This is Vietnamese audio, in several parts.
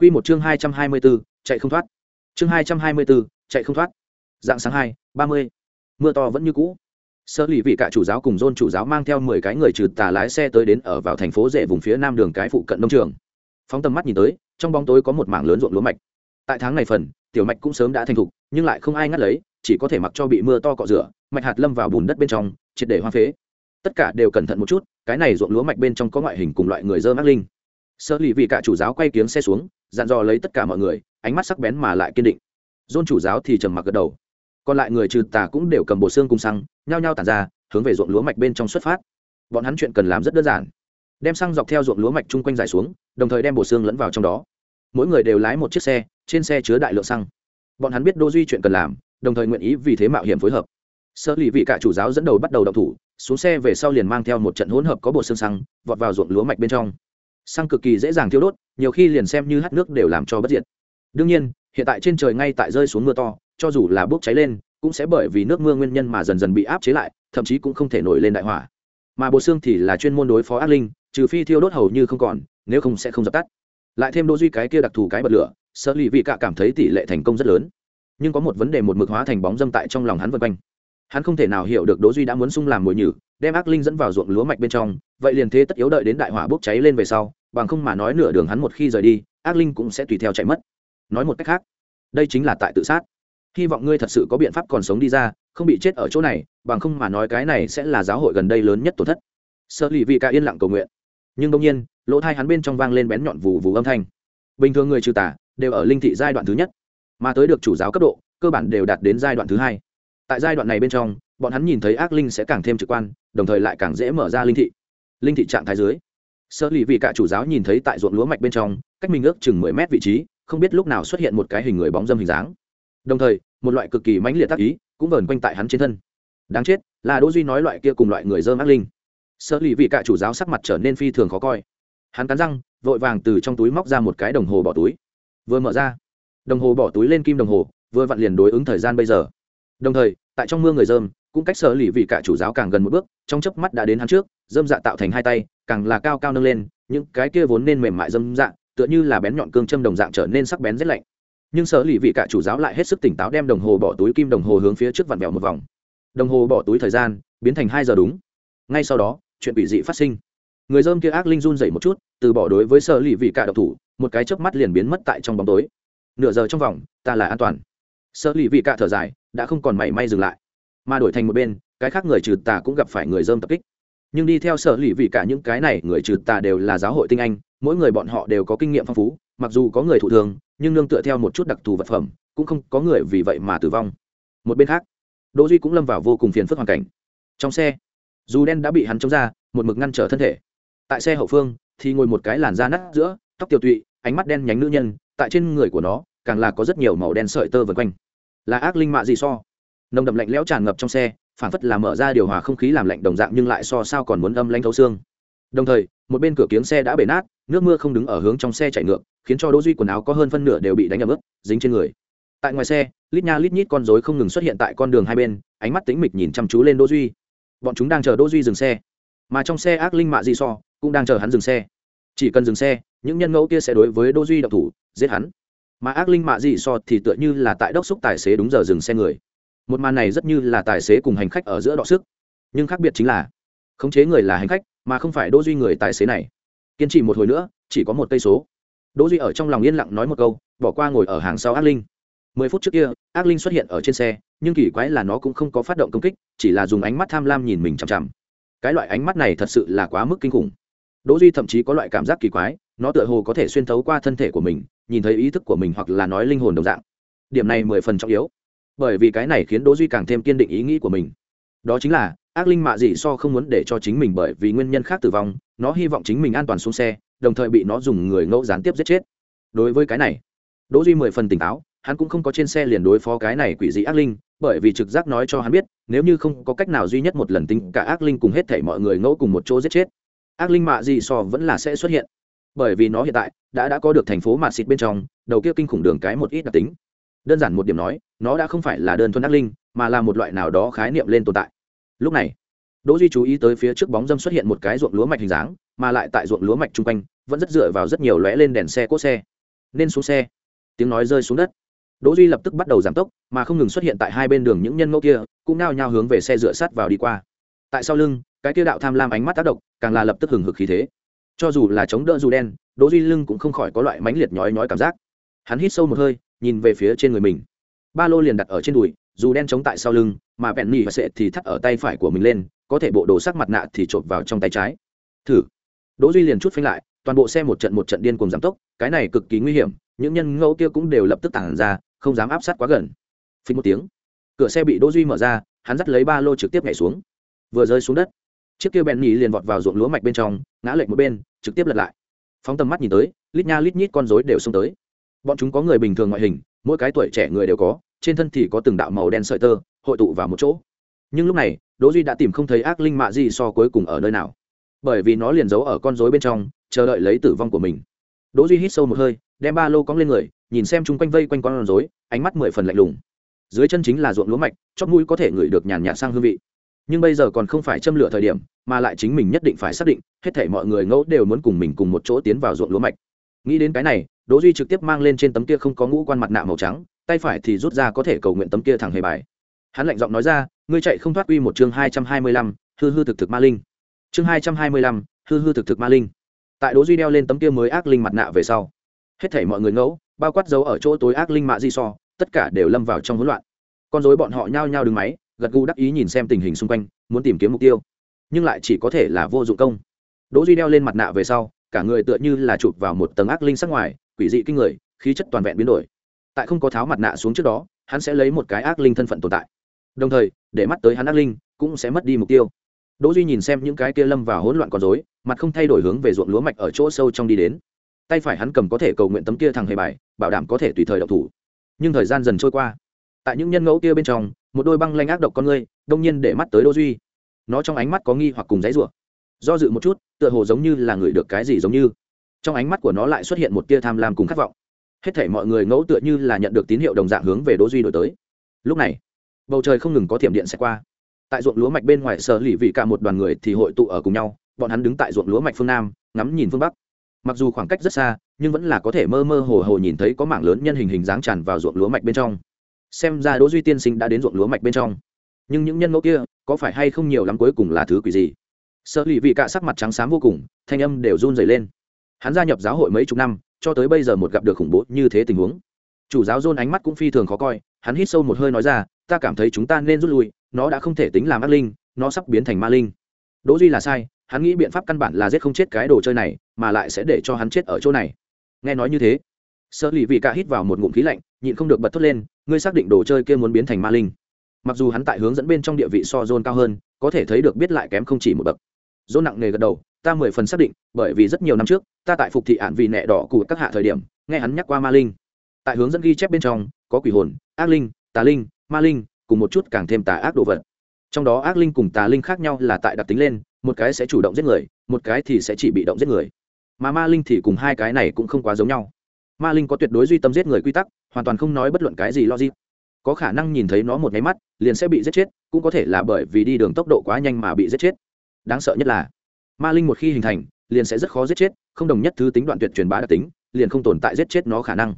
Quy một chương 224, chạy không thoát. Chương 224, chạy không thoát. Dạng sáng 2, 30. Mưa to vẫn như cũ. Sở lý vị cả chủ giáo cùng Zôn chủ giáo mang theo 10 cái người trừ tà lái xe tới đến ở vào thành phố rệ vùng phía nam đường cái phụ cận nông trường. Phóng tầm mắt nhìn tới, trong bóng tối có một mảng lớn ruộng lúa mạch. Tại tháng này phần, tiểu mạch cũng sớm đã thành thục, nhưng lại không ai ngắt lấy, chỉ có thể mặc cho bị mưa to cọ rửa, mạch hạt lâm vào bùn đất bên trong, triệt để hoang phế. Tất cả đều cẩn thận một chút, cái này ruộng lúa mạch bên trong có ngoại hình cùng loại người dơ mắc linh sợ lì vì cả chủ giáo quay kiếng xe xuống, dặn dò lấy tất cả mọi người ánh mắt sắc bén mà lại kiên định. Dôn chủ giáo thì trầm mặc gật đầu. Còn lại người trừ tà cũng đều cầm bộ xương cùng xăng nhao nhao tàn ra hướng về ruộng lúa mạch bên trong xuất phát. Bọn hắn chuyện cần làm rất đơn giản. Đem xăng dọc theo ruộng lúa mạch chung quanh dài xuống đồng thời đem bộ xương lẫn vào trong đó. Mỗi người đều lái một chiếc xe trên xe chứa đại lượng xăng. Bọn hắn biết đô duy chuyện cần làm đồng thời nguyện ý vì thế mạo hiểm phối hợp. Sợ lì vị cả chủ giáo dẫn đầu bắt đầu đậu thủ xuống xe về sau liền mang theo một trận hỗn hợp có bộ xương xăng vọt vào ruộng lúa mạch bên trong xăng cực kỳ dễ dàng thiêu đốt, nhiều khi liền xem như hắt nước đều làm cho bất diệt. Đương nhiên, hiện tại trên trời ngay tại rơi xuống mưa to, cho dù là bốc cháy lên, cũng sẽ bởi vì nước mưa nguyên nhân mà dần dần bị áp chế lại, thậm chí cũng không thể nổi lên đại hỏa. Mà bộ xương thì là chuyên môn đối phó ác linh, trừ phi thiêu đốt hầu như không còn, nếu không sẽ không dập tắt. Lại thêm đỗ duy cái kia đặc thù cái bật lửa, sợ lì vị cả cảm thấy tỷ lệ thành công rất lớn. Nhưng có một vấn đề một mực hóa thành bóng dâm tại trong lòng hắn vân quanh hắn không thể nào hiểu được đỗ duy đã muốn sung làm mồi nhử, đem ác linh dẫn vào ruộng lúa mạch bên trong, vậy liền thế tất yếu đợi đến đại hỏa bốc cháy lên về sau, bằng không mà nói nửa đường hắn một khi rời đi, ác linh cũng sẽ tùy theo chạy mất. Nói một cách khác, đây chính là tại tự sát. Hy vọng ngươi thật sự có biện pháp còn sống đi ra, không bị chết ở chỗ này, bằng không mà nói cái này sẽ là giáo hội gần đây lớn nhất tổn thất. Sợ lì vị cả yên lặng cầu nguyện. Nhưng đông nhiên, lỗ thai hắn bên trong vang lên bén nhọn vù vù âm thanh. Bình thường người trừ tà, đều ở linh thị giai đoạn thứ nhất, mà tới được chủ giáo cấp độ, cơ bản đều đạt đến giai đoạn thứ hai tại giai đoạn này bên trong, bọn hắn nhìn thấy ác linh sẽ càng thêm trực quan, đồng thời lại càng dễ mở ra linh thị. Linh thị trạng thái dưới sơ lì vì cả chủ giáo nhìn thấy tại ruộng lúa mạch bên trong, cách mình ước chừng mười mét vị trí, không biết lúc nào xuất hiện một cái hình người bóng dâm hình dáng. Đồng thời, một loại cực kỳ mãnh liệt tác ý cũng vờn quanh tại hắn trên thân. Đáng chết, là đỗ duy nói loại kia cùng loại người dơ ác linh. Sơ lì vị cả chủ giáo sắc mặt trở nên phi thường khó coi. Hắn cắn răng, vội vàng từ trong túi móc ra một cái đồng hồ bỏ túi. Vừa mở ra, đồng hồ bỏ túi lên kim đồng hồ, vừa vặn liền đối ứng thời gian bây giờ đồng thời, tại trong mưa người dơm, cũng cách sở lì vị cả chủ giáo càng gần một bước, trong chớp mắt đã đến hắn trước dâm dạ tạo thành hai tay, càng là cao cao nâng lên, những cái kia vốn nên mềm mại dâm dạ tựa như là bén nhọn cương châm đồng dạng trở nên sắc bén rất lạnh. Nhưng sở lì vị cả chủ giáo lại hết sức tỉnh táo đem đồng hồ bỏ túi kim đồng hồ hướng phía trước vặn vẹo một vòng. Đồng hồ bỏ túi thời gian, biến thành hai giờ đúng. Ngay sau đó, chuyện bị dị phát sinh. Người dơm kia ác linh run dậy một chút, từ bỏ đối với sở lì vị cả độc thủ, một cái chớp mắt liền biến mất tại trong bóng tối. Nửa giờ trong vòng, ta là an toàn. Sở lì vị cả thở dài đã không còn mảy may dừng lại. Mà đổi thành một bên, cái khác người trừ tà cũng gặp phải người dơm tập kích. Nhưng đi theo sở lì vì cả những cái này, người trừ tà đều là giáo hội tinh anh, mỗi người bọn họ đều có kinh nghiệm phong phú, mặc dù có người thụ thường, nhưng nương tựa theo một chút đặc thù vật phẩm, cũng không có người vì vậy mà tử vong. Một bên khác, đỗ duy cũng lâm vào vô cùng phiền phức hoàn cảnh. Trong xe, dù đen đã bị hắn chống ra, một mực ngăn trở thân thể. Tại xe hậu phương, thì ngồi một cái làn da nát giữa, tóc tiêu tụy, ánh mắt đen nhánh nữ nhân, tại trên người của nó, càng là có rất nhiều màu đen sợi tơ vần quanh là ác linh mạ gì so. Nồng đậm lạnh lẽo tràn ngập trong xe phản phất là mở ra điều hòa không khí làm lạnh đồng dạng nhưng lại so sao còn muốn âm lanh thấu xương. Đồng thời, một bên cửa kiếng xe đã bể nát, nước mưa không đứng ở hướng trong xe chạy ngược, khiến cho đỗ duy quần áo có hơn phân nửa đều bị đánh ẩm ướt, dính trên người. Tại ngoài xe, lít nha lít nhít con rối không ngừng xuất hiện tại con đường hai bên, ánh mắt tĩnh mịch nhìn chăm chú lên đỗ duy. Bọn chúng đang chờ đỗ duy dừng xe. Mà trong xe ác linh mạ di so, cũng đang chờ hắn dừng xe. Chỉ cần dừng xe, những nhân ngẫu kia sẽ đối với đỗ duy động thủ, giết hắn mà ác linh mạ dị so thì tựa như là tại đốc xúc tài xế đúng giờ dừng xe người. Một màn này rất như là tài xế cùng hành khách ở giữa đọ sức. Nhưng khác biệt chính là, khống chế người là hành khách, mà không phải đỗ duy người tài xế này. Kiên trì một hồi nữa, chỉ có một cây số. Đỗ duy ở trong lòng yên lặng nói một câu, bỏ qua ngồi ở hàng sau ác linh. Mười phút trước kia, ác linh xuất hiện ở trên xe, nhưng kỳ quái là nó cũng không có phát động công kích, chỉ là dùng ánh mắt tham lam nhìn mình chằm chằm. Cái loại ánh mắt này thật sự là quá mức kinh khủng. Đỗ duy thậm chí có loại cảm giác kỳ quái, nó tựa hồ có thể xuyên thấu qua thân thể của mình nhìn thấy ý thức của mình hoặc là nói linh hồn đồng dạng. Điểm này mười phần trọng yếu. Bởi vì cái này khiến đỗ duy càng thêm kiên định ý nghĩ của mình. Đó chính là, ác linh mạ dị so không muốn để cho chính mình bởi vì nguyên nhân khác tử vong, nó hy vọng chính mình an toàn xuống xe, đồng thời bị nó dùng người ngẫu gián tiếp giết chết. Đối với cái này, đỗ duy mười phần tỉnh táo, hắn cũng không có trên xe liền đối phó cái này quỷ dị ác linh, bởi vì trực giác nói cho hắn biết, nếu như không có cách nào duy nhất một lần tính cả ác linh cùng hết thảy mọi người ngẫu cùng một chỗ giết chết, ác linh mạ dị so vẫn là sẽ xuất hiện bởi vì nó hiện tại đã đã có được thành phố mạt xịt bên trong, đầu kia kinh khủng đường cái một ít đặc tính. Đơn giản một điểm nói, nó đã không phải là đơn thuần ác linh, mà là một loại nào đó khái niệm lên tồn tại. Lúc này, đỗ duy chú ý tới phía trước bóng dâm xuất hiện một cái ruộng lúa mạch hình dáng, mà lại tại ruộng lúa mạch trung quanh, vẫn rất dựa vào rất nhiều lóe lên đèn xe cốt xe. Nên xuống xe. Tiếng nói rơi xuống đất. Đỗ duy lập tức bắt đầu giảm tốc, mà không ngừng xuất hiện tại hai bên đường những nhân ngẫu kia, cũng nao nhao hướng về xe dựa sát vào đi qua. Tại sau lưng, cái kia đạo tham lam ánh mắt tác động, càng là lập tức hừng hực khí thế cho dù là chống đỡ dù đen, đỗ duy lưng cũng không khỏi có loại mãnh liệt nhói nhói cảm giác. Hắn hít sâu một hơi, nhìn về phía trên người mình. Ba lô liền đặt ở trên đùi, dù đen chống tại sau lưng, mà bẹn nhì và sệ thì thắt ở tay phải của mình lên, có thể bộ đồ sắc mặt nạ thì trộn vào trong tay trái. Thử. Đỗ duy liền chút phanh lại, toàn bộ xe một trận một trận điên cuồng giảm tốc, cái này cực kỳ nguy hiểm, những nhân ngẫu kia cũng đều lập tức tản ra, không dám áp sát quá gần. Phí một tiếng, cửa xe bị đỗ duy mở ra, hắn dắt lấy ba lô trực tiếp nhảy xuống. Vừa rơi xuống đất, chiếc kia bẹn nhì liền vọt vào ruộng lúa mạch bên trong, ngã lệch một bên trực tiếp lật lại. Phóng tầm mắt nhìn tới, lít nha lít nhít con rối đều xông tới. Bọn chúng có người bình thường ngoại hình, mỗi cái tuổi trẻ người đều có, trên thân thì có từng đạo màu đen sợi tơ, hội tụ vào một chỗ. Nhưng lúc này, đỗ duy đã tìm không thấy ác linh mạ gì so cuối cùng ở nơi nào. Bởi vì nó liền giấu ở con rối bên trong, chờ đợi lấy tử vong của mình. Đỗ duy hít sâu một hơi, đem ba lô cong lên người, nhìn xem chung quanh vây quanh con rối, ánh mắt mười phần lạnh lùng. Dưới chân chính là ruộng lúa mạch chót mũi có thể ngửi được nhàn nhạt sang hương vị nhưng bây giờ còn không phải châm lửa thời điểm, mà lại chính mình nhất định phải xác định, hết thảy mọi người ngẫu đều muốn cùng mình cùng một chỗ tiến vào ruộng lúa mạch. Nghĩ đến cái này, đỗ duy trực tiếp mang lên trên tấm kia không có ngũ quan mặt nạ màu trắng, tay phải thì rút ra có thể cầu nguyện tấm kia thẳng hề bài. Hắn lạnh giọng nói ra, ngươi chạy không thoát uy một chương hai trăm hai mươi lăm, hư hư thực thực ma linh. Chương hai trăm hai mươi lăm, hư hư thực thực ma linh. Tại đỗ duy đeo lên tấm kia mới ác linh mặt nạ về sau, hết thảy mọi người ngẫu, bao quát dấu ở chỗ tối ác linh mạ di so, tất cả đều lâm vào trong hỗn loạn. Con rối bọn họ nhao nhao đứng máy gật gù đắc ý nhìn xem tình hình xung quanh, muốn tìm kiếm mục tiêu. Nhưng lại chỉ có thể là vô dụng công. Đỗ duy đeo lên mặt nạ về sau, cả người tựa như là chụp vào một tầng ác linh sắc ngoài, quỷ dị kinh người, khí chất toàn vẹn biến đổi. Tại không có tháo mặt nạ xuống trước đó, hắn sẽ lấy một cái ác linh thân phận tồn tại. Đồng thời, để mắt tới hắn ác linh, cũng sẽ mất đi mục tiêu. Đỗ duy nhìn xem những cái kia lâm vào hỗn loạn con rối, mặt không thay đổi hướng về ruộng lúa mạch ở chỗ sâu trong đi đến. Tay phải hắn cầm có thể cầu nguyện tấm kia thằng hề bài, bảo đảm có thể tùy thời độc thủ. Nhưng thời gian dần trôi qua. Tại những nhân ngẫu kia bên trong một đôi băng lanh ác độc con ngươi, đông nhiên để mắt tới đỗ duy. Nó trong ánh mắt có nghi hoặc cùng dãy rủa. Do dự một chút, tựa hồ giống như là người được cái gì giống như. Trong ánh mắt của nó lại xuất hiện một tia tham lam cùng khát vọng. Hết thảy mọi người ngẫu tựa như là nhận được tín hiệu đồng dạng hướng về đỗ duy đổi tới. Lúc này, bầu trời không ngừng có thiểm điện sẽ qua. Tại ruộng lúa mạch bên ngoài sở lì vị cả một đoàn người thì hội tụ ở cùng nhau, bọn hắn đứng tại ruộng lúa mạch phương nam, ngắm nhìn phương bắc. Mặc dù khoảng cách rất xa, nhưng vẫn là có thể mơ mơ hồ hồ nhìn thấy có mảng lớn nhân hình hình dáng tràn vào ruộng lúa mạch bên trong xem ra đỗ duy tiên sinh đã đến ruộng lúa mạch bên trong nhưng những nhân mẫu kia có phải hay không nhiều lắm cuối cùng là thứ quỷ gì sợ lì vị cạ sắc mặt trắng xám vô cùng thanh âm đều run rẩy lên hắn gia nhập giáo hội mấy chục năm cho tới bây giờ một gặp được khủng bố như thế tình huống chủ giáo rôn ánh mắt cũng phi thường khó coi hắn hít sâu một hơi nói ra ta cảm thấy chúng ta nên rút lui nó đã không thể tính làm ác linh nó sắp biến thành ma linh đỗ duy là sai hắn nghĩ biện pháp căn bản là giết không chết cái đồ chơi này mà lại sẽ để cho hắn chết ở chỗ này nghe nói như thế sợ lì vị cả hít vào một ngụm khí lạnh, nhịn không được bật thốt lên, ngươi xác định đồ chơi kia muốn biến thành ma linh? Mặc dù hắn tại hướng dẫn bên trong địa vị so John cao hơn, có thể thấy được biết lại kém không chỉ một bậc. John nặng nề gật đầu, ta mười phần xác định, bởi vì rất nhiều năm trước, ta tại phục thị ạn vì nẹ đỏ của các hạ thời điểm, nghe hắn nhắc qua ma linh. Tại hướng dẫn ghi chép bên trong, có quỷ hồn, ác linh, tà linh, ma linh, cùng một chút càng thêm tà ác đồ vật. Trong đó ác linh cùng tà linh khác nhau là tại đặc tính lên, một cái sẽ chủ động giết người, một cái thì sẽ chỉ bị động giết người. Mà ma linh thì cùng hai cái này cũng không quá giống nhau ma linh có tuyệt đối duy tâm giết người quy tắc, hoàn toàn không nói bất luận cái gì logic. Có khả năng nhìn thấy nó một nháy mắt, liền sẽ bị giết chết, cũng có thể là bởi vì đi đường tốc độ quá nhanh mà bị giết chết. Đáng sợ nhất là, ma linh một khi hình thành, liền sẽ rất khó giết chết, không đồng nhất thứ tính đoạn tuyệt truyền bá đặc tính, liền không tồn tại giết chết nó khả năng.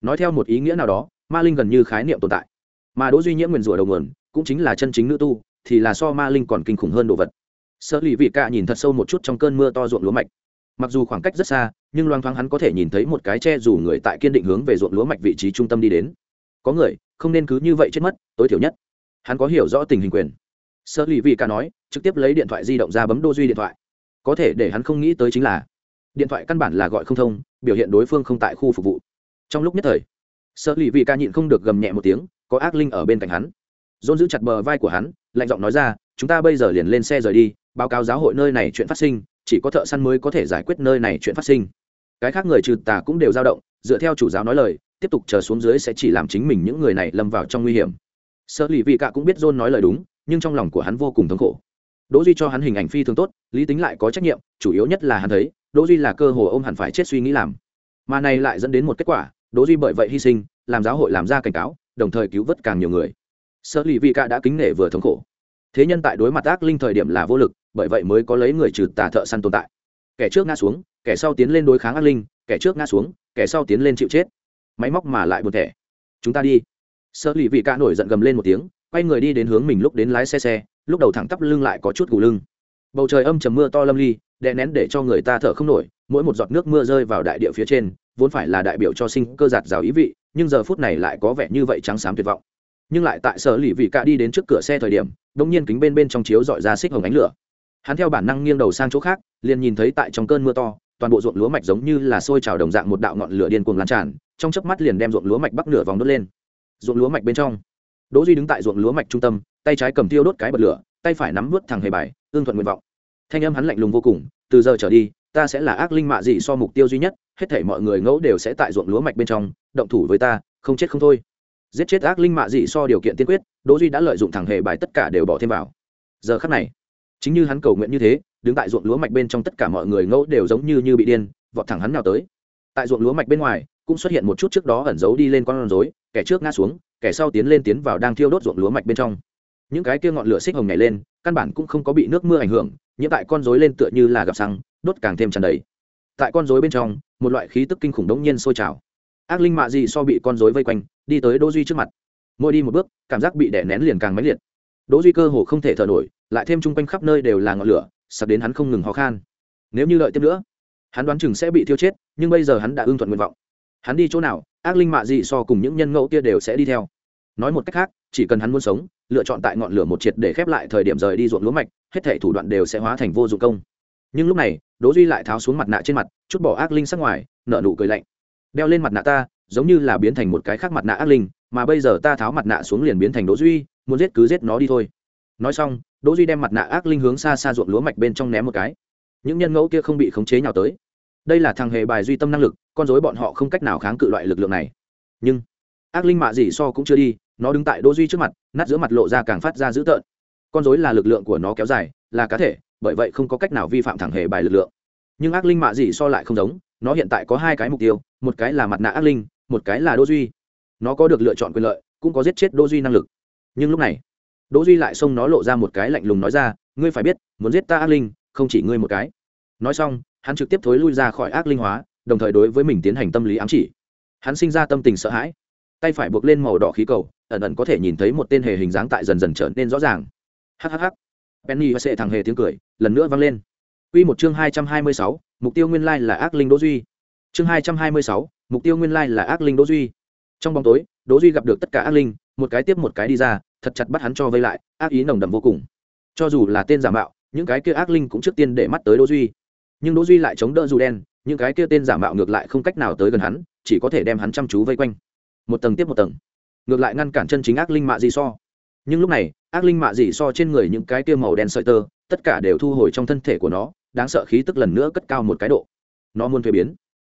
Nói theo một ý nghĩa nào đó, ma linh gần như khái niệm tồn tại. Mà đỗ duy nhiễm nguyền rủa đầu nguồn, cũng chính là chân chính nữ tu, thì là so ma linh còn kinh khủng hơn đồ vật. Sợ lì vị cạ nhìn thật sâu một chút trong cơn mưa to ruộng lúa mạch mặc dù khoảng cách rất xa, nhưng loang thoáng hắn có thể nhìn thấy một cái che dù người tại kiên định hướng về ruộng lúa mạch vị trí trung tâm đi đến. Có người, không nên cứ như vậy chết mất, tối thiểu nhất. Hắn có hiểu rõ tình hình quyền. Sợ lì vị cả nói, trực tiếp lấy điện thoại di động ra bấm đô duy điện thoại. Có thể để hắn không nghĩ tới chính là, điện thoại căn bản là gọi không thông, biểu hiện đối phương không tại khu phục vụ. Trong lúc nhất thời, sợ lì vị ca nhịn không được gầm nhẹ một tiếng, có ác linh ở bên cạnh hắn. Dôn giữ chặt bờ vai của hắn, lạnh giọng nói ra, chúng ta bây giờ liền lên xe rời đi, báo cáo giáo hội nơi này chuyện phát sinh chỉ có thợ săn mới có thể giải quyết nơi này chuyện phát sinh. Cái khác người trừ tà cũng đều dao động, dựa theo chủ giáo nói lời, tiếp tục chờ xuống dưới sẽ chỉ làm chính mình những người này lâm vào trong nguy hiểm. Sợ lì vị cạ cũng biết john nói lời đúng, nhưng trong lòng của hắn vô cùng thống khổ. Đỗ duy cho hắn hình ảnh phi thường tốt, lý tính lại có trách nhiệm, chủ yếu nhất là hắn thấy, đỗ duy là cơ hồ ôm hẳn phải chết suy nghĩ làm. Mà này lại dẫn đến một kết quả, đỗ duy bởi vậy hy sinh, làm giáo hội làm ra cảnh cáo, đồng thời cứu vớt càng nhiều người. Sợ lì vị cạ đã kính nể vừa thống khổ. Thế nhân tại đối mặt ác linh thời điểm là vô lực bởi vậy mới có lấy người trừ tà thợ săn tồn tại. Kẻ trước ngã xuống, kẻ sau tiến lên đối kháng ác linh, kẻ trước ngã xuống, kẻ sau tiến lên chịu chết. Máy móc mà lại buồn thẻ. Chúng ta đi. Sơ lì vị ca nổi giận gầm lên một tiếng, quay người đi đến hướng mình lúc đến lái xe xe, lúc đầu thẳng tắp lưng lại có chút gù lưng. Bầu trời âm trầm mưa to lâm ly, đè nén để cho người ta thở không nổi, mỗi một giọt nước mưa rơi vào đại địa phía trên, vốn phải là đại biểu cho sinh cơ giạt rào ý vị, nhưng giờ phút này lại có vẻ như vậy trắng xám tuyệt vọng. Nhưng lại tại sở lì vị cạ đi đến trước cửa xe thời điểm đông nhiên kính bên bên trong chiếu dọi ra xích hồng ánh lửa hắn theo bản năng nghiêng đầu sang chỗ khác, liền nhìn thấy tại trong cơn mưa to, toàn bộ ruộng lúa mạch giống như là sôi trào đồng dạng một đạo ngọn lửa điên cuồng lan tràn, trong chớp mắt liền đem ruộng lúa mạch bắc nửa vòng đốt lên. Ruộng lúa mạch bên trong, đỗ duy đứng tại ruộng lúa mạch trung tâm, tay trái cầm tiêu đốt cái bật lửa, tay phải nắm vớt thẳng hề bài, ương thuận nguyện vọng. Thanh âm hắn lạnh lùng vô cùng, từ giờ trở đi, ta sẽ là ác linh mạ dị so mục tiêu duy nhất, hết thảy mọi người ngẫu đều sẽ tại ruộng lúa mạch bên trong, động thủ với ta, không chết không thôi. Giết chết ác linh mạ dị so điều kiện tiên quyết, đỗ duy đã lợi dụng thẳng hề bài tất cả đều bỏ thêm vào. Giờ khắc này chính như hắn cầu nguyện như thế, đứng tại ruộng lúa mạch bên trong tất cả mọi người ngẫu đều giống như như bị điên, vọt thẳng hắn nào tới. Tại ruộng lúa mạch bên ngoài, cũng xuất hiện một chút trước đó ẩn giấu đi lên con rối, kẻ trước ngã xuống, kẻ sau tiến lên tiến vào đang thiêu đốt ruộng lúa mạch bên trong. Những cái kia ngọn lửa xích hồng nhảy lên, căn bản cũng không có bị nước mưa ảnh hưởng nhiễm tại con rối lên tựa như là gặp xăng, đốt càng thêm tràn đầy. Tại con rối bên trong, một loại khí tức kinh khủng đống nhiên sôi trào. Ác linh mạ gì so bị con rối vây quanh, đi tới đỗ duy trước mặt. Mỗi đi một bước, cảm giác bị đè nén liền càng mãnh liệt. Đỗ duy cơ hồ không thể thở nổi lại thêm chung quanh khắp nơi đều là ngọn lửa, sắp đến hắn không ngừng ho khan. Nếu như lợi tiếp nữa, hắn đoán chừng sẽ bị thiêu chết, nhưng bây giờ hắn đã ưng thuận nguyện vọng. Hắn đi chỗ nào, ác linh mạ gì so cùng những nhân ngẫu kia đều sẽ đi theo. Nói một cách khác, chỉ cần hắn muốn sống, lựa chọn tại ngọn lửa một triệt để khép lại thời điểm rời đi ruộng lúa mạch, hết thể thủ đoạn đều sẽ hóa thành vô dụng công. Nhưng lúc này, đỗ duy lại tháo xuống mặt nạ trên mặt, chút bỏ ác linh sắc ngoài, nở nụ cười lạnh. Đeo lên mặt nạ ta, giống như là biến thành một cái khác mặt nạ ác linh, mà bây giờ ta tháo mặt nạ xuống liền biến thành đỗ duy, muốn giết cứ giết nó đi thôi nói xong, đỗ duy đem mặt nạ ác linh hướng xa xa ruộng lúa mạch bên trong ném một cái. Những nhân ngẫu kia không bị khống chế nhào tới. Đây là thằng hề bài duy tâm năng lực, con rối bọn họ không cách nào kháng cự loại lực lượng này. Nhưng, ác linh mạ gì so cũng chưa đi, nó đứng tại đỗ duy trước mặt, nát giữa mặt lộ ra càng phát ra dữ tợn. Con rối là lực lượng của nó kéo dài, là cá thể, bởi vậy không có cách nào vi phạm thẳng hề bài lực lượng. Nhưng ác linh mạ gì so lại không giống, nó hiện tại có hai cái mục tiêu, một cái là mặt nạ ác linh, một cái là đỗ duy. Nó có được lựa chọn quyền lợi, cũng có giết chết đỗ duy năng lực. Nhưng lúc này đỗ duy lại xông nó lộ ra một cái lạnh lùng nói ra ngươi phải biết muốn giết ta ác linh không chỉ ngươi một cái. Nói xong hắn trực tiếp thối lui ra khỏi ác linh hóa đồng thời đối với mình tiến hành tâm lý ám chỉ. Hắn sinh ra tâm tình sợ hãi tay phải buộc lên màu đỏ khí cầu ẩn ẩn có thể nhìn thấy một tên hề hình dáng tại dần dần trở nên rõ ràng. Hhh penny và sệ thằng hề tiếng cười lần nữa vang lên. Quy một chương hai trăm hai mươi sáu, mục tiêu nguyên lai là ác linh Đỗ Duy. Chương hai trăm hai mươi sáu, mục tiêu nguyên lai là ác linh Đỗ Duy. Trong bóng tối, Đỗ Duy gặp được tất cả ác linh, một cái tiếp một cái đi ra, thật chặt bắt hắn cho vây lại, ác ý nồng đậm vô cùng. Cho dù là tên giả mạo, những cái kia ác linh cũng trước tiên để mắt tới Đỗ Duy. Nhưng Đỗ Duy lại chống đỡ dù đen, những cái kia tên giả mạo ngược lại không cách nào tới gần hắn, chỉ có thể đem hắn chăm chú vây quanh. Một tầng tiếp một tầng. Ngược lại ngăn cản chân chính ác linh mạ dị so. Nhưng lúc này ác linh mạ dị so trên người những cái kia màu đen sợi tơ tất cả đều thu hồi trong thân thể của nó đáng sợ khí tức lần nữa cất cao một cái độ. Nó muốn thuế biến.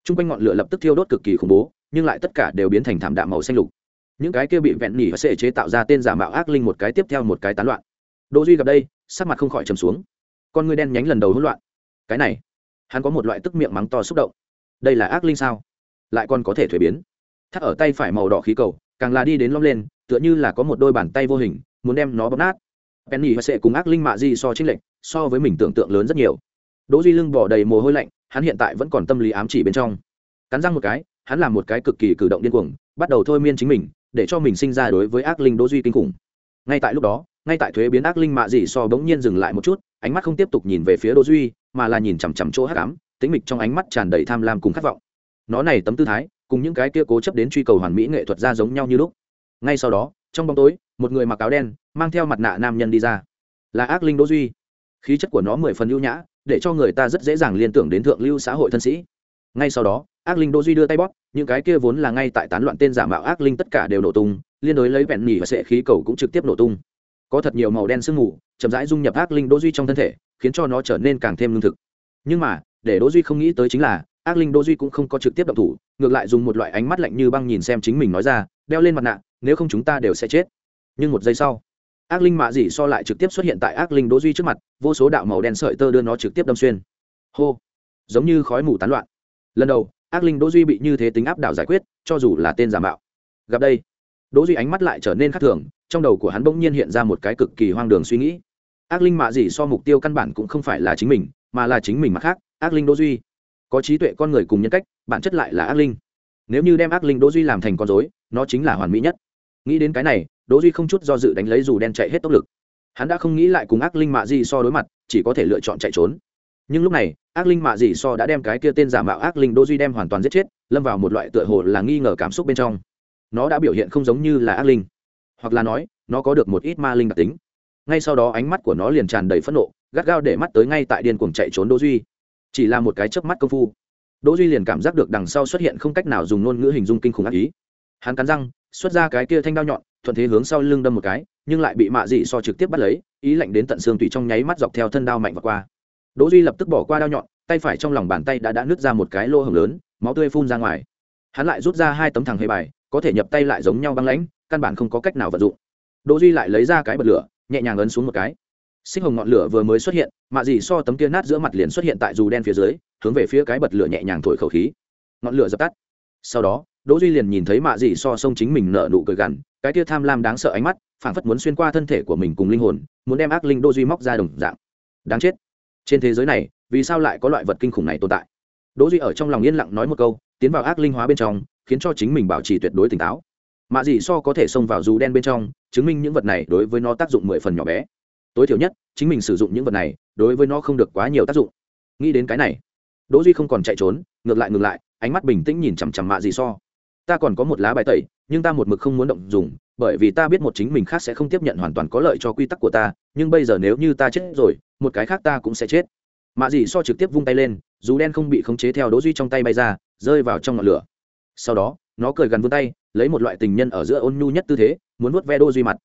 T r u n g quanh ngọn lửa lập tức thiêu đốt cực kỳ khủng bố nhưng lại tất cả đều biến thành thảm đạm màu xanh lục những cái kia bị vẹn nỉ và sệ chế tạo ra tên giả mạo ác linh một cái tiếp theo một cái tán loạn. Đỗ duy gặp đây, sắc mặt không khỏi trầm xuống. Con người đen nhánh lần đầu hỗn loạn. Cái này, hắn có một loại tức miệng mắng to xúc động. Đây là ác linh sao? Lại còn có thể thuế biến. Thắt ở tay phải màu đỏ khí cầu, càng là đi đến lom lên, tựa như là có một đôi bàn tay vô hình, muốn đem nó bóp nát. Penny và sệ cùng ác linh mạ di so chênh lệch, so với mình tưởng tượng lớn rất nhiều. Đỗ duy lưng bỏ đầy mồ hôi lạnh, hắn hiện tại vẫn còn tâm lý ám chỉ bên trong. Cắn răng một cái, hắn làm một cái cực kỳ cử động điên cuồng, bắt đầu thôi miên chính mình để cho mình sinh ra đối với ác linh đỗ duy kinh khủng. Ngay tại lúc đó, ngay tại thuế biến ác linh mạ dị so bỗng nhiên dừng lại một chút, ánh mắt không tiếp tục nhìn về phía đỗ duy, mà là nhìn chằm chằm chỗ hắc ám, tĩnh mịch trong ánh mắt tràn đầy tham lam cùng khát vọng. Nó này tấm tư thái, cùng những cái kia cố chấp đến truy cầu hoàn mỹ nghệ thuật ra giống nhau như lúc. Ngay sau đó, trong bóng tối, một người mặc áo đen, mang theo mặt nạ nam nhân đi ra. Là ác linh đỗ duy. Khí chất của nó mười phần ưu nhã, để cho người ta rất dễ dàng liên tưởng đến thượng lưu xã hội thân sĩ. Ngay sau đó ác linh đỗ duy đưa tay bóp, những cái kia vốn là ngay tại tán loạn tên giả mạo ác linh tất cả đều nổ tung, liên đối lấy vẹn nhỉ và sệ khí cầu cũng trực tiếp nổ tung. Có thật nhiều màu đen sương mù, chậm rãi dung nhập ác linh đỗ duy trong thân thể, khiến cho nó trở nên càng thêm lương thực. Nhưng mà, để đỗ duy không nghĩ tới chính là, ác linh đỗ duy cũng không có trực tiếp động thủ, ngược lại dùng một loại ánh mắt lạnh như băng nhìn xem chính mình nói ra, đeo lên mặt nạ, nếu không chúng ta đều sẽ chết. Nhưng một giây sau, ác linh mạ dị so lại trực tiếp xuất hiện tại ác linh đỗ duy trước mặt, vô số đạo màu đen sợi tơ đưa nó trực tiếp đâm xuyên. Hô! Giống như khói mù tán loạn. Lần đầu ác linh đỗ duy bị như thế tính áp đảo giải quyết cho dù là tên giả mạo. Gặp đây đỗ duy ánh mắt lại trở nên khác thường trong đầu của hắn bỗng nhiên hiện ra một cái cực kỳ hoang đường suy nghĩ. Ác linh mạ gì so mục tiêu căn bản cũng không phải là chính mình mà là chính mình mà khác ác linh đỗ duy. Có trí tuệ con người cùng nhân cách bản chất lại là ác linh. Nếu như đem ác linh đỗ duy làm thành con rối, nó chính là hoàn mỹ nhất. Nghĩ đến cái này đỗ duy không chút do dự đánh lấy dù đen chạy hết tốc lực. Hắn đã không nghĩ lại cùng ác linh mạ gì so đối mặt chỉ có thể lựa chọn chạy trốn nhưng lúc này, ác linh mạ dị so đã đem cái kia tên giả mạo ác linh đỗ duy đem hoàn toàn giết chết, lâm vào một loại tựa hồ là nghi ngờ cảm xúc bên trong. Nó đã biểu hiện không giống như là ác linh, hoặc là nói, nó có được một ít ma linh đặc tính. Ngay sau đó ánh mắt của nó liền tràn đầy phẫn nộ, gắt gao để mắt tới ngay tại điên cuồng chạy trốn đỗ duy. Chỉ là một cái chớp mắt công phu đỗ duy liền cảm giác được đằng sau xuất hiện không cách nào dùng ngôn ngữ hình dung kinh khủng ác ý. Hắn cắn răng, xuất ra cái kia thanh đao nhọn, thuận thế hướng sau lưng đâm một cái, nhưng lại bị mạ dị so trực tiếp bắt lấy, ý lạnh đến tận xương tùy trong nháy mắt dọc theo thân đao mạnh và qua đỗ duy lập tức bỏ qua đao nhọn, tay phải trong lòng bàn tay đã đã nứt ra một cái lỗ hổng lớn, máu tươi phun ra ngoài. Hắn lại rút ra hai tấm thằng hề bài, có thể nhập tay lại giống nhau băng lãnh, căn bản không có cách nào vận dụng. Đỗ duy lại lấy ra cái bật lửa, nhẹ nhàng ấn xuống một cái. Xích hồng ngọn lửa vừa mới xuất hiện mạ dì so tấm kia nát giữa mặt liền xuất hiện tại dù đen phía dưới, hướng về phía cái bật lửa nhẹ nhàng thổi khẩu khí. Ngọn lửa dập tắt. Sau đó, đỗ duy liền nhìn thấy mạ dì so sông chính mình nở nụ cười gằn, cái kia tham lam đáng sợ ánh mắt, phảng phất muốn xuyên qua thân thể của mình cùng linh hồn, muốn đem ác linh đỗ duy móc ra đồng dạng. Đáng chết trên thế giới này, vì sao lại có loại vật kinh khủng này tồn tại? Đỗ duy ở trong lòng yên lặng nói một câu, tiến vào ác linh hóa bên trong, khiến cho chính mình bảo trì tuyệt đối tỉnh táo. Mạ dị so có thể xông vào dù đen bên trong, chứng minh những vật này đối với nó tác dụng mười phần nhỏ bé. Tối thiểu nhất, chính mình sử dụng những vật này, đối với nó không được quá nhiều tác dụng. Nghĩ đến cái này, đỗ duy không còn chạy trốn, ngược lại ngược lại, ánh mắt bình tĩnh nhìn chằm chằm mạ dị so. Ta còn có một lá bài tẩy, nhưng ta một mực không muốn động dùng, bởi vì ta biết một chính mình khác sẽ không tiếp nhận hoàn toàn có lợi cho quy tắc của ta, nhưng bây giờ nếu như ta chết rồi một cái khác ta cũng sẽ chết. Mạ dị so trực tiếp vung tay lên, dù đen không bị khống chế theo đỗ duy trong tay bay ra, rơi vào trong ngọn lửa. Sau đó, nó cười gần vươn tay, lấy một loại tình nhân ở giữa ôn nhu nhất tư thế, muốn vuốt ve đỗ duy mặt.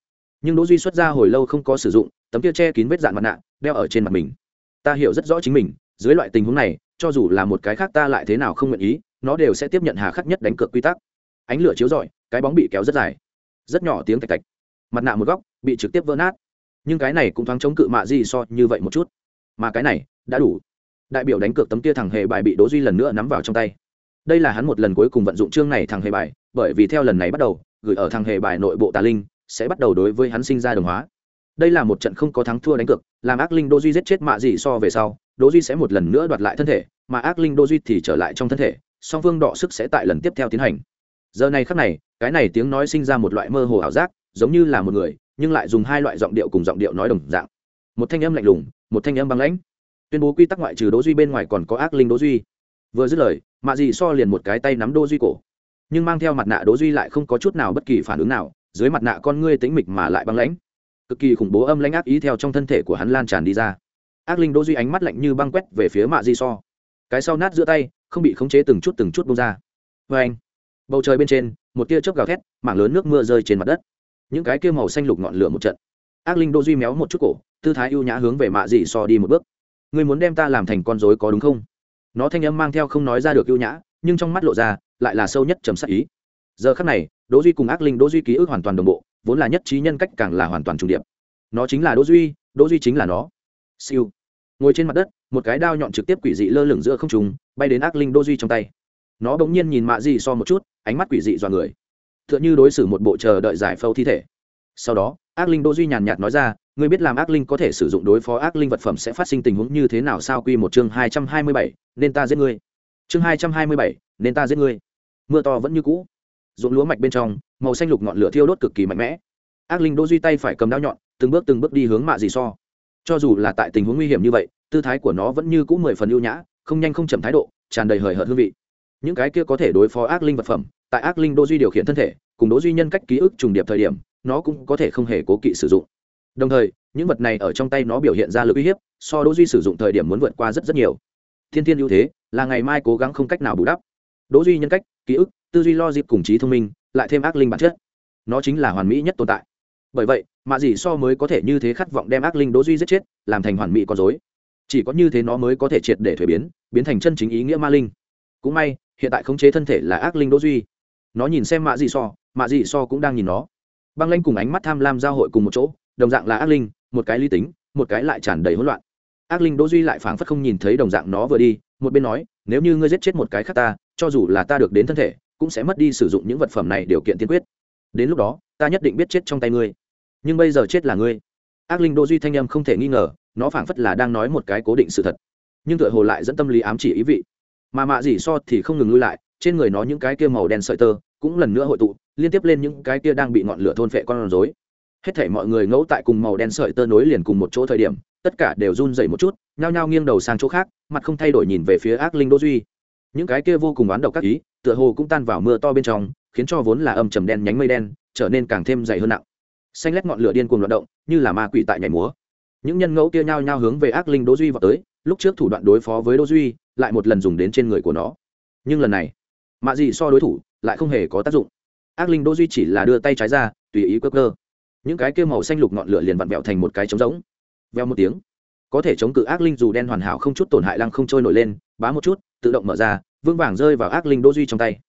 Nhưng đỗ duy xuất ra hồi lâu không có sử dụng, tấm kia che kín vết dạn mặt nạ, đeo ở trên mặt mình. Ta hiểu rất rõ chính mình, dưới loại tình huống này, cho dù là một cái khác ta lại thế nào không nguyện ý, nó đều sẽ tiếp nhận hà khắc nhất đánh cược quy tắc. Ánh lửa chiếu rọi, cái bóng bị kéo rất dài. Rất nhỏ tiếng tạch tạch. Mặt nạ một góc, bị trực tiếp vỡ nát nhưng cái này cũng thoáng chống cự mạ gì so như vậy một chút. Mà cái này, đã đủ. Đại biểu đánh cược tấm kia thằng hề bài bị đỗ duy lần nữa nắm vào trong tay. Đây là hắn một lần cuối cùng vận dụng chương này thằng hề bài, bởi vì theo lần này bắt đầu, gửi ở thằng hề bài nội bộ tà linh, sẽ bắt đầu đối với hắn sinh ra đồng hóa. Đây là một trận không có thắng thua đánh cược, làm ác linh đỗ duy giết chết mạ gì so về sau, đỗ duy sẽ một lần nữa đoạt lại thân thể, mà ác linh đỗ duy thì trở lại trong thân thể, song phương đọ sức sẽ tại lần tiếp theo tiến hành. Giờ này khắc này, cái này tiếng nói sinh ra một loại mơ hồ ảo giác, giống như là một người nhưng lại dùng hai loại giọng điệu cùng giọng điệu nói đồng dạng. Một thanh âm lạnh lùng, một thanh âm băng lãnh. Tuyên bố quy tắc ngoại trừ đỗ duy bên ngoài còn có ác linh đỗ duy. Vừa dứt lời, mạ dị so liền một cái tay nắm đỗ duy cổ. Nhưng mang theo mặt nạ đỗ duy lại không có chút nào bất kỳ phản ứng nào, dưới mặt nạ con ngươi tĩnh mịch mà lại băng lãnh. Cực kỳ khủng bố âm lãnh ác ý theo trong thân thể của hắn lan tràn đi ra. Ác linh đỗ duy ánh mắt lạnh như băng quét về phía mạ di so. Cái sau nát giữa tay, không bị khống chế từng chút từng chút bung ra. Vê anh bầu trời bên trên, một tia chớp gào thét, mảng lớn nước mưa rơi trên mặt đất những cái kia màu xanh lục ngọn lửa một trận. Ác linh Đô duy méo một chút cổ, tư thái ưu nhã hướng về mạ dị so đi một bước. Ngươi muốn đem ta làm thành con rối có đúng không? Nó thanh âm mang theo không nói ra được ưu nhã, nhưng trong mắt lộ ra, lại là sâu nhất trầm sắc ý. Giờ khắc này, đỗ duy cùng ác linh đỗ duy ký ức hoàn toàn đồng bộ, vốn là nhất trí nhân cách càng là hoàn toàn trùng điệp. Nó chính là đỗ duy đỗ duy chính là nó. Siêu. Ngồi trên mặt đất, một cái đao nhọn trực tiếp quỷ dị lơ lửng giữa không trung, bay đến ác linh đỗ duy trong tay. Nó bỗng nhiên nhìn mạ dị so một chút, ánh mắt quỷ dị dọa người tựa như đối xử một bộ chờ đợi giải phẫu thi thể. Sau đó, ác linh đỗ duy nhàn nhạt nói ra, ngươi biết làm ác linh có thể sử dụng đối phó ác linh vật phẩm sẽ phát sinh tình huống như thế nào sao? Quy một chương hai trăm hai mươi bảy, nên ta giết ngươi. Chương hai trăm hai mươi bảy, nên ta giết ngươi. Mưa to vẫn như cũ. Ruộng lúa mạch bên trong, màu xanh lục ngọn lửa thiêu đốt cực kỳ mạnh mẽ. Ác linh đỗ duy tay phải cầm đao nhọn, từng bước từng bước đi hướng mạ dì so. Cho dù là tại tình huống nguy hiểm như vậy, tư thái của nó vẫn như cũ mười phần ưu nhã, không nhanh không chậm thái độ, tràn đầy hời hợt hương vị. Những cái kia có thể đối phó ác linh vật phẩm tại ác linh đỗ duy điều khiển thân thể, cùng đỗ duy nhân cách ký ức trùng điệp thời điểm, nó cũng có thể không hề cố kỵ sử dụng. Đồng thời, những vật này ở trong tay nó biểu hiện ra lực uy hiếp, so đỗ duy sử dụng thời điểm muốn vượt qua rất rất nhiều. Thiên thiên ưu thế, là ngày mai cố gắng không cách nào bù đắp. Đỗ duy nhân cách, ký ức, tư duy lo dịp cùng trí thông minh, lại thêm ác linh bản chất. Nó chính là hoàn mỹ nhất tồn tại. Bởi vậy mạ gì so mới có thể như thế khát vọng đem ác linh đỗ duy giết chết, làm thành hoàn mỹ con dối chỉ có như thế nó mới có thể triệt để thuế biến biến thành chân chính ý nghĩa ma linh. Cũng may, hiện tại khống chế thân thể là ác linh đỗ duy nó nhìn xem mạ gì so, mạ gì so cũng đang nhìn nó. Băng lanh cùng ánh mắt tham lam giao hội cùng một chỗ, đồng dạng là ác linh, một cái lý tính, một cái lại tràn đầy hỗn loạn. Ác linh đỗ duy lại phảng phất không nhìn thấy đồng dạng nó vừa đi, một bên nói, nếu như ngươi giết chết một cái khác ta, cho dù là ta được đến thân thể, cũng sẽ mất đi sử dụng những vật phẩm này điều kiện tiên quyết. Đến lúc đó, ta nhất định biết chết trong tay ngươi. Nhưng bây giờ chết là ngươi. Ác linh đô duy thanh âm không thể nghi ngờ, nó phảng phất là đang nói một cái cố định sự thật. Nhưng tựa hồ lại dẫn tâm lý ám chỉ ý vị. Mà mạ dỉ so thì không ngừng lui lại, trên người nó những cái kia màu đen sợi tơ cũng lần nữa hội tụ, liên tiếp lên những cái kia đang bị ngọn lửa thôn phệ con rối. Hết thể mọi người ngẫu tại cùng màu đen sợi tơ nối liền cùng một chỗ thời điểm, tất cả đều run dậy một chút, nhao nhao nghiêng đầu sang chỗ khác, mặt không thay đổi nhìn về phía ác linh đỗ duy. Những cái kia vô cùng oán độc các ý, tựa hồ cũng tan vào mưa to bên trong, khiến cho vốn là âm trầm đen nhánh mây đen, trở nên càng thêm dày hơn nặng. Xanh lét ngọn lửa điên cuồng loạn động, như là ma quỷ tại nhảy múa. Những nhân ngẫu kia nhao nhao hướng về ác linh đỗ duy vào tới, lúc trước thủ đoạn đối phó với đỗ duy, lại một lần dùng đến trên người của nó. Nhưng lần này, mạ gì so đối thủ lại không hề có tác dụng. Ác linh đỗ duy chỉ là đưa tay trái ra, tùy ý cơ cơ những cái kia màu xanh lục ngọn lửa liền vặn vẹo thành một cái trống rỗng. Veo một tiếng, có thể chống cự ác linh dù đen hoàn hảo không chút tổn hại lăng không trôi nổi lên, bá một chút, tự động mở ra, vương vàng rơi vào ác linh đỗ duy trong tay.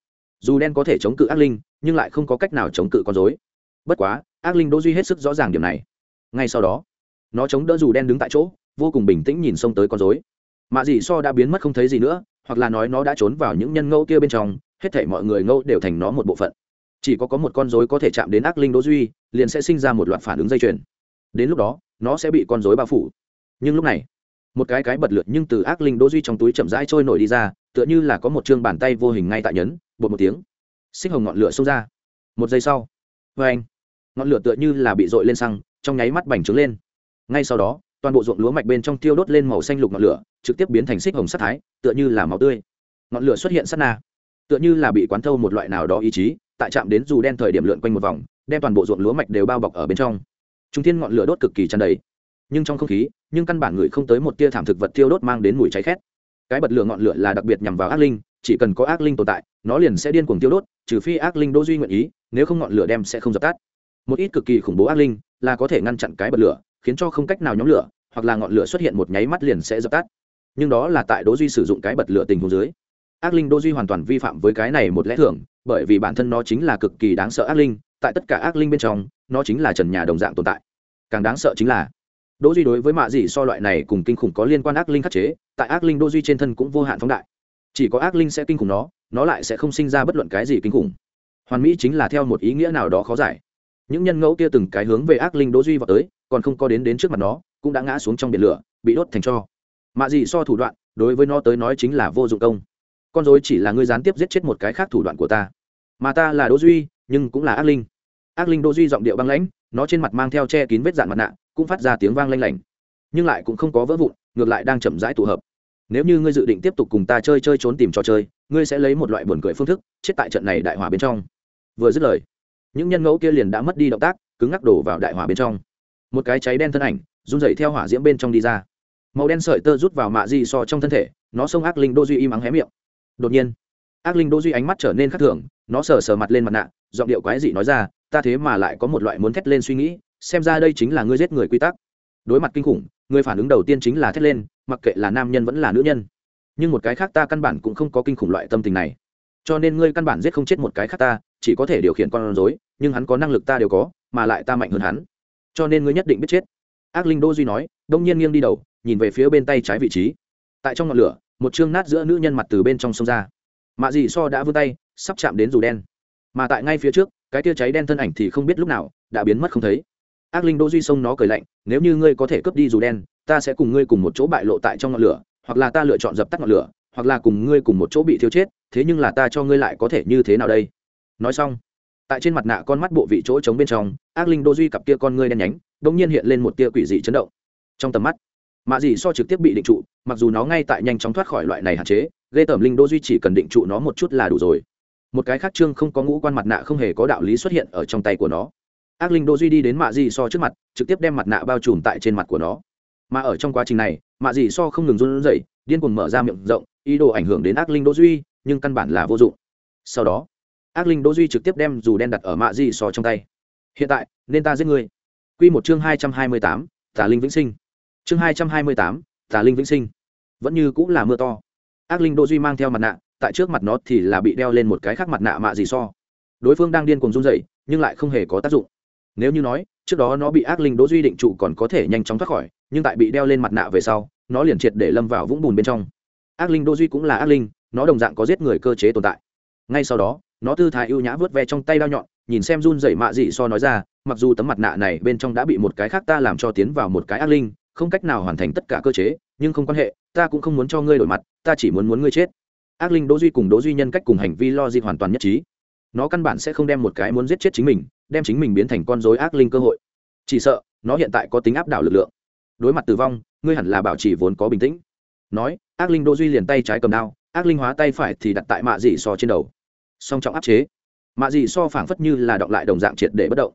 Dù đen có thể chống cự ác linh, nhưng lại không có cách nào chống cự con dối bất quá, ác linh đỗ duy hết sức rõ ràng điểm này. Ngay sau đó, nó chống đỡ dù đen đứng tại chỗ, vô cùng bình tĩnh nhìn xông tới con dối mạ dị so đã biến mất không thấy gì nữa, hoặc là nói nó đã trốn vào những nhân ngẫu kia bên trong hết thảy mọi người ngẫu đều thành nó một bộ phận. Chỉ có có một con rối có thể chạm đến ác linh đỗ duy, liền sẽ sinh ra một loạt phản ứng dây chuyền. Đến lúc đó, nó sẽ bị con rối bao phủ. Nhưng lúc này, một cái cái bật lượt nhưng từ ác linh đỗ duy trong túi chậm rãi trôi nổi đi ra, tựa như là có một chương bàn tay vô hình ngay tại nhấn, bột một tiếng. Xích hồng ngọn lửa xông ra. Một giây sau, vê anh, ngọn lửa tựa như là bị dội lên xăng, trong nháy mắt bành trướng lên. Ngay sau đó, toàn bộ ruộng lúa mạch bên trong tiêu đốt lên màu xanh lục ngọn lửa, trực tiếp biến thành xích hồng sắc thái, tựa như là máu tươi. Ngọn lửa xuất hiện sát na tựa như là bị quán thâu một loại nào đó ý chí, tại chạm đến dù đen thời điểm lượn quanh một vòng, đem toàn bộ ruộng lúa mạch đều bao bọc ở bên trong. Chúng thiên ngọn lửa đốt cực kỳ tràn đầy. Nhưng trong không khí, nhưng căn bản người không tới một tia thảm thực vật tiêu đốt mang đến mùi cháy khét. Cái bật lửa ngọn lửa là đặc biệt nhằm vào ác linh, chỉ cần có ác linh tồn tại, nó liền sẽ điên cuồng tiêu đốt, trừ phi ác linh đô duy nguyện ý, nếu không ngọn lửa đem sẽ không dập tắt. Một ít cực kỳ khủng bố ác linh là có thể ngăn chặn cái bật lửa, khiến cho không cách nào nhóm lửa, hoặc là ngọn lửa xuất hiện một nháy mắt liền sẽ dập tắt. Nhưng đó là tại đỗ duy sử dụng cái bật lửa tình huống dưới ác linh đỗ duy hoàn toàn vi phạm với cái này một lẽ thường, bởi vì bản thân nó chính là cực kỳ đáng sợ ác linh, tại tất cả ác linh bên trong, nó chính là trần nhà đồng dạng tồn tại. Càng đáng sợ chính là đỗ duy đối với mạ dị so loại này cùng kinh khủng có liên quan ác linh khắc chế, tại ác linh đỗ duy trên thân cũng vô hạn phóng đại. Chỉ có ác linh sẽ kinh khủng nó nó lại sẽ không sinh ra bất luận cái gì kinh khủng. Hoàn mỹ chính là theo một ý nghĩa nào đó khó giải. Những nhân ngẫu kia từng cái hướng về ác linh đỗ duy vào tới, còn không có đến đến trước mặt nó, cũng đã ngã xuống trong biển lửa, bị đốt thành tro mạ dị so thủ đoạn, đối với nó tới nói chính là vô dụng công con dối chỉ là ngươi gián tiếp giết chết một cái khác thủ đoạn của ta. Mà ta là đỗ duy, nhưng cũng là ác linh. Ác linh đỗ duy giọng điệu băng lãnh, nó trên mặt mang theo che kín vết dạn mặt nạ, cũng phát ra tiếng vang lanh lảnh. Nhưng lại cũng không có vỡ vụn, ngược lại đang chậm rãi tụ hợp. Nếu như ngươi dự định tiếp tục cùng ta chơi chơi trốn tìm trò chơi, ngươi sẽ lấy một loại buồn cười phương thức, chết tại trận này đại hỏa bên trong. Vừa dứt lời, những nhân ngẫu kia liền đã mất đi động tác, cứng ngắc đổ vào đại hỏa bên trong. Một cái cháy đen thân ảnh, run rẩy theo hỏa diễm bên trong đi ra. Màu đen sợi tơ rút vào mạ di so trong thân thể, nó xông ác linh đô duy im ắng hé miệng đột nhiên, ác linh đô duy ánh mắt trở nên khắc thường, nó sờ sờ mặt lên mặt nạ, giọng điệu quái dị nói ra, ta thế mà lại có một loại muốn thét lên suy nghĩ, xem ra đây chính là ngươi giết người quy tắc. Đối mặt kinh khủng, người phản ứng đầu tiên chính là thét lên, mặc kệ là nam nhân vẫn là nữ nhân. Nhưng một cái khác ta căn bản cũng không có kinh khủng loại tâm tình này. Cho nên ngươi căn bản giết không chết một cái khác ta, chỉ có thể điều khiển con rối, nhưng hắn có năng lực ta đều có, mà lại ta mạnh hơn hắn. Cho nên ngươi nhất định biết chết. Ác linh đô duy nói, đông nhiên nghiêng đi đầu, nhìn về phía bên tay trái vị trí. Tại trong ngọn lửa một chương nát giữa nữ nhân mặt từ bên trong sông ra. Mạ dị so đã vươn tay, sắp chạm đến dù đen. Mà tại ngay phía trước, cái tia cháy đen thân ảnh thì không biết lúc nào đã biến mất không thấy. Ác linh đỗ duy sông nó cười lạnh, nếu như ngươi có thể cướp đi dù đen, ta sẽ cùng ngươi cùng một chỗ bại lộ tại trong ngọn lửa, hoặc là ta lựa chọn dập tắt ngọn lửa, hoặc là cùng ngươi cùng một chỗ bị thiêu chết, thế nhưng là ta cho ngươi lại có thể như thế nào đây? Nói xong, tại trên mặt nạ con mắt bộ vị chỗ trống bên trong, ác linh đỗ duy cặp kia con ngươi đen nhánh, đột nhiên hiện lên một tia quỷ dị chấn động. Trong tầm mắt mạ dị so trực tiếp bị định trụ, mặc dù nó ngay tại nhanh chóng thoát khỏi loại này hạn chế ghê tởm linh đô duy chỉ cần định trụ nó một chút là đủ rồi. Một cái khác trương không có ngũ quan mặt nạ không hề có đạo lý xuất hiện ở trong tay của nó. Ác linh đô duy đi đến mạ dị so trước mặt, trực tiếp đem mặt nạ bao trùm tại trên mặt của nó. Mà ở trong quá trình này, mạ dị so không ngừng run rẩy, điên cuồng mở ra miệng rộng, ý đồ ảnh hưởng đến ác linh đô duy, nhưng căn bản là vô dụng. Sau đó, ác linh đô duy trực tiếp đem dù đen đặt ở mạ dị so trong tay. Hiện tại, nên ta giết người. quy một chương hai trăm hai mươi tám, tà linh vĩnh sinh chương hai trăm hai mươi tám, tà linh vĩnh sinh. Vẫn như cũng là mưa to. Ác linh đô duy mang theo mặt nạ, tại trước mặt nó thì là bị đeo lên một cái khác mặt nạ mạ dị so. Đối phương đang điên cuồng run rẩy, nhưng lại không hề có tác dụng. Nếu như nói, trước đó nó bị ác linh đỗ duy định trụ còn có thể nhanh chóng thoát khỏi, nhưng tại bị đeo lên mặt nạ về sau, nó liền triệt để lâm vào vũng bùn bên trong. Ác linh đỗ duy cũng là ác linh, nó đồng dạng có giết người cơ chế tồn tại. Ngay sau đó, nó tư thái ưu nhã vớt ve trong tay đao nhọn, nhìn xem run rẩy mạ dị so nói ra, mặc dù tấm mặt nạ này bên trong đã bị một cái khác ta làm cho tiến vào một cái ác linh không cách nào hoàn thành tất cả cơ chế, nhưng không quan hệ, ta cũng không muốn cho ngươi đổi mặt, ta chỉ muốn muốn ngươi chết. Ác linh đỗ duy cùng đỗ duy nhân cách cùng hành vi lo di hoàn toàn nhất trí. Nó căn bản sẽ không đem một cái muốn giết chết chính mình, đem chính mình biến thành con rối ác linh cơ hội. Chỉ sợ, nó hiện tại có tính áp đảo lực lượng. Đối mặt tử vong, ngươi hẳn là bảo trì vốn có bình tĩnh. Nói, ác linh đỗ duy liền tay trái cầm đao, ác linh hóa tay phải thì đặt tại mạ dị so trên đầu. Song trọng áp chế. Mạ dị so phảng phất như là động lại đồng dạng triệt để bất động.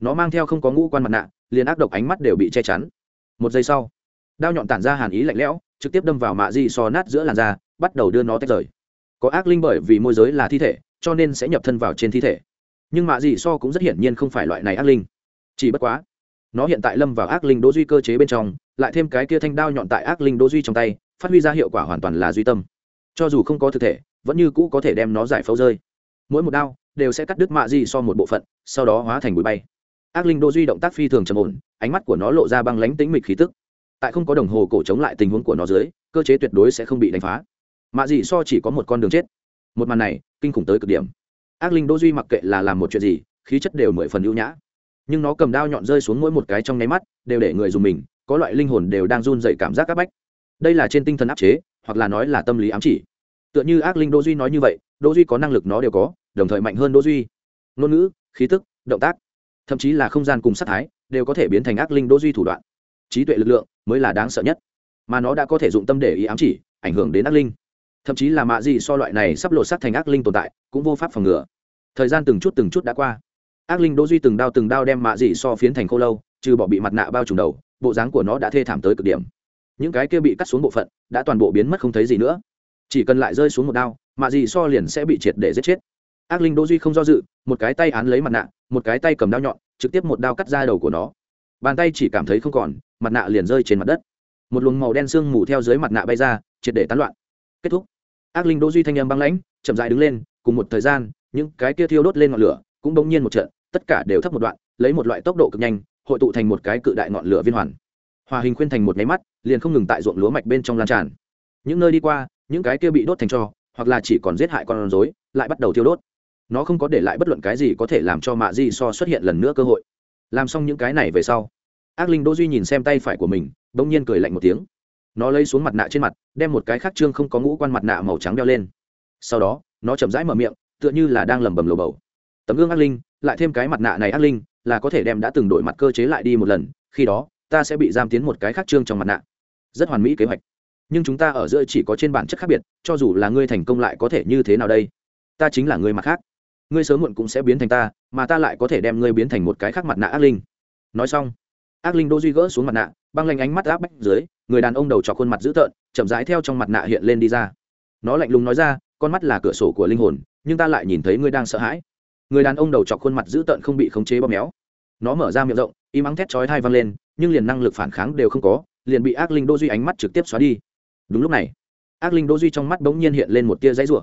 Nó mang theo không có ngũ quan mặt nạ, liền ác độc ánh mắt đều bị che chắn một giây sau, đao nhọn tản ra hàn ý lạnh lẽo, trực tiếp đâm vào mạ di so nát giữa làn da, bắt đầu đưa nó tách rời. Có ác linh bởi vì môi giới là thi thể, cho nên sẽ nhập thân vào trên thi thể. Nhưng mạ di so cũng rất hiển nhiên không phải loại này ác linh. Chỉ bất quá, nó hiện tại lâm vào ác linh đỗ duy cơ chế bên trong, lại thêm cái kia thanh đao nhọn tại ác linh đỗ duy trong tay, phát huy ra hiệu quả hoàn toàn là duy tâm. Cho dù không có thực thể, vẫn như cũ có thể đem nó giải phẫu rơi. Mỗi một đao đều sẽ cắt đứt mạ di so một bộ phận, sau đó hóa thành bụi bay ác linh Đô duy động tác phi thường trầm ổn, ánh mắt của nó lộ ra băng lãnh tĩnh mịch khí tức. Tại không có đồng hồ cổ chống lại tình huống của nó dưới, cơ chế tuyệt đối sẽ không bị đánh phá. Mạ dị so chỉ có một con đường chết. Một màn này, kinh khủng tới cực điểm. Ác linh Đô duy mặc kệ là làm một chuyện gì, khí chất đều mười phần ưu nhã. Nhưng nó cầm đao nhọn rơi xuống mỗi một cái trong nháy mắt, đều để người dùng mình, có loại linh hồn đều đang run dậy cảm giác áp bách. Đây là trên tinh thần áp chế, hoặc là nói là tâm lý ám chỉ. Tựa như ác linh Đô duy nói như vậy, Đô duy có năng lực nó đều có, đồng thời mạnh hơn Đô duy. Ngôn ngữ, khí tức, động tác thậm chí là không gian cùng sát thái đều có thể biến thành ác linh đỗ duy thủ đoạn. Trí tuệ lực lượng mới là đáng sợ nhất, mà nó đã có thể dụng tâm để ý ám chỉ, ảnh hưởng đến ác linh. Thậm chí là mạ gì so loại này sắp lột sát thành ác linh tồn tại cũng vô pháp phòng ngừa. Thời gian từng chút từng chút đã qua. Ác linh đỗ duy từng đao từng đao đem mạ dị so phiến thành khô lâu, trừ bỏ bị mặt nạ bao trùm đầu, bộ dáng của nó đã thê thảm tới cực điểm. Những cái kia bị cắt xuống bộ phận đã toàn bộ biến mất không thấy gì nữa. Chỉ cần lại rơi xuống một đao, mạ dị so liền sẽ bị triệt để giết chết ác linh đỗ duy không do dự, một cái tay án lấy mặt nạ, một cái tay cầm đao nhọn, trực tiếp một đao cắt ra đầu của nó. Bàn tay chỉ cảm thấy không còn, mặt nạ liền rơi trên mặt đất. Một luồng màu đen sương mù theo dưới mặt nạ bay ra, triệt để tán loạn. Kết thúc. Ác linh đỗ duy thanh âm băng lãnh, chậm rãi đứng lên, cùng một thời gian, những cái kia thiêu đốt lên ngọn lửa cũng bỗng nhiên một trận, tất cả đều thấp một đoạn, lấy một loại tốc độ cực nhanh, hội tụ thành một cái cự đại ngọn lửa viên hoàn. Hòa hình khuyên thành một máy mắt, liền không ngừng tại ruộng lúa mạch bên trong lan tràn. Những nơi đi qua, những cái kia bị đốt thành cho, hoặc là chỉ còn giết hại con rối, lại bắt đầu thiêu đốt nó không có để lại bất luận cái gì có thể làm cho mạ di so xuất hiện lần nữa cơ hội. Làm xong những cái này về sau, ác linh đỗ duy nhìn xem tay phải của mình, bỗng nhiên cười lạnh một tiếng. Nó lấy xuống mặt nạ trên mặt, đem một cái khác trương không có ngũ quan mặt nạ màu trắng đeo lên. Sau đó, nó chậm rãi mở miệng, tựa như là đang lẩm bẩm lồ bầu. Tấm gương ác linh, lại thêm cái mặt nạ này ác linh, là có thể đem đã từng đổi mặt cơ chế lại đi một lần, khi đó, ta sẽ bị giam tiến một cái khác trương trong mặt nạ. Rất hoàn mỹ kế hoạch. Nhưng chúng ta ở giữa chỉ có trên bản chất khác biệt, cho dù là ngươi thành công lại có thể như thế nào đây? Ta chính là người mặt khác ngươi sớm muộn cũng sẽ biến thành ta, mà ta lại có thể đem ngươi biến thành một cái khác mặt nạ ác linh. Nói xong, ác linh đô duy gỡ xuống mặt nạ, băng lanh ánh mắt áp bách dưới, người đàn ông đầu trọc khuôn mặt dữ tợn, chậm rãi theo trong mặt nạ hiện lên đi ra. Nó lạnh lùng nói ra, con mắt là cửa sổ của linh hồn, nhưng ta lại nhìn thấy ngươi đang sợ hãi. Người đàn ông đầu chọc khuôn mặt dữ tợn không bị khống chế bóp méo. Nó mở ra miệng rộng, im ắng thét chói thai văng lên, nhưng liền năng lực phản kháng đều không có, liền bị ác linh đô duy ánh mắt trực tiếp xóa đi. Đúng lúc này, ác linh đô duy trong mắt bỗng nhiên hiện lên một tia giấy rủa.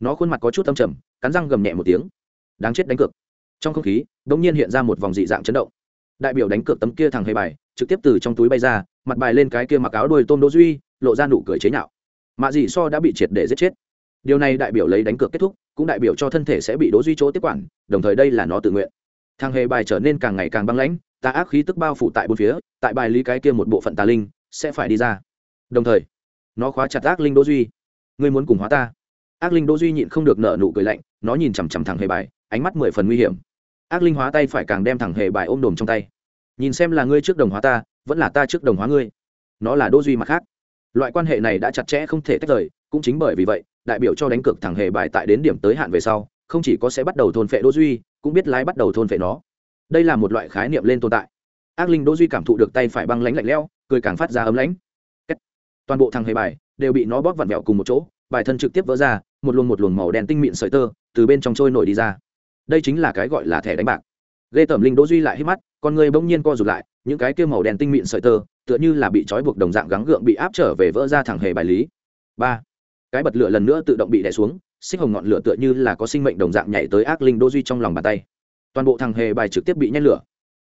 Nó khuôn mặt có chút âm trầm cắn răng gầm nhẹ một tiếng. Đáng chết đánh cược. Trong không khí bỗng nhiên hiện ra một vòng dị dạng chấn động. Đại biểu đánh cược tấm kia thằng hề bài, trực tiếp từ trong túi bay ra, mặt bài lên cái kia mặc áo đuôi tôm đỗ duy, lộ ra nụ cười chế nhạo. Mạ dị so đã bị triệt để giết chết. Điều này đại biểu lấy đánh cược kết thúc, cũng đại biểu cho thân thể sẽ bị đỗ duy chỗ tiếp quản, đồng thời đây là nó tự nguyện. Thằng hề bài trở nên càng ngày càng băng lãnh, tà ác khí tức bao phủ tại bốn phía, tại bài lý cái kia một bộ phận tà linh, sẽ phải đi ra. Đồng thời, nó khóa chặt ác linh đỗ duy. Ngươi muốn cùng hóa ta? Ác linh đỗ duy nhịn không được nở nụ cười lạnh, nó nhìn chằm chằm thằng hề bài, ánh mắt mười phần nguy hiểm. Ác linh hóa tay phải càng đem thằng hề bài ôm đồm trong tay. Nhìn xem là ngươi trước đồng hóa ta, vẫn là ta trước đồng hóa ngươi. Nó là đỗ duy mặt khác. Loại quan hệ này đã chặt chẽ không thể tách rời, cũng chính bởi vì vậy, đại biểu cho đánh cược thằng hề bài tại đến điểm tới hạn về sau, không chỉ có sẽ bắt đầu thôn phệ đỗ duy, cũng biết lái bắt đầu thôn phệ nó. Đây là một loại khái niệm lên tồn tại. Ác linh đỗ duy cảm thụ được tay phải băng lãnh lạnh lẽo, cười càng phát ra ấm lãnh. Toàn bộ thằng hề bài đều bị nó bóp vặn vẹo cùng một chỗ, bài thân trực tiếp vỡ ra một luồng một luồng màu đen tinh mịn sợi tơ từ bên trong trôi nổi đi ra. Đây chính là cái gọi là thẻ đánh bạc. Ghê tởm linh đỗ duy lại hít mắt, con người bỗng nhiên co rụt lại, những cái kia màu đen tinh mịn sợi tơ tựa như là bị trói buộc đồng dạng gắng gượng bị áp trở về vỡ ra thẳng hề bài lý. Ba, cái bật lửa lần nữa tự động bị đè xuống, xích hồng ngọn lửa tựa như là có sinh mệnh đồng dạng nhảy tới ác linh Đỗ duy trong lòng bàn tay. Toàn bộ thằng hề bài trực tiếp bị nhét lửa.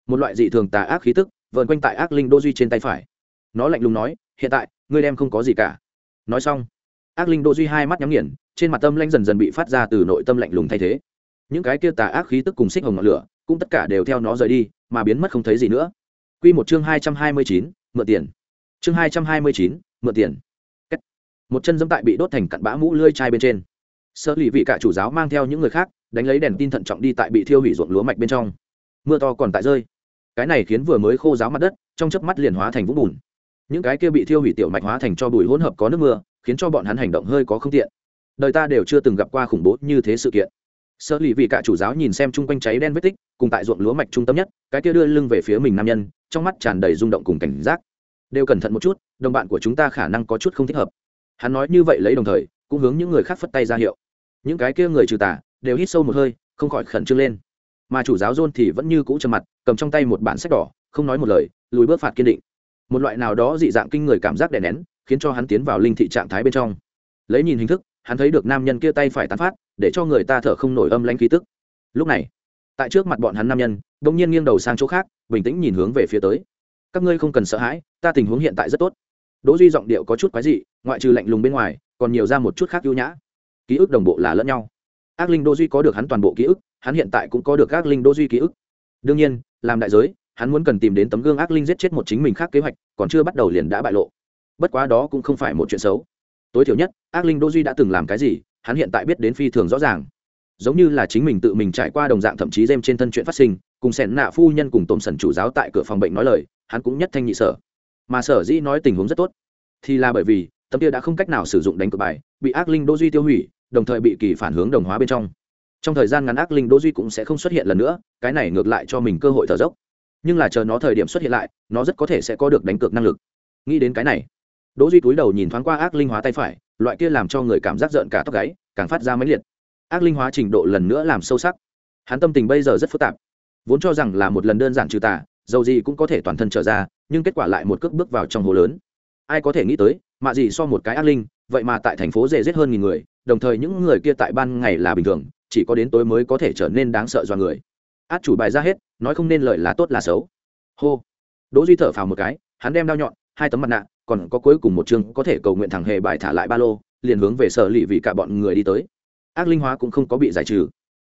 Một loại dị thường tà ác khí tức, vờn quanh tại ác linh Đỗ duy trên tay phải. Nó lạnh lùng nói, hiện tại, ngươi đem không có gì cả. Nói xong, ác linh Đỗ duy hai mắt nhắm nghiền trên mặt tâm lanh dần dần bị phát ra từ nội tâm lạnh lùng thay thế. Những cái kia tà ác khí tức cùng xích hồng ngọn lửa, cũng tất cả đều theo nó rời đi, mà biến mất không thấy gì nữa. Quy một chương hai trăm hai mươi chín, mượn tiền. Chương hai trăm hai mươi chín, mượn tiền. Một chân dẫm tại bị đốt thành cặn bã mũ lươi chai bên trên. Sợ lì vị cả chủ giáo mang theo những người khác, đánh lấy đèn tin thận trọng đi tại bị thiêu hủy ruộng lúa mạch bên trong. Mưa to còn tại rơi. Cái này khiến vừa mới khô giáo mặt đất, trong chớp mắt liền hóa thành vũng bùn. Những cái kia bị thiêu hủy tiểu mạch hóa thành cho bụi hỗn hợp có nước mưa, khiến cho bọn hắn hành động hơi có không tiện đời ta đều chưa từng gặp qua khủng bố như thế sự kiện. Sơ lì vị cả chủ giáo nhìn xem chung quanh cháy đen vết tích, cùng tại ruộng lúa mạch trung tâm nhất, cái kia đưa lưng về phía mình nam nhân, trong mắt tràn đầy rung động cùng cảnh giác. Đều cẩn thận một chút, đồng bạn của chúng ta khả năng có chút không thích hợp. Hắn nói như vậy lấy đồng thời, cũng hướng những người khác phất tay ra hiệu. Những cái kia người trừ tà, đều hít sâu một hơi, không khỏi khẩn trương lên. Mà chủ giáo john thì vẫn như cũ trầm mặt, cầm trong tay một bản sách đỏ, không nói một lời, lùi bước phạt kiên định. Một loại nào đó dị dạng kinh người cảm giác đè nén, khiến cho hắn tiến vào linh thị trạng thái bên trong. Lấy nhìn hình thức hắn thấy được nam nhân kia tay phải tán phát, để cho người ta thở không nổi âm lãnh khí tức. Lúc này, tại trước mặt bọn hắn nam nhân đ ỗ n g nhiên nghiêng đầu sang chỗ khác, bình tĩnh nhìn hướng về phía tới. Các ngươi không cần sợ hãi, ta tình huống hiện tại rất tốt. Đỗ duy giọng điệu có chút quái dị, ngoại trừ lạnh lùng bên ngoài, còn nhiều ra một chút khác ưu nhã. Ký ức đồng bộ là lẫn nhau. Ác linh đô duy có được hắn toàn bộ ký ức, hắn hiện tại cũng có được ác linh đô duy ký ức. Đương nhiên, làm đại giới, hắn muốn cần tìm đến tấm gương ác linh giết chết một chính mình khác kế hoạch, còn chưa bắt đầu liền đã bại lộ. Bất quá đó cũng không phải một chuyện xấu tối thiểu nhất, ác linh đô duy đã từng làm cái gì, hắn hiện tại biết đến phi thường rõ ràng. Giống như là chính mình tự mình trải qua đồng dạng thậm chí đem trên thân chuyện phát sinh, cùng sẻn nạ phu nhân cùng tôm sần chủ giáo tại cửa phòng bệnh nói lời, hắn cũng nhất thanh nhị sở. Mà sở dĩ nói tình huống rất tốt, thì là bởi vì, tấm kia đã không cách nào sử dụng đánh cược bài, bị ác linh đô duy tiêu hủy, đồng thời bị kỳ phản hướng đồng hóa bên trong. Trong thời gian ngắn ác linh đô duy cũng sẽ không xuất hiện lần nữa, cái này ngược lại cho mình cơ hội thở dốc. Nhưng là chờ nó thời điểm xuất hiện lại, nó rất có thể sẽ có được đánh cược năng lực. Nghĩ đến cái này đỗ duy cúi đầu nhìn thoáng qua ác linh hóa tay phải, loại kia làm cho người cảm giác giận cả tóc gáy, càng phát ra mấy liệt. Ác linh hóa trình độ lần nữa làm sâu sắc. Hắn tâm tình bây giờ rất phức tạp. Vốn cho rằng là một lần đơn giản trừ tà, dầu gì cũng có thể toàn thân trở ra, nhưng kết quả lại một cước bước vào trong hồ lớn. Ai có thể nghĩ tới mạ gì so một cái ác linh, vậy mà tại thành phố dễ giết hơn nghìn người, đồng thời những người kia tại ban ngày là bình thường, chỉ có đến tối mới có thể trở nên đáng sợ do người. Át chủ bài ra hết, nói không nên lợi là tốt là xấu. Hô. Đỗ duy thở phào một cái, hắn đem đao nhọn hai tấm mặt nạ, còn có cuối cùng một chương có thể cầu nguyện thẳng hề bài thả lại ba lô, liền hướng về sở lì vì cả bọn người đi tới. Ác linh hóa cũng không có bị giải trừ.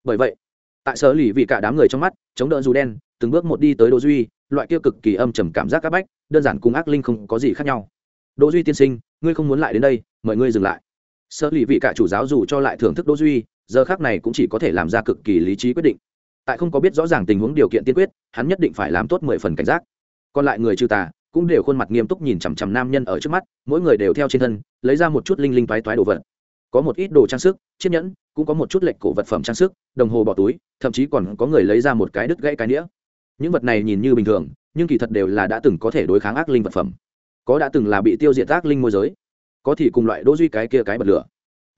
Bởi vậy, tại sở lì vì cả đám người trong mắt, chống đỡ dù đen, từng bước một đi tới đỗ duy, loại kia cực kỳ âm trầm cảm giác các bách, đơn giản cùng ác linh không có gì khác nhau. Đỗ duy tiên sinh, ngươi không muốn lại đến đây, mời ngươi dừng lại. Sở lì vị cả chủ giáo dù cho lại thưởng thức đỗ duy, giờ khác này cũng chỉ có thể làm ra cực kỳ lý trí quyết định. Tại không có biết rõ ràng tình huống điều kiện tiên quyết, hắn nhất định phải làm tốt mười phần cảnh giác. Còn lại người trừ tà cũng đều khuôn mặt nghiêm túc nhìn chằm chằm nam nhân ở trước mắt, mỗi người đều theo trên thân, lấy ra một chút linh linh toái toái đồ vật. Có một ít đồ trang sức, chiếc nhẫn, cũng có một chút lệnh cổ vật phẩm trang sức, đồng hồ bỏ túi, thậm chí còn có người lấy ra một cái đứt gãy cái nĩa. Những vật này nhìn như bình thường, nhưng kỳ thật đều là đã từng có thể đối kháng ác linh vật phẩm. Có đã từng là bị tiêu diệt ác linh môi giới, có thì cùng loại đỗ duy cái kia cái bật lửa.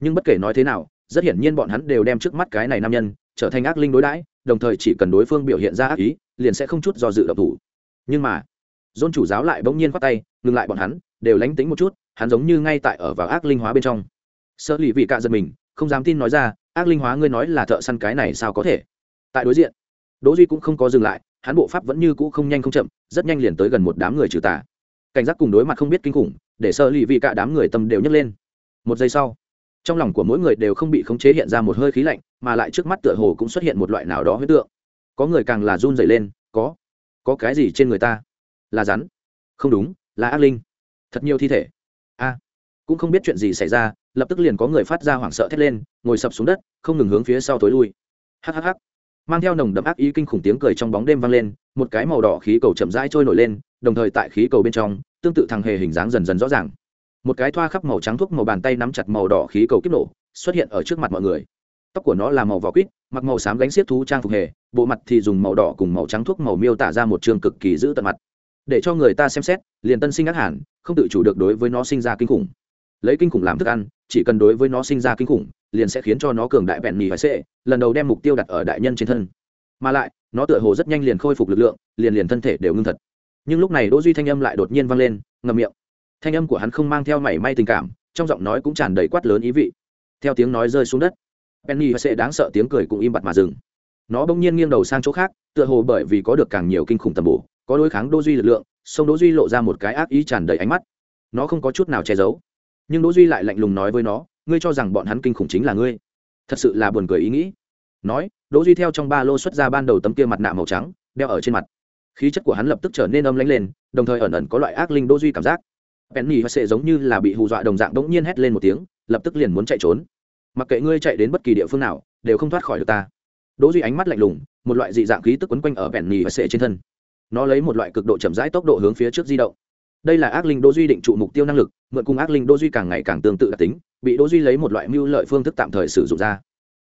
Nhưng bất kể nói thế nào, rất hiển nhiên bọn hắn đều đem trước mắt cái này nam nhân, trở thành ác linh đối đãi, đồng thời chỉ cần đối phương biểu hiện ra ác ý, liền sẽ không chút do dự động thủ. Nhưng mà dôn chủ giáo lại bỗng nhiên khoát tay, ngừng lại bọn hắn, đều lánh tính một chút, hắn giống như ngay tại ở vào ác linh hóa bên trong. Sơ lì vị cạ giật mình, không dám tin nói ra, ác linh hóa ngươi nói là thợ săn cái này sao có thể? Tại đối diện, đỗ duy cũng không có dừng lại, hắn bộ pháp vẫn như cũ không nhanh không chậm, rất nhanh liền tới gần một đám người trừ tà. Cảnh giác cùng đối mặt không biết kinh khủng, để sơ lì vị cả đám người tâm đều nhấc lên. Một giây sau, trong lòng của mỗi người đều không bị khống chế hiện ra một hơi khí lạnh, mà lại trước mắt tựa hồ cũng xuất hiện một loại nào đó huyết tượng. Có người càng là run rẩy lên, có có cái gì trên người ta? Là rắn. Không đúng, là ác linh. Thật nhiều thi thể. A, cũng không biết chuyện gì xảy ra, lập tức liền có người phát ra hoảng sợ thét lên, ngồi sập xuống đất, không ngừng hướng phía sau tối lui. Hhh mang theo nồng đậm ác ý kinh khủng tiếng cười trong bóng đêm vang lên, một cái màu đỏ khí cầu chậm rãi trôi nổi lên, đồng thời tại khí cầu bên trong, tương tự thằng hề hình dáng dần dần rõ ràng. Một cái thoa khắp màu trắng thuốc màu bàn tay nắm chặt màu đỏ khí cầu kiếp nổ, xuất hiện ở trước mặt mọi người. Tóc của nó là màu vỏ quýt, mặc màu xám gánh xiết thú trang phục hề, bộ mặt thì dùng màu đỏ cùng màu trắng thuốc màu miêu tả ra một trường cực kỳ giữ tận mặt để cho người ta xem xét, liền tân sinh ác hẳn, không tự chủ được đối với nó sinh ra kinh khủng. Lấy kinh khủng làm thức ăn, chỉ cần đối với nó sinh ra kinh khủng, liền sẽ khiến cho nó cường đại bẹn mì phải sệ, lần đầu đem mục tiêu đặt ở đại nhân trên thân. Mà lại, nó tựa hồ rất nhanh liền khôi phục lực lượng, liền liền thân thể đều ngưng thật. Nhưng lúc này đỗ duy thanh âm lại đột nhiên vang lên, ngậm miệng. Thanh âm của hắn không mang theo mảy may tình cảm, trong giọng nói cũng tràn đầy quát lớn ý vị. Theo tiếng nói rơi xuống đất, penny và sẽ đáng sợ tiếng cười cũng im bặt mà dừng. Nó bỗng nhiên nghiêng đầu sang chỗ khác, tựa hồ bởi vì có được càng nhiều kinh khủng tầm bổ có đối kháng đỗ duy lực lượng, sông đỗ duy lộ ra một cái ác ý tràn đầy ánh mắt. Nó không có chút nào che giấu. Nhưng đỗ duy lại lạnh lùng nói với nó, ngươi cho rằng bọn hắn kinh khủng chính là ngươi. Thật sự là buồn cười ý nghĩ. Nói, đỗ duy theo trong ba lô xuất ra ban đầu tấm kia mặt nạ màu trắng, đeo ở trên mặt. Khí chất của hắn lập tức trở nên âm lãnh lên, đồng thời ẩn ẩn có loại ác linh đỗ duy cảm giác. Penny và sệ giống như là bị hù dọa đồng dạng bỗng nhiên hét lên một tiếng, lập tức liền muốn chạy trốn. Mặc kệ ngươi chạy đến bất kỳ địa phương nào, đều không thoát khỏi được ta. Đỗ duy ánh mắt lạnh lùng, một loại dị dạng khí tức quấn quanh ở penny và sệ trên thân nó lấy một loại cực độ chậm rãi tốc độ hướng phía trước di động. Đây là ác linh đỗ duy định trụ mục tiêu năng lực mượn cùng ác linh đỗ duy càng ngày càng tương tự đặc tính bị đỗ duy lấy một loại mưu lợi phương thức tạm thời sử dụng ra.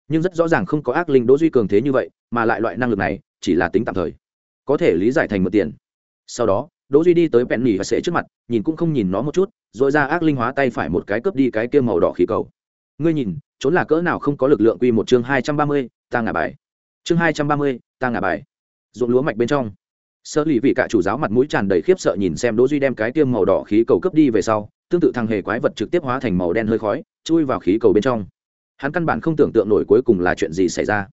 Nhưng rất rõ ràng không có ác linh đỗ duy cường thế như vậy mà lại loại năng lực này chỉ là tính tạm thời. Có thể lý giải thành một tiền. Sau đó đỗ duy đi tới bẹn nỉ và sệ trước mặt nhìn cũng không nhìn nó một chút rồi ra ác linh hóa tay phải một cái cướp đi cái kia màu đỏ khí cầu. Ngươi nhìn trốn là cỡ nào không có lực lượng quy một chương hai trăm ba mươi, ta ngả bài. Chương hai trăm ba mươi, ta ngả bài. Ruộng lúa mạch bên trong sơ lì vị cả chủ giáo mặt mũi tràn đầy khiếp sợ nhìn xem đỗ duy đem cái tiêm màu đỏ khí cầu cướp đi về sau, tương tự thằng hề quái vật trực tiếp hóa thành màu đen hơi khói, chui vào khí cầu bên trong. Hắn căn bản không tưởng tượng nổi cuối cùng là chuyện gì xảy ra.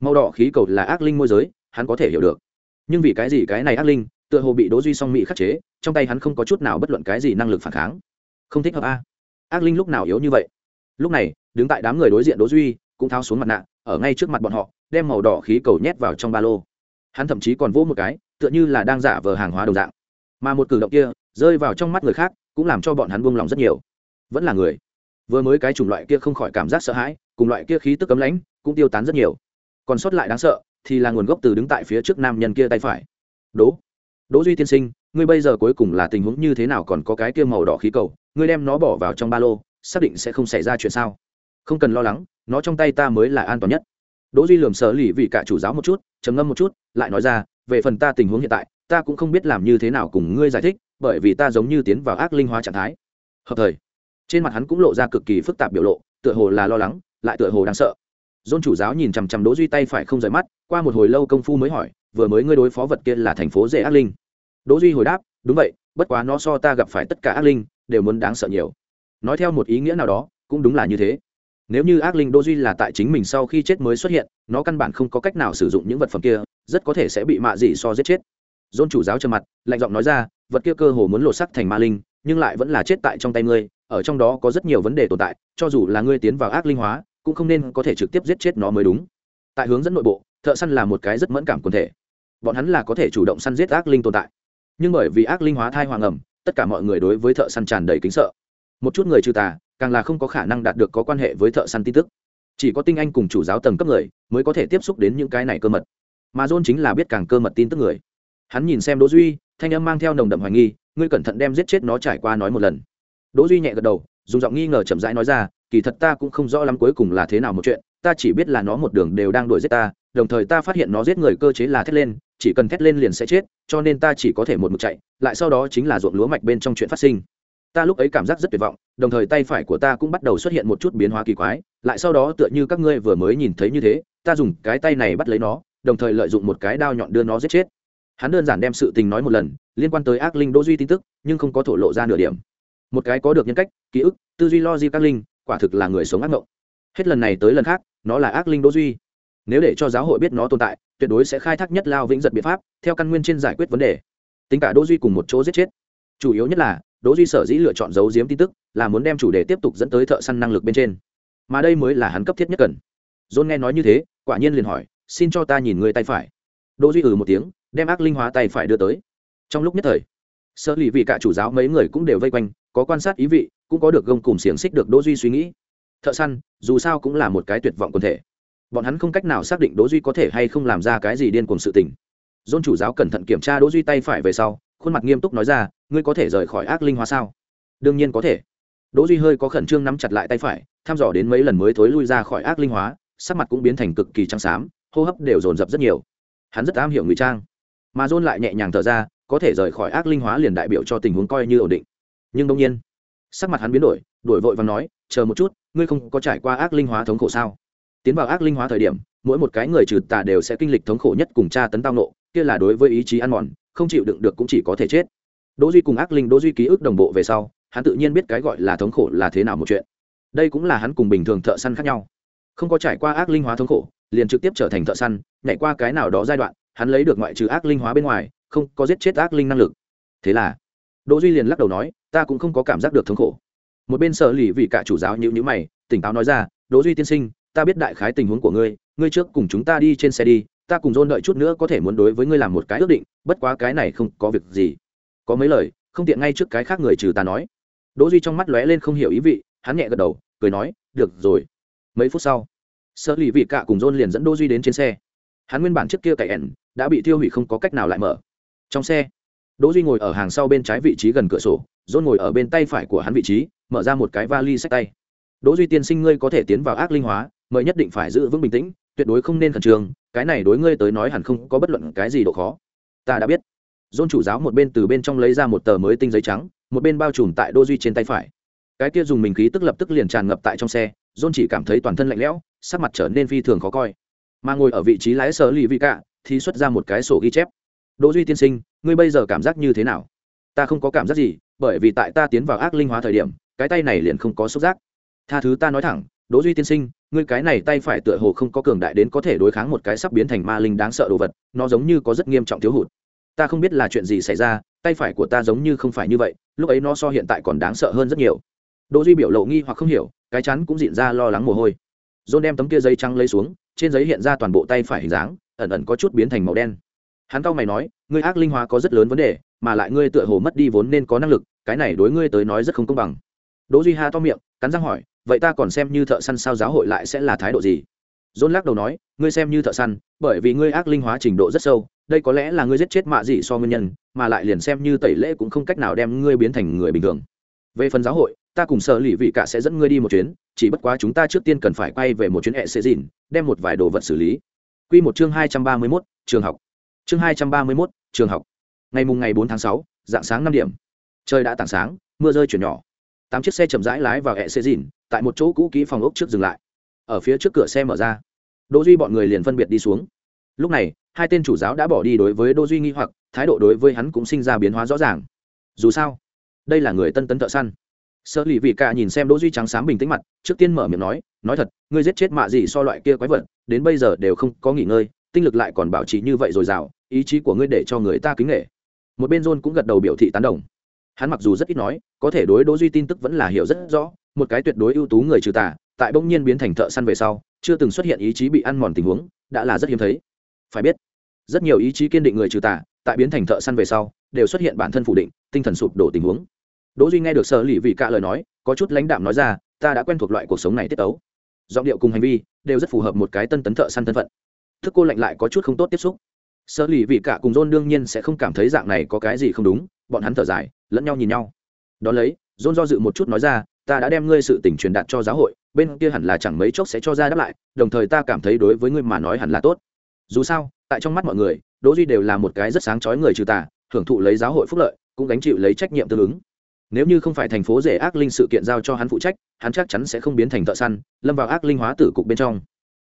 Màu đỏ khí cầu là ác linh môi giới, hắn có thể hiểu được. Nhưng vì cái gì cái này ác linh, tựa hồ bị đỗ duy song mỹ khắc chế, trong tay hắn không có chút nào bất luận cái gì năng lực phản kháng. Không thích hợp a. Ác linh lúc nào yếu như vậy? Lúc này, đứng tại đám người đối diện đỗ duy, cũng tháo xuống mặt nạ, ở ngay trước mặt bọn họ, đem màu đỏ khí cầu nhét vào trong ba lô. Hắn thậm chí còn vỗ một cái tựa như là đang giả vờ hàng hóa đồng dạng. Mà một cử động kia rơi vào trong mắt người khác, cũng làm cho bọn hắn buông lòng rất nhiều. Vẫn là người. Vừa mới cái chủng loại kia không khỏi cảm giác sợ hãi, cùng loại kia khí tức cấm lãnh cũng tiêu tán rất nhiều. Còn sót lại đáng sợ thì là nguồn gốc từ đứng tại phía trước nam nhân kia tay phải. Đỗ. Đỗ duy tiên sinh, ngươi bây giờ cuối cùng là tình huống như thế nào còn có cái kia màu đỏ khí cầu, ngươi đem nó bỏ vào trong ba lô, xác định sẽ không xảy ra chuyện sao? Không cần lo lắng, nó trong tay ta mới là an toàn nhất. Đỗ duy lườm sờ lì vì cả chủ giáo một chút, trầm ngâm một chút, lại nói ra về phần ta tình huống hiện tại, ta cũng không biết làm như thế nào cùng ngươi giải thích, bởi vì ta giống như tiến vào ác linh hóa trạng thái. Hợp thời. Trên mặt hắn cũng lộ ra cực kỳ phức tạp biểu lộ, tựa hồ là lo lắng, lại tựa hồ đáng sợ. Dôn chủ giáo nhìn chằm chằm đỗ duy tay phải không rời mắt, qua một hồi lâu công phu mới hỏi, vừa mới ngươi đối phó vật kia là thành phố dễ ác linh. Đỗ duy hồi đáp, đúng vậy, bất quá nó so ta gặp phải tất cả ác linh, đều muốn đáng sợ nhiều. Nói theo một ý nghĩa nào đó, cũng đúng là như thế nếu như ác linh đô duy là tại chính mình sau khi chết mới xuất hiện, nó căn bản không có cách nào sử dụng những vật phẩm kia, rất có thể sẽ bị mạ dị so giết chết. Dôn chủ giáo trầm mặt, lạnh giọng nói ra, vật kia cơ hồ muốn lột sắc thành ma linh, nhưng lại vẫn là chết tại trong tay ngươi, ở trong đó có rất nhiều vấn đề tồn tại, cho dù là ngươi tiến vào ác linh hóa, cũng không nên có thể trực tiếp giết chết nó mới đúng. Tại hướng dẫn nội bộ, thợ săn là một cái rất mẫn cảm quần thể. Bọn hắn là có thể chủ động săn giết ác linh tồn tại. Nhưng bởi vì ác linh hóa thai hoàng ẩm, tất cả mọi người đối với thợ săn tràn đầy kính sợ. Một chút người trừ tà càng là không có khả năng đạt được có quan hệ với thợ săn tin tức. Chỉ có tinh anh cùng chủ giáo tầng cấp người mới có thể tiếp xúc đến những cái này cơ mật. Mà john chính là biết càng cơ mật tin tức người. Hắn nhìn xem đỗ duy, thanh âm mang theo nồng đậm hoài nghi, ngươi cẩn thận đem giết chết nó trải qua nói một lần. Đỗ duy nhẹ gật đầu, dùng giọng nghi ngờ chậm rãi nói ra, kỳ thật ta cũng không rõ lắm cuối cùng là thế nào một chuyện, ta chỉ biết là nó một đường đều đang đuổi giết ta, đồng thời ta phát hiện nó giết người cơ chế là thét lên, chỉ cần thét lên liền sẽ chết, cho nên ta chỉ có thể một mực chạy, lại sau đó chính là ruộng lúa mạch bên trong chuyện phát sinh ta lúc ấy cảm giác rất tuyệt vọng, đồng thời tay phải của ta cũng bắt đầu xuất hiện một chút biến hóa kỳ quái, lại sau đó tựa như các ngươi vừa mới nhìn thấy như thế, ta dùng cái tay này bắt lấy nó, đồng thời lợi dụng một cái đao nhọn đưa nó giết chết. Hắn đơn giản đem sự tình nói một lần, liên quan tới ác linh đỗ duy tin tức, nhưng không có thổ lộ ra nửa điểm. Một cái có được nhân cách, ký ức, tư duy lo di các linh, quả thực là người sống ác mộng. Hết lần này tới lần khác, nó là ác linh đỗ duy. Nếu để cho giáo hội biết nó tồn tại, tuyệt đối sẽ khai thác nhất lao vĩnh giật biện pháp, theo căn nguyên trên giải quyết vấn đề. Tính cả đỗ duy cùng một chỗ giết chết. Chủ yếu nhất là đỗ duy sở dĩ lựa chọn giấu giếm tin tức là muốn đem chủ đề tiếp tục dẫn tới thợ săn năng lực bên trên. Mà đây mới là hắn cấp thiết nhất cần. John nghe nói như thế, quả nhiên liền hỏi, xin cho ta nhìn người tay phải. Đỗ duy ừ một tiếng, đem ác linh hóa tay phải đưa tới. Trong lúc nhất thời sơ lì vị cả chủ giáo mấy người cũng đều vây quanh, có quan sát ý vị, cũng có được gông cùng xiềng xích được đỗ duy suy nghĩ. Thợ săn, dù sao cũng là một cái tuyệt vọng quần thể. Bọn hắn không cách nào xác định đỗ duy có thể hay không làm ra cái gì điên cuồng sự tình. Dôn chủ giáo cẩn thận kiểm tra đỗ duy tay phải về sau, khuôn mặt nghiêm túc nói ra ngươi có thể rời khỏi ác linh hóa sao? Đương nhiên có thể. Đỗ duy hơi có khẩn trương nắm chặt lại tay phải, thăm dò đến mấy lần mới thối lui ra khỏi ác linh hóa, sắc mặt cũng biến thành cực kỳ trắng xám, hô hấp đều dồn dập rất nhiều. Hắn rất am hiểu ngụy trang, mà John lại nhẹ nhàng thở ra, có thể rời khỏi ác linh hóa liền đại biểu cho tình huống coi như ổn định. Nhưng đương nhiên, sắc mặt hắn biến đổi đổi vội và nói, chờ một chút, ngươi không có trải qua ác linh hóa thống khổ sao? Tiến vào ác linh hóa thời điểm, mỗi một cái người trừ tà đều sẽ kinh lịch thống khổ nhất cùng tra tấn tao nộ kia là đối với ý chí ăn mòn, không chịu đựng được cũng chỉ có thể chết đỗ duy cùng ác linh đỗ duy ký ức đồng bộ về sau, hắn tự nhiên biết cái gọi là thống khổ là thế nào một chuyện. Đây cũng là hắn cùng bình thường thợ săn khác nhau. Không có trải qua ác linh hóa thống khổ, liền trực tiếp trở thành thợ săn, nhảy qua cái nào đó giai đoạn, hắn lấy được ngoại trừ ác linh hóa bên ngoài, không có giết chết ác linh năng lực. Thế là, đỗ duy liền lắc đầu nói, ta cũng không có cảm giác được thống khổ. Một bên sợ lì vì cả chủ giáo nhữ nhữ mày, tỉnh táo nói ra, đỗ duy tiên sinh, ta biết đại khái tình huống của ngươi ngươi trước cùng chúng ta đi trên xe đi, ta cùng dôn đợi chút nữa có thể muốn đối với ngươi làm một cái ước định, bất quá cái này không có việc gì có mấy lời, không tiện ngay trước cái khác người trừ ta nói. Đỗ duy trong mắt lóe lên không hiểu ý vị, hắn nhẹ gật đầu, cười nói, được rồi. Mấy phút sau sơ lì vị cạ cùng john liền dẫn đỗ duy đến trên xe. Hắn nguyên bản trước kia cậy ẻn đã bị tiêu hủy không có cách nào lại mở. Trong xe, đỗ duy ngồi ở hàng sau bên trái vị trí gần cửa sổ, john ngồi ở bên tay phải của hắn vị trí, mở ra một cái vali sách tay. Đỗ duy tiên sinh ngươi có thể tiến vào ác linh hóa, mời nhất định phải giữ vững bình tĩnh, tuyệt đối không nên khẩn trương, cái này đối ngươi tới nói hẳn không có bất luận cái gì độ khó. Ta đã biết dôn chủ giáo một bên từ bên trong lấy ra một tờ mới tinh giấy trắng, một bên bao trùm tại đô duy trên tay phải. Cái kia dùng mình khí tức lập tức liền tràn ngập tại trong xe, dôn chỉ cảm thấy toàn thân lạnh lẽo, sắc mặt trở nên phi thường khó coi. Mà ngồi ở vị trí lái sở lì vị cạ, thì xuất ra một cái sổ ghi chép. Đỗ duy tiên sinh, ngươi bây giờ cảm giác như thế nào? Ta không có cảm giác gì, bởi vì tại ta tiến vào ác linh hóa thời điểm, cái tay này liền không có xúc giác. Tha thứ ta nói thẳng, đỗ duy tiên sinh, ngươi cái này tay phải tựa hồ không có cường đại đến có thể đối kháng một cái sắp biến thành ma linh đáng sợ đồ vật, nó giống như có rất nghiêm trọng thiếu hụt ta không biết là chuyện gì xảy ra, tay phải của ta giống như không phải như vậy, lúc ấy nó so hiện tại còn đáng sợ hơn rất nhiều. Đỗ duy biểu lộ nghi hoặc không hiểu, cái chắn cũng dịn ra lo lắng mồ hôi. John đem tấm kia giấy trắng lấy xuống, trên giấy hiện ra toàn bộ tay phải hình dáng, ẩn ẩn có chút biến thành màu đen. Hắn cao mày nói, ngươi ác linh hóa có rất lớn vấn đề, mà lại ngươi tựa hồ mất đi vốn nên có năng lực, cái này đối ngươi tới nói rất không công bằng. Đỗ duy ha to miệng, cắn răng hỏi, vậy ta còn xem như thợ săn sao giáo hội lại sẽ là thái độ gì? John lắc đầu nói, ngươi xem như thợ săn, bởi vì ngươi ác linh hóa trình độ rất sâu đây có lẽ là ngươi giết chết mạ dị so nguyên nhân, mà lại liền xem như tẩy lễ cũng không cách nào đem ngươi biến thành người bình thường. Về phần giáo hội, ta cùng sợ lì vị cả sẽ dẫn ngươi đi một chuyến, chỉ bất quá chúng ta trước tiên cần phải quay về một chuyến hệ sẽ dìn đem một vài đồ vật xử lý. Q một chương hai trăm ba mươi mốt, trường học. Chương hai trăm ba mươi mốt, trường học. Ngày mùng ngày bốn tháng sáu, dạng sáng năm điểm. Trời đã tảng sáng, mưa rơi chuyển nhỏ. Tám chiếc xe chậm rãi lái vào hệ xe dìn tại một chỗ cũ kỹ phòng ốc trước dừng lại. Ở phía trước cửa xe mở ra. Đỗ duy bọn người liền phân biệt đi xuống. Lúc này hai tên chủ giáo đã bỏ đi đối với đỗ duy nghi hoặc, thái độ đối với hắn cũng sinh ra biến hóa rõ ràng. Dù sao, đây là người tân tấn thợ săn. Sở lì vị cả nhìn xem đỗ duy trắng sáng bình tĩnh mặt, trước tiên mở miệng nói nói thật, ngươi giết chết mạ gì so loại kia quái vật, đến bây giờ đều không có nghỉ ngơi, tinh lực lại còn bảo trì như vậy rồi dào, ý chí của ngươi để cho người ta kính nghệ một bên john cũng gật đầu biểu thị tán đồng. Hắn mặc dù rất ít nói, có thể đối đỗ duy tin tức vẫn là hiểu rất rõ, một cái tuyệt đối ưu tú người trừ tà, tại bỗng nhiên biến thành thợ săn về sau, chưa từng xuất hiện ý chí bị ăn mòn tình huống, đã là rất hiếm thấy phải biết, rất nhiều ý chí kiên định người trừ tà, tại biến thành thợ săn về sau, đều xuất hiện bản thân phủ định, tinh thần sụp đổ tình huống. Đỗ duy nghe được sở lì vị cạ lời nói, có chút lãnh đạm nói ra, ta đã quen thuộc loại cuộc sống này tiết tấu. Giọng điệu cùng hành vi đều rất phù hợp một cái tân tấn thợ săn thân phận. Thức cô lạnh lại có chút không tốt tiếp xúc. Sở lì vị cạ cùng john đương nhiên sẽ không cảm thấy dạng này có cái gì không đúng, bọn hắn thở dài, lẫn nhau nhìn nhau. Đó lấy john do dự một chút nói ra, ta đã đem ngươi sự tình truyền đạt cho giáo hội, bên kia hẳn là chẳng mấy chốc sẽ cho ra đáp lại, đồng thời ta cảm thấy đối với ngươi mà nói hẳn là tốt dù sao, tại trong mắt mọi người, đỗ duy đều là một cái rất sáng chói người trừ tà, hưởng thụ lấy giáo hội phúc lợi, cũng gánh chịu lấy trách nhiệm tương ứng. Nếu như không phải thành phố rể ác linh sự kiện giao cho hắn phụ trách, hắn chắc chắn sẽ không biến thành thợ săn, lâm vào ác linh hóa tử cục bên trong.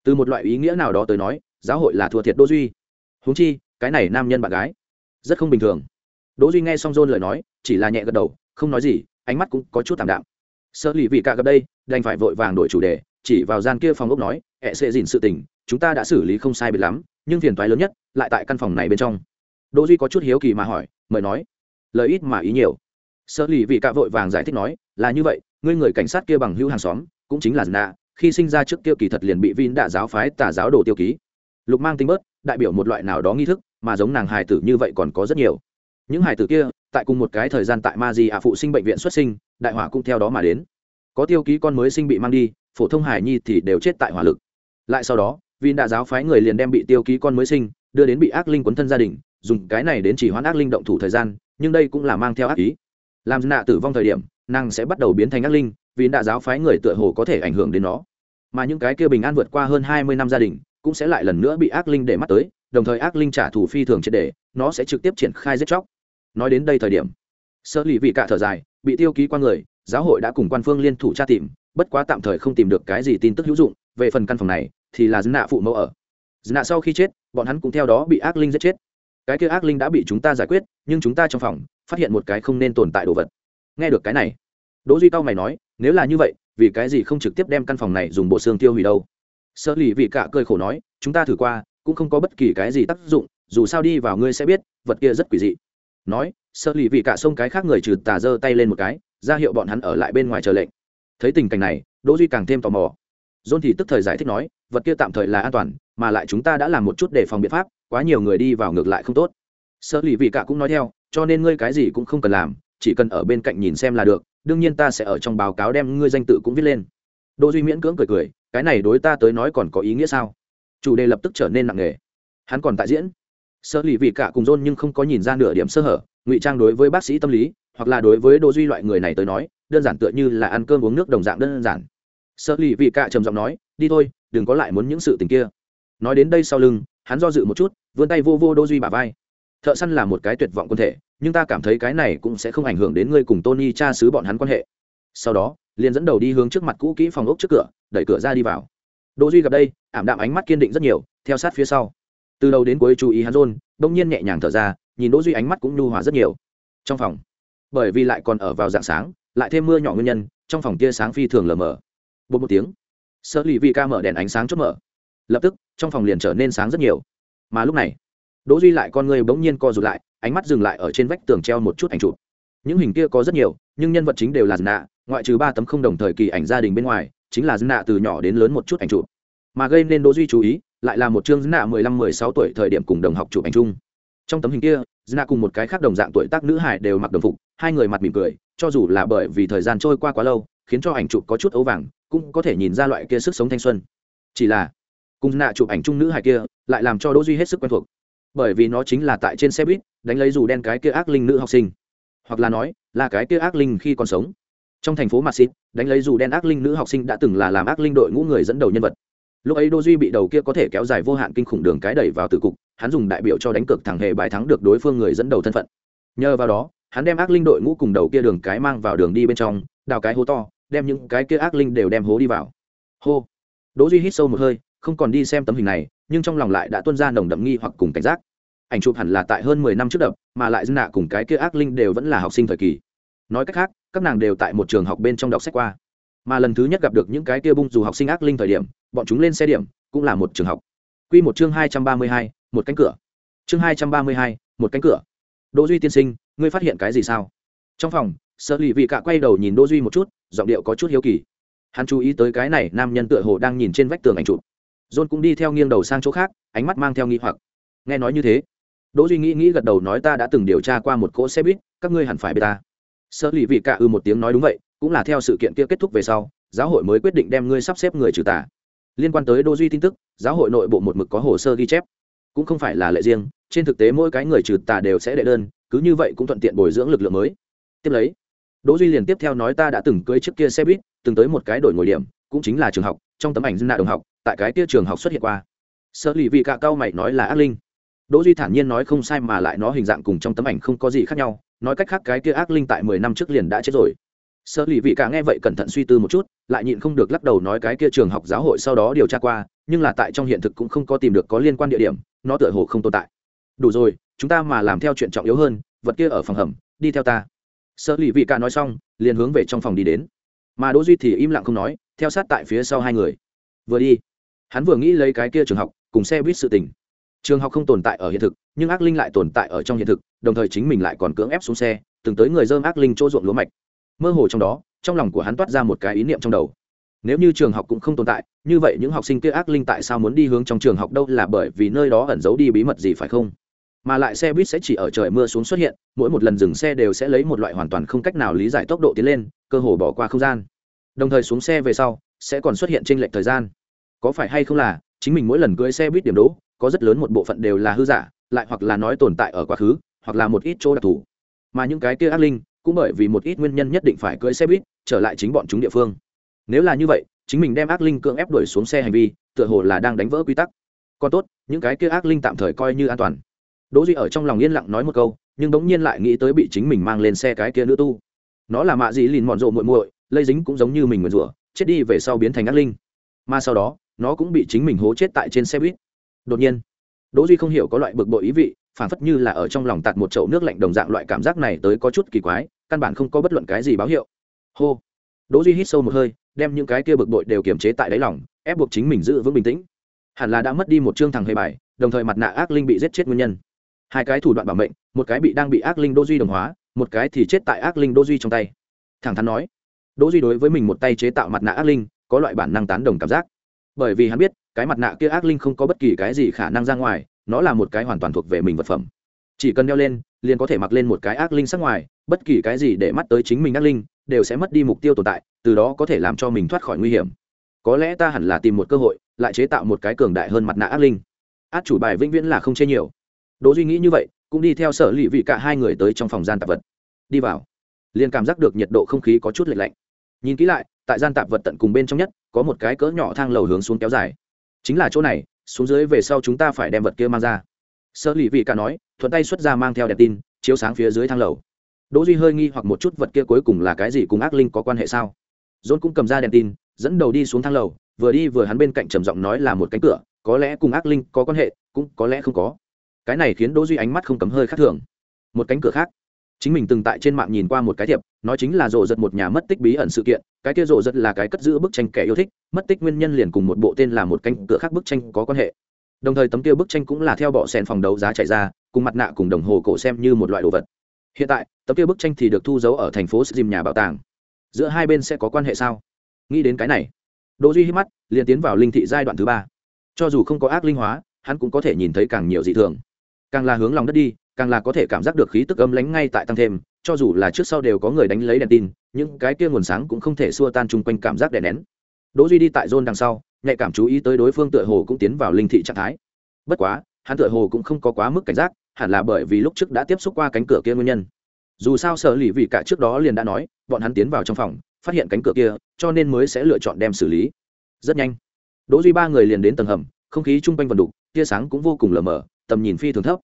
Từ một loại ý nghĩa nào đó tới nói, giáo hội là thua thiệt đỗ duy. Huống chi, cái này nam nhân bạn gái, rất không bình thường. Đỗ duy nghe xong john lời nói, chỉ là nhẹ gật đầu, không nói gì, ánh mắt cũng có chút tạm đạm. Sơ lì vị cả gặp đây, đành phải vội vàng đổi chủ đề, chỉ vào gian kia phòng ốc nói, ẹ sẽ dìn sự tình chúng ta đã xử lý không sai biệt lắm, nhưng phiền toái lớn nhất lại tại căn phòng này bên trong. Đỗ duy có chút hiếu kỳ mà hỏi, mời nói. Lời ít mà ý nhiều. Sơ lì vị cạ vội vàng giải thích nói, là như vậy, ngươi người cảnh sát kia bằng hữu hàng xóm, cũng chính là nạ, khi sinh ra trước kia kỳ thật liền bị vin đạ giáo phái tà giáo đồ tiêu ký. Lục mang tính bớt, đại biểu một loại nào đó nghi thức, mà giống nàng hài tử như vậy còn có rất nhiều. Những hài tử kia, tại cùng một cái thời gian tại ma di ạ phụ sinh bệnh viện xuất sinh, đại hỏa cũng theo đó mà đến. Có tiêu ký con mới sinh bị mang đi, phổ thông hài nhi thì đều chết tại hỏa lực. Lại sau đó vin đã giáo phái người liền đem bị tiêu ký con mới sinh, đưa đến bị ác linh quấn thân gia đình, dùng cái này đến chỉ hoãn ác linh động thủ thời gian, nhưng đây cũng là mang theo ác ý. Làm nạ tử vong thời điểm, nàng sẽ bắt đầu biến thành ác linh, vì đã giáo phái người tựa hồ có thể ảnh hưởng đến nó. Mà những cái kia bình an vượt qua hơn hai mươi năm gia đình, cũng sẽ lại lần nữa bị ác linh để mắt tới, đồng thời ác linh trả thù phi thường triệt để, nó sẽ trực tiếp triển khai giết chóc. Nói đến đây thời điểm sơ lì vị cả thở dài, bị tiêu ký qua người, giáo hội đã cùng quan phương liên thủ tra tìm, bất quá tạm thời không tìm được cái gì tin tức hữu dụng, về phần căn phòng này thì là dân nạ phụ mẫu ở. Dân nạ sau khi chết, bọn hắn cũng theo đó bị ác linh giết chết. Cái kia ác linh đã bị chúng ta giải quyết, nhưng chúng ta trong phòng phát hiện một cái không nên tồn tại đồ vật. Nghe được cái này, đỗ duy cao mày nói, nếu là như vậy, vì cái gì không trực tiếp đem căn phòng này dùng bộ xương tiêu hủy đâu? Sơ lì vị cả cười khổ nói, chúng ta thử qua, cũng không có bất kỳ cái gì tác dụng, dù sao đi vào ngươi sẽ biết, vật kia rất quỷ dị. Nói sơ lì vị cả xông cái khác người trừ tà giơ tay lên một cái, ra hiệu bọn hắn ở lại bên ngoài chờ lệnh. Thấy tình cảnh này, đỗ duy càng thêm tò mò. John thì tức thời giải thích nói, vật kia tạm thời là an toàn, mà lại chúng ta đã làm một chút để phòng biện pháp, quá nhiều người đi vào ngược lại không tốt. Sở lì vị cả cũng nói theo, cho nên ngươi cái gì cũng không cần làm, chỉ cần ở bên cạnh nhìn xem là được, đương nhiên ta sẽ ở trong báo cáo đem ngươi danh tự cũng viết lên. Đỗ duy miễn cưỡng cười cười cái này đối ta tới nói còn có ý nghĩa sao? Chủ đề lập tức trở nên nặng nề. Hắn còn tại diễn. Sở lì vị cả cùng john nhưng không có nhìn ra nửa điểm sơ hở ngụy trang đối với bác sĩ tâm lý hoặc là đối với đỗ duy loại người này tới nói đơn giản tựa như là ăn cơm uống nước đồng dạng đơn giản sợ lì vị cạ trầm giọng nói, đi thôi, đừng có lại muốn những sự tình kia. Nói đến đây sau lưng, hắn do dự một chút, vươn tay vô vô đô duy bả vai. Thợ săn là một cái tuyệt vọng quân thể, nhưng ta cảm thấy cái này cũng sẽ không ảnh hưởng đến ngươi cùng tony cha xứ bọn hắn quan hệ. Sau đó, liền dẫn đầu đi hướng trước mặt cũ kỹ phòng ốc trước cửa, đẩy cửa ra đi vào. Đỗ duy gặp đây, ảm đạm ánh mắt kiên định rất nhiều, theo sát phía sau. Từ đầu đến cuối chú ý hắn rôn đông nhiên nhẹ nhàng thở ra, nhìn đỗ duy ánh mắt cũng nhu hòa rất nhiều. Trong phòng, bởi vì lại còn ở vào dạng sáng, lại thêm mưa nhỏ nguyên nhân, trong phòng tia sáng phi thường lờ mờ bột một tiếng. Sơ lì vi ca mở đèn ánh sáng chốt mở. Lập tức, trong phòng liền trở nên sáng rất nhiều. Mà lúc này, đỗ duy lại con người bỗng nhiên co rụt lại, ánh mắt dừng lại ở trên vách tường treo một chút ảnh chụp. Những hình kia có rất nhiều, nhưng nhân vật chính đều là nạ, ngoại trừ ba tấm không đồng thời kỳ ảnh gia đình bên ngoài, chính là nạ từ nhỏ đến lớn một chút ảnh chụp. Mà gây nên đỗ duy chú ý, lại là một chương nạ mười lăm mười sáu tuổi thời điểm cùng đồng học chụp ảnh chung. Trong tấm hình kia, nạ cùng một cái khác đồng dạng tuổi tác nữ hải đều mặc đồng phục, hai người mặt mỉm cười, cho dù là bởi vì thời gian trôi qua quá lâu, khiến cho ảnh chụp có chút ấu vàng cũng có thể nhìn ra loại kia sức sống thanh xuân. Chỉ là cùng nạ chụp ảnh chung nữ hải kia lại làm cho đỗ duy hết sức quen thuộc. Bởi vì nó chính là tại trên xe buýt đánh lấy dù đen cái kia ác linh nữ học sinh. Hoặc là nói là cái kia ác linh khi còn sống. Trong thành phố Madrid, đánh lấy dù đen ác linh nữ học sinh đã từng là làm ác linh đội ngũ người dẫn đầu nhân vật. Lúc ấy đô duy bị đầu kia có thể kéo dài vô hạn kinh khủng đường cái đẩy vào tử cục hắn dùng đại biểu cho đánh cược thẳng hề bài thắng được đối phương người dẫn đầu thân phận. Nhờ vào đó hắn đem ác linh đội ngũ cùng đầu kia đường cái mang vào đường đi bên trong đào cái hố to đem những cái kia ác linh đều đem hố đi vào hô đỗ duy hít sâu một hơi không còn đi xem tấm hình này nhưng trong lòng lại đã tuôn ra nồng đậm nghi hoặc cùng cảnh giác ảnh chụp hẳn là tại hơn mười năm trước đập mà lại dân nạ cùng cái kia ác linh đều vẫn là học sinh thời kỳ nói cách khác các nàng đều tại một trường học bên trong đọc sách qua mà lần thứ nhất gặp được những cái kia bung dù học sinh ác linh thời điểm bọn chúng lên xe điểm cũng là một trường học Quy một chương hai trăm ba mươi hai, một cánh cửa. Chương hai trăm ba mươi hai, một cánh cửa. Đỗ Duy tiên sinh, ngươi phát hiện cái gì sao? Trong phòng, Sở lì Vị Cạ quay đầu nhìn Đỗ Duy một chút, giọng điệu có chút hiếu kỳ. Hắn chú ý tới cái này, nam nhân tựa hồ đang nhìn trên vách tường ảnh chụp. John cũng đi theo nghiêng đầu sang chỗ khác, ánh mắt mang theo nghi hoặc. Nghe nói như thế, Đỗ Duy nghĩ nghĩ gật đầu nói ta đã từng điều tra qua một cỗ xe buýt, các ngươi hẳn phải biết ta. Sở lì Vị Cạ ư một tiếng nói đúng vậy, cũng là theo sự kiện kia kết thúc về sau, giáo hội mới quyết định đem ngươi sắp xếp người trừ tà liên quan tới đô duy tin tức giáo hội nội bộ một mực có hồ sơ ghi chép cũng không phải là lệ riêng trên thực tế mỗi cái người trừ tà đều sẽ đệ đơn cứ như vậy cũng thuận tiện bồi dưỡng lực lượng mới tiếp lấy đỗ duy liền tiếp theo nói ta đã từng cưới trước kia xe buýt, từng tới một cái đổi ngồi điểm, cũng chính là trường học, trong tấm ảnh dân nạ đồng học, tại cái kia trường học xuất hiện qua. Sở Lý vị cả cao mày nói là ác linh. Đỗ duy thản nhiên nói không sai mà lại nó hình dạng cùng trong tấm ảnh không có gì khác nhau, nói cách khác cái kia ác linh tại mười năm trước liền đã chết rồi. Sở Lý vị cả nghe vậy cẩn thận suy tư một chút, lại nhịn không được lắc đầu nói cái kia trường học giáo hội sau đó điều tra qua, nhưng là tại trong hiện thực cũng không có tìm được có liên quan địa điểm, nó tựa hồ không tồn tại. Đủ rồi, chúng ta mà làm theo chuyện trọng yếu hơn, vật kia ở phòng hầm, đi theo ta sợ lì vị cả nói xong, liền hướng về trong phòng đi đến. Mà đỗ duy thì im lặng không nói, theo sát tại phía sau hai người. Vừa đi, hắn vừa nghĩ lấy cái kia trường học, cùng xe buýt sự tình. Trường học không tồn tại ở hiện thực, nhưng ác linh lại tồn tại ở trong hiện thực, đồng thời chính mình lại còn cưỡng ép xuống xe, từng tới người dơm ác linh chỗ ruộng lúa mạch. Mơ hồ trong đó, trong lòng của hắn toát ra một cái ý niệm trong đầu. Nếu như trường học cũng không tồn tại, như vậy những học sinh kia ác linh tại sao muốn đi hướng trong trường học đâu là bởi vì nơi đó ẩn giấu đi bí mật gì phải không? Mà lại xe buýt sẽ chỉ ở trời mưa xuống xuất hiện, mỗi một lần dừng xe đều sẽ lấy một loại hoàn toàn không cách nào lý giải tốc độ tiến lên, cơ hồ bỏ qua không gian. Đồng thời xuống xe về sau, sẽ còn xuất hiện t r ê n lệch thời gian. Có phải hay không là, chính mình mỗi lần cưới xe buýt điểm đỗ, có rất lớn một bộ phận đều là hư giả, lại hoặc là nói tồn tại ở quá khứ, hoặc là một ít chỗ đặc thù. Mà những cái kia ác linh, cũng bởi vì một ít nguyên nhân nhất định phải cưỡi xe buýt, trở lại chính bọn chúng địa phương. Nếu là như vậy, chính mình đem ác linh cưỡng ép đuổi xuống xe hành vi, tựa hồ là đang đánh vỡ quy tắc. Còn tốt, những cái kia ác linh tạm thời coi như an toàn đỗ duy ở trong lòng yên lặng nói một câu, nhưng bỗng nhiên lại nghĩ tới bị chính mình mang lên xe cái kia nữ tu. Nó là mạ gì lìn mòn rộ muội muội, lây dính cũng giống như mình nguyền rủa, chết đi về sau biến thành ác linh. Mà sau đó, nó cũng bị chính mình hố chết tại trên xe buýt. Đột nhiên, đỗ duy không hiểu có loại bực bội ý vị phản phất như là ở trong lòng tạt một chậu nước lạnh đồng dạng loại cảm giác này tới có chút kỳ quái, căn bản không có bất luận cái gì báo hiệu. Hô. Đỗ duy hít sâu một hơi, đem những cái kia bực bội đều kiềm chế tại đáy lòng, ép buộc chính mình giữ vững bình tĩnh. Hẳn là đã mất đi một chương thằng hề bài, đồng thời mặt nạ ác linh bị giết chết nguyên nhân hai cái thủ đoạn bảo mệnh, một cái bị đang bị ác linh đô duy đồng hóa, một cái thì chết tại ác linh đô duy trong tay. Thẳng thắn nói đỗ duy đối với mình một tay chế tạo mặt nạ ác linh, có loại bản năng tán đồng cảm giác. Bởi vì hắn biết, cái mặt nạ kia ác linh không có bất kỳ cái gì khả năng ra ngoài, nó là một cái hoàn toàn thuộc về mình vật phẩm. Chỉ cần đeo lên, liền có thể mặc lên một cái ác linh sắc ngoài, bất kỳ cái gì để mắt tới chính mình ác linh, đều sẽ mất đi mục tiêu tồn tại, từ đó có thể làm cho mình thoát khỏi nguy hiểm. Có lẽ ta hẳn là tìm một cơ hội, lại chế tạo một cái cường đại hơn mặt nạ ác linh. Át chủ bài vĩnh viễn là không chê nhiều đỗ duy nghĩ như vậy, cũng đi theo sở lì vị cả hai người tới trong phòng gian tạp vật. Đi vào, liền cảm giác được nhiệt độ không khí có chút lạnh lạnh. Nhìn kỹ lại, tại gian tạp vật tận cùng bên trong nhất, có một cái cỡ nhỏ thang lầu hướng xuống kéo dài. Chính là chỗ này, xuống dưới về sau chúng ta phải đem vật kia mang ra. Sở lì vị cả nói, thuận tay xuất ra mang theo đèn tin, chiếu sáng phía dưới thang lầu. Đỗ duy hơi nghi hoặc một chút vật kia cuối cùng là cái gì cùng ác linh có quan hệ sao? John cũng cầm ra đèn tin, dẫn đầu đi xuống thang lầu, vừa đi vừa hắn bên cạnh trầm giọng nói là một cánh cửa, có lẽ cùng ác linh có quan hệ, cũng có lẽ không có cái này khiến đỗ duy ánh mắt không cấm hơi khác thường. Một cánh cửa khác. Chính mình từng tại trên mạng nhìn qua một cái thiệp, nói chính là rộ giật một nhà mất tích bí ẩn sự kiện, cái kia rộ giật là cái cất giữ bức tranh kẻ yêu thích, mất tích nguyên nhân liền cùng một bộ tên là một cánh cửa khác bức tranh có quan hệ. Đồng thời tấm kia bức tranh cũng là theo bọ sen phòng đấu giá chạy ra, cùng mặt nạ cùng đồng hồ cổ xem như một loại đồ vật. Hiện tại, tấm kia bức tranh thì được thu giấu ở thành phố dìm nhà bảo tàng. Giữa hai bên sẽ có quan hệ sao? Nghĩ đến cái này, đỗ duy hít mắt, liền tiến vào linh thị giai đoạn thứ ba. Cho dù không có ác linh hóa, hắn cũng có thể nhìn thấy càng nhiều dị thường càng là hướng lòng đất đi, càng là có thể cảm giác được khí tức âm lánh ngay tại tăng thêm, cho dù là trước sau đều có người đánh lấy đèn tin, những cái kia nguồn sáng cũng không thể xua tan chung quanh cảm giác đè nén. Đỗ duy đi tại zone đằng sau, nhạy cảm chú ý tới đối phương tựa hồ cũng tiến vào linh thị trạng thái. Bất quá, hắn tựa hồ cũng không có quá mức cảnh giác, hẳn là bởi vì lúc trước đã tiếp xúc qua cánh cửa kia nguyên nhân. Dù sao sở lì vì cả trước đó liền đã nói, bọn hắn tiến vào trong phòng, phát hiện cánh cửa kia, cho nên mới sẽ lựa chọn đem xử lý. Rất nhanh, đỗ duy ba người liền đến tầng hầm, không khí chung quanh vần đục, tia sáng cũng vô cùng lờ mờ tầm nhìn phi thường thấp.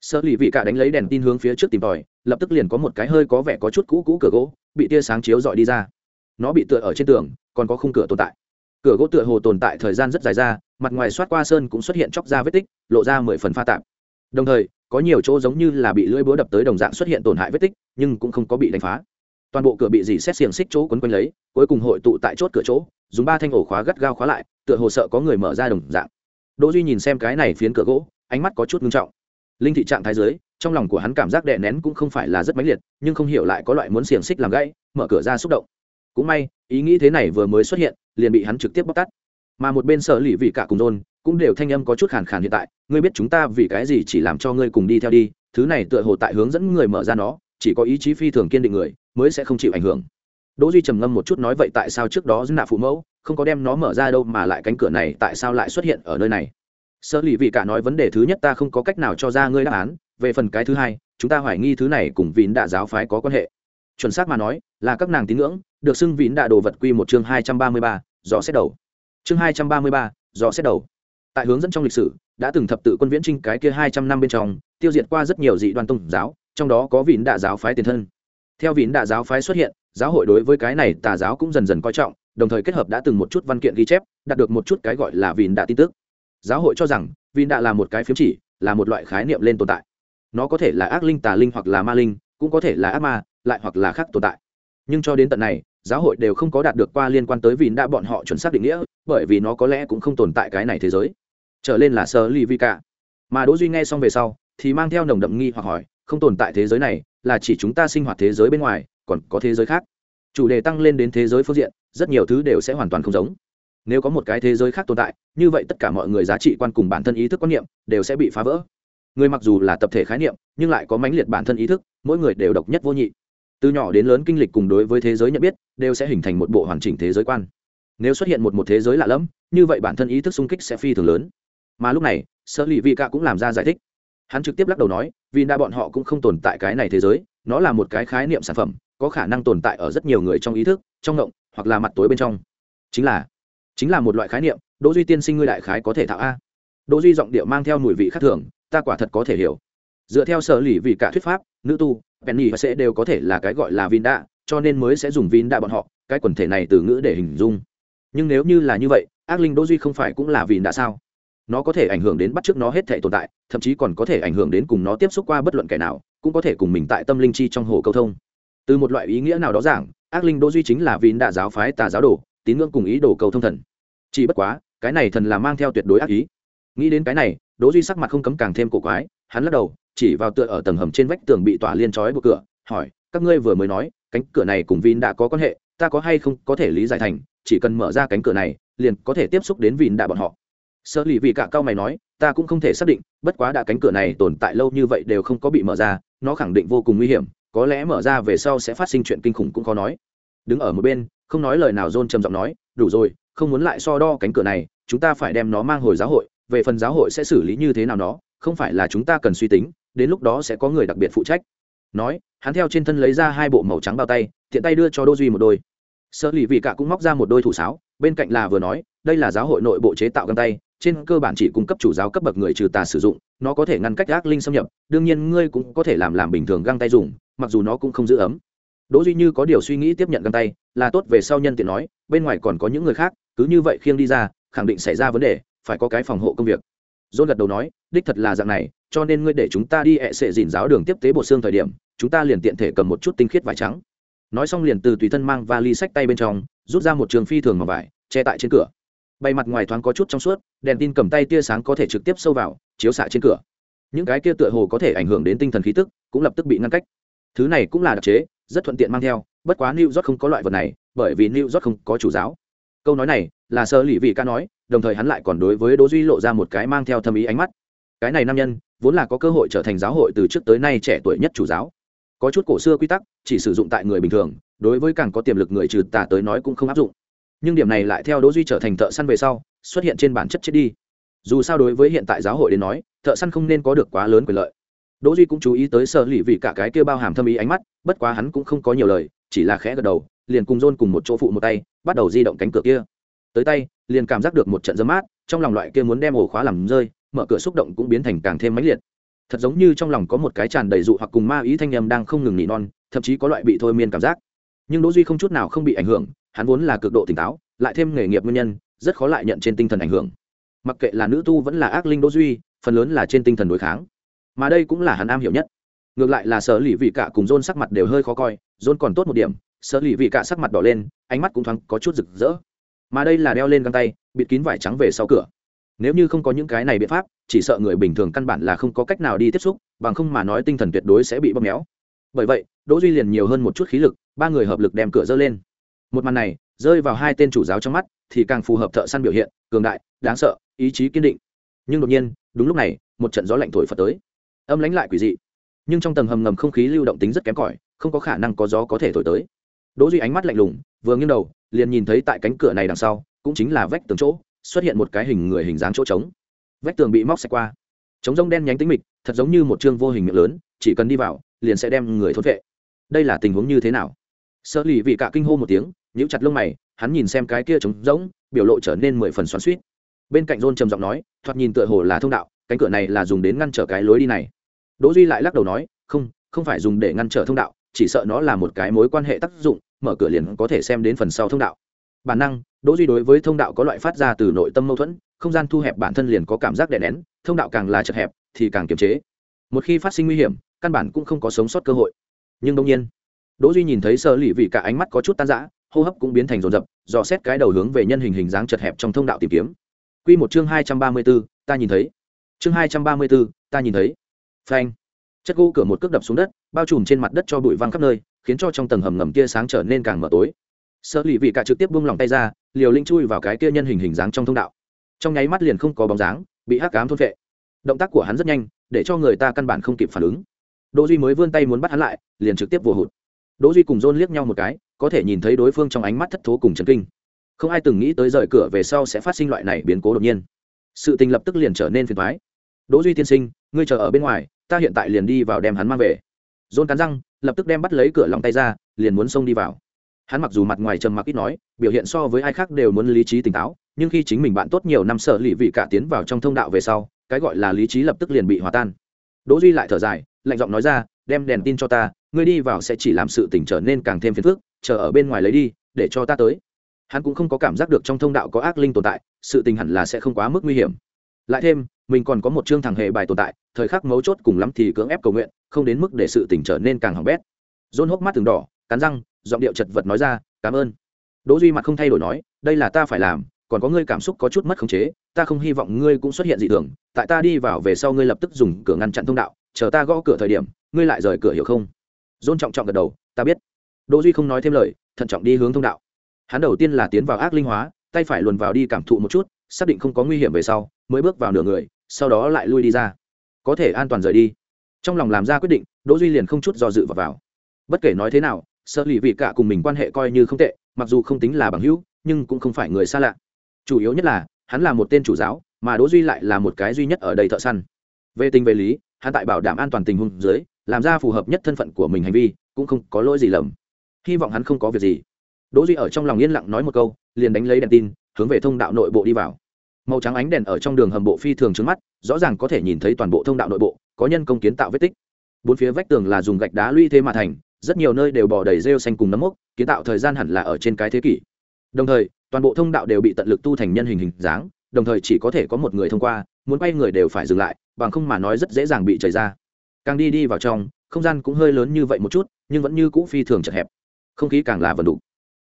Sợ lì vị cả đánh lấy đèn tin hướng phía trước tìm tòi, lập tức liền có một cái hơi có vẻ có chút cũ cũ cửa gỗ, bị tia sáng chiếu dọi đi ra. Nó bị tựa ở trên tường, còn có khung cửa tồn tại. Cửa gỗ tựa hồ tồn tại thời gian rất dài ra, mặt ngoài soát qua sơn cũng xuất hiện chóc ra vết tích, lộ ra mười phần pha tạp. Đồng thời, có nhiều chỗ giống như là bị lưỡi búa đập tới đồng dạng xuất hiện tổn hại vết tích, nhưng cũng không có bị đánh phá. Toàn bộ cửa bị dì xét xiềng xích chỗ quấn quanh lấy, cuối cùng hội tụ tại chốt cửa chỗ, dùng ba thanh ổ khóa gắt gao khóa lại, tựa hồ sợ có người mở ra đồng dạng. Đỗ duy nhìn xem cái này phiến cửa gỗ ánh mắt có chút ngưng trọng. Linh thị trạng thái dưới, trong lòng của hắn cảm giác đè nén cũng không phải là rất mãnh liệt, nhưng không hiểu lại có loại muốn xiềng xích làm gãy, mở cửa ra xúc động. Cũng may, ý nghĩ thế này vừa mới xuất hiện, liền bị hắn trực tiếp bóc tát. Mà một bên sở lì vị cả cùng rôn cũng đều thanh âm có chút khàn khàn hiện tại, ngươi biết chúng ta vì cái gì chỉ làm cho ngươi cùng đi theo đi, thứ này tựa hồ tại hướng dẫn người mở ra nó, chỉ có ý chí phi thường kiên định người, mới sẽ không chịu ảnh hưởng. Đỗ duy trầm ngâm một chút nói, vậy tại sao trước đó dân nạ phụ mẫu không có đem nó mở ra đâu mà lại cánh cửa này tại sao lại xuất hiện ở nơi này? Sợ lì vị cả nói vấn đề thứ nhất ta không có cách nào cho ra ngươi đáp án về phần cái thứ hai chúng ta hoài nghi thứ này cùng vín đạ giáo phái có quan hệ. Chuẩn xác mà nói là các nàng tín ngưỡng được xưng vín đạ đồ vật quy một chương hai trăm ba mươi ba, dò xét đầu. Chương hai trăm ba mươi ba, dò xét đầu. Tại hướng dẫn trong lịch sử đã từng thập tự quân viễn trinh cái kia hai trăm năm bên trong tiêu diệt qua rất nhiều dị đoan tôn giáo trong đó có vín đạ giáo phái tiền thân. Theo vín đạ giáo phái xuất hiện giáo hội đối với cái này tà giáo cũng dần dần coi trọng đồng thời kết hợp đã từng một chút văn kiện ghi chép đạt được một chút cái gọi là vín đạ tin tức giáo hội cho rằng, Vin đã là một cái phiếm chỉ, là một loại khái niệm lên tồn tại. Nó có thể là ác linh, tà linh hoặc là ma linh, cũng có thể là ác ma, lại hoặc là khác tồn tại. Nhưng cho đến tận này, giáo hội đều không có đạt được qua liên quan tới Vin đã bọn họ chuẩn xác định nghĩa, bởi vì nó có lẽ cũng không tồn tại cái này thế giới. Trở lên là sơ li vi cả mà đỗ duy nghe xong về sau, thì mang theo nồng đậm nghi hoặc hỏi, không tồn tại thế giới này, là chỉ chúng ta sinh hoạt thế giới bên ngoài, còn có thế giới khác. Chủ đề tăng lên đến thế giới phương diện, rất nhiều thứ đều sẽ hoàn toàn không giống nếu có một cái thế giới khác tồn tại, như vậy tất cả mọi người giá trị quan cùng bản thân ý thức quan niệm đều sẽ bị phá vỡ. Người mặc dù là tập thể khái niệm, nhưng lại có mãnh liệt bản thân ý thức, mỗi người đều độc nhất vô nhị. Từ nhỏ đến lớn kinh lịch cùng đối với thế giới nhận biết, đều sẽ hình thành một bộ hoàn chỉnh thế giới quan. Nếu xuất hiện một một thế giới lạ lẫm, như vậy bản thân ý thức xung kích sẽ phi thường lớn. Mà lúc này, sở lì vị ca cũng làm ra giải thích. Hắn trực tiếp lắc đầu nói, vì đa bọn họ cũng không tồn tại cái này thế giới, nó là một cái khái niệm sản phẩm, có khả năng tồn tại ở rất nhiều người trong ý thức, trong ngộng, hoặc là mặt tối bên trong. Chính là chính là một loại khái niệm, đỗ duy tiên sinh ngươi đại khái có thể thạo a. Đỗ duy giọng điệu mang theo mùi vị khác thường, ta quả thật có thể hiểu. Dựa theo sở lì vì cả thuyết pháp, nữ tu, penny và sẽ đều có thể là cái gọi là vin đa cho nên mới sẽ dùng vin đa bọn họ, cái quần thể này từ ngữ để hình dung. Nhưng nếu như là như vậy, ác linh đỗ duy không phải cũng là vin đa sao? Nó có thể ảnh hưởng đến bắt chước nó hết thể tồn tại, thậm chí còn có thể ảnh hưởng đến cùng nó tiếp xúc qua bất luận kẻ nào, cũng có thể cùng mình tại tâm linh chi trong hồ câu thông. Từ một loại ý nghĩa nào đó giảng, ác linh đỗ duy chính là vin đạ giáo phái tà giáo đồ tín ngưỡng cùng ý đồ cầu thông thần. Chỉ bất quá, cái này thần là mang theo tuyệt đối ác ý. Nghĩ đến cái này, đỗ duy sắc mặt không cấm càng thêm cổ quái, hắn lắc đầu, chỉ vào tựa ở tầng hầm trên vách tường bị tỏa liên trói buộc cửa, hỏi, các ngươi vừa mới nói, cánh cửa này cùng Vin đã có quan hệ, ta có hay không có thể lý giải thành, chỉ cần mở ra cánh cửa này, liền có thể tiếp xúc đến vin đã bọn họ. Sơ lì vì cả cao mày nói, ta cũng không thể xác định, bất quá đã cánh cửa này tồn tại lâu như vậy đều không có bị mở ra, nó khẳng định vô cùng nguy hiểm, có lẽ mở ra về sau sẽ phát sinh chuyện kinh khủng cũng khó nói. Đứng ở một bên không nói lời nào john trầm giọng nói, đủ rồi, không muốn lại so đo cánh cửa này, chúng ta phải đem nó mang hồi giáo hội, về phần giáo hội sẽ xử lý như thế nào nó, không phải là chúng ta cần suy tính, đến lúc đó sẽ có người đặc biệt phụ trách. Nói, hắn theo trên thân lấy ra hai bộ màu trắng bao tay, tiện tay đưa cho đô duy một đôi. Sở Lý vị cả cũng móc ra một đôi thủ sáo, bên cạnh là vừa nói, đây là giáo hội nội bộ chế tạo găng tay, trên cơ bản chỉ cung cấp chủ giáo cấp bậc người trừ tà sử dụng, nó có thể ngăn cách ác linh xâm nhập, đương nhiên ngươi cũng có thể làm làm bình thường găng tay dùng, mặc dù nó cũng không giữ ấm. Đỗ duy như có điều suy nghĩ tiếp nhận găng tay là tốt về sau nhân tiện nói, bên ngoài còn có những người khác, cứ như vậy khiêng đi ra, khẳng định xảy ra vấn đề, phải có cái phòng hộ công việc. Dôn gật đầu nói, đích thật là dạng này, cho nên ngươi để chúng ta đi ẹ sệ dìn giáo đường tiếp tế bột xương thời điểm, chúng ta liền tiện thể cầm một chút tinh khiết vải trắng. Nói xong liền từ tùy thân mang và ly sách tay bên trong, rút ra một trường phi thường màu vải, che tại trên cửa. Bày mặt ngoài thoáng có chút trong suốt, đèn tin cầm tay tia sáng có thể trực tiếp sâu vào, chiếu xạ trên cửa. Những cái kia tựa hồ có thể ảnh hưởng đến tinh thần khí tức, cũng lập tức bị ngăn cách. Thứ này cũng là đặc chế, rất thuận tiện mang theo bất quá new york không có loại vật này, bởi vì new york không có chủ giáo. Câu nói này là sơ lì vị ca nói, đồng thời hắn lại còn đối với đỗ duy lộ ra một cái mang theo thâm ý ánh mắt. Cái này nam nhân vốn là có cơ hội trở thành giáo hội từ trước tới nay trẻ tuổi nhất chủ giáo. Có chút cổ xưa quy tắc, chỉ sử dụng tại người bình thường, đối với càng có tiềm lực người trừ tà tới nói cũng không áp dụng. Nhưng điểm này lại theo đỗ duy trở thành thợ săn về sau, xuất hiện trên bản chất chết đi. Dù sao đối với hiện tại giáo hội đến nói, thợ săn không nên có được quá lớn quyền lợi. Đỗ duy cũng chú ý tới sở lì vì cả cái kia bao hàm thâm ý ánh mắt, bất quá hắn cũng không có nhiều lời chỉ là khẽ gật đầu, liền cùng rôn cùng một chỗ phụ một tay, bắt đầu di động cánh cửa kia. Tới tay, liền cảm giác được một trận dấm mát, trong lòng loại kia muốn đem ổ khóa làm rơi, mở cửa xúc động cũng biến thành càng thêm mãnh liệt. Thật giống như trong lòng có một cái tràn đầy dụ hoặc cùng ma ý thanh âm đang không ngừng nỉ non, thậm chí có loại bị thôi miên cảm giác. Nhưng đỗ duy không chút nào không bị ảnh hưởng, hắn vốn là cực độ tỉnh táo, lại thêm nghề nghiệp nguyên nhân, rất khó lại nhận trên tinh thần ảnh hưởng. Mặc kệ là nữ tu vẫn là ác linh đỗ duy, phần lớn là trên tinh thần đối kháng. Mà đây cũng là hắn am hiểu nhất ngược lại là sở lì vị cả cùng john sắc mặt đều hơi khó coi, john còn tốt một điểm, sở lì vị cả sắc mặt đỏ lên, ánh mắt cũng thoáng có chút rực rỡ. Mà đây là đeo lên găng tay, bịt kín vải trắng về sau cửa. Nếu như không có những cái này biện pháp, chỉ sợ người bình thường căn bản là không có cách nào đi tiếp xúc, bằng không mà nói tinh thần tuyệt đối sẽ bị bóp méo. Bởi vậy, đỗ duy liền nhiều hơn một chút khí lực, ba người hợp lực đem cửa dơ lên. Một màn này, rơi vào hai tên chủ giáo trong mắt, thì càng phù hợp thợ săn biểu hiện, cường đại, đáng sợ, ý chí kiên định. Nhưng đột nhiên, đúng lúc này, một trận gió lạnh thổi phật tới. Âm lãnh lại quỷ dị nhưng trong tầng hầm ngầm không khí lưu động tính rất kém cỏi, không có khả năng có gió có thể thổi tới. Đỗ duy ánh mắt lạnh lùng, vừa nghiêng đầu, liền nhìn thấy tại cánh cửa này đằng sau, cũng chính là vách tường chỗ, xuất hiện một cái hình người hình dáng chỗ trống. Vách tường bị móc sạch qua. Trống rông đen nhánh tính mịch, thật giống như một chương vô hình miệng lớn, chỉ cần đi vào, liền sẽ đem người thốt vệ. Đây là tình huống như thế nào? Sợ lì vị cả kinh hô một tiếng, nhíu chặt lông mày, hắn nhìn xem cái kia trống rỗng, biểu lộ trở nên mười phần xoắn xuýt. Bên cạnh rôn trầm giọng nói, thoạt nhìn tựa hồ là thông đạo, cánh cửa này là dùng đến ngăn trở cái lối đi này đỗ duy lại lắc đầu nói không không phải dùng để ngăn trở thông đạo chỉ sợ nó là một cái mối quan hệ tác dụng mở cửa liền có thể xem đến phần sau thông đạo. Bản năng đỗ duy đối với thông đạo có loại phát ra từ nội tâm mâu thuẫn không gian thu hẹp bản thân liền có cảm giác đè nén thông đạo càng là chật hẹp thì càng kiềm chế. Một khi phát sinh nguy hiểm căn bản cũng không có sống sót cơ hội. Nhưng đương nhiên đỗ duy nhìn thấy sơ lì vị cả ánh mắt có chút tan rã hô hấp cũng biến thành rồn rập dò xét cái đầu hướng về nhân hình hình dáng chật hẹp trong thông đạo tìm kiếm. Quy một chương hai trăm ba mươi 234, ta nhìn thấy. Chương hai trăm ba mươi 234, ta nhìn thấy phanh. Chất gỗ cửa một cước đập xuống đất, bao trùm trên mặt đất cho bụi văng khắp nơi, khiến cho trong tầng hầm ngầm tia sáng trở nên càng mờ tối. Sợ lì vị cả trực tiếp buông lòng tay ra, liều linh chui vào cái kia nhân hình hình dáng trong thông đạo. Trong nháy mắt liền không có bóng dáng, bị hắc cám thôn vệ động tác của hắn rất nhanh, để cho người ta căn bản không kịp phản ứng. Đỗ duy mới vươn tay muốn bắt hắn lại, liền trực tiếp vồ hụt. Đỗ duy cùng John liếc nhau một cái, có thể nhìn thấy đối phương trong ánh mắt thất thố cùng chấn kinh. Không ai từng nghĩ tới rời cửa về sau sẽ phát sinh loại này biến cố đột nhiên. Sự tình lập tức liền trở nên phiền toái. Đỗ duy tiên sinh, ngươi chờ ở bên ngoài ta hiện tại liền đi vào đem hắn mang về. Dôn cắn răng, lập tức đem bắt lấy cửa lòng tay ra, liền muốn xông đi vào. Hắn mặc dù mặt ngoài trầm mặc ít nói, biểu hiện so với ai khác đều muốn lý trí tỉnh táo, nhưng khi chính mình bạn tốt nhiều năm sợ lì vị cả tiến vào trong thông đạo về sau, cái gọi là lý trí lập tức liền bị hòa tan. Đỗ duy lại thở dài, lạnh giọng nói ra, đem đèn tin cho ta, ngươi đi vào sẽ chỉ làm sự tỉnh trở nên càng thêm phiền phức, chờ ở bên ngoài lấy đi, để cho ta tới. Hắn cũng không có cảm giác được trong thông đạo có ác linh tồn tại, sự tình hẳn là sẽ không quá mức nguy hiểm. Lại thêm mình còn có một chương thằng hệ bài tồn tại, thời khắc mấu chốt cùng lắm thì cưỡng ép cầu nguyện, không đến mức để sự tỉnh trở nên càng hỏng bét. Dôn hốc mắt từng đỏ, cắn răng, giọng điệu chật vật nói ra, cảm ơn. Đỗ duy mặt không thay đổi nói, đây là ta phải làm, còn có ngươi cảm xúc có chút mất khống chế, ta không hy vọng ngươi cũng xuất hiện dị thường, tại ta đi vào về sau ngươi lập tức dùng cửa ngăn chặn thông đạo, chờ ta gõ cửa thời điểm, ngươi lại rời cửa hiểu không? Dôn trọng trọng gật đầu, ta biết. Đỗ duy không nói thêm lời, thận trọng đi hướng thông đạo. Hắn đầu tiên là tiến vào ác linh hóa, tay phải luồn vào đi cảm thụ một chút, xác định không có nguy hiểm về sau, mới bước vào nửa người sau đó lại lui đi ra. Có thể an toàn rời đi. Trong lòng làm ra quyết định đỗ duy liền không chút do dự vào, vào. Bất kể nói thế nào sợ lì vị cả cùng mình quan hệ coi như không tệ mặc dù không tính là bằng hữu nhưng cũng không phải người xa lạ. Chủ yếu nhất là hắn là một tên chủ giáo mà đỗ duy lại là một cái duy nhất ở đây thợ săn. Về tình về lý hắn tại bảo đảm an toàn tình huống dưới làm ra phù hợp nhất thân phận của mình hành vi cũng không có lỗi gì lầm. Hy vọng hắn không có việc gì. Đỗ duy ở trong lòng yên lặng nói một câu liền đánh lấy đèn tin hướng về thông đạo nội bộ đi vào màu trắng ánh đèn ở trong đường hầm bộ phi thường trứng mắt, rõ ràng có thể nhìn thấy toàn bộ thông đạo nội bộ, có nhân công kiến tạo vết tích. Bốn phía vách tường là dùng gạch đá lũy thế mà thành, rất nhiều nơi đều bỏ đầy rêu xanh cùng nấm mốc, kiến tạo thời gian hẳn là ở trên cái thế kỷ. Đồng thời, toàn bộ thông đạo đều bị tận lực tu thành nhân hình hình dáng, đồng thời chỉ có thể có một người thông qua, muốn quay người đều phải dừng lại, bằng không mà nói rất dễ dàng bị chảy ra. Càng đi đi vào trong, không gian cũng hơi lớn như vậy một chút, nhưng vẫn như cũ phi thường chật hẹp. Không khí càng là vần đục.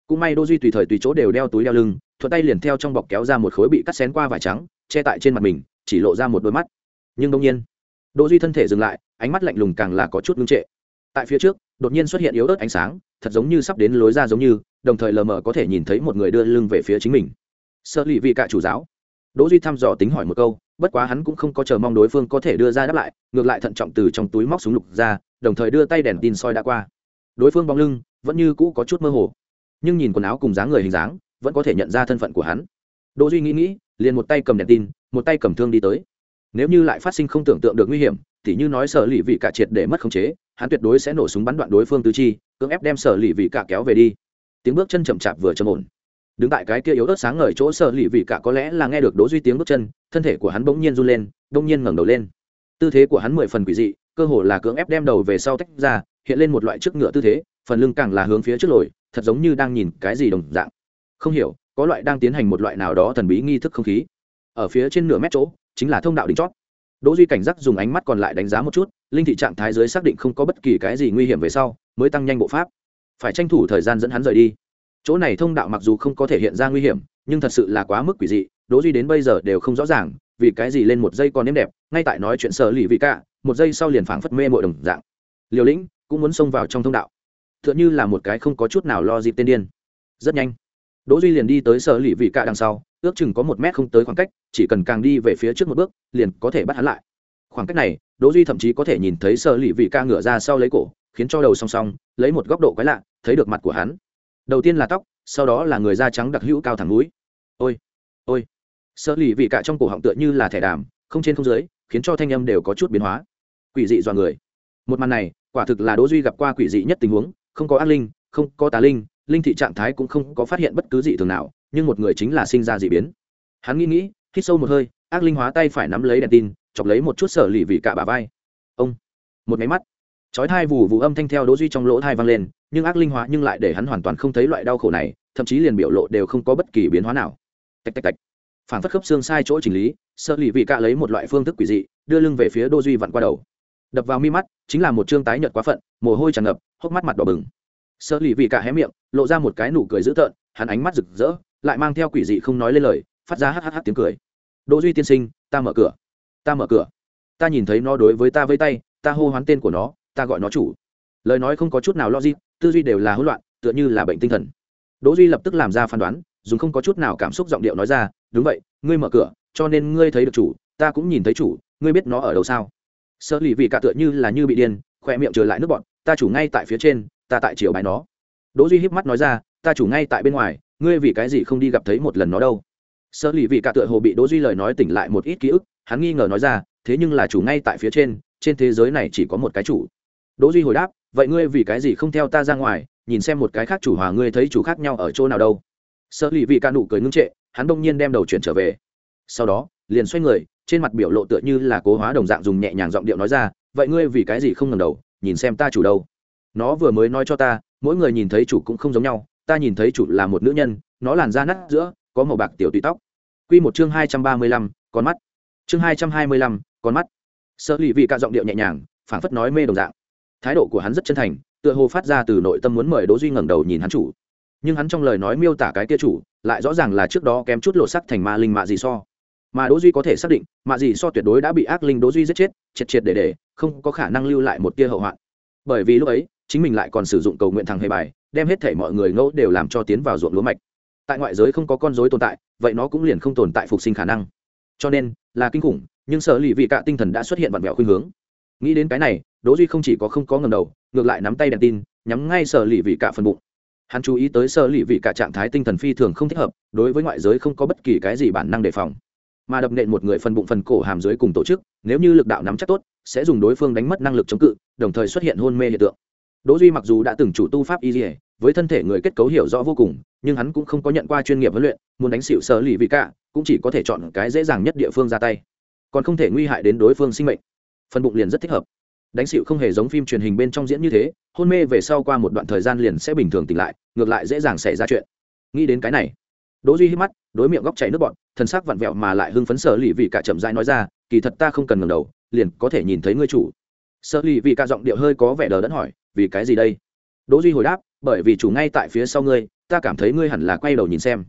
cũng may đô duy tùy thời tùy chỗ đều đeo túi đeo lưng thuận tay liền theo trong bọc kéo ra một khối bị cắt xén qua vải trắng, che tại trên mặt mình, chỉ lộ ra một đôi mắt. Nhưng đông nhiên, đỗ duy thân thể dừng lại, ánh mắt lạnh lùng càng là có chút ngưng trệ. Tại phía trước, đột nhiên xuất hiện yếu ớt ánh sáng, thật giống như sắp đến lối ra giống như, đồng thời lờ mờ có thể nhìn thấy một người đưa lưng về phía chính mình. Sợ lì vị cả chủ giáo. Đỗ duy thăm dò tính hỏi một câu, bất quá hắn cũng không có chờ mong đối phương có thể đưa ra đáp lại, ngược lại thận trọng từ trong túi móc súng lục ra, đồng thời đưa tay đèn tin soi đã qua. Đối phương bóng lưng vẫn như cũ có chút mơ hồ, nhưng nhìn quần áo cùng dáng người hình dáng vẫn có thể nhận ra thân phận của hắn. Đỗ duy nghĩ nghĩ, liền một tay cầm đèn tin, một tay cầm thương đi tới. Nếu như lại phát sinh không tưởng tượng được nguy hiểm, thì như nói sở lì vị cả triệt để mất khống chế, hắn tuyệt đối sẽ nổ súng bắn đoạn đối phương tứ chi, cưỡng ép đem sở lì vị cả kéo về đi. Tiếng bước chân chậm chạp vừa trầm ổn. Đứng tại cái kia yếu ớt sáng ngời chỗ sở lì vị cả có lẽ là nghe được đỗ duy tiếng bước chân, thân thể của hắn bỗng nhiên run lên, bỗng nhiên ngẩng đầu lên. Tư thế của hắn mười phần quỷ dị, cơ hồ là cưỡng ép đem đầu về sau tách ra, hiện lên một loại trước ngựa tư thế, phần lưng càng là hướng phía trước lồi, thật giống như đang nhìn cái gì đồng dạng không hiểu, có loại đang tiến hành một loại nào đó thần bí nghi thức không khí. Ở phía trên nửa mét chỗ, chính là thông đạo đỉnh chót. Đỗ duy cảnh giác dùng ánh mắt còn lại đánh giá một chút, linh thị trạng thái dưới xác định không có bất kỳ cái gì nguy hiểm về sau, mới tăng nhanh bộ pháp. Phải tranh thủ thời gian dẫn hắn rời đi. Chỗ này thông đạo mặc dù không có thể hiện ra nguy hiểm, nhưng thật sự là quá mức quỷ dị, đỗ duy đến bây giờ đều không rõ ràng, vì cái gì lên một giây còn nếm đẹp, ngay tại nói chuyện sở lì vị cả, một giây sau liền phảng phất mê mội đồng dạng. Liều lĩnh cũng muốn xông vào trong thông đạo. Tựa như là một cái không có chút nào lo dịp tên điên. Rất nhanh đỗ duy liền đi tới sở lì vị cạ đằng sau, ước chừng có một mét không tới khoảng cách, chỉ cần càng đi về phía trước một bước, liền có thể bắt hắn lại. Khoảng cách này, đỗ duy thậm chí có thể nhìn thấy sở lì vị ca ngửa ra sau lấy cổ, khiến cho đầu song song, lấy một góc độ quái lạ, thấy được mặt của hắn. Đầu tiên là tóc, sau đó là người da trắng đặc hữu cao thẳng mũi. ôi ôi. Sở lì vị ca trong cổ họng tựa như là thẻ đàm, không trên không dưới, khiến cho thanh âm đều có chút biến hóa. Quỷ dị dọa người. Một màn này, quả thực là đỗ duy gặp qua quỷ dị nhất tình huống, không có ác linh, không có tà linh linh thị trạng thái cũng không có phát hiện bất cứ dị thường nào, nhưng một người chính là sinh ra dị biến. Hắn nghĩ nghĩ, hít sâu một hơi, ác linh hóa tay phải nắm lấy đèn tin, chọc lấy một chút sở lì vị cả bà vai. Ông, một máy mắt. Chói thai vù vù âm thanh theo đỗ duy trong lỗ thai vang lên, nhưng ác linh hóa nhưng lại để hắn hoàn toàn không thấy loại đau khổ này, thậm chí liền biểu lộ đều không có bất kỳ biến hóa nào. Tạch tạch tạch. Phản phất khớp xương sai chỗ chỉnh lý, sở lì vị cả lấy một loại phương thức quỷ dị, đưa lưng về phía đỗ duy vặn qua đầu. Đập vào mi mắt, chính là một trương tái nhợt quá phận, mồ hôi tràn ngập, hốc mắt mặt đỏ bừng sở lì vì cả hé miệng, lộ ra một cái nụ cười dữ tợn, hắn ánh mắt rực rỡ, lại mang theo quỷ dị không nói lên lời, phát ra hắt hắt tiếng cười. Đỗ duy tiên sinh, ta mở cửa. Ta mở cửa. Ta nhìn thấy nó đối với ta vây tay, ta hô hoán tên của nó, ta gọi nó chủ. Lời nói không có chút nào logic, tư duy đều là hỗn loạn, tựa như là bệnh tinh thần. Đỗ duy lập tức làm ra phán đoán dùng không có chút nào cảm xúc giọng điệu nói ra, đúng vậy, ngươi mở cửa, cho nên ngươi thấy được chủ, ta cũng nhìn thấy chủ, ngươi biết nó ở đâu sao? Sợ lì vì cả tựa như là như bị điên khoe miệng trở lại nước bọn ta chủ ngay tại phía trên ta tại chiều bài nó. Đỗ duy híp mắt nói ra, ta chủ ngay tại bên ngoài, ngươi vì cái gì không đi gặp thấy một lần nó đâu? Sơ lì vị cả tựa hồ bị đỗ duy lời nói tỉnh lại một ít ký ức, hắn nghi ngờ nói ra, thế nhưng là chủ ngay tại phía trên trên thế giới này chỉ có một cái chủ. Đỗ duy hồi đáp, vậy ngươi vì cái gì không theo ta ra ngoài, nhìn xem một cái khác chủ hòa ngươi thấy chủ khác nhau ở chỗ nào đâu? Sơ lì vị cả nụ cười ngưng trệ, hắn đông nhiên đem đầu chuyển trở về. Sau đó, liền xoay người, trên mặt biểu lộ tựa như là cố hóa đồng dạng dùng nhẹ nhàng giọng điệu nói ra, vậy ngươi vì cái gì không ngẩng đầu, nhìn xem ta chủ đâu? Nó vừa mới nói cho ta, mỗi người nhìn thấy chủ cũng không giống nhau, ta nhìn thấy chủ là một nữ nhân, nó làn da nát giữa, có màu bạc tiểu tụy tóc. Q một chương hai trăm ba mươi lăm, con mắt. Chương hai trăm hai mươi lăm, con mắt. Sợ lì vị cả giọng điệu nhẹ nhàng, phảng phất nói mê đồng dạng. Thái độ của hắn rất chân thành, tựa hồ phát ra từ nội tâm muốn mời đỗ duy ngẩng đầu nhìn hắn chủ. Nhưng hắn trong lời nói miêu tả cái kia chủ, lại rõ ràng là trước đó kém chút lộ sắc thành ma linh mạ gì so. Mà đỗ duy có thể xác định, mạ gì so tuyệt đối đã bị ác linh đỗ duy giết chết, triệt triệt để để, không có khả năng lưu lại một tia hậu hoạn. Bởi vì lúc ấy chính mình lại còn sử dụng cầu nguyện thằng hề bài, đem hết thể mọi người ngẫu đều làm cho tiến vào ruộng lúa mạch. Tại ngoại giới không có con dối tồn tại, vậy nó cũng liền không tồn tại phục sinh khả năng. Cho nên, là kinh khủng, nhưng sở lì vị cạ tinh thần đã xuất hiện vặn vẹo khuynh hướng. Nghĩ đến cái này, đỗ duy không chỉ có không có ngầm đầu, ngược lại nắm tay đèn tin, nhắm ngay sở lì vị cả phần bụng. Hắn chú ý tới sở lì vị cả trạng thái tinh thần phi thường không thích hợp, đối với ngoại giới không có bất kỳ cái gì bản năng đề phòng. Mà đập nện một người phần bụng phần cổ hàm dưới cùng tổ chức, nếu như lực đạo nắm chắc tốt, sẽ dùng đối phương đánh mất năng lực chống cự, đồng thời xuất hiện hôn mê hiện tượng đỗ duy mặc dù đã từng chủ tu pháp y dỉa với thân thể người kết cấu hiểu rõ vô cùng nhưng hắn cũng không có nhận qua chuyên nghiệp huấn luyện muốn đánh xỉu sở lì vị cả cũng chỉ có thể chọn cái dễ dàng nhất địa phương ra tay. Còn không thể nguy hại đến đối phương sinh mệnh. Phần bụng liền rất thích hợp. Đánh xỉu không hề giống phim truyền hình bên trong diễn như thế hôn mê về sau qua một đoạn thời gian liền sẽ bình thường tỉnh lại ngược lại dễ dàng xảy ra chuyện. Nghĩ đến cái này đỗ duy hít mắt đối miệng góc chảy nước bọt, thân xác vặn vẹo mà lại hưng phấn sở lì vị cả chậm rãi nói ra kỳ thật ta không cần ngẩng đầu liền có thể nhìn thấy ngươi chủ. Sở lì vị cả giọng điệu hơi có vẻ đờ đẫn hỏi vì cái gì đây? Đỗ duy hồi đáp, bởi vì chủ ngay tại phía sau ngươi, ta cảm thấy ngươi hẳn là quay đầu nhìn xem.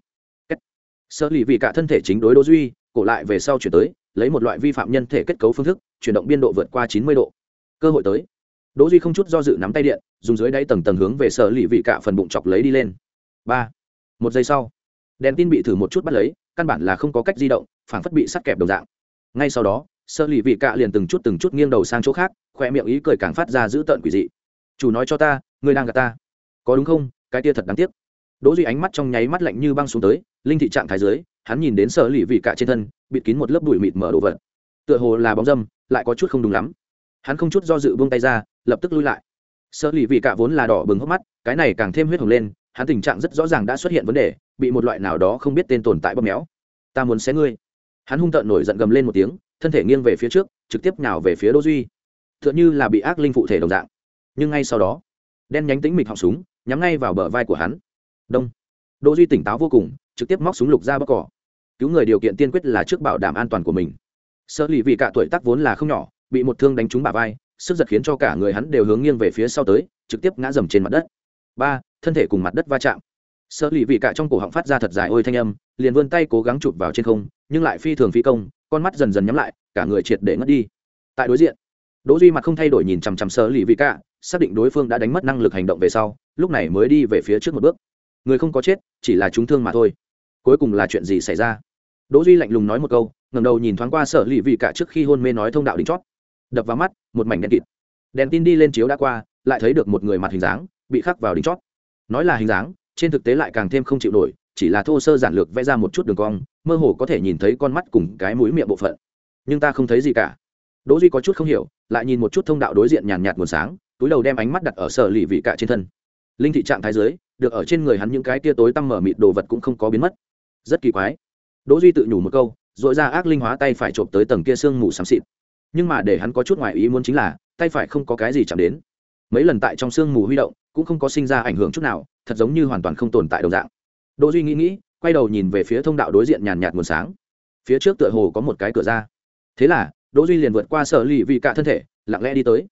Sơ lì vị cả thân thể chính đối đỗ duy, cổ lại về sau chuyển tới, lấy một loại vi phạm nhân thể kết cấu phương thức, chuyển động biên độ vượt qua chín mươi độ. Cơ hội tới. Đỗ duy không chút do dự nắm tay điện, dùng dưới đáy tầng tầng hướng về Sơ lì vị cả phần bụng chọc lấy đi lên. Ba. Một giây sau, đèn tin bị thử một chút bắt lấy, căn bản là không có cách di động phản phất bị sắt kẹp đồng dạng. Ngay sau đó Sơ lì vị cả liền từng chút từng chút nghiêng đầu sang chỗ khác, khoe miệng ý cười càng phát ra giữ tợn quỷ dị chủ nói cho ta, ngươi đang gạt ta. Có đúng không? Cái tia thật đáng tiếc. Đỗ duy ánh mắt trong nháy mắt lạnh như băng xuống tới, linh thị trạng thái dưới, hắn nhìn đến sở lì vị cả trên thân, bịt kín một lớp bụi mịt mở đồ vật. Tựa hồ là bóng dâm, lại có chút không đúng lắm. Hắn không chút do dự buông tay ra, lập tức lui lại. Sở lì vị cả vốn là đỏ bừng hốc mắt, cái này càng thêm huyết hồng lên, hắn tình trạng rất rõ ràng đã xuất hiện vấn đề, bị một loại nào đó không biết tên tồn tại bóp méo. Ta muốn xé ngươi. Hắn hung tợn nổi giận gầm lên một tiếng, thân thể nghiêng về phía trước, trực tiếp nào về phía đỗ duy. Tựa như là bị ác linh phụ thể đồng dạng nhưng ngay sau đó, đen nhánh tính mịch họng súng nhắm ngay vào bờ vai của hắn. Đông. Đỗ duy tỉnh táo vô cùng, trực tiếp móc súng lục ra bóc cỏ cứu người điều kiện tiên quyết là trước bảo đảm an toàn của mình. Sơ lì vì cả tuổi tác vốn là không nhỏ, bị một thương đánh trúng bả vai, sức giật khiến cho cả người hắn đều hướng nghiêng về phía sau tới, trực tiếp ngã dầm trên mặt đất. Ba, thân thể cùng mặt đất va chạm. Sơ lì vì cả trong cổ họng phát ra thật dài ôi thanh âm, liền vươn tay cố gắng chụp vào trên không, nhưng lại phi thường phi công, con mắt dần dần nhắm lại, cả người triệt để ngất đi. Tại đối diện, đỗ duy mặt không thay đổi nhìn chằm chằm sơ lì vì cả xác định đối phương đã đánh mất năng lực hành động về sau, lúc này mới đi về phía trước một bước. Người không có chết, chỉ là chúng thương mà thôi. Cuối cùng là chuyện gì xảy ra? Đỗ duy lạnh lùng nói một câu, ngẩng đầu nhìn thoáng qua sở lì vị cả trước khi hôn mê nói thông đạo đỉnh chót. Đập vào mắt, một mảnh đen kịt. Đèn tin đi lên chiếu đã qua, lại thấy được một người mặt hình dáng, bị khắc vào đỉnh chót. Nói là hình dáng, trên thực tế lại càng thêm không chịu nổi, chỉ là thô sơ giản lược vẽ ra một chút đường cong, mơ hồ có thể nhìn thấy con mắt cùng cái mũi miệng bộ phận. Nhưng ta không thấy gì cả. Đỗ duy có chút không hiểu, lại nhìn một chút thông đạo đối diện nhàn nhạt nguồn sáng túi đầu đem ánh mắt đặt ở sở lì vị cả trên thân. Linh thị trạng thái dưới, được ở trên người hắn những cái tia tối tăm mở mịt đồ vật cũng không có biến mất. Rất kỳ quái. Đỗ duy tự nhủ một câu dội ra ác linh hóa tay phải trộm tới tầng kia xương mù xám xịt. Nhưng mà để hắn có chút ngoài ý muốn chính là, tay phải không có cái gì chạm đến. Mấy lần tại trong xương mù huy động, cũng không có sinh ra ảnh hưởng chút nào, thật giống như hoàn toàn không tồn tại đồng dạng. Đỗ duy nghĩ nghĩ, quay đầu nhìn về phía thông đạo đối diện nhàn nhạt nguồn sáng. Phía trước tựa hồ có một cái cửa ra. Thế là, đỗ duy liền vượt qua sở lì vị cả thân thể, lặng lẽ đi tới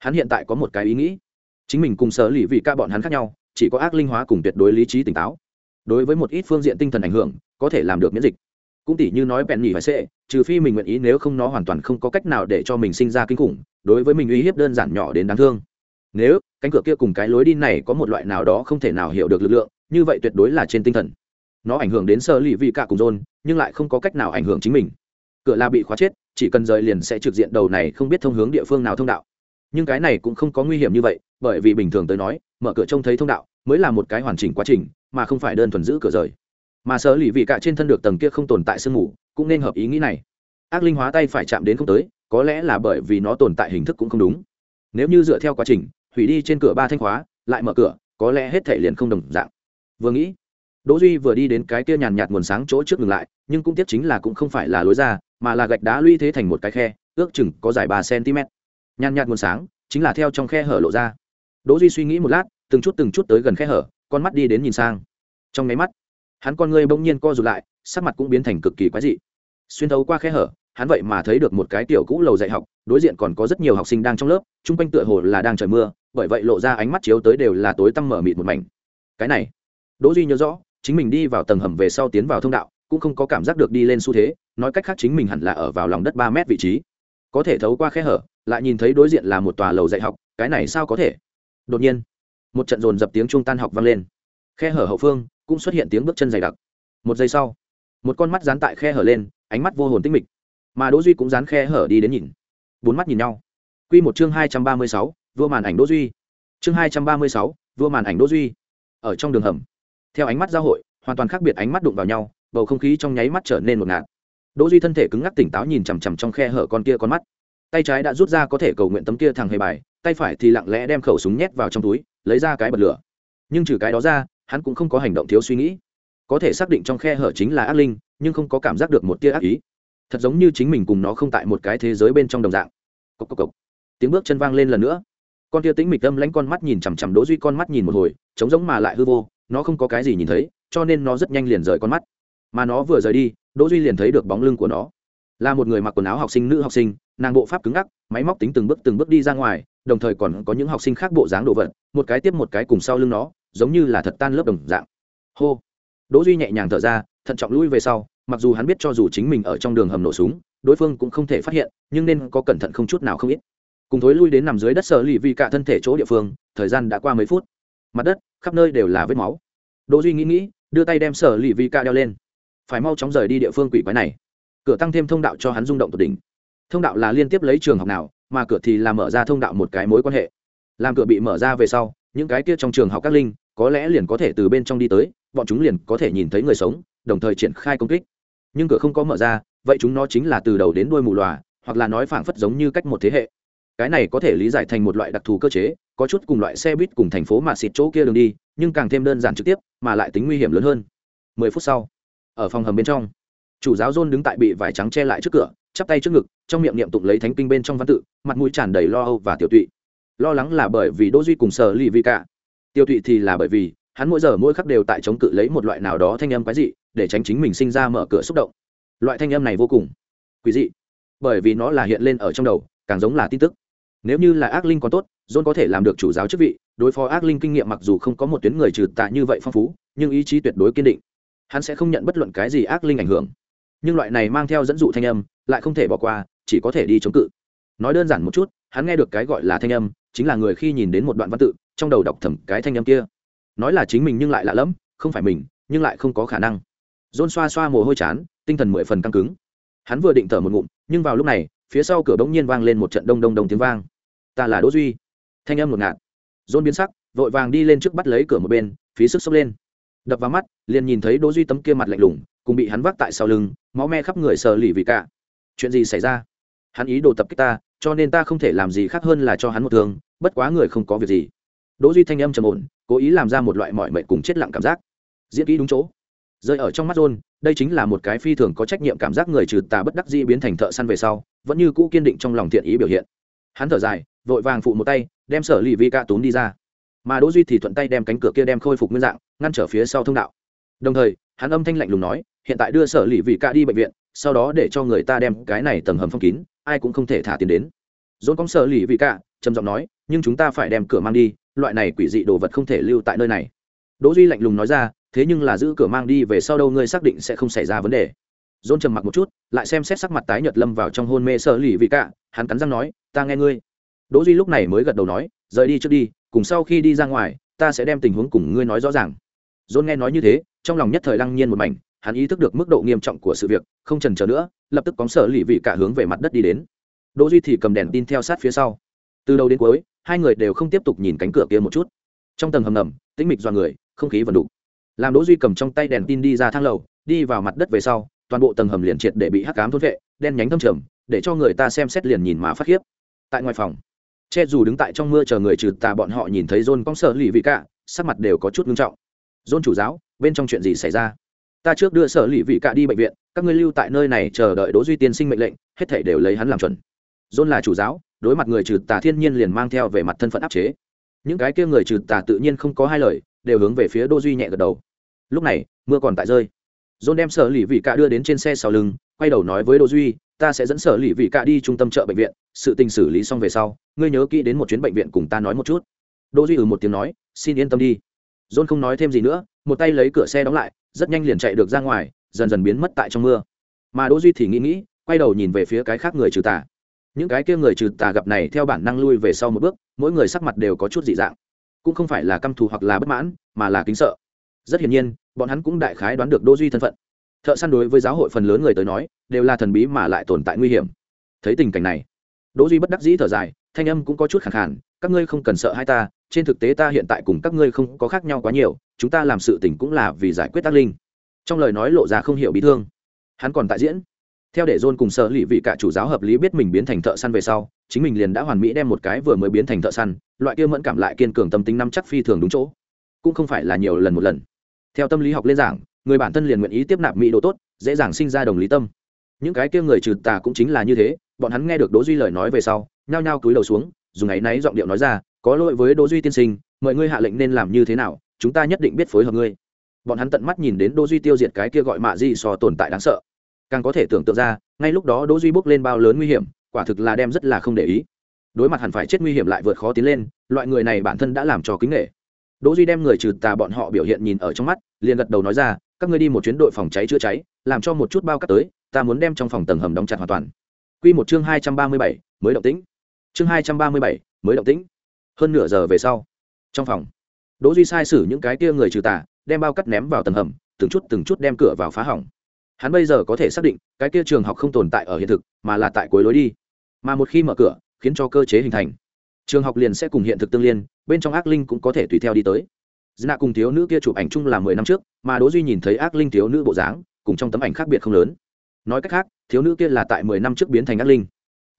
hắn hiện tại có một cái ý nghĩ. Chính mình cùng sở lì vị cả bọn hắn khác nhau, chỉ có ác linh hóa cùng tuyệt đối lý trí tỉnh táo. Đối với một ít phương diện tinh thần ảnh hưởng, có thể làm được miễn dịch. Cũng tỉ như nói bèn nhỉ phải xệ trừ phi mình nguyện ý nếu không nó hoàn toàn không có cách nào để cho mình sinh ra kinh khủng, đối với mình uy hiếp đơn giản nhỏ đến đáng thương. Nếu, cánh cửa kia cùng cái lối đi này có một loại nào đó không thể nào hiểu được lực lượng, như vậy tuyệt đối là trên tinh thần. Nó ảnh hưởng đến sơ lì vị cả cùng rôn nhưng lại không có cách nào ảnh hưởng chính mình. Cửa là bị khóa chết, chỉ cần rời liền sẽ trực diện đầu này không biết thông hướng địa phương nào thông đạo nhưng cái này cũng không có nguy hiểm như vậy, bởi vì bình thường tới nói, mở cửa trông thấy thông đạo mới là một cái hoàn chỉnh quá trình, mà không phải đơn thuần giữ cửa rời. Mà sở lì vị cả trên thân được tầng kia không tồn tại sương mù, cũng nên hợp ý nghĩ này. Ác linh hóa tay phải chạm đến không tới, có lẽ là bởi vì nó tồn tại hình thức cũng không đúng. Nếu như dựa theo quá trình, hủy đi trên cửa ba thanh khóa, lại mở cửa, có lẽ hết thể liền không đồng dạng. Vừa nghĩ, đỗ duy vừa đi đến cái kia nhàn nhạt nguồn sáng chỗ trước ngừng lại, nhưng cũng tiếc chính là cũng không phải là lối ra, mà là gạch đá lũy thế thành một cái khe, ước chừng có dài ba cm nhàn nhạt nguồn sáng, chính là theo trong khe hở lộ ra. Đỗ duy suy nghĩ một lát, từng chút từng chút tới gần khe hở, con mắt đi đến nhìn sang. Trong máy mắt, hắn con ngươi bỗng nhiên co rụt lại, sắc mặt cũng biến thành cực kỳ quái dị. Xuyên thấu qua khe hở, hắn vậy mà thấy được một cái tiểu cũ lầu dạy học, đối diện còn có rất nhiều học sinh đang trong lớp, chung quanh tựa hồ là đang trời mưa, bởi vậy lộ ra ánh mắt chiếu tới đều là tối tăm mở mịt một mảnh. Cái này, đỗ duy nhớ rõ, chính mình đi vào tầng hầm về sau tiến vào thông đạo, cũng không có cảm giác được đi lên xu thế, nói cách khác chính mình hẳn là ở vào lòng đất ba mét vị trí. Có thể thấu qua khe hở lại nhìn thấy đối diện là một tòa lầu dạy học, cái này sao có thể? Đột nhiên, một trận dồn dập tiếng trung tan học vang lên. Khe hở hậu phương cũng xuất hiện tiếng bước chân dày đặc. Một giây sau, một con mắt dán tại khe hở lên, ánh mắt vô hồn tinh mịch. Mà đỗ duy cũng dán khe hở đi đến nhìn. Bốn mắt nhìn nhau. Quy một chương hai trăm ba mươi sáu, vua màn ảnh đỗ duy. Chương hai trăm ba mươi sáu, vua màn ảnh đỗ duy. Ở trong đường hầm, theo ánh mắt giao hội, hoàn toàn khác biệt ánh mắt đụng vào nhau, bầu không khí trong nháy mắt trở nên một ngạt. Đỗ duy thân thể cứng ngắc tỉnh táo nhìn chằm chằm trong khe hở con kia con mắt tay trái đã rút ra có thể cầu nguyện tấm kia thằng hề bài, tay phải thì lặng lẽ đem khẩu súng nhét vào trong túi, lấy ra cái bật lửa. Nhưng trừ cái đó ra, hắn cũng không có hành động thiếu suy nghĩ. Có thể xác định trong khe hở chính là ác linh, nhưng không có cảm giác được một tia ác ý. Thật giống như chính mình cùng nó không tại một cái thế giới bên trong đồng dạng. Cốc cốc cốc. tiếng bước chân vang lên lần nữa. Con tia tĩnh mịch tâm lánh con mắt nhìn chằm chằm đỗ duy, con mắt nhìn một hồi, trống giống mà lại hư vô, nó không có cái gì nhìn thấy, cho nên nó rất nhanh liền rời con mắt. Mà nó vừa rời đi, đỗ duy liền thấy được bóng lưng của nó là một người mặc quần áo học sinh, nữ học sinh, nàng bộ pháp cứng ngắc, máy móc tính từng bước từng bước đi ra ngoài, đồng thời còn có những học sinh khác bộ dáng đồ vật, một cái tiếp một cái cùng sau lưng nó, giống như là thật tan lớp đồng dạng. Hô. Đỗ duy nhẹ nhàng thở ra, thận trọng lui về sau, mặc dù hắn biết cho dù chính mình ở trong đường hầm nổ súng, đối phương cũng không thể phát hiện, nhưng nên có cẩn thận không chút nào không ít. Cùng thối lui đến nằm dưới đất sở lì vì cả thân thể chỗ địa phương, thời gian đã qua mấy phút. Mặt đất, khắp nơi đều là vết máu. Đỗ duy nghĩ nghĩ, đưa tay đem sở lì vì cả đeo lên. Phải mau chóng rời đi địa phương quỷ quái này cửa tăng thêm thông đạo cho hắn rung động tột đỉnh. Thông đạo là liên tiếp lấy trường học nào, mà cửa thì là mở ra thông đạo một cái mối quan hệ. Làm cửa bị mở ra về sau, những cái kia trong trường học các linh, có lẽ liền có thể từ bên trong đi tới, bọn chúng liền có thể nhìn thấy người sống, đồng thời triển khai công kích. Nhưng cửa không có mở ra, vậy chúng nó chính là từ đầu đến đuôi mù lòa, hoặc là nói phảng phất giống như cách một thế hệ. Cái này có thể lý giải thành một loại đặc thù cơ chế, có chút cùng loại xe buýt cùng thành phố mà xịt chỗ kia đường đi, nhưng càng thêm đơn giản trực tiếp, mà lại tính nguy hiểm lớn hơn. Mười phút sau, ở phòng hầm bên trong chủ giáo dôn đứng tại bị vải trắng che lại trước cửa, chắp tay trước ngực, trong miệng niệm tụng lấy thánh kinh bên trong văn tự, mặt mũi tràn đầy lo âu và tiểu tụy. Lo lắng là bởi vì đỗ duy cùng sở lì vì cả tiêu tụy thì là bởi vì, hắn mỗi giờ mỗi khắc đều tại chống cự lấy một loại nào đó thanh âm quái dị, để tránh chính mình sinh ra mở cửa xúc động. Loại thanh âm này vô cùng quý dị, bởi vì nó là hiện lên ở trong đầu, càng giống là tin tức. Nếu như là ác linh còn tốt, john có thể làm được chủ giáo chức vị, đối phó ác linh kinh nghiệm mặc dù không có một tuyến người trừ tạ như vậy phong phú, nhưng ý chí tuyệt đối kiên định. Hắn sẽ không nhận bất luận cái gì ác linh ảnh hưởng nhưng loại này mang theo dẫn dụ thanh âm lại không thể bỏ qua, chỉ có thể đi chống cự. Nói đơn giản một chút, hắn nghe được cái gọi là thanh âm chính là người khi nhìn đến một đoạn văn tự, trong đầu đọc thầm cái thanh âm kia. Nói là chính mình nhưng lại lạ lẫm, không phải mình, nhưng lại không có khả năng. Dôn xoa xoa mồ hôi chán, tinh thần mười phần căng cứng. Hắn vừa định thở một ngụm, nhưng vào lúc này, phía sau cửa bỗng nhiên vang lên một trận đông đông đông tiếng vang. Ta là đỗ duy. Thanh âm ngột ngạt. Dôn biến sắc, vội vàng đi lên trước bắt lấy cửa một bên, phí sức sốc lên. Đập vào mắt, liền nhìn thấy đỗ duy tấm kia mặt lạnh lùng cùng bị hắn vác tại sau lưng, máu me khắp người sờ lì vì cả. Chuyện gì xảy ra? Hắn ý đồ tập kích ta, cho nên ta không thể làm gì khác hơn là cho hắn một thương, bất quá người không có việc gì. Đỗ duy thanh âm trầm ổn, cố ý làm ra một loại mọi mệnh cùng chết lặng cảm giác. Diễn kỹ đúng chỗ. Rơi ở trong mắt john, đây chính là một cái phi thường có trách nhiệm cảm giác người trừ tà bất đắc dĩ biến thành thợ săn về sau, vẫn như cũ kiên định trong lòng thiện ý biểu hiện. Hắn thở dài, vội vàng phụ một tay, đem sở lì vi ca túm đi ra. Mà đỗ duy thì thuận tay đem cánh cửa kia đem khôi phục nguyên dạng, ngăn trở phía sau thông đạo. Đồng thời, hắn âm thanh lạnh lùng nói hiện tại đưa sở lì vị ca đi bệnh viện, sau đó để cho người ta đem cái này tầng hầm phong kín, ai cũng không thể thả tiền đến. Dồn cóng sở lì vị ca, trầm giọng nói, nhưng chúng ta phải đem cửa mang đi, loại này quỷ dị đồ vật không thể lưu tại nơi này. Đỗ duy lạnh lùng nói ra, thế nhưng là giữ cửa mang đi về sau đâu ngươi xác định sẽ không xảy ra vấn đề. Dồn trầm mặc một chút, lại xem xét sắc mặt tái nhợt lâm vào trong hôn mê sở lì vị cả hắn cắn răng nói, ta nghe ngươi. Đỗ duy lúc này mới gật đầu nói, rời đi trước đi, cùng sau khi đi ra ngoài, ta sẽ đem tình huống cùng ngươi nói rõ ràng. Dồn nghe nói như thế, trong lòng nhất thời lăng nhiên một mảnh hắn ý thức được mức độ nghiêm trọng của sự việc, không chần chờ nữa, lập tức cóng sở lì vị cả hướng về mặt đất đi đến. Đỗ duy thì cầm đèn tin theo sát phía sau. Từ đầu đến cuối, hai người đều không tiếp tục nhìn cánh cửa kia một chút. Trong tầng hầm ngầm, tĩnh mịch do người, không khí vần đủ. Làm đỗ duy cầm trong tay đèn tin đi ra thang lầu, đi vào mặt đất về sau, toàn bộ tầng hầm liền triệt để bị hắc ám thôn vệ, đen nhánh thâm trầm, để cho người ta xem xét liền nhìn mà phát khiếp. Tại ngoài phòng, che dù đứng tại trong mưa chờ người trừ tà bọn họ nhìn thấy john cong sợ lì vị cả, sắc mặt đều có chút nghiêm trọng. John chủ giáo, bên trong chuyện gì xảy ra? Ta trước đưa sở lì vị cả đi bệnh viện, các ngươi lưu tại nơi này chờ đợi đỗ duy tiên sinh mệnh lệnh, hết thảy đều lấy hắn làm chuẩn. John là chủ giáo, đối mặt người trừ tà thiên nhiên liền mang theo về mặt thân phận áp chế. Những cái kia người trừ tà tự nhiên không có hai lời, đều hướng về phía Đỗ duy nhẹ gật đầu. Lúc này, mưa còn tại rơi. John đem sở lì vị cạ đưa đến trên xe sau lưng, quay đầu nói với Đỗ duy, ta sẽ dẫn sở lì vị cạ đi trung tâm chợ bệnh viện, sự tình xử lý xong về sau, ngươi nhớ kỹ đến một chuyến bệnh viện cùng ta nói một chút. Đỗ duy ừ một tiếng nói, xin yên tâm đi. John không nói thêm gì nữa, một tay lấy cửa xe đóng lại rất nhanh liền chạy được ra ngoài, dần dần biến mất tại trong mưa. Mà đỗ duy thì nghĩ nghĩ, quay đầu nhìn về phía cái khác người trừ tà. Những cái kia người trừ tà gặp này theo bản năng lui về sau một bước, mỗi người sắc mặt đều có chút dị dạng. Cũng không phải là căm thù hoặc là bất mãn, mà là kính sợ. Rất hiển nhiên, bọn hắn cũng đại khái đoán được đỗ duy thân phận. Thợ săn đối với giáo hội phần lớn người tới nói, đều là thần bí mà lại tồn tại nguy hiểm. Thấy tình cảnh này, đỗ duy bất đắc dĩ thở dài, thanh âm cũng có chút khẳng khàn các ngươi không cần sợ hai ta, trên thực tế ta hiện tại cùng các ngươi không có khác nhau quá nhiều, chúng ta làm sự tình cũng là vì giải quyết tác linh. Trong lời nói lộ ra không hiểu bị thương. Hắn còn tại diễn. Theo để john cùng sợ lì vị cả chủ giáo hợp lý biết mình biến thành thợ săn về sau, chính mình liền đã hoàn mỹ đem một cái vừa mới biến thành thợ săn, loại kia mẫn cảm lại kiên cường tâm tính năm chắc phi thường đúng chỗ. Cũng không phải là nhiều lần một lần. Theo tâm lý học lên giảng, người bản thân liền nguyện ý tiếp nạp mỹ độ tốt, dễ dàng sinh ra đồng lý tâm. Những cái kia người trừ tà cũng chính là như thế, bọn hắn nghe được đỗ duy lời nói về sau, nhao nhao cúi đầu xuống dùng ấy náy giọng điệu nói ra, có lỗi với đỗ duy tiên sinh, mời ngươi hạ lệnh nên làm như thế nào, chúng ta nhất định biết phối hợp ngươi. Bọn hắn tận mắt nhìn đến đỗ duy tiêu diệt cái kia gọi mạ gì so tồn tại đáng sợ. Càng có thể tưởng tượng ra, ngay lúc đó đỗ duy bước lên bao lớn nguy hiểm, quả thực là đem rất là không để ý. Đối mặt hẳn phải chết nguy hiểm lại vượt khó tiến lên, loại người này bản thân đã làm cho kính nghệ đỗ duy đem người trừ tà bọn họ biểu hiện nhìn ở trong mắt, liền gật đầu nói ra, các ngươi đi một chuyến đội phòng cháy chữa cháy, làm cho một chút bao cát tới, ta muốn đem trong phòng tầng hầm đóng chặt hoàn toàn. Quy một chương hai trăm ba mươi bảy, mới động tĩnh chương hai trăm ba mươi bảy, mới động tĩnh. Hơn nửa giờ về sau, trong phòng, đỗ duy sai sử những cái kia người trừ tà, đem bao cát ném vào tầng hầm, từng chút từng chút đem cửa vào phá hỏng. Hắn bây giờ có thể xác định, cái kia trường học không tồn tại ở hiện thực, mà là tại cuối lối đi. Mà một khi mở cửa, khiến cho cơ chế hình thành. Trường học liền sẽ cùng hiện thực tương liên, bên trong ác linh cũng có thể tùy theo đi tới. Dna cùng thiếu nữ kia chụp ảnh chung là mười năm trước, mà đỗ duy nhìn thấy ác linh thiếu nữ bộ dáng, cùng trong tấm ảnh khác biệt không lớn. Nói cách khác, thiếu nữ kia là tại mười năm trước biến thành ác linh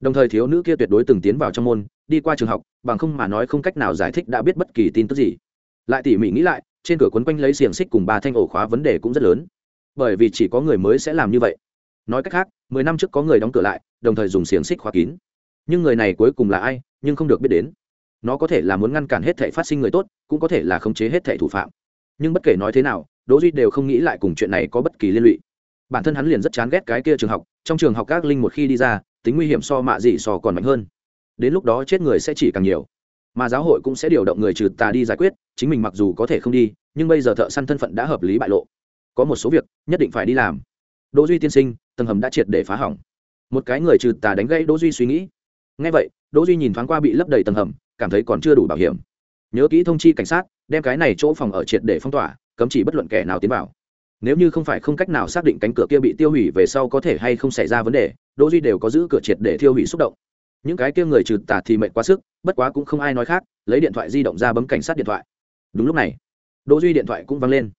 đồng thời thiếu nữ kia tuyệt đối từng tiến vào trong môn, đi qua trường học, bằng không mà nói không cách nào giải thích đã biết bất kỳ tin tức gì. Lại tỉ mỉ nghĩ lại, trên cửa quấn quanh lấy xiềng xích cùng ba thanh ổ khóa vấn đề cũng rất lớn. Bởi vì chỉ có người mới sẽ làm như vậy. Nói cách khác, mười năm trước có người đóng cửa lại, đồng thời dùng xiềng xích khóa kín. Nhưng người này cuối cùng là ai, nhưng không được biết đến. Nó có thể là muốn ngăn cản hết thể phát sinh người tốt, cũng có thể là khống chế hết thể thủ phạm. Nhưng bất kể nói thế nào, đỗ duy đều không nghĩ lại cùng chuyện này có bất kỳ liên lụy. Bản thân hắn liền rất chán ghét cái kia trường học, trong trường học các linh một khi đi ra tính nguy hiểm so mạ gì so còn mạnh hơn. Đến lúc đó chết người sẽ chỉ càng nhiều. Mà giáo hội cũng sẽ điều động người trừ tà đi giải quyết, chính mình mặc dù có thể không đi, nhưng bây giờ thợ săn thân phận đã hợp lý bại lộ. Có một số việc nhất định phải đi làm. Đỗ duy tiên sinh, tầng hầm đã triệt để phá hỏng. Một cái người trừ tà đánh gãy đỗ duy suy nghĩ. Ngay vậy, đỗ duy nhìn thoáng qua bị lấp đầy tầng hầm, cảm thấy còn chưa đủ bảo hiểm. Nhớ kỹ thông chi cảnh sát, đem cái này chỗ phòng ở triệt để phong tỏa, cấm chỉ bất luận kẻ nào tiến vào nếu như không phải không cách nào xác định cánh cửa kia bị tiêu hủy về sau có thể hay không xảy ra vấn đề, đỗ duy đều có giữ cửa triệt để tiêu hủy xúc động. Những cái kia người trừ tà thì mệt quá sức, bất quá cũng không ai nói khác, lấy điện thoại di động ra bấm cảnh sát điện thoại. Đúng lúc này, đỗ duy điện thoại cũng vang lên.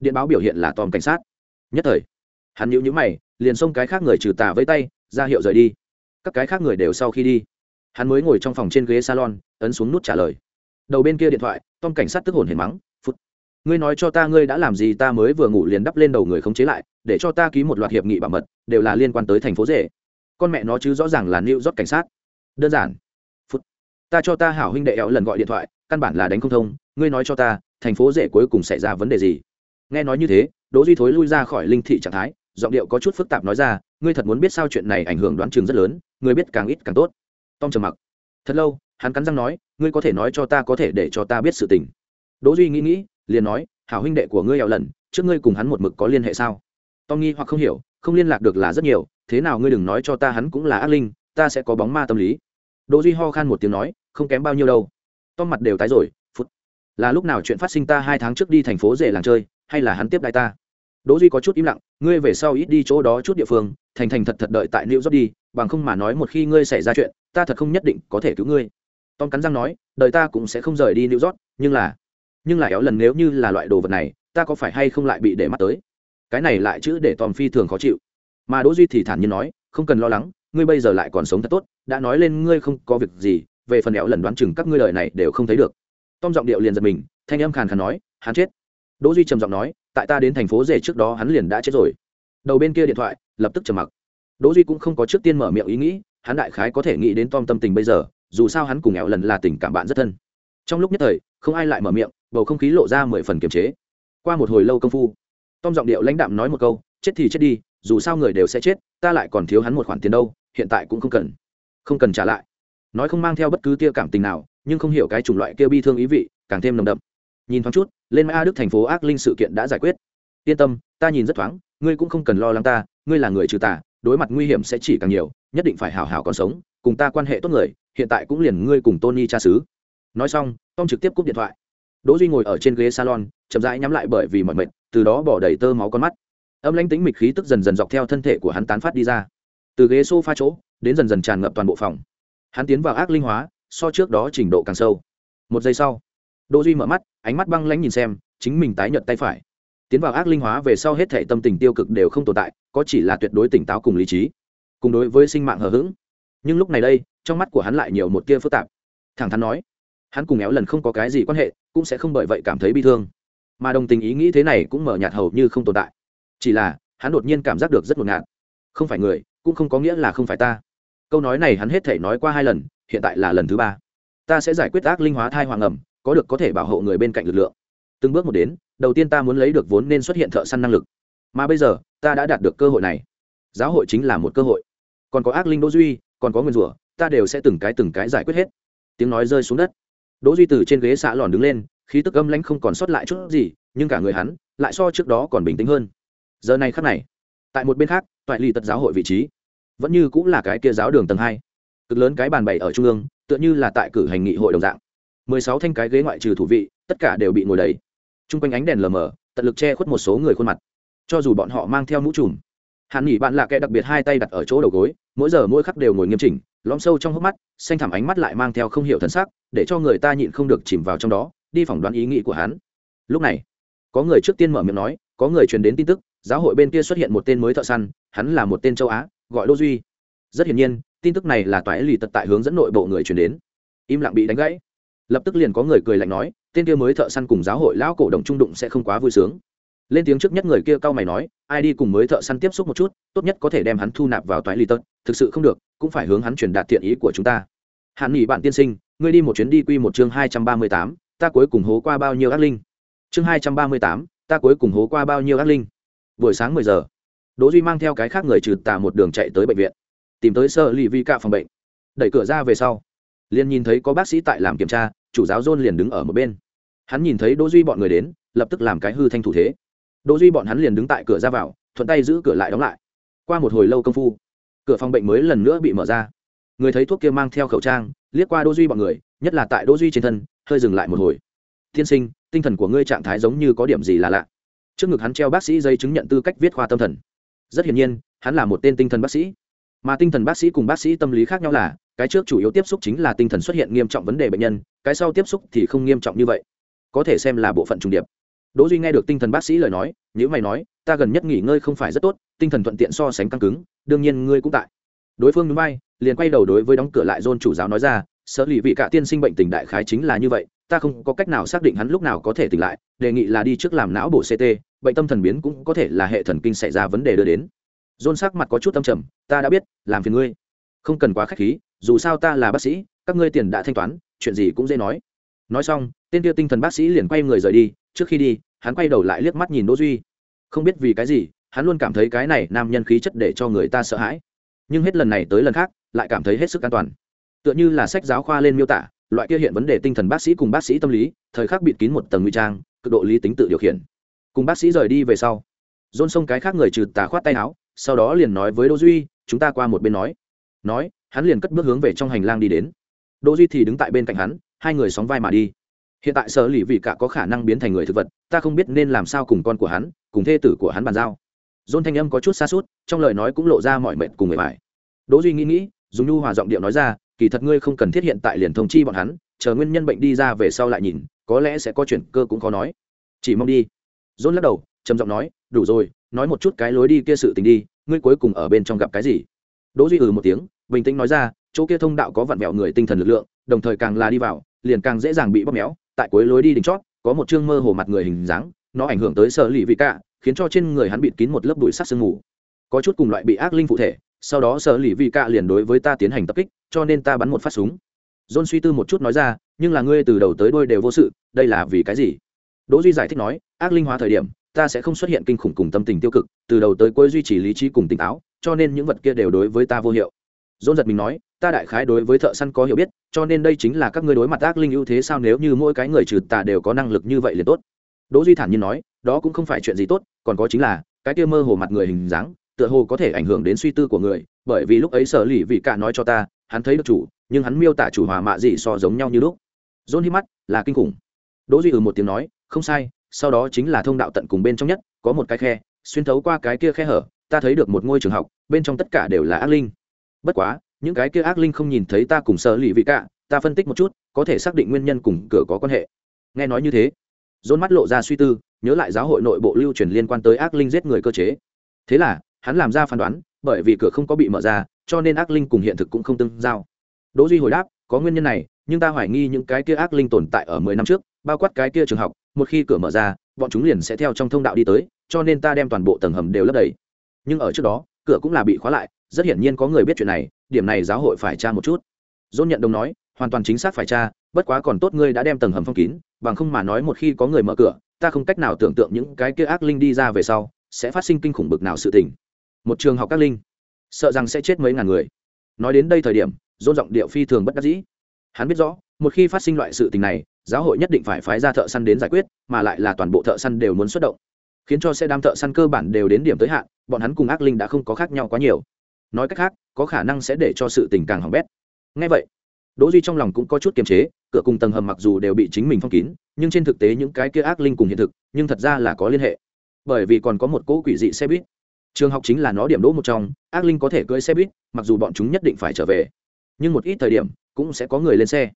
Điện báo biểu hiện là tòm cảnh sát. Nhất thời, hắn nhíu nhíu mày, liền xông cái khác người trừ tà với tay, ra hiệu rời đi. Các cái khác người đều sau khi đi. Hắn mới ngồi trong phòng trên ghế salon, ấn xuống nút trả lời. Đầu bên kia điện thoại tom cảnh sát tức hồn hển mắng ngươi nói cho ta ngươi đã làm gì ta mới vừa ngủ liền đắp lên đầu người không chế lại, để cho ta ký một loạt hiệp nghị bảo mật, đều là liên quan tới thành phố rể. Con mẹ nó chứ rõ ràng là new rót cảnh sát. Đơn giản. Phút. Ta cho ta hảo huynh đệ éo lần gọi điện thoại, căn bản là đánh không thông, ngươi nói cho ta, thành phố rể cuối cùng xảy ra vấn đề gì? Nghe nói như thế, đỗ duy thối lui ra khỏi linh thị trạng thái, giọng điệu có chút phức tạp nói ra, ngươi thật muốn biết sao chuyện này ảnh hưởng đoán chừng rất lớn, ngươi biết càng ít càng tốt. Tom trầm mặc. Thật lâu, hắn cắn răng nói, ngươi có thể nói cho ta có thể để cho ta biết sự tình. Đỗ duy nghĩ nghĩ liền nói, hảo huynh đệ của ngươi eo lần, trước ngươi cùng hắn một mực có liên hệ sao? Tom nghi hoặc không hiểu, không liên lạc được là rất nhiều, thế nào ngươi đừng nói cho ta hắn cũng là ác linh, ta sẽ có bóng ma tâm lý. Đỗ duy ho khan một tiếng nói, không kém bao nhiêu đâu. Tom mặt đều tái rồi, phút. Là lúc nào chuyện phát sinh ta hai tháng trước đi thành phố rể làng chơi, hay là hắn tiếp đại ta? Đỗ duy có chút im lặng, ngươi về sau ít đi chỗ đó chút địa phương, thành thành thật thật đợi tại new york đi, bằng không mà nói một khi ngươi xảy ra chuyện, ta thật không nhất định có thể cứu ngươi. Tom cắn răng nói, đời ta cũng sẽ không rời đi new york, nhưng là nhưng lại éo lần nếu như là loại đồ vật này, ta có phải hay không lại bị để mắt tới? Cái này lại chữ để tòm phi thường khó chịu. Mà đỗ duy thì thản nhiên nói, không cần lo lắng, ngươi bây giờ lại còn sống thật tốt, đã nói lên ngươi không có việc gì, về phần éo lần đoán chừng các ngươi lời này đều không thấy được. Tom giọng điệu liền giật mình, thanh âm khàn khàn nói, hắn chết. Đỗ duy trầm giọng nói, tại ta đến thành phố rể trước đó hắn liền đã chết rồi. Đầu bên kia điện thoại, lập tức trầm mặc. Đỗ duy cũng không có trước tiên mở miệng ý nghĩ, hắn đại khái có thể nghĩ đến tom tâm tình bây giờ, dù sao hắn cùng éo lần là tình cảm bạn rất thân. Trong lúc nhất thời, không ai lại mở miệng bầu không khí lộ ra mười phần kiềm chế. Qua một hồi lâu công phu, tom giọng điệu lãnh đạm nói một câu, chết thì chết đi, dù sao người đều sẽ chết, ta lại còn thiếu hắn một khoản tiền đâu, hiện tại cũng không cần không cần trả lại. Nói không mang theo bất cứ tia cảm tình nào, nhưng không hiểu cái chủng loại kia bi thương ý vị, càng thêm nồng đậm. Nhìn thoáng chút, lên mã a đức thành phố ác linh sự kiện đã giải quyết. Yên tâm, ta nhìn rất thoáng, ngươi cũng không cần lo lắng ta, ngươi là người trừ tà, đối mặt nguy hiểm sẽ chỉ càng nhiều, nhất định phải hào hào còn sống, cùng ta quan hệ tốt người, hiện tại cũng liền ngươi cùng tony cha xứ. Nói xong, tom trực tiếp cúp điện thoại đỗ duy ngồi ở trên ghế salon, chậm rãi nhắm lại bởi vì mỏi mệt, từ đó bỏ đầy tơ máu con mắt. Âm lãnh tính mịch khí tức dần dần dọc theo thân thể của hắn tán phát đi ra. Từ ghế sofa chỗ, đến dần dần tràn ngập toàn bộ phòng. Hắn tiến vào ác linh hóa, so trước đó trình độ càng sâu. Một giây sau, đỗ duy mở mắt, ánh mắt băng lãnh nhìn xem, chính mình tái nhợt tay phải. Tiến vào ác linh hóa về sau hết thảy tâm tình tiêu cực đều không tồn tại, có chỉ là tuyệt đối tỉnh táo cùng lý trí. Cùng đối với sinh mạng hờ hững. Nhưng lúc này đây, trong mắt của hắn lại nhiều một tia phức tạp. Thẳng thắn nói, hắn cùng éo lần không có cái gì quan hệ cũng sẽ không bởi vậy cảm thấy bi thương. Mà đồng tình ý nghĩ thế này cũng mở nhạt hầu như không tồn tại. Chỉ là, hắn đột nhiên cảm giác được rất ngột ngạt. Không phải người, cũng không có nghĩa là không phải ta. Câu nói này hắn hết thể nói qua hai lần, hiện tại là lần thứ ba. Ta sẽ giải quyết ác linh hóa thai hoàng ẩm, có được có thể bảo hộ người bên cạnh lực lượng. Từng bước một đến, đầu tiên ta muốn lấy được vốn nên xuất hiện thợ săn năng lực. Mà bây giờ, ta đã đạt được cơ hội này. Giáo hội chính là một cơ hội. Còn có ác linh đỗ duy, còn có nguyên rủa, ta đều sẽ từng cái từng cái giải quyết hết. Tiếng nói rơi xuống đất đỗ duy từ trên ghế xạ lòn đứng lên, khí tức âm lãnh không còn sót lại chút gì, nhưng cả người hắn lại so trước đó còn bình tĩnh hơn. Giờ này khắc này, tại một bên khác, toại lì tật giáo hội vị trí vẫn như cũng là cái kia giáo đường tầng hai. Cực lớn cái bàn bày ở trung ương, tựa như là tại cử hành nghị hội đồng dạng. Mười sáu thanh cái ghế ngoại trừ thủ vị, tất cả đều bị ngồi đầy. T r u n g quanh ánh đèn lờ mờ, tận lực che khuất một số người khuôn mặt. Cho dù bọn họ mang theo mũ trùm, hàn nghỉ bạn là kẻ đặc biệt hai tay đặt ở chỗ đầu gối, mỗi giờ mỗi khắc đều ngồi nghiêm chỉnh lõm sâu trong hốc mắt, xanh thẳm ánh mắt lại mang theo không hiểu thân sắc, để cho người ta nhịn không được chìm vào trong đó, đi phỏng đoán ý nghĩ của hắn. Lúc này, có người trước tiên mở miệng nói, có người truyền đến tin tức, giáo hội bên kia xuất hiện một tên mới thợ săn, hắn là một tên châu á, gọi đô duy. Rất hiển nhiên, tin tức này là toái lì tật tại hướng dẫn nội bộ người truyền đến. Im lặng bị đánh gãy. Lập tức liền có người cười lạnh nói, tên kia mới thợ săn cùng giáo hội lão cổ động trung đụng sẽ không quá vui sướng. Lên tiếng trước nhất người kia cau mày nói, ai đi cùng mới thợ săn tiếp xúc một chút, tốt nhất có thể đem hắn thu nạp vào toái lì tật thực sự không được, cũng phải hướng hắn truyền đạt thiện ý của chúng ta. Hàn nghỉ bạn tiên sinh, ngươi đi một chuyến đi quy một chương hai trăm ba mươi tám, ta cuối cùng hố qua bao nhiêu ác linh? Chương hai trăm ba mươi tám, ta cuối cùng hố qua bao nhiêu ác linh? Buổi sáng mười giờ, đỗ duy mang theo cái khác người trừ tà một đường chạy tới bệnh viện, tìm tới sơ lì vi cạ phòng bệnh. Đẩy cửa ra về sau, liền nhìn thấy có bác sĩ tại làm kiểm tra, chủ giáo john liền đứng ở một bên. Hắn nhìn thấy đỗ duy bọn người đến, lập tức làm cái hư thanh thủ thế. Đỗ duy bọn hắn liền đứng tại cửa ra vào, thuận tay giữ cửa lại đóng lại. Qua một hồi lâu công phu cửa phòng bệnh mới lần nữa bị mở ra. Người thấy thuốc kia mang theo khẩu trang, liếc qua đỗ duy bọn người, nhất là tại đỗ duy trên thân, hơi dừng lại một hồi. Tiên sinh, tinh thần của ngươi trạng thái giống như có điểm gì là lạ. Trước ngực hắn treo bác sĩ giấy chứng nhận tư cách viết khoa tâm thần. Rất hiển nhiên, hắn là một tên tinh thần bác sĩ. Mà tinh thần bác sĩ cùng bác sĩ tâm lý khác nhau là, cái trước chủ yếu tiếp xúc chính là tinh thần xuất hiện nghiêm trọng vấn đề bệnh nhân, cái sau tiếp xúc thì không nghiêm trọng như vậy. Có thể xem là bộ phận trùng điệp đỗ duy nghe được tinh thần bác sĩ lời nói nếu mày nói, ta gần nhất nghỉ ngơi không phải rất tốt, tinh thần thuận tiện so sánh căng cứng, đương nhiên ngươi cũng tại. Đối phương núi bay liền quay đầu đối với đóng cửa lại dôn chủ giáo nói ra, sở lì vị cả tiên sinh bệnh tình đại khái chính là như vậy, ta không có cách nào xác định hắn lúc nào có thể tỉnh lại, đề nghị là đi trước làm não bổ ct bệnh tâm thần biến cũng có thể là hệ thần kinh xảy ra vấn đề đưa đến. Dôn sắc mặt có chút tâm trầm, ta đã biết, làm phiền ngươi. Không cần quá khách khí, dù sao ta là bác sĩ, các ngươi tiền đã thanh toán, chuyện gì cũng dễ nói. Nói xong, tên kia tinh thần bác sĩ liền quay người rời đi trước khi đi, hắn quay đầu lại liếc mắt nhìn đỗ duy. Không biết vì cái gì, hắn luôn cảm thấy cái này nam nhân khí chất để cho người ta sợ hãi. Nhưng hết lần này tới lần khác, lại cảm thấy hết sức an toàn. Tựa như là sách giáo khoa lên miêu tả, loại kia hiện vấn đề tinh thần bác sĩ cùng bác sĩ tâm lý, thời khắc bịt kín một tầng nguy trang, cực độ lý tính tự điều khiển. Cùng bác sĩ rời đi về sau dôn xông cái khác người trừ tà khoát tay áo, sau đó liền nói với đỗ duy, chúng ta qua một bên nói. Nói, hắn liền cất bước hướng về trong hành lang đi đến. Đỗ duy thì đứng tại bên cạnh hắn, hai người sóng vai mà đi hiện tại sở lì vị cả có khả năng biến thành người thực vật, ta không biết nên làm sao cùng con của hắn, cùng thê tử của hắn bàn giao. Dôn thanh âm có chút xa suốt, trong lời nói cũng lộ ra mọi mệnh cùng người phải đỗ duy nghĩ nghĩ, dùng nhu hòa giọng điệu nói ra, kỳ thật ngươi không cần thiết hiện tại liền thông chi bọn hắn, chờ nguyên nhân bệnh đi ra về sau lại nhìn, có lẽ sẽ có chuyện cơ cũng khó nói. Chỉ mong đi. Dôn lắc đầu, trầm giọng nói, đủ rồi, nói một chút cái lối đi kia sự tình đi, ngươi cuối cùng ở bên trong gặp cái gì? Đỗ duy ừ một tiếng, bình tĩnh nói ra, chỗ kia thông đạo có vặn vẹo người tinh thần lực lượng, đồng thời càng là đi vào, liền càng dễ dàng bị bóp méo tại cuối lối đi đỉnh chót, có một trương mơ hồ mặt người hình dáng, nó ảnh hưởng tới sở lì vị cả khiến cho trên người hắn bịt kín một lớp bụi sắc sương mù. Có chút cùng loại bị ác linh phụ thể, sau đó sở lì vị cả liền đối với ta tiến hành tập kích, cho nên ta bắn một phát súng. John suy tư một chút nói ra, nhưng là ngươi từ đầu tới đuôi đều vô sự, đây là vì cái gì? Đỗ duy giải thích nói, ác linh hóa thời điểm, ta sẽ không xuất hiện kinh khủng cùng tâm tình tiêu cực, từ đầu tới cuối duy trì lý trí cùng tỉnh táo, cho nên những vật kia đều đối với ta vô hiệu. Dôn giật mình nói ta đại khái đối với thợ săn có hiểu biết, cho nên đây chính là các ngươi đối mặt ác linh ưu thế sao nếu như mỗi cái người trừ tà đều có năng lực như vậy liền tốt. Đỗ duy thản nhiên nói, đó cũng không phải chuyện gì tốt, còn có chính là, cái kia mơ hồ mặt người hình dáng, tựa hồ có thể ảnh hưởng đến suy tư của người, bởi vì lúc ấy sở lì vị cả nói cho ta, hắn thấy được chủ, nhưng hắn miêu tả chủ hòa mạ gì so giống nhau như lúc. Dôn hít mắt, là kinh khủng. Đỗ duy ừ một tiếng nói, không sai, sau đó chính là thông đạo tận cùng bên trong nhất, có một cái khe, xuyên thấu qua cái kia khe hở, ta thấy được một ngôi trường học, bên trong tất cả đều là ác linh. Bất quá những cái kia ác linh không nhìn thấy ta cùng sở lì vị cả, ta phân tích một chút, có thể xác định nguyên nhân cùng cửa có quan hệ. Nghe nói như thế dôn mắt lộ ra suy tư, nhớ lại giáo hội nội bộ lưu truyền liên quan tới ác linh giết người cơ chế. Thế là, hắn làm ra phán đoán, bởi vì cửa không có bị mở ra, cho nên ác linh cùng hiện thực cũng không tương giao. Đỗ duy hồi đáp, có nguyên nhân này, nhưng ta hoài nghi những cái kia ác linh tồn tại ở mười năm trước, bao quát cái kia trường học, một khi cửa mở ra, bọn chúng liền sẽ theo trong thông đạo đi tới, cho nên ta đem toàn bộ tầng hầm đều lấp đầy. Nhưng ở trước đó, cửa cũng là bị khóa lại rất hiển nhiên có người biết chuyện này, điểm này giáo hội phải tra một chút. Dôn nhận đồng nói, hoàn toàn chính xác phải tra, bất quá còn tốt ngươi đã đem tầng hầm phong kín, bằng không mà nói một khi có người mở cửa, ta không cách nào tưởng tượng những cái kia ác linh đi ra về sau, sẽ phát sinh kinh khủng bực nào sự tình. Một trường học ác linh, sợ rằng sẽ chết mấy ngàn người. Nói đến đây thời điểm, dôn giọng điệu phi thường bất đắc dĩ. Hắn biết rõ, một khi phát sinh loại sự tình này, giáo hội nhất định phải phái ra thợ săn đến giải quyết, mà lại là toàn bộ thợ săn đều muốn xuất động. Khiến cho xe đám thợ săn cơ bản đều đến điểm tới hạn, bọn hắn cùng ác linh đã không có khác nhau quá nhiều nói cách khác, có khả năng sẽ để cho sự tình càng hỏng bét. Ngay vậy, đỗ duy trong lòng cũng có chút kiềm chế, cửa cùng tầng hầm mặc dù đều bị chính mình phong kín, nhưng trên thực tế những cái kia ác linh cùng hiện thực, nhưng thật ra là có liên hệ. Bởi vì còn có một cỗ quỷ dị xe buýt. Trường học chính là nó điểm đỗ một trong, ác linh có thể cưỡi xe buýt, mặc dù bọn chúng nhất định phải trở về. Nhưng một ít thời điểm, cũng sẽ có người lên xe.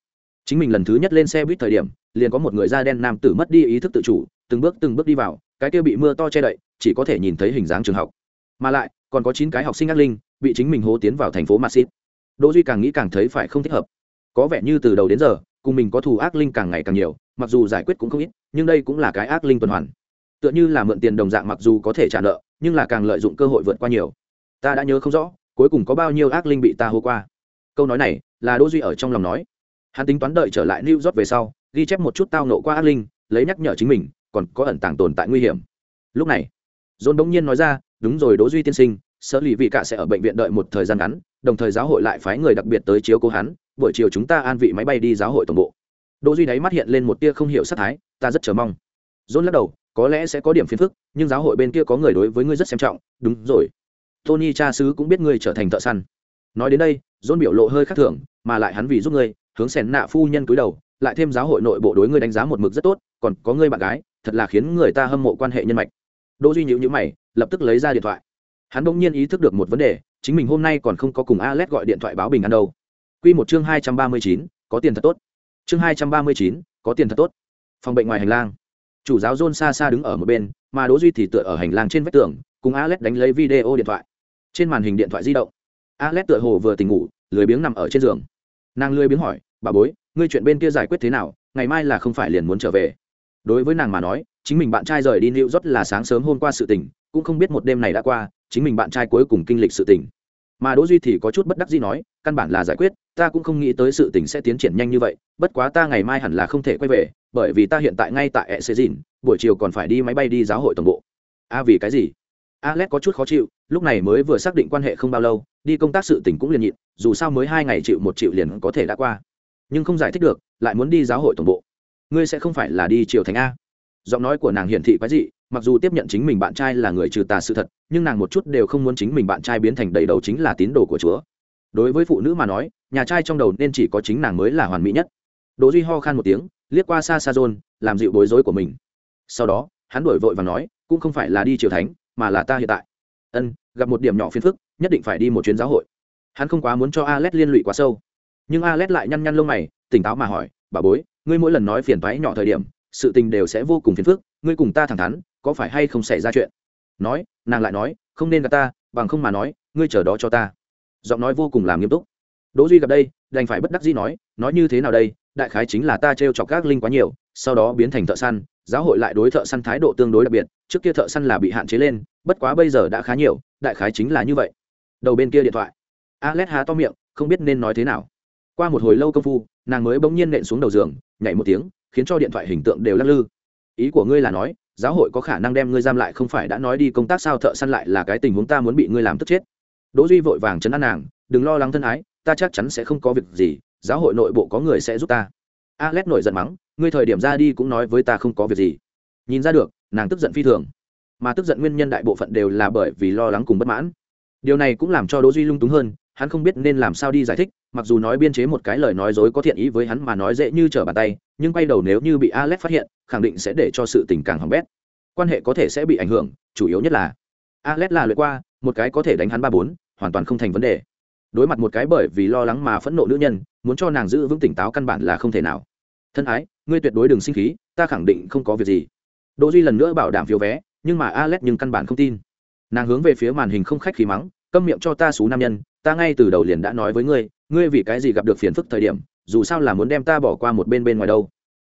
Chính mình lần thứ nhất lên xe buýt thời điểm, liền có một người da đen nam tử mất đi ý thức tự chủ, từng bước từng bước đi vào, cái kia bị mưa to che đậy, chỉ có thể nhìn thấy hình dáng trường học. Mà lại còn có chín cái học sinh ác linh bị chính mình hố tiến vào thành phố maxit Đỗ Duy càng nghĩ càng thấy phải không thích hợp. Có vẻ như từ đầu đến giờ, cùng mình có thù ác linh càng ngày càng nhiều, mặc dù giải quyết cũng không ít, nhưng đây cũng là cái ác linh tuần hoàn. Tựa như là mượn tiền đồng dạng mặc dù có thể trả nợ, nhưng là càng lợi dụng cơ hội vượt qua nhiều. Ta đã nhớ không rõ, cuối cùng có bao nhiêu ác linh bị ta hô qua. Câu nói này là Đỗ Duy ở trong lòng nói. Hắn tính toán đợi trở lại New York về sau, ghi chép một chút tao nộ qua ác linh, lấy nhắc nhở chính mình, còn có ẩn tàng tồn tại nguy hiểm. Lúc này, John bỗng nhiên nói ra, đúng rồi Đỗ Duy tiên sinh, sở lì vị cả sẽ ở bệnh viện đợi một thời gian ngắn đồng thời giáo hội lại phái người đặc biệt tới chiếu cố hắn buổi chiều chúng ta an vị máy bay đi giáo hội tổng bộ. Đỗ duy đấy mắt hiện lên một tia không hiểu sát thái ta rất chờ mong. John lắc đầu có lẽ sẽ có điểm phiền phức nhưng giáo hội bên kia có người đối với ngươi rất xem trọng đúng rồi. Tony cha sứ cũng biết ngươi trở thành thợ săn. Nói đến đây John biểu lộ hơi khác thường mà lại hắn vì giúp ngươi hướng sèn nạ phu nhân cúi đầu lại thêm giáo hội nội bộ đối ngươi đánh giá một mực rất tốt còn có ngươi bạn gái thật là khiến người ta hâm mộ quan hệ nhân mạch. Đỗ duy nhíu nhíu mày lập tức lấy ra điện thoại. Hắn bỗng nhiên ý thức được một vấn đề chính mình hôm nay còn không có cùng alex gọi điện thoại báo bình an đâu. Q một chương hai trăm ba mươi chín có tiền thật tốt. Chương hai trăm ba mươi chín có tiền thật tốt. Phòng bệnh ngoài hành lang. Chủ giáo john xa xa đứng ở một bên mà đỗ duy thì tựa ở hành lang trên vách tường cùng alex đánh lấy video điện thoại. Trên màn hình điện thoại di động. Alex tựa hồ vừa tỉnh ngủ lười biếng nằm ở trên giường. Nàng lười biếng hỏi bà bối ngươi chuyện bên kia giải quyết thế nào? Ngày mai là không phải liền muốn trở về. Đối với nàng mà nói chính mình bạn trai rời đi New York là sáng sớm hôm qua sự tình, cũng không biết một đêm này đã qua, chính mình bạn trai cuối cùng kinh lịch sự tình. Mà đỗ duy thì có chút bất đắc dĩ nói căn bản là giải quyết ta cũng không nghĩ tới sự tình sẽ tiến triển nhanh như vậy bất quá ta ngày mai hẳn là không thể quay về bởi vì ta hiện tại ngay tại e dìn buổi chiều còn phải đi máy bay đi giáo hội tổng bộ. A vì cái gì? Alex có chút khó chịu lúc này mới vừa xác định quan hệ không bao lâu đi công tác sự tình cũng liền nhịn dù sao mới hai ngày chịu một triệu liền có thể đã qua. Nhưng không giải thích được lại muốn đi giáo hội tổng bộ. Ngươi sẽ không phải là đi triều thành a giọng nói của nàng hiển thị quái dị, mặc dù tiếp nhận chính mình bạn trai là người trừ tà sự thật, nhưng nàng một chút đều không muốn chính mình bạn trai biến thành đầy đầu chính là tín đồ của chúa. Đối với phụ nữ mà nói, nhà trai trong đầu nên chỉ có chính nàng mới là hoàn mỹ nhất. Đỗ duy ho khan một tiếng, liếc qua xa xa rôn làm dịu bối rối của mình. Sau đó, hắn đổi vội và nói, cũng không phải là đi triều thánh, mà là ta hiện tại. Ân, gặp một điểm nhỏ phiền phức, nhất định phải đi một chuyến giáo hội. Hắn không quá muốn cho Alet liên lụy quá sâu. Nhưng Alet lại nhăn nhăn lông mày, tỉnh táo mà hỏi, bà bối, ngươi mỗi lần nói phiền toái nhỏ thời điểm sự tình đều sẽ vô cùng phiền phức, ngươi cùng ta thẳng thắn, có phải hay không xảy ra chuyện? Nói, nàng lại nói, không nên gặp ta, bằng không mà nói, ngươi chờ đó cho ta. Giọng nói vô cùng làm nghiêm túc. Đỗ duy gặp đây, đành phải bất đắc dĩ nói nói như thế nào đây, đại khái chính là ta treo chọc các linh quá nhiều, sau đó biến thành thợ săn, giáo hội lại đối thợ săn thái độ tương đối đặc biệt, trước kia thợ săn là bị hạn chế lên, bất quá bây giờ đã khá nhiều, đại khái chính là như vậy. Đầu bên kia điện thoại. Alex há to miệng, không biết nên nói thế nào. Qua một hồi lâu công phu, nàng mới bỗng nhiên nện xuống đầu giường, nhảy một tiếng khiến cho điện thoại hình tượng đều lắc lư. Ý của ngươi là nói, giáo hội có khả năng đem ngươi giam lại không phải đã nói đi công tác sao thợ săn lại là cái tình huống ta muốn bị ngươi làm tức chết. Đỗ duy vội vàng chấn an nàng, đừng lo lắng thân ái, ta chắc chắn sẽ không có việc gì, giáo hội nội bộ có người sẽ giúp ta. Alex nổi giận mắng, ngươi thời điểm ra đi cũng nói với ta không có việc gì. Nhìn ra được, nàng tức giận phi thường. Mà tức giận nguyên nhân đại bộ phận đều là bởi vì lo lắng cùng bất mãn. Điều này cũng làm cho đỗ duy lung túng hơn hắn không biết nên làm sao đi giải thích, mặc dù nói biên chế một cái lời nói dối có thiện ý với hắn mà nói dễ như trở bàn tay, nhưng quay đầu nếu như bị alex phát hiện, khẳng định sẽ để cho sự tình càng hỏng bét. Quan hệ có thể sẽ bị ảnh hưởng, chủ yếu nhất là, alex là lượt qua, một cái có thể đánh hắn ba bốn, hoàn toàn không thành vấn đề. Đối mặt một cái bởi vì lo lắng mà phẫn nộ nữ nhân, muốn cho nàng giữ vững tỉnh táo căn bản là không thể nào. Thân ái, ngươi tuyệt đối đừng sinh khí, ta khẳng định không có việc gì. Đỗ duy lần nữa bảo đảm phiếu vé, nhưng mà alex nhưng căn bản không tin. Nàng hướng về phía màn hình không khách khí mắng, câm miệng cho ta, xú nam nhân ta ngay từ đầu liền đã nói với ngươi ngươi vì cái gì gặp được phiền phức thời điểm, dù sao là muốn đem ta bỏ qua một bên bên ngoài đâu.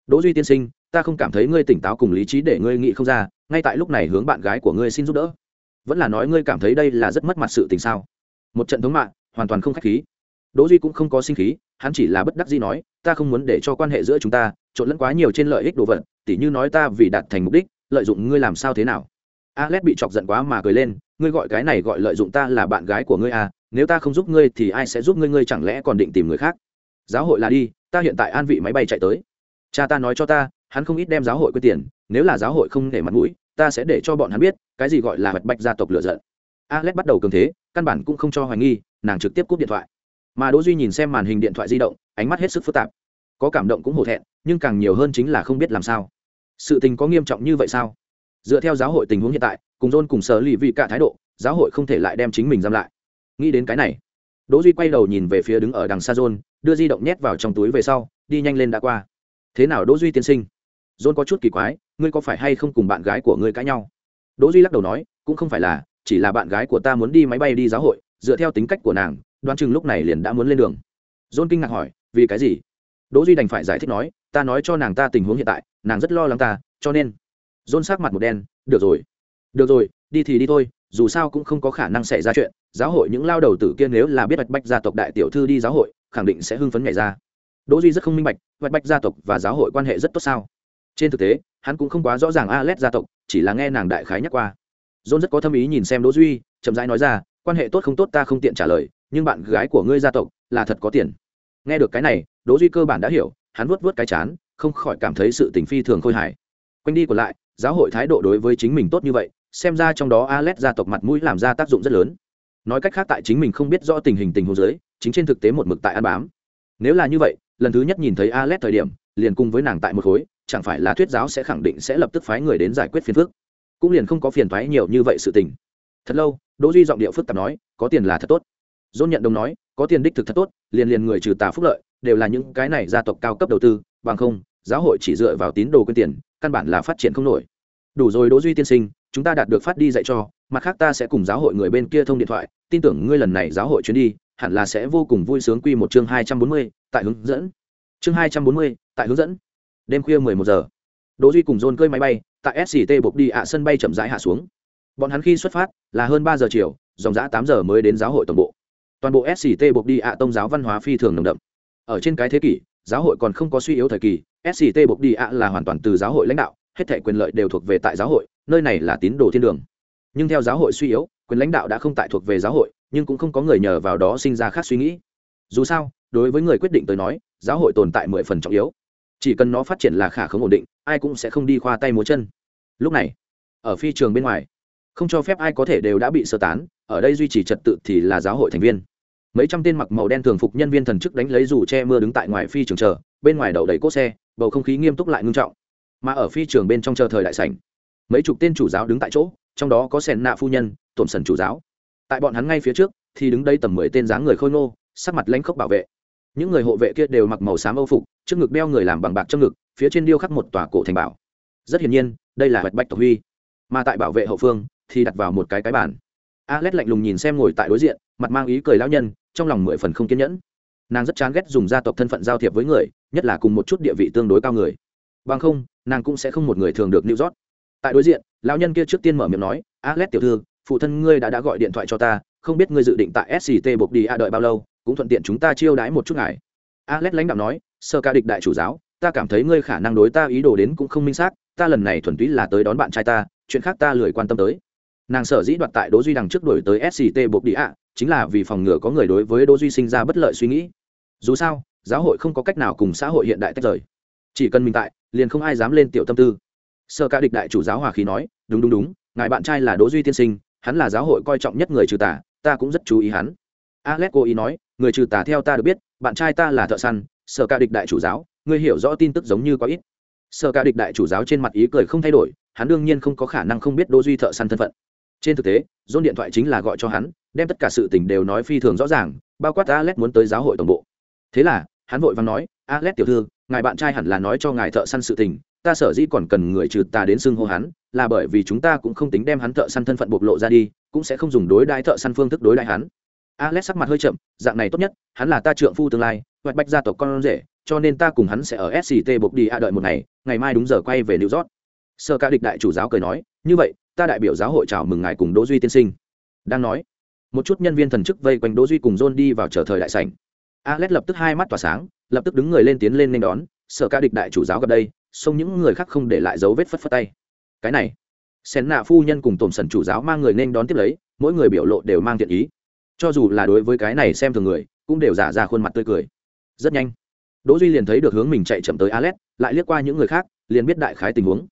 Đỗ duy tiên sinh, ta không cảm thấy ngươi tỉnh táo cùng lý trí để ngươi nghĩ không ra, ngay tại lúc này hướng bạn gái của ngươi xin giúp đỡ. Vẫn là nói ngươi cảm thấy đây là rất mất mặt sự tình sao? Một trận thống mạng hoàn toàn không khách khí. Đỗ duy cũng không có sinh khí, hắn chỉ là bất đắc dĩ nói, ta không muốn để cho quan hệ giữa chúng ta trộn lẫn quá nhiều trên lợi ích đồ vật, tỉ như nói ta vì đạt thành mục đích, lợi dụng ngươi làm sao thế nào? Alex bị chọc giận quá mà cười lên, ngươi gọi cái này gọi lợi dụng ta là bạn gái của ngươi à nếu ta không giúp ngươi thì ai sẽ giúp ngươi ngươi chẳng lẽ còn định tìm người khác? Giáo hội là đi, ta hiện tại an vị máy bay chạy tới. Cha ta nói cho ta, hắn không ít đem giáo hội quyết tiền, nếu là giáo hội không để mặt mũi, ta sẽ để cho bọn hắn biết, cái gì gọi là bạch bạch gia tộc lựa giận. Alex bắt đầu cường thế, căn bản cũng không cho hoài nghi, nàng trực tiếp cúp điện thoại. Mà đỗ duy nhìn xem màn hình điện thoại di động, ánh mắt hết sức phức tạp. Có cảm động cũng hổ thẹn, nhưng càng nhiều hơn chính là không biết làm sao. Sự tình có nghiêm trọng như vậy sao? Dựa theo giáo hội tình huống hiện tại, cùng dôn cùng sở lì vị cả thái độ, giáo hội không thể lại đem chính mình giam lại nghĩ đến cái này, đỗ duy quay đầu nhìn về phía đứng ở đằng xa John, đưa di động nhét vào trong túi về sau, đi nhanh lên đã qua. Thế nào đỗ duy tiên sinh? John có chút kỳ quái, ngươi có phải hay không cùng bạn gái của ngươi cãi nhau? Đỗ duy lắc đầu nói, cũng không phải là, chỉ là bạn gái của ta muốn đi máy bay đi giáo hội, dựa theo tính cách của nàng, đoán chừng lúc này liền đã muốn lên đường. John kinh ngạc hỏi, vì cái gì? Đỗ duy đành phải giải thích nói, ta nói cho nàng ta tình huống hiện tại, nàng rất lo lắng ta, cho nên. John sắc mặt một đen, được rồi. Được rồi, đi thì đi thôi dù sao cũng không có khả năng xảy ra chuyện, giáo hội những lao đầu tử kia nếu là biết bạch bạch gia tộc đại tiểu thư đi giáo hội, khẳng định sẽ hưng phấn nhảy ra. Đỗ duy rất không minh bạch bạch bạch gia tộc và giáo hội quan hệ rất tốt sao? Trên thực tế, hắn cũng không quá rõ ràng Alet gia tộc, chỉ là nghe nàng đại khái nhắc qua. John rất có thâm ý nhìn xem đỗ duy, chậm rãi nói ra, quan hệ tốt không tốt ta không tiện trả lời, nhưng bạn gái của ngươi gia tộc là thật có tiền. Nghe được cái này, đỗ duy cơ bản đã hiểu, hắn vuốt vuốt cái chán, không khỏi cảm thấy sự tình phi thường khôi hài. Quanh đi còn lại, giáo hội thái độ đối với chính mình tốt như vậy xem ra trong đó Alet gia tộc mặt mũi làm ra tác dụng rất lớn. Nói cách khác tại chính mình không biết rõ tình hình tình huống dưới, chính trên thực tế một mực tại ăn bám. Nếu là như vậy, lần thứ nhất nhìn thấy Alet thời điểm, liền cùng với nàng tại một khối, chẳng phải là thuyết giáo sẽ khẳng định sẽ lập tức phái người đến giải quyết phiền phức? Cũng liền không có phiền toái nhiều như vậy sự tình. Thật lâu, đỗ duy giọng điệu phức tạp nói, có tiền là thật tốt. Dôn nhận đồng nói, có tiền đích thực thật tốt, liền liền người trừ tà phúc lợi, đều là những cái này gia tộc cao cấp đầu tư, bằng không, giáo hội chỉ dựa vào tín đồ quyên tiền, căn bản là phát triển không nổi. Đủ rồi đỗ duy tiên sinh chúng ta đạt được phát đi dạy cho, mặt khác ta sẽ cùng giáo hội người bên kia thông điện thoại, tin tưởng ngươi lần này giáo hội chuyến đi, hẳn là sẽ vô cùng vui sướng quy một chương hai trăm bốn mươi, tại hướng dẫn. Chương hai trăm bốn mươi, tại hướng dẫn. Đêm khuya mười một giờ. Đỗ duy cùng dồn cơi máy bay, tại sct buộc đi ạ, sân bay chậm rãi hạ xuống. Bọn hắn khi xuất phát, là hơn ba giờ chiều, dòng dã tám giờ mới đến giáo hội tổng bộ. Toàn bộ sct buộc đi ạ, tông giáo văn hóa phi thường nồng đậm. Ở trên cái thế kỷ, giáo hội còn không có suy yếu thời kỳ sct buộc đi ạ là hoàn toàn từ giáo hội lãnh đạo hết thảy quyền lợi đều thuộc về tại giáo hội, nơi này là tín đồ thiên đường. Nhưng theo giáo hội suy yếu, quyền lãnh đạo đã không tại thuộc về giáo hội, nhưng cũng không có người nhờ vào đó sinh ra khác suy nghĩ. Dù sao, đối với người quyết định tới nói, giáo hội tồn tại mười phần trọng yếu. Chỉ cần nó phát triển là khả không ổn định, ai cũng sẽ không đi khoa tay múa chân. Lúc này, ở phi trường bên ngoài, không cho phép ai có thể đều đã bị sơ tán, ở đây duy trì trật tự thì là giáo hội thành viên. Mấy trăm tên mặc màu đen thường phục nhân viên thần chức đánh lấy dù che mưa đứng tại ngoài phi trường chờ, bên ngoài đậu đầy cốt xe, bầu không khí nghiêm túc lại ngưng trọng mà ở phi trường bên trong chờ thời đại sảnh, mấy chục tên chủ giáo đứng tại chỗ, trong đó có sèn nạ phu nhân, tổn sần chủ giáo. Tại bọn hắn ngay phía trước thì đứng đây tầm mười tên dáng người khôi ngô, sắc mặt lãnh khốc bảo vệ. Những người hộ vệ kia đều mặc màu xám âu phục, trước ngực đeo người làm bằng bạc trong ngực, phía trên điêu khắc một tòa cổ thành bảo. Rất hiển nhiên, đây là hoạch bạch tộc huy. Mà tại bảo vệ hậu phương thì đặt vào một cái cái bản alex lạnh lùng nhìn xem ngồi tại đối diện, mặt mang ý cười lão nhân, trong lòng mười phần không kiên nhẫn. Nàng rất chán ghét dùng gia tộc thân phận giao thiệp với người, nhất là cùng một chút địa vị tương đối cao người. Bằng không nàng cũng sẽ không một người thường được lưu rót tại đối diện, lão nhân kia trước tiên mở miệng nói, alex tiểu thư, phụ thân ngươi đã đã gọi điện thoại cho ta, không biết ngươi dự định tại sct buộc đi a đợi bao lâu, cũng thuận tiện chúng ta chiêu đãi một chút ngài. Alex lãnh đạo nói sơ ca địch đại chủ giáo, ta cảm thấy ngươi khả năng đối ta ý đồ đến cũng không minh xác, ta lần này thuần túy là tới đón bạn trai ta, chuyện khác ta lười quan tâm tới. Nàng sở dĩ đoạt tại đỗ duy đằng trước đổi tới sct buộc đi ạ, chính là vì phòng ngừa có người đối với đỗ duy sinh ra bất lợi suy nghĩ. Dù sao, giáo hội không có cách nào cùng xã hội hiện đại tách rời chỉ cần mình tại, liền không ai dám lên tiểu tâm tư. Sơ ca địch đại chủ giáo hòa khí nói, đúng đúng đúng, ngài bạn trai là đỗ duy tiên sinh, hắn là giáo hội coi trọng nhất người trừ tà, ta cũng rất chú ý hắn. Alex cố ý nói, người trừ tà theo ta được biết, bạn trai ta là thợ săn sơ ca địch đại chủ giáo, ngươi hiểu rõ tin tức giống như có ít. Sơ ca địch đại chủ giáo trên mặt ý cười không thay đổi, hắn đương nhiên không có khả năng không biết đỗ duy thợ săn thân phận. Trên thực tế, dôn điện thoại chính là gọi cho hắn, đem tất cả sự tình đều nói phi thường rõ ràng, bao quát alex muốn tới giáo hội tổng bộ. Thế là, hắn vội vàng nói, alex tiểu thư ngài bạn trai hẳn là nói cho ngài thợ săn sự tình, ta sở dĩ còn cần người trừ ta đến xưng hô hắn, là bởi vì chúng ta cũng không tính đem hắn thợ săn thân phận bộc lộ ra đi, cũng sẽ không dùng đối đãi thợ săn phương thức đối đãi hắn. Alex sắc mặt hơi chậm, dạng này tốt nhất, hắn là ta trượng phu tương lai, hoạch bách gia tộc con rể, cho nên ta cùng hắn sẽ ở sct buộc đi a đợi một ngày ngày mai đúng giờ quay về new york. Sơ ca địch đại chủ giáo cười nói, như vậy, ta đại biểu giáo hội chào mừng ngài cùng đỗ duy tiên sinh. Đang nói, một chút nhân viên thần chức vây quanh đỗ duy cùng john đi vào chờ thời đại sảnh. Alex lập tức hai mắt tỏa sáng lập tức đứng người lên tiến lên nên đón sợ ca địch đại chủ giáo gặp đây, xông những người khác không để lại dấu vết phất phất tay. Cái này, sen nạ phu nhân cùng tổn sần chủ giáo mang người nên đón tiếp lấy, mỗi người biểu lộ đều mang thiện ý. Cho dù là đối với cái này xem thường người, cũng đều giả ra khuôn mặt tươi cười. Rất nhanh, đỗ duy liền thấy được hướng mình chạy chậm tới alex lại liếc qua những người khác, liền biết đại khái tình huống.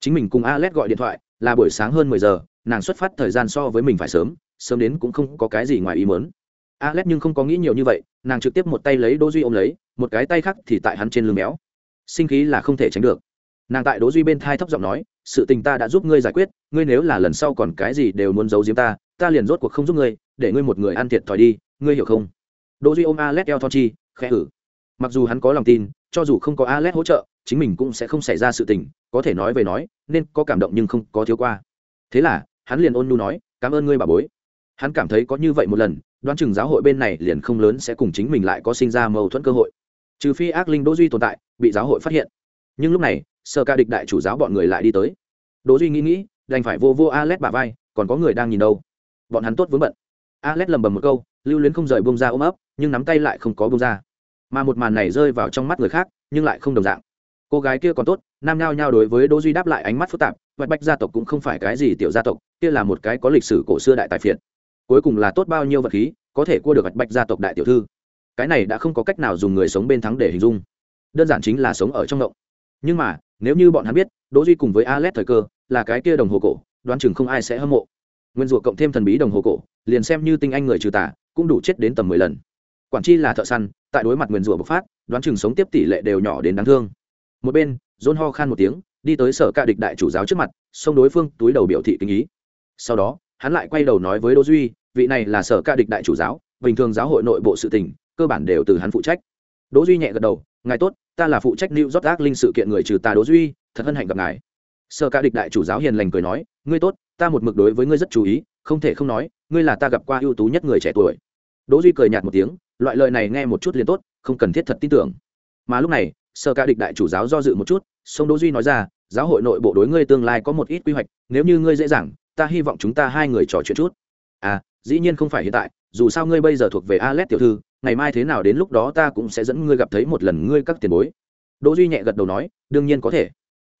Chính mình cùng alex gọi điện thoại, là buổi sáng hơn mười giờ, nàng xuất phát thời gian so với mình phải sớm sớm đến cũng không có cái gì ngoài ý muốn alex nhưng không có nghĩ nhiều như vậy, nàng trực tiếp một tay lấy đỗ duy ôm lấy, một cái tay khác thì tại hắn trên lưng méo. sinh khí là không thể tránh được. Nàng tại đỗ duy bên thai thấp giọng nói, sự tình ta đã giúp ngươi giải quyết, ngươi nếu là lần sau còn cái gì đều muốn giấu giếm ta ta liền rốt cuộc không giúp ngươi, để ngươi một người ăn thiệt thòi đi, ngươi hiểu không? Đỗ duy ôm alex eo thon chi, khẽ hử. Mặc dù hắn có lòng tin, cho dù không có alex hỗ trợ, chính mình cũng sẽ không xảy ra sự tình, có thể nói về nói, nên có cảm động nhưng không có thiếu qua. Thế là, hắn liền ôn nhu nói, cảm ơn ngươi bà bối. Hắn cảm thấy có như vậy một lần đoán chừng giáo hội bên này liền không lớn sẽ cùng chính mình lại có sinh ra mâu thuẫn cơ hội. Trừ phi ác linh đỗ duy tồn tại, bị giáo hội phát hiện. Nhưng lúc này sơ ca địch đại chủ giáo bọn người lại đi tới. Đỗ duy nghĩ nghĩ, đành phải vô vô Alet bả vai, còn có người đang nhìn đâu. Bọn hắn tốt vướng bận. Alet lầm bầm một câu, lưu luyến không rời buông ra ôm ấp, nhưng nắm tay lại không có buông ra. Mà một màn này rơi vào trong mắt người khác, nhưng lại không đồng dạng. Cô gái kia còn tốt, nam nhao nhao đối với đỗ duy đáp lại ánh mắt phức tạp vạch bách gia tộc cũng không phải cái gì tiểu gia tộc, kia là một cái có lịch sử cổ xưa đại tài phiệt cuối cùng là tốt bao nhiêu vật khí, có thể cua được vạch bạch gia tộc đại tiểu thư. Cái này đã không có cách nào dùng người sống bên thắng để hình dung. Đơn giản chính là sống ở trong động nhưng mà, nếu như bọn hắn biết, đỗ duy cùng với alex thời cơ, là cái kia đồng hồ cổ, đoán chừng không ai sẽ hâm mộ. Nguyên rủa cộng thêm thần bí đồng hồ cổ, liền xem như tinh anh người trừ tà, cũng đủ chết đến tầm mười lần. Quản chi là thợ săn, tại đối mặt nguyên rủa bộc phát, đoán chừng sống tiếp tỷ lệ đều nhỏ đến đáng thương. Một bên, john ho khan một tiếng, đi tới sở ca địch đại chủ giáo trước mặt, xông đối phương túi đầu biểu thị kinh ý. Sau đó hắn lại quay đầu nói với đỗ duy, vị này là sở ca địch đại chủ giáo, bình thường giáo hội nội bộ sự tình, cơ bản đều từ hắn phụ trách. Đỗ duy nhẹ gật đầu, ngài tốt, ta là phụ trách lưu rót ác linh sự kiện người trừ ta đỗ duy, thật hân hạnh gặp ngài. Sở ca địch đại chủ giáo hiền lành cười nói, ngươi tốt, ta một mực đối với ngươi rất chú ý, không thể không nói, ngươi là ta gặp qua ưu tú nhất người trẻ tuổi. Đỗ duy cười nhạt một tiếng, loại lời này nghe một chút liền tốt, không cần thiết thật tin tưởng. Mà lúc này, sở ca địch đại chủ giáo do dự một chút song đỗ duy nói ra, giáo hội nội bộ đối ngươi tương lai có một ít quy hoạch, nếu như ngươi dễ dàng ta hy vọng chúng ta hai người trò chuyện chút à dĩ nhiên không phải hiện tại dù sao ngươi bây giờ thuộc về Alet tiểu thư, ngày mai thế nào đến lúc đó ta cũng sẽ dẫn ngươi gặp thấy một lần ngươi các tiền bối. Đỗ Duy nhẹ gật đầu nói, đương nhiên có thể.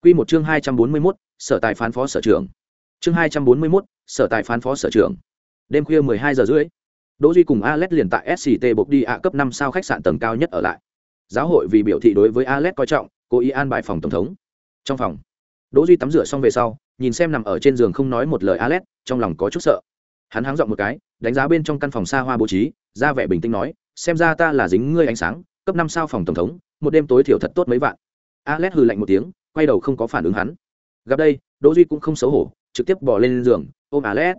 Quy một chương hai trăm bốn mươi 241, sở tài phán phó sở trưởng. Chương hai trăm bốn mươi 241, sở tài phán phó sở trưởng. Đêm khuya mười hai giờ rưỡi, Đỗ Duy cùng Alet liền tại SCT bộc đi ạ cấp năm sao khách sạn tầng cao nhất ở lại. Giáo hội vì biểu thị đối với Alet coi trọng, cố ý an bài phòng tổng thống. Trong phòng, Đỗ Duy tắm rửa xong về sau, nhìn xem nằm ở trên giường không nói một lời Alet, trong lòng có chút sợ. Hắn háng giọng một cái đánh giá bên trong căn phòng xa hoa bố trí ra vẻ bình tĩnh nói xem ra ta là dính ngươi ánh sáng cấp năm sao phòng tổng thống một đêm tối thiểu thật tốt mấy vạn. Alex hừ lạnh một tiếng quay đầu không có phản ứng hắn. Gặp đây đỗ duy cũng không xấu hổ trực tiếp bỏ lên giường ôm alex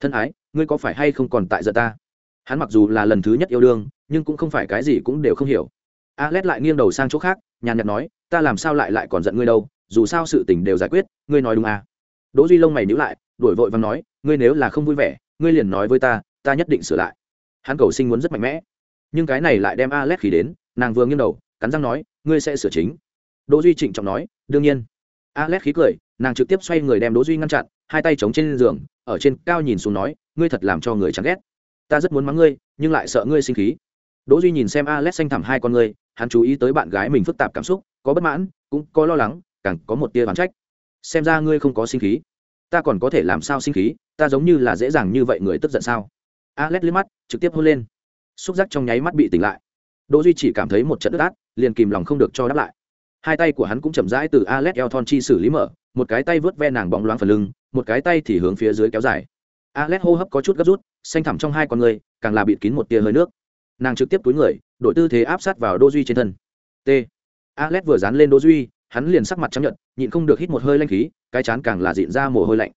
thân ái ngươi có phải hay không còn tại giận ta? Hắn mặc dù là lần thứ nhất yêu đương nhưng cũng không phải cái gì cũng đều không hiểu. Alex lại nghiêng đầu sang chỗ khác nhàn nhạt nói ta làm sao lại lại còn giận ngươi đâu dù sao sự tình đều giải quyết ngươi nói đúng à? Đỗ duy lông mày nhíu lại, đuổi vội vàng nói, ngươi nếu là không vui vẻ, ngươi liền nói với ta ta nhất định sửa lại. Hắn cầu sinh muốn rất mạnh mẽ. Nhưng cái này lại đem Alex khí đến, nàng vừa nghiêng đầu, cắn răng nói, ngươi sẽ sửa chính. Đỗ duy trịnh trọng nói, đương nhiên. Alex khí cười, nàng trực tiếp xoay người đem đỗ duy ngăn chặn, hai tay chống trên giường, ở trên cao nhìn xuống nói, ngươi thật làm cho người chán ghét. Ta rất muốn mắng ngươi, nhưng lại sợ ngươi sinh khí. Đỗ duy nhìn xem Alex xanh thẳm hai con ngươi, hắn chú ý tới bạn gái mình phức tạp cảm xúc, có bất mãn, cũng có lo lắng, càng có một tia oán trách xem ra ngươi không có sinh khí. Ta còn có thể làm sao sinh khí? Ta giống như là dễ dàng như vậy người tức giận sao? Alex liếc mắt, trực tiếp hôn lên. Xúc giác trong nháy mắt bị tỉnh lại. Đỗ duy chỉ cảm thấy một trận ướt át, liền kìm lòng không được cho đáp lại. Hai tay của hắn cũng chậm rãi từ alex eo thon chi xử lý mở, một cái tay vớt ve nàng bóng loáng phần lưng, một cái tay thì hướng phía dưới kéo dài. Alex hô hấp có chút gấp rút, xanh thẳm trong hai con người, càng là bịt kín một tia hơi nước. Nàng trực tiếp túi người, đổi tư thế áp sát vào đỗ duy trên thân. T. Alex vừa dán lên đỗ duy hắn liền sắc mặt chấp nhận nhịn không được hít một hơi lanh khí, cái chán càng là dịn ra mồ hôi lạnh.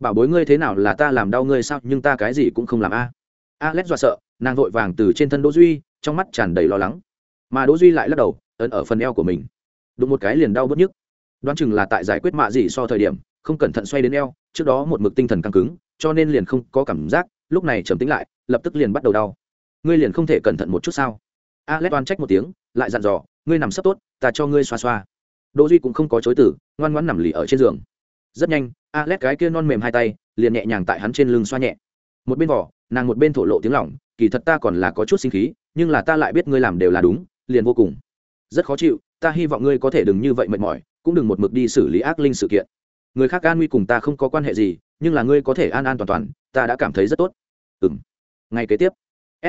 Bảo bối ngươi thế nào là ta làm đau ngươi sao, nhưng ta cái gì cũng không làm a. Alex dọa sợ, nàng vội vàng từ trên thân đỗ duy, trong mắt tràn đầy lo lắng. Mà đỗ duy lại lắc đầu, ấn ở phần eo của mình. Đụng một cái liền đau bớt nhức. Đoán chừng là tại giải quyết mạ gì so thời điểm, không cẩn thận xoay đến eo, trước đó một mực tinh thần căng cứng, cho nên liền không có cảm giác, lúc này trầm tĩnh lại, lập tức liền bắt đầu đau. Ngươi liền không thể cẩn thận một chút sao? Alex oan trách một tiếng, lại dặn dò, ngươi nằm sấp tốt, ta cho ngươi xoa xoa đỗ duy cũng không có chối từ, ngoan ngoãn nằm lì ở trên giường. Rất nhanh, alex cái kia non mềm hai tay, liền nhẹ nhàng tại hắn trên lưng xoa nhẹ. Một bên vỏ nàng một bên thổ lộ tiếng lỏng, kỳ thật ta còn là có chút sinh khí, nhưng là ta lại biết ngươi làm đều là đúng, liền vô cùng. Rất khó chịu, ta hy vọng ngươi có thể đừng như vậy mệt mỏi, cũng đừng một mực đi xử lý ác linh sự kiện. Người khác an nguy cùng ta không có quan hệ gì, nhưng là ngươi có thể an an toàn toàn, ta đã cảm thấy rất tốt. Ừ m ngay kế tiếp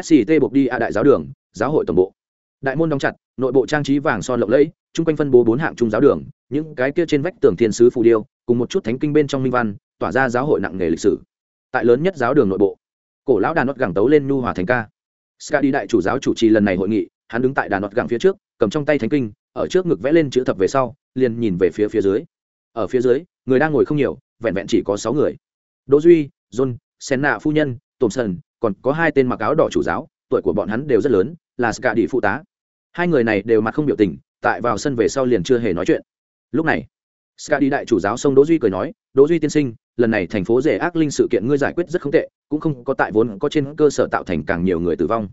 sct buộc đi a đại giáo đường, giáo hội tổng bộ đại môn đóng chặt, nội bộ trang trí vàng son lộng lẫy, chung quanh phân bố bốn hạng trung giáo đường, những cái kia trên vách tường thiên sứ phù điêu, cùng một chút thánh kinh bên trong minh văn, tỏa ra giáo hội nặng nghề lịch sử. Tại lớn nhất giáo đường nội bộ, cổ lão đà nót gẳng tấu lên nhu hòa thành ca. Ska đi đại chủ giáo chủ trì lần này hội nghị, hắn đứng tại đà nót gẳng phía trước, cầm trong tay thánh kinh, ở trước ngực vẽ lên chữ thập về sau, liền nhìn về phía phía dưới. Ở phía dưới, người đang ngồi không nhiều, vẹn vẹn chỉ có sáu người. Đỗ duy, john sen nạ phu nhân tổm sơn, còn có hai tên mặc áo đỏ chủ giáo tuổi của bọn hắn đều rất lớn, là ska đi phụ tá. Hai người này đều mặt không biểu tình, tại vào sân về sau liền chưa hề nói chuyện. Lúc này, ska đi đại chủ giáo sông đỗ duy cười nói, đỗ duy tiên sinh, lần này thành phố rể ác linh sự kiện ngươi giải quyết rất không tệ, cũng không có tại vốn có trên cơ sở tạo thành càng nhiều người tử vong.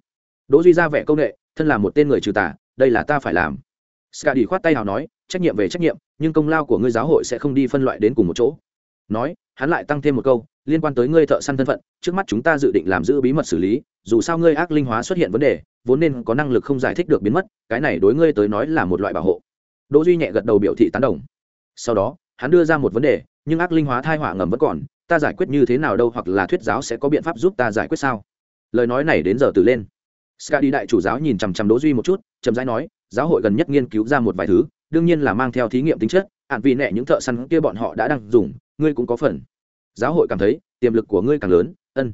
Đỗ duy ra vẻ công nghệ, thân là một tên người trừ tà, đây là ta phải làm. Ska đi khoát tay hào nói, trách nhiệm về trách nhiệm, nhưng công lao của ngươi giáo hội sẽ không đi phân loại đến cùng một chỗ. Nói, hắn lại tăng thêm một câu, liên quan tới ngươi thợ săn thân phận, trước mắt chúng ta dự định làm giữ bí mật xử lý dù sao ngươi ác linh hóa xuất hiện vấn đề, vốn nên có năng lực không giải thích được biến mất, cái này đối ngươi tới nói là một loại bảo hộ. Đỗ duy nhẹ gật đầu biểu thị tán đồng. Sau đó, hắn đưa ra một vấn đề, nhưng ác linh hóa thai hỏa ngầm vẫn còn, ta giải quyết như thế nào đâu hoặc là thuyết giáo sẽ có biện pháp giúp ta giải quyết sao? Lời nói này đến giờ từ lên. Ska đi đại chủ giáo nhìn chằm chằm đỗ duy một chút, chậm rãi nói, giáo hội gần nhất nghiên cứu ra một vài thứ, đương nhiên là mang theo thí nghiệm tính chất ạn vì nẹ những thợ săn kia bọn họ đã đang dùng, ngươi cũng có phần. Giáo hội cảm thấy, tiềm lực của ngươi càng lớn, ân.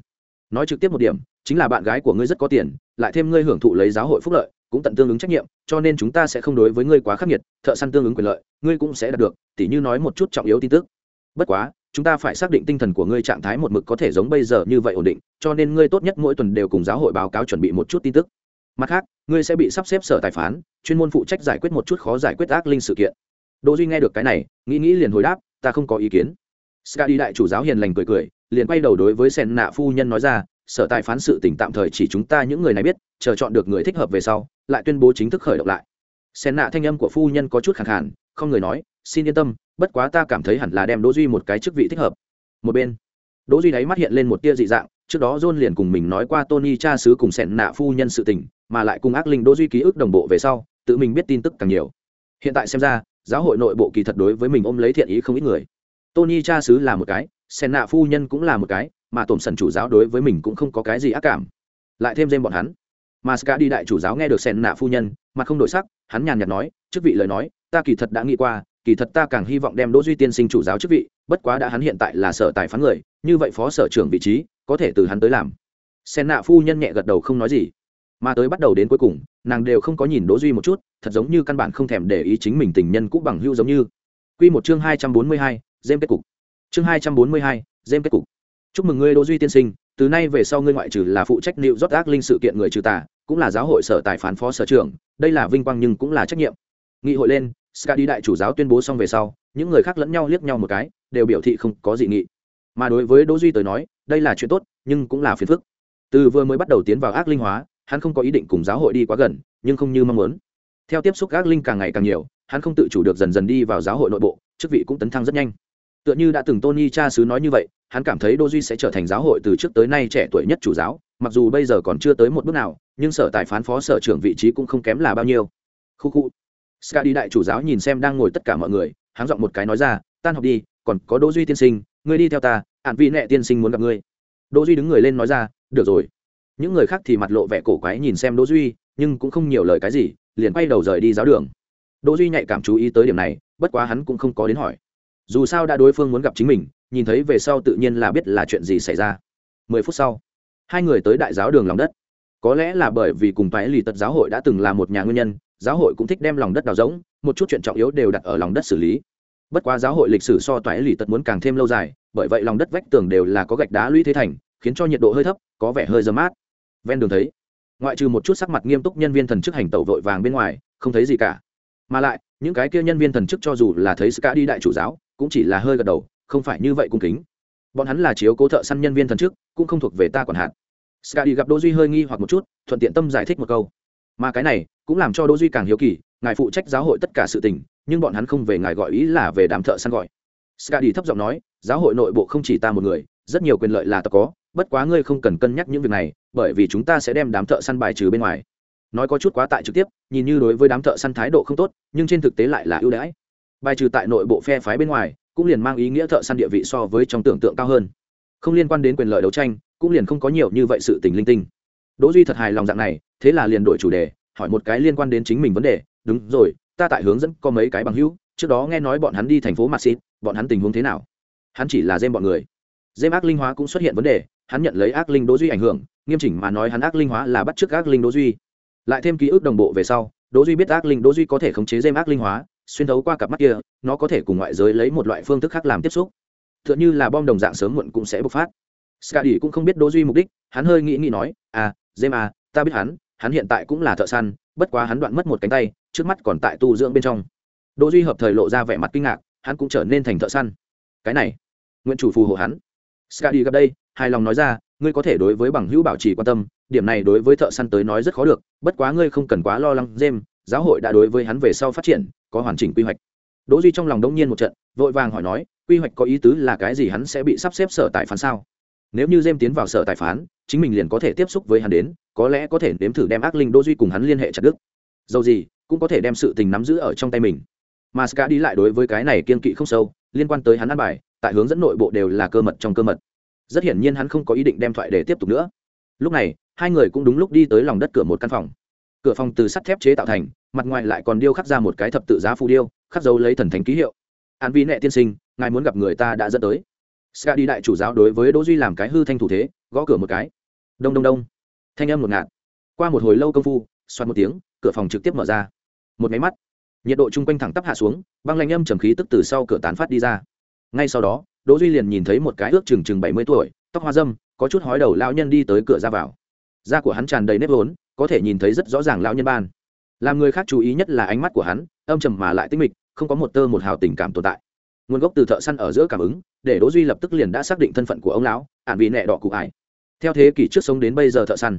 Nói trực tiếp một điểm chính là bạn gái của ngươi rất có tiền, lại thêm ngươi hưởng thụ lấy giáo hội phúc lợi, cũng tận tương ứng trách nhiệm, cho nên chúng ta sẽ không đối với ngươi quá khắc nghiệt, thợ săn tương ứng quyền lợi, ngươi cũng sẽ đạt được, tỉ như nói một chút trọng yếu tin tức. Bất quá, chúng ta phải xác định tinh thần của ngươi trạng thái một mực có thể giống bây giờ như vậy ổn định, cho nên ngươi tốt nhất mỗi tuần đều cùng giáo hội báo cáo chuẩn bị một chút tin tức. Mặt khác, ngươi sẽ bị sắp xếp sở tài phán, chuyên môn phụ trách giải quyết một chút khó giải quyết ác linh sự kiện. Đỗ duy nghe được cái này, nghĩ nghĩ liền hồi đáp, ta không có ý kiến. Ska đi đại chủ giáo hiền lành cười cười, liền quay đầu đối với sen nạ phu nhân nói ra sở tài phán sự tỉnh tạm thời chỉ chúng ta những người này biết, chờ chọn được người thích hợp về sau, lại tuyên bố chính thức khởi động lại. Sen nạ thanh âm của phu nhân có chút khẳng khàn, không người nói, xin yên tâm, bất quá ta cảm thấy hẳn là đem đỗ duy một cái chức vị thích hợp. Một bên, đỗ duy đáy mắt hiện lên một tia dị dạng, trước đó john liền cùng mình nói qua tony cha sứ cùng sẹn nạ phu nhân sự tình, mà lại cùng ác linh đỗ duy ký ức đồng bộ về sau, tự mình biết tin tức càng nhiều. Hiện tại xem ra, giáo hội nội bộ kỳ thật đối với mình ôm lấy thiện ý không ít người. Tony cha sứ là một cái sen nạ phu nhân cũng là một cái mà tổn sần chủ giáo đối với mình cũng không có cái gì ác cảm. Lại thêm dêm bọn hắn. Mà ska đi đại chủ giáo nghe được sẹn nạ phu nhân mà không đổi sắc hắn nhàn nhạt nói trước vị lời nói ta kỳ thật đã nghĩ qua kỳ thật ta càng hy vọng đem đỗ duy tiên sinh chủ giáo chức vị bất quá đã hắn hiện tại là sở tài phán người như vậy phó sở trưởng vị trí có thể từ hắn tới làm. Sen nạ phu nhân nhẹ gật đầu không nói gì. Mà tới bắt đầu đến cuối cùng nàng đều không có nhìn đỗ duy một chút thật giống như căn bản không thèm để ý chính mình tình nhân cũ bằng hưu giống như. Quy một chương hai trăm bốn mươi hai, dêm kết cục. Chương hai trăm bốn mươi hai, dêm kết cục chúc mừng ngươi đỗ duy tiên sinh, từ nay về sau ngươi ngoại trừ là phụ trách liệu rót ác linh sự kiện người trừ tà, cũng là giáo hội sở tài phán phó sở trưởng, đây là vinh quang nhưng cũng là trách nhiệm. Nghị hội lên ska đi đại chủ giáo tuyên bố xong về sau, những người khác lẫn nhau liếc nhau một cái, đều biểu thị không có dị nghị. Mà đối với đỗ duy tới nói, đây là chuyện tốt, nhưng cũng là phiền phức. Từ vừa mới bắt đầu tiến vào ác linh hóa, hắn không có ý định cùng giáo hội đi quá gần, nhưng không như mong muốn. Theo tiếp xúc ác linh càng ngày càng nhiều, hắn không tự chủ được dần dần đi vào giáo hội nội bộ, chức vị cũng tấn thăng rất nhanh. Tựa như đã từng tony cha sứ nói như vậy hắn cảm thấy đỗ duy sẽ trở thành giáo hội từ trước tới nay trẻ tuổi nhất chủ giáo, mặc dù bây giờ còn chưa tới một bước nào, nhưng sở tài phán phó sở trưởng vị trí cũng không kém là bao nhiêu. Khu khu. Ska đi đại chủ giáo nhìn xem đang ngồi tất cả mọi người, hắn giọng một cái nói ra, tan học đi, còn có đỗ duy tiên sinh, ngươi đi theo ta, ản vị nệ tiên sinh muốn gặp ngươi. Đỗ duy đứng người lên nói ra, được rồi. Những người khác thì mặt lộ vẻ cổ quái nhìn xem đỗ duy, nhưng cũng không nhiều lời cái gì, liền quay đầu rời đi giáo đường. Đỗ duy nhạy cảm chú ý tới điểm này, bất quá hắn cũng không có đến hỏi. Dù sao đã đối phương muốn gặp chính mình nhìn thấy về sau tự nhiên là biết là chuyện gì xảy ra. Mười phút sau, hai người tới đại giáo đường lòng đất. Có lẽ là bởi vì cùng toái lì tật giáo hội đã từng là một nhà nguyên nhân, giáo hội cũng thích đem lòng đất đào rỗng, một chút chuyện trọng yếu đều đặt ở lòng đất xử lý. Bất quá giáo hội lịch sử so toái lì tật muốn càng thêm lâu dài, bởi vậy lòng đất vách tường đều là có gạch đá lũy thế thành, khiến cho nhiệt độ hơi thấp, có vẻ hơi dơ mát. Ven đường thấy, ngoại trừ một chút sắc mặt nghiêm túc nhân viên thần chức hành tẩu vội vàng bên ngoài, không thấy gì cả. Mà lại, những cái kia nhân viên thần chức cho dù là thấy ska đi đại chủ giáo, cũng chỉ là hơi gật đầu không phải như vậy cung kính. Bọn hắn là chiếu cố thợ săn nhân viên thần trước, cũng không thuộc về ta còn hạn ska đi gặp đỗ duy hơi nghi hoặc một chút thuận tiện tâm giải thích một câu. Mà cái này cũng làm cho đỗ duy càng hiếu kỳ ngài phụ trách giáo hội tất cả sự tình nhưng bọn hắn không về ngài gọi ý là về đám thợ săn gọi. Ska đi thấp giọng nói giáo hội nội bộ không chỉ ta một người rất nhiều quyền lợi là ta có bất quá ngươi không cần cân nhắc những việc này bởi vì chúng ta sẽ đem đám thợ săn bài trừ bên ngoài. Nói có chút quá tại trực tiếp nhìn như đối với đám thợ săn thái độ không tốt nhưng trên thực tế lại là ưu đãi. Bài trừ tại nội bộ phe phái bên ngoài cũng liền mang ý nghĩa thợ săn địa vị so với trong tưởng tượng cao hơn. Không liên quan đến quyền lợi đấu tranh, cũng liền không có nhiều như vậy sự tình linh tinh. Đỗ duy thật hài lòng dạng này, thế là liền đổi chủ đề, hỏi một cái liên quan đến chính mình vấn đề. Đúng rồi, ta tại hướng dẫn có mấy cái bằng hữu, trước đó nghe nói bọn hắn đi thành phố Madrid, bọn hắn tình huống thế nào? Hắn chỉ là dêm bọn người. Dêm ác linh hóa cũng xuất hiện vấn đề, hắn nhận lấy ác linh đỗ duy ảnh hưởng, nghiêm chỉnh mà nói hắn ác linh hóa là bắt chước ác linh đỗ duy. Lại thêm ký ức đồng bộ về sau, đỗ duy biết ác linh đỗ duy có thể khống chế dêm ác linh hóa xuyên thấu qua cặp mắt kia, nó có thể cùng ngoại giới lấy một loại phương thức khác làm tiếp xúc. Tựa như là bom đồng dạng sớm muộn cũng sẽ bộc phát. Scadi cũng không biết đỗ duy mục đích, hắn hơi nghĩ nghĩ nói à Jem à ta biết hắn hắn hiện tại cũng là thợ săn, bất quá hắn đoạn mất một cánh tay, trước mắt còn tại tu dưỡng bên trong. Đỗ duy hợp thời lộ ra vẻ mặt kinh ngạc, hắn cũng trở nên thành thợ săn. Cái này, nguyện chủ phù hộ hắn. Scadi gặp đây, hài lòng nói ra, ngươi có thể đối với bằng hữu bảo trì quan tâm, điểm này đối với thợ săn tới nói rất khó được, bất quá ngươi không cần quá lo lắng jem giáo hội đã đối với hắn về sau phát triển có hoàn chỉnh quy hoạch. Đỗ duy trong lòng đông nhiên một trận, vội vàng hỏi nói, quy hoạch có ý tứ là cái gì hắn sẽ bị sắp xếp sở tại phán sao? Nếu như jem tiến vào sở tài phán, chính mình liền có thể tiếp xúc với hắn đến, có lẽ có thể nếm thử đem ác linh đỗ duy cùng hắn liên hệ chặt đức dầu gì, cũng có thể đem sự tình nắm giữ ở trong tay mình. Mà ska đi lại đối với cái này kiên kỵ không sâu, liên quan tới hắn ăn bài, tại hướng dẫn nội bộ đều là cơ mật trong cơ mật. Rất hiển nhiên hắn không có ý định đem thoại để tiếp tục nữa. Lúc này, hai người cũng đúng lúc đi tới lòng đất cửa một căn phòng cửa phòng từ sắt thép chế tạo thành, mặt ngoài lại còn điêu khắc ra một cái thập tự giá phù điêu, khắc dấu lấy thần thánh ký hiệu. An vi nệ tiên sinh, ngài muốn gặp người ta đã dẫn tới. Ska đi đại chủ giáo đối với đỗ duy làm cái hư thanh thủ thế, gõ cửa một cái. Đông đông đông. Thanh âm một ngạt. Qua một hồi lâu công phu xoan một tiếng, cửa phòng trực tiếp mở ra. Một máy mắt. Nhiệt độ chung quanh thẳng tắp hạ xuống, băng lạnh âm trầm khí tức từ sau cửa tán phát đi ra. Ngay sau đó, đỗ duy liền nhìn thấy một cái ước chừng chừng bảy mươi tuổi, tóc hoa dâm, có chút hói đầu lão nhân đi tới cửa ra vào. Da của hắn tràn đầy nếp vốn có thể nhìn thấy rất rõ ràng lão nhân ban. Làm người khác chú ý nhất là ánh mắt của hắn, âm trầm mà lại tinh mịch, không có một tơ một hào tình cảm tồn tại. Nguồn gốc từ thợ săn ở giữa cảm ứng, để đỗ duy lập tức liền đã xác định thân phận của ông lão ạn vị nẹ đỏ cụ ải. Theo thế kỷ trước sống đến bây giờ thợ săn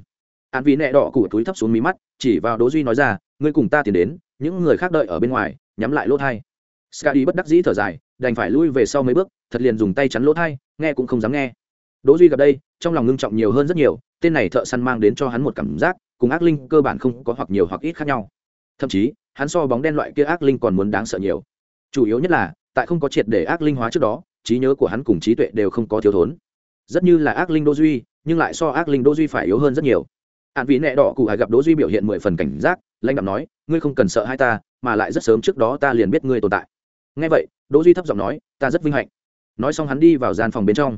ạn vị nẹ đỏ cụ túi thấp xuống mí mắt, chỉ vào đỗ duy nói ra, ngươi cùng ta tiến đến, những người khác đợi ở bên ngoài, nhắm lại lỗ thay scadi bất đắc dĩ thở dài, đành phải lui về sau mấy bước, thật liền dùng tay chắn lỗ thay nghe cũng không dám nghe. Đỗ duy gặp đây, trong lòng ngưng trọng nhiều hơn rất nhiều, tên này thợ săn mang đến cho hắn một cảm giác cùng ác linh cơ bản không có hoặc nhiều hoặc ít khác nhau. Thậm chí, hắn so bóng đen loại kia ác linh còn muốn đáng sợ nhiều. Chủ yếu nhất là, tại không có triệt để ác linh hóa trước đó, trí nhớ của hắn cùng trí tuệ đều không có thiếu thốn. Rất như là ác linh đô duy, nhưng lại so ác linh đô duy phải yếu hơn rất nhiều. Hạn vị nẹ đỏ cụ hải gặp đỗ duy biểu hiện mười phần cảnh giác, lãnh đạo nói, ngươi không cần sợ hai ta, mà lại rất sớm trước đó ta liền biết ngươi tồn tại. Nghe vậy, đỗ duy thấp giọng nói, ta rất vinh hạnh. Nói xong hắn đi vào gian phòng bên trong.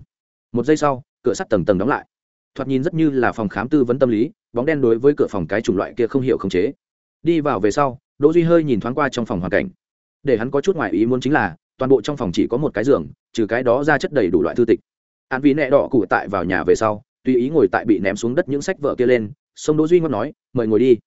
Một giây sau, cửa sắt tầng tầng đóng lại thoạt nhìn rất như là phòng khám tư vấn tâm lý, bóng đen đối với cửa phòng cái chủng loại kia không hiểu khống chế. Đi vào về sau, đỗ duy hơi nhìn thoáng qua trong phòng hoàn cảnh. Để hắn có chút ngoại ý muốn chính là, toàn bộ trong phòng chỉ có một cái giường, trừ cái đó ra chất đầy đủ loại thư tịch. An vì nẹ đỏ cụ tại vào nhà về sau, tùy ý ngồi tại bị ném xuống đất những sách vở kia lên sông đỗ duy ngon nói, mời ngồi đi.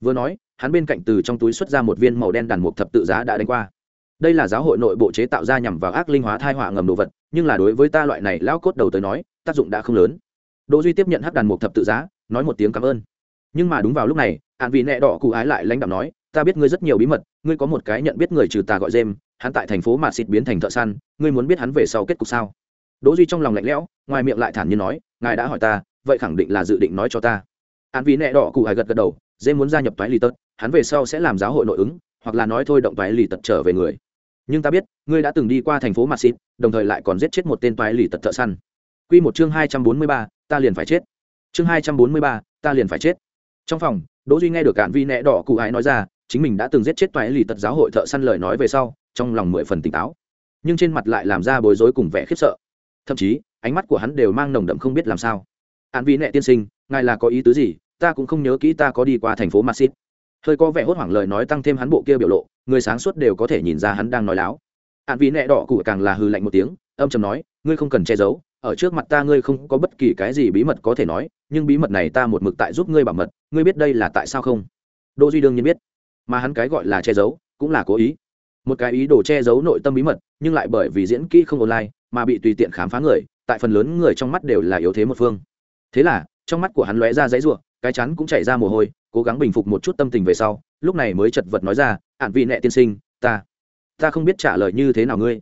Vừa nói, hắn bên cạnh từ trong túi xuất ra một viên màu đen đàn mục thập tự giá đã đánh qua. Đây là giáo hội nội bộ chế tạo ra nhằm vào ác linh hóa thai họa ngầm đồ vật, nhưng là đối với ta loại này lão cốt đầu tới nói, tác dụng đã không lớn đỗ duy tiếp nhận hắc đàn mục thập tự giá nói một tiếng cảm ơn. Nhưng mà đúng vào lúc này án vị nẹ đỏ cụ ái lại lãnh đạo nói ta biết ngươi rất nhiều bí mật ngươi có một cái nhận biết người trừ tà gọi dêm hắn tại thành phố mà xịt biến thành thợ săn ngươi muốn biết hắn về sau kết cục sao? Đỗ duy trong lòng lạnh lẽo ngoài miệng lại thản nhiên nói ngài đã hỏi ta vậy khẳng định là dự định nói cho ta. Án vị nẹ đỏ cụ ái gật gật đầu dêm muốn gia nhập toái lì tật hắn về sau sẽ làm giáo hội nội ứng hoặc là nói thôi động toái lì tật trở về người. Nhưng ta biết ngươi đã từng đi qua thành phố mà xịt đồng thời lại còn giết chết một tên toái lì tật thợ săn. Quy một chương hai trăm bốn mươi ba, ta liền phải chết. Chương hai trăm bốn mươi ba, ta liền phải chết. Trong phòng đỗ duy nghe được cạn vi nẹ đỏ cụ ái nói ra chính mình đã từng giết chết toại lì tật giáo hội thợ săn lời nói về sau trong lòng mười phần tỉnh táo. Nhưng trên mặt lại làm ra bối rối cùng vẻ khiếp sợ. Thậm chí ánh mắt của hắn đều mang nồng đậm không biết làm sao. An vi nẹ tiên sinh ngài là có ý tứ gì? Ta cũng không nhớ kỹ ta có đi qua thành phố maxit hơi có vẻ hốt hoảng lời nói tăng thêm hắn bộ kia biểu lộ người sáng suốt đều có thể nhìn ra hắn đang nói láo. An vi nẹ đỏ cụ càng là hư lạnh một tiếng âm trầm nói ngươi không cần che giấu ở trước mặt ta ngươi không có bất kỳ cái gì bí mật có thể nói, nhưng bí mật này ta một mực tại giúp ngươi bảo mật, ngươi biết đây là tại sao không? Đỗ duy đương nhiên biết, mà hắn cái gọi là che giấu cũng là cố ý. Một cái ý đồ che giấu nội tâm bí mật, nhưng lại bởi vì diễn kỹ không online mà bị tùy tiện khám phá người, tại phần lớn người trong mắt đều là yếu thế một phương. Thế là, trong mắt của hắn lóe ra dãy ruộng cái chắn cũng chảy ra mồ hôi, cố gắng bình phục một chút tâm tình về sau, lúc này mới chật vật nói ra ạn vị nệ tiên sinh, ta ta không biết trả lời như thế nào ngươi.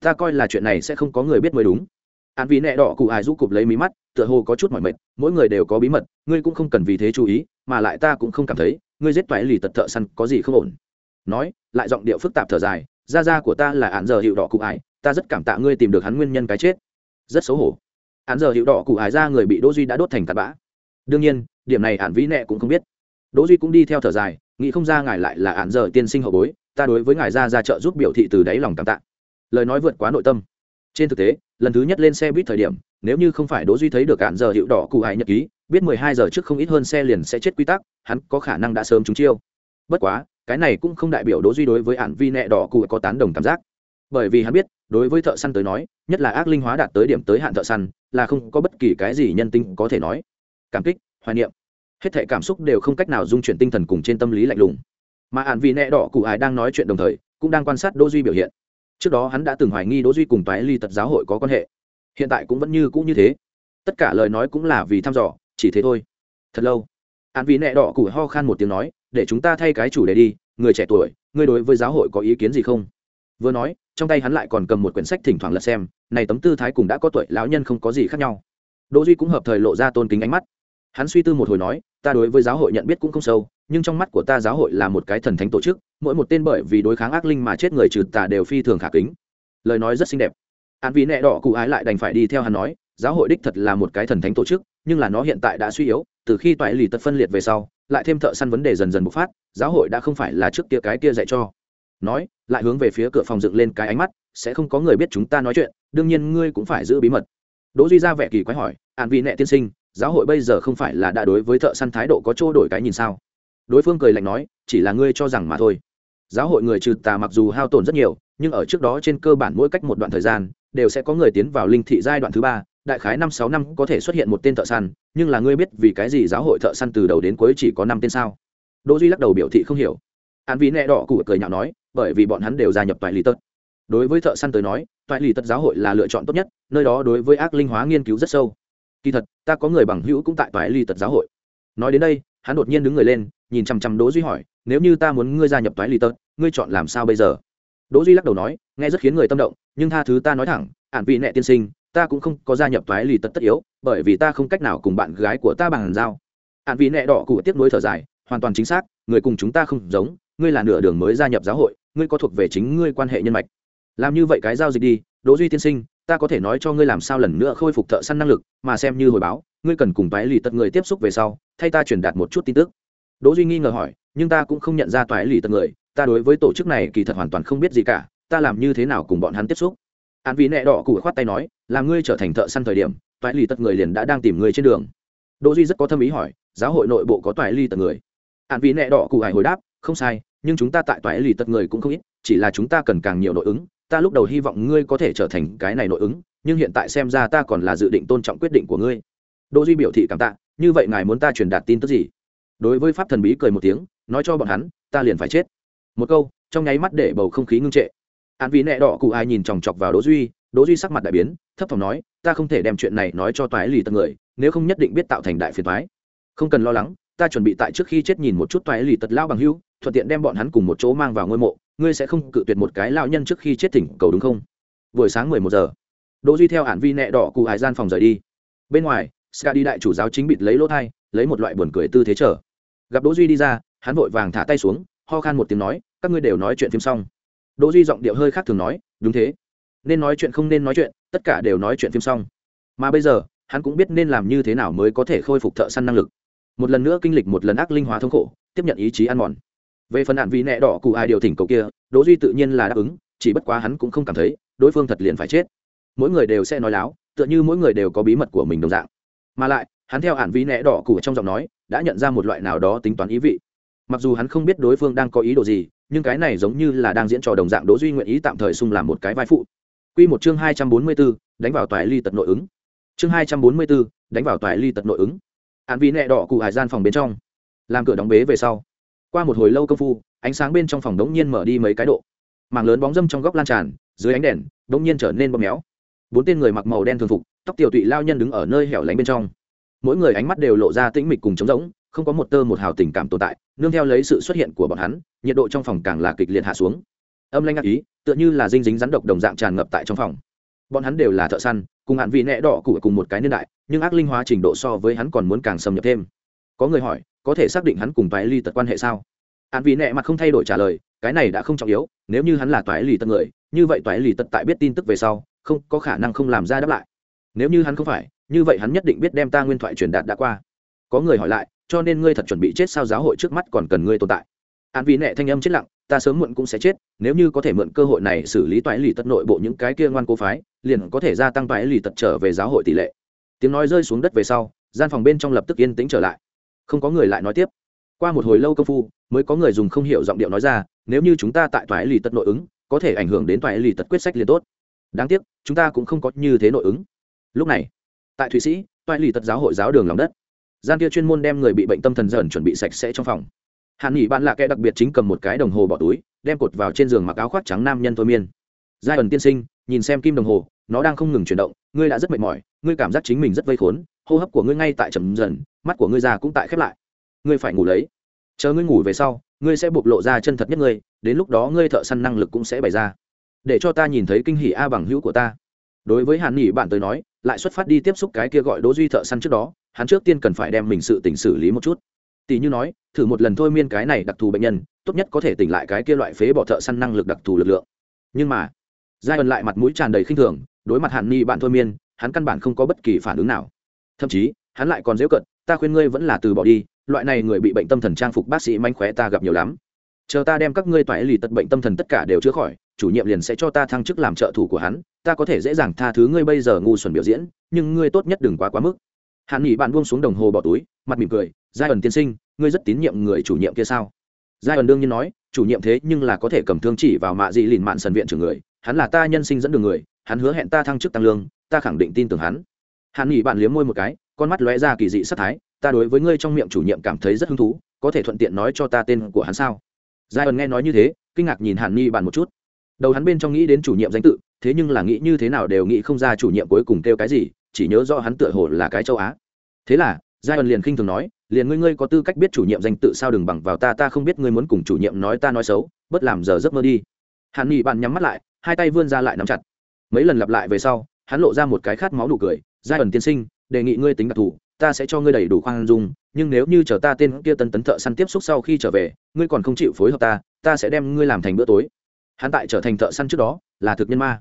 Ta coi là chuyện này sẽ không có người biết mới đúng ạn vị nệ đỏ cụ ai rũ cụp lấy mí mắt, tựa hồ có chút mỏi mệt, mỗi người đều có bí mật, ngươi cũng không cần vì thế chú ý, mà lại ta cũng không cảm thấy, ngươi giết toại lì tật thợ săn có gì không ổn. Nói, lại giọng điệu phức tạp thở dài, gia gia của ta là án giờ hiệu đỏ cụ ải ta rất cảm tạ ngươi tìm được hắn nguyên nhân cái chết. Rất xấu hổ. Án giờ hiệu đỏ cụ ải ra người bị đỗ duy đã đốt thành tạt bã. Đương nhiên, điểm này ạn vĩ nệ cũng không biết. Đỗ duy cũng đi theo thở dài, nghĩ không ra ngài lại là án giờ tiên sinh hậu bối, ta đối với ngài gia gia trợ giúp biểu thị từ đáy lòng cảm tạ. Lời nói vượt quá nội tâm. Trên thực tế lần thứ nhất lên xe buýt thời điểm, nếu như không phải đỗ duy thấy được cản giờ hiệu đỏ cụ hải nhật ký, biết mười hai giờ trước không ít hơn xe liền sẽ chết quy tắc, hắn có khả năng đã sớm trúng chiêu. Bất quá, cái này cũng không đại biểu đỗ duy đối với ản vi nệ đỏ cụ có tán đồng cảm giác. Bởi vì hắn biết, đối với thợ săn tới nói, nhất là ác linh hóa đạt tới điểm tới hạn thợ săn, là không có bất kỳ cái gì nhân tính có thể nói. Cảm kích, hoài niệm. Hết thể cảm xúc đều không cách nào dung chuyển tinh thần cùng trên tâm lý lạnh lùng. Mà ạn vi nệ đỏ cụ ải đang nói chuyện đồng thời, cũng đang quan sát đỗ duy biểu hiện trước đó hắn đã từng hoài nghi đỗ duy cùng toái ly tật giáo hội có quan hệ. Hiện tại cũng vẫn như cũ như thế. Tất cả lời nói cũng là vì thăm dò, chỉ thế thôi. Thật lâu. An vi nệ đỏ củi ho khan một tiếng nói, để chúng ta thay cái chủ đề đi, người trẻ tuổi, ngươi đối với giáo hội có ý kiến gì không? Vừa nói, trong tay hắn lại còn cầm một quyển sách thỉnh thoảng lật xem, này tấm tư thái cùng đã có tuổi lão nhân không có gì khác nhau. Đỗ duy cũng hợp thời lộ ra tôn kính ánh mắt. Hắn suy tư một hồi nói, ta đối với giáo hội nhận biết cũng không sâu nhưng trong mắt của ta giáo hội là một cái thần thánh tổ chức, mỗi một tên bởi vì đối kháng ác linh mà chết người trừ tà đều phi thường khả kính. Lời nói rất xinh đẹp. Hắn vì nẹ đỏ cụ ái lại đành phải đi theo hắn nói, giáo hội đích thật là một cái thần thánh tổ chức, nhưng là nó hiện tại đã suy yếu, từ khi toại lì tật phân liệt về sau, lại thêm thợ săn vấn đề dần dần bộc phát, giáo hội đã không phải là trước kia cái kia dạy cho. Nói, lại hướng về phía cửa phòng dựng lên cái ánh mắt, sẽ không có người biết chúng ta nói chuyện, đương nhiên ngươi cũng phải giữ bí mật. Đỗ duy ra vẻ kỳ quái hỏi an vị nệ tiên sinh, giáo hội bây giờ không phải là đã đối với thợ săn thái độ có chỗ đổi cái nhìn sao? Đối phương cười lạnh nói, chỉ là ngươi cho rằng mà thôi. Giáo hội người trừ tà mặc dù hao tổn rất nhiều, nhưng ở trước đó trên cơ bản mỗi cách một đoạn thời gian, đều sẽ có người tiến vào linh thị giai đoạn thứ ba, đại khái năm sáu năm có thể xuất hiện một tên thợ săn, nhưng là ngươi biết vì cái gì giáo hội thợ săn từ đầu đến cuối chỉ có năm tên sao? Đỗ duy lắc đầu biểu thị không hiểu. Hắn vĩ nẹ đỏ cụ cười nhạo nói, bởi vì bọn hắn đều gia nhập toại lý tật. Đối với thợ săn tới nói, toại lý tật giáo hội là lựa chọn tốt nhất, nơi đó đối với ác linh hóa nghiên cứu rất sâu. Kỳ thật, ta có người bằng hữu cũng tại toại lý tật giáo hội. Nói đến đây, hắn đột nhiên đứng người lên nhìn chăm chăm đỗ duy hỏi, nếu như ta muốn ngươi gia nhập toái lì tớt ngươi chọn làm sao bây giờ? Đỗ duy lắc đầu nói, nghe rất khiến người tâm động, nhưng tha thứ ta nói thẳng, ản vị nệ tiên sinh, ta cũng không có gia nhập toái lì tớt tất yếu, bởi vì ta không cách nào cùng bạn gái của ta bằng giao. Ản vị nệ đỏ cụ tiếp nối thở dài, hoàn toàn chính xác, người cùng chúng ta không giống, ngươi là nửa đường mới gia nhập giáo hội, ngươi có thuộc về chính ngươi quan hệ nhân mạch. Làm như vậy cái giao dịch đi, đỗ duy tiên sinh, ta có thể nói cho ngươi làm sao lần nữa khôi phục thợ săn năng lực, mà xem như hồi báo, ngươi cần cùng toái lì tật người tiếp xúc về sau, thay ta truyền đạt một chút tin tức đỗ duy nghi ngờ hỏi, nhưng ta cũng không nhận ra Toại lì tật người, ta đối với tổ chức này kỳ thật hoàn toàn không biết gì cả, ta làm như thế nào cùng bọn hắn tiếp xúc? An vì nẹ đỏ cụ khoát tay nói, là ngươi trở thành thợ săn thời điểm toại Lì tật người liền đã đang tìm ngươi trên đường. Đỗ duy rất có tâm ý hỏi, giáo hội nội bộ có toại Lì tật người? An vì nẹ đỏ cụ hải hồi đáp, không sai, nhưng chúng ta tại toại Lì tật người cũng không ít, chỉ là chúng ta cần càng nhiều nội ứng, ta lúc đầu hy vọng ngươi có thể trở thành cái này nội ứng, nhưng hiện tại xem ra ta còn là dự định tôn trọng quyết định của ngươi. Đỗ duy biểu thị cảm tạ, như vậy ngài muốn ta truyền đạt tin tức gì? Đối với pháp thần bí cười một tiếng, nói cho bọn hắn, ta liền phải chết. Một câu, trong nháy mắt để bầu không khí ngưng trệ. An vị nẹ đỏ cụ ai nhìn chòng chọc vào đỗ duy đỗ duy sắc mặt đại biến, thấp thỏm nói, ta không thể đem chuyện này nói cho toái lì tật người, nếu không nhất định biết tạo thành đại phiền toái. Không cần lo lắng, ta chuẩn bị tại trước khi chết nhìn một chút toái lì tật lao bằng hữu, thuận tiện đem bọn hắn cùng một chỗ mang vào ngôi mộ, ngươi sẽ không cự tuyệt một cái lao nhân trước khi chết thỉnh cầu đúng không? Buổi sáng mười một giờ, đỗ duy theo hạn vi nẹ đỏ cụ hải gian phòng rời đi. Bên ngoài ska đi đại chủ giáo chính bịt lấy lỗ thai, lấy một loại buồn cười tư thế chờ gặp đỗ duy đi ra, hắn vội vàng thả tay xuống, ho khan một tiếng nói, các ngươi đều nói chuyện phim xong. Đỗ duy giọng điệu hơi khác thường nói, đúng thế. Nên nói chuyện không nên nói chuyện, tất cả đều nói chuyện phim xong. Mà bây giờ, hắn cũng biết nên làm như thế nào mới có thể khôi phục thợ săn năng lực. Một lần nữa kinh lịch một lần ác linh hóa thống khổ, tiếp nhận ý chí ăn mòn. Về phần nạn vị nẹ đỏ cụ ai điều thỉnh cầu kia, đỗ duy tự nhiên là đáp ứng, chỉ bất quá hắn cũng không cảm thấy, đối phương thật liền phải chết. Mỗi người đều sẽ nói láo, tựa như mỗi người đều có bí mật của mình đồng dạng. Mà lại, hắn theo hạn vị nẹ đỏ cụ trong giọng nói đã nhận ra một loại nào đó tính toán ý vị. Mặc dù hắn không biết đối phương đang có ý đồ gì nhưng cái này giống như là đang diễn trò đồng dạng đỗ duy nguyện ý tạm thời xung làm một cái vai phụ. Quy một chương hai trăm bốn mươi 244, đánh vào toại ly tật nội ứng. Chương hai trăm bốn mươi bốn đánh vào toại ly tật nội ứng. Hạn vị nẹ đỏ cụ hải gian phòng bên trong. Làm cửa đóng bế về sau qua một hồi lâu công phu ánh sáng bên trong phòng đống nhiên mở đi mấy cái độ. Mảng lớn bóng dâm trong góc lan tràn dưới ánh đèn đống nhiên trở nên bóp méo. Bốn tên người mặc màu đen thường phục tóc tiểu tụy lao nhân đứng ở nơi hẻo lánh bên trong mỗi người ánh mắt đều lộ ra tĩnh mịch cùng trống rỗng, không có một tơ một hào tình cảm tồn tại, nương theo lấy sự xuất hiện của bọn hắn, nhiệt độ trong phòng càng là kịch liệt hạ xuống. Âm lanh ác ý, tựa như là dinh dính rắn độc đồng dạng tràn ngập tại trong phòng. Bọn hắn đều là thợ săn, cùng hạn vị nẹ đỏ cụ cùng một cái niên đại, nhưng ác linh hóa trình độ so với hắn còn muốn càng xâm nhập thêm. Có người hỏi, có thể xác định hắn cùng toái ly tật quan hệ sao? Hạn vị nẹ mặt không thay đổi trả lời, cái này đã không trọng yếu, nếu như hắn là toái ly tật người, như vậy toái ly tật tại biết tin tức về sau, không có khả năng không làm ra đáp lại. Nếu như hắn không phải như vậy hắn nhất định biết đem ta nguyên thoại truyền đạt đã qua. Có người hỏi lại, cho nên ngươi thật chuẩn bị chết sao giáo hội trước mắt còn cần ngươi tồn tại. An vị nệ thanh âm chết lặng, ta sớm muộn cũng sẽ chết, nếu như có thể mượn cơ hội này xử lý toái lì tật nội bộ những cái kia ngoan cố phái, liền có thể gia tăng toái lì tật trở về giáo hội tỷ lệ. Tiếng nói rơi xuống đất về sau, gian phòng bên trong lập tức yên tĩnh trở lại. Không có người lại nói tiếp. Qua một hồi lâu công phu, mới có người dùng không hiểu giọng điệu nói ra, nếu như chúng ta tại toái lì tật nội ứng, có thể ảnh hưởng đến toái lì tật quyết sách liền tốt. Đáng tiếc, chúng ta cũng không có như thế nội ứng. Lúc này tại thụy sĩ, toại lì tật giáo hội giáo đường lòng đất. Gian kia chuyên môn đem người bị bệnh tâm thần dần chuẩn bị sạch sẽ trong phòng. Hàn nghỉ bạn lạ kẽ đặc biệt chính cầm một cái đồng hồ bỏ túi, đem cột vào trên giường mặc áo khoác trắng nam nhân thôi miên. Giai ẩn tiên sinh, nhìn xem kim đồng hồ, nó đang không ngừng chuyển động, ngươi đã rất mệt mỏi, ngươi cảm giác chính mình rất vây khốn, hô hấp của ngươi ngay tại chầm dần, mắt của ngươi già cũng tại khép lại. Ngươi phải ngủ lấy. Chờ ngươi ngủ về sau, ngươi sẽ bộc lộ ra chân thật nhất ngươi, đến lúc đó ngươi thợ săn năng lực cũng sẽ bày ra. Để cho ta nhìn thấy kinh hỉ a bằng hữu của ta đối với hàn nghỉ bạn tới nói, lại xuất phát đi tiếp xúc cái kia gọi đỗ duy thợ săn trước đó, hắn trước tiên cần phải đem mình sự tỉnh xử lý một chút. Tỷ như nói, thử một lần thôi miên cái này đặc thù bệnh nhân, tốt nhất có thể tỉnh lại cái kia loại phế bỏ thợ săn năng lực đặc thù lực lượng. Nhưng mà, giai ẩn lại mặt mũi tràn đầy khinh thường, đối mặt hàn ni bạn thôi miên, hắn căn bản không có bất kỳ phản ứng nào. Thậm chí, hắn lại còn dễ cận ta khuyên ngươi vẫn là từ bỏ đi, loại này người bị bệnh tâm thần trang phục bác sĩ manh khóe ta gặp nhiều lắm chờ ta đem các ngươi toại lì tật bệnh tâm thần tất cả đều chữa khỏi, chủ nhiệm liền sẽ cho ta thăng chức làm trợ thủ của hắn, ta có thể dễ dàng tha thứ ngươi bây giờ ngu xuẩn biểu diễn, nhưng ngươi tốt nhất đừng quá quá mức. Hạn nghỉ bạn buông xuống đồng hồ bỏ túi, mặt mỉm cười giai ẩn tiên sinh, ngươi rất tín nhiệm người chủ nhiệm kia sao? Giai ẩn đương nhiên nói, chủ nhiệm thế nhưng là có thể cầm thương chỉ vào mạ dị lìn mạn sần viện trưởng người, hắn là ta nhân sinh dẫn đường người, hắn hứa hẹn ta thăng chức tăng lương, ta khẳng định tin tưởng hắn. Hắn nghỉ bạn liếm môi một cái, con mắt lóe ra kỳ dị sắc thái, ta đối với ngươi trong miệng chủ nhiệm cảm thấy rất hứng thú, có thể thuận tiện nói cho ta tên của hắn sao? Giai ẩn nghe nói như thế, kinh ngạc nhìn hàn ni bạn một chút. Đầu hắn bên trong nghĩ đến chủ nhiệm danh tự, thế nhưng là nghĩ như thế nào đều nghĩ không ra chủ nhiệm cuối cùng kêu cái gì, chỉ nhớ do hắn tựa hồ là cái châu á. Thế là giai ẩn liền khinh thường nói, liền ngươi ngươi có tư cách biết chủ nhiệm danh tự sao đừng bằng vào ta ta không biết ngươi muốn cùng chủ nhiệm nói ta nói xấu bất làm giờ giấc mơ đi. Hàn ni bạn nhắm mắt lại, hai tay vươn ra lại nắm chặt. Mấy lần lặp lại về sau, hắn lộ ra một cái khát máu nụ cười giai ẩn tiên sinh, đề nghị ngươi tính đặc thù ta sẽ cho ngươi đầy đủ khoan dung, nhưng nếu như chờ ta tên kia tân tấn thợ săn tiếp xúc sau khi trở về, ngươi còn không chịu phối hợp ta ta sẽ đem ngươi làm thành bữa tối. Hắn tại trở thành thợ săn trước đó, là thực nhân ma.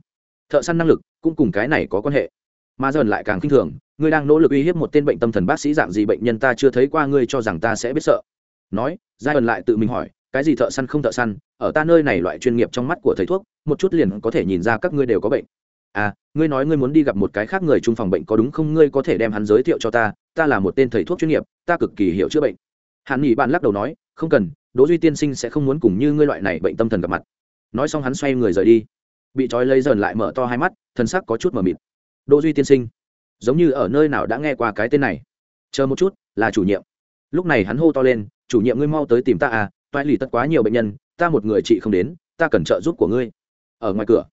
Thợ săn năng lực cũng cùng cái này có quan hệ. Mà dần lại càng k i n h thường, ngươi đang nỗ lực uy hiếp một tên bệnh tâm thần bác sĩ dạng gì bệnh nhân ta chưa thấy qua, ngươi cho rằng ta sẽ biết sợ. Nói, giai ẩn lại tự mình hỏi, cái gì thợ săn không thợ săn, ở ta nơi này loại chuyên nghiệp trong mắt của thầy thuốc, một chút liền có thể nhìn ra các ngươi đều có bệnh à ngươi nói ngươi muốn đi gặp một cái khác người chung phòng bệnh có đúng không? Ngươi có thể đem hắn giới thiệu cho ta ta là một tên thầy thuốc chuyên nghiệp, ta cực kỳ hiểu chữa bệnh. Hàn nghỉ bạn lắc đầu nói, không cần, đỗ duy tiên sinh sẽ không muốn cùng như ngươi loại này bệnh tâm thần gặp mặt. Nói xong hắn xoay người rời đi. Bị trói lấy dần lại mở to hai mắt thân sắc có chút mờ mịt. Đỗ duy tiên sinh, giống như ở nơi nào đã nghe qua cái tên này. Chờ một chút, là chủ nhiệm. Lúc này hắn hô to lên, chủ nhiệm ngươi mau tới tìm ta à toại lì tất quá nhiều bệnh nhân, ta một người chị không đến, ta cần trợ giúp của ngươi. Ở ngoài cửa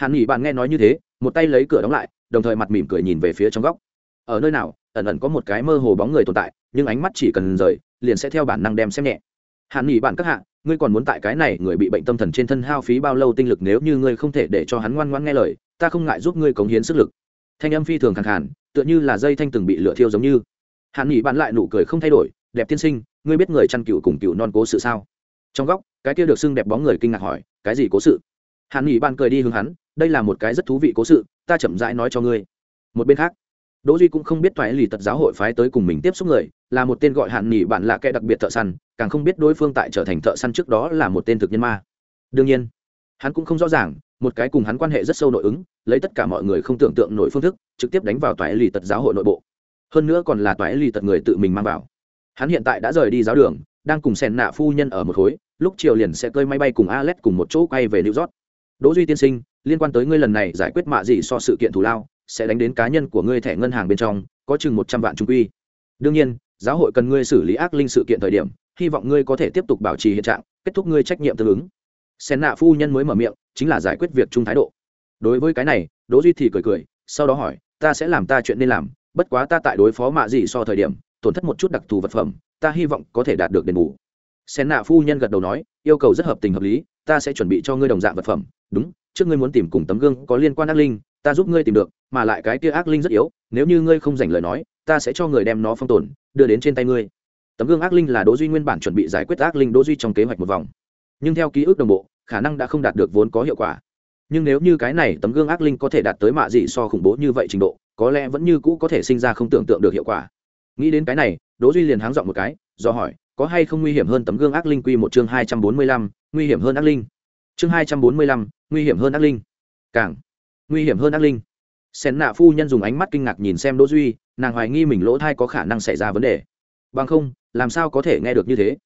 hàn nghỉ bạn nghe nói như thế, một tay lấy cửa đóng lại, đồng thời mặt mỉm cười nhìn về phía trong góc. Ở nơi nào, ẩn ẩn có một cái mơ hồ bóng người tồn tại, nhưng ánh mắt chỉ cần rời, liền sẽ theo bản năng đem xem nhẹ. Hàn nghỉ bạn các hạ, ngươi còn muốn tại cái này người bị bệnh tâm thần trên thân hao phí bao lâu tinh lực nếu như ngươi không thể để cho hắn ngoan ngoãn nghe lời, ta không ngại giúp ngươi cống hiến sức lực. Thanh âm phi thường khẳng hẳn tựa như là dây thanh từng bị lửa thiêu giống như. Hàn nghỉ bạn lại nụ cười không thay đổi, đẹp tiên sinh, ngươi biết người chăn cựu cùng cựu non cố sự sao? Trong góc, cái kia được xưng đẹp bóng người kinh ngạc hỏi, cái gì cố sự? Hàn nghỉ bạn cười đi hướng hắn đây là một cái rất thú vị cố sự ta chậm rãi nói cho ngươi một bên khác Đỗ Duy cũng không biết thoại lì tật giáo hội phái tới cùng mình tiếp xúc người, là một tên gọi hạn nhỉ bạn lạ kẻ đặc biệt thợ săn, càng không biết đối phương tại trở thành thợ săn trước đó là một tên thực nhân ma. Đương nhiên, hắn cũng không rõ ràng, một cái cùng hắn quan hệ rất sâu nội ứng, lấy tất cả mọi người không tưởng tượng nổi phương thức, trực tiếp đánh vào toại lì tật giáo hội nội bộ. Hơn nữa còn là toại lì tật người tự mình mang vào. Hắn hiện tại đã rời đi giáo đường, đang cùng Sen nạ phu nhân ở một khối, lúc chiều liền sẽ cơi máy bay cùng Alex cùng một chỗ quay về New York. Đỗ Duy tiên sinh, liên quan tới ngươi lần này giải quyết mạ gì so sự kiện thù lao, sẽ đánh đến cá nhân của ngươi thẻ ngân hàng bên trong có chừng một trăm vạn trung quy. Đương nhiên giáo hội cần ngươi xử lý ác linh sự kiện thời điểm hy vọng ngươi có thể tiếp tục bảo trì hiện trạng kết thúc ngươi trách nhiệm tương ứng. Sen nạ phu nhân mới mở miệng chính là giải quyết việc chung thái độ. Đối với cái này đỗ duy thì cười cười sau đó hỏi ta sẽ làm ta chuyện nên làm bất quá ta tại đối phó mạ gì so thời điểm tổn thất một chút đặc thù vật phẩm ta hy vọng có thể đạt được đền bù. Sen nạ phu nhân gật đầu nói yêu cầu rất hợp tình hợp lý ta sẽ chuẩn bị cho ngươi đồng dạng vật phẩm đúng, trước ngươi muốn tìm cùng tấm gương có liên quan ác linh, ta giúp ngươi tìm được, mà lại cái kia ác linh rất yếu, nếu như ngươi không dành lời nói, ta sẽ cho người đem nó phong tồn, đưa đến trên tay ngươi. Tấm gương ác linh là đỗ duy nguyên bản chuẩn bị giải quyết ác linh đỗ duy trong kế hoạch một vòng. Nhưng theo ký ức đồng bộ, khả năng đã không đạt được vốn có hiệu quả. Nhưng nếu như cái này tấm gương ác linh có thể đạt tới mạ dị so khủng bố như vậy trình độ, có lẽ vẫn như cũ có thể sinh ra không tưởng tượng được hiệu quả. Nghĩ đến cái này, đỗ duy liền háng dọn một cái, do hỏi, có hay không nguy hiểm hơn tấm gương ác linh quy một chương hai trăm bốn mươi lăm, nguy hiểm hơn ác linh? Chương hai trăm bốn mươi lăm nguy hiểm hơn ác linh. Càng nguy hiểm hơn ác linh. Xén nạ phu nhân dùng ánh mắt kinh ngạc nhìn xem đỗ duy, nàng hoài nghi mình lỗ thai có khả năng xảy ra vấn đề. Bằng không, làm sao có thể nghe được như thế?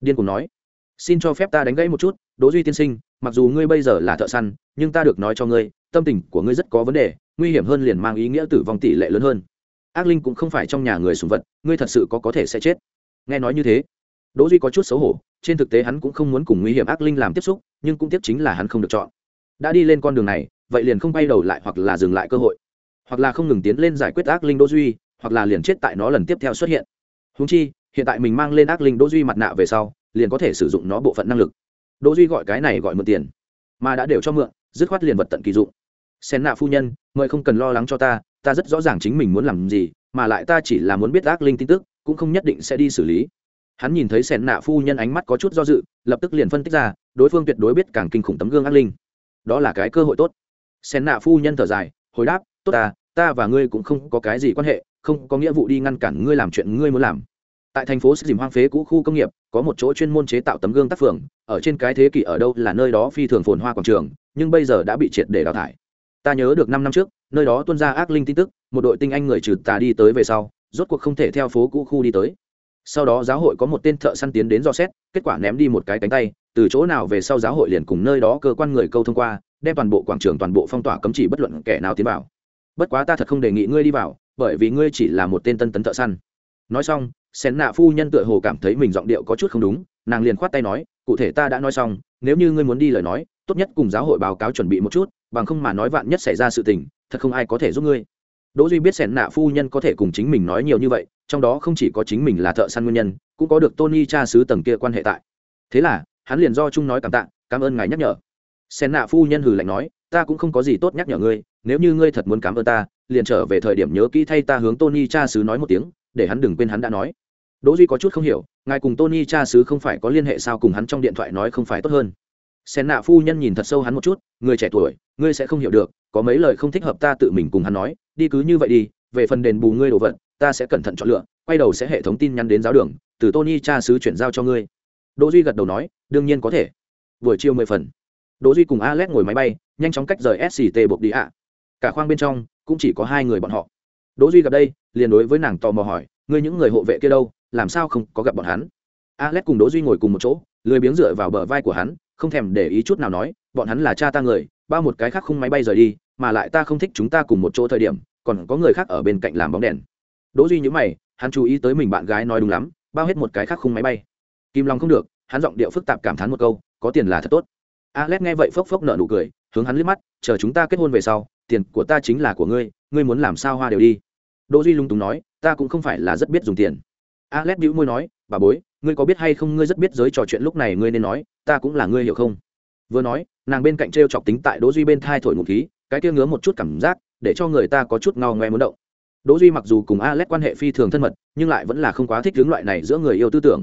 Điên cùng nói. Xin cho phép ta đánh gãy một chút, đỗ duy tiên sinh, mặc dù ngươi bây giờ là thợ săn, nhưng ta được nói cho ngươi, tâm tình của ngươi rất có vấn đề, nguy hiểm hơn liền mang ý nghĩa tử vong tỷ lệ lớn hơn. Ác linh cũng không phải trong nhà người sùng vật, ngươi thật sự có có thể sẽ chết. Nghe nói như thế, đỗ duy có chút xấu hổ, trên thực tế hắn cũng không muốn cùng nguy hiểm ác linh làm tiếp xúc, nhưng cũng tiếp chính là hắn không được chọn đã đi lên con đường này, vậy liền không bay đầu lại hoặc là dừng lại cơ hội. Hoặc là không ngừng tiến lên giải quyết ác linh đỗ duy, hoặc là liền chết tại nó lần tiếp theo xuất hiện. Húng chi, hiện tại mình mang lên ác linh đỗ duy mặt nạ về sau, liền có thể sử dụng nó bộ phận năng lực. Đỗ duy gọi cái này gọi mượn tiền, mà đã đều cho mượn, dứt khoát liền vật tận kỳ dụng. Sen nạ phu nhân mời không cần lo lắng cho ta ta rất rõ ràng chính mình muốn làm gì, mà lại ta chỉ là muốn biết ác linh tin tức, cũng không nhất định sẽ đi xử lý. Hắn nhìn thấy sen nạ phu nhân ánh mắt có chút do dự, lập tức liền phân tích ra, đối phương tuyệt đối biết càng kinh khủng tấm gương ác linh đó là cái cơ hội tốt. Sen nạ phu nhân thở dài, hồi đáp, tốt ta ta và ngươi cũng không có cái gì quan hệ, không có nghĩa vụ đi ngăn cản ngươi làm chuyện ngươi muốn làm. Tại thành phố sức dìm hoang phế cũ khu công nghiệp, có một chỗ chuyên môn chế tạo tấm gương tác phường, ở trên cái thế kỷ ở đâu là nơi đó phi thường phồn hoa quảng trường, nhưng bây giờ đã bị triệt để đào thải. Ta nhớ được năm năm trước, nơi đó tuân ra ác linh tin tức, một đội tinh anh người trừ tà đi tới về sau, rốt cuộc không thể theo phố cũ khu đi tới. Sau đó giáo hội có một tên thợ săn tiến đến do xét, kết quả ném đi một cái cánh tay từ chỗ nào về sau giáo hội liền cùng nơi đó cơ quan người câu thông qua, đem toàn bộ quảng trường, toàn bộ phong tỏa cấm chỉ bất luận kẻ nào tiến vào. Bất quá ta thật không đề nghị ngươi đi vào, bởi vì ngươi chỉ là một tên tân tấn thợ săn. Nói xong xén nạ phu nhân tựa hồ cảm thấy mình giọng điệu có chút không đúng, nàng liền khoát tay nói, cụ thể ta đã nói xong, nếu như ngươi muốn đi lời nói, tốt nhất cùng giáo hội báo cáo chuẩn bị một chút, bằng không mà nói vạn nhất xảy ra sự tình, thật không ai có thể giúp ngươi. Đỗ duy biết xẻn nạ phu nhân có thể cùng chính mình nói nhiều như vậy, trong đó không chỉ có chính mình là thợ săn nguyên nhân, cũng có được tony cha sứ tầng kia quan hệ tại. Thế là hắn liền do chung nói cảm tạ, cảm ơn ngài nhắc nhở. Sen nạ phu nhân hừ lạnh nói, ta cũng không có gì tốt nhắc nhở ngươi, nếu như ngươi thật muốn cảm ơn ta, liền trở về thời điểm nhớ kỹ thay ta hướng tony cha sứ nói một tiếng, để hắn đừng quên hắn đã nói. Đỗ duy có chút không hiểu, ngài cùng tony cha sứ không phải có liên hệ sao cùng hắn trong điện thoại nói không phải tốt hơn. Sen nạ phu nhân nhìn thật sâu hắn một chút, người trẻ tuổi, ngươi sẽ không hiểu được, có mấy lời không thích hợp ta tự mình cùng hắn nói, đi cứ như vậy đi, về phần đền bù ngươi đồ vật, ta sẽ cẩn thận chọn lựa, quay đầu sẽ hệ thống tin nhắn đến giáo đường, từ tony cha sứ chuyển giao cho ngươi đỗ duy gật đầu nói, đương nhiên có thể. Buổi chiều mười phần, đỗ duy cùng alex ngồi máy bay, nhanh chóng cách rời sct buộc đi ạ. Cả khoang bên trong cũng chỉ có hai người bọn họ. Đỗ duy gặp đây, liền đối với nàng tò mò hỏi, ngươi những người hộ vệ kia đâu? Làm sao không có gặp bọn hắn? Alex cùng đỗ duy ngồi cùng một chỗ, lười biếng dựa vào bờ vai của hắn, không thèm để ý chút nào nói, bọn hắn là cha ta người, bao một cái khác không máy bay rời đi, mà lại ta không thích chúng ta cùng một chỗ thời điểm, còn có người khác ở bên cạnh làm bóng đèn. Đỗ duy nhíu mày, hắn chú ý tới mình bạn gái nói đúng lắm, bao hết một cái khác không máy bay kim long không được, hắn giọng điệu phức tạp cảm thán một câu, có tiền là thật tốt. Alex nghe vậy phốc phốc nợ nụ cười, hướng hắn liếc mắt, chờ chúng ta kết hôn về sau, tiền của ta chính là của ngươi ngươi muốn làm sao hoa đều đi. Đỗ duy lung túng nói, ta cũng không phải là rất biết dùng tiền. Alex bĩu môi nói, bà bối, ngươi có biết hay không ngươi rất biết giới trò chuyện lúc này ngươi nên nói, ta cũng là ngươi hiểu không? Vừa nói, nàng bên cạnh t r e o chọc tính tại đỗ duy bên thai thổi ngụ khí, cái kia ngứa một chút cảm giác, để cho người ta có chút ngao ngoe muốn động. Đỗ duy mặc dù cùng alex quan hệ phi thường thân mật, nhưng lại vẫn là không quá thích hướng loại này giữa người yêu tư tưởng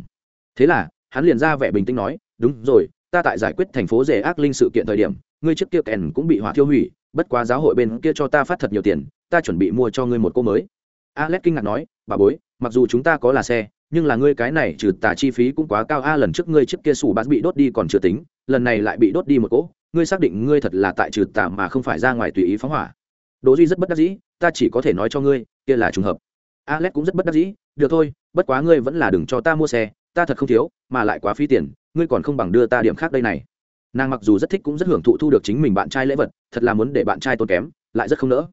thế là, hắn liền ra vẻ bình tĩnh nói, đúng rồi, ta tại giải quyết thành phố rể ác linh sự kiện thời điểm, ngươi trước kia kèn cũng bị hỏa thiêu hủy, bất quá giáo hội bên kia cho ta phát thật nhiều tiền, ta chuẩn bị mua cho ngươi một cô mới. Alex kinh ngạc nói, bà bối, mặc dù chúng ta có là xe, nhưng là ngươi cái này trừ tả chi phí cũng quá cao. A, lần trước ngươi trước kia sủ bát bị đốt đi còn chưa tính, lần này lại bị đốt đi một cỗ, ngươi xác định ngươi thật là tại trừ tả mà không phải ra ngoài tùy ý phóng hỏa. Đỗ duy rất bất đắc dĩ, ta chỉ có thể nói cho ngươi, kia là trùng hợp. Alex cũng rất bất đắc dĩ, được thôi, bất quá ngươi vẫn là đừng cho ta mua xe ta thật không thiếu, mà lại quá phí tiền, ngươi còn không bằng đưa ta điểm khác đây này. Nàng mặc dù rất thích cũng rất hưởng thụ thu được chính mình bạn trai lễ vật, thật là muốn để bạn trai tốn kém, lại rất không nỡ.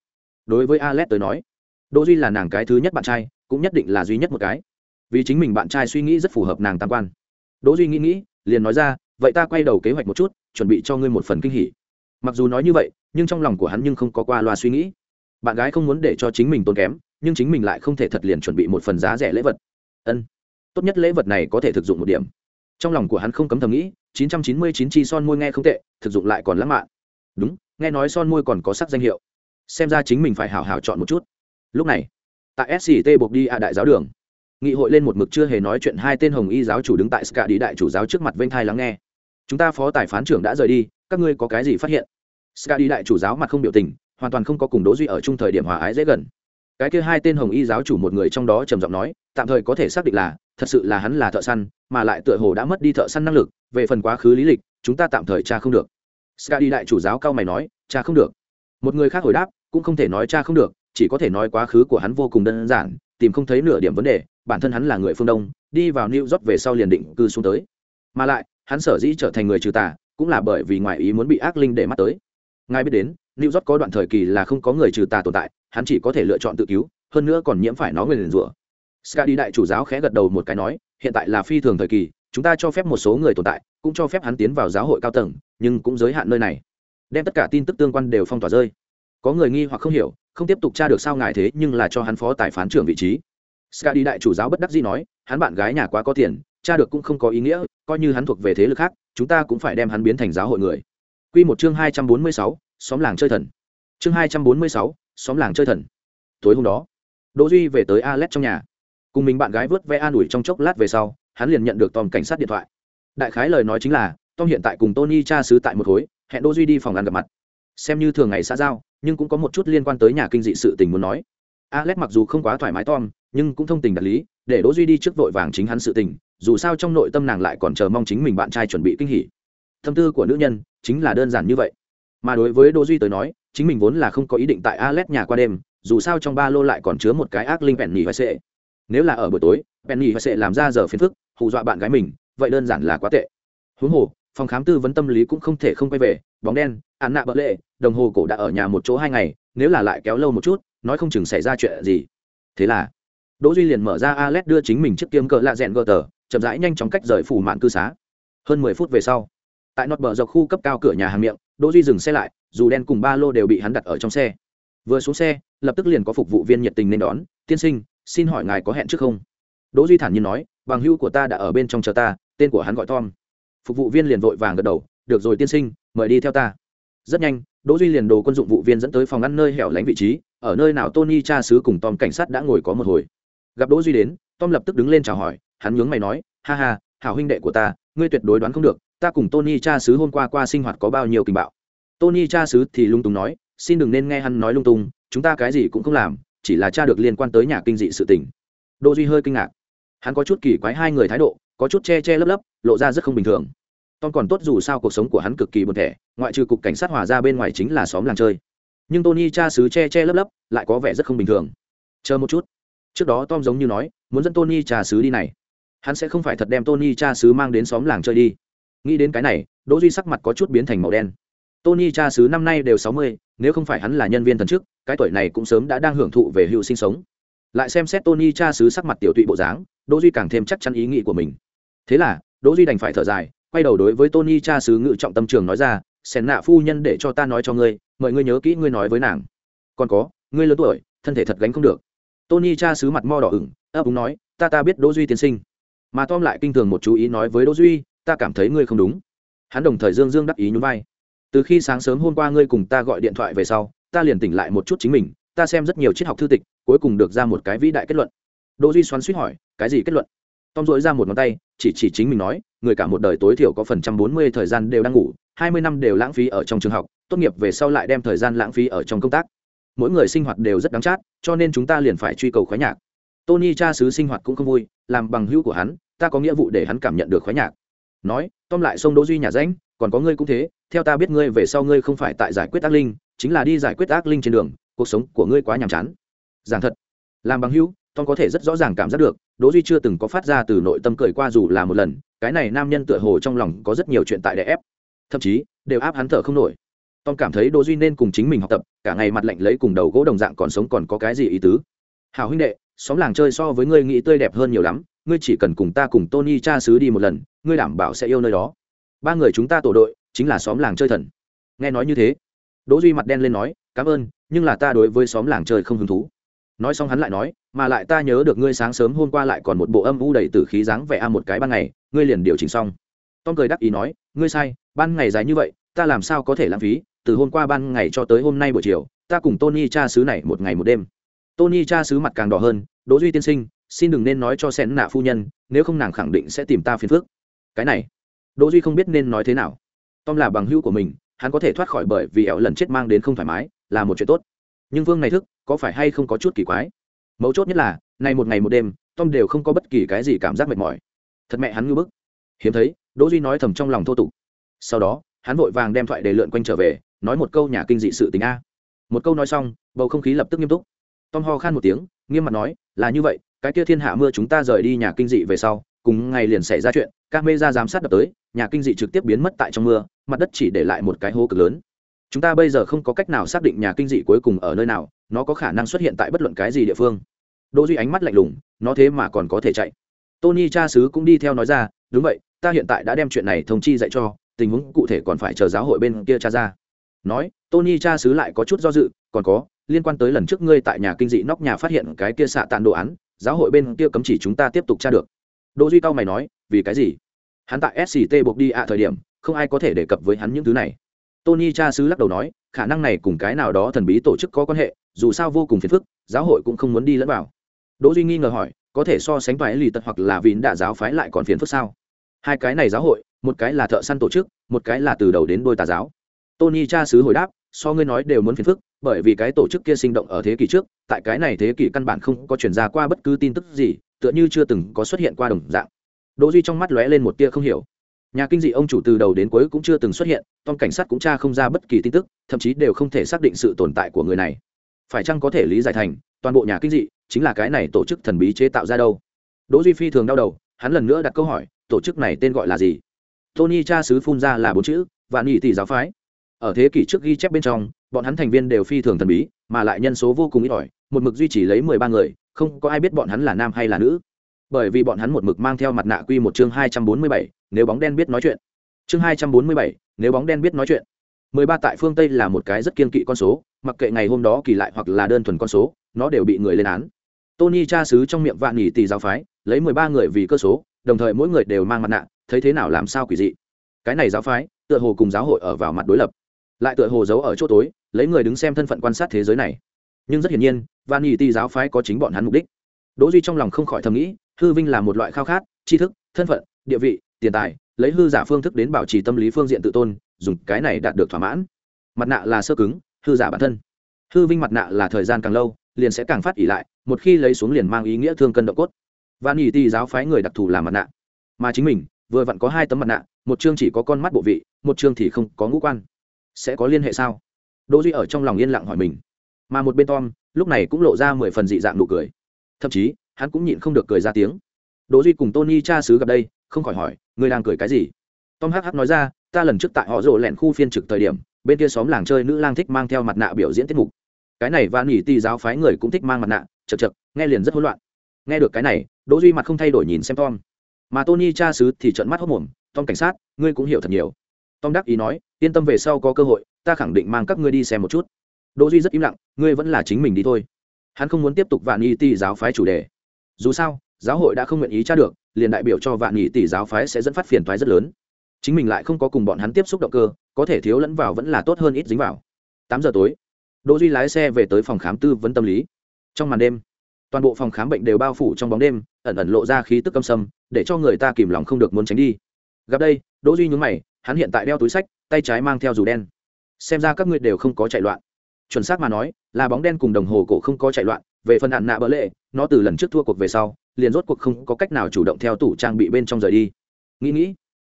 Đối với alex tới nói, đỗ duy là nàng cái thứ nhất bạn trai, cũng nhất định là duy nhất một cái. Vì chính mình bạn trai suy nghĩ rất phù hợp nàng tam quan. Đỗ duy nghĩ nghĩ, liền nói ra, vậy ta quay đầu kế hoạch một chút, chuẩn bị cho ngươi một phần kinh hỉ. Mặc dù nói như vậy, nhưng trong lòng của hắn nhưng không có qua loa suy nghĩ. Bạn gái không muốn để cho chính mình tốn kém, nhưng chính mình lại không thể thật liền chuẩn bị một phần giá rẻ lễ vật. Ân tốt nhất lễ vật này có thể thực dụng một điểm. Trong lòng của hắn không cấm thầm nghĩ 999 chi son môi nghe không tệ, thực dụng lại còn lãng mạn. Đúng, nghe nói son môi còn có sắc danh hiệu. Xem ra chính mình phải hào hào chọn một chút. Lúc này, tại sct buộc đi à đại giáo đường. Nghị hội lên một mực chưa hề nói chuyện hai tên hồng y giáo chủ đứng tại ska đi đại chủ giáo trước mặt vênh thai lắng nghe. Chúng ta phó tài phán trưởng đã rời đi, các ngươi có cái gì phát hiện? Ska đi đại chủ giáo mặt không biểu tình, hoàn toàn không có cùng đố duy ở chung thời điểm hòa ái dễ gần. Cái kia hai tên hồng y giáo chủ một người trong đó trầm giọng nói tạm thời có thể xác định là, thật sự là hắn là thợ săn, mà lại tựa hồ đã mất đi thợ săn năng lực, về phần quá khứ lý lịch, chúng ta tạm thời tra không được. Ska đi đại chủ giáo cao mày nói cha không được. Một người khác hồi đáp, cũng không thể nói cha không được, chỉ có thể nói quá khứ của hắn vô cùng đơn giản, tìm không thấy nửa điểm vấn đề, bản thân hắn là người phương đông, đi vào new york về sau liền định cư xuống tới. Mà lại, hắn sở dĩ trở thành người trừ tà, cũng là bởi vì ngoại ý muốn bị ác linh để mắt tới. Ngài biết đến, new york có đoạn thời kỳ là không có người trừ tà tồn tại, hắn chỉ có thể lựa chọn tự cứu, hơn nữa còn nhiễm phải nó người liền rủa ska đi đại chủ giáo khẽ gật đầu một cái nói hiện tại là phi thường thời kỳ chúng ta cho phép một số người tồn tại cũng cho phép hắn tiến vào giáo hội cao tầng nhưng cũng giới hạn nơi này đem tất cả tin tức tương quan đều phong tỏa rơi có người nghi hoặc không hiểu không tiếp tục tra được sao ngài thế nhưng là cho hắn phó tài phán trưởng vị trí ska đi đại chủ giáo bất đắc dĩ nói hắn bạn gái nhà quá có tiền tra được cũng không có ý nghĩa coi như hắn thuộc về thế lực khác chúng ta cũng phải đem hắn biến thành giáo hội người Quy một chương hai trăm bốn mươi sáu, xóm làng chơi thần. Chương hai trăm bốn mươi sáu, xóm làng chơi thần. Tối hôm đó, Đỗ Duy về tới Alex trong nhà. Cùng mình bạn gái vớt ve an ủi trong chốc lát về sau, hắn liền nhận được tòm cảnh sát điện thoại. Đại khái lời nói chính là, Tom hiện tại cùng Tony cha xứ tại một khối, hẹn Đỗ Duy đi phòng ăn gặp mặt. Xem như thường ngày xã giao, nhưng cũng có một chút liên quan tới nhà kinh dị sự tình muốn nói. Alex mặc dù không quá thoải mái Tom, nhưng cũng thông tình đạt lý, để Đỗ Duy đi trước vội vàng chính hắn sự tình, dù sao trong nội tâm nàng lại còn chờ mong chính mình bạn trai chuẩn bị kinh hỉ. Tâm tư của nữ nhân chính là đơn giản như vậy. Mà đối với Đỗ Duy tới nói, chính mình vốn là không có ý định tại Alex nhà qua đêm, dù sao trong ba lô lại còn chứa một cái ác linh vẹn nhì vai sệ nếu là ở buổi tối, Penny và sẽ làm ra giờ phiền phức, hù dọa bạn gái mình, vậy đơn giản là quá tệ. Huống hồ, phòng khám tư vấn tâm lý cũng không thể không quay về, bóng đen, án nạ bợ lệ, đồng hồ cổ đã ở nhà một chỗ hai ngày, nếu là lại kéo lâu một chút, nói không chừng xảy ra chuyện gì. Thế là, Đỗ Duy liền mở ra Alex đưa chính mình chiếc kiếm cờ lạ rèn gờ tờ, chậm rãi nhanh chóng cách rời phủ mạn cư xá. Hơn mười phút về sau, tại nọt bờ dọc khu cấp cao cửa nhà hàng miệng, Đỗ Duy dừng xe lại, dù đen cùng ba lô đều bị hắn đặt ở trong xe. Vừa xuống xe, lập tức liền có phục vụ viên nhiệt tình nên đón, "Tiên sinh, xin hỏi ngài có hẹn trước không?" Đỗ Duy thản nhiên nói, "Bằng hữu của ta đã ở bên trong chờ ta, tên của hắn gọi Tom." Phục vụ viên liền vội vàng gật đầu, "Được rồi tiên sinh, mời đi theo ta." Rất nhanh, Đỗ Duy liền đồ quân dụng vụ viên dẫn tới phòng ăn nơi hẻo lánh vị trí, ở nơi nào Tony cha xứ cùng Tom cảnh sát đã ngồi có một hồi gặp đỗ duy đến tom lập tức đứng lên chào hỏi hắn nhướng mày nói ha ha hảo huynh đệ của ta ngươi tuyệt đối đoán không được ta cùng tony cha xứ hôm qua qua sinh hoạt có bao nhiêu tình bạo tony cha xứ thì lung tung nói xin đừng nên nghe hắn nói lung tung chúng ta cái gì cũng không làm chỉ là cha được liên quan tới nhà kinh dị sự tình. Đỗ duy hơi kinh ngạc. Hắn có chút kỳ quái hai người thái độ, có chút che che lấp lấp, lộ ra rất không bình thường. Tom còn tốt dù sao cuộc sống của hắn cực kỳ buồn thẻ, ngoại trừ cục cảnh sát hòa ra bên ngoài chính là xóm làng chơi. Nhưng tony cha xứ che che lấp lấp, lại có vẻ rất không bình thường. Chờ một chút. Trước đó tom giống như nói, muốn dẫn tony cha xứ đi này. Hắn sẽ không phải thật đem tony cha xứ mang đến xóm làng chơi đi. Nghĩ đến cái này, đỗ duy sắc mặt có chút biến thành màu đen. Tony cha xứ năm nay đều sáu mươi nếu không phải hắn là nhân viên thần chức, cái tuổi này cũng sớm đã đang hưởng thụ về hưu sinh sống. Lại xem xét tony cha xứ sắc mặt tiểu tụy bộ dáng, đỗ duy càng thêm chắc chắn ý nghĩ của mình. Thế là, đỗ duy đành phải thở dài, quay đầu đối với tony cha xứ ngự trọng tâm trường nói ra xèn nạ phu nhân để cho ta nói cho ngươi mời ngươi nhớ kỹ ngươi nói với nàng. Còn có, ngươi lớn tuổi, thân thể thật gánh không được. Tony cha xứ mặt mo đỏ ửng, ấp úng nói, ta ta biết đỗ duy tiên sinh. Mà tom lại kinh thường một chú ý nói với đỗ duy, ta cảm thấy ngươi không đúng. Hắn đồng thời dương dương đắc ý nhún vai từ khi sáng sớm hôm qua ngươi cùng ta gọi điện thoại về sau, ta liền tỉnh lại một chút chính mình, ta xem rất nhiều triết học thư tịch, cuối cùng được ra một cái vĩ đại kết luận. Đỗ duy xoắn suýt hỏi, cái gì kết luận? Tom dội ra một ngón tay, chỉ chỉ chính mình nói, người cả một đời tối thiểu có phần trăm bốn mươi thời gian đều đang ngủ, hai mươi năm đều lãng phí ở trong trường học, tốt nghiệp về sau lại đem thời gian lãng phí ở trong công tác. Mỗi người sinh hoạt đều rất đáng chát, cho nên chúng ta liền phải truy cầu khoái nhạc. Tony cha xứ sinh hoạt cũng không vui, làm bằng hữu của hắn, ta có nghĩa vụ để hắn cảm nhận được khoái nhạc nói tom lại xông đỗ duy nhà ránh còn có ngươi cũng thế, theo ta biết ngươi về sau ngươi không phải tại giải quyết ác linh, chính là đi giải quyết ác linh trên đường, cuộc sống của ngươi quá nhàm chán. Giảng thật, làm bằng hữu, tom có thể rất rõ ràng cảm giác được, đỗ duy chưa từng có phát ra từ nội tâm cười qua dù là một lần, cái này nam nhân tựa hồ trong lòng có rất nhiều chuyện tại đè ép, thậm chí, đều áp hắn thở không nổi. Tom cảm thấy đỗ duy nên cùng chính mình học tập, cả ngày mặt lạnh lấy cùng đầu gỗ đồng dạng còn sống còn có cái gì ý tứ. Hảo huynh đệ, xóm làng chơi so với ngươi nghĩ tươi đẹp hơn nhiều lắm ngươi chỉ cần cùng ta cùng tony cha xứ đi một lần, ngươi đảm bảo sẽ yêu nơi đó. Ba người chúng ta tổ đội chính là xóm làng chơi thần. Nghe nói như thế, đỗ duy mặt đen lên nói, cảm ơn, nhưng là ta đối với xóm làng chơi không hứng thú. Nói xong hắn lại nói, mà lại ta nhớ được ngươi sáng sớm hôm qua lại còn một bộ âm u đầy tử khí dáng vẻ a một cái ban ngày, ngươi liền điều chỉnh xong. Tom cười đắc ý nói, ngươi sai, ban ngày dài như vậy, ta làm sao có thể lãng phí? Từ hôm qua ban ngày cho tới hôm nay buổi chiều, ta cùng tony cha xứ này một ngày một đêm. Tony cha xứ mặt càng đỏ hơn, đỗ duy tiên sinh xin đừng nên nói cho sen nạ phu nhân, nếu không nàng khẳng định sẽ tìm ta phiền phức. Cái này, đỗ duy không biết nên nói thế nào. Tom là bằng hữu của mình, hắn có thể thoát khỏi bởi vì ẻo lần chết mang đến không thoải mái, là một chuyện tốt. Nhưng vương này thức, có phải hay không có chút kỳ quái? Mấu chốt nhất là, nay một ngày một đêm, tom đều không có bất kỳ cái gì cảm giác mệt mỏi. Thật mẹ hắn ngư bức. Hiếm thấy, đỗ duy nói thầm trong lòng thô tục. Sau đó, hắn vội vàng đem thoại đề lượn quanh trở về, nói một câu nhà kinh dị sự tình a. Một câu nói xong, bầu không khí lập tức nghiêm túc. Tom ho khan một tiếng, nghiêm mặt nói, là như vậy cái kia thiên hạ mưa chúng ta rời đi nhà kinh dị về sau, cùng ngày liền xảy ra chuyện, các mê ra giám sát đập tới, nhà kinh dị trực tiếp biến mất tại trong mưa, mặt đất chỉ để lại một cái hố cực lớn. Chúng ta bây giờ không có cách nào xác định nhà kinh dị cuối cùng ở nơi nào, nó có khả năng xuất hiện tại bất luận cái gì địa phương. Đỗ duy ánh mắt lạnh lùng, nó thế mà còn có thể chạy. Tony cha sứ cũng đi theo nói ra, đúng vậy, ta hiện tại đã đem chuyện này thông chi dạy cho, tình huống cụ thể còn phải chờ giáo hội bên kia cha ra. Nói, tony cha sứ lại có chút do dự, còn có, liên quan tới lần trước ngươi tại nhà kinh dị nóc nhà phát hiện cái kia xạ tàn đồ án giáo hội bên kia cấm chỉ chúng ta tiếp tục tra được. Đỗ duy cao mày nói, vì cái gì? Hắn tại sct buộc đi ạ thời điểm, không ai có thể đề cập với hắn những thứ này. Tony cha sứ lắc đầu nói, khả năng này cùng cái nào đó thần bí tổ chức có quan hệ, dù sao vô cùng phiền phức, giáo hội cũng không muốn đi lẫn vào. Đỗ duy nghi ngờ hỏi, có thể so sánh vài lì tật hoặc là vín đạ giáo phái lại còn phiền phức sao? Hai cái này giáo hội, một cái là thợ săn tổ chức, một cái là từ đầu đến đôi tà giáo. Tony cha sứ hồi đáp so ngươi nói đều muốn phiền phức, bởi vì cái tổ chức kia sinh động ở thế kỷ trước, tại cái này thế kỷ căn bản không có chuyển ra qua bất cứ tin tức gì, tựa như chưa từng có xuất hiện qua đồng dạng. Đỗ duy trong mắt lóe lên một tia không hiểu. Nhà kinh dị ông chủ từ đầu đến cuối cũng chưa từng xuất hiện, tom cảnh sát cũng tra không ra bất kỳ tin tức, thậm chí đều không thể xác định sự tồn tại của người này. Phải chăng có thể lý giải thành, toàn bộ nhà kinh dị chính là cái này tổ chức thần bí chế tạo ra đâu? Đỗ duy phi thường đau đầu, hắn lần nữa đặt câu hỏi, tổ chức này tên gọi là gì? Tony cha sứ phun ra là bốn chữ và nhị tỷ giáo phái ở thế kỷ trước ghi chép bên trong, bọn hắn thành viên đều phi thường thần bí, mà lại nhân số vô cùng ít ỏi, một mực duy trì lấy mười ba người, không có ai biết bọn hắn là nam hay là nữ. Bởi vì bọn hắn một mực mang theo mặt nạ quy một chương hai trăm bốn mươi bảy, nếu bóng đen biết nói chuyện. Chương hai trăm bốn mươi bảy, nếu bóng đen biết nói chuyện. Mười ba tại phương tây là một cái rất kiên kỵ con số, mặc kệ ngày hôm đó kỳ lại hoặc là đơn thuần con số, nó đều bị người lên án. Tony cha xứ trong miệng vạn nhị tỷ giáo phái, lấy mười ba người vì cơ số, đồng thời mỗi người đều mang mặt nạ, thấy thế nào làm sao quỷ dị. Cái này giáo phái, tựa hồ cùng giáo hội ở vào mặt đối lập lại tựa hồ giấu ở chỗ tối, lấy người đứng xem thân phận quan sát thế giới này. Nhưng rất hiển nhiên van nhị ti giáo phái có chính bọn hắn mục đích. Đỗ duy trong lòng không khỏi thầm nghĩ, hư vinh là một loại khao khát, tri thức, thân phận, địa vị, tiền tài, lấy hư giả phương thức đến bảo trì tâm lý phương diện tự tôn, dùng cái này đạt được thỏa mãn. Mặt nạ là sơ cứng, hư giả bản thân. Hư vinh mặt nạ là thời gian càng lâu, liền sẽ càng phát ỉ lại, một khi lấy xuống liền mang ý nghĩa thương cân độ cốt. Và nhì tì giáo phái người đặc thù làm mặt nạ. Mà chính mình, vừa vặn có hai tấm mặt nạ, một chương chỉ có con mắt bộ vị, một chương thì không có ngũ quan sẽ có liên hệ sao? Đỗ duy ở trong lòng yên lặng hỏi mình. Mà một bên tom, lúc này cũng lộ ra mười phần dị dạng nụ cười. Thậm chí, hắn cũng nhịn không được cười ra tiếng. Đỗ duy cùng tony cha xứ gặp đây, không khỏi hỏi, ngươi đang cười cái gì? Tom hh nói ra, ta lần trước tại họ rộ lẹn khu phiên trực thời điểm, bên kia xóm làng chơi nữ lang thích mang theo mặt nạ biểu diễn tiết mục. Cái này và nghỉ ti giáo phái người cũng thích mang mặt nạ, chật chật, nghe liền rất hỗn loạn. Nghe được cái này, đỗ duy mặt không thay đổi nhìn xem tom. Mà tony cha xứ thì trợn mắt hốt mồm, tom cảnh sát, ngươi cũng hiểu thật nhiều tom đắc ý nói, yên tâm về sau có cơ hội, ta khẳng định mang các ngươi đi xem một chút. Đỗ duy rất im lặng, ngươi vẫn là chính mình đi thôi. Hắn không muốn tiếp tục vạn y tỷ giáo phái chủ đề. Dù sao, giáo hội đã không nguyện ý tra được, liền đại biểu cho vạn nhị tỷ giáo phái sẽ dẫn phát phiền toái rất lớn. Chính mình lại không có cùng bọn hắn tiếp xúc động cơ, có thể thiếu lẫn vào vẫn là tốt hơn ít dính vào. Tám giờ tối, đỗ duy lái xe về tới phòng khám tư vấn tâm lý. Trong màn đêm, toàn bộ phòng khám bệnh đều bao phủ trong bóng đêm, ẩn ẩn lộ ra khí tức căm sâm, để cho người ta kìm lòng không được muốn tránh đi. Gặp đây, đỗ duy nhướng mày hắn hiện tại đeo túi sách, tay trái mang theo dù đen. Xem ra các ngươi đều không có chạy loạn. Chuẩn xác mà nói, là bóng đen cùng đồng hồ cổ không có chạy loạn, về phần hạn nạ bỡ lệ, nó từ lần trước thua cuộc về sau, liền rốt cuộc không có cách nào chủ động theo tủ trang bị bên trong rời đi. Nghĩ nghĩ,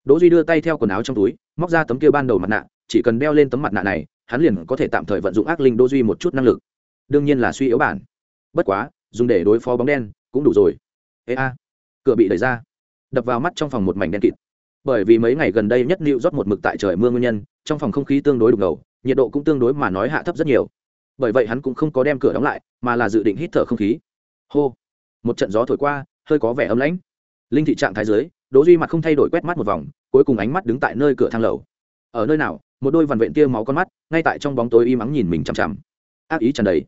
đỗ duy đưa tay theo quần áo trong túi, móc ra tấm kia ban đầu mặt nạ, chỉ cần đeo lên tấm mặt nạ này, hắn liền có thể tạm thời vận dụng ác linh đỗ duy một chút năng lực. Đương nhiên là suy yếu bản. Bất quá, dùng để đối phó bóng đen cũng đủ rồi. Ê a, cửa bị đẩy ra. Đập vào mắt trong phòng một mảnh đen kịt bởi vì mấy ngày gần đây nhất lưu rót một mực tại trời mưa nguyên nhân, trong phòng không khí tương đối đục ngầu, nhiệt độ cũng tương đối mà nói hạ thấp rất nhiều. Bởi vậy hắn cũng không có đem cửa đóng lại, mà là dự định hít thở không khí. Hô! Một trận gió thổi qua, hơi có vẻ ấm lãnh. Linh thị trạng thái dưới, đỗ duy mặt không thay đổi quét mắt một vòng, cuối cùng ánh mắt đứng tại nơi cửa thang lầu. Ở nơi nào, một đôi vằn vện tia máu con mắt, ngay tại trong bóng tối im ắng nhìn mình chằm chằm. Ác ý tràn đầy.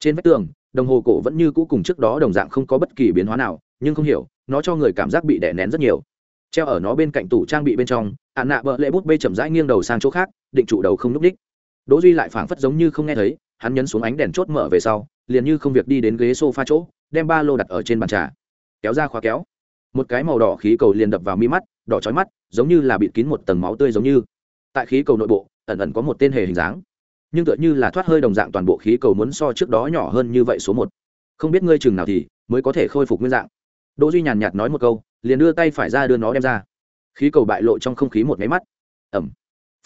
Trên vách tường, đồng hồ cổ vẫn như cũ cùng trước đó đồng dạng không có bất kỳ biến hóa nào, nhưng không hiểu, nó cho người cảm giác bị đè nén rất nhiều treo ở nó bên cạnh tủ trang bị bên trong, ạn nạ bợ lệ bút bê chậm rãi nghiêng đầu sang chỗ khác, định trụ đầu không núp đích. Đỗ duy lại phảng phất giống như không nghe thấy, hắn nhấn xuống ánh đèn chốt mở về sau, liền như không việc đi đến ghế sofa chỗ, đem ba lô đặt ở trên bàn trà. Kéo ra khóa kéo. Một cái màu đỏ khí cầu liền đập vào mi mắt, đỏ trói mắt, giống như là bịt kín một tầng máu tươi giống như. Tại khí cầu nội bộ, ẩn ẩn có một tên hề hình dáng. Nhưng tựa như là thoát hơi đồng dạng toàn bộ khí cầu muốn so trước đó nhỏ hơn như vậy số một. Không biết ngươi chừng nào thì mới có thể khôi phục nguyên dạng. Đỗ duy nhàn nhạt nói một câu liền đưa tay phải ra đưa nó đem ra. Khí cầu bại lộ trong không khí một máy mắt. Ẩm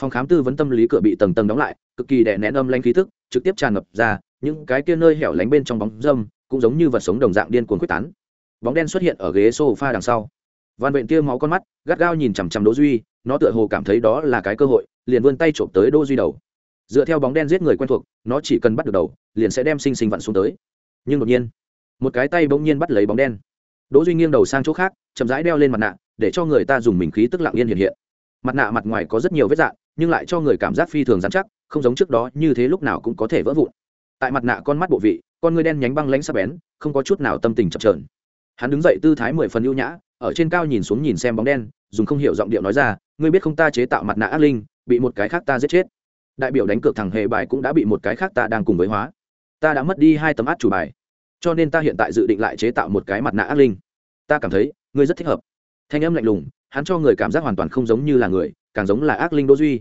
phòng khám tư vấn tâm lý cửa bị tầng tầng đóng lại, cực kỳ đè nén âm lanh khí thức trực tiếp tràn ngập ra, những cái kia nơi hẻo lánh bên trong bóng dâm, cũng giống như vật sống đồng dạng điên cuồng quyết tán. Bóng đen xuất hiện ở ghế sofa đằng sau. Van bệnh tia máu con mắt, gắt gao nhìn chằm chằm đỗ duy, nó tựa hồ cảm thấy đó là cái cơ hội, liền vươn tay trộm tới đỗ duy đầu. Dựa theo bóng đen giết người quen thuộc, nó chỉ cần bắt được đầu, liền sẽ đem sinh sinh vặn xuống tới. Nhưng đột nhiên, một cái tay bỗng nhiên bắt lấy bóng đen đỗ duy nghiêng đầu sang chỗ khác, chậm rãi đeo lên mặt nạ, để cho người ta dùng mình khí tức lặng yên hiện hiện. Mặt nạ mặt ngoài có rất nhiều vết dạn nhưng lại cho người cảm giác phi thường dán chắc, không giống trước đó như thế lúc nào cũng có thể vỡ vụn. Tại mặt nạ con mắt bộ vị, con người đen nhánh băng lãnh sắc bén, không có chút nào tâm tình chập chờn. Hắn đứng dậy tư thái mười phần ưu nhã, ở trên cao nhìn xuống nhìn xem bóng đen, dùng không hiểu giọng điệu nói ra, ngươi biết không ta chế tạo mặt nạ ác linh, bị một cái khác ta giết chết. Đại biểu đánh cược thằng hề bài cũng đã bị một cái khác ta đang cùng với hóa. Ta đã mất đi hai tấm át chủ bài cho nên ta hiện tại dự định lại chế tạo một cái mặt nạ ác linh. Ta cảm thấy, ngươi rất thích hợp. Thanh âm lạnh lùng, hắn cho người cảm giác hoàn toàn không giống như là người, càng giống là ác linh đô duy.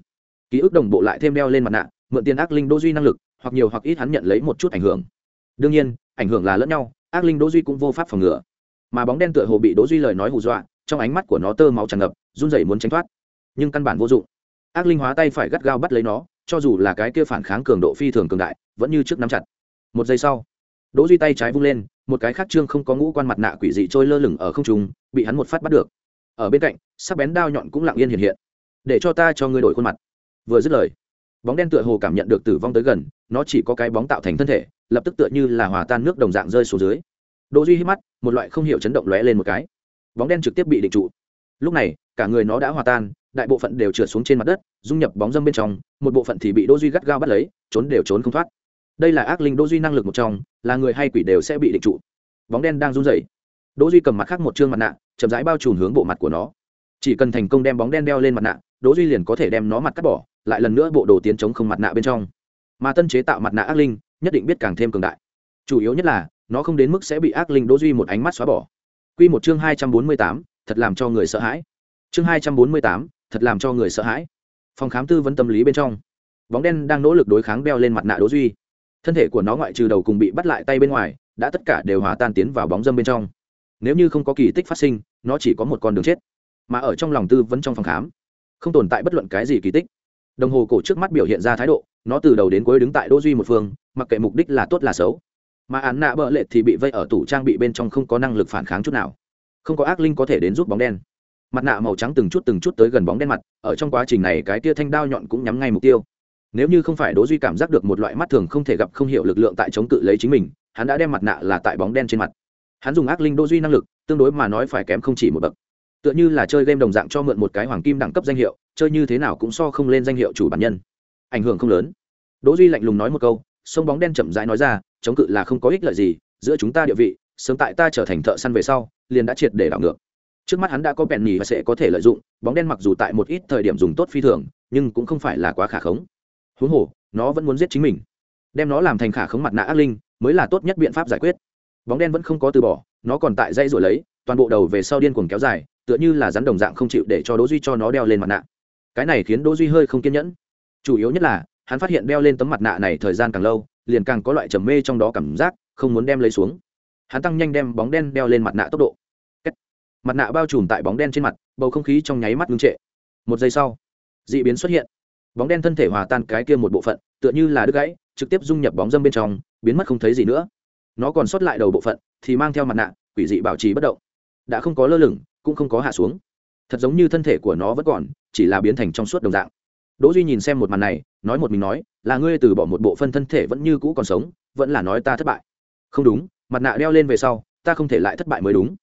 Ký ức đồng bộ lại thêm đeo lên mặt nạ, mượn tiền ác linh đô duy năng lực, hoặc nhiều hoặc ít hắn nhận lấy một chút ảnh hưởng. Đương nhiên, ảnh hưởng là lẫn nhau, ác linh đô duy cũng vô pháp phòng ngừa. Mà bóng đen tựa hồ bị đỗ duy lời nói hù dọa, trong ánh mắt của nó tơ máu tràn ngập, run rẩy muốn tránh thoát. Nhưng căn bản vô dụng. Ác linh hóa tay phải gắt gao bắt lấy nó, cho dù là cái kia phản kháng cường độ phi thường cường đại, vẫn như trước nắm chặt. Một giây sau đỗ duy tay trái vung lên, một cái khác trương không có ngũ quan mặt nạ quỷ dị trôi lơ lửng ở không trung, bị hắn một phát bắt được. Ở bên cạnh, sắc bén đao nhọn cũng lặng yên hiện hiện. Để cho ta cho ngươi đổi khuôn mặt. Vừa dứt lời, bóng đen tựa hồ cảm nhận được tử vong tới gần, nó chỉ có cái bóng tạo thành thân thể, lập tức tựa như là hòa tan nước đồng dạng rơi xuống dưới. Đỗ duy hít mắt, một loại không hiểu chấn động lóe lên một cái. Bóng đen trực tiếp bị định trụ. Lúc này, cả người nó đã hòa tan, đại bộ phận đều trượt xuống trên mặt đất, dung nhập bóng dâm bên trong, một bộ phận thì bị đỗ duy gắt gao bắt lấy, trốn đều trốn không thoát. Đây là ác linh đỗ duy năng lực một trong là người hay quỷ đều sẽ bị định trụ. Bóng đen đang run rẩy. Đỗ duy cầm mặt khác một trương mặt nạ chậm rãi bao trùm hướng bộ mặt của nó. Chỉ cần thành công đem bóng đen đeo lên mặt nạ đỗ duy liền có thể đem nó mặt cắt bỏ lại lần nữa bộ đồ tiến chống không mặt nạ bên trong. Mà tân chế tạo mặt nạ ác linh nhất định biết càng thêm cường đại. Chủ yếu nhất là nó không đến mức sẽ bị ác linh đỗ duy một ánh mắt xóa bỏ. Quy một chương hai trăm bốn mươi tám, thật làm cho người sợ hãi. Chương hai trăm bốn mươi tám, thật làm cho người sợ hãi. Phòng khám tư vấn tâm lý bên trong. Bóng đen đang nỗ lực đối kháng đeo lên mặt nạ đỗ duy thân thể của nó ngoại trừ đầu cùng bị bắt lại tay bên ngoài, đã tất cả đều hòa tan tiến vào bóng dâm bên trong. Nếu như không có kỳ tích phát sinh, nó chỉ có một con đường chết. Mà ở trong lòng tư vấn trong phòng khám, không tồn tại bất luận cái gì kỳ tích. Đồng hồ cổ trước mắt biểu hiện ra thái độ, nó từ đầu đến cuối đứng tại đỗ duy một phương, mặc kệ mục đích là tốt là xấu. Mà án nạ bợ lệ thì bị vây ở tủ trang bị bên trong không có năng lực phản kháng chút nào. Không có ác linh có thể đến giúp bóng đen. Mặt nạ màu trắng từng chút từng chút tới gần bóng đen mặt, ở trong quá trình này cái tia thanh đao nhọn cũng nhắm ngay mục tiêu nếu như không phải đỗ duy cảm giác được một loại mắt thường không thể gặp không hiểu lực lượng tại chống cự lấy chính mình, hắn đã đem mặt nạ là tại bóng đen trên mặt. Hắn dùng ác linh đỗ duy năng lực, tương đối mà nói phải kém không chỉ một bậc. Tựa như là chơi game đồng dạng cho mượn một cái hoàng kim đẳng cấp danh hiệu, chơi như thế nào cũng so không lên danh hiệu chủ bản nhân. Ảnh hưởng không lớn. Đỗ duy lạnh lùng nói một câu, sông bóng đen chậm rãi nói ra, chống cự là không có ích lợi gì, giữa chúng ta địa vị, sớm tại ta trở thành thợ săn về sau, liền đã triệt để đảo ngược. Trước mắt hắn đã có bèn nhì và sẽ có thể lợi dụng, bóng đen mặc dù tại một ít thời điểm dùng tốt phi thường, nhưng cũng không phải là quá khả khống huống hồ, nó vẫn muốn giết chính mình. Đem nó làm thành khả khống mặt nạ ác linh mới là tốt nhất biện pháp giải quyết. Bóng đen vẫn không có từ bỏ, nó còn tại dây rồi lấy, toàn bộ đầu về sau điên cuồng kéo dài, tựa như là rắn đồng dạng không chịu để cho đỗ duy cho nó đeo lên mặt nạ. Cái này khiến đỗ duy hơi không kiên nhẫn. Chủ yếu nhất là, hắn phát hiện đeo lên tấm mặt nạ này thời gian càng lâu, liền càng có loại trầm mê trong đó cảm giác, không muốn đem lấy xuống. Hắn tăng nhanh đem bóng đen đeo lên mặt nạ tốc độ. Mặt nạ bao trùm tại bóng đen trên mặt, bầu không khí trong nháy mắt ngưng trệ. Một giây sau d ị biến xuất hiện bóng đen thân thể hòa tan cái kia một bộ phận, tựa như là đứt gãy, trực tiếp dung nhập bóng dâm bên trong, biến mất không thấy gì nữa. Nó còn sót lại đầu bộ phận, thì mang theo mặt nạ, quỷ dị bảo trì bất động. Đã không có lơ lửng, cũng không có hạ xuống. Thật giống như thân thể của nó vẫn còn, chỉ là biến thành trong suốt đồng dạng. Đỗ duy nhìn xem một màn này, nói một mình nói, là ngươi từ bỏ một bộ phân thân thể vẫn như cũ còn sống, vẫn là nói ta thất bại. Không đúng, mặt nạ đeo lên về sau, ta không thể lại thất bại mới đúng.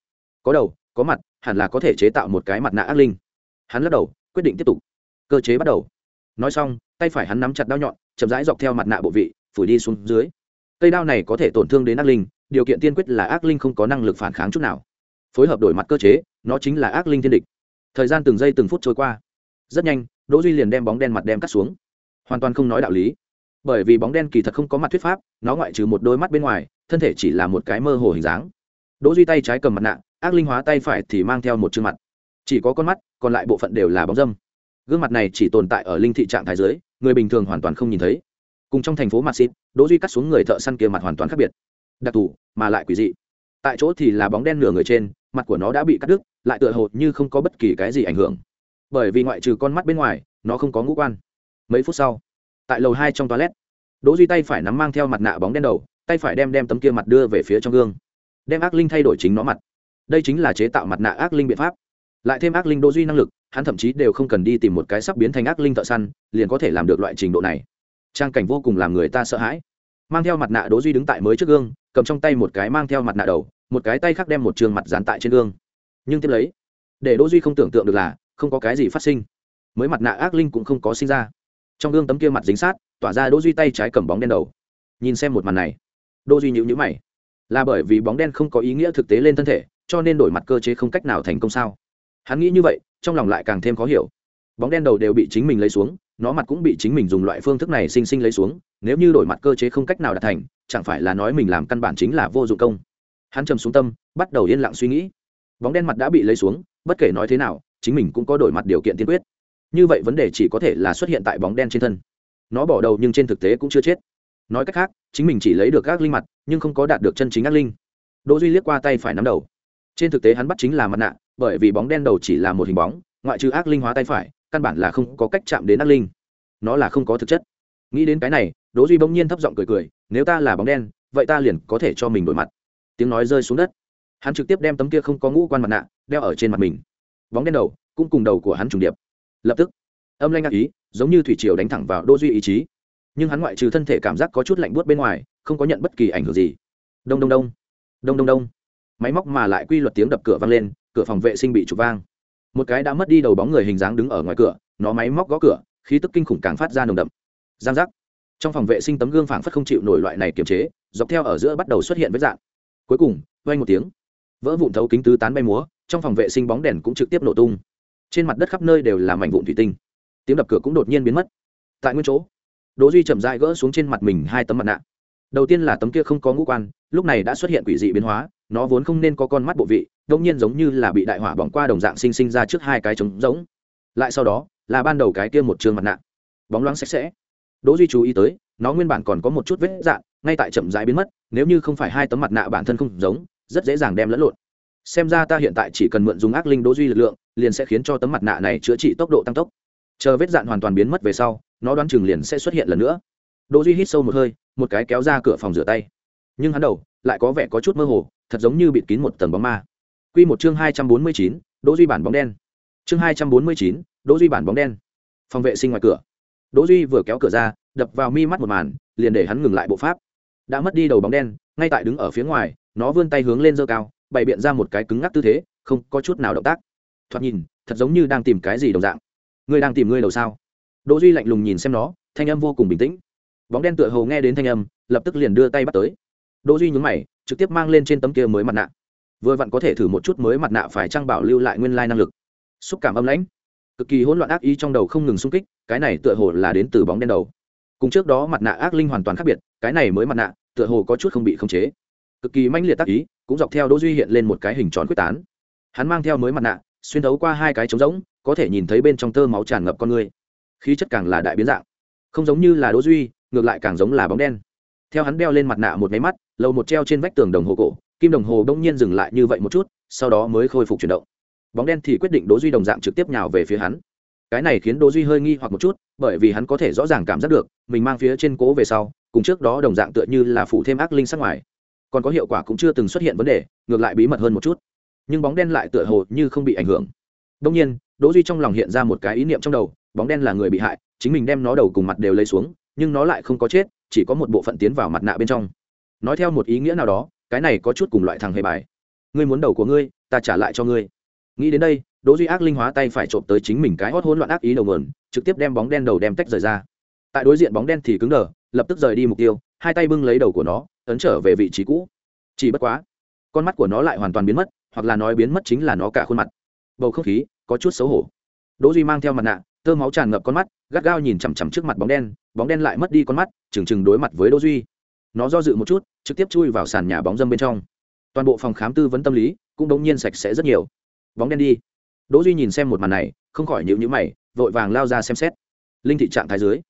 Có đầu, có mặt, hẳn là có thể chế tạo một cái mặt nạ ác linh. Hắn lắc đầu, quyết định tiếp tục. Cơ chế bắt đầu nói xong, tay phải hắn nắm chặt đao nhọn, chậm rãi dọc theo mặt nạ bộ vị, phủi đi xuống dưới. Cây đao này có thể tổn thương đến ác linh, điều kiện tiên quyết là ác linh không có năng lực phản kháng chút nào. Phối hợp đổi mặt cơ chế, nó chính là ác linh thiên địch. Thời gian từng giây từng phút trôi qua. Rất nhanh, đỗ duy liền đem bóng đen mặt đem cắt xuống. Hoàn toàn không nói đạo lý. Bởi vì bóng đen kỳ thật không có mặt thuyết pháp, nó ngoại trừ một đôi mắt bên ngoài, thân thể chỉ là một cái mơ hồ hình dáng. Đỗ duy tay trái cầm mặt nạ, ác linh hóa tay phải thì mang theo một chương mặt. Chỉ có con mắt, còn lại bộ phận đều là bóng dâm gương mặt này chỉ tồn tại ở linh thị trạng thái dưới, người bình thường hoàn toàn không nhìn thấy. Cùng trong thành phố mặt xịt, đỗ duy cắt xuống người thợ săn kia mặt hoàn toàn khác biệt. Đặc thù, mà lại quỷ dị. Tại chỗ thì là bóng đen nửa người trên, mặt của nó đã bị cắt đứt, lại tựa hồ như không có bất kỳ cái gì ảnh hưởng. Bởi vì ngoại trừ con mắt bên ngoài, nó không có ngũ quan. Mấy phút sau, tại lầu hai trong toilet, đỗ duy tay phải nắm mang theo mặt nạ bóng đen đầu, tay phải đem đem tấm kia mặt đưa về phía trong gương. Đem ác linh thay đổi chính nó mặt. Đây chính là chế tạo mặt nạ ác linh biện pháp lại thêm ác linh Đô duy năng lực, hắn thậm chí đều không cần đi tìm một cái sắp biến thành ác linh thợ săn, liền có thể làm được loại trình độ này. Trang cảnh vô cùng làm người ta sợ hãi. Mang theo mặt nạ Đô duy đứng tại mới trước gương, cầm trong tay một cái mang theo mặt nạ đầu, một cái tay khác đem một trường mặt dán tại trên gương. Nhưng tiếp lấy, để đỗ duy không tưởng tượng được là, không có cái gì phát sinh. Mới mặt nạ ác linh cũng không có sinh ra. Trong gương tấm kia mặt dính sát, tỏa ra đỗ duy tay trái cầm bóng đen đầu. Nhìn xem một màn này, đỗ duy nhíu nhíu mày. Là bởi vì bóng đen không có ý nghĩa thực tế lên thân thể, cho nên đổi mặt cơ chế không cách nào thành công sao? Hắn nghĩ như vậy, trong lòng lại càng thêm khó hiểu. Bóng đen đầu đều bị chính mình lấy xuống, nó mặt cũng bị chính mình dùng loại phương thức này sinh sinh lấy xuống, nếu như đổi mặt cơ chế không cách nào đạt thành, chẳng phải là nói mình làm căn bản chính là vô dụng công. Hắn trầm xuống tâm, bắt đầu yên lặng suy nghĩ. Bóng đen mặt đã bị lấy xuống, bất kể nói thế nào, chính mình cũng có đổi mặt điều kiện tiên quyết. Như vậy vấn đề chỉ có thể là xuất hiện tại bóng đen trên thân. Nó bỏ đầu nhưng trên thực tế cũng chưa chết. Nói cách khác, chính mình chỉ lấy được các linh mặt, nhưng không có đạt được chân chính ác linh. Đỗ duy liếc qua tay phải nắm đầu. Trên thực tế hắn bắt chính là mặt nạ bởi vì bóng đen đầu chỉ là một hình bóng, ngoại trừ ác linh hóa tay phải, căn bản là không có cách chạm đến ác linh. Nó là không có thực chất. Nghĩ đến cái này, đỗ duy bỗng nhiên thấp giọng cười cười, nếu ta là bóng đen, vậy ta liền có thể cho mình đổi mặt. Tiếng nói rơi xuống đất. Hắn trực tiếp đem tấm kia không có ngũ quan mặt nạ đeo ở trên mặt mình. Bóng đen đầu cũng cùng đầu của hắn trùng điệp. Lập tức, âm lanh ngạc ý, giống như thủy triều đánh thẳng vào đỗ duy ý chí. Nhưng hắn ngoại trừ thân thể cảm giác có chút lạnh buốt bên ngoài, không có nhận bất kỳ ảnh hưởng gì. Đông đông đông. Đông đông đông. Máy móc mà lại quy luật tiếng đập cửa vang lên cửa phòng vệ sinh bị trục vang. Một cái đã mất đi đầu bóng người hình dáng đứng ở ngoài cửa, nó máy móc gõ cửa, khí tức kinh khủng càng phát ra nồng đậm. Giang giác. Trong phòng vệ sinh tấm gương phảng phất không chịu nổi loại này kiềm chế, dọc theo ở giữa bắt đầu xuất hiện với dạng. Cuối cùng, vang một tiếng. Vỡ vụn thấu kính tứ tán bay múa, trong phòng vệ sinh bóng đèn cũng trực tiếp nổ tung. Trên mặt đất khắp nơi đều là mảnh vụn thủy tinh. Tiếng đập cửa cũng đột nhiên biến mất. Tại nguyên chỗ, đỗ duy chậm rãi gỡ xuống trên mặt mình hai tấm mặt nạ. Đầu tiên là tấm kia không có ngũ quan, lúc này đã xuất hiện quỷ dị biến hóa nó vốn không nên có con mắt bộ vị đông nhiên giống như là bị đại hỏa bỏng qua đồng dạng sinh sinh ra trước hai cái trống rỗng. Lại sau đó, là ban đầu cái kia một trường mặt nạ. Bóng loáng sạch sẽ. Đỗ duy chú ý tới, nó nguyên bản còn có một chút vết dạn, ngay tại chậm rãi biến mất, nếu như không phải hai tấm mặt nạ bản thân không giống, rất dễ dàng đem lẫn lộn. Xem ra ta hiện tại chỉ cần mượn dùng ác linh đỗ duy lực lượng, liền sẽ khiến cho tấm mặt nạ này chữa trị tốc độ tăng tốc. Chờ vết dạn hoàn toàn biến mất về sau, nó đoán chừng liền sẽ xuất hiện lần nữa. Đỗ duy hít sâu một hơi, một cái kéo ra cửa phòng rửa tay. Nhưng hắn đầu lại có vẻ có chút mơ hồ thật giống như bịt kín một tầng bóng ma. Quy một chương hai trăm bốn mươi chín, đỗ duy bản bóng đen. Chương hai trăm bốn mươi chín, đỗ duy bản bóng đen. Phòng vệ sinh ngoài cửa. Đỗ duy vừa kéo cửa ra đập vào mi mắt một màn liền để hắn ngừng lại bộ pháp. Đã mất đi đầu bóng đen ngay tại đứng ở phía ngoài nó vươn tay hướng lên giơ cao bày biện ra một cái cứng ngắc tư thế không có chút nào động tác. Thoạt nhìn thật giống như đang tìm cái gì đồng dạng. Ngươi đang tìm ngươi đầu sao? Đỗ duy lạnh lùng nhìn xem nó thanh âm vô cùng bình tĩnh. Bóng đen tựa hồ nghe đến thanh âm lập tức liền đưa tay bắt tới. Đỗ duy nhướng mày trực tiếp mang lên trên tấm kia mới mặt nạ. Vừa vặn có thể thử một chút mới mặt nạ phải trang bảo lưu lại nguyên lai năng lực. Xúc cảm âm lãnh. Cực kỳ hỗn loạn ác ý trong đầu không ngừng xung kích, cái này tựa hồ là đến từ bóng đen đầu. Cùng trước đó mặt nạ ác linh hoàn toàn khác biệt, cái này mới mặt nạ, tựa hồ có chút không bị khống chế. Cực kỳ manh liệt tác ý, cũng dọc theo đỗ duy hiện lên một cái hình tròn quyết tán. Hắn mang theo mới mặt nạ, xuyên thấu qua hai cái trống rỗng, có thể nhìn thấy bên trong tơ máu tràn ngập con người. Khí chất càng là đại biến dạng. Không giống như là đỗ duy, ngược lại càng giống là bóng đen theo hắn đeo lên mặt nạ một máy mắt, lầu một treo trên vách tường đồng hồ cổ, kim đồng hồ đông nhiên dừng lại như vậy một chút, sau đó mới khôi phục chuyển động. Bóng đen thì quyết định đỗ duy đồng dạng trực tiếp nhào về phía hắn. Cái này khiến đỗ duy hơi nghi hoặc một chút, bởi vì hắn có thể rõ ràng cảm giác được, mình mang phía trên cố về sau, cùng trước đó đồng dạng tựa như là phụ thêm ác linh sắc ngoài. Còn có hiệu quả cũng chưa từng xuất hiện vấn đề, ngược lại bí mật hơn một chút. Nhưng bóng đen lại tựa hồ như không bị ảnh hưởng. Đông nhiên, đỗ duy trong lòng hiện ra một cái ý niệm trong đầu, bóng đen là người bị hại, chính mình đem nó đầu cùng mặt đều lấy xuống nhưng nó lại không có chết, chỉ có một bộ phận tiến vào mặt nạ bên trong. Nói theo một ý nghĩa nào đó, cái này có chút cùng loại thằng hề bài. Ngươi muốn đầu của ngươi, ta trả lại cho ngươi. Nghĩ đến đây, đỗ duy ác linh hóa tay phải trộm tới chính mình cái hót hỗn loạn ác ý đầu nguồn, trực tiếp đem bóng đen đầu đem tách rời ra. Tại đối diện bóng đen thì cứng đờ, lập tức rời đi mục tiêu, hai tay bưng lấy đầu của nó, ấn trở về vị trí cũ. Chỉ bất quá, con mắt của nó lại hoàn toàn biến mất, hoặc là nói biến mất chính là nó cả khuôn mặt. Bầu không khí có chút xấu hổ. Đỗ duy mang theo mặt nạ tơ máu tràn ngập con mắt, gắt gao nhìn chằm chằm trước mặt bóng đen bóng đen lại mất đi con mắt chừng chừng đối mặt với đỗ duy. Nó do dự một chút, trực tiếp chui vào sàn nhà bóng dâm bên trong. Toàn bộ phòng khám tư vấn tâm lý cũng đống nhiên sạch sẽ rất nhiều. Bóng đen đi. Đỗ duy nhìn xem một màn này, không khỏi nhíu nhíu mày, vội vàng lao ra xem xét. Linh thị trạng thái dưới,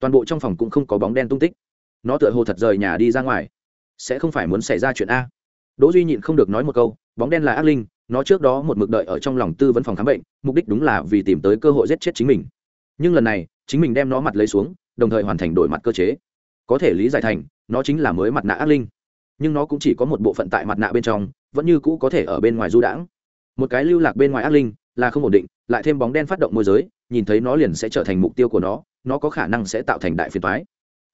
toàn bộ trong phòng cũng không có bóng đen tung tích. Nó tựa hồ thật rời nhà đi ra ngoài. Sẽ không phải muốn xảy ra chuyện a. Đỗ duy nhịn không được nói một câu, bóng đen là ác linh nó trước đó một mực đợi ở trong lòng tư vấn phòng khám bệnh, mục đích đúng là vì tìm tới cơ hội giết chết chính mình. Nhưng lần này, chính mình đem nó mặt lấy xuống, đồng thời hoàn thành đổi mặt cơ chế. Có thể lý giải thành, nó chính là mới mặt nạ ác linh. Nhưng nó cũng chỉ có một bộ phận tại mặt nạ bên trong, vẫn như cũ có thể ở bên ngoài du đãng. Một cái lưu lạc bên ngoài ác linh, là không ổn định, lại thêm bóng đen phát động môi giới, nhìn thấy nó liền sẽ trở thành mục tiêu của nó nó có khả năng sẽ tạo thành đại phiền toái.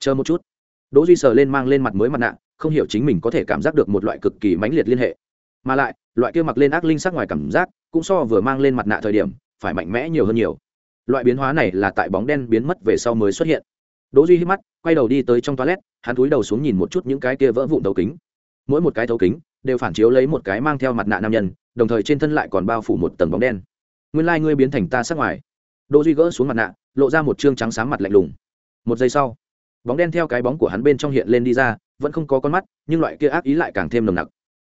Chờ một chút. Đỗ duy sờ lên mang lên mặt mới mặt nạ, không hiểu chính mình có thể cảm giác được một loại cực kỳ mãnh liệt liên hệ mà lại, loại kia mặc lên ác linh sắc ngoài cảm giác, cũng so vừa mang lên mặt nạ thời điểm, phải mạnh mẽ nhiều hơn nhiều. Loại biến hóa này là tại bóng đen biến mất về sau mới xuất hiện. Đỗ duy hít mắt, quay đầu đi tới trong toilet, hắn cúi đầu xuống nhìn một chút những cái kia vỡ vụn thấu kính. Mỗi một cái thấu kính đều phản chiếu lấy một cái mang theo mặt nạ nam nhân, đồng thời trên thân lại còn bao phủ một tầng bóng đen. Nguyên lai like ngươi biến thành ta sắc ngoài. Đỗ duy gỡ xuống mặt nạ, lộ ra một trương trắng sáng mặt lạnh lùng. Một giây sau, bóng đen theo cái bóng của hắn bên trong hiện lên đi ra, vẫn không có con mắt, nhưng loại kia ác ý lại càng thêm nồng nặc.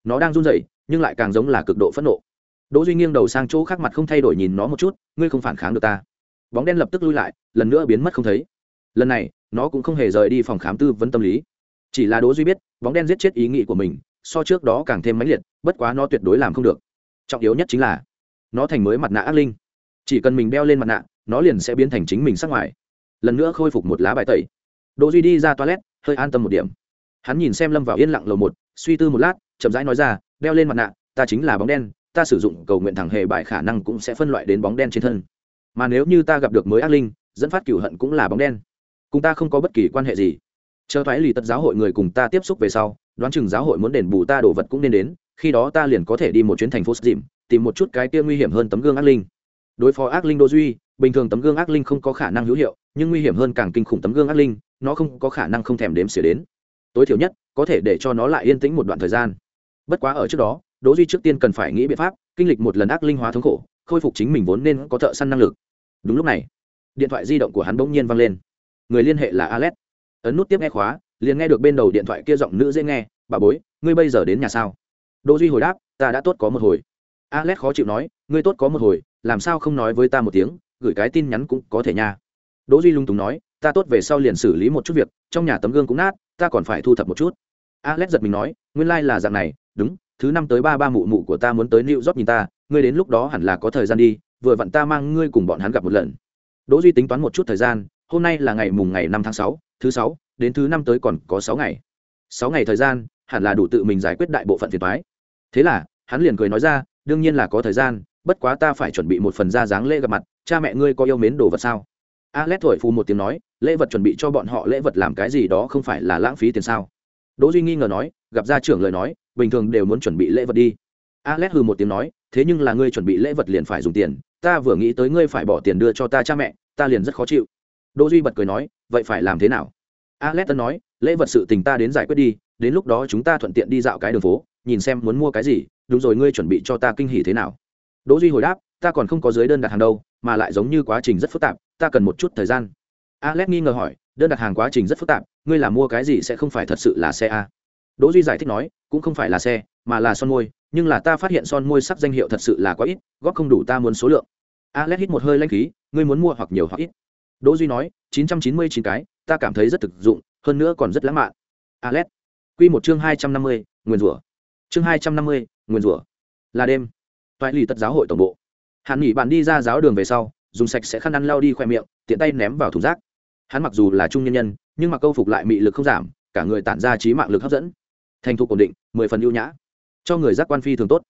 Nó đang run rẩy nhưng lại càng giống là cực độ phẫn nộ. Đỗ duy nghiêng đầu sang chỗ khác mặt không thay đổi nhìn nó một chút, ngươi không phản kháng được ta. Bóng đen lập tức lui lại, lần nữa biến mất không thấy. Lần này, nó cũng không hề rời đi phòng khám tư vấn tâm lý. Chỉ là đỗ duy biết, bóng đen giết chết ý nghĩ của mình, so trước đó càng thêm mãnh liệt, bất quá nó tuyệt đối làm không được. Trọng yếu nhất chính là, nó thành mới mặt nạ ác linh. Chỉ cần mình đeo lên mặt nạ, nó liền sẽ biến thành chính mình sắc ngoài. Lần nữa khôi phục một lá bài tẩy. Đỗ duy đi ra toilet, hơi an tâm một điểm. Hắn nhìn xem lâm vào yên lặng lầu một, suy tư một lát, chậm rãi nói ra đeo lên mặt nạ, ta chính là bóng đen, ta sử dụng cầu nguyện thẳng hề bài khả năng cũng sẽ phân loại đến bóng đen trên thân. Mà nếu như ta gặp được mới ác linh, dẫn phát cửu hận cũng là bóng đen. Cùng ta không có bất kỳ quan hệ gì. Chờ thoái lì tất giáo hội người cùng ta tiếp xúc về sau, đoán chừng giáo hội muốn đền bù ta đồ vật cũng nên đến, khi đó ta liền có thể đi một chuyến thành phố dìm tìm một chút cái kia nguy hiểm hơn tấm gương ác linh. Đối phó ác linh đô duy, bình thường tấm gương ác linh không có khả năng hữu hiệu, nhưng nguy hiểm hơn càng kinh khủng tấm gương ác linh, nó không có khả năng không thèm đếm xỉa đến. Tối thiểu nhất, có thể để cho nó lại yên tĩnh một đoạn thời gian bất quá ở trước đó, đỗ duy trước tiên cần phải nghĩ biện pháp, kinh lịch một lần ác linh hóa thống khổ, khôi phục chính mình vốn nên có thợ săn năng lực. Đúng lúc này, điện thoại di động của hắn bỗng nhiên vang lên. Người liên hệ là alex. Ấn nút tiếp nghe khóa, liền nghe được bên đầu điện thoại kia giọng nữ dễ nghe, bà bối, ngươi bây giờ đến nhà sao? Đỗ duy hồi đáp, ta đã tốt có một hồi. Alex khó chịu nói, ngươi tốt có một hồi, làm sao không nói với ta một tiếng, gửi cái tin nhắn cũng có thể nha. Đỗ duy lung túng nói, ta tốt về sau liền xử lý một chút việc, trong nhà tấm gương cũng nát, ta còn phải thu thập một chút alex giật mình nói, nguyên lai là dạng này, đúng, thứ năm tới ba ba mụ mụ của ta muốn tới new york nhìn ta, ngươi đến lúc đó hẳn là có thời gian đi, vừa vặn ta mang ngươi cùng bọn hắn gặp một lần. Đỗ duy tính toán một chút thời gian, hôm nay là ngày mùng ngày năm tháng sáu, thứ sáu, đến thứ năm tới còn có sáu ngày. Sáu ngày thời gian, hẳn là đủ tự mình giải quyết đại bộ phận phiền toái. Thế là, hắn liền cười nói ra, đương nhiên là có thời gian, bất quá ta phải chuẩn bị một phần ra dáng lễ gặp mặt, cha mẹ ngươi có yêu mến đồ vật sao? Alex thổi phù một tiếng nói, lễ vật chuẩn bị cho bọn họ, lễ vật làm cái gì đó không phải là lãng phí tiền sao? Đỗ duy nghi ngờ nói, gặp gia trưởng lời nói, bình thường đều muốn chuẩn bị lễ vật đi. Alex hừ một tiếng nói, thế nhưng là ngươi chuẩn bị lễ vật liền phải dùng tiền, ta vừa nghĩ tới ngươi phải bỏ tiền đưa cho ta cha mẹ, ta liền rất khó chịu. Đỗ duy bật cười nói, vậy phải làm thế nào? Alex tân nói, lễ vật sự tình ta đến giải quyết đi, đến lúc đó chúng ta thuận tiện đi dạo cái đường phố, nhìn xem muốn mua cái gì, đúng rồi ngươi chuẩn bị cho ta kinh hỉ thế nào? Đỗ duy hồi đáp, ta còn không có dưới đơn đặt hàng đâu, mà lại giống như quá trình rất phức tạp, ta cần một chút thời gian. Alex nghi ngờ hỏi, đơn đặt hàng quá trình rất phức tạp ngươi là mua cái gì sẽ không phải thật sự là xe a? Đỗ duy giải thích nói, cũng không phải là xe, mà là son môi, nhưng là ta phát hiện son môi sắc danh hiệu thật sự là quá ít, góp không đủ ta muốn số lượng. Alex hít một hơi lanh khí, ngươi muốn mua hoặc nhiều hoặc ít. Đỗ duy nói, chín trăm chín mươi chín cái, ta cảm thấy rất thực dụng, hơn nữa còn rất lãng mạn. Alex quy một chương hai trăm năm mươi nguyên rủa. Chương hai trăm năm mươi nguyên rủa. Là đêm. Toại lì tất giáo hội tổng bộ. Hắn nghỉ bạn đi ra giáo đường về sau, dùng sạch sẽ khăn ăn lau đi khoe miệng, tiện tay ném vào thùng rác. Hắn mặc dù là trung nhân nhân nhưng mà câu phục lại mị lực không giảm, cả người tản ra trí mạng lực hấp dẫn. Thành thục ổn định, mười phần ưu nhã. Cho người giác quan phi thường tốt.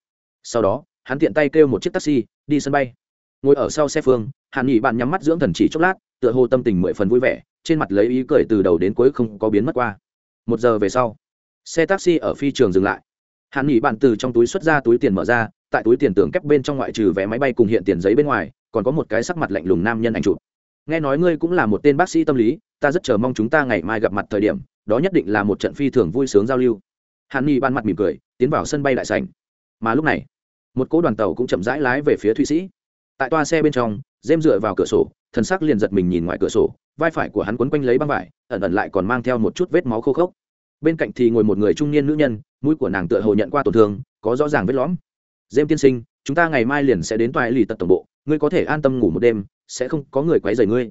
Sau đó, hắn tiện tay kêu một chiếc taxi, đi sân bay. Ngồi ở sau xe phương, hàn nghỉ bạn nhắm mắt dưỡng thần chỉ chốc lát, tựa hồ tâm tình mười phần vui vẻ, trên mặt lấy ý cười từ đầu đến cuối không có biến mất qua. Một giờ về sau, xe taxi ở phi trường dừng lại. Hàn nghỉ bạn từ trong túi xuất ra túi tiền mở ra, tại túi tiền tưởng kép bên trong ngoại trừ vé máy bay cùng hiện tiền giấy bên ngoài, còn có một cái sắc mặt lạnh lùng nam nhân ảnh chụp nghe nói ngươi cũng là một tên bác sĩ tâm lý, ta rất chờ mong chúng ta ngày mai gặp mặt thời điểm, đó nhất định là một trận phi thường vui sướng giao lưu. Hàn ni ban mặt mỉm cười, tiến vào sân bay đại sành mà lúc này, một cỗ đoàn tàu cũng chậm rãi lái về phía thụy sĩ. Tại toa xe bên trong dêm dựa vào cửa sổ, thần sắc liền giật mình nhìn ngoài cửa sổ, vai phải của hắn quấn quanh lấy băng vải, ẩn ẩn lại còn mang theo một chút vết máu khô khốc. Bên cạnh thì ngồi một người trung niên nữ nhân, mũi của nàng tựa hồ nhận qua tổn thương, có rõ ràng vết lõm. Dêm tiên sinh, chúng ta ngày mai liền sẽ đến toại lì tật tổng bộ ngươi có thể an tâm ngủ một đêm, sẽ không có người quấy rầy ngươi.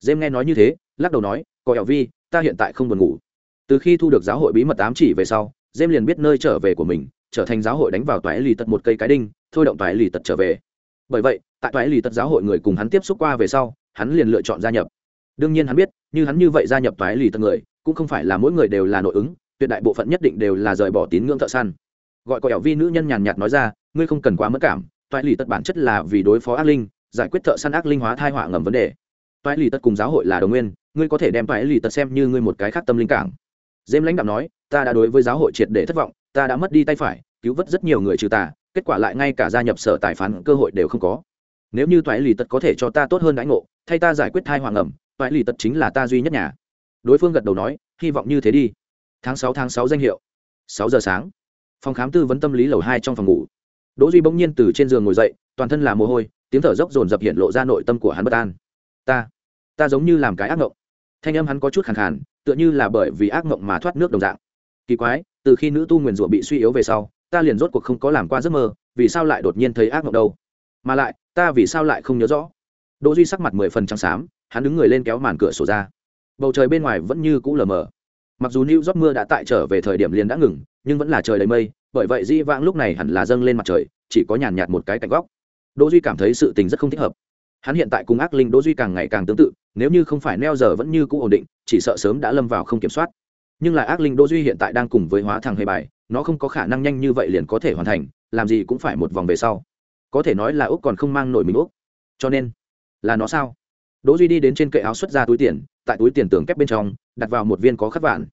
Dêm nghe nói như thế, lắc đầu nói có ẻo vi ta hiện tại không buồn ngủ. Từ khi thu được giáo hội bí mật ám chỉ về sau dêm liền biết nơi trở về của mình, trở thành giáo hội đánh vào Toái lì tật một cây cái đinh, thôi động Toái lì tật trở về. Bởi vậy, tại Toái lì tật giáo hội người cùng hắn tiếp xúc qua về sau, hắn liền lựa chọn gia nhập. Đương nhiên hắn biết, như hắn như vậy gia nhập Toái lì tật người, cũng không phải là mỗi người đều là nội ứng, tuyệt đại bộ phận nhất định đều là rời bỏ tín ngưỡng thợ săn. Gọi có ẻo vi nữ nhân nhàn nhạt nói ra, ngươi không cần quá mất cảm toại lì tật bản chất là vì đối phó ác linh, giải quyết thợ săn ác linh hóa thai họa ngầm vấn đề. Toại lì tật cùng giáo hội là đồng nguyên, ngươi có thể đem toại lì tật xem như ngươi một cái khác tâm linh cảng. Dêm lãnh đạo nói, ta đã đối với giáo hội triệt để thất vọng, ta đã mất đi tay phải, cứu vớt rất nhiều người trừ tà kết quả lại ngay cả gia nhập sở tài phán cơ hội đều không có. Nếu như toại lì tật có thể cho ta tốt hơn đãi ngộ, thay ta giải quyết thai họa ngầm, toại lì tật chính là ta duy nhất nhà. Đối phương gật đầu nói, hy vọng như thế đi. Tháng sáu tháng sáu danh hiệu. Sáu giờ sáng. Phòng khám tư vấn tâm lý lầu hai trong phòng ngủ đỗ duy bỗng nhiên từ trên giường ngồi dậy, toàn thân là mồ hôi, tiếng thở dốc dồn dập hiện lộ ra nội tâm của hắn bất an. Ta ta giống như làm cái ác mộng thanh âm hắn có chút khàn khàn, tựa như là bởi vì ác mộng mà thoát nước đồng dạng. Kỳ quái, từ khi nữ tu nguyền rủa bị suy yếu về sau, ta liền rốt cuộc không có làm qua giấc mơ, vì sao lại đột nhiên thấy ác mộng đâu? Mà lại, ta vì sao lại không nhớ rõ? Đỗ duy sắc mặt mười phần trắng xám, hắn đứng người lên kéo màn cửa sổ ra. Bầu trời bên ngoài vẫn như cũ lờ mờ mặc dù new york mưa đã tại trở về thời điểm liền đã ngừng, nhưng vẫn là trời đầy mây, bởi vậy di vãng lúc này hẳn là dâng lên mặt trời, chỉ có nhàn nhạt một cái cạnh góc. Đỗ duy cảm thấy sự tình rất không thích hợp. Hắn hiện tại cùng ác linh đỗ duy càng ngày càng tương tự, nếu như không phải neo giờ vẫn như cũ ổn định, chỉ sợ sớm đã lâm vào không kiểm soát. Nhưng lại ác linh đỗ duy hiện tại đang cùng với hóa thằng hề bài, nó không có khả năng nhanh như vậy liền có thể hoàn thành, làm gì cũng phải một vòng về sau. Có thể nói là úc còn không mang nổi mình úc. Cho nên, là nó sao? Đỗ duy đi đến trên kệ áo xuất ra túi tiền, tại túi tiền tường kép bên trong, đặt vào một viên có khắc vạn.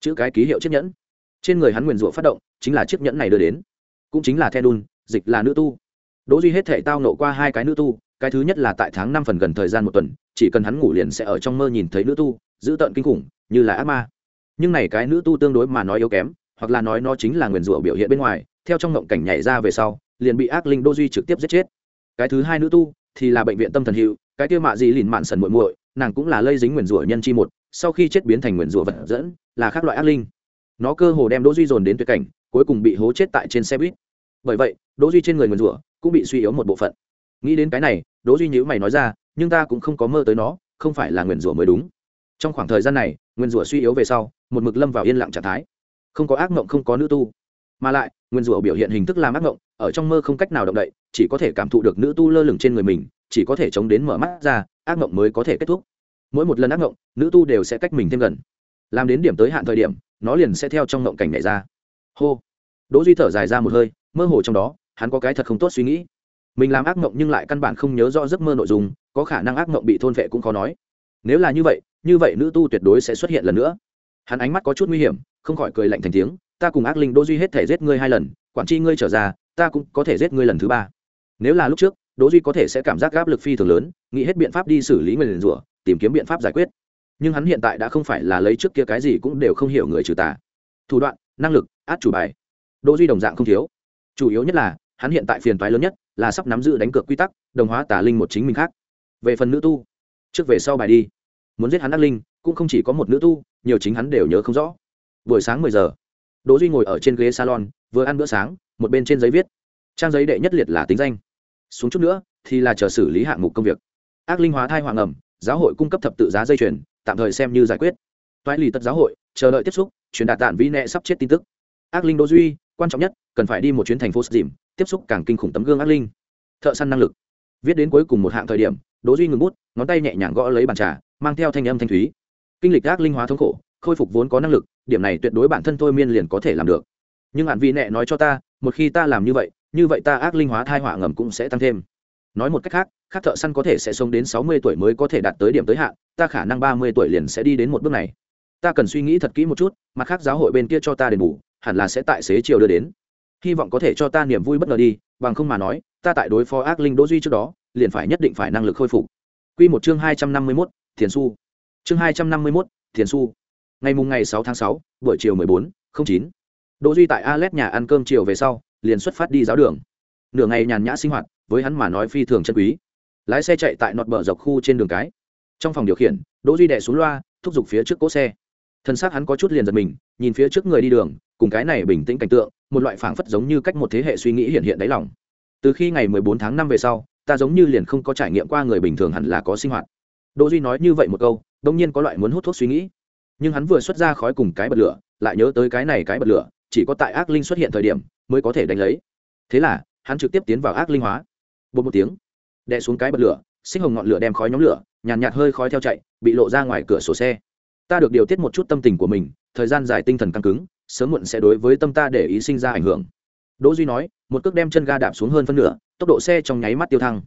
Chữ cái ký hiệu chiếc nhẫn. Trên người hắn nguyền rủa phát động, chính là chiếc nhẫn này đưa đến. Cũng chính là the đun dịch là nữ tu. Đỗ duy hết thể tao nộ qua hai cái nữ tu, cái thứ nhất là tại tháng năm phần gần thời gian một tuần, chỉ cần hắn ngủ liền sẽ ở trong mơ nhìn thấy nữ tu dữ tợn kinh khủng, như là ác ma. Nhưng này cái nữ tu tương đối mà nói yếu kém, hoặc là nói nó chính là nguyền rủa biểu hiện bên ngoài, theo trong ngộng cảnh nhảy ra về sau, liền bị ác linh đô duy trực tiếp giết chết. Cái thứ hai nữ tu thì là bệnh viện tâm thần hiệu cái kia mạ gì lìn mạn sần muội muội, nàng cũng là lây dính nguyền rủa nhân chi một, sau khi chết biến thành nguyền rủa vật dẫn, là các loại ác linh. Nó cơ hồ đem đỗ duy dồn đến tuyệt cảnh, cuối cùng bị hố chết tại trên xe buýt. Bởi vậy, đỗ duy trên người nguyền rủa cũng bị suy yếu một bộ phận. Nghĩ đến cái này, đỗ duy nhíu mày nói ra, nhưng ta cũng không có mơ tới nó, không phải là nguyền rủa mới đúng. Trong khoảng thời gian này, nguyền rủa suy yếu về sau, một mực lâm vào yên lặng trạng thái. Không có ác mộng, không có nữ tu. Mà lại nguyên rủa biểu hiện hình thức làm ác mộng, ở trong mơ không cách nào động đậy, chỉ có thể cảm thụ được nữ tu lơ lửng trên người mình chỉ có thể chống đến mở mắt ra, ác mộng mới có thể kết thúc. Mỗi một lần ác mộng, nữ tu đều sẽ cách mình thêm gần. Làm đến điểm tới hạn thời điểm, nó liền sẽ theo trong mộng cảnh nhảy ra. Hô. Đỗ duy thở dài ra một hơi, mơ hồ trong đó, hắn có cái thật không tốt suy nghĩ. Mình làm ác mộng nhưng lại căn bản không nhớ rõ giấc mơ nội dung, có khả năng ác mộng bị thôn vệ cũng khó nói. Nếu là như vậy như vậy nữ tu tuyệt đối sẽ xuất hiện lần nữa. Hắn ánh mắt có chút nguy hiểm, không khỏi cười lạnh thành tiếng, ta cùng ác linh đỗ duy hết thể giết ngươi hai lần, quản tri ngươi trở ra, ta cũng có thể giết ngươi lần thứ ba. Nếu là lúc trước đỗ duy có thể sẽ cảm giác áp lực phi thường lớn, nghĩ hết biện pháp đi xử lý người liền rủa, tìm kiếm biện pháp giải quyết. Nhưng hắn hiện tại đã không phải là lấy trước kia cái gì cũng đều không hiểu người trừ tà. Thủ đoạn, năng lực, át chủ bài. Đỗ duy đồng dạng không thiếu. Chủ yếu nhất là, hắn hiện tại phiền toái lớn nhất là sắp nắm giữ đánh cược quy tắc, đồng hóa tà linh một chính mình khác. Về phần nữ tu, trước về sau bài đi. Muốn giết hắn ác linh, cũng không chỉ có một nữ tu, nhiều chính hắn đều nhớ không rõ. Buổi sáng mười giờ, đỗ duy ngồi ở trên ghế salon, vừa ăn bữa sáng, một bên trên giấy viết. Trang giấy đệ nhất liệt là tính danh xuống chút nữa, thì là chờ xử lý hạng mục công việc. Ác linh hóa thai hoàng ẩm, giáo hội cung cấp thập tự giá dây chuyền, tạm thời xem như giải quyết. Toại lì tất giáo hội, chờ đợi tiếp xúc, truyền đạt tản vi nẹ sắp chết tin tức. Ác linh đỗ duy, quan trọng nhất, cần phải đi một chuyến thành phố dìm tiếp xúc càng kinh khủng tấm gương ác linh. Thợ săn năng lực. Viết đến cuối cùng một hạng thời điểm đỗ duy ngừng bút, ngón tay nhẹ nhàng gõ lấy bàn trà, mang theo thanh âm thanh thúy. Kinh lịch ác linh hóa thống khổ, khôi phục vốn có năng lực, điểm này tuyệt đối bản thân thôi miên liền có thể làm được. Nhưng hạn vị nẹ nói cho ta, một khi ta làm như vậy như vậy ta ác linh hóa thai họa ngầm cũng sẽ tăng thêm. Nói một cách khác khác thợ săn có thể sẽ sống đến sáu mươi tuổi mới có thể đạt tới điểm tới hạn ta khả năng ba mươi tuổi liền sẽ đi đến một bước này. Ta cần suy nghĩ thật kỹ một chút mặt khác giáo hội bên kia cho ta đền bù hẳn là sẽ tại xế chiều đưa đến. Hy vọng có thể cho ta niềm vui bất ngờ đi bằng không mà nói ta tại đối phó ác linh đỗ duy trước đó liền phải nhất định phải năng lực khôi phục. Quy một chương hai trăm năm mươi 251, thiền su chương hai trăm năm mươi 251, thiền su ngày mùng ngày sáu tháng sáu buổi chiều mười bốn chín. Đỗ duy tại alet nhà ăn cơm chiều về sau liền xuất phát đi giáo đường. Nửa ngày nhàn nhã sinh hoạt, với hắn mà nói phi thường chân quý. Lái xe chạy tại nọt bờ dọc khu trên đường cái. Trong phòng điều khiển, đỗ duy đệ xuống loa, thúc giục phía trước cỗ xe. Thân xác hắn có chút liền giật mình, nhìn phía trước người đi đường, cùng cái này bình tĩnh cảnh tượng, một loại phảng phất giống như cách một thế hệ suy nghĩ hiện hiện đáy lòng. Từ khi ngày 14 tháng 5 về sau, ta giống như liền không có trải nghiệm qua người bình thường hẳn là có sinh hoạt. Đỗ duy nói như vậy một câu đông nhiên có loại muốn hút thuốc suy nghĩ. Nhưng hắn vừa xuất ra khói cùng cái bật lửa, lại nhớ tới cái này cái bật lửa, chỉ có tại ác linh xuất hiện thời điểm mới có thể đánh lấy. Thế là hắn trực tiếp tiến vào ác linh hóa. Bột một tiếng đè xuống cái bật lửa sinh hồng ngọn lửa đem khói nhóm lửa nhàn nhạt, nhạt hơi khói theo chạy bị lộ ra ngoài cửa sổ xe. Ta được điều tiết một chút tâm tình của mình thời gian dài tinh thần căng cứng sớm muộn sẽ đối với tâm ta để ý sinh ra ảnh hưởng. Đỗ duy nói một cước đem chân ga đạp xuống hơn phân nửa tốc độ xe trong nháy mắt tiêu thăng.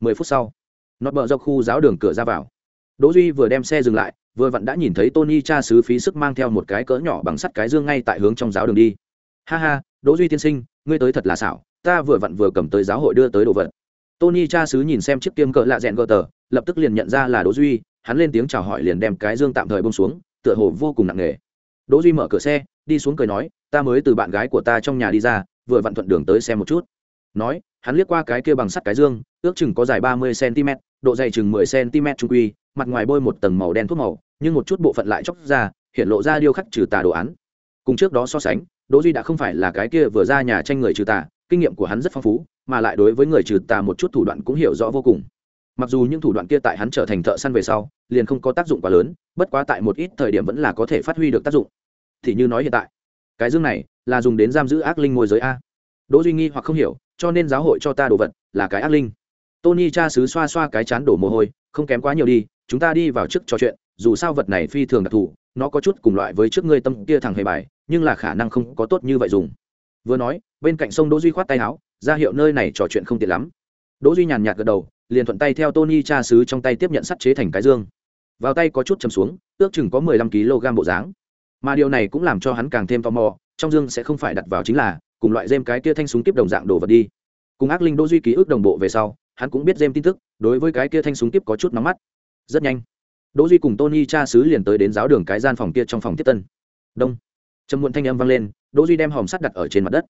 Mười phút sau nọt bờ dọc khu giáo đường cửa ra vào. Đỗ duy vừa đem xe dừng lại vừa vặn đã nhìn thấy tony cha sứ phí sức mang theo một cái cỡ nhỏ bằng sắt cái dương ngay tại hướng trong giáo đường đi. Ha ha đỗ duy tiên sinh, ngươi tới thật là xảo, ta vừa vặn vừa cầm tới giáo hội đưa tới đồ vật. Tony cha sứ nhìn xem chiếc kiêm cỡ lạ rẽn gờ tờ, lập tức liền nhận ra là đỗ duy, hắn lên tiếng chào hỏi liền đem cái dương tạm thời bông xuống, tựa hồ vô cùng nặng nề. Đỗ duy mở cửa xe, đi xuống cười nói, ta mới từ bạn gái của ta trong nhà đi ra, vừa vặn thuận đường tới xem một chút. Nói, hắn liếc qua cái kia bằng sắt cái dương, ước chừng có dài ba mươi cm độ dày chừng mười cm trung quy, mặt ngoài bôi một tầng màu đen thuốc màu, nhưng một chút bộ phận lại chóc ra, hiện lộ ra điêu khắc trừ tà đồ án. Cùng trước đó so sánh đỗ duy đã không phải là cái kia vừa ra nhà tranh người trừ tà, kinh nghiệm của hắn rất phong phú, mà lại đối với người trừ tà một chút thủ đoạn cũng hiểu rõ vô cùng. Mặc dù những thủ đoạn kia tại hắn trở thành thợ săn về sau, liền không có tác dụng quá lớn, bất quá tại một ít thời điểm vẫn là có thể phát huy được tác dụng. Thì như nói hiện tại, cái dương này là dùng đến giam giữ ác linh môi giới a. Đỗ duy nghi hoặc không hiểu, cho nên giáo hội cho ta đồ vật là cái ác linh. Tony cha sứ xoa xoa cái chán đổ mồ hôi, không kém quá nhiều đi, chúng ta đi vào trước trò chuyện, dù sao vật này phi thường đặc thù nó có chút cùng loại với trước ngươi tâm kia thằng hề bài, nhưng là khả năng không có tốt như vậy dùng. Vừa nói, bên cạnh sông đỗ duy khoát tay áo, ra hiệu nơi này trò chuyện không tiện lắm. Đỗ duy nhàn nhạt gật đầu, liền thuận tay theo tony cha sứ trong tay tiếp nhận sắt chế thành cái dương. Vào tay có chút chầm xuống, ước chừng có mười lăm kg bộ dáng. Mà điều này cũng làm cho hắn càng thêm tò mò, trong dương sẽ không phải đặt vào chính là, cùng loại dêm cái kia thanh súng tiếp đồng dạng đồ vật đi. Cùng ác linh đỗ duy ký ức đồng bộ về sau, hắn cũng biết dêm tin tức, đối với cái kia thanh súng tiếp có chút nóng mắt. Rất nhanh đỗ duy cùng tony cha sứ liền tới đến giáo đường cái gian phòng kia trong phòng tiếp tân. Đông. Trầm muộn thanh âm vang lên, đỗ duy đem hòm sắt đặt ở trên mặt đất.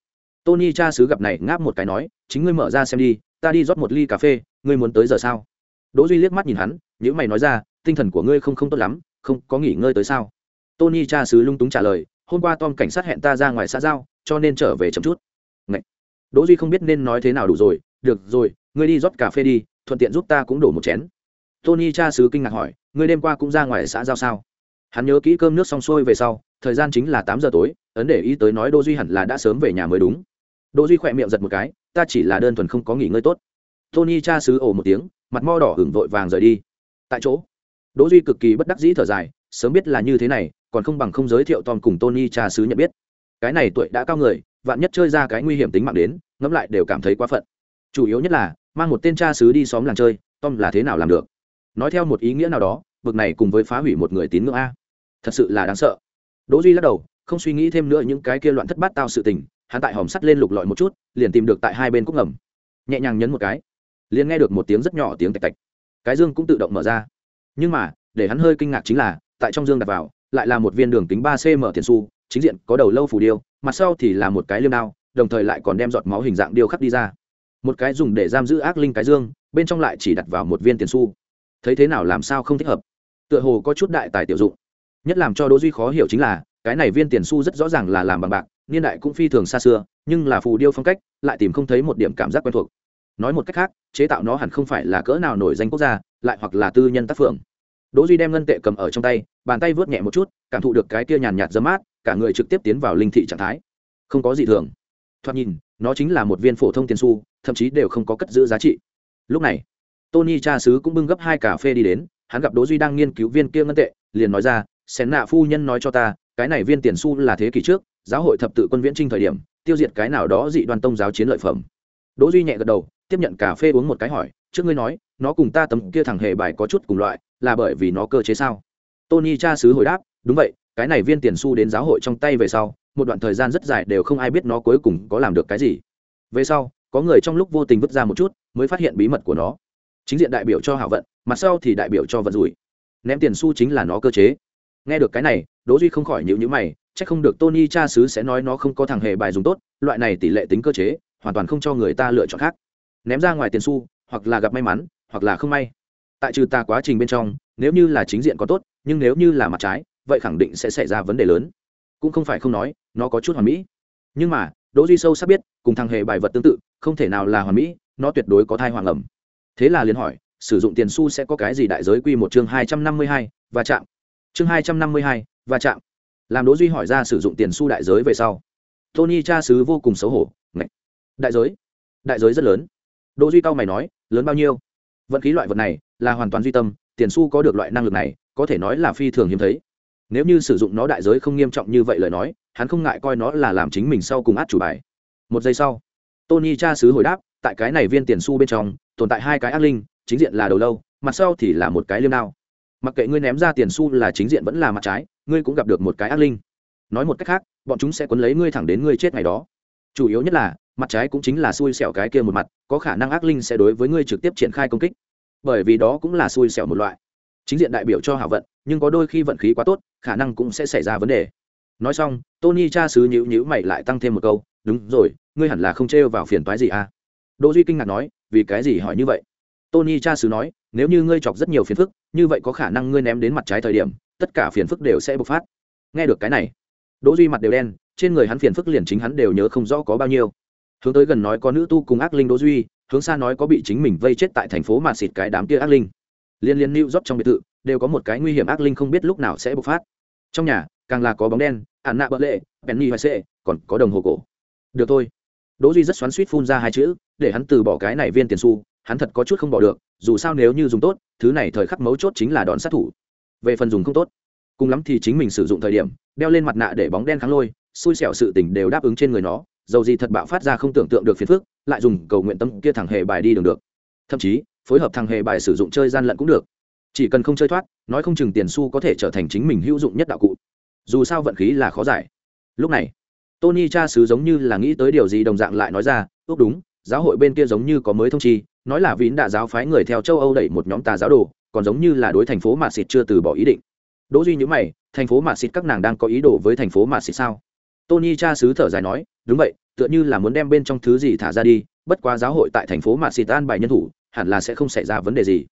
Tony cha sứ gặp này ngáp một cái nói, chính ngươi mở ra xem đi, ta đi rót một ly cà phê, ngươi muốn tới giờ sao? Đỗ duy liếc mắt nhìn hắn nếu mày nói ra, tinh thần của ngươi không không tốt lắm, không có nghỉ ngơi tới sao? Tony cha sứ lung túng trả lời, hôm qua tom cảnh sát hẹn ta ra ngoài xã giao, cho nên trở về chậm chút. Ngậy. đỗ duy không biết nên nói thế nào đủ rồi, được rồi, ngươi đi rót cà phê đi, thuận tiện giúp ta cũng đổ một chén. Tony cha sứ kinh ngạc hỏi ngươi đêm qua cũng ra ngoài xã giao sao? Hắn nhớ kỹ cơm nước xong xuôi về sau, thời gian chính là tám giờ tối, ấn để ý tới nói đỗ duy hẳn là đã sớm về nhà mới đúng. Đỗ duy khỏe miệng giật một cái, ta chỉ là đơn thuần không có nghỉ ngơi tốt. Tony cha xứ ồ một tiếng, mặt mo đỏ hửng vội vàng rời đi. Tại chỗ, đỗ duy cực kỳ bất đắc dĩ thở dài, sớm biết là như thế này, còn không bằng không giới thiệu tom cùng tony cha xứ nhận biết. Cái này tuổi đã cao người, vạn nhất chơi ra cái nguy hiểm tính mạng đến, ngẫm lại đều cảm thấy quá phận. Chủ yếu nhất là, mang một tên cha xứ đi xóm làng chơi, tom là thế nào làm được? Nói theo một ý nghĩa nào đó, vực này cùng với phá hủy một người tín ngưỡng a. Thật sự là đáng sợ. Đỗ duy lắc đầu, không suy nghĩ thêm nữa những cái kia loạn thất bát tao sự tình, hắn tại hòm sắt lên lục lọi một chút, liền tìm được tại hai bên cúc ngầm. Nhẹ nhàng nhấn một cái, liền nghe được một tiếng rất nhỏ tiếng tạch tạch. Cái dương cũng tự động mở ra. Nhưng mà, để hắn hơi kinh ngạc chính là, tại trong dương đặt vào, lại là một viên đường kính ba cm tiền su chính diện có đầu lâu phủ điêu, mặt sau thì là một cái liêm đao, đồng thời lại còn đem giọt máu hình dạng điêu khắc đi ra. Một cái dùng để giam giữ ác linh cái dương, bên trong lại chỉ đặt vào một viên tiền su thấy thế nào làm sao không thích hợp. Tựa hồ có chút đại tài tiểu dụng. Nhất làm cho đỗ duy khó hiểu chính là, cái này viên tiền su rất rõ ràng là làm bằng bạc, niên đại cũng phi thường xa xưa, nhưng là phù điêu phong cách, lại tìm không thấy một điểm cảm giác quen thuộc. Nói một cách khác, chế tạo nó hẳn không phải là cỡ nào nổi danh quốc gia, lại hoặc là tư nhân tác phượng. Đỗ duy đem ngân tệ cầm ở trong tay, bàn tay vớt nhẹ một chút, cảm thụ được cái kia nhàn nhạt dấm mát, cả người trực tiếp tiến vào linh thị trạng thái. Không có gì thường. Thoạt nhìn, nó chính là một viên phổ thông tiền su thậm chí đều không có cất giữ giá trị. Lúc này tony cha sứ cũng bưng gấp hai cà phê đi đến, hắn gặp đỗ duy đang nghiên cứu viên kia ngân tệ, liền nói ra, xén nạ phu nhân nói cho ta, cái này viên tiền xu là thế kỷ trước, giáo hội thập tự quân viễn trinh thời điểm, tiêu diệt cái nào đó dị đoan tông giáo chiến lợi phẩm. Đỗ duy nhẹ gật đầu, tiếp nhận cà phê uống một cái hỏi, trước ngươi nói, nó cùng ta tấm kia thằng hề bài có chút cùng loại, là bởi vì nó cơ chế sao? Tony cha sứ hồi đáp, đúng vậy, cái này viên tiền xu đến giáo hội trong tay về sau, một đoạn thời gian rất dài đều không ai biết nó cuối cùng có làm được cái gì. Về sau, có người trong lúc vô tình vứt ra một chút, mới phát hiện bí mật của nó chính diện đại biểu cho hảo vận mặt sau thì đại biểu cho vận rủi. Ném tiền xu chính là nó cơ chế. Nghe được cái này đỗ duy không khỏi nhíu nhíu mày chắc không được tony cha sứ sẽ nói nó không có thằng hề bài dùng tốt loại này tỷ lệ tính cơ chế hoàn toàn không cho người ta lựa chọn khác. Ném ra ngoài tiền xu, hoặc là gặp may mắn hoặc là không may. Tại trừ ta quá trình bên trong nếu như là chính diện có tốt nhưng nếu như là mặt trái vậy khẳng định sẽ xảy ra vấn đề lớn. Cũng không phải không nói nó có chút hoàn mỹ. Nhưng mà đỗ duy sâu sắc biết cùng thằng hề bài vật tương tự không thể nào là hoàn mỹ nó tuyệt đối có thai hoàng ẩm thế là liền hỏi, sử dụng tiền su sẽ có cái gì đại giới quy một chương hai trăm năm mươi hai và chạm. Chương hai trăm năm mươi hai và chạm. Làm đỗ duy hỏi ra sử dụng tiền su đại giới về sau. Tony cha sứ vô cùng xấu hổ, ngạch. Đại giới? Đại giới rất lớn. Đỗ duy cao mày nói, lớn bao nhiêu? Vận khí loại vật này là hoàn toàn duy tâm, tiền su có được loại năng lực này, có thể nói là phi thường hiếm thấy. Nếu như sử dụng nó đại giới không nghiêm trọng như vậy lời nói, hắn không ngại coi nó là làm chính mình sau cùng át chủ bài. Một giây sau, tony cha sứ hồi đáp, tại cái này viên tiền su bên trong tồn tại hai cái ác linh, chính diện là đầu lâu, mặt sau thì là một cái liêm đao. Mặc kệ ngươi ném ra tiền xu là chính diện vẫn là mặt trái, ngươi cũng gặp được một cái ác linh. Nói một cách khác, bọn chúng sẽ quấn lấy ngươi thẳng đến ngươi chết ngày đó. Chủ yếu nhất là, mặt trái cũng chính là xui xẻo cái kia một mặt, có khả năng ác linh sẽ đối với ngươi trực tiếp triển khai công kích. Bởi vì đó cũng là xui xẻo một loại. Chính diện đại biểu cho hảo vận, nhưng có đôi khi vận khí quá tốt, khả năng cũng sẽ xảy ra vấn đề. Nói xong, tony cha sứ nhữ nhữ mày lại tăng thêm một câu, đúng rồi, ngươi hẳn là không trêu vào phiền toái gì à? Đỗ duy kinh ngạc nói vì cái gì hỏi như vậy? Tony cha sứ nói, nếu như ngươi chọc rất nhiều phiền phức, như vậy có khả năng ngươi ném đến mặt trái thời điểm, tất cả phiền phức đều sẽ bộc phát. Nghe được cái này, đỗ duy mặt đều đen, trên người hắn phiền phức liền chính hắn đều nhớ không rõ có bao nhiêu. Hướng tới gần nói có nữ tu cùng ác linh đỗ duy, hướng xa nói có bị chính mình vây chết tại thành phố mà xịt cái đám kia ác linh. Liên liên lưu rót trong biệt thự, đều có một cái nguy hiểm ác linh không biết lúc nào sẽ bộc phát. Trong nhà, càng là có bóng đen ạn nạ bợ lệ penny hoài sệ còn có đồng hồ cổ. Được thôi đỗ duy rất xoắn suýt phun ra hai chữ, để hắn từ bỏ cái này viên tiền xu, hắn thật có chút không bỏ được, dù sao nếu như dùng tốt, thứ này thời khắc mấu chốt chính là đòn sát thủ. Về phần dùng không tốt, cùng lắm thì chính mình sử dụng thời điểm, đeo lên mặt nạ để bóng đen kháng lôi, xui xẻo sự tình đều đáp ứng trên người nó, dầu gì thật bạo phát ra không tưởng tượng được phiền phức, lại dùng cầu nguyện tâm kia thằng hề bài đi đường được. Thậm chí, phối hợp thằng hề bài sử dụng chơi gian lận cũng được. Chỉ cần không chơi thoát, nói không chừng tiền xu có thể trở thành chính mình hữu dụng nhất đạo cụ. Dù sao vận khí là khó giải. Lúc này tony cha sứ giống như là nghĩ tới điều gì đồng dạng lại nói ra, ước đúng, giáo hội bên kia giống như có mới thông chi, nói là vín đã giáo phái người theo châu âu đẩy một nhóm tà giáo đồ, còn giống như là đối thành phố mạt xịt chưa từ bỏ ý định. Đỗ duy nhữ mày, thành phố mạt xịt các nàng đang có ý đồ với thành phố mạt xịt sao? Tony cha sứ thở dài nói, đúng vậy, tựa như là muốn đem bên trong thứ gì thả ra đi, bất quá giáo hội tại thành phố mạt xịt an bài nhân thủ, hẳn là sẽ không xảy ra vấn đề gì.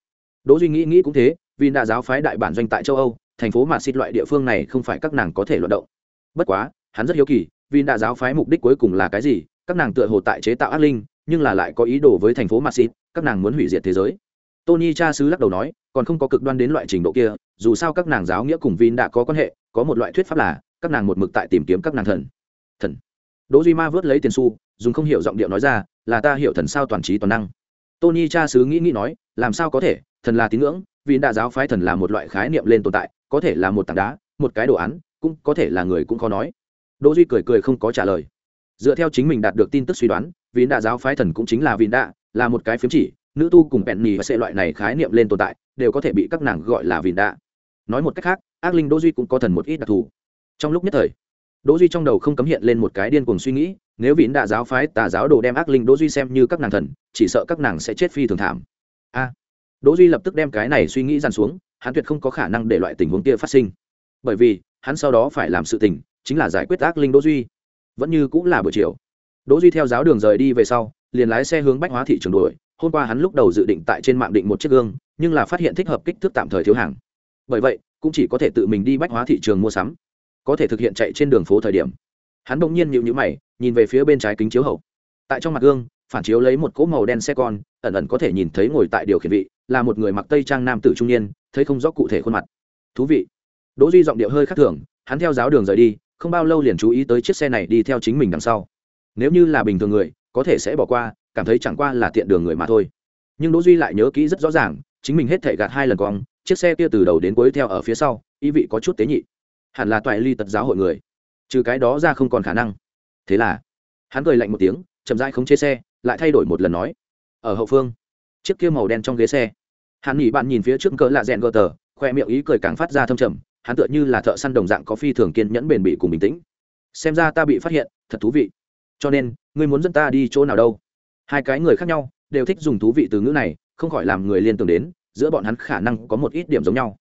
Đỗ duy nghĩ nghĩ cũng thế, vì đã giáo phái đại bản doanh tại châu âu, thành phố mạt xịt loại địa phương này không phải các nàng có thể luận động. Bất quá, hắn rất hiếu kỳ vì đã giáo phái mục đích cuối cùng là cái gì các nàng tựa hồ tại chế tạo ác linh nhưng là lại có ý đồ với thành phố Madrid, các nàng muốn hủy diệt thế giới. Tony cha sứ lắc đầu nói, còn không có cực đoan đến loại trình độ kia, dù sao các nàng giáo nghĩa cùng Vin đã có quan hệ, có một loại thuyết pháp là, các nàng một mực tại tìm kiếm các nàng thần. Thần. Đỗ Duy Ma vớt lấy tiền xu, dùng không hiểu giọng điệu nói ra, là ta hiểu thần sao toàn trí toàn năng. Tony cha sứ nghĩ nghĩ nói, làm sao có thể, thần là tín ngưỡng, Vin đã giáo phái thần là một loại khái niệm lên tồn tại, có thể là một tảng đá, một cái đồ án, cũng có thể là người cũng khó nói. Đỗ Duy cười cười không có trả lời. Dựa theo chính mình đạt được tin tức suy đoán, vì đạ giáo phái thần cũng chính là vì đạ là một cái phiếm chỉ nữ tu cùng bẹn nhì và xệ loại này khái niệm lên tồn tại đều có thể bị các nàng gọi là vì đạ nói một cách khác ác linh đỗ duy cũng có thần một ít đặc thù. Trong lúc nhất thời đỗ duy trong đầu không cấm hiện lên một cái điên cuồng suy nghĩ nếu vĩn đạ giáo phái tà giáo đồ đem ác linh đỗ duy xem như các nàng thần chỉ sợ các nàng sẽ chết phi thường thảm. A. Đỗ duy lập tức đem cái này suy nghĩ dàn xuống hắn tuyệt không có khả năng để loại tình huống kia phát sinh. Bởi vì hắn sau đó phải làm sự tình chính là giải quyết ác linh đỗ duy. Vẫn như cũng là buổi chiều. Đỗ duy theo giáo đường rời đi về sau, liền lái xe hướng bách hóa thị trường đuổi. Hôm qua hắn lúc đầu dự định tại trên mạng định một chiếc gương, nhưng là phát hiện thích hợp kích thước tạm thời thiếu hàng. Bởi vậy, cũng chỉ có thể tự mình đi bách hóa thị trường mua sắm. Có thể thực hiện chạy trên đường phố thời điểm. Hắn bỗng nhiên nhíu nhíu mày, nhìn về phía bên trái kính chiếu hậu. Tại trong mặt gương, phản chiếu lấy một cỗ màu đen xe con, ẩn ẩn có thể nhìn thấy ngồi tại điều khiển vị, là một người mặc tây trang nam tử trung niên, thấy không rõ cụ thể khuôn mặt. Thú vị. Đỗ duy giọng điệu hơi khác thường, hắn theo giáo đường rời đi không bao lâu liền chú ý tới chiếc xe này đi theo chính mình đằng sau. Nếu như là bình thường người, có thể sẽ bỏ qua, cảm thấy chẳng qua là tiện đường người mà thôi. Nhưng đỗ duy lại nhớ kỹ rất rõ ràng, chính mình hết thể gạt hai lần cong, chiếc xe kia từ đầu đến cuối theo ở phía sau, ý vị có chút tế nhị. Hẳn là toại ly tật giáo hội người. Trừ cái đó ra không còn khả năng. Thế là, hắn cười lạnh một tiếng, chậm rãi không chế xe, lại thay đổi một lần nói. Ở hậu phương, chiếc kia màu đen trong ghế xe. Hắn nghỉ bạn nhìn phía trước cỡ lạ rèn gờ tờ, khoe miệng ý cười càng phát ra thâm trầm hắn tựa như là thợ săn đồng dạng có phi thường kiên nhẫn bền bỉ cùng bình tĩnh. Xem ra ta bị phát hiện, thật thú vị. Cho nên, ngươi muốn dẫn ta đi chỗ nào đâu? Hai cái người khác nhau, đều thích dùng thú vị từ ngữ này, không khỏi làm người liên tưởng đến, giữa bọn hắn khả năng có một ít điểm giống nhau.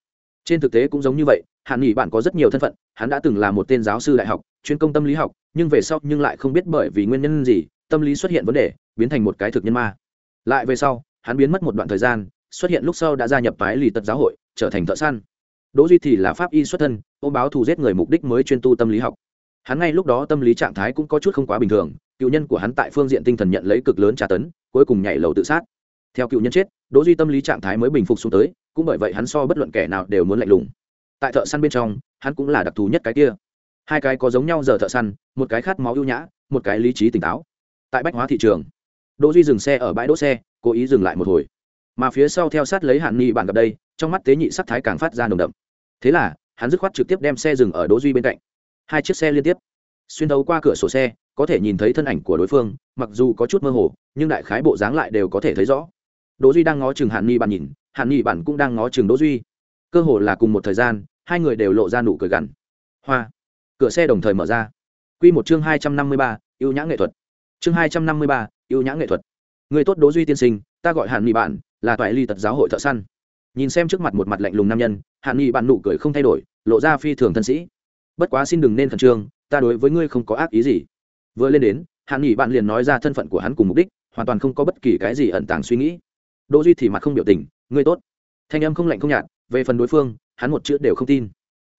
Trên thực tế cũng giống như vậy, hàn nghỉ bạn có rất nhiều thân phận, hắn đã từng là một tên giáo sư đại học, chuyên công tâm lý học, nhưng về sau nhưng lại không biết bởi vì nguyên nhân gì, tâm lý xuất hiện vấn đề, biến thành một cái thực nhân ma. Lại về sau, hắn biến mất một đoạn thời gian, xuất hiện lúc sau đã gia nhập phái lì tật giáo hội, trở thành thợ săn đỗ duy thì là pháp y xuất thân, ôm báo thù giết người mục đích mới chuyên tu tâm lý học. Hắn ngay lúc đó tâm lý trạng thái cũng có chút không quá bình thường, cựu nhân của hắn tại phương diện tinh thần nhận lấy cực lớn trả tấn, cuối cùng nhảy lầu tự sát. Theo cựu nhân chết, đỗ duy tâm lý trạng thái mới bình phục xuống tới, cũng bởi vậy hắn so bất luận kẻ nào đều muốn lạnh lùng. Tại thợ săn bên trong, hắn cũng là đặc thù nhất cái kia. Hai cái có giống nhau giờ thợ săn, một cái khát máu ưu nhã, một cái lý trí tỉnh táo. Tại bách hóa thị trường, đỗ duy dừng xe ở bãi đỗ xe, cố ý dừng lại một hồi. Mà phía sau theo sát lấy hạn nghi bạn gặp đây, trong mắt tế nhị sắc thái càng phát ra nồng đậm thế là hắn dứt khoát trực tiếp đem xe dừng ở đỗ duy bên cạnh. Hai chiếc xe liên tiếp. Xuyên thấu qua cửa sổ xe có thể nhìn thấy thân ảnh của đối phương mặc dù có chút mơ hồ nhưng đại khái bộ dáng lại đều có thể thấy rõ. Đỗ duy đang ngó chừng hạn Nhi bạn nhìn hạn Nhi bạn cũng đang ngó chừng đỗ duy. Cơ hồ là cùng một thời gian hai người đều lộ ra nụ cười gằn. Hoa. Cửa xe đồng thời mở ra. Quy một chương hai trăm năm mươi ba, yêu nhã nghệ thuật. Chương hai trăm năm mươi ba, yêu nhã nghệ thuật. Người tốt đỗ duy tiên sinh ta gọi hạn Nhi bạn là toại ly tật giáo hội thợ săn nhìn xem trước mặt một mặt lạnh lùng nam nhân hạn nghị bạn nụ cười không thay đổi, lộ ra phi thường thân sĩ. Bất quá xin đừng nên khẩn trương, ta đối với ngươi không có ác ý gì. Vừa lên đến hạn nghị bạn liền nói ra thân phận của hắn cùng mục đích, hoàn toàn không có bất kỳ cái gì ẩn tàng suy nghĩ. Đỗ duy thì mặt không biểu tình, ngươi tốt. Thanh âm không lạnh không nhạt, về phần đối phương, hắn một chữ đều không tin.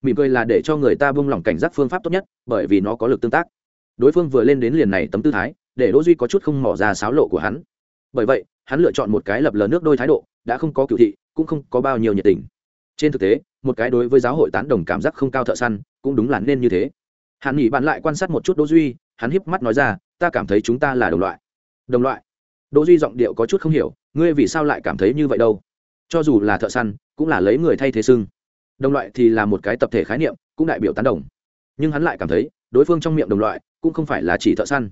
Mỉm cười là để cho người ta buông lỏng cảnh giác phương pháp tốt nhất, bởi vì nó có lực tương tác. Đối phương vừa lên đến liền này tấm tư thái, để đỗ duy có chút không mỏ ra sáo lộ của hắn. Bởi vậy hắn lựa chọn một cái lập lờ nước đôi thái độ, đã không có cựu thị, cũng không có bao nhiêu nhiệt tình. Trên thực tế, một cái đối với giáo hội tán đồng cảm giác không cao thợ săn, cũng đúng là nên như thế. Hàn nghỉ bạn lại quan sát một chút đỗ duy, hắn híp mắt nói ra, ta cảm thấy chúng ta là đồng loại. Đồng loại? Đỗ duy giọng điệu có chút không hiểu, ngươi vì sao lại cảm thấy như vậy đâu? Cho dù là thợ săn, cũng là lấy người thay thế sưng đồng loại thì là một cái tập thể khái niệm, cũng đại biểu tán đồng. Nhưng hắn lại cảm thấy, đối phương trong miệng đồng loại, cũng không phải là chỉ thợ săn.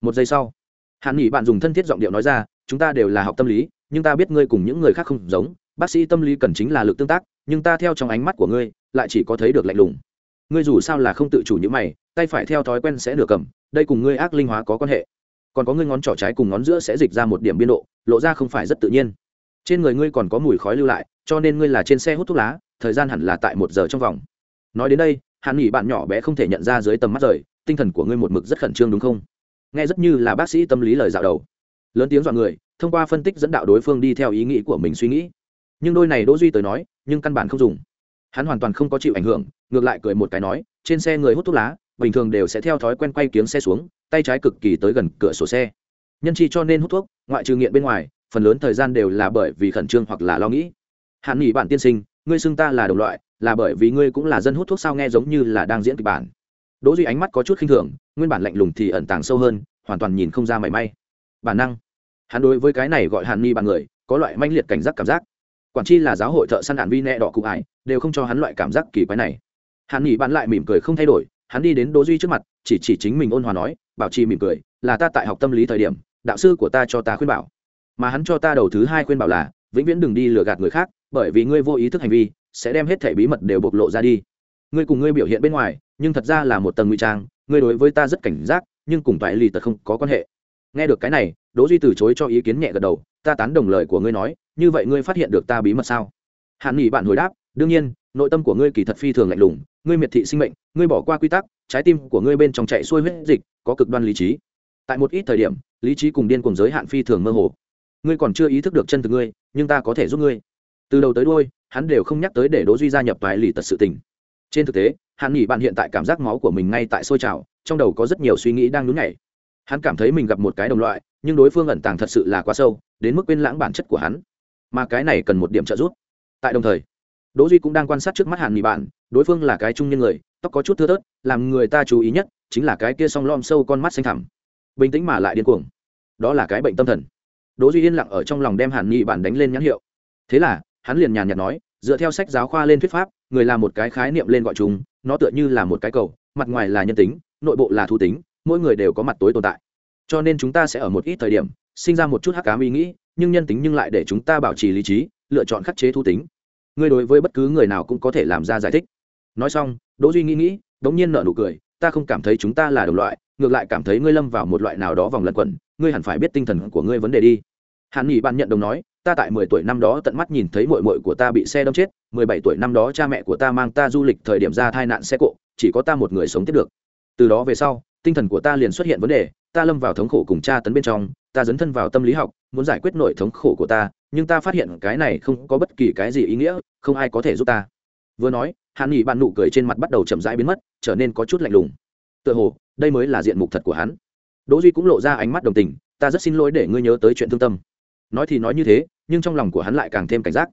Một giây sau, hàn nghỉ bạn dùng thân thiết giọng điệu nói ra chúng ta đều là học tâm lý, nhưng ta biết ngươi cùng những người khác không giống, bác sĩ tâm lý cần chính là lực tương tác, nhưng ta theo trong ánh mắt của ngươi, lại chỉ có thấy được lạnh lùng. Ngươi dù sao là không tự chủ như mày, tay phải theo thói quen sẽ nửa cầm, đây cùng ngươi ác linh hóa có quan hệ. Còn có ngươi ngón trỏ trái cùng ngón giữa sẽ dịch ra một điểm biên độ, lộ ra không phải rất tự nhiên. Trên người ngươi còn có mùi khói lưu lại, cho nên ngươi là trên xe hút thuốc lá, thời gian hẳn là tại một giờ trong vòng. Nói đến đây hạn nghỉ bạn nhỏ bé không thể nhận ra dưới tầm mắt rời, tinh thần của ngươi một mực rất khẩn trương đúng không? Nghe rất như là bác sĩ tâm lý lời dạo đầu lớn tiếng dọn người, thông qua phân tích dẫn đạo đối phương đi theo ý nghĩ của mình suy nghĩ. Nhưng đôi này đỗ duy tới nói, nhưng căn bản không dùng. Hắn hoàn toàn không có chịu ảnh hưởng, ngược lại cười một cái nói, trên xe người hút thuốc lá, bình thường đều sẽ theo thói quen quay kiếng xe xuống, tay trái cực kỳ tới gần cửa sổ xe. Nhân chi cho nên hút thuốc, ngoại trừ nghiện bên ngoài, phần lớn thời gian đều là bởi vì khẩn trương hoặc là lo nghĩ. Hạn nghỉ bạn tiên sinh, ngươi xưng ta là đồng loại, là bởi vì ngươi cũng là dân hút thuốc sao nghe giống như là đang diễn kịch bản. Đỗ duy ánh mắt có chút khinh thường, nguyên bản lạnh lùng thì ẩn tàng sâu hơn, hoàn toàn nhìn không ra mảy may bản năng. Hắn đối với cái này gọi hàn ni bằng người, có loại manh liệt cảnh giác cảm giác. Quản chi là giáo hội thợ săn đạn vi nẹ đỏ cụ ải, đều không cho hắn loại cảm giác kỳ quái này. Hàn ni bạn lại mỉm cười không thay đổi, hắn đi đến đỗ duy trước mặt, chỉ chỉ chính mình ôn hòa nói, bảo trì mỉm cười, là ta tại học tâm lý thời điểm, đạo sư của ta cho ta khuyên bảo. Mà hắn cho ta đầu thứ hai khuyên bảo là, vĩnh viễn đừng đi lừa gạt người khác, bởi vì ngươi vô ý thức hành vi, sẽ đem hết thể bí mật đều bộc lộ ra đi. Ngươi cùng ngươi biểu hiện bên ngoài, nhưng thật ra là một tầng ngụy trang, ngươi đối với ta rất cảnh giác, nhưng cùng toại lì tật không có quan hệ nghe được cái này, đỗ duy từ chối cho ý kiến nhẹ gật đầu, ta tán đồng lời của ngươi nói, như vậy ngươi phát hiện được ta bí mật sao? Hàn nghỉ bạn hồi đáp, đương nhiên, nội tâm của ngươi kỳ thật phi thường lạnh lùng, ngươi miệt thị sinh mệnh, ngươi bỏ qua quy tắc, trái tim của ngươi bên trong chạy xuôi huyết dịch, có cực đoan lý trí. Tại một ít thời điểm, lý trí cùng điên cùng giới hạn phi thường mơ hồ. Ngươi còn chưa ý thức được chân từ ngươi, nhưng ta có thể giúp ngươi. Từ đầu tới đuôi, hắn đều không nhắc tới để đỗ duy gia nhập vài lì tật sự tình. Trên thực tế, hàn nghỉ bạn hiện tại cảm giác máu của mình ngay tại sôi trào, trong đầu có rất nhiều suy nghĩ đang nhún nhảy hắn cảm thấy mình gặp một cái đồng loại, nhưng đối phương ẩn tàng thật sự là quá sâu, đến mức quên lãng bản chất của hắn. Mà cái này cần một điểm trợ giúp. Tại đồng thời, đỗ duy cũng đang quan sát trước mắt hàn mỹ bạn, đối phương là cái trung nhân người, tóc có chút thưa thớt, làm người ta chú ý nhất chính là cái kia song lom sâu con mắt xanh thẳm. Bình tĩnh mà lại điên cuồng. Đó là cái bệnh tâm thần. Đỗ duy yên lặng ở trong lòng đem hàn mỹ bản đánh lên nhãn hiệu. Thế là, hắn liền nhàn nhạt nói, dựa theo sách giáo khoa lên thuyết pháp, người là một cái khái niệm lên gọi chúng, nó tựa như là một cái cầu, mặt ngoài là nhân tính, nội bộ là thú tính mỗi người đều có mặt tối tồn tại. Cho nên chúng ta sẽ ở một ít thời điểm, sinh ra một chút hắc ám ý nghĩ, nhưng nhân tính nhưng lại để chúng ta bảo trì lý trí, lựa chọn khắc chế thu tính. Ngươi đối với bất cứ người nào cũng có thể làm ra giải thích. Nói xong, đỗ duy nghĩ nghĩ, đống nhiên nở nụ cười, ta không cảm thấy chúng ta là đồng loại, ngược lại cảm thấy ngươi lâm vào một loại nào đó vòng lẩn quẩn, ngươi hẳn phải biết tinh thần của ngươi vấn đề đi. Hàn nghỉ bạn nhận đồng nói, ta tại mười tuổi năm đó tận mắt nhìn thấy mội mội của ta bị xe đâm chết, mười bảy tuổi năm đó cha mẹ của ta mang ta du lịch thời điểm ra tai nạn xe cộ, chỉ có ta một người sống tiếp được. Từ đó về sau tinh thần của ta liền xuất hiện vấn đề, ta lâm vào thống khổ cùng cha tấn bên trong, ta dấn thân vào tâm lý học, muốn giải quyết nội thống khổ của ta, nhưng ta phát hiện cái này không có bất kỳ cái gì ý nghĩa, không ai có thể giúp ta. Vừa nói, hàn nghỉ bạn nụ cười trên mặt bắt đầu chậm rãi biến mất, trở nên có chút lạnh lùng. Tựa hồ, đây mới là diện mục thật của hắn. Đỗ duy cũng lộ ra ánh mắt đồng tình, ta rất xin lỗi để ngươi nhớ tới chuyện thương tâm. Nói thì nói như thế, nhưng trong lòng của hắn lại càng thêm cảnh giác.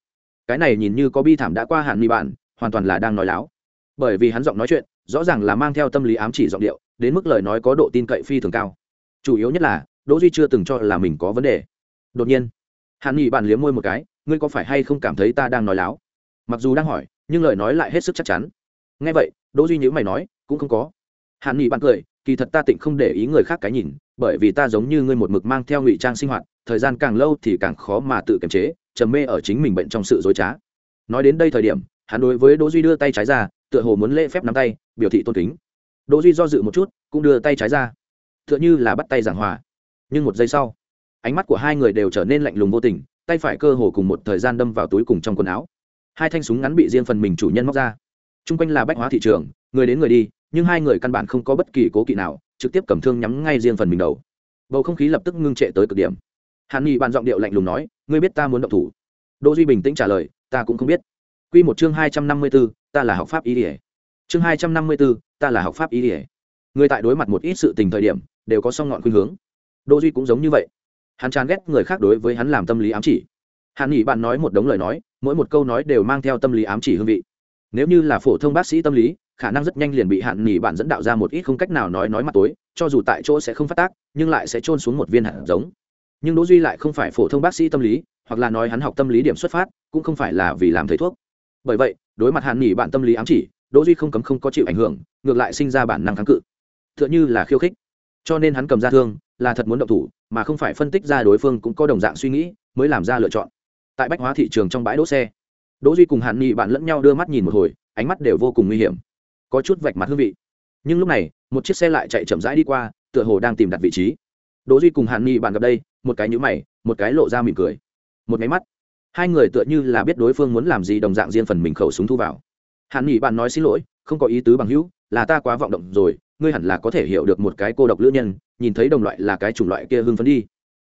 Cái này nhìn như có bi thảm đã qua hàn nghỉ bạn, hoàn toàn là đang nói láo. Bởi vì hắn giọng nói chuyện, rõ ràng là mang theo tâm lý ám chỉ giọng điệu đến mức lời nói có độ tin cậy phi thường cao. Chủ yếu nhất là, đỗ duy chưa từng cho là mình có vấn đề. Đột nhiên, hàn nghị bàn liếm môi một cái, ngươi có phải hay không cảm thấy ta đang nói láo? Mặc dù đang hỏi, nhưng lời nói lại hết sức chắc chắn. Nghe vậy, đỗ duy nhíu mày nói, cũng không có. Hàn nghị bàn cười, kỳ thật ta tịnh không để ý người khác cái nhìn, bởi vì ta giống như ngươi một mực mang theo ngụy trang sinh hoạt, thời gian càng lâu thì càng khó mà tự kiềm chế, trầm mê ở chính mình bệnh trong sự dối trá. Nói đến đây thời điểm, hắn đối với đỗ duy đưa tay trái ra, tựa hồ muốn lễ phép nắm tay, biểu thị tôn kính đỗ duy do dự một chút, cũng đưa tay trái ra. Tựa như là bắt tay giảng hòa. Nhưng một giây sau, ánh mắt của hai người đều trở nên lạnh lùng vô tình, tay phải cơ hồ cùng một thời gian đâm vào túi cùng trong quần áo. Hai thanh súng ngắn bị riêng phần mình chủ nhân móc ra. T r u n g quanh là bách hóa thị trường, người đến người đi, nhưng hai người căn bản không có bất kỳ cố kỵ nào, trực tiếp cầm thương nhắm ngay riêng phần mình đầu. Bầu không khí lập tức ngưng trệ tới cực điểm. Hàn nghị bàn giọng điệu lạnh lùng nói, ngươi biết ta muốn động thủ? Đỗ duy bình tĩnh trả lời, ta cũng không biết. Q một chương hai trăm năm mươi b ố ta là học pháp ý ỉa chương hai trăm năm mươi bốn, ta là học pháp ý ỉa người tại đối mặt một ít sự tình thời điểm đều có song ngọn khuynh hướng. Đỗ duy cũng giống như vậy. Hắn chán ghét người khác đối với hắn làm tâm lý ám chỉ. Hàn nghỉ bạn nói một đống lời nói mỗi một câu nói đều mang theo tâm lý ám chỉ hương vị. Nếu như là phổ thông bác sĩ tâm lý khả năng rất nhanh liền bị hạn nghỉ bạn dẫn đạo ra một ít không cách nào nói nói mặt tối cho dù tại chỗ sẽ không phát tác nhưng lại sẽ trôn xuống một viên hạt giống. Nhưng đỗ duy lại không phải phổ thông bác sĩ tâm lý hoặc là nói hắn học tâm lý điểm xuất phát cũng không phải là vì làm thầy thuốc. Bởi vậy đối mặt hạn nghỉ bạn tâm lý ám chỉ đỗ duy không cấm không có chịu ảnh hưởng, ngược lại sinh ra bản năng kháng cự. Tựa như là khiêu khích. Cho nên hắn cầm ra thương, là thật muốn động thủ, mà không phải phân tích ra đối phương cũng có đồng dạng suy nghĩ, mới làm ra lựa chọn. Tại bách hóa thị trường trong bãi đỗ xe, đỗ duy cùng hàn nghị bạn lẫn nhau đưa mắt nhìn một hồi, ánh mắt đều vô cùng nguy hiểm. Có chút vạch mặt hương vị. Nhưng lúc này, một chiếc xe lại chạy chậm rãi đi qua, tựa hồ đang tìm đặt vị trí. Đỗ duy cùng hàn nghị bạn gặp đây, một cái nhũ mày, một cái lộ ra mỉm cười. Một máy mắt. Hai người tựa như là biết đối phương muốn làm gì đồng dạng riêng phần mình khẩu súng thu vào hàn nghỉ bạn nói xin lỗi, không có ý tứ bằng hữu, là ta quá vọng động rồi, ngươi hẳn là có thể hiểu được một cái cô độc lữ nhân, nhìn thấy đồng loại là cái chủng loại kia hưng phấn đi.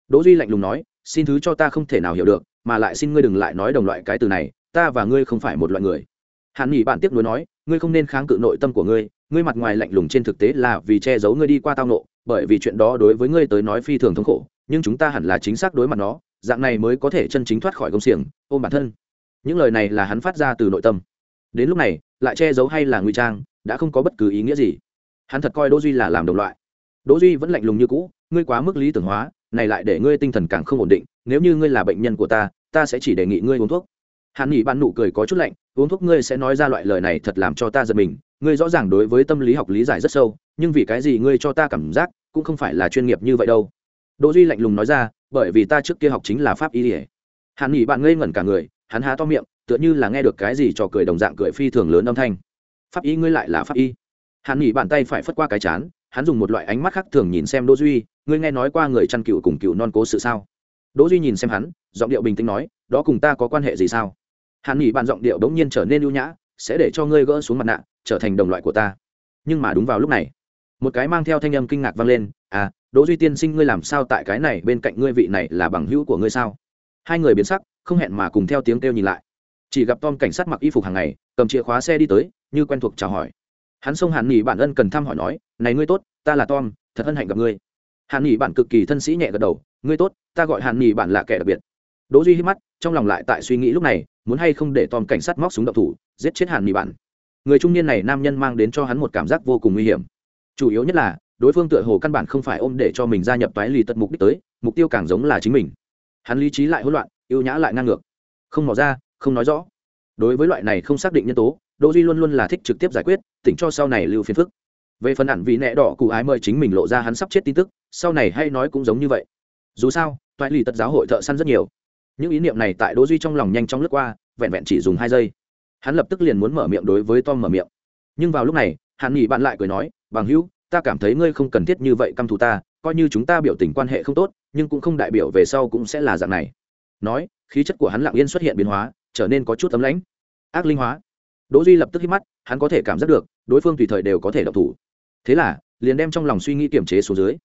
Đỗ duy lạnh lùng nói, xin thứ cho ta không thể nào hiểu được, mà lại xin ngươi đừng lại nói đồng loại cái từ này, ta và ngươi không phải một loại người. Hàn nghỉ bạn tiếp nối nói, ngươi không nên kháng cự nội tâm của ngươi ngươi mặt ngoài lạnh lùng trên thực tế là vì che giấu ngươi đi qua tao nộ bởi vì chuyện đó đối với ngươi tới nói phi thường thống khổ, nhưng chúng ta hẳn là chính xác đối mặt nó, dạng này mới có thể chân chính thoát khỏi công xiềng, ôm bản thân. Những lời này là hắn phát ra từ nội tâm đến lúc này, lại che giấu hay là nguy trang, đã không có bất cứ ý nghĩa gì. Hắn thật coi đỗ duy là làm đồng loại. Đỗ duy vẫn lạnh lùng như cũ, ngươi quá mức lý tưởng hóa, này lại để ngươi tinh thần càng không ổn định, nếu như ngươi là bệnh nhân của ta ta sẽ chỉ đề nghị ngươi uống thuốc. Hắn nghị bạn nụ cười có chút lạnh, uống thuốc ngươi sẽ nói ra loại lời này thật làm cho ta giật mình, ngươi rõ ràng đối với tâm lý học lý giải rất sâu, nhưng vì cái gì ngươi cho ta cảm giác cũng không phải là chuyên nghiệp như vậy đâu. Đỗ duy lạnh lùng nói ra, bởi vì ta trước kia học chính là pháp y. Hắn nghị bạn ngây ngẩn cả người, hắn há to miệng tựa như là nghe được cái gì trò cười đồng dạng cười phi thường lớn âm thanh. Pháp y ngươi lại là pháp y. Hắn nghỉ bàn tay phải phất qua cái chán, hắn dùng một loại ánh mắt khác thường nhìn xem đỗ duy, ngươi nghe nói qua người chăn cừu cùng cừu non cố sự sao? Đỗ duy nhìn xem hắn, giọng điệu bình tĩnh nói, đó cùng ta có quan hệ gì sao? Hắn nghỉ bàn giọng điệu đống nhiên trở nên ưu nhã, sẽ để cho ngươi gỡ xuống mặt nạ, trở thành đồng loại của ta. Nhưng mà đúng vào lúc này, một cái mang theo thanh âm kinh ngạc vang lên à đỗ duy tiên sinh ngươi làm sao tại cái này bên cạnh ngươi vị này là bằng hữu của ngươi sao? Hai người biến sắc, không hẹn mà cùng theo tiếng kêu nhìn lại chỉ gặp tom cảnh sát mặc y phục hàng ngày, cầm chìa khóa xe đi tới, như quen thuộc chào hỏi. Hắn xông hàn nghỉ bản ân cần thăm hỏi nói, này ngươi tốt, ta là tom, thật hân hạnh gặp ngươi. Hàn nghỉ bản cực kỳ thân sĩ nhẹ gật đầu, ngươi tốt, ta gọi hàn nghỉ bản là kẻ đặc biệt. Đỗ duy hít mắt, trong lòng lại tại suy nghĩ lúc này, muốn hay không để tom cảnh sát móc súng đậu thủ, giết chết hàn nghỉ bản. Người trung niên này nam nhân mang đến cho hắn một cảm giác vô cùng nguy hiểm. Chủ yếu nhất là, đối phương tựa hồ căn bản không phải ôm để cho mình gia nhập toái lì tật mục đích tới, mục tiêu càng giống là chính mình. Hắn lý trí lại hỗn loạn yêu nhã lại ngang ngược. Không mò ra không nói rõ. Đối với loại này không xác định nhân tố, đỗ duy luôn luôn là thích trực tiếp giải quyết, tỉnh cho sau này lưu phiền phức. Về phần ẩn vì nẹ đỏ cụ ái mời chính mình lộ ra hắn sắp chết tin tức, sau này hay nói cũng giống như vậy. Dù sao, toại lì tật giáo hội thợ săn rất nhiều. Những ý niệm này tại đỗ duy trong lòng nhanh chóng lướt qua, vẹn vẹn chỉ dùng hai giây. Hắn lập tức liền muốn mở miệng đối với tom mở miệng. Nhưng vào lúc này, hắn nghỉ bạn lại cười nói, bằng hữu, ta cảm thấy ngươi không cần thiết như vậy căm thù ta, coi như chúng ta biểu tình quan hệ không tốt, nhưng cũng không đại biểu về sau cũng sẽ là dạng này. Nói, khí chất của hắn lặng yên xuất hiện biến hóa trở nên có chút ấm lãnh. Ác linh hóa. Đỗ duy lập tức hít mắt, hắn có thể cảm giác được, đối phương tùy thời đều có thể động thủ. Thế là, liền đem trong lòng suy nghĩ kiềm chế xuống dưới.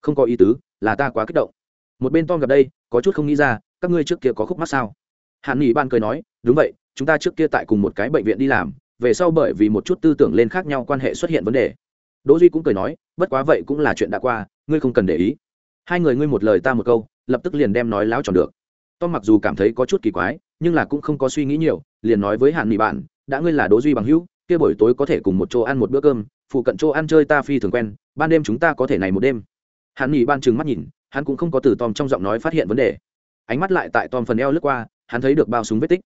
Không có ý tứ, là ta quá kích động. Một bên tom gặp đây, có chút không nghĩ ra, các ngươi trước kia có khúc mắc sao? Hàn nghỉ ban cười nói, đúng vậy, chúng ta trước kia tại cùng một cái bệnh viện đi làm, về sau bởi vì một chút tư tưởng lên khác nhau quan hệ xuất hiện vấn đề. Đỗ duy cũng cười nói, bất quá vậy cũng là chuyện đã qua, ngươi không cần để ý. Hai người ngươi một lời ta một câu, lập tức liền đem nói láo tròn được tom mặc dù cảm thấy có chút kỳ quái, nhưng là cũng không có suy nghĩ nhiều, liền nói với hàn nghỉ bạn, đã ngươi là đỗ duy bằng hữu, kia buổi tối có thể cùng một chỗ ăn một bữa cơm, phụ cận chỗ ăn chơi ta phi thường quen, ban đêm chúng ta có thể này một đêm. Hàn nghỉ ban trừng mắt nhìn, hắn cũng không có từ tom trong giọng nói phát hiện vấn đề. Ánh mắt lại tại tom phần eo lướt qua, hắn thấy được bao súng vết tích.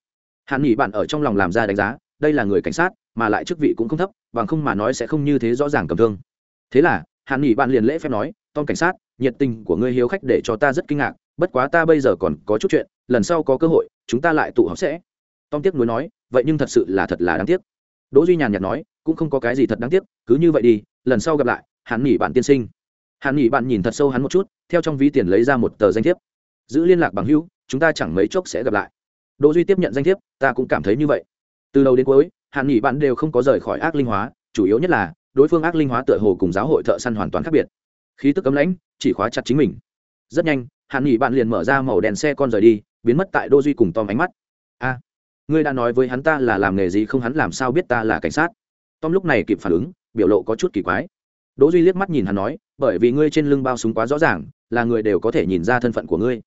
Hàn nghỉ bạn ở trong lòng làm ra đánh giá, đây là người cảnh sát, mà lại chức vị cũng không thấp, bằng không mà nói sẽ không như thế rõ ràng cầm thương. Thế là, hàn nghỉ bạn liền lễ phép nói, tom cảnh sát, nhiệt tình của ngươi hiếu khách để cho ta rất kinh ngạc bất quá ta bây giờ còn có chút chuyện, lần sau có cơ hội, chúng ta lại tụ họp sẽ. Tom tiếc nuối nói, vậy nhưng thật sự là thật là đáng tiếc. Đỗ duy nhàn nhạt nói, cũng không có cái gì thật đáng tiếc, cứ như vậy đi, lần sau gặp lại, hắn nghỉ bạn tiên sinh. Hắn nghỉ bạn nhìn thật sâu hắn một chút, theo trong ví tiền lấy ra một tờ danh thiếp. Giữ liên lạc bằng hữu, chúng ta chẳng mấy chốc sẽ gặp lại. Đỗ duy tiếp nhận danh thiếp, ta cũng cảm thấy như vậy. Từ đầu đến cuối, hắn nghỉ bạn đều không có rời khỏi ác linh hóa, chủ yếu nhất là, đối phương ác linh hóa tựa hồ cùng giáo hội thợ săn hoàn toàn khác biệt. Khí tức cấm lãnh, chỉ khóa chặt chính mình rất nhanh hạn nghỉ bạn liền mở ra màu đèn xe con rời đi, biến mất tại đô duy cùng tom ánh mắt. A, ngươi đã nói với hắn ta là làm nghề gì không hắn làm sao biết ta là cảnh sát? Tom lúc này kịp phản ứng, biểu lộ có chút kỳ quái. Đỗ duy liếc mắt nhìn hắn nói, bởi vì ngươi trên lưng bao súng quá rõ ràng, là người đều có thể nhìn ra thân phận của ngươi.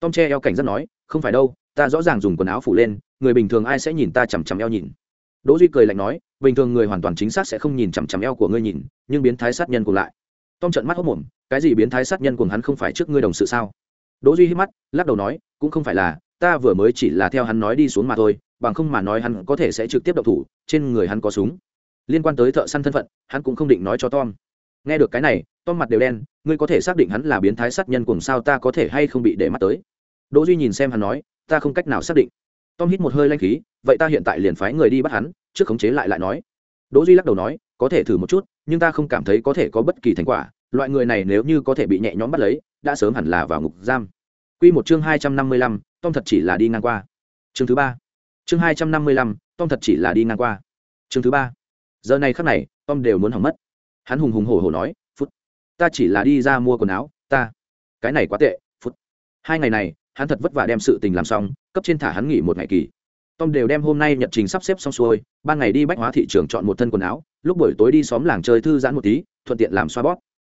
Tom che eo cảnh rất nói, không phải đâu, ta rõ ràng dùng quần áo phủ lên, người bình thường ai sẽ nhìn ta chằm chằm eo nhìn? Đỗ duy cười lạnh nói, bình thường người hoàn toàn chính xác sẽ không nhìn chằm chằm eo của ngươi nhìn, nhưng biến thái sát nhân cùng lại. Tom trợn mắt hốt mồm cái gì biến thái sát nhân cùng hắn không phải trước ngươi đồng sự sao? Đỗ duy hít mắt, lắc đầu nói, cũng không phải là, ta vừa mới chỉ là theo hắn nói đi xuống mà thôi, bằng không mà nói hắn có thể sẽ trực tiếp động thủ, trên người hắn có súng. Liên quan tới thợ săn thân phận, hắn cũng không định nói cho tom. Nghe được cái này, tom mặt đều đen, ngươi có thể xác định hắn là biến thái sát nhân cùng sao ta có thể hay không bị để mắt tới? Đỗ duy nhìn xem hắn nói, ta không cách nào xác định. Tom hít một hơi lanh khí, vậy ta hiện tại liền phái người đi bắt hắn, trước khống chế lại lại nói. Đỗ duy lắc đầu nói, có thể thử một chút, nhưng ta không cảm thấy có thể có bất kỳ thành quả loại người này nếu như có thể bị nhẹ nhõm bắt lấy đã sớm hẳn là vào ngục giam. Quy một chương hai trăm năm mươi lăm, tom thật chỉ là đi ngang qua. Chương thứ ba. Chương hai trăm năm mươi lăm, tom thật chỉ là đi ngang qua. Chương thứ ba. Giờ này khắc này tom đều muốn hỏng mất. Hắn hùng hùng hổ hổ nói phút ta chỉ là đi ra mua quần áo ta cái này quá tệ phút. Hai ngày này hắn thật vất vả đem sự tình làm xong cấp trên thả hắn nghỉ một ngày kỳ. Tom đều đem hôm nay nhật trình sắp xếp xong xuôi ban ngày đi bách hóa thị trường chọn một thân quần áo lúc buổi tối đi xóm làng chơi thư giãn một tí thuận tiện làm xoa bóp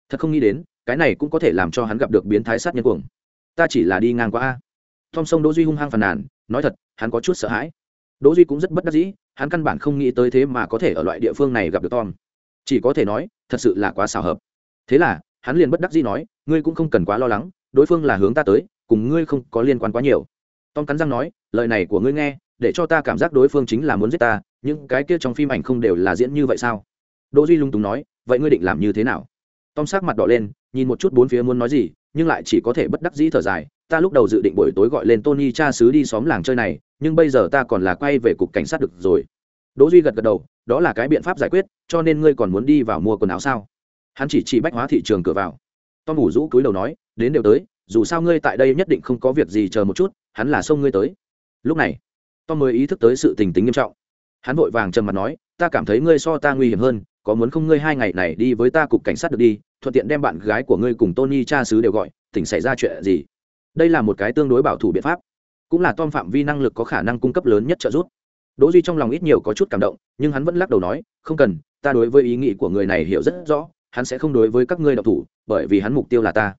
thật không nghĩ đến, cái này cũng có thể làm cho hắn gặp được biến thái sát nhân cuồng. Ta chỉ là đi ngang qua a. Tom sông đỗ duy hung hăng phàn nàn, nói thật, hắn có chút sợ hãi. Đỗ duy cũng rất bất đắc dĩ, hắn căn bản không nghĩ tới thế mà có thể ở loại địa phương này gặp được tom chỉ có thể nói, thật sự là quá xảo hợp. Thế là, hắn liền bất đắc dĩ nói, ngươi cũng không cần quá lo lắng, đối phương là hướng ta tới, cùng ngươi không có liên quan quá nhiều. Tom cắn răng nói, lời này của ngươi nghe, để cho ta cảm giác đối phương chính là muốn giết ta, những cái kia trong phim ảnh không đều là diễn như vậy sao? Đỗ duy lung túng nói, vậy ngươi định làm như thế nào? Tom sắc mặt đỏ lên, nhìn một chút bốn phía muốn nói gì, nhưng lại chỉ có thể bất đắc dĩ thở dài. Ta lúc đầu dự định buổi tối gọi lên tony cha xứ đi xóm làng chơi này, nhưng bây giờ ta còn là quay về cục cảnh sát được rồi. Đỗ duy gật gật đầu, đó là cái biện pháp giải quyết, cho nên ngươi còn muốn đi vào mua quần áo sao? Hắn chỉ chỉ bách hóa thị trường cửa vào. Tom ngủ rũ cúi đầu nói, đến đều tới, dù sao ngươi tại đây nhất định không có việc gì chờ một chút, hắn là xông ngươi tới. Lúc này, tom mới ý thức tới sự tình tính nghiêm trọng. Hắn vội vàng trầm mặt nói, ta cảm thấy ngươi so ta nguy hiểm hơn, có muốn không ngươi hai ngày này đi với ta cục cảnh sát được đi thuận tiện đem bạn gái của ngươi cùng tony cha xứ đều gọi, tỉnh xảy ra chuyện gì? Đây là một cái tương đối bảo thủ biện pháp, cũng là tom phạm vi năng lực có khả năng cung cấp lớn nhất trợ giúp. Đỗ duy trong lòng ít nhiều có chút cảm động, nhưng hắn vẫn lắc đầu nói, không cần, ta đối với ý nghĩ của người này hiểu rất rõ, hắn sẽ không đối với các ngươi độc thủ, bởi vì hắn mục tiêu là ta.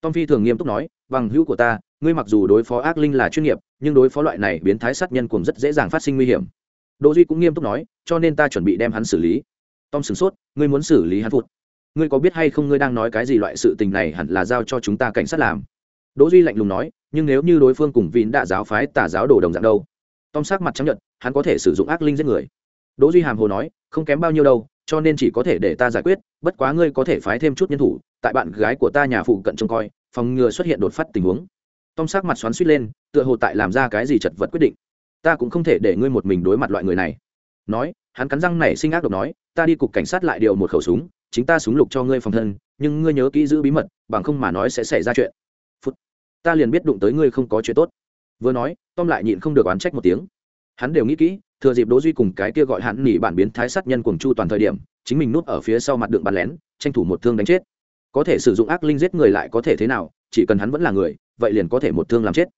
Tom phi thường nghiêm túc nói, bằng hữu của ta, ngươi mặc dù đối phó ác linh là chuyên nghiệp, nhưng đối phó loại này biến thái sát nhân cũng rất dễ dàng phát sinh nguy hiểm. Đỗ duy cũng nghiêm túc nói, cho nên ta chuẩn bị đem hắn xử lý. Tom sửng sốt, ngươi muốn xử lý hắn phụt? Ngươi có biết hay không ngươi đang nói cái gì loại sự tình này hẳn là giao cho chúng ta cảnh sát làm? Đỗ duy lạnh lùng nói, nhưng nếu như đối phương cùng vín đạ giáo phái tà giáo đồ đồng dạng đâu? Tom sắc mặt chấp nhận hắn có thể sử dụng ác linh giết người. Đỗ duy hàm hồ nói, không kém bao nhiêu đâu, cho nên chỉ có thể để ta giải quyết, bất quá ngươi có thể phái thêm chút nhân thủ, tại bạn gái của ta nhà phụ cận trông coi, phòng ngừa xuất hiện đột phát tình huống. Tom sắc mặt xoắn suýt lên, tựa hồ tại làm ra cái gì chật vật quyết định. Ta cũng không thể để ngươi một mình đối mặt loại người này. Nói, hắn cắn răng nảy sinh ác độc nói, ta đi cục cảnh sát lại điều một khẩu súng chính ta súng lục cho ngươi phòng thân, nhưng ngươi nhớ kỹ giữ bí mật, bằng không mà nói sẽ xảy ra chuyện. Phút. Ta liền biết đụng tới ngươi không có chuyện tốt. Vừa nói, tom lại nhịn không được oán trách một tiếng. Hắn đều nghĩ kỹ, thừa dịp đỗ duy cùng cái kia gọi hắn nỉ bản biến thái sát nhân cuồng chu toàn thời điểm, chính mình núp ở phía sau mặt đường bắn lén, tranh thủ một thương đánh chết. Có thể sử dụng ác linh giết người lại có thể thế nào, chỉ cần hắn vẫn là người, vậy liền có thể một thương làm chết.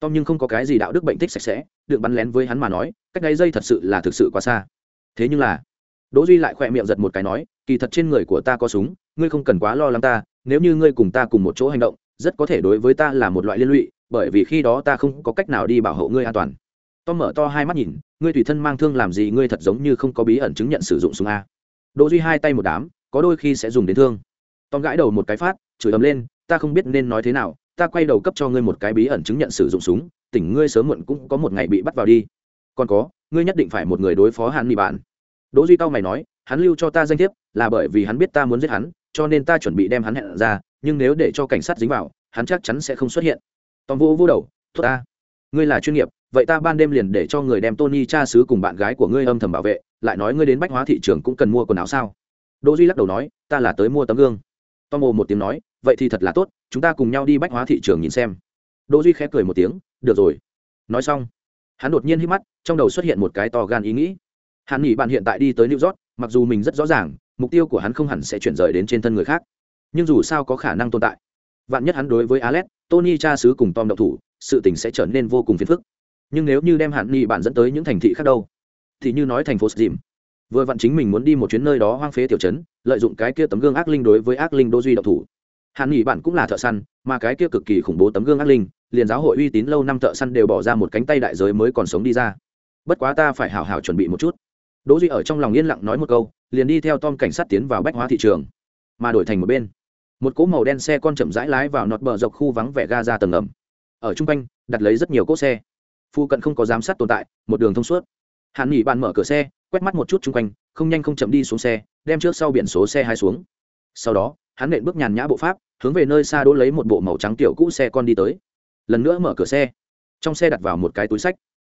Tom nhưng không có cái gì đạo đức bệnh thích sạch sẽ được bắn lén với hắn mà nói, cách đây dây thật sự là thực sự quá xa. Thế nhưng là đỗ duy lại khỏe miệng giật một cái nói, kỳ thật trên người của ta có súng, ngươi không cần quá lo lắng ta, nếu như ngươi cùng ta cùng một chỗ hành động, rất có thể đối với ta là một loại liên lụy, bởi vì khi đó ta không có cách nào đi bảo hộ ngươi an toàn. Tom mở to hai mắt nhìn, ngươi tùy thân mang thương làm gì ngươi thật giống như không có bí ẩn chứng nhận sử dụng súng a. Đỗ duy hai tay một đám, có đôi khi sẽ dùng đến thương. Tom gãi đầu một cái phát, chửi ầm lên, ta không biết nên nói thế nào, ta quay đầu cấp cho ngươi một cái bí ẩn chứng nhận sử dụng súng, tỉnh ngươi sớm muộn cũng có một ngày bị bắt vào đi. Còn có, ngươi nhất định phải một người đối phó hàn mỹ bạn đỗ duy tao mày nói, hắn lưu cho ta danh thiếp, là bởi vì hắn biết ta muốn giết hắn, cho nên ta chuẩn bị đem hắn hẹn ra, nhưng nếu để cho cảnh sát dính vào, hắn chắc chắn sẽ không xuất hiện. Tom vô vô đầu, tốt ta, ngươi là chuyên nghiệp, vậy ta ban đêm liền để cho người đem tony cha xứ cùng bạn gái của ngươi âm thầm bảo vệ, lại nói ngươi đến bách hóa thị trường cũng cần mua quần áo sao? Đỗ duy lắc đầu nói, ta là tới mua tấm gương. Tom ồ một tiếng nói, vậy thì thật là tốt, chúng ta cùng nhau đi bách hóa thị trường nhìn xem. Đỗ duy khẽ cười một tiếng, được rồi. Nói xong, hắn đột nhiên hít mắt, trong đầu xuất hiện một cái to gan ý nghĩ hắn nghĩ bạn hiện tại đi tới new york, mặc dù mình rất rõ ràng, mục tiêu của hắn không hẳn sẽ chuyển rời đến trên thân người khác. Nhưng dù sao có khả năng tồn tại. Vạn nhất hắn đối với alex, tony cha xứ cùng tom độc thủ, sự tình sẽ trở nên vô cùng phiền phức. Nhưng nếu như đem hạn nghị bạn dẫn tới những thành thị khác đâu, thì như nói thành phố dìm vừa vặn chính mình muốn đi một chuyến nơi đó hoang phế tiểu trấn, lợi dụng cái kia tấm gương ác linh đối với ác linh đô duy độc thủ. Hạn nghị bạn cũng là thợ săn, mà cái kia cực kỳ khủng bố tấm gương ác linh, liền giáo hội uy tín lâu năm thợ săn đều bỏ ra một cánh tay đại giới mới còn sống đi ra. Bất quá ta phải hào hào chuẩn bị một chút đỗ duy ở trong lòng yên lặng nói một câu, liền đi theo tom cảnh sát tiến vào bách hóa thị trường, mà đổi thành một bên. Một cỗ màu đen xe con chậm rãi lái vào nọt bờ dọc khu vắng vẻ ga ra tầng ngầm ở trung quanh, đặt lấy rất nhiều cỗ xe. Phu cận không có giám sát tồn tại, một đường thông suốt. Hàn nghỉ bạn mở cửa xe, quét mắt một chút chung quanh, không nhanh không chậm đi xuống xe, đem trước sau biển số xe hai xuống. Sau đó, hắn nện bước nhàn nhã bộ pháp, hướng về nơi xa đỗ lấy một bộ màu trắng tiểu cũ xe con đi tới. Lần nữa mở cửa xe. Trong xe đặt vào một cái túi sách.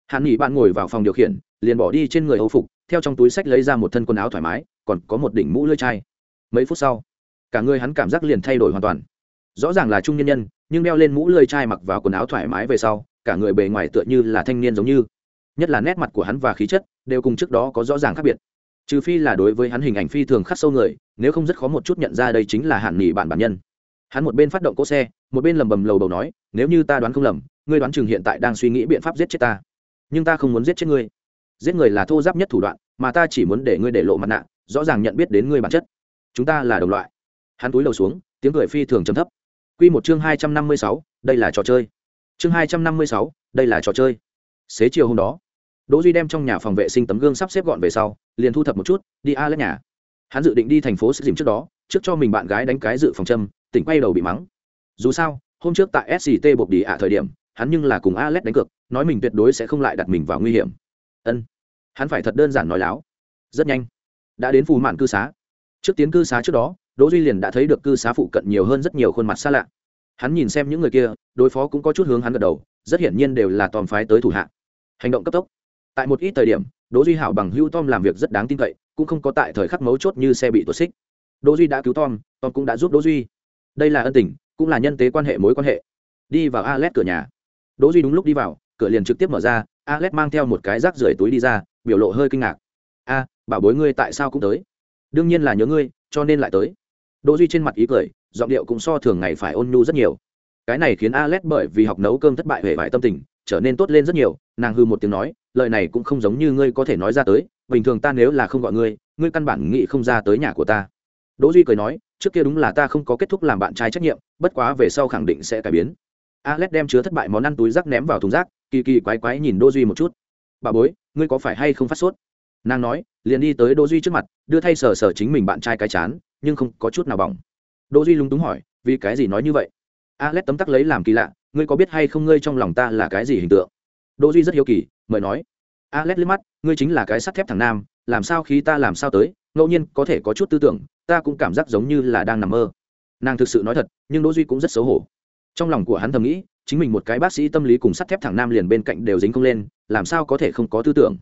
Hàn nghỉ bạn ngồi vào phòng điều khiển, liền bỏ đi trên người âu phục theo trong túi sách lấy ra một thân quần áo thoải mái, còn có một đỉnh mũ lưỡi chai. Mấy phút sau, cả người hắn cảm giác liền thay đổi hoàn toàn. Rõ ràng là trung nhân nhân, nhưng đeo lên mũ lưỡi chai mặc vào quần áo thoải mái về sau, cả người bề ngoài tựa như là thanh niên giống như. Nhất là nét mặt của hắn và khí chất, đều cùng trước đó có rõ ràng khác biệt. Trừ phi là đối với hắn hình ảnh phi thường khắc sâu người, nếu không rất khó một chút nhận ra đây chính là hạn nghỉ bản bản nhân. Hắn một bên phát động cỗ xe, một bên lầm bầm lầu đầu nói, nếu như ta đoán không lầm, ngươi đoán chừng hiện tại đang suy nghĩ biện pháp giết chết ta. Nhưng ta không muốn giết chết ngươi giết người là thô giáp nhất thủ đoạn, mà ta chỉ muốn để ngươi để lộ mặt nạ, rõ ràng nhận biết đến ngươi bản chất. Chúng ta là đồng loại. Hắn túi đầu xuống, tiếng cười phi thường trầm thấp. Q một chương hai trăm năm mươi sáu, đây là trò chơi. Chương hai trăm năm mươi sáu, đây là trò chơi. Xế chiều hôm đó, đỗ duy đem trong nhà phòng vệ sinh tấm gương sắp xếp gọn về sau, liền thu thập một chút, đi a lên nhà. Hắn dự định đi thành phố sức dìm trước đó, trước cho mình bạn gái đánh cái dự phòng châm, tỉnh quay đầu bị mắng. Dù sao, hôm trước tại sct bột đi ạ thời điểm, hắn nhưng là cùng alex đánh cược, nói mình tuyệt đối sẽ không lại đặt mình vào nguy hiểm ân. Hắn phải thật đơn giản nói láo. Rất nhanh. Đã đến phù mạn cư xá. Trước tiến cư xá trước đó, đỗ duy liền đã thấy được cư xá phụ cận nhiều hơn rất nhiều khuôn mặt xa lạ. Hắn nhìn xem những người kia, đối phó cũng có chút hướng hắn gật đầu, rất hiển nhiên đều là tòm phái tới thủ hạ. Hành động cấp tốc. Tại một ít thời điểm, đỗ duy hảo bằng hưu tom làm việc rất đáng tin cậy, cũng không có tại thời khắc mấu chốt như xe bị tuột xích. Đỗ duy đã cứu tom tom cũng đã giúp đỗ duy. Đây là ân tình, cũng là nhân tế quan hệ mối quan hệ. Đi vào Alex cửa nhà. Đỗ duy đúng lúc đi vào, cửa liền trực tiếp mở ra Alex mang theo một cái rác rưởi túi đi ra, biểu lộ hơi kinh ngạc. A, bảo bối ngươi tại sao cũng tới? Đương nhiên là nhớ ngươi, cho nên lại tới. Đỗ duy trên mặt ý cười, giọng điệu cũng so thường ngày phải ôn nhu rất nhiều. Cái này khiến Alex bởi vì học nấu cơm thất bại hề vải tâm tình, trở nên tốt lên rất nhiều. Nàng hư một tiếng nói, lời này cũng không giống như ngươi có thể nói ra tới, bình thường ta nếu là không gọi ngươi ngươi căn bản nghĩ không ra tới nhà của ta. Đỗ duy cười nói, trước kia đúng là ta không có kết thúc làm bạn trai trách nhiệm, bất quá về sau khẳng định sẽ cải biến alex đem chứa thất bại món ăn túi rác ném vào thùng rác, kỳ kỳ quái quái nhìn đỗ duy một chút. Bà bối, ngươi có phải hay không phát sốt? Nàng nói, liền đi tới đỗ duy trước mặt, đưa thay sờ sờ chính mình bạn trai cái chán, nhưng không có chút nào bỏng. Đỗ duy lúng túng hỏi, vì cái gì nói như vậy? Alex tấm tắc lấy làm kỳ lạ, ngươi có biết hay không ngươi trong lòng ta là cái gì hình tượng? Đỗ duy rất hiếu kỳ, mời nói, alex liếc mắt, ngươi chính là cái sắt thép thằng nam, làm sao khi ta làm sao tới, ngẫu nhiên có thể có chút tư tưởng, ta cũng cảm giác giống như là đang nằm mơ. Nàng thực sự nói thật, nhưng đỗ duy cũng rất xấu hổ trong lòng của hắn thầm nghĩ, chính mình một cái bác sĩ tâm lý cùng sắt thép thẳng nam liền bên cạnh đều dính không lên, làm sao có thể không có tư tưởng?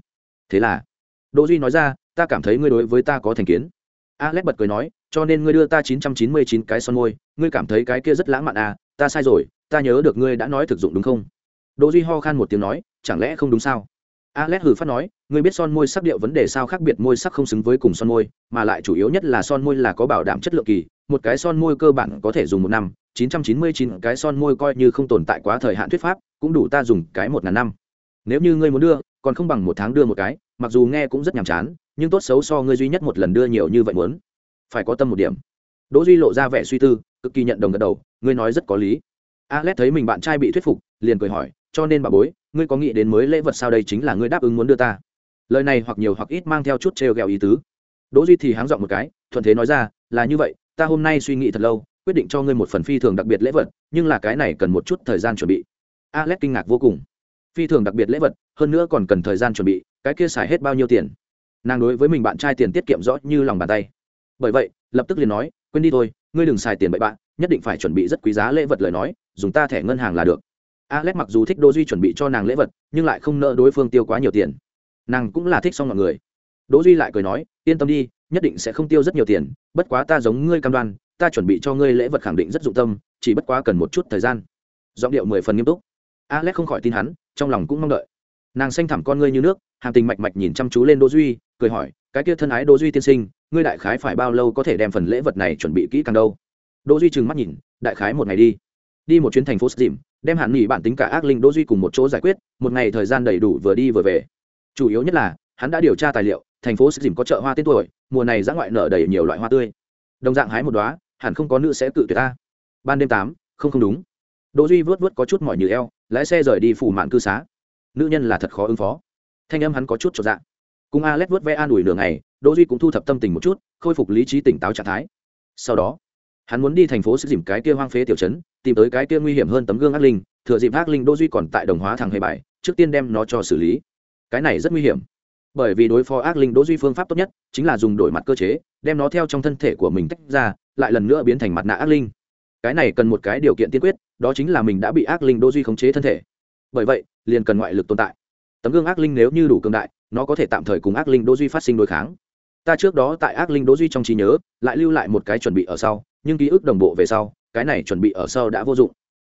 Thế là, đỗ duy nói ra, ta cảm thấy ngươi đối với ta có thành kiến. Alex bật cười nói, cho nên ngươi đưa ta 999 cái son môi, ngươi cảm thấy cái kia rất lãng mạn à ta sai rồi, ta nhớ được ngươi đã nói thực dụng đúng không? Đỗ duy ho khan một tiếng nói, chẳng lẽ không đúng sao? Alex hừ phát nói, ngươi biết son môi sắc điệu vấn đề sao khác biệt môi sắc không xứng với cùng son môi, mà lại chủ yếu nhất là son môi là có bảo đảm chất lượng kỳ, một cái son môi cơ bản có thể dùng một năm 999 cái son môi coi như không tồn tại quá thời hạn thuyết pháp, cũng đủ ta dùng cái một ngàn năm. Nếu như ngươi muốn đưa, còn không bằng một tháng đưa một cái, mặc dù nghe cũng rất nhàm chán, nhưng tốt xấu so ngươi duy nhất một lần đưa nhiều như vậy muốn. Phải có tâm một điểm. Đỗ duy lộ ra vẻ suy tư, cực kỳ nhận đồng gật đầu, ngươi nói rất có lý. Alex thấy mình bạn trai bị thuyết phục, liền cười hỏi, cho nên bà bối, ngươi có nghĩ đến mới lễ vật sao đây chính là ngươi đáp ứng muốn đưa ta? Lời này hoặc nhiều hoặc ít mang theo chút trêu ghẹo ý tứ. Đỗ duy thì háng giọng một cái, thuận thế nói ra, là như vậy, ta hôm nay suy nghĩ thật lâu quyết định cho ngươi một phần phi thường đặc biệt lễ vật, nhưng là cái này cần một chút thời gian chuẩn bị. Alex kinh ngạc vô cùng. Phi thường đặc biệt lễ vật, hơn nữa còn cần thời gian chuẩn bị, cái kia xài hết bao nhiêu tiền? Nàng đối với mình bạn trai tiền tiết kiệm rõ như lòng bàn tay. Bởi vậy, lập tức liền nói, quên đi thôi, ngươi đừng xài tiền bậy bạn nhất định phải chuẩn bị rất quý giá lễ vật lời nói, dùng ta thẻ ngân hàng là được. Alex mặc dù thích đỗ duy chuẩn bị cho nàng lễ vật, nhưng lại không nợ đối phương tiêu quá nhiều tiền. Nàng cũng là thích xong mọi người. Đỗ duy lại cười nói, yên tâm đi, nhất định sẽ không tiêu rất nhiều tiền, bất quá ta giống ngươi cam đoan ta chuẩn bị cho ngươi lễ vật khẳng định rất dụng tâm, chỉ bất quá cần một chút thời gian. Giọng điệu mười phần nghiêm túc. Alex không khỏi tin hắn, trong lòng cũng mong đợi. Nàng xanh thẳm con ngươi như nước, hàm tình mạch mạch nhìn chăm chú lên đỗ duy, cười hỏi, cái kia thân ái đỗ duy tiên sinh, ngươi đại khái phải bao lâu có thể đem phần lễ vật này chuẩn bị kỹ càng đâu? Đỗ duy trừng mắt nhìn, đại khái một ngày đi. Đi một chuyến thành phố dìm đem hạn nghỉ bản tính cả ác linh đỗ duy cùng một chỗ giải quyết, một ngày thời gian đầy đủ vừa đi vừa về. Chủ yếu nhất là, hắn đã điều tra tài liệu, thành phố dìm có chợ hoa tên tuổi, mùa này giã ngoại nở đầy nhiều loại hoa tươi. Đồng dạng hái một đóa hẳn không có nữ sẽ tự tuyệt ta. Ban đêm tám, không không đúng. Đỗ duy vớt vớt có chút mỏi như eo, lái xe rời đi phủ mạn cư xá. Nữ nhân là thật khó ứng phó. Thanh âm hắn có chút chột dạ. Cùng alex vớt ve an ủi nửa ngày, đỗ duy cũng thu thập tâm tình một chút, khôi phục lý trí tỉnh táo trạng thái. Sau đó, hắn muốn đi thành phố sức dìm cái kia hoang phế tiểu trấn, tìm tới cái kia nguy hiểm hơn tấm gương ác linh, thừa dịp ác linh đỗ duy còn tại đồng hóa thằng hề bài, trước tiên đem nó cho xử lý. Cái này rất nguy hiểm. Bởi vì đối phó ác linh đỗ duy phương pháp tốt nhất chính là dùng đổi mặt cơ chế, đem nó theo trong thân thể của mình tách ra lại lần nữa biến thành mặt nạ ác linh. Cái này cần một cái điều kiện tiên quyết, đó chính là mình đã bị ác linh đô duy khống chế thân thể. Bởi vậy, liền cần ngoại lực tồn tại. Tấm gương ác linh nếu như đủ cường đại, nó có thể tạm thời cùng ác linh đô duy phát sinh đối kháng. Ta trước đó tại ác linh đô duy trong trí nhớ, lại lưu lại một cái chuẩn bị ở sau, nhưng ký ức đồng bộ về sau, cái này chuẩn bị ở sau đã vô dụng.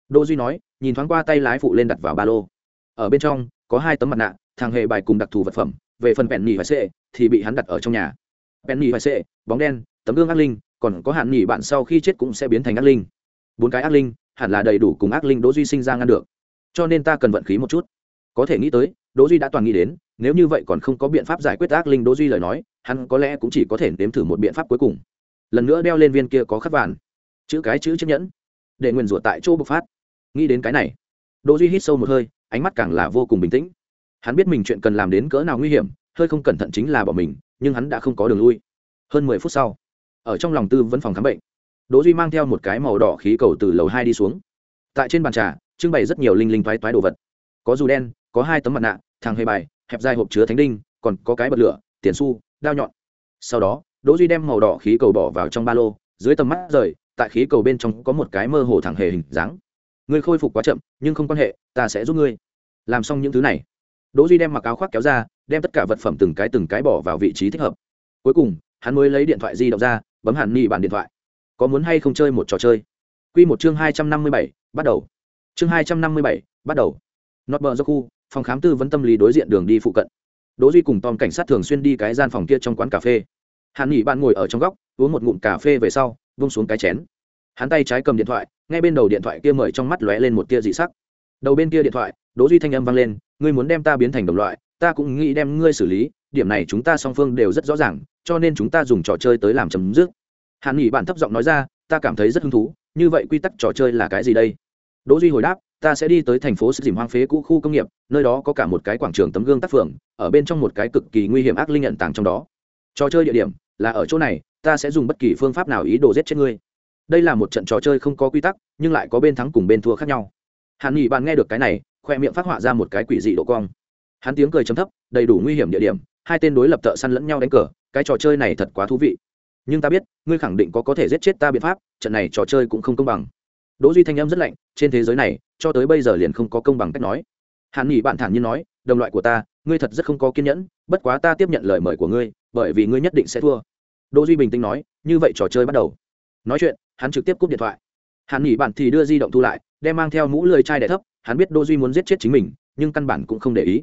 Đô duy nói, nhìn thoáng qua tay lái phụ lên đặt vào ba lô. Ở bên trong, có hai tấm mặt nạ thằng hệ bài cùng đặc thù vật phẩm, về phần vẹn nhì và xệ thì bị hắn đặt ở trong nhà. Vẹn nhì và xệ bóng đen, tấm gương ác linh còn có hạn nghỉ bạn sau khi chết cũng sẽ biến thành ác linh. Bốn cái ác linh, hẳn là đầy đủ cùng ác linh đỗ duy sinh ra ngăn được. Cho nên ta cần vận khí một chút. Có thể nghĩ tới, đỗ duy đã toàn nghĩ đến, nếu như vậy còn không có biện pháp giải quyết ác linh đỗ duy lời nói, hắn có lẽ cũng chỉ có thể nếm thử một biện pháp cuối cùng. Lần nữa đeo lên viên kia có khắc vạn chữ cái chữ chiếc nhẫn. Để nguyền rủa tại chỗ bộc phát. Nghĩ đến cái này, đỗ duy hít sâu một hơi, ánh mắt càng là vô cùng bình tĩnh. Hắn biết mình chuyện cần làm đến cỡ nào nguy hiểm, hơi không cẩn thận chính là bỏ mình, nhưng hắn đã không có đường lui. Hơn mười phút sau ở trong lòng tư vấn phòng khám bệnh. Đỗ duy mang theo một cái màu đỏ khí cầu từ lầu hai đi xuống. Tại trên bàn trà, trưng bày rất nhiều linh linh thoái thoái đồ vật. Có dù đen, có hai tấm mặt nạ thằng hề bài, hẹp dài hộp chứa thánh đinh, còn có cái bật lửa, tiền xu, đao nhọn. Sau đó, đỗ duy đem màu đỏ khí cầu bỏ vào trong ba lô, dưới tầm mắt rời, tại khí cầu bên trong có một cái mơ hồ thẳng hề hình dáng. Ngươi khôi phục quá chậm, nhưng không quan hệ, ta sẽ giúp ngươi. Làm xong những thứ này, đỗ duy đem mặc áo khoác kéo ra, đem tất cả vật phẩm từng cái từng cái bỏ vào vị trí thích hợp. Cuối cùng, hắn mới lấy điện thoại di động ra bấm hẳn nhị bản điện thoại. Có muốn hay không chơi một trò chơi? Quy một chương hai trăm năm mươi bảy, bắt đầu. Chương hai trăm năm mươi bảy, bắt đầu. Nót bờ do khu phòng khám tư vấn tâm lý đối diện đường đi phụ cận. Đỗ duy cùng tom cảnh sát thường xuyên đi cái gian phòng kia trong quán cà phê. Hàn nghỉ bạn ngồi ở trong góc uống một ngụm cà phê về sau vung xuống cái chén. Hắn tay trái cầm điện thoại ngay bên đầu điện thoại kia mời trong mắt lóe lên một tia dị sắc. Đầu bên kia điện thoại đỗ duy thanh âm vang lên ngươi muốn đem ta biến thành đồng loại ta cũng nghĩ đem ngươi xử lý, điểm này chúng ta song phương đều rất rõ ràng, cho nên chúng ta dùng trò chơi tới làm chấm dứt. Hàn nghỉ bạn thấp giọng nói ra, ta cảm thấy rất hứng thú, như vậy quy tắc trò chơi là cái gì đây? Đỗ duy hồi đáp, ta sẽ đi tới thành phố sức dìm hoang phế cũ khu công nghiệp, nơi đó có cả một cái quảng trường tấm gương tác phường, ở bên trong một cái cực kỳ nguy hiểm ác linh nhận tàng trong đó. Trò chơi địa điểm là ở chỗ này, ta sẽ dùng bất kỳ phương pháp nào ý đồ giết chết ngươi. Đây là một trận trò chơi không có quy tắc, nhưng lại có bên thắng cùng bên thua khác nhau. Hàn nghỉ bạn nghe được cái này, khoe miệng phát họa ra một cái quỷ dị độ cong hắn tiếng cười chấm thấp, đầy đủ nguy hiểm địa điểm, hai tên đối lập thợ săn lẫn nhau đánh cờ, cái trò chơi này thật quá thú vị. Nhưng ta biết, ngươi khẳng định có có thể giết chết ta biện pháp, trận này trò chơi cũng không công bằng. Đỗ duy thanh âm rất lạnh, trên thế giới này, cho tới bây giờ liền không có công bằng cách nói. Hàn nghỉ bạn thản nhiên nói, đồng loại của ta, ngươi thật rất không có kiên nhẫn, bất quá ta tiếp nhận lời mời của ngươi, bởi vì ngươi nhất định sẽ thua. Đỗ duy bình tĩnh nói, như vậy trò chơi bắt đầu. Nói chuyện, hắn trực tiếp cúp điện thoại. Hàn nghỉ bạn thì đưa di động thu lại, đem mang theo mũ lưỡi chai đẻ thấp, hắn biết đỗ duy muốn giết chết chính mình, nhưng căn bản cũng không để ý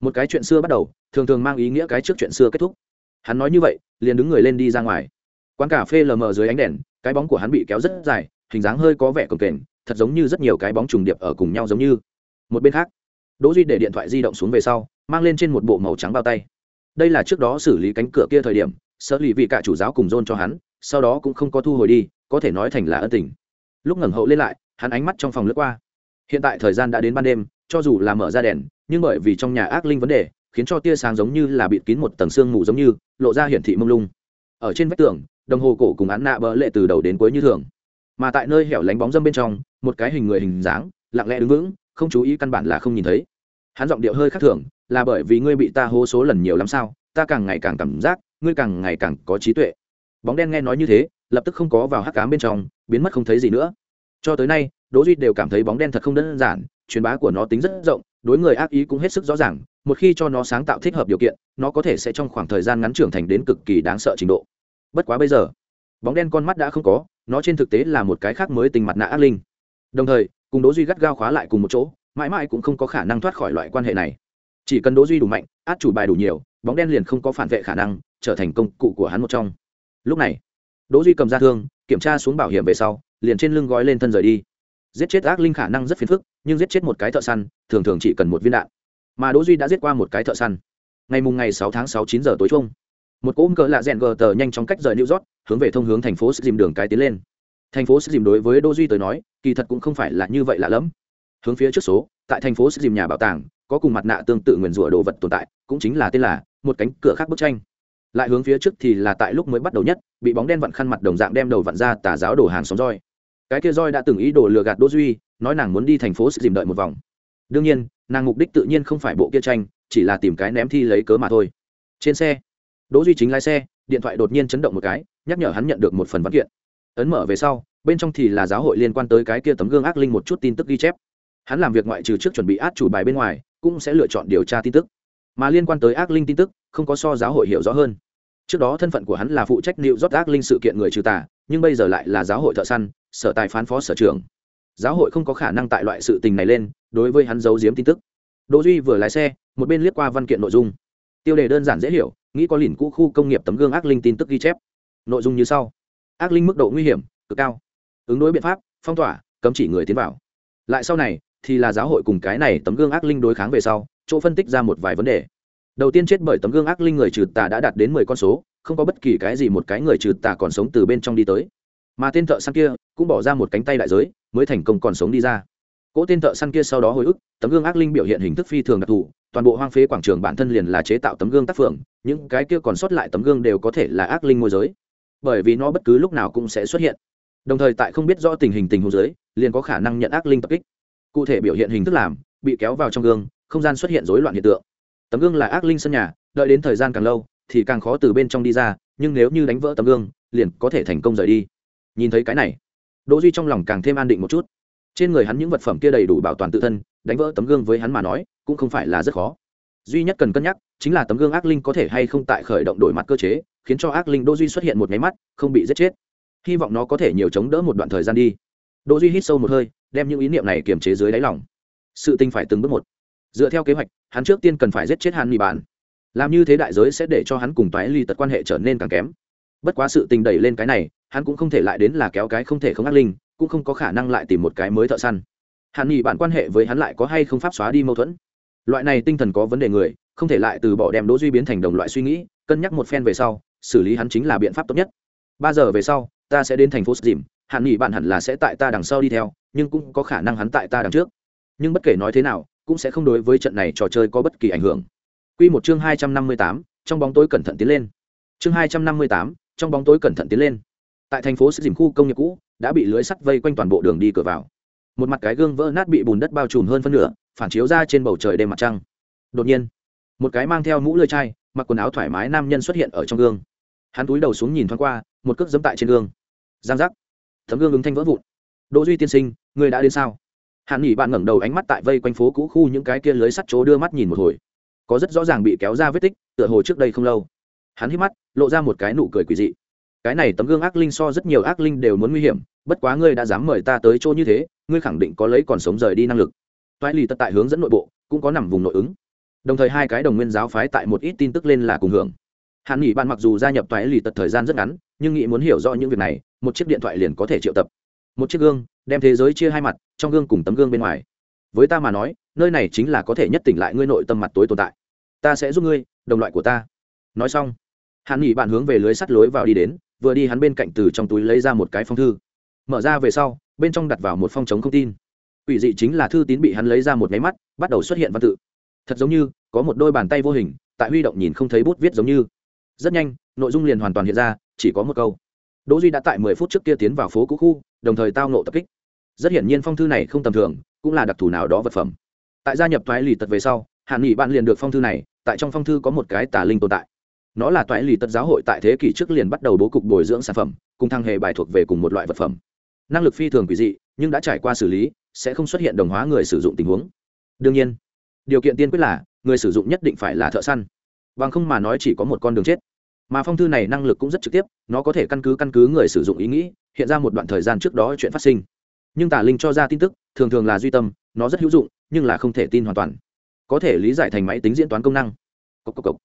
một cái chuyện xưa bắt đầu, thường thường mang ý nghĩa cái trước chuyện xưa kết thúc. Hắn nói như vậy, liền đứng người lên đi ra ngoài. Quán cà phê lờ mờ dưới ánh đèn, cái bóng của hắn bị kéo rất dài, hình dáng hơi có vẻ cồng kềnh, thật giống như rất nhiều cái bóng trùng điệp ở cùng nhau giống như. Một bên khác, đỗ duy để điện thoại di động xuống về sau, mang lên trên một bộ màu trắng bao tay. Đây là trước đó xử lý cánh cửa kia thời điểm sở lì vị cả chủ giáo cùng dôn cho hắn, sau đó cũng không có thu hồi đi, có thể nói thành là ân tình. Lúc ngẩng hậu lên lại, hắn ánh mắt trong phòng lướt qua. Hiện tại thời gian đã đến ban đêm, cho dù là mở ra đèn nhưng bởi vì trong nhà ác linh vấn đề, khiến cho tia sáng giống như là bịt kín một tầng xương mù giống như, lộ ra hiển thị mông lung. Ở trên vách tường, đồng hồ cổ cùng án nạ bỡ lệ từ đầu đến cuối như thường. Mà tại nơi hẻo lánh bóng dâm bên trong, một cái hình người hình dáng, lặng lẽ đứng vững, không chú ý căn bản là không nhìn thấy. Hắn giọng điệu hơi khác thường, là bởi vì ngươi bị ta hô số lần nhiều lắm sao, ta càng ngày càng cảm giác, ngươi càng ngày càng có trí tuệ. Bóng đen nghe nói như thế, lập tức không có vào hắc cám bên trong, biến mất không thấy gì nữa. Cho tới nay, đỗ duy đều cảm thấy bóng đen thật không đơn giản, truyền bá của nó tính rất rộng đối người ác ý cũng hết sức rõ ràng, một khi cho nó sáng tạo thích hợp điều kiện, nó có thể sẽ trong khoảng thời gian ngắn trưởng thành đến cực kỳ đáng sợ trình độ. Bất quá bây giờ, bóng đen con mắt đã không có, nó trên thực tế là một cái khác mới tình mặt nạ ác linh. Đồng thời, cùng đỗ duy gắt gao khóa lại cùng một chỗ, mãi mãi cũng không có khả năng thoát khỏi loại quan hệ này. Chỉ cần đỗ duy đủ mạnh, át chủ bài đủ nhiều, bóng đen liền không có phản vệ khả năng, trở thành công cụ của hắn một trong. Lúc này, đỗ duy cầm ra thương, kiểm tra xuống bảo hiểm về sau, liền trên lưng gói lên thân rời đi giết chết ác linh khả năng rất phiền phức, nhưng giết chết một cái thợ săn, thường thường chỉ cần một viên đạn. Mà đỗ duy đã giết qua một cái thợ săn. Ngày mùng ngày sáu tháng sáu chín giờ tối chung, một cỗ cỡ lạ rèn gờ tờ nhanh chóng cách rời new york, hướng về thông hướng thành phố sức dìm đường cái tiến lên. Thành phố sức dìm đối với đỗ duy tới nói, kỳ thật cũng không phải là như vậy lạ lắm hướng phía trước số, tại thành phố sức dìm nhà bảo tàng, có cùng mặt nạ tương tự nguyền rủa đồ vật tồn tại, cũng chính là tên là, một cánh cửa khác bức tranh. Lại hướng phía trước thì là tại lúc mới bắt đầu nhất, bị bóng đen vặn khăn mặt đồng dạng đem đầu vặn ra tà giáo đổ hàng sóng roi cái kia roi đã từng ý đồ lừa gạt đỗ duy, nói nàng muốn đi thành phố dìm đợi một vòng. Đương nhiên, nàng mục đích tự nhiên không phải bộ kia tranh, chỉ là tìm cái ném thi lấy cớ mà thôi. Trên xe, đỗ duy chính lái xe, điện thoại đột nhiên chấn động một cái, nhắc nhở hắn nhận được một phần văn kiện. Ấn mở về sau, bên trong thì là giáo hội liên quan tới cái kia tấm gương ác linh một chút tin tức ghi chép. Hắn làm việc ngoại trừ trước chuẩn bị át chủ bài bên ngoài, cũng sẽ lựa chọn điều tra tin tức. Mà liên quan tới ác linh tin tức, không có so giáo hội hiểu rõ hơn. Trước đó thân phận của hắn là phụ trách liệu rót ác linh sự kiện người trừ tà, nhưng bây giờ lại là giáo hội thợ săn sở tài phán phó sở trưởng. Giáo hội không có khả năng tại loại sự tình này lên, đối với hắn giấu giếm tin tức. Đỗ duy vừa lái xe, một bên liếc qua văn kiện nội dung. Tiêu đề đơn giản dễ hiểu, nghĩ có lìn cũ khu công nghiệp tấm gương ác linh tin tức ghi chép. Nội dung như sau. Ác linh mức độ nguy hiểm, cực cao. Ứng đối biện pháp, phong tỏa, cấm chỉ người tiến vào. Lại sau này, thì là giáo hội cùng cái này tấm gương ác linh đối kháng về sau, chỗ phân tích ra một vài vấn đề. Đầu tiên chết bởi tấm gương ác linh người trừ tà đã đạt đến mười con số, không có bất kỳ cái gì một cái người trừ tà còn sống từ bên trong đi tới mà tên thợ săn kia cũng bỏ ra một cánh tay đại giới, mới thành công còn sống đi ra. Cỗ tên thợ săn kia sau đó hồi ức, tấm gương ác linh biểu hiện hình thức phi thường đặc thù, toàn bộ hoang phế quảng trường bản thân liền là chế tạo tấm gương tác phượng, những cái kia còn sót lại tấm gương đều có thể là ác linh môi giới. Bởi vì nó bất cứ lúc nào cũng sẽ xuất hiện. Đồng thời tại không biết rõ tình hình tình huống giới liền có khả năng nhận ác linh tập kích. Cụ thể biểu hiện hình thức làm, bị kéo vào trong gương, không gian xuất hiện rối loạn hiện tượng. Tấm gương là ác linh sân nhà, đợi đến thời gian càng lâu, thì càng khó từ bên trong đi ra, nhưng nếu như đánh vỡ tấm gương, liền có thể thành công rời đi nhìn thấy cái này, đỗ duy trong lòng càng thêm an định một chút. Trên người hắn những vật phẩm kia đầy đủ bảo toàn tự thân, đánh vỡ tấm gương với hắn mà nói, cũng không phải là rất khó. Duy nhất cần cân nhắc, chính là tấm gương ác linh có thể hay không tại khởi động đổi mặt cơ chế, khiến cho ác linh đỗ duy xuất hiện một máy mắt, không bị giết chết. Hy vọng nó có thể nhiều chống đỡ một đoạn thời gian đi. Đỗ duy hít sâu một hơi, đem những ý niệm này kiềm chế dưới đáy lòng. Sự tinh phải từng bước một. Dựa theo kế hoạch, hắn trước tiên cần phải giết chết hàn mì bản. Làm như thế đại giới sẽ để cho hắn cùng toái ly tật quan hệ trở nên càng kém bất quá sự tình đẩy lên cái này, hắn cũng không thể lại đến là kéo cái không thể không ác linh, cũng không có khả năng lại tìm một cái mới thợ săn. Hàn nghỉ bạn quan hệ với hắn lại có hay không pháp xóa đi mâu thuẫn? Loại này tinh thần có vấn đề người, không thể lại từ bỏ đem đỗ duy biến thành đồng loại suy nghĩ, cân nhắc một phen về sau, xử lý hắn chính là biện pháp tốt nhất. Ba giờ về sau, ta sẽ đến thành phố dìm hàn nghỉ bạn hẳn là sẽ tại ta đằng sau đi theo, nhưng cũng có khả năng hắn tại ta đằng trước. Nhưng bất kể nói thế nào, cũng sẽ không đối với trận này trò chơi có bất kỳ ảnh hưởng. Quy một chương hai trăm năm mươi tám, trong bóng tối cẩn thận tiến lên. Chương hai trăm năm mươi tám trong bóng tối cẩn thận tiến lên. Tại thành phố dìm khu công nghiệp cũ, đã bị lưới sắt vây quanh toàn bộ đường đi cửa vào. Một mặt cái gương vỡ nát bị bùn đất bao trùm hơn phân nửa, phản chiếu ra trên bầu trời đêm mặt trăng. Đột nhiên, một cái mang theo mũ lưỡi chai, mặc quần áo thoải mái nam nhân xuất hiện ở trong gương. Hắn túi đầu xuống nhìn thoáng qua, một cước dẫm tại trên gương. Giang giác. Tấm gương ứng thanh vỡ vụn. Đỗ duy tiên sinh, người đã đến sao? Hàn nghỉ bạn ngẩng đầu ánh mắt tại vây quanh phố cũ khu những cái kia lưới sắt chỗ đưa mắt nhìn một hồi. Có rất rõ ràng bị kéo ra vết tích, tựa hồ trước đây không lâu hắn hít mắt, lộ ra một cái nụ cười quỷ dị. Cái này tấm gương ác linh so rất nhiều ác linh đều muốn nguy hiểm, bất quá ngươi đã dám mời ta tới chỗ như thế, ngươi khẳng định có lấy còn sống rời đi năng lực. Toại lì tật tại hướng dẫn nội bộ, cũng có nằm vùng nội ứng. Đồng thời hai cái đồng nguyên giáo phái tại một ít tin tức lên là cùng hưởng. Hắn nghỉ bạn mặc dù gia nhập toại lì tật thời gian rất ngắn, nhưng nghĩ muốn hiểu rõ những việc này, một chiếc điện thoại liền có thể triệu tập. Một chiếc gương, đem thế giới chia hai mặt, trong gương cùng tấm gương bên ngoài. Với ta mà nói, nơi này chính là có thể nhất tỉnh lại ngươi nội tâm mặt tối tồn tại. Ta sẽ giúp ngươi, đồng loại của ta. Nói xong Hắn nghỉ bạn hướng về lưới sắt lối vào đi đến, vừa đi hắn bên cạnh từ trong túi lấy ra một cái phong thư. Mở ra về sau, bên trong đặt vào một phong chống không tin. Ủy dị chính là thư tín bị hắn lấy ra một máy mắt, bắt đầu xuất hiện văn tự. Thật giống như, có một đôi bàn tay vô hình, tại huy động nhìn không thấy bút viết giống như. Rất nhanh, nội dung liền hoàn toàn hiện ra, chỉ có một câu. Đỗ duy đã tại mười phút trước kia tiến vào phố cũ khu, đồng thời tao nộ tập kích. Rất hiển nhiên phong thư này không tầm thường, cũng là đặc thù nào đó vật phẩm. Tại gia nhập thoái lì tật về sau, hàn nghị bạn liền được phong thư này, tại trong phong thư có một cái tà linh tồn tại nó là toái lì tật giáo hội tại thế kỷ trước liền bắt đầu bố cục bồi dưỡng sản phẩm, cùng thăng hệ bài thuộc về cùng một loại vật phẩm. Năng lực phi thường quỷ dị, nhưng đã trải qua xử lý, sẽ không xuất hiện đồng hóa người sử dụng tình huống. Đương nhiên, điều kiện tiên quyết là, người sử dụng nhất định phải là thợ săn. Bằng không mà nói chỉ có một con đường chết. Mà phong thư này năng lực cũng rất trực tiếp, nó có thể căn cứ căn cứ người sử dụng ý nghĩ, hiện ra một đoạn thời gian trước đó chuyện phát sinh. Nhưng tả linh cho ra tin tức, thường thường là duy tâm, nó rất hữu dụng, nhưng là không thể tin hoàn toàn. Có thể lý giải thành máy tính diễn toán công năng. Cốc cốc cốc.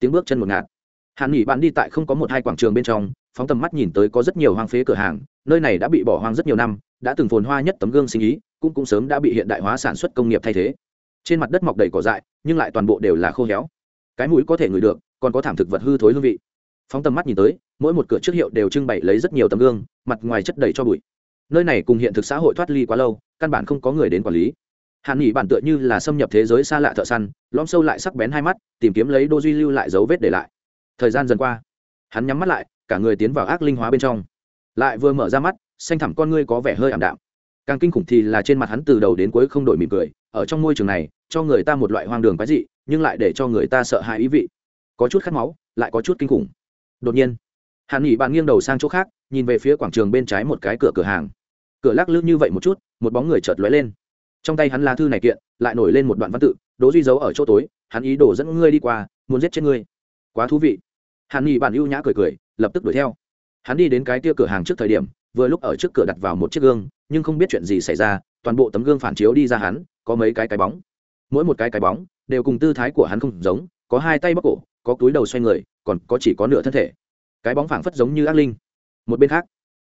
tiếng bước chân một ngạt hàn nghỉ bạn đi tại không có một hai quảng trường bên trong, phóng tầm mắt nhìn tới có rất nhiều hoang phế cửa hàng, nơi này đã bị bỏ hoang rất nhiều năm, đã từng phồn hoa nhất tấm gương sinh ý, cũng cũng sớm đã bị hiện đại hóa sản xuất công nghiệp thay thế. Trên mặt đất mọc đầy cỏ dại, nhưng lại toàn bộ đều là khô héo. Cái mũi có thể ngửi được, còn có thảm thực vật hư thối hương vị. Phóng tầm mắt nhìn tới, mỗi một cửa trước hiệu đều trưng bày lấy rất nhiều tấm gương, mặt ngoài chất đầy cho bụi. Nơi này cùng hiện thực xã hội thoát ly quá lâu, căn bản không có người đến quản lý. Hàn nghỉ bản tựa như là xâm nhập thế giới xa lạ thợ săn lom sâu lại sắc bén hai mắt, tìm kiếm lấy đô duy lưu lại dấu vết để lại thời gian dần qua, hắn nhắm mắt lại, cả người tiến vào ác linh hóa bên trong. Lại vừa mở ra mắt, xanh thẳm con ngươi có vẻ hơi ảm đạm. Càng kinh khủng thì là trên mặt hắn từ đầu đến cuối không đổi mỉm cười, ở trong môi trường này, cho người ta một loại hoang đường quái dị, nhưng lại để cho người ta sợ hãi ý vị. Có chút khát máu, lại có chút kinh khủng. Đột nhiên, hàn nghỉ bạn nghiêng đầu sang chỗ khác, nhìn về phía quảng trường bên trái một cái cửa cửa hàng. Cửa lắc lư như vậy một chút, một bóng người chợt lóe lên. Trong tay hắn lá thư này kiện, lại nổi lên một đoạn văn tự đố duy dấu ở chỗ tối, hắn ý đồ dẫn ngươi đi qua, muốn giết chết ngươi quá thú vị. Hàn nghỉ bạn ưu nhã cười cười, lập tức đuổi theo. Hắn đi đến cái tia cửa hàng trước thời điểm, vừa lúc ở trước cửa đặt vào một chiếc gương, nhưng không biết chuyện gì xảy ra, toàn bộ tấm gương phản chiếu đi ra hắn, có mấy cái cái bóng. Mỗi một cái cái bóng, đều cùng tư thái của hắn không giống, có hai tay bóc cổ, có túi đầu xoay người, còn có chỉ có nửa thân thể. Cái bóng phảng phất giống như ác linh. Một bên khác,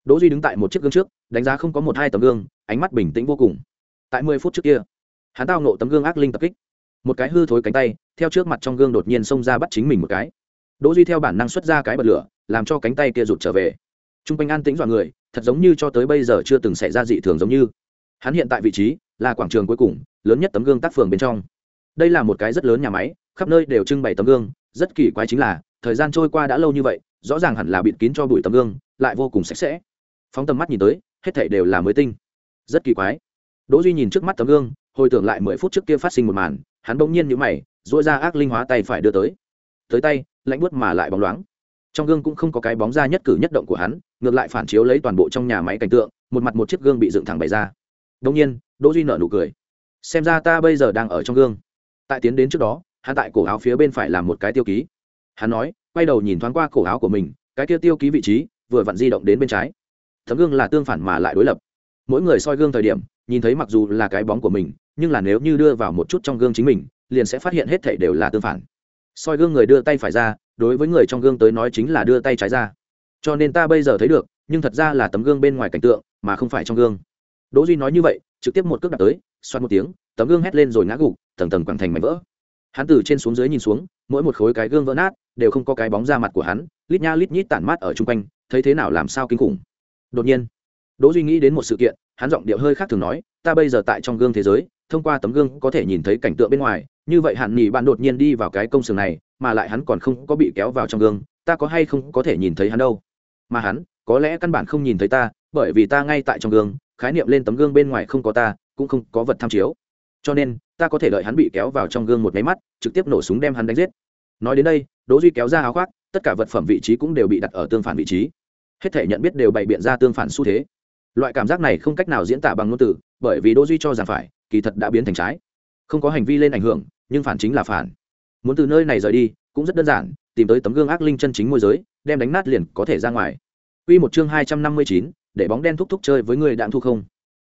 đỗ duy đứng tại một chiếc gương trước, đánh giá không có một hai tấm gương, ánh mắt bình tĩnh vô cùng. Tại mười phút trước kia, hắn tao nộ tấm gương ác linh tập kích. Một cái hư thối cánh tay theo trước mặt trong gương đột nhiên xông ra bắt chính mình một cái. Đỗ duy theo bản năng xuất ra cái bật lửa, làm cho cánh tay kia rụt trở về. Trung quanh an tĩnh dọa người, thật giống như cho tới bây giờ chưa từng xảy ra dị thường giống như. Hắn hiện tại vị trí là quảng trường cuối cùng, lớn nhất tấm gương tác phường bên trong. Đây là một cái rất lớn nhà máy, khắp nơi đều trưng bày tấm gương. Rất kỳ quái chính là, thời gian trôi qua đã lâu như vậy, rõ ràng hẳn là bịt kín cho bụi tấm gương, lại vô cùng sạch sẽ. Phóng tầm mắt nhìn tới, hết thảy đều là mới tinh. Rất kỳ quái. Đỗ duy nhìn trước mắt tấm gương, hồi tưởng lại mười phút trước kia phát sinh một màn, hắn bỗng nhiên nhíu mày dỗi ra ác linh hóa tay phải đưa tới. Tới tay, lạnh buốt mà lại bóng loáng. Trong gương cũng không có cái bóng ra nhất cử nhất động của hắn, ngược lại phản chiếu lấy toàn bộ trong nhà máy cảnh tượng, một mặt một chiếc gương bị dựng thẳng bày ra. Đông nhiên, đỗ duy nở nụ cười. Xem ra ta bây giờ đang ở trong gương. Tại tiến đến trước đó, hắn tại cổ áo phía bên phải làm một cái tiêu ký. Hắn nói, quay đầu nhìn thoáng qua cổ áo của mình, cái kia tiêu ký vị trí, vừa vặn di động đến bên trái. Tấm gương là tương phản mà lại đối lập. Mỗi người soi gương thời điểm, nhìn thấy mặc dù là cái bóng của mình, nhưng là nếu như đưa vào một chút trong gương chính mình liền sẽ phát hiện hết thảy đều là tương phản. Soi gương người đưa tay phải ra, đối với người trong gương tới nói chính là đưa tay trái ra. Cho nên ta bây giờ thấy được, nhưng thật ra là tấm gương bên ngoài cảnh tượng, mà không phải trong gương. Đỗ duy nói như vậy, trực tiếp một cước đạp tới, xoát một tiếng, tấm gương hét lên rồi ngã gục, tầng tầng quẳng thành mảnh vỡ. Hắn từ trên xuống dưới nhìn xuống, mỗi một khối cái gương vỡ nát, đều không có cái bóng ra mặt của hắn, lít nha lít nhít tản mát ở chung quanh, thấy thế nào làm sao kinh khủng. Đột nhiên, đỗ duy nghĩ đến một sự kiện, hắn giọng điệu hơi khác thường nói, ta bây giờ tại trong gương thế giới, thông qua tấm gương có thể nhìn thấy cảnh tượng bên ngoài như vậy hạn nghỉ bạn đột nhiên đi vào cái công xưởng này, mà lại hắn còn không có bị kéo vào trong gương, ta có hay không có thể nhìn thấy hắn đâu? Mà hắn, có lẽ căn bản không nhìn thấy ta, bởi vì ta ngay tại trong gương, khái niệm lên tấm gương bên ngoài không có ta, cũng không có vật tham chiếu. Cho nên, ta có thể đợi hắn bị kéo vào trong gương một máy mắt, trực tiếp nổ súng đem hắn đánh giết. Nói đến đây, đỗ duy kéo ra áo khoác, tất cả vật phẩm vị trí cũng đều bị đặt ở tương phản vị trí. Hết thể nhận biết đều bày biện ra tương phản xu thế. Loại cảm giác này không cách nào diễn tả bằng ngôn từ, bởi vì đỗ duy cho rằng phải, kỳ thật đã biến thành trái. Không có hành vi lên ảnh hưởng nhưng phản chính là phản muốn từ nơi này rời đi cũng rất đơn giản tìm tới tấm gương ác linh chân chính môi giới đem đánh nát liền có thể ra ngoài Quy một chương hai trăm năm mươi chín, để bóng đen thúc thúc chơi với người đạn thu không.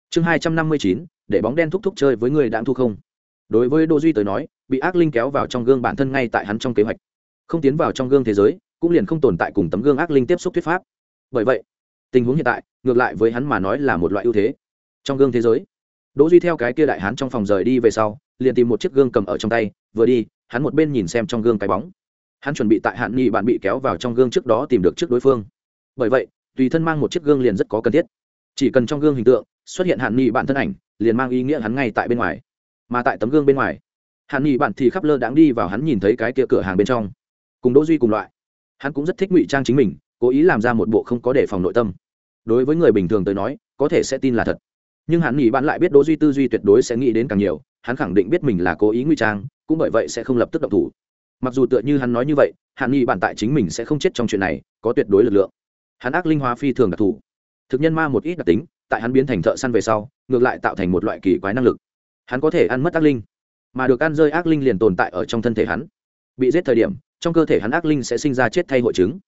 Chương hai trăm năm mươi chín, để bóng đen thúc thúc chơi với người đạn thu không. Đối với Đỗ Duy tới nói, bị ác linh kéo vào trong gương bản thân ngay tại hắn trong kế hoạch. Không tiến vào trong gương thế giới, cũng liền không tồn tại cùng tấm gương ác linh tiếp xúc thuyết pháp. Bởi vậy, tình huống hiện tại, ngược lại với hắn mà nói là một loại ưu thế. Trong gương thế giới, Đỗ Duy theo cái kia đại hán trong phòng rời đi về sau, liền tìm một chiếc gương cầm ở trong tay, vừa đi, hắn một bên nhìn xem trong gương cái bóng. Hắn chuẩn bị tại hạn nghị bạn bị kéo vào trong gương trước đó tìm được trước đối phương. Bởi vậy, tùy thân mang một chiếc gương liền rất có cần thiết. Chỉ cần trong gương hình tượng xuất hiện hạn nghị bạn thân ảnh, liền mang ý nghĩa hắn ngay tại bên ngoài. Mà tại tấm gương bên ngoài, hạn nghị bạn thì khắp lơ đãng đi vào hắn nhìn thấy cái kia cửa hàng bên trong, cùng Đỗ Duy cùng loại. Hắn cũng rất thích ngụy trang chính mình, cố ý làm ra một bộ không có đề phòng nội tâm. Đối với người bình thường tới nói, có thể sẽ tin là thật nhưng hắn nghĩ bạn lại biết đỗ duy tư duy tuyệt đối sẽ nghĩ đến càng nhiều hắn khẳng định biết mình là cố ý nguy trang, cũng bởi vậy sẽ không lập tức động thủ. Mặc dù tựa như hắn nói như vậy hạn nghị bản tại chính mình sẽ không chết trong chuyện này, có tuyệt đối lực lượng. Hắn ác linh hóa phi thường đặc thù. Thực nhân ma một ít đặc tính, tại hắn biến thành thợ săn về sau, ngược lại tạo thành một loại kỳ quái năng lực. Hắn có thể ăn mất ác linh, mà được ăn rơi ác linh liền tồn tại ở trong thân thể hắn. Bị giết thời điểm, trong cơ thể hắn ác linh sẽ sinh ra chết thay hội chứng.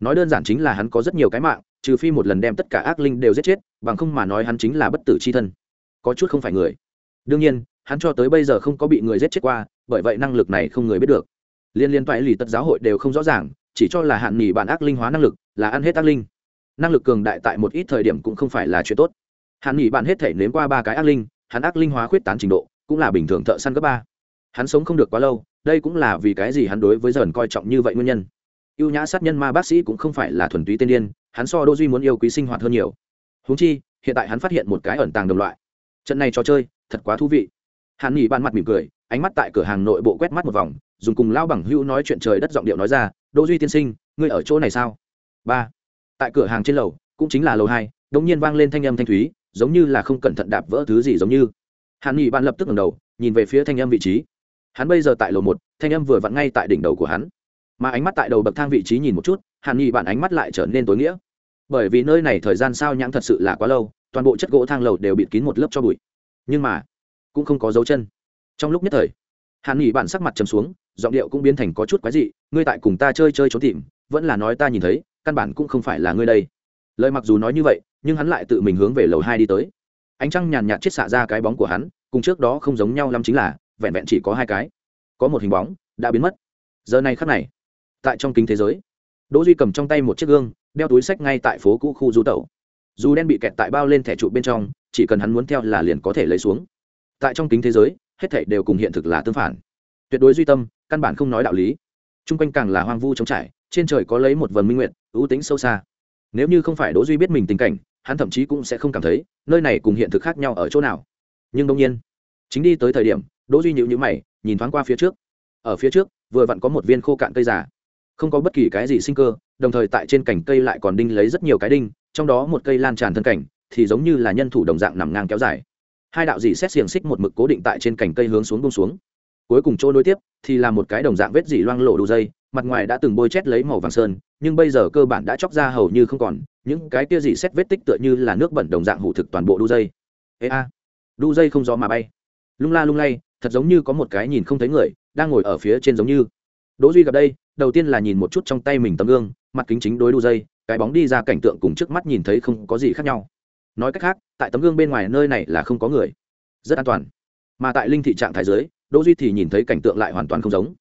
Nói đơn giản chính là hắn có rất nhiều cái mạng, trừ phi một lần đem tất cả ác linh đều giết chết, bằng không mà nói hắn chính là bất tử c h i thân. Có chút không phải người. Đương nhiên hắn cho tới bây giờ không có bị người giết chết qua, bởi vậy năng lực này không người biết được. Liên liên toại lì tật giáo hội đều không rõ ràng, chỉ cho là hạn nghỉ bản ác linh hóa năng lực, là ăn hết ác linh. Năng lực cường đại tại một ít thời điểm cũng không phải là chuyện tốt. Hạn nghỉ bạn hết thể nếm qua ba cái ác linh, hắn ác linh hóa khuyết tán trình độ, cũng là bình thường thợ săn cấp ba. Hắn sống không được quá lâu, đây cũng là vì cái gì hắn đối với dần coi trọng như vậy nguyên nhân. Y ê u nhã sát nhân ma bác sĩ cũng không phải là thuần túy tên điên, hắn so đô duy muốn yêu quý sinh hoạt hơn nhiều. Húng chi, hiện tại hắn phát hiện một cái ẩn tàng đồng loại. Trận này trò chơi, thật quá thú vị. Hàn nghỉ ban mặt mỉm cười, ánh mắt tại cửa hàng nội bộ quét mắt một vòng, dùng cùng lao bằng hữu nói chuyện trời đất giọng điệu nói ra, đỗ duy tiên sinh, ngươi ở chỗ này sao? Ba. Tại cửa hàng trên lầu, cũng chính là lầu hai, đột nhiên vang lên thanh âm thanh thúy, giống như là không cẩn thận đạp vỡ thứ gì giống như. Hàn nghỉ ban lập tức ngẩng đầu, nhìn về phía thanh âm vị trí. Hắn bây giờ tại lầu một, thanh âm vừa vặn ngay tại đỉnh đầu của hắn. Mà ánh mắt tại đầu bậc thang vị trí nhìn một chút, hàn nghỉ bạn ánh mắt lại trở nên tối nghĩa. Bởi vì nơi này thời gian sao nhãng thật sự là quá lâu, toàn bộ chất gỗ thang lầu đều bịt kín một lớp cho bụi. Nhưng mà cũng không có dấu chân. Trong lúc nhất thời, hàn nghỉ bạn sắc mặt trầm xuống, giọng điệu cũng biến thành có chút quái dị, ngươi tại cùng ta chơi chơi trốn tìm, vẫn là nói ta nhìn thấy, căn bản cũng không phải là ngươi đây. Lời mặc dù nói như vậy, nhưng hắn lại tự mình hướng về lầu hai đi tới. Ánh trăng nhàn nhạt chết xạ ra cái bóng của hắn, cùng trước đó không giống nhau lắm chính là, vẹn vẹn chỉ có hai cái. Có một hình bóng, đã biến mất. Giờ này khắc này, tại trong kính thế giới, đỗ duy cầm trong tay một chiếc gương, đeo túi sách ngay tại phố cũ khu du tẩu. Dù đen bị kẹt tại bao lên thẻ trụ bên trong, chỉ cần hắn muốn theo là liền có thể lấy xuống tại trong kính thế giới, hết thảy đều cùng hiện thực là tương phản. Tuyệt đối duy tâm, căn bản không nói đạo lý. Trung quanh càng là hoang vu trống trải, trên trời có lấy một vần minh nguyện, ưu tính sâu xa. Nếu như không phải đỗ duy biết mình tình cảnh, hắn thậm chí cũng sẽ không cảm thấy nơi này cùng hiện thực khác nhau ở chỗ nào. Nhưng đương nhiên, chính đi tới thời điểm, đỗ duy nhíu nhíu mày, nhìn thoáng qua phía trước. Ở phía trước, vừa vặn có một viên khô cạn cây già. Không có bất kỳ cái gì sinh cơ, đồng thời tại trên cành cây lại còn đinh lấy rất nhiều cái đinh, trong đó một cây lan tràn thân cảnh, thì giống như là nhân thủ đồng dạng nằm ngang kéo dài hai đạo dì xét xiềng xích một mực cố định tại trên cành cây hướng xuống bông xuống. Cuối cùng chỗ nối tiếp thì là một cái đồng dạng vết dỉ loang lộ đu dây, mặt ngoài đã từng bôi chét lấy màu vàng sơn, nhưng bây giờ cơ bản đã chóc ra hầu như không còn, những cái kia dỉ xét vết tích tựa như là nước bẩn đồng dạng hủ thực toàn bộ đu dây. Ê a, đu dây không gió mà bay. Lung la lung lay, thật giống như có một cái nhìn không thấy người, đang ngồi ở phía trên giống như. Đỗ duy gặp đây, đầu tiên là nhìn một chút trong tay mình tấm gương, mặt kính chính đối đu dây, cái bóng đi ra cảnh tượng cùng trước mắt nhìn thấy không có gì khác nhau nói cách khác, tại tấm gương bên ngoài nơi này là không có người. Rất an toàn. Mà tại linh thị trạng thái giới đỗ duy thì nhìn thấy cảnh tượng lại hoàn toàn không giống.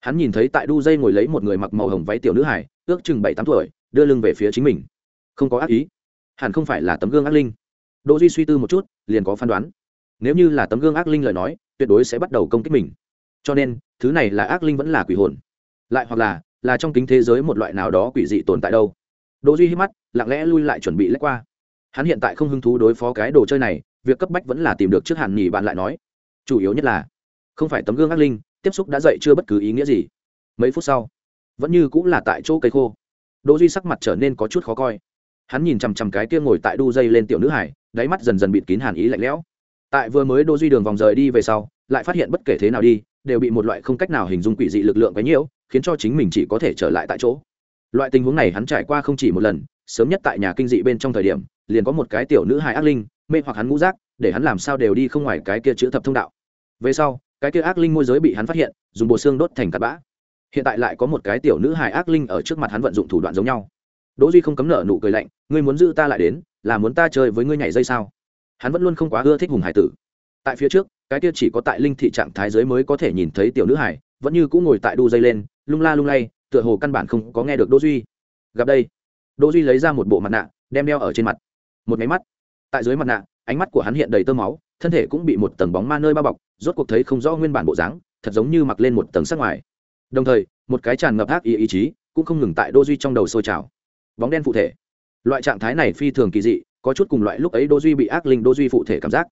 Hắn nhìn thấy tại đu dây ngồi lấy một người mặc màu hồng váy tiểu nữ hải ước chừng bảy tám tuổi, đưa lưng về phía chính mình. Không có ác ý. Hẳn không phải là tấm gương ác linh. Đỗ duy suy tư một chút, liền có phán đoán. Nếu như là tấm gương ác linh lời nói, tuyệt đối sẽ bắt đầu công kích mình. Cho nên, thứ này là ác linh vẫn là quỷ hồn. Lại hoặc là là trong kính thế giới một loại nào đó quỷ dị tồn tại đâu. Đỗ duy hít mắt, lặng lẽ lui lại chuẩn bị lách qua hắn hiện tại không hứng thú đối phó cái đồ chơi này, việc cấp bách vẫn là tìm được trước hàn nhỉ bạn lại nói. Chủ yếu nhất là, không phải tấm gương ác linh, tiếp xúc đã dậy chưa bất cứ ý nghĩa gì. Mấy phút sau, vẫn như cũng là tại chỗ cây khô. Đỗ duy sắc mặt trở nên có chút khó coi. Hắn nhìn chằm chằm cái kia ngồi tại đu dây lên tiểu nữ hải, đáy mắt dần dần bịt kín hàn ý lạnh lẽo. Tại vừa mới đỗ duy đường vòng rời đi về sau, lại phát hiện bất kể thế nào đi, đều bị một loại không cách nào hình dung quỷ dị lực lượng quấy nhiễu, khiến cho chính mình chỉ có thể trở lại tại chỗ. Loại tình huống này hắn trải qua không chỉ một lần, sớm nhất tại nhà kinh dị bên trong thời điểm liền có một cái tiểu nữ hài ác linh, mê hoặc hắn ngũ giác, để hắn làm sao đều đi không ngoài cái kia chữ thập thông đạo. Về sau, cái kia ác linh môi giới bị hắn phát hiện, dùng bộ xương đốt thành cặp bã. Hiện tại lại có một cái tiểu nữ hài ác linh ở trước mặt hắn vận dụng thủ đoạn giống nhau. Đỗ duy không cấm nở nụ cười lạnh, ngươi muốn giữ ta lại đến, là muốn ta chơi với ngươi nhảy dây sao? Hắn vẫn luôn không quá ưa thích hùng hải tử. Tại phía trước, cái kia chỉ có tại linh thị trạng thái giới mới có thể nhìn thấy tiểu nữ hải vẫn như cũng ngồi tại đu dây lên, lung la lung lay, tựa hồ căn bản không có nghe được đỗ duy. Gặp đây, đỗ duy lấy ra một bộ mặt nạ, đem đeo ở trên mặt một máy mắt. Tại dưới mặt nạ, ánh mắt của hắn hiện đầy tơ máu, thân thể cũng bị một tầng bóng ma nơi bao bọc, rốt cuộc thấy không rõ nguyên bản bộ dáng, thật giống như mặc lên một tầng sắc ngoài. Đồng thời, một cái tràn ngập ác ý ý chí cũng không ngừng tại đỗ duy trong đầu sôi trào. Bóng đen phụ thể. Loại trạng thái này phi thường kỳ dị, có chút cùng loại lúc ấy đỗ duy bị ác linh đỗ duy phụ thể cảm giác.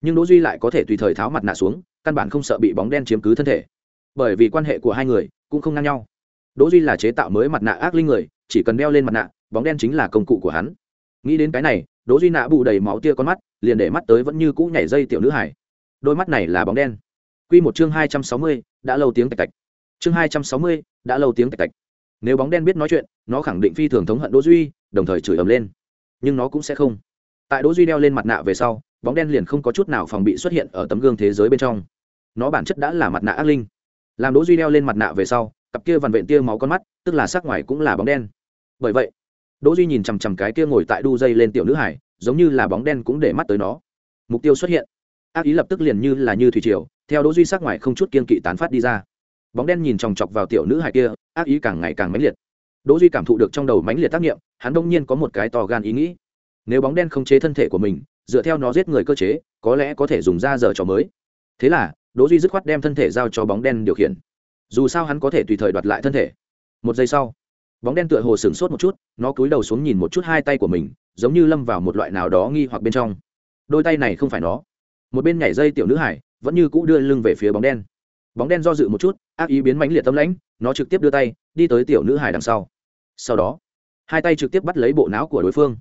Nhưng đỗ duy lại có thể tùy thời tháo mặt nạ xuống, căn bản không sợ bị bóng đen chiếm cứ thân thể. Bởi vì quan hệ của hai người cũng không ngang nhau. Đỗ duy là chế tạo mới mặt nạ ác linh người, chỉ cần đeo lên mặt nạ, bóng đen chính là công cụ của hắn. Nghĩ đến cái này đỗ duy nạ bù đầy máu tia con mắt liền để mắt tới vẫn như cũ nhảy dây tiểu nữ hải đôi mắt này là bóng đen. Quy một chương hai trăm sáu mươi, đã lâu tiếng tạch tạch. Chương hai trăm sáu mươi, đã lâu tiếng tạch tạch. Nếu bóng đen biết nói chuyện nó khẳng định phi thường thống hận đỗ duy đồng thời chửi ầm lên. Nhưng nó cũng sẽ không. Tại đỗ duy đeo lên mặt nạ về sau bóng đen liền không có chút nào phòng bị xuất hiện ở tấm gương thế giới bên trong. Nó bản chất đã là mặt nạ ác linh. Làm đỗ duy đeo lên mặt nạ về sau cặp kia vằn vện tia máu con mắt tức là sắc ngoài cũng là bóng đen. Bởi vậy đỗ duy nhìn chằm chằm cái kia ngồi tại đu dây lên tiểu nữ hải, giống như là bóng đen cũng để mắt tới nó. Mục tiêu xuất hiện. Ác ý lập tức liền như là như thủy triều, theo đỗ duy sắc ngoài không chút kiên kỵ tán phát đi ra. Bóng đen nhìn chòng chọc vào tiểu nữ hải kia, ác ý càng ngày càng mãnh liệt. Đỗ duy cảm thụ được trong đầu mãnh liệt tác nghiệm, hắn đông nhiên có một cái to gan ý nghĩ. Nếu bóng đen không chế thân thể của mình, dựa theo nó giết người cơ chế, có lẽ có thể dùng ra giờ trò mới. Thế là, đỗ duy dứt khoát đem thân thể giao cho bóng đen điều khiển. Dù sao hắn có thể tùy thời đoạt lại thân thể. Một giây sau bóng đen tựa hồ sửng sốt một chút, nó cúi đầu xuống nhìn một chút hai tay của mình, giống như lâm vào một loại nào đó nghi hoặc bên trong. Đôi tay này không phải nó. Một bên nhảy dây tiểu nữ hải, vẫn như cũ đưa lưng về phía bóng đen. Bóng đen do dự một chút, ác ý biến mãnh liệt tâm lãnh, nó trực tiếp đưa tay, đi tới tiểu nữ hải đằng sau. Sau đó, hai tay trực tiếp bắt lấy bộ não của đối phương.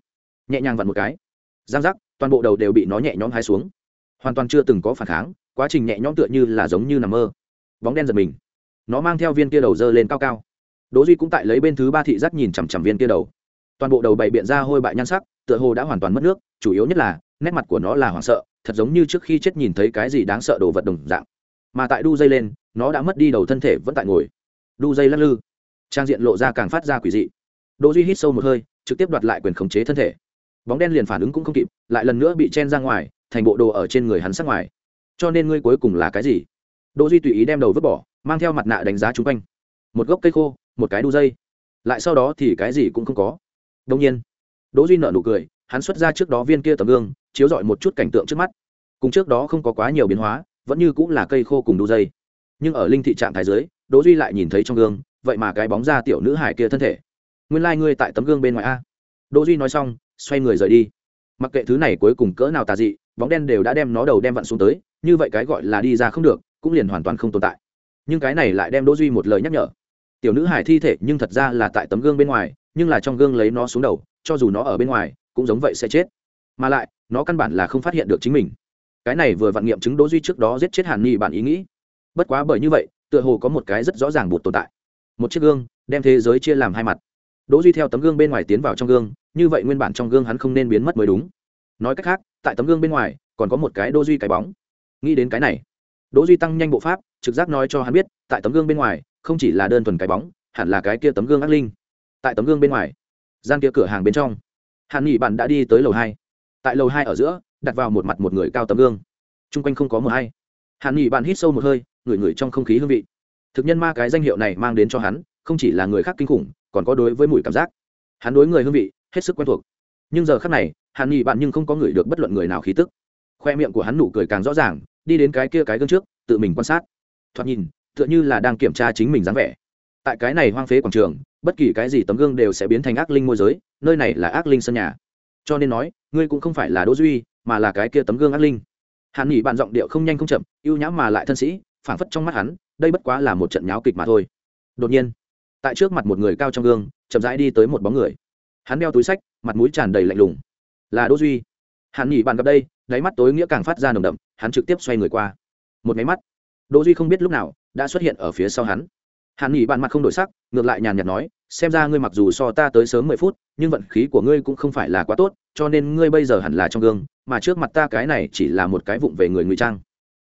Nhẹ nhàng vặn một cái. Giang giác, toàn bộ đầu đều bị nó nhẹ nhõm hai xuống. Hoàn toàn chưa từng có phản kháng, quá trình nhẹ nhõm tựa như là giống như nằm mơ. Bóng đen giật mình. Nó mang theo viên kia đầu dơ lên cao cao đỗ duy cũng tại lấy bên thứ ba thị giác nhìn chằm chằm viên kia đầu. Toàn bộ đầu bày biện ra hôi bại nhan sắc, tựa hồ đã hoàn toàn mất nước, chủ yếu nhất là, nét mặt của nó là hoảng sợ, thật giống như trước khi chết nhìn thấy cái gì đáng sợ đồ vật đồng dạng. Mà tại đu dây lên, nó đã mất đi đầu thân thể vẫn tại ngồi. Đu dây lắc lư. Trang diện lộ ra càng phát ra quỷ dị. Đỗ duy hít sâu một hơi, trực tiếp đoạt lại quyền khống chế thân thể. Bóng đen liền phản ứng cũng không kịp, lại lần nữa bị chen ra ngoài, thành bộ đồ ở trên người hắn sát ngoài. Cho nên ngươi cuối cùng là cái gì? Đỗ duy tùy ý đem đầu vứt bỏ, mang theo mặt nạ đánh giá chung quanh. Một gốc cây khô một cái đu dây. Lại sau đó thì cái gì cũng không có. Đông nhiên, đỗ duy nở nụ cười, hắn xuất ra trước đó viên kia tấm gương, chiếu dọi một chút cảnh tượng trước mắt. Cùng trước đó không có quá nhiều biến hóa, vẫn như cũng là cây khô cùng đu dây. Nhưng ở linh thị trạng thái dưới, đỗ duy lại nhìn thấy trong gương, vậy mà cái bóng ra tiểu nữ hải kia thân thể. Nguyên lai like ngươi tại tấm gương bên ngoài a. Đỗ duy nói xong, xoay người rời đi. Mặc kệ thứ này cuối cùng cỡ nào tà dị, bóng đen đều đã đem nó đầu đem vặn xuống tới, như vậy cái gọi là đi ra không được, cũng liền hoàn toàn không tồn tại. Nhưng cái này lại đem đỗ duy một lời nhắc nhở tiểu nữ hải thi thể nhưng thật ra là tại tấm gương bên ngoài, nhưng là trong gương lấy nó xuống đầu, cho dù nó ở bên ngoài, cũng giống vậy sẽ chết. Mà lại, nó căn bản là không phát hiện được chính mình. Cái này vừa vặn nghiệm chứng đỗ duy trước đó giết chết hàn ni bản ý nghĩ. Bất quá bởi như vậy, tựa hồ có một cái rất rõ ràng bụt tồn tại. Một chiếc gương, đem thế giới chia làm hai mặt. Đỗ duy theo tấm gương bên ngoài tiến vào trong gương, như vậy nguyên bản trong gương hắn không nên biến mất mới đúng. Nói cách khác, tại tấm gương bên ngoài, còn có một cái đỗ duy cái bóng. Nghĩ đến cái này đỗ duy tăng nhanh bộ pháp, trực giác nói cho hắn biết, tại tấm gương bên ngoài không chỉ là đơn thuần cái bóng, hẳn là cái kia tấm gương ác linh. Tại tấm gương bên ngoài, gian kia cửa hàng bên trong, hàn nghị bạn đã đi tới lầu hai. Tại lầu hai ở giữa, đặt vào một mặt một người cao tấm gương. Chung quanh không có mờ hay. Hàn nghị bạn hít sâu một hơi, ngửi ngửi trong không khí hương vị. Thực nhân ma cái danh hiệu này mang đến cho hắn, không chỉ là người khác kinh khủng, còn có đối với mùi cảm giác. Hắn đối người hương vị, hết sức quen thuộc. Nhưng giờ khác này, hàn nghị bạn nhưng không có người được bất luận người nào khí tức. Khoe miệng của hắn nụ cười càng rõ ràng, đi đến cái kia cái gương trước, tự mình quan sát. Thoạt nhìn tựa như là đang kiểm tra chính mình dáng vẻ. Tại cái này hoang phế quảng trường, bất kỳ cái gì tấm gương đều sẽ biến thành ác linh môi giới, nơi này là ác linh sân nhà. Cho nên nói, ngươi cũng không phải là đỗ duy, mà là cái kia tấm gương ác linh. Hàn nghỉ bạn giọng điệu không nhanh không chậm, ưu nhãm mà lại thân sĩ, phảng phất trong mắt hắn, đây bất quá là một trận nháo kịch mà thôi. Đột nhiên, tại trước mặt một người cao trong gương, chậm rãi đi tới một bóng người. Hắn đeo túi sách, mặt mũi tràn đầy lạnh lùng. Là đỗ duy. Hàn nghỉ bạn gặp đây, đáy mắt tối nghĩa càng phát ra nồng đậm, hắn trực tiếp xoay người qua. Một máy mắt, đỗ duy không biết lúc nào đã xuất hiện ở phía sau hắn. Hàn nghỉ bạn mặt không đổi sắc, ngược lại nhàn nhạt nói, xem ra ngươi mặc dù so ta tới sớm mười phút, nhưng vận khí của ngươi cũng không phải là quá tốt, cho nên ngươi bây giờ hẳn là trong gương, mà trước mặt ta cái này chỉ là một cái vụng về người ngụy trang.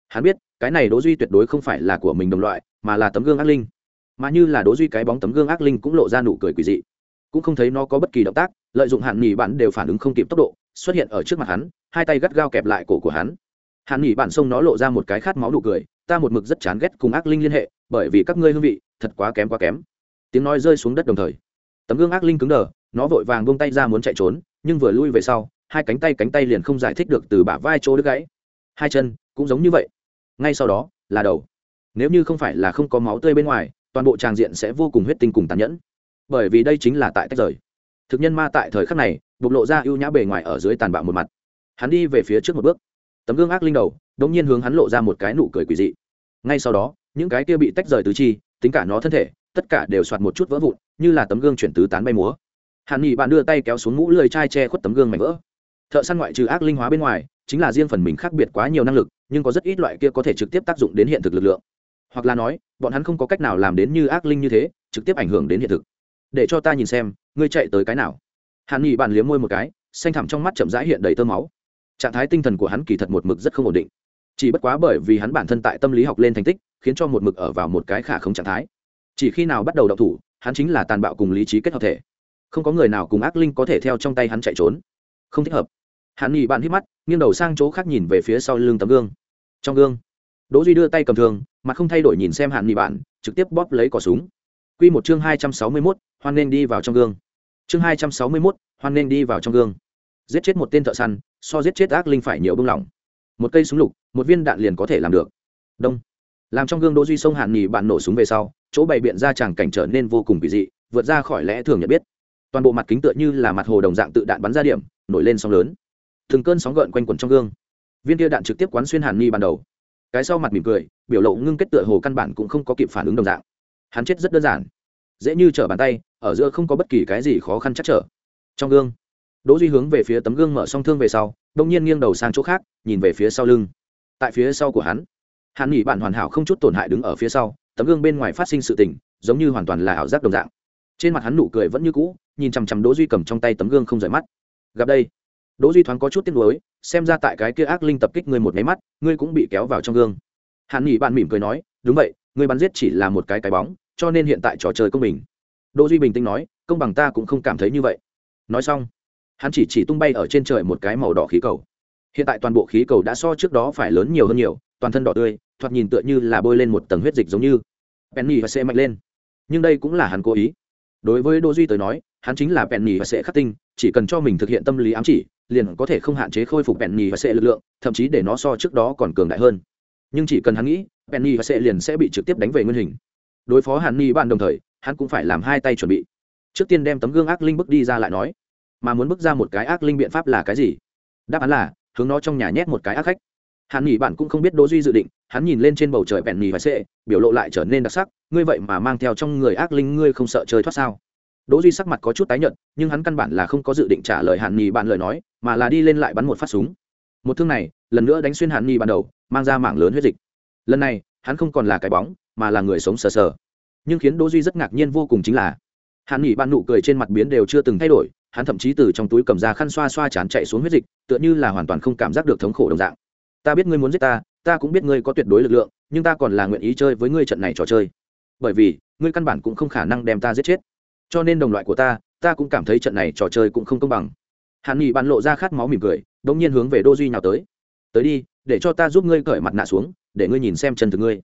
Hắn biết, cái này đỗ duy tuyệt đối không phải là của mình đồng loại, mà là tấm gương ác linh. Mà như là đỗ duy cái bóng tấm gương ác linh cũng lộ ra nụ cười quỷ dị. Cũng không thấy nó có bất kỳ động tác, lợi dụng hạn nghỉ bạn đều phản ứng không kịp tốc độ, xuất hiện ở trước mặt hắn, hai tay gắt gao kẹp lại cổ của hắn. Hạn nghỉ bạn xông nó lộ ra một cái khát máu nụ cười ta một mực rất chán ghét cùng ác linh liên hệ, bởi vì các ngươi hương vị thật quá kém quá kém. Tiếng nói rơi xuống đất đồng thời, tấm gương ác linh cứng đờ, nó vội vàng buông tay ra muốn chạy trốn, nhưng vừa lui về sau, hai cánh tay cánh tay liền không giải thích được từ bả vai chỗ đứt gãy. Hai chân cũng giống như vậy. Ngay sau đó, là đầu. Nếu như không phải là không có máu tươi bên ngoài, toàn bộ tràng diện sẽ vô cùng huyết tinh cùng tàn nhẫn. Bởi vì đây chính là tại tách rời. Thực nhân ma tại thời khắc này, bộc lộ ra ưu nhã bề ngoài ở dưới tàn bạo một mặt. Hắn đi về phía trước một bước. Tấm gương ác linh đầu đ nhiên hướng hắn lộ ra một cái nụ cười quỷ dị. Ngay sau đó, những cái kia bị tách rời tứ chi, tính cả nó thân thể, tất cả đều soạt một chút vỡ vụn, như là tấm gương chuyển tứ tán bay múa. Hàn nghị bạn đưa tay kéo xuống mũ lười chai che khuất tấm gương mảnh vỡ. Thợ săn ngoại trừ ác linh hóa bên ngoài, chính là riêng phần mình khác biệt quá nhiều năng lực, nhưng có rất ít loại kia có thể trực tiếp tác dụng đến hiện thực lực lượng. Hoặc là nói, bọn hắn không có cách nào làm đến như ác linh như thế, trực tiếp ảnh hưởng đến hiện thực. Để cho ta nhìn xem, ngươi chạy tới cái nào? Hàn nghị bạn liếm môi một cái, xanh thẳm trong mắt chậm rãi hiện đầy tơ máu. Trạng thái tinh thần của hắn kỳ thật một mực rất không ổn định chỉ bất quá bởi vì hắn bản thân tại tâm lý học lên thành tích khiến cho một mực ở vào một cái khả không trạng thái. Chỉ khi nào bắt đầu đọc thủ hắn chính là tàn bạo cùng lý trí kết hợp thể. Không có người nào cùng ác linh có thể theo trong tay hắn chạy trốn. Không thích hợp. Hắn nghỉ bạn hít mắt nghiêng đầu sang chỗ khác nhìn về phía sau lưng tấm gương. Trong gương đỗ duy đưa tay cầm thương mặt không thay đổi nhìn xem hạn nghỉ bạn trực tiếp bóp lấy cò súng. Quy một chương hai trăm sáu mươi 261, hoan nên đi vào trong gương. Chương hai trăm sáu mươi 261, hoan nên đi vào trong gương. Giết chết một tên thợ săn so giết chết ác linh phải nhiều bưng lỏng. Một cây súng lục một viên đạn liền có thể làm được. Đông. Làm trong gương đỗ duy sông hạn nghỉ bạn nổ súng về sau, chỗ bày biện ra chàng cảnh trở nên vô cùng kỳ dị, vượt ra khỏi lẽ thường nhận biết. Toàn bộ mặt kính tựa như là mặt hồ đồng dạng tự đạn bắn ra điểm, nổi lên sóng lớn. Từng cơn sóng gợn quanh quẩn trong gương. Viên kia đạn trực tiếp quán xuyên hàn nghi ban đầu. Cái sau mặt mỉm cười, biểu lộ ngưng kết tựa hồ căn bản cũng không có kịp phản ứng đồng dạng. Hắn chết rất đơn giản. Dễ như trở bàn tay, ở giữa không có bất kỳ cái gì khó khăn chắc trở. Trong gương, đỗ duy hướng về phía tấm gương mở song thương về sau, đông nhiên nghiêng đầu sang chỗ khác, nhìn về phía sau lưng tại phía sau của hắn. Hàn nghỉ bạn hoàn hảo không chút tổn hại đứng ở phía sau, tấm gương bên ngoài phát sinh sự tình, giống như hoàn toàn là ảo giác đồng dạng. Trên mặt hắn nụ cười vẫn như cũ, nhìn chằm chằm đỗ duy cầm trong tay tấm gương không rời mắt. Gặp đây, đỗ duy thoáng có chút tiếc nuối, xem ra tại cái kia ác linh tập kích ngươi một máy mắt, ngươi cũng bị kéo vào trong gương. Hàn nghỉ bạn mỉm cười nói, đúng vậy, ngươi bắn giết chỉ là một cái cái bóng, cho nên hiện tại trò chơi công bình. Đỗ duy bình tĩnh nói, công bằng ta cũng không cảm thấy như vậy. Nói xong, hắn chỉ chỉ tung bay ở trên trời một cái màu đỏ khí cầu hiện tại toàn bộ khí cầu đã so trước đó phải lớn nhiều hơn nhiều, toàn thân đỏ tươi, thoạt nhìn tựa như là bôi lên một tầng huyết dịch giống như. Penny và sẽ mạnh lên. Nhưng đây cũng là hắn cố ý. Đối với đỗ duy tới nói, hắn chính là penny và sẽ khắc tinh, chỉ cần cho mình thực hiện tâm lý ám chỉ, liền có thể không hạn chế khôi phục penny và sẽ lực lượng, thậm chí để nó so trước đó còn cường đại hơn. Nhưng chỉ cần hắn nghĩ, penny và sẽ liền sẽ bị trực tiếp đánh về nguyên hình. Đối phó hắn ni bạn đồng thời, hắn cũng phải làm hai tay chuẩn bị. Trước tiên đem tấm gương ác linh bước đi ra lại nói, mà muốn bước ra một cái ác linh biện pháp là cái gì? Đáp án là hướng nó trong nhà nhét một cái ác khách. Hắn nghỉ bạn cũng không biết đỗ duy dự định, hắn nhìn lên trên bầu trời bẹn nhì và sệ, biểu lộ lại trở nên đặc sắc, ngươi vậy mà mang theo trong người ác linh, ngươi không sợ chơi thoát sao? Đỗ duy sắc mặt có chút tái nhợt, nhưng hắn căn bản là không có dự định trả lời hắn nghỉ bạn lời nói, mà là đi lên lại bắn một phát súng. Một thương này, lần nữa đánh xuyên hắn nghỉ ban đầu, mang ra mảng lớn huyết dịch. Lần này, hắn không còn là cái bóng, mà là người sống sờ sờ. Nhưng khiến đỗ duy rất ngạc nhiên vô cùng chính là hắn nghỉ bạn nụ cười trên mặt biến đều chưa từng thay đổi hắn thậm chí từ trong túi cầm ra khăn xoa xoa chán chạy xuống huyết dịch, tựa như là hoàn toàn không cảm giác được thống khổ đồng dạng. Ta biết ngươi muốn giết ta ta cũng biết ngươi có tuyệt đối lực lượng, nhưng ta còn là nguyện ý chơi với ngươi trận này trò chơi. Bởi vì, ngươi căn bản cũng không khả năng đem ta giết chết. Cho nên đồng loại của ta ta cũng cảm thấy trận này trò chơi cũng không công bằng. Hàn nghị bàn lộ ra khát máu mỉm cười đ ỗ n g nhiên hướng về đô duy nào tới. Tới đi, để cho ta giúp ngươi cởi mặt nạ xuống, để ngươi nhìn xem chân từ ngươi.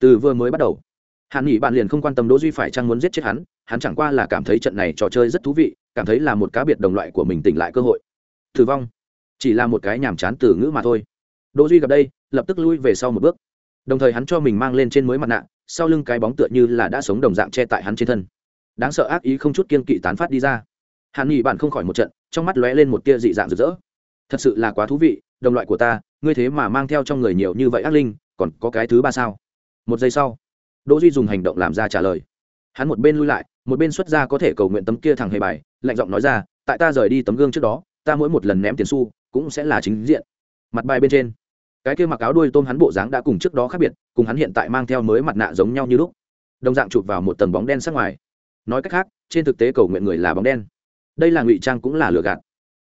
Từ vừa mới bắt đầu hàn nghỉ bạn liền không quan tâm đỗ duy phải chăng muốn giết chết hắn hắn chẳng qua là cảm thấy trận này trò chơi rất thú vị, cảm thấy là một cá biệt đồng loại của mình tỉnh lại cơ hội. Thử vong. Chỉ là một cái nhàm chán từ ngữ mà thôi. Đỗ duy gặp đây, lập tức lui về sau một bước. Đồng thời hắn cho mình mang lên trên mới mặt nạ, sau lưng cái bóng tựa như là đã sống đồng dạng che tại hắn trên thân. Đáng sợ ác ý không chút kiên kỵ tán phát đi ra. Hàn nghỉ bạn không khỏi một trận, trong mắt lóe lên một tia dị dạng rực rỡ. Thật sự là quá thú vị, đồng loại của ta, ngươi thế mà mang theo trong người nhiều như vậy ác linh, còn có cái thứ ba sao? Một giây sau đỗ duy dùng hành động làm ra trả lời. Hắn một bên lui lại, một bên xuất ra có thể cầu nguyện tấm kia thằng hề bài, lạnh giọng nói ra, tại ta rời đi tấm gương trước đó, ta mỗi một lần ném tiền xu cũng sẽ là chính diện. Mặt bài bên trên, cái kia mặc áo đuôi tôm hắn bộ dáng đã cùng trước đó khác biệt, cùng hắn hiện tại mang theo mới mặt nạ giống nhau như lúc. Đồng dạng chụp vào một tầng bóng đen sát ngoài. Nói cách khác, trên thực tế cầu nguyện người là bóng đen. Đây là ngụy trang cũng là lừa gạt.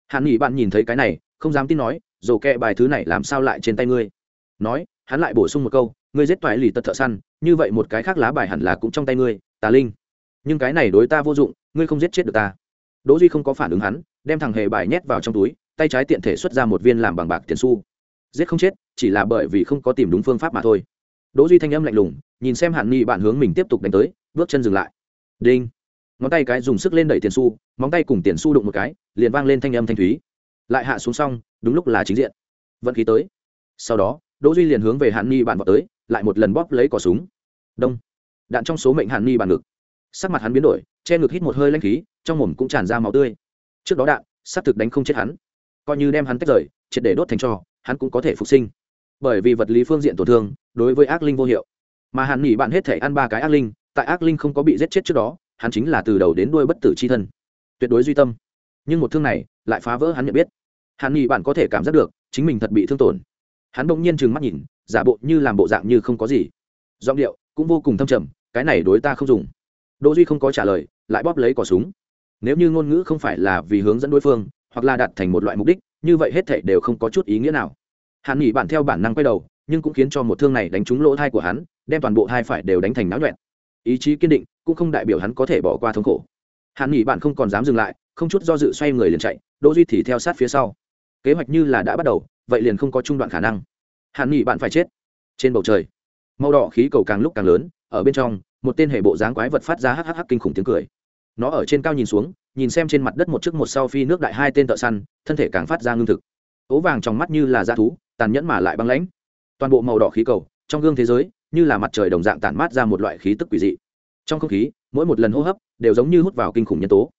Hàn nghĩ bạn nhìn thấy cái này, không dám tin nói, dồ kẹ bài thứ này làm sao lại trên tay ngươi? Nói, hắn lại bổ sung một câu ngươi giết toại lì tật thợ săn, như vậy một cái khác lá bài hẳn là cũng trong tay ngươi, tà linh. Nhưng cái này đối ta vô dụng, ngươi không giết chết được ta. Đỗ duy không có phản ứng hắn, đem thằng hề bài nhét vào trong túi, tay trái tiện thể xuất ra một viên làm bằng bạc tiền xu. Giết không chết, chỉ là bởi vì không có tìm đúng phương pháp mà thôi. Đỗ duy thanh âm lạnh lùng, nhìn xem hàn ni bạn hướng mình tiếp tục đánh tới, bước chân dừng lại. Đinh. Ngón tay cái dùng sức lên đẩy tiền xu, móng tay cùng tiền xu đụng một cái, liền vang lên thanh âm thanh thúy. Lại hạ xuống xong, đúng lúc là chính diện. Vận khí tới. Sau đó đỗ duy liền hướng về Hạn ni bạn vào tới, lại một lần bóp lấy cò súng. Đông. Đạn trong số mệnh Hạn ni bạn ngực. Sắc mặt hắn biến đổi, che ngực hít một hơi lanh khí, trong mồm cũng tràn ra máu tươi. Trước đó đạn sắp thực đánh không chết hắn. Coi như đem hắn tách rời, triệt để đốt thành cho, hắn cũng có thể phục sinh. Bởi vì vật lý phương diện tổn thương, đối với ác linh vô hiệu. Mà hắn nghỉ bạn hết thể ăn ba cái ác linh, tại ác linh không có bị giết chết trước đó, hắn chính là từ đầu đến đuôi bất tử c h i thân. Tuyệt đối duy tâm. Nhưng một thương này, lại phá vỡ hắn nhận biết. Hạn nghỉ bạn có thể cảm giác được, chính mình thật bị thương tổn hắn bỗng nhiên trừng mắt nhìn, giả bộ như làm bộ dạng như không có gì. Giọng điệu cũng vô cùng thâm trầm, cái này đối ta không dùng. Đỗ duy không có trả lời, lại bóp lấy cò súng. Nếu như ngôn ngữ không phải là vì hướng dẫn đối phương, hoặc là đạt thành một loại mục đích, như vậy hết thảy đều không có chút ý nghĩa nào. Hắn nghỉ bạn theo bản năng quay đầu, nhưng cũng khiến cho một thương này đánh trúng lỗ thai của hắn, đem toàn bộ hai phải đều đánh thành náo nhuẹn. Ý chí kiên định cũng không đại biểu hắn có thể bỏ qua thống khổ. Hắn nghỉ bạn không còn dám dừng lại, không chút do dự xoay người liền chạy, đỗ duy thì theo sát phía sau. Kế hoạch như là đã bắt đầu vậy liền không có trung đoạn khả năng. Hạn nghị bạn phải chết. Trên bầu trời, màu đỏ khí cầu càng lúc càng lớn, ở bên trong, một tên hệ bộ dáng quái vật phát ra hắc hắc kinh khủng tiếng cười. Nó ở trên cao nhìn xuống, nhìn xem trên mặt đất một chiếc một sau phi nước đại hai tên thợ săn, thân thể càng phát ra ngưng thực. Ố vàng trong mắt như là da thú, tàn nhẫn mà lại băng lãnh. Toàn bộ màu đỏ khí cầu, trong gương thế giới, như là mặt trời đồng dạng tản mát ra một loại khí tức quỷ dị. Trong không khí, mỗi một lần hô hấp đều giống như hút vào kinh khủng nhân tố.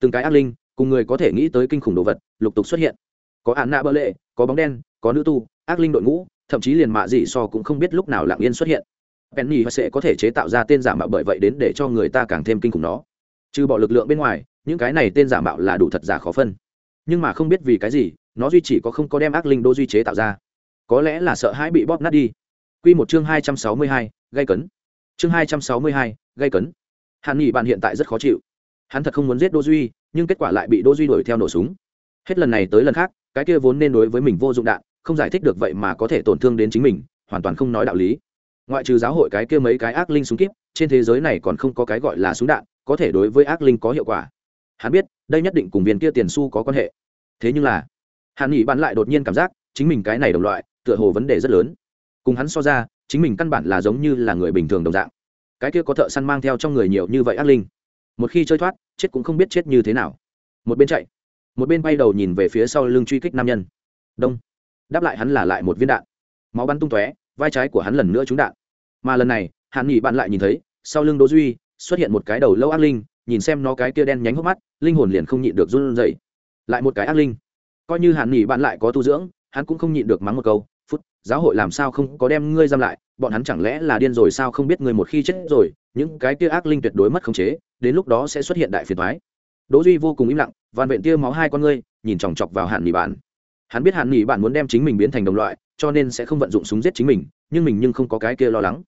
Từng cái ác linh, cùng người có thể nghĩ tới kinh khủng đồ vật, lục tục xuất hiện có ạn nạ bơ lệ, có bóng đen, có nữ tu, ác linh đội ngũ, thậm chí liền mạ dị so cũng không biết lúc nào lặng yên xuất hiện. Penny sẽ có thể chế tạo ra tên giả mạo bởi vậy đến để cho người ta càng thêm kinh khủng nó. Trừ bỏ lực lượng bên ngoài, những cái này tên giả mạo là đủ thật giả khó phân. Nhưng mà không biết vì cái gì, nó duy chỉ có không có đem ác linh đô duy chế tạo ra. Có lẽ là sợ hãi bị bóp nát đi. Q một chương hai trăm sáu mươi hai, gây cấn. Chương hai trăm sáu mươi hai, gây cấn. Hàn nghỉ bạn hiện tại rất khó chịu. Hắn thật không muốn giết đô duy, nhưng kết quả lại bị đô duy đuổi theo nổ súng hết lần này tới lần khác, cái kia vốn nên đối với mình vô dụng đạn, không giải thích được vậy mà có thể tổn thương đến chính mình, hoàn toàn không nói đạo lý. Ngoại trừ giáo hội cái kia mấy cái ác linh súng kíp, trên thế giới này còn không có cái gọi là súng đạn, có thể đối với ác linh có hiệu quả. Hắn biết, đây nhất định cùng viên kia tiền su có quan hệ. Thế nhưng là hắn nghĩ bắn lại đột nhiên cảm giác, chính mình cái này đồng loại, tựa hồ vấn đề rất lớn. Cùng hắn so ra, chính mình căn bản là giống như là người bình thường đồng dạng. Cái kia có thợ săn mang theo trong người nhiều như vậy ác linh. Một khi chơi thoát, chết cũng không biết chết như thế nào. Một bên chạy một bên bay đầu nhìn về phía sau lưng truy kích nam nhân. Đông. Đáp lại hắn là lại một viên đạn. Máu bắn tung tóe, vai trái của hắn lần nữa trúng đạn. Mà lần này, hàn nghỉ bạn lại nhìn thấy, sau lưng đỗ duy, xuất hiện một cái đầu lâu ác linh, nhìn xem nó cái kia đen nhánh hốc mắt, linh hồn liền không nhịn được run rẩy. Lại một cái ác linh. Coi như hàn nghỉ bạn lại có tu dưỡng, hắn cũng không nhịn được mắng một câu, phút, giáo hội làm sao không có đem ngươi giam lại? Bọn hắn chẳng lẽ là điên rồi sao không biết người một khi chết rồi, những cái kia ác linh tuyệt đối mất khống chế, đến lúc đó sẽ xuất hiện đại phiền toái. Đỗ duy vô cùng im lặng van vẹn tia máu hai con ngươi, nhìn chòng chọc vào hạn nghỉ bạn hắn biết hạn nghỉ bạn muốn đem chính mình biến thành đồng loại, cho nên sẽ không vận dụng súng giết chính mình, nhưng mình nhưng không có cái kia lo lắng.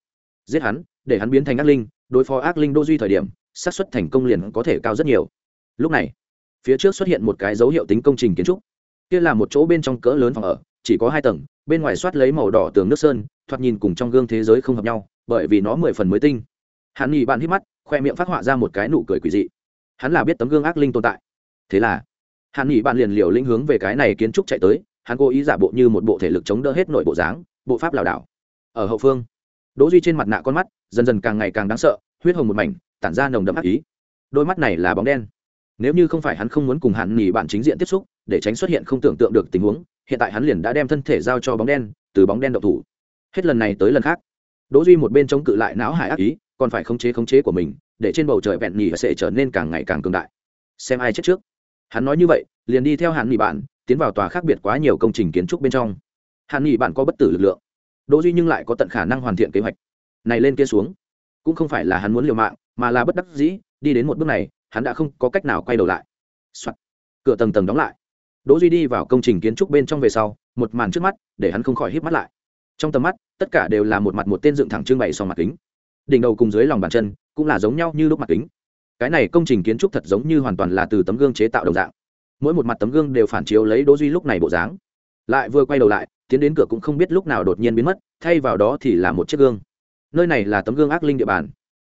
Giết hắn, để hắn biến thành ác linh, đối phó ác linh đô duy thời điểm, xác suất thành công liền có thể cao rất nhiều. Lúc này, phía trước xuất hiện một cái dấu hiệu tính công trình kiến trúc. Kia là một chỗ bên trong cỡ lớn phòng ở, chỉ có hai tầng, bên ngoài soát lấy màu đỏ tường nước sơn, thoạt nhìn cùng trong gương thế giới không hợp nhau, bởi vì nó mười phần mới tinh. Hắn nghỉ bạn hít mắt, khoe miệng phát họa ra một cái nụ cười quỷ dị. Hắn là biết tấm gương ác linh tồn tại thế là hắn nghỉ bạn liền liều lĩnh hướng về cái này kiến trúc chạy tới, hắn cố ý giả bộ như một bộ thể lực chống đỡ hết nội bộ dáng, bộ pháp lảo đảo. Ở hậu phương, đỗ duy trên mặt nạ con mắt, dần dần càng ngày càng đáng sợ, huyết hồng một mảnh, tản ra nồng đậm ác ý. Đôi mắt này là bóng đen. Nếu như không phải hắn không muốn cùng hắn nghỉ bạn chính diện tiếp xúc, để tránh xuất hiện không tưởng tượng được tình huống, hiện tại hắn liền đã đem thân thể giao cho bóng đen, từ bóng đen độc thủ. Hết lần này tới lần khác, đỗ duy một bên chống cự lại não hải ác ý, còn phải khống chế khống chế của mình, để trên bầu trời vẹn nhì sẽ trở nên càng ngày càng cường đại. Xem ai chết trước hắn nói như vậy, liền đi theo hàn nghị bạn tiến vào tòa khác biệt quá nhiều công trình kiến trúc bên trong. Hàn nghị bạn có bất tử lực lượng. Đỗ duy nhưng lại có tận khả năng hoàn thiện kế hoạch. Này lên kia xuống, cũng không phải là hắn muốn liều mạng, mà là bất đắc dĩ, đi đến một bước này, hắn đã không có cách nào quay đầu lại、Soạn. cửa tầng tầng đóng lại. Đỗ duy đi vào công trình kiến trúc bên trong về sau, một màn trước mắt, để hắn không khỏi híp mắt lại. Trong tầm mắt, tất cả đều là một mặt một tên dựng thẳng trưng bày sau mặt kính. Đỉnh đầu cùng dưới lòng bàn chân, cũng là giống nhau như lúc mặt kính cái này công trình kiến trúc thật giống như hoàn toàn là từ tấm gương chế tạo đồng dạng. Mỗi một mặt tấm gương đều phản chiếu lấy đỗ duy lúc này bộ dáng. Lại vừa quay đầu lại, tiến đến cửa cũng không biết lúc nào đột nhiên biến mất, thay vào đó thì là một chiếc gương. Nơi này là tấm gương ác linh địa bàn.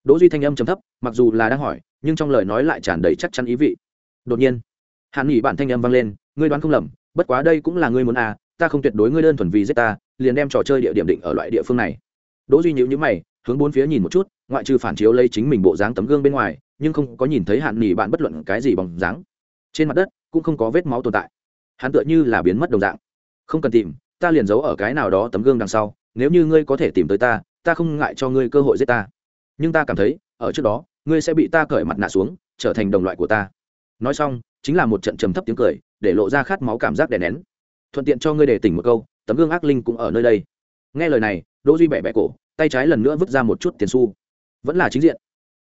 Đỗ duy thanh âm trầm thấp, mặc dù là đang hỏi, nhưng trong lời nói lại tràn đầy chắc chắn ý vị. Đột nhiên, hàn nghỉ bản thanh âm vang lên, ngươi đoán không lầm, bất quá đây cũng là ngươi muốn à ta không tuyệt đối ngươi đơn thuần vì giết ta, liền đem trò chơi địa điểm định ở loại địa phương này. Đỗ duy nhíu nhíu mày, hướng bốn phía nhìn một chút, ngoại trừ phản chiếu lấy chính mình bộ dáng tấm gương bên ngoài nhưng không có nhìn thấy hạn nghỉ bạn bất luận cái gì bóng dáng. Trên mặt đất cũng không có vết máu tồn tại. Hắn tựa như là biến mất đồng dạng. Không cần tìm, ta liền giấu ở cái nào đó tấm gương đằng sau. Nếu như ngươi có thể tìm tới ta ta không ngại cho ngươi cơ hội giết ta. Nhưng ta cảm thấy, ở trước đó, ngươi sẽ bị ta cởi mặt nạ xuống, trở thành đồng loại của ta. Nói xong, chính là một trận trầm thấp tiếng cười, để lộ ra khát máu cảm giác đè nén. Thuận tiện cho ngươi để tỉnh một câu, tấm gương ác linh cũng ở nơi đây. Nghe lời này, đỗ duy bẻ bẻ cổ, tay trái lần nữa vứt ra một chút tiền xu. Vẫn là chính diện.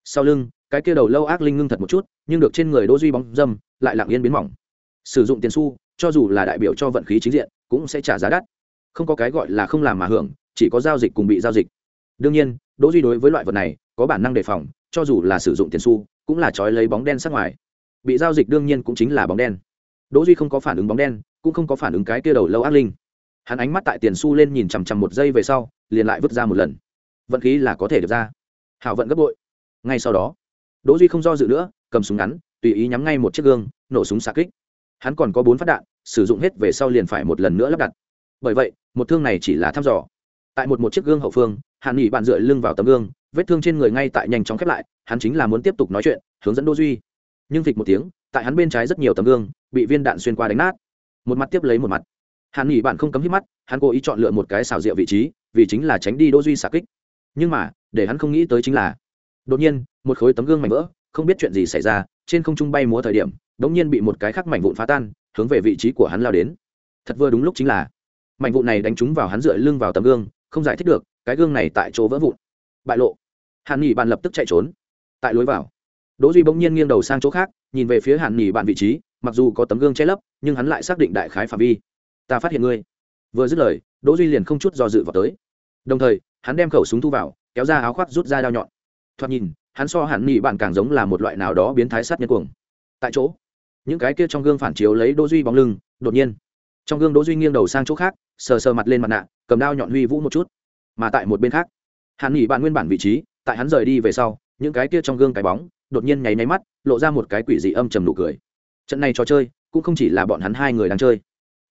Sau lưng cái kia đầu lâu ác linh ngưng thật một chút, nhưng được trên người đỗ duy bóng dâm, lại lặng yên biến mỏng. Sử dụng tiền xu, cho dù là đại biểu cho vận khí chính diện, cũng sẽ trả giá đắt. Không có cái gọi là không làm mà hưởng, chỉ có giao dịch cùng bị giao dịch. Đương nhiên, đỗ duy đối với loại vật này, có bản năng đề phòng, cho dù là sử dụng tiền xu, cũng là trói lấy bóng đen sát ngoài. Bị giao dịch đương nhiên cũng chính là bóng đen. Đỗ duy không có phản ứng bóng đen, cũng không có phản ứng cái kia đầu lâu ác linh. Hắn ánh mắt tại tiền xu lên nhìn chằm chằm một giây về sau, liền lại vứt ra một lần. Vận khí là có thể được ra. Hảo vận gấp bội. Ngay sau đó đỗ duy không do dự nữa, cầm súng ngắn, tùy ý nhắm ngay một chiếc gương, nổ súng xạ kích. Hắn còn có bốn phát đạn, sử dụng hết về sau liền phải một lần nữa lắp đặt. Bởi vậy, một thương này chỉ là thăm dò. Tại một một chiếc gương hậu phương, hàn nghỉ bạn dựa lưng vào tấm gương, vết thương trên người ngay tại nhanh chóng khép lại, hắn chính là muốn tiếp tục nói chuyện, hướng dẫn đỗ duy. Nhưng phịch một tiếng, tại hắn bên trái rất nhiều tấm gương, bị viên đạn xuyên qua đánh nát. Một mặt tiếp lấy một mặt. Hàn nghỉ bạn không cấm hít mắt, hắn cố ý chọn lựa một cái xào rượu vị trí, vì chính là tránh đi đỗ duy xạ kích. Nhưng mà, để hắn không nghĩ tới chính là, đột nhiên một khối tấm gương mảnh vỡ, không biết chuyện gì xảy ra, trên không trung bay múa thời điểm, đống nhiên bị một cái khắc mảnh vụn phá tan, hướng về vị trí của hắn lao đến. Thật vừa đúng lúc chính là, mảnh vụn này đánh trúng vào hắn dựa lưng vào tấm gương, không giải thích được, cái gương này tại chỗ vỡ vụn. Bại lộ. Hàn nghỉ bạn lập tức chạy trốn, tại lối vào. Đỗ duy bỗng nhiên nghiêng đầu sang chỗ khác, nhìn về phía hàn nghỉ bạn vị trí, mặc dù có tấm gương che lấp, nhưng hắn lại xác định đại khái phạm vi. Ta phát hiện ngươi. Vừa dứt lời, đỗ duy liền không chút do dự vào tới. Đồng thời, hắn đem khẩu súng thu vào, kéo ra áo khoác rút ra dao nhọn. Thoạt nhìn hắn so hẳn Nhị bạn càng giống là một loại nào đó biến thái sát nhân cuồng. Tại chỗ, những cái kia trong gương phản chiếu lấy đỗ duy bóng lưng, đột nhiên, trong gương đỗ duy nghiêng đầu sang chỗ khác, sờ sờ mặt lên mặt nạ, cầm đao nhọn huy vũ một chút. Mà tại một bên khác hàn nghỉ bạn nguyên bản vị trí, tại hắn rời đi về sau, những cái kia trong gương cái bóng, đột nhiên nháy nháy mắt, lộ ra một cái quỷ dị âm trầm nụ cười. Trận này trò chơi, cũng không chỉ là bọn hắn hai người đang chơi.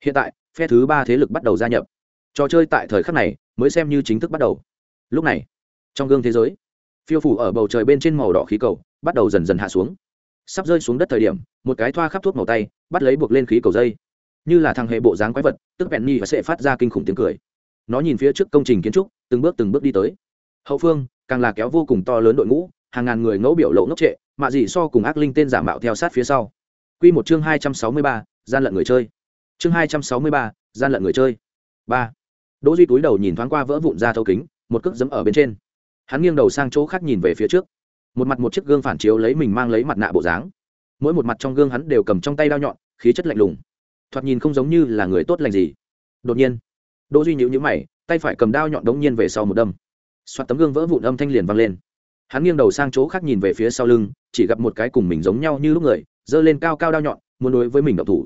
Hiện tại, phe thứ ba thế lực bắt đầu gia nhập. Trò chơi tại thời khắc này, mới xem như chính thức bắt đầu. Lúc này, trong gương thế giới phiêu phủ ở bầu trời bên trên màu đỏ khí cầu, bắt đầu dần dần hạ xuống. Sắp rơi xuống đất thời điểm, một cái thoa khắp thuốc màu tay, bắt lấy buộc lên khí cầu dây. Như là thằng hệ bộ dáng quái vật, tức bẹn nhi và sẽ phát ra kinh khủng tiếng cười. Nó nhìn phía trước công trình kiến trúc, từng bước từng bước đi tới. Hậu phương, càng là kéo vô cùng to lớn đội ngũ, hàng ngàn người ngẫu biểu lộ ngốc trệ, mạ dị so cùng ác linh tên giả mạo theo sát phía sau. Q một chương hai trăm sáu mươi ba, gian lận người chơi. Chương hai trăm sáu mươi ba, gian lận người chơi. Ba. Đỗ duy túi đầu nhìn thoáng qua vỡ vụn ra thâu kính, một cước dẫm ở bên trên hắn nghiêng đầu sang chỗ khác nhìn về phía trước. Một mặt một chiếc gương phản chiếu lấy mình mang lấy mặt nạ bộ dáng. Mỗi một mặt trong gương hắn đều cầm trong tay đao nhọn, khí chất lạnh lùng. Thoạt nhìn không giống như là người tốt lành gì. Đột nhiên, đỗ duy nhíu nhíu mày, tay phải cầm đao nhọn đống nhiên về sau một đâm. Xoát tấm gương vỡ vụn âm thanh liền vang lên. Hắn nghiêng đầu sang chỗ khác nhìn về phía sau lưng, chỉ gặp một cái cùng mình giống nhau như lúc người, giơ lên cao cao đao nhọn, muốn đối với mình động thủ.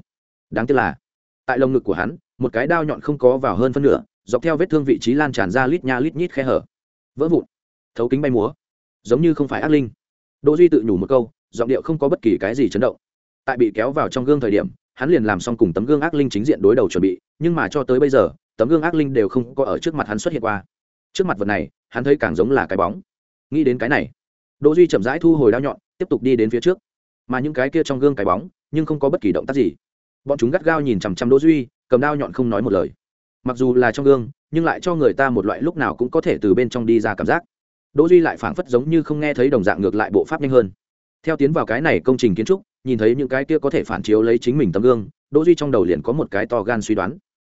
Đáng tiếc là, tại lồng ngực của hắn, một cái đao nhọn không có vào hơn phân nửa, dọc theo vết thương vị trí lan tràn ra lít nha lít nhít khe hở. Vỡ vụn thấu kính bay múa. Giống như không phải ác linh. Đỗ duy tự nhủ một câu, giọng điệu không có bất kỳ cái gì chấn động. Tại bị kéo vào trong gương thời điểm, hắn liền làm xong cùng tấm gương ác linh chính diện đối đầu chuẩn bị, nhưng mà cho tới bây giờ, tấm gương ác linh đều không có ở trước mặt hắn xuất hiện qua. Trước mặt vật này, hắn thấy càng giống là cái bóng. Nghĩ đến cái này, đỗ duy chậm rãi thu hồi đao nhọn, tiếp tục đi đến phía trước. Mà những cái kia trong gương cái bóng, nhưng không có bất kỳ động tác gì. Bọn chúng gắt gao nhìn chằm chằm đỗ duy, cầm đao nhọn không nói một lời. Mặc dù là trong gương, nhưng lại cho người ta một loại lúc nào cũng có thể từ bên trong đi ra cảm giác đỗ duy lại phảng phất giống như không nghe thấy đồng dạng ngược lại bộ pháp nhanh hơn. Theo tiến vào cái này công trình kiến trúc, nhìn thấy những cái kia có thể phản chiếu lấy chính mình tấm gương, đỗ duy trong đầu liền có một cái to gan suy đoán.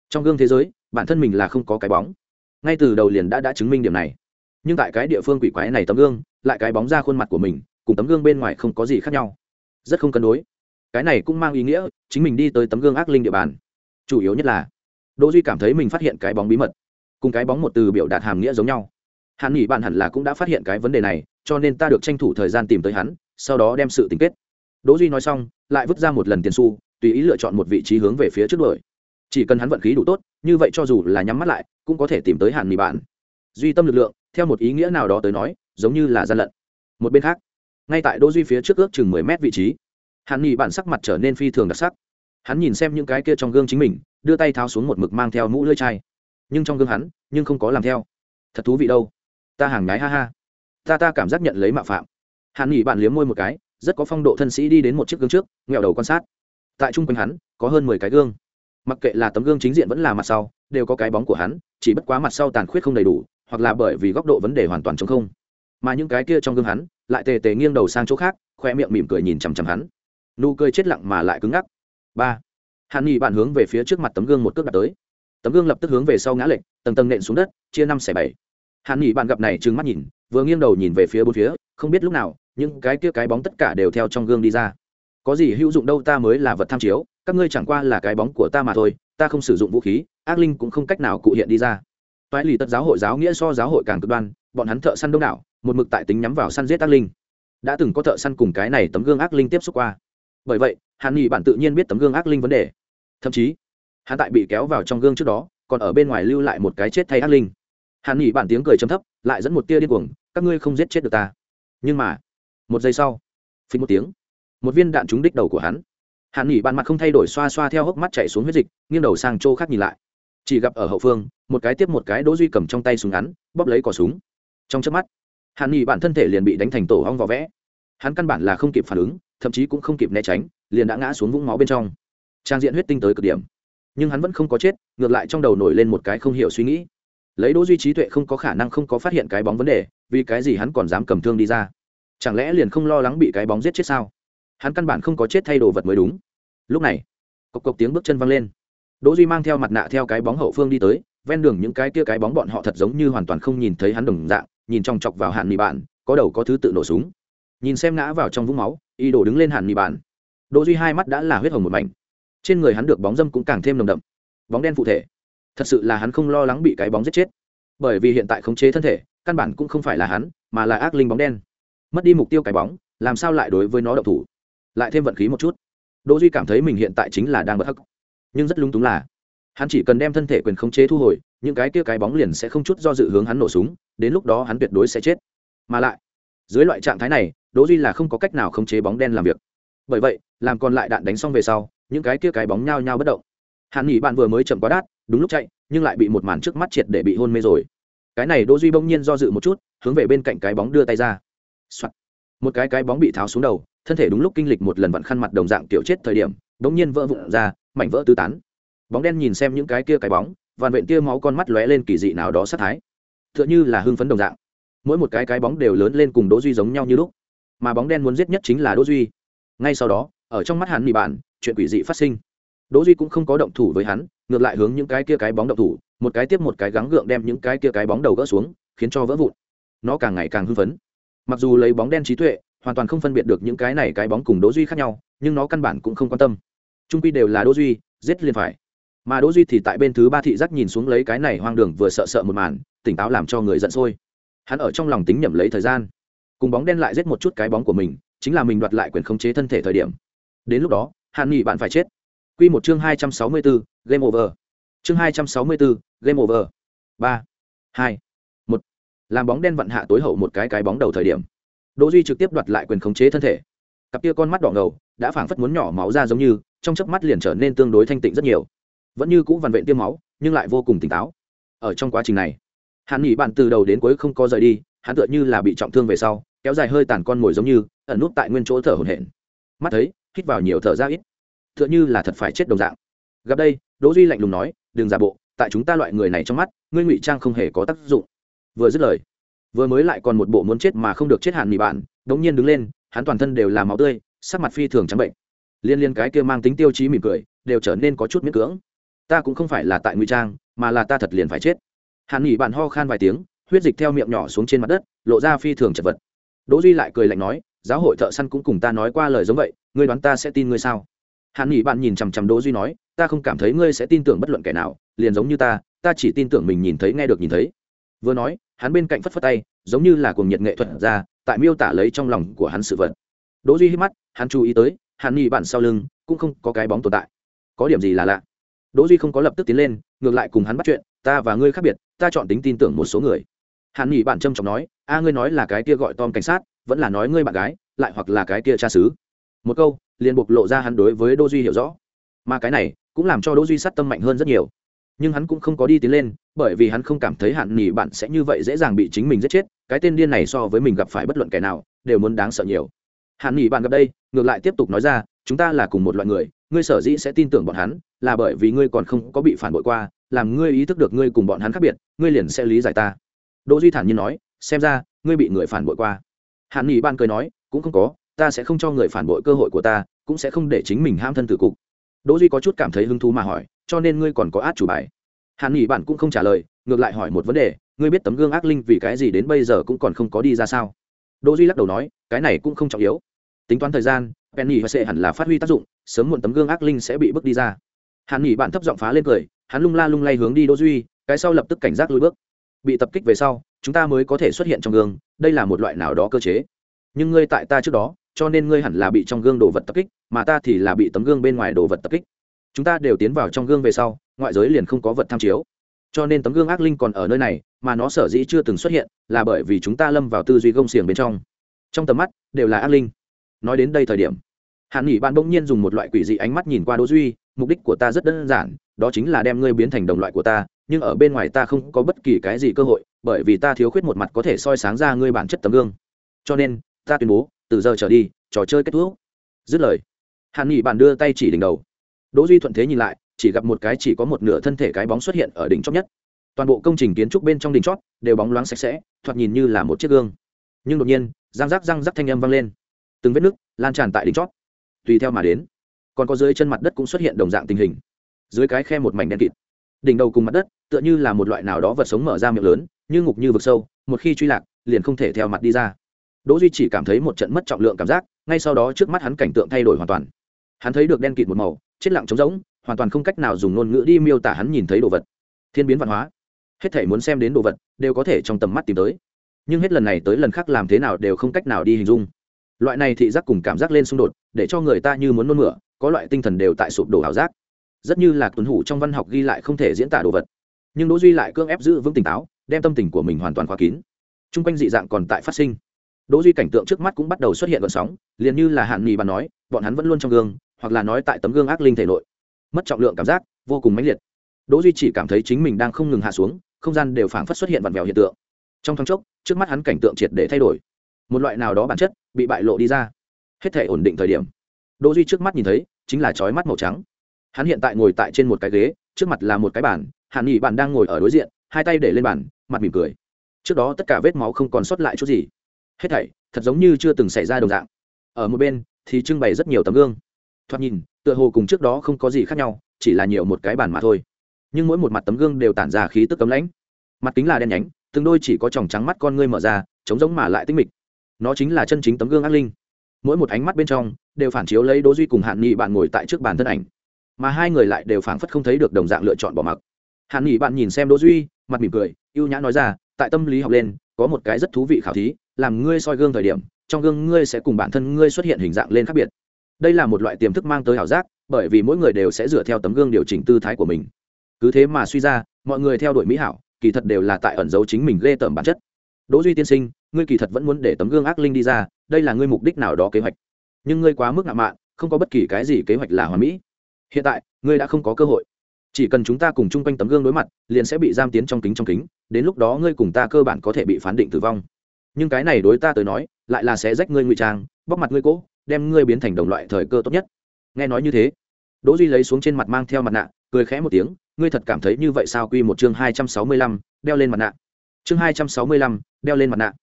Trong gương thế giới, bản thân mình là không có cái bóng. Ngay từ đầu liền đã đã chứng minh điểm này. Nhưng tại cái địa phương quỷ quái này tấm gương, lại cái bóng ra khuôn mặt của mình, cùng tấm gương bên ngoài không có gì khác nhau. Rất không cân đối. Cái này cũng mang ý nghĩa, chính mình đi tới tấm gương ác linh địa bàn. Chủ yếu nhất là, đỗ duy cảm thấy mình phát hiện cái bóng bí mật, cùng cái bóng một từ biểu đạt hàm nghĩa giống nhau hắn nghĩ bạn hẳn là cũng đã phát hiện cái vấn đề này, cho nên ta được tranh thủ thời gian tìm tới hắn, sau đó đem sự tình kết. Đỗ duy nói xong, lại vứt ra một lần tiền xu, tùy ý lựa chọn một vị trí hướng về phía trước đuổi. Chỉ cần hắn vận khí đủ tốt, như vậy cho dù là nhắm mắt lại, cũng có thể tìm tới hàn nghỉ bạn. Duy tâm lực lượng, theo một ý nghĩa nào đó tới nói, giống như là gian lận. Một bên khác, ngay tại đỗ duy phía trước ước chừng mười mét vị trí, hàn nghỉ bạn sắc mặt trở nên phi thường đặc sắc. Hắn nhìn xem những cái kia trong gương chính mình, đưa tay tháo xuống một mực mang theo mũ lưỡi chai. Nhưng trong gương hắn, nhưng không có làm theo. Thật thú vị đâu ta hàng nhái ha ha. Ta ta cảm giác nhận lấy mạo phạm. Hàn nghỉ bạn liếm môi một cái, rất có phong độ thân sĩ đi đến một chiếc gương trước, nghẹo đầu quan sát. Tại trung quanh hắn, có hơn mười cái gương. Mặc kệ là tấm gương chính diện vẫn là mặt sau, đều có cái bóng của hắn, chỉ bất quá mặt sau tàn khuyết không đầy đủ, hoặc là bởi vì góc độ vấn đề hoàn toàn chống không. Mà những cái kia trong gương hắn, lại tề tề nghiêng đầu sang chỗ khác, khoe miệng mỉm cười nhìn chằm chằm hắn. Nụ cười chết lặng mà lại cứng ngắc. Ba. Hàn nghị bạn hướng về phía trước mặt tấm gương một cước đặt tới. Tấm gương lập tức hướng về sau ngã lệch, tầng tầng nện xuống đất, chia năm xẻ bảy hàn nghĩ bạn gặp này trừng mắt nhìn, vừa nghiêng đầu nhìn về phía bốn phía, không biết lúc nào, những cái kia cái bóng tất cả đều theo trong gương đi ra. Có gì hữu dụng đâu ta mới là vật tham chiếu, các ngươi chẳng qua là cái bóng của ta mà thôi, ta không sử dụng vũ khí, ác linh cũng không cách nào cụ hiện đi ra. Toái lì tất giáo hội giáo nghĩa so giáo hội càng cực đoan, bọn hắn thợ săn đông đảo, một mực tại tính nhắm vào săn giết ác linh. Đã từng có thợ săn cùng cái này tấm gương ác linh tiếp xúc qua. Bởi vậy, hàn nghị bạn tự nhiên biết tấm gương ác linh vấn đề. Thậm chí, hắn tại bị kéo vào trong gương trước đó, còn ở bên ngoài lưu lại một cái chết thay ác linh hàn nghỉ bản tiếng cười chấm thấp, lại dẫn một tia điên cuồng, các ngươi không giết chết được ta. Nhưng mà, một giây sau, phí một tiếng, một viên đạn trúng đích đầu của hắn. Hàn nghỉ bản mặt không thay đổi, xoa xoa theo hốc mắt chạy xuống huyết dịch, nghiêng đầu sang chỗ khác nhìn lại. Chỉ gặp ở hậu phương, một cái tiếp một cái đỗ duy cầm trong tay súng ngắn, bóp lấy cò súng. Trong chớp mắt, hàn nghỉ bản thân thể liền bị đánh thành tổ hong vỏ vẽ. Hắn căn bản là không kịp phản ứng, thậm chí cũng không kịp né tránh, liền đã ngã xuống vũng máu bên trong. Trang diện huyết tinh tới cực điểm. Nhưng hắn vẫn không có chết, ngược lại trong đầu nổi lên một cái không hiểu suy nghĩ lấy đỗ duy trí tuệ không có khả năng không có phát hiện cái bóng vấn đề, vì cái gì hắn còn dám cầm thương đi ra? Chẳng lẽ liền không lo lắng bị cái bóng giết chết sao? Hắn căn bản không có chết thay đồ vật mới đúng. Lúc này, cộc cộc tiếng bước chân văng lên. Đỗ duy mang theo mặt nạ theo cái bóng hậu phương đi tới, ven đường những cái kia cái bóng bọn họ thật giống như hoàn toàn không nhìn thấy hắn đồng dạng, nhìn trong chọc vào hạn mì bạn, có đầu có thứ tự nổ súng. Nhìn xem ngã vào trong vũng máu y đổ đứng lên hạn mì bạn. Đỗ duy hai mắt đã là huyết hồng một mảnh. Trên người hắn được bóng dâm cũng càng thêm nồng đậm. Bóng đen phụ thể thật sự là hắn không lo lắng bị cái bóng giết chết. Bởi vì hiện tại khống chế thân thể, căn bản cũng không phải là hắn, mà là ác linh bóng đen. Mất đi mục tiêu cái bóng, làm sao lại đối với nó độc thủ? Lại thêm vận khí một chút. Đỗ duy cảm thấy mình hiện tại chính là đang bất hắc. Nhưng rất lung túng là, hắn chỉ cần đem thân thể quyền khống chế thu hồi, những cái kia cái bóng liền sẽ không chút do dự hướng hắn nổ súng, đến lúc đó hắn tuyệt đối sẽ chết. Mà lại, dưới loại trạng thái này, đỗ duy là không có cách nào khống chế bóng đen làm việc. Bởi vậy, làm còn lại đạn đánh xong về sau, những cái kia cái bóng nhao nhao bất động. Hắn nghỉ bạn vừa mới chậm quá đát đúng lúc chạy nhưng lại bị một màn trước mắt triệt để bị hôn mê rồi. Cái này đỗ duy bỗng nhiên do dự một chút hướng về bên cạnh cái bóng đưa tay ra、Soạn. một cái cái bóng bị tháo xuống đầu thân thể đúng lúc kinh lịch một lần vặn khăn mặt đồng dạng tiểu chết thời điểm bỗng nhiên vỡ vụn ra mảnh vỡ tứ tán. Bóng đen nhìn xem những cái kia cái bóng vằn vện kia máu con mắt lóe lên kỳ dị nào đó sát thái. Tựa như là hưng phấn đồng dạng. Mỗi một cái cái bóng đều lớn lên cùng đỗ duy giống nhau như lúc. Mà bóng đen muốn giết nhất chính là đỗ duy. Ngay sau đó ở trong mắt hắn mì bản, chuyện quỷ dị phát sinh. Đỗ duy cũng không có động thủ với hắn ngược lại hướng những cái kia cái bóng đậu thủ một cái tiếp một cái gắng gượng đem những cái kia cái bóng đầu gỡ xuống khiến cho vỡ vụn. Nó càng ngày càng hưng phấn. Mặc dù lấy bóng đen trí tuệ hoàn toàn không phân biệt được những cái này cái bóng cùng đỗ duy khác nhau nhưng nó căn bản cũng không quan tâm. Trung quy đều là đỗ duy giết liền phải. Mà đỗ duy thì tại bên thứ ba thị giác nhìn xuống lấy cái này hoang đường vừa sợ sợ một màn tỉnh táo làm cho người giận sôi. Hắn ở trong lòng tính nhẩm lấy thời gian. Cùng bóng đen lại giết một chút cái bóng của mình chính là mình đoạt lại quyền khống chế thân thể thời điểm. Đến lúc đó hàn nghị bạn phải chết. Quy một chương hai trăm sáu mươi 264, game over. Chương hai trăm sáu mươi bốn game over. Ba, hai, một. Làm bóng đen vận hạ tối hậu một cái cái bóng đầu thời điểm, đỗ duy trực tiếp đoạt lại quyền khống chế thân thể. Cặp kia con mắt đỏ ngầu, đã phảng phất muốn nhỏ máu ra giống như, trong chớp mắt liền trở nên tương đối thanh tịnh rất nhiều. Vẫn như cũ vằn vện tiêm máu, nhưng lại vô cùng tỉnh táo. Ở trong quá trình này hắn nghỉ bạn từ đầu đến cuối không có rời đi, hắn tựa như là bị trọng thương về sau, kéo dài hơi tàn con mồi giống như, ẩn nút tại nguyên chỗ thở hổn hển. Mắt thấy, hít vào nhiều thở ra ít, tựa như là thật phải chết đồng dạng. Gặp đây đỗ duy lạnh lùng nói, đừng giả bộ, tại chúng ta loại người này trong mắt, ngươi ngụy trang không hề có tác dụng. Vừa dứt lời, vừa mới lại còn một bộ muốn chết mà không được chết hạn mì bạn, đống nhiên đứng lên, hắn toàn thân đều là máu tươi, sắc mặt phi thường trắng bệnh. Liên liên cái kia mang tính tiêu chí mỉm cười, đều trở nên có chút miễn cưỡng. Ta cũng không phải là tại ngụy trang, mà là ta thật liền phải chết. Hàn nghỉ bạn ho khan vài tiếng, huyết dịch theo miệng nhỏ xuống trên mặt đất, lộ ra phi thường chật vật. Đỗ duy lại cười lạnh nói, giáo hội thợ săn cũng cùng ta nói qua lời giống vậy, ngươi đoán ta sẽ tin ngươi sao? Hạn nghỉ bạn nhìn chằm chằm đỗ duy nói, ta không cảm thấy ngươi sẽ tin tưởng bất luận kẻ nào, liền giống như ta ta chỉ tin tưởng mình nhìn thấy nghe được nhìn thấy. Vừa nói, hắn bên cạnh phất phất tay, giống như là cuồng nhiệt nghệ thuật ra, tại miêu tả lấy trong lòng của hắn sự vật. Đỗ duy hít mắt, hắn chú ý tới, hàn nghị bạn sau lưng cũng không có cái bóng tồn tại. Có điểm gì là lạ? Đỗ duy không có lập tức tiến lên, ngược lại cùng hắn bắt chuyện, ta và ngươi khác biệt, ta chọn tính tin tưởng một số người. Hàn nghỉ bạn trâm trọng nói, a, ngươi nói là cái kia gọi tom cảnh sát, vẫn là nói ngươi bạn gái, lại hoặc là cái kia cha xứ. Một câu liền bộc lộ ra hắn đối với đỗ duy hiểu rõ. Mà cái này cũng làm cho đỗ duy sát tâm mạnh hơn rất nhiều. Nhưng hắn cũng không có đi tiến lên, bởi vì hắn không cảm thấy hạn nghỉ bạn sẽ như vậy dễ dàng bị chính mình giết chết, cái tên điên này so với mình gặp phải bất luận kẻ nào, đều muốn đáng sợ nhiều. Hạn nghỉ bạn gặp đây, ngược lại tiếp tục nói ra, chúng ta là cùng một loại người, ngươi sở dĩ sẽ tin tưởng bọn hắn, là bởi vì ngươi còn không có bị phản bội qua, làm ngươi ý thức được ngươi cùng bọn hắn khác biệt, ngươi liền sẽ lý giải ta. Đỗ duy thản nhiên nói, xem ra, ngươi bị người phản bội qua. Hạn nghỉ bạn cười nói, cũng không có ta sẽ không cho người phản bội cơ hội của ta, cũng sẽ không để chính mình ham thân tử cục. Đỗ duy có chút cảm thấy hứng thú mà hỏi, cho nên ngươi còn có át chủ bài? Hàn nghỉ bạn cũng không trả lời, ngược lại hỏi một vấn đề, ngươi biết tấm gương ác linh vì cái gì đến bây giờ cũng còn không có đi ra sao? Đỗ duy lắc đầu nói, cái này cũng không trọng yếu. Tính toán thời gian, penny và sẽ hẳn là phát huy tác dụng, sớm muộn tấm gương ác linh sẽ bị bước đi ra. Hàn nghỉ bạn thấp giọng phá lên cười, hắn lung la lung lay hướng đi đỗ duy, cái sau lập tức cảnh giác lùi bước. Bị tập kích về sau, chúng ta mới có thể xuất hiện trong gương, đây là một loại nào đó cơ chế. Nhưng ngươi tại ta trước đó cho nên ngươi hẳn là bị trong gương đồ vật tập kích, mà ta thì là bị tấm gương bên ngoài đồ vật tập kích. Chúng ta đều tiến vào trong gương về sau, ngoại giới liền không có vật tham chiếu. Cho nên tấm gương ác linh còn ở nơi này, mà nó sở dĩ chưa từng xuất hiện, là bởi vì chúng ta lâm vào tư duy gông xiềng bên trong. Trong tầm mắt, đều là ác linh. Nói đến đây thời điểm hạn nghỉ bạn bỗng nhiên dùng một loại quỷ dị ánh mắt nhìn qua đỗ duy, mục đích của ta rất đơn giản, đó chính là đem ngươi biến thành đồng loại của ta, nhưng ở bên ngoài ta không có bất kỳ cái gì cơ hội, bởi vì ta thiếu khuyết một mặt có thể soi sáng ra ngươi bản chất tấm gương. Cho nên, ta tuyên bố từ giờ trở đi, trò chơi kết thúc. Dứt lời, hàn nghị bàn đưa tay chỉ đỉnh đầu. Đỗ duy thuận thế nhìn lại, chỉ gặp một cái chỉ có một nửa thân thể cái bóng xuất hiện ở đỉnh chót nhất. Toàn bộ công trình kiến trúc bên trong đỉnh chót đều bóng loáng sạch sẽ, thoạt nhìn như là một chiếc gương. Nhưng đột nhiên, răng rắc răng rắc thanh âm vang lên. Từng vết nứt lan tràn tại đỉnh chót tùy theo mà đến, còn có dưới chân mặt đất cũng xuất hiện đồng dạng tình hình. Dưới cái khe một mảnh đen kịt. Đỉnh đầu cùng mặt đất tựa như là một loại nào đó vật sống mở ra miệng lớn, như ngục như vực sâu, một khi truy lạc, liền không thể theo mặt đi ra đỗ duy chỉ cảm thấy một trận mất trọng lượng cảm giác, ngay sau đó trước mắt hắn cảnh tượng thay đổi hoàn toàn. Hắn thấy được đen kịt một màu, chết lặng trống rỗng, hoàn toàn không cách nào dùng ngôn ngữ đi miêu tả hắn nhìn thấy đồ vật. Thiên biến văn hóa. Hết thể muốn xem đến đồ vật, đều có thể trong tầm mắt tìm tới. Nhưng hết lần này tới lần khác làm thế nào đều không cách nào đi hình dung. Loại này thị giác cùng cảm giác lên xung đột, để cho người ta như muốn nôn mửa, có loại tinh thần đều tại sụp đổ ảo giác. Rất như là tuấn hủ trong văn học ghi lại không thể diễn tả đồ vật. Nhưng đỗ duy lại cương ép giữ vững tỉnh táo, đem tâm tình của mình hoàn toàn khóa kín. Trung quanh dị dạng còn tại phát sinh đỗ duy cảnh tượng trước mắt cũng bắt đầu xuất hiện gợn sóng, liền như là hạn nhì bàn nói, bọn hắn vẫn luôn trong gương, hoặc là nói tại tấm gương ác linh thể nội. Mất trọng lượng cảm giác, vô cùng mãnh liệt. Đỗ duy chỉ cảm thấy chính mình đang không ngừng hạ xuống, không gian đều phảng phất xuất hiện vặn vẹo hiện tượng. Trong thoáng chốc, trước mắt hắn cảnh tượng triệt để thay đổi. Một loại nào đó bản chất bị bại lộ đi ra. Hết thể ổn định thời điểm. Đỗ duy trước mắt nhìn thấy, chính là chói mắt màu trắng. Hắn hiện tại ngồi tại trên một cái ghế, trước mặt là một cái bàn hạn nghị bạn đang ngồi ở đối diện, hai tay để lên bàn, mặt mỉm cười. Trước đó tất cả vết máu không còn sót lại chút gì hết thảy, thật giống như chưa từng xảy ra đồng dạng. Ở một bên, thì trưng bày rất nhiều tấm gương. Thoạt nhìn, tựa hồ cùng trước đó không có gì khác nhau, chỉ là nhiều một cái bàn mà thôi. Nhưng mỗi một mặt tấm gương đều tản ra khí tức cấm lãnh. Mặt kính là đen nhánh, từng đôi chỉ có tròng trắng mắt con ngươi mở ra chống giống mà lại tinh mịch. Nó chính là chân chính tấm gương ác linh. Mỗi một ánh mắt bên trong, đều phản chiếu lấy đỗ duy cùng hạn nghị bạn ngồi tại trước bàn thân ảnh. Mà hai người lại đều phảng phất không thấy được đồng dạng lựa chọn bỏ mặc. Hạn nghị bạn nhìn xem đỗ duy, mặt mỉm cười, ưu nhã nói ra, tại tâm lý học lên, có một cái rất thú vị khảo thí làm ngươi soi gương thời điểm, trong gương ngươi sẽ cùng bản thân ngươi xuất hiện hình dạng lên khác biệt. Đây là một loại tiềm thức mang tới ảo giác, bởi vì mỗi người đều sẽ dựa theo tấm gương điều chỉnh tư thái của mình. Cứ thế mà suy ra, mọi người theo đuổi mỹ hảo, kỳ thật đều là tại ẩn giấu chính mình ghê tởm bản chất. Đỗ duy tiên sinh, ngươi kỳ thật vẫn muốn để tấm gương ác linh đi ra, đây là ngươi mục đích nào đó kế hoạch. Nhưng ngươi quá mức ngạo mạn, không có bất kỳ cái gì kế hoạch là hoàn mỹ. Hiện tại, ngươi đã không có cơ hội. Chỉ cần chúng ta cùng chung quanh tấm gương đối mặt, liền sẽ bị giam tiến trong kính trong kính, đến lúc đó ngươi cùng ta cơ bản có thể bị phán định tử vong nhưng cái này đối ta tới nói lại là sẽ rách ngươi ngụy trang bóc mặt ngươi cỗ đem ngươi biến thành đồng loại thời cơ tốt nhất. Nghe nói như thế đỗ duy lấy xuống trên mặt mang theo mặt nạ cười khẽ một tiếng ngươi thật cảm thấy như vậy sao quy một chương hai trăm sáu mươi lăm, đeo lên mặt nạ. Chương hai trăm sáu mươi lăm, đeo lên mặt nạ.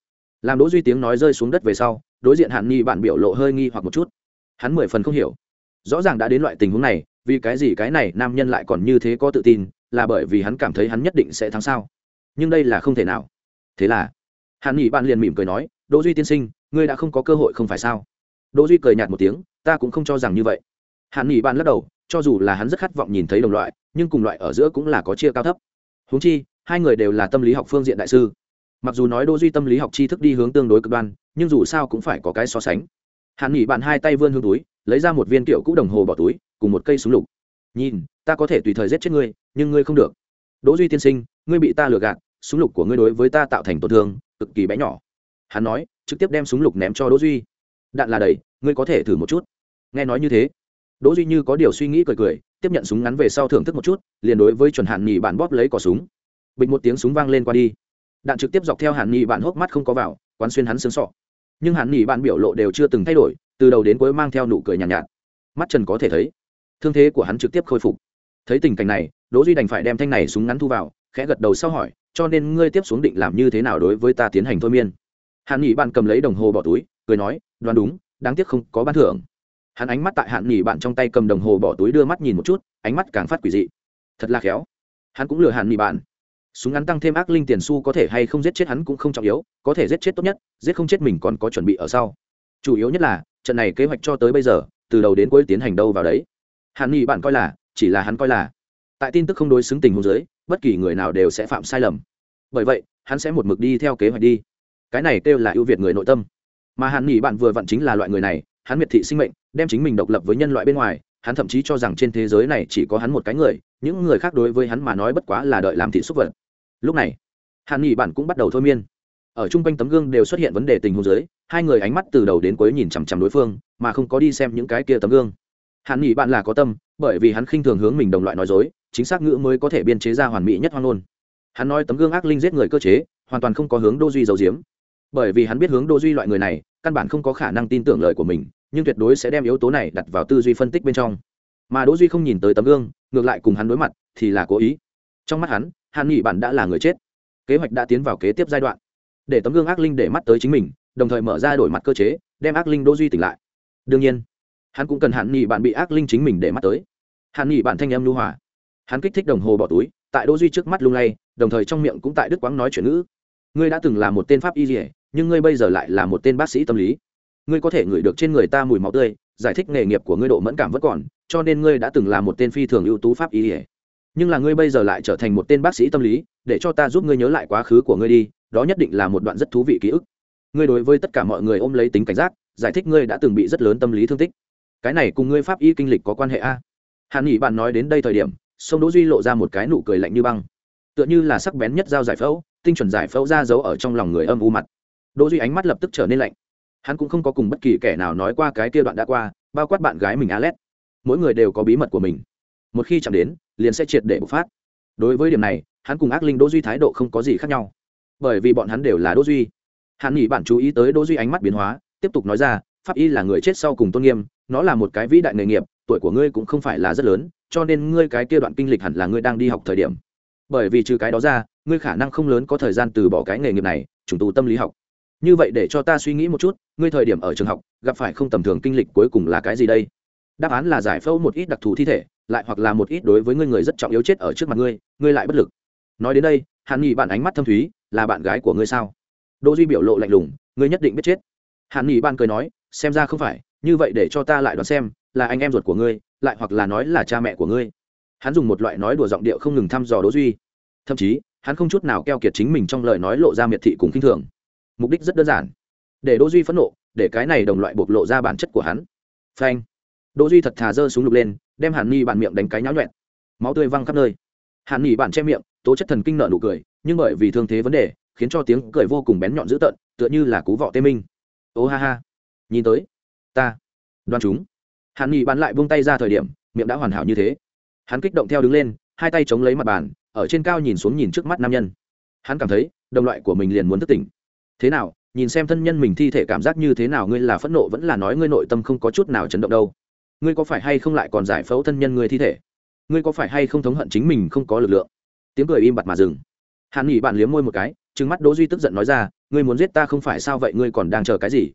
Làm đỗ duy tiếng nói rơi xuống đất về sau đối diện hạn nghi bạn biểu lộ hơi nghi hoặc một chút. Hắn mười phần không hiểu. Rõ ràng đã đến loại tình huống này vì cái gì cái này nam nhân lại còn như thế có tự tin là bởi vì hắn cảm thấy hắn nhất định sẽ thắng sao? Nhưng đây là không thể nào. Thế là hàn nghỉ bạn liền mỉm cười nói, đỗ duy tiên sinh, ngươi đã không có cơ hội không phải sao? Đỗ duy cười nhạt một tiếng, ta cũng không cho rằng như vậy. Hàn nghỉ bạn lắc đầu, cho dù là hắn rất khát vọng nhìn thấy đồng loại, nhưng cùng loại ở giữa cũng là có chia cao thấp. Huống chi, hai người đều là tâm lý học phương diện đại sư. Mặc dù nói đỗ duy tâm lý học tri thức đi hướng tương đối cực đoan, nhưng dù sao cũng phải có cái so sánh. Hàn nghỉ bạn hai tay vươn hướng túi, lấy ra một viên tiểu cũ đồng hồ bỏ túi, cùng một cây súng lục. Nhìn, ta có thể tùy thời giết chết ngươi, nhưng ngươi không được. Đỗ duy tiên sinh, ngươi bị ta lừa gạt, súng lục của ngươi đối với ta tạo thành tổn thương cực kỳ bé nhỏ. Hắn nói trực tiếp đem súng lục ném cho đỗ duy. Đạn là đầy ngươi có thể thử một chút. Nghe nói như thế đỗ duy như có điều suy nghĩ cười cười tiếp nhận súng ngắn về sau thưởng thức một chút liền đối với chuẩn hạn nhì bạn bóp lấy cò súng. Bịch một tiếng súng vang lên qua đi. Đạn trực tiếp dọc theo hạn nhì bạn hốc mắt không có vào quán xuyên hắn xương sọ. Nhưng hạn nhì bạn biểu lộ đều chưa từng thay đổi từ đầu đến cuối mang theo nụ cười nhàn nhạt, nhạt. Mắt trần có thể thấy thương thế của hắn trực tiếp khôi phục. Thấy tình cảnh này đỗ duy đành phải đem thanh này súng ngắn thu vào khẽ gật đầu sau hỏi cho nên ngươi tiếp xuống định làm như thế nào đối với ta tiến hành thôi miên. Hạn nghỉ bạn cầm lấy đồng hồ bỏ túi, cười nói, đoán đúng, đáng tiếc không có ban thưởng. Hắn ánh mắt tại hạn nghỉ bạn trong tay cầm đồng hồ bỏ túi đưa mắt nhìn một chút, ánh mắt càng phát quỷ dị. Thật là khéo. Hắn cũng lừa hạn nghỉ bạn. Súng ngắn tăng thêm ác linh tiền su có thể hay không giết chết hắn cũng không trọng yếu, có thể giết chết tốt nhất, giết không chết mình còn có chuẩn bị ở sau. Chủ yếu nhất là, trận này kế hoạch cho tới bây giờ, từ đầu đến cuối tiến hành đâu vào đấy. Hạn nhị bạn coi là, chỉ là hắn coi là. Tại tin tức không đối xứng tình hồ giới bất kỳ người nào đều sẽ phạm sai lầm. Bởi vậy, hắn sẽ một mực đi theo kế hoạch đi. Cái này kêu là ưu việt người nội tâm. Mà Hàn nghỉ bạn vừa vặn chính là loại người này, hắn miệt thị sinh mệnh, đem chính mình độc lập với nhân loại bên ngoài, hắn thậm chí cho rằng trên thế giới này chỉ có hắn một cái người, những người khác đối với hắn mà nói bất quá là đợi làm thị xúc vật. Lúc này, Hàn nghỉ bạn cũng bắt đầu thôi miên. Ở chung quanh tấm gương đều xuất hiện vấn đề tình huống giới hai người ánh mắt từ đầu đến cuối nhìn chằm chằm đối phương, mà không có đi xem những cái kia tấm gương. Hàn nghỉ bạn là có tâm, bởi vì hắn khinh thường hướng mình đồng loại nói dối chính xác ngữ mới có thể biên chế ra hoàn mỹ nhất hoang ngôn. Hắn nói tấm gương ác linh giết người cơ chế, hoàn toàn không có hướng đô duy giấu diếm bởi vì hắn biết hướng đô duy loại người này, căn bản không có khả năng tin tưởng lời của mình, nhưng tuyệt đối sẽ đem yếu tố này đặt vào tư duy phân tích bên trong. Mà đỗ duy không nhìn tới tấm gương, ngược lại cùng hắn đối mặt, thì là cố ý. Trong mắt hắn, hàn nghị bản đã là người chết. Kế hoạch đã tiến vào kế tiếp giai đoạn. Để tấm gương ác linh để mắt tới chính mình, đồng thời mở ra đổi mặt cơ chế, đem ác linh đỗ duy tỉnh lại. Đương nhiên, hắn cũng cần hạn nghị bạn bị ác linh chính mình để mắt tới. Hạn nghị bạn thanh em lưu hòa hắn kích thích đồng hồ bỏ túi, tại đỗ duy trước mắt lung lay, đồng thời trong miệng cũng tại đức quáng nói chuyện ngữ. Ngươi đã từng là một tên pháp y dỉa nhưng ngươi bây giờ lại là một tên bác sĩ tâm lý. Ngươi có thể ngửi được trên người ta mùi máu tươi, giải thích nghề nghiệp của ngươi độ mẫn cảm vẫn còn, cho nên ngươi đã từng là một tên phi thường ưu tú pháp y dỉa nhưng là ngươi bây giờ lại trở thành một tên bác sĩ tâm lý, để cho ta giúp ngươi nhớ lại quá khứ của ngươi đi, đó nhất định là một đoạn rất thú vị ký ức. Ngươi đối với tất cả mọi người ôm lấy tính cảnh giác, giải thích ngươi đã từng bị rất lớn tâm lý thương tích. Cái này cùng ngươi pháp y kinh lịch có quan hệ a? Hàn nghỉ bạn nói đến đây thời điểm sông đỗ duy lộ ra một cái nụ cười lạnh như băng. Tựa như là sắc bén nhất dao giải phẫu, tinh chuẩn giải phẫu ra giấu ở trong lòng người âm u mặt. Đỗ duy ánh mắt lập tức trở nên lạnh. Hắn cũng không có cùng bất kỳ kẻ nào nói qua cái kia đoạn đã qua, bao quát bạn gái mình alet mỗi người đều có bí mật của mình. Một khi chạm đến, liền sẽ triệt để bộc phát. Đối với điểm này, hắn cùng ác linh đỗ duy thái độ không có gì khác nhau. Bởi vì bọn hắn đều là đỗ duy. Hắn nghĩ bạn chú ý tới đỗ duy ánh mắt biến hóa, tiếp tục nói ra, pháp y là người chết sau cùng tôn nghiêm, nó là một cái vĩ đại nghề nghiệp, tuổi của ngươi cũng không phải là rất lớn cho nên ngươi cái kia đoạn kinh lịch hẳn là ngươi đang đi học thời điểm. Bởi vì trừ cái đó ra, ngươi khả năng không lớn có thời gian từ bỏ cái nghề nghiệp này trùng tu tâm lý học. Như vậy để cho ta suy nghĩ một chút, ngươi thời điểm ở trường học, gặp phải không tầm thường kinh lịch cuối cùng là cái gì đây? Đáp án là giải phẫu một ít đặc thù thi thể, lại hoặc là một ít đối với ngươi người rất trọng yếu chết ở trước mặt ngươi ngươi lại bất lực. Nói đến đây, hàn nghị bạn ánh mắt thâm thúy, là bạn gái của ngươi sao? Đỗ duy biểu lộ lạnh lùng, ngươi nhất định biết chết. Hàn nghị bạn cười nói, xem ra không phải, như vậy để cho ta lại đoán xem, là anh em ruột của ngươi lại hoặc là nói là cha mẹ của ngươi. Hắn dùng một loại nói đùa giọng điệu không ngừng thăm dò đỗ duy. Thậm chí, hắn không chút nào keo kiệt chính mình trong lời nói lộ ra miệt thị cùng kinh thường. Mục đích rất đơn giản. Để đỗ duy phẫn nộ, để cái này đồng loại bộc lộ ra bản chất của hắn. Phanh. Đỗ duy thật thà giơ súng lục lên, đem hàn ni bản miệng đánh cái nháo nhẹn máu tươi văng khắp nơi. Hàn ni bản che miệng, tố chất thần kinh nở nụ cười, nhưng bởi vì thương thế vấn đề, khiến cho tiếng cười vô cùng bén nhọn dữ tợn, tựa như là cú vọ tê minh. Ô ha ha. Nhìn tới. Ta. Đoan chúng hàn nghỉ bản lại buông tay ra thời điểm, miệng đã hoàn hảo như thế. Hắn kích động theo đứng lên, hai tay chống lấy mặt bàn, ở trên cao nhìn xuống nhìn trước mắt nam nhân. Hắn cảm thấy, đồng loại của mình liền muốn thức tỉnh. Thế nào, nhìn xem thân nhân mình thi thể cảm giác như thế nào, ngươi là phẫn nộ vẫn là nói ngươi nội tâm không có chút nào chấn động đâu. Ngươi có phải hay không lại còn giải phẫu thân nhân ngươi thi thể? Ngươi có phải hay không thống hận chính mình không có lực lượng? Tiếng cười im bặt mà dừng. Hàn nghỉ bạn liếm môi một cái, trừng mắt đỗ duy tức giận nói ra, ngươi muốn giết ta không phải sao vậy, ngươi còn đang chờ cái gì?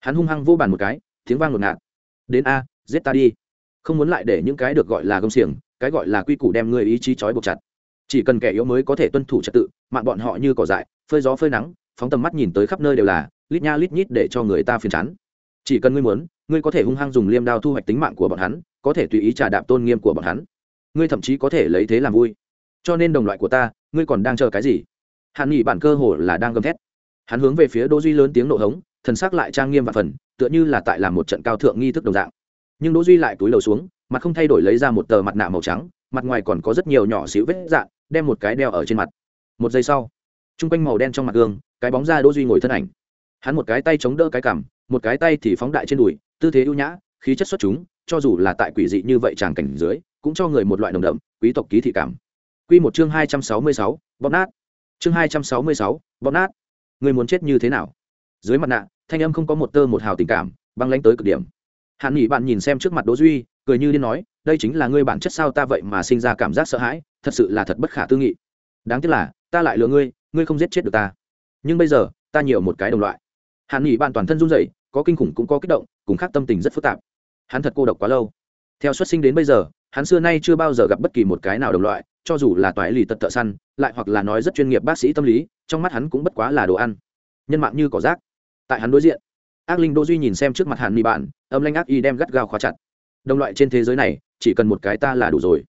Hắn hung hăng vô bàn một cái, tiếng vang ngột ngạt. Đến a giết ta đi. Không muốn lại để những cái được gọi là công xiềng, cái gọi là quy củ đem ngươi ý chí trói buộc chặt. Chỉ cần kẻ yếu mới có thể tuân thủ trật tự, mạng bọn họ như cỏ dại, phơi gió phơi nắng, phóng tầm mắt nhìn tới khắp nơi đều là, lít nha lít nhít để cho người ta phiền chán. Chỉ cần ngươi muốn, ngươi có thể hung hăng dùng liêm đao thu hoạch tính mạng của bọn hắn, có thể tùy ý trà đạp tôn nghiêm của bọn hắn. Ngươi thậm chí có thể lấy thế làm vui. Cho nên đồng loại của ta, ngươi còn đang chờ cái gì? Hàn nghỉ bản cơ hồ là đang gầm thét. Hắn hướng về phía đỗ duy lớn tiếng nộ hống, thần sắc lại trang nghiêm và phần, tựa như là tại làm một trận cao thượng nghi thức đồng dạng nhưng đỗ duy lại túi đầu xuống, mặt không thay đổi lấy ra một tờ mặt nạ màu trắng, mặt ngoài còn có rất nhiều nhỏ xíu vết dạn, đem một cái đeo ở trên mặt. Một giây sau, trung quanh màu đen trong mặt gương, cái bóng da đỗ duy ngồi thân ảnh. Hắn một cái tay chống đỡ cái cằm, một cái tay thì phóng đại trên đùi, tư thế ưu nhã, khí chất xuất chúng, cho dù là tại quỷ dị như vậy tràng cảnh dưới, cũng cho người một loại đồng đậm, quý tộc ký thị cảm. Quy một chương hai trăm sáu mươi sáu, bóp nát. Chương hai trăm sáu mươi sáu, bóp nát. Người muốn chết như thế nào? Dưới mặt nạ, thanh âm không có một tơ một hào tình cảm, băng lãnh tới cực điểm hạn nghỉ bạn nhìn xem trước mặt đỗ duy, cười như điên nói, đây chính là ngươi bản chất sao ta vậy mà sinh ra cảm giác sợ hãi, thật sự là thật bất khả tư nghị. Đáng tiếc là, ta lại lừa ngươi ngươi không giết chết được ta. Nhưng bây giờ, ta nhiều một cái đồng loại. Hạn nghỉ bạn toàn thân run rẩy, có kinh khủng cũng có kích động, cùng khác tâm tình rất phức tạp. Hắn thật cô độc quá lâu. Theo xuất sinh đến bây giờ, hắn xưa nay chưa bao giờ gặp bất kỳ một cái nào đồng loại, cho dù là toái lì tật tợ săn, lại hoặc là nói rất chuyên nghiệp bác sĩ tâm lý, trong mắt hắn cũng bất quá là đồ ăn. Nhân mạng như cỏ rác. Tại hắn đối diện ác linh đô duy nhìn xem trước mặt hàn ni bạn, âm lanh ác y đem gắt gao khóa chặt. Đồng loại trên thế giới này, chỉ cần một cái ta là đủ rồi.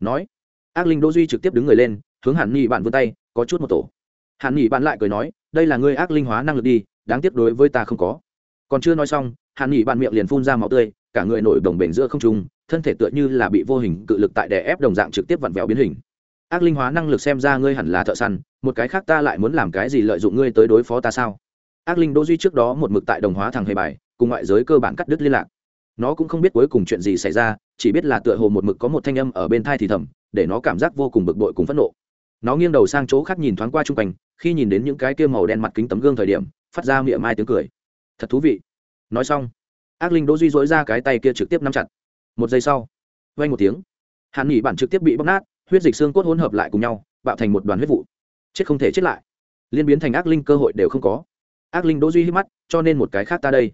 Nói, ác linh đô duy trực tiếp đứng người lên, hướng hàn ni bạn vươn tay, có chút một tổ. Hàn ni bạn lại cười nói, đây là ngươi ác linh hóa năng lực đi, đáng tiếc đối với ta không có. Còn chưa nói xong, hàn ni bạn miệng liền phun ra máu tươi, cả người nổi đồng bể giữa không trung, thân thể tựa như là bị vô hình cự lực tại đè ép đồng dạng trực tiếp vặn vẹo biến hình. Ác linh hóa năng lực xem ra ngươi hẳn là thợ săn, một cái khác ta lại muốn làm cái gì lợi dụng ngươi tới đối phó ta sao? Ác linh đỗ duy trước đó một mực tại đồng hóa thằng hề bài, cùng ngoại giới cơ bản cắt đứt liên lạc. Nó cũng không biết cuối cùng chuyện gì xảy ra, chỉ biết là tựa hồ một mực có một thanh âm ở bên thai thì thầm, để nó cảm giác vô cùng bực bội cùng phẫn nộ. Nó nghiêng đầu sang chỗ khác nhìn thoáng qua chung quanh, khi nhìn đến những cái kia màu đen mặt kính tấm gương thời điểm, phát ra miệng mai tiếng cười. Thật thú vị. Nói xong, ác linh đỗ duy dỗi ra cái tay kia trực tiếp nắm chặt. Một giây sau, vang một tiếng. Hàn nghỉ bản trực tiếp bị bóc nát, huyết dịch xương cốt hỗn hợp lại cùng nhau, bạo thành một đoàn huyết vụ. Chết không thể chết lại. Liên biến thành ác linh cơ hội đều không có ác linh đỗ duy hít mắt, cho nên một cái khác ta đây.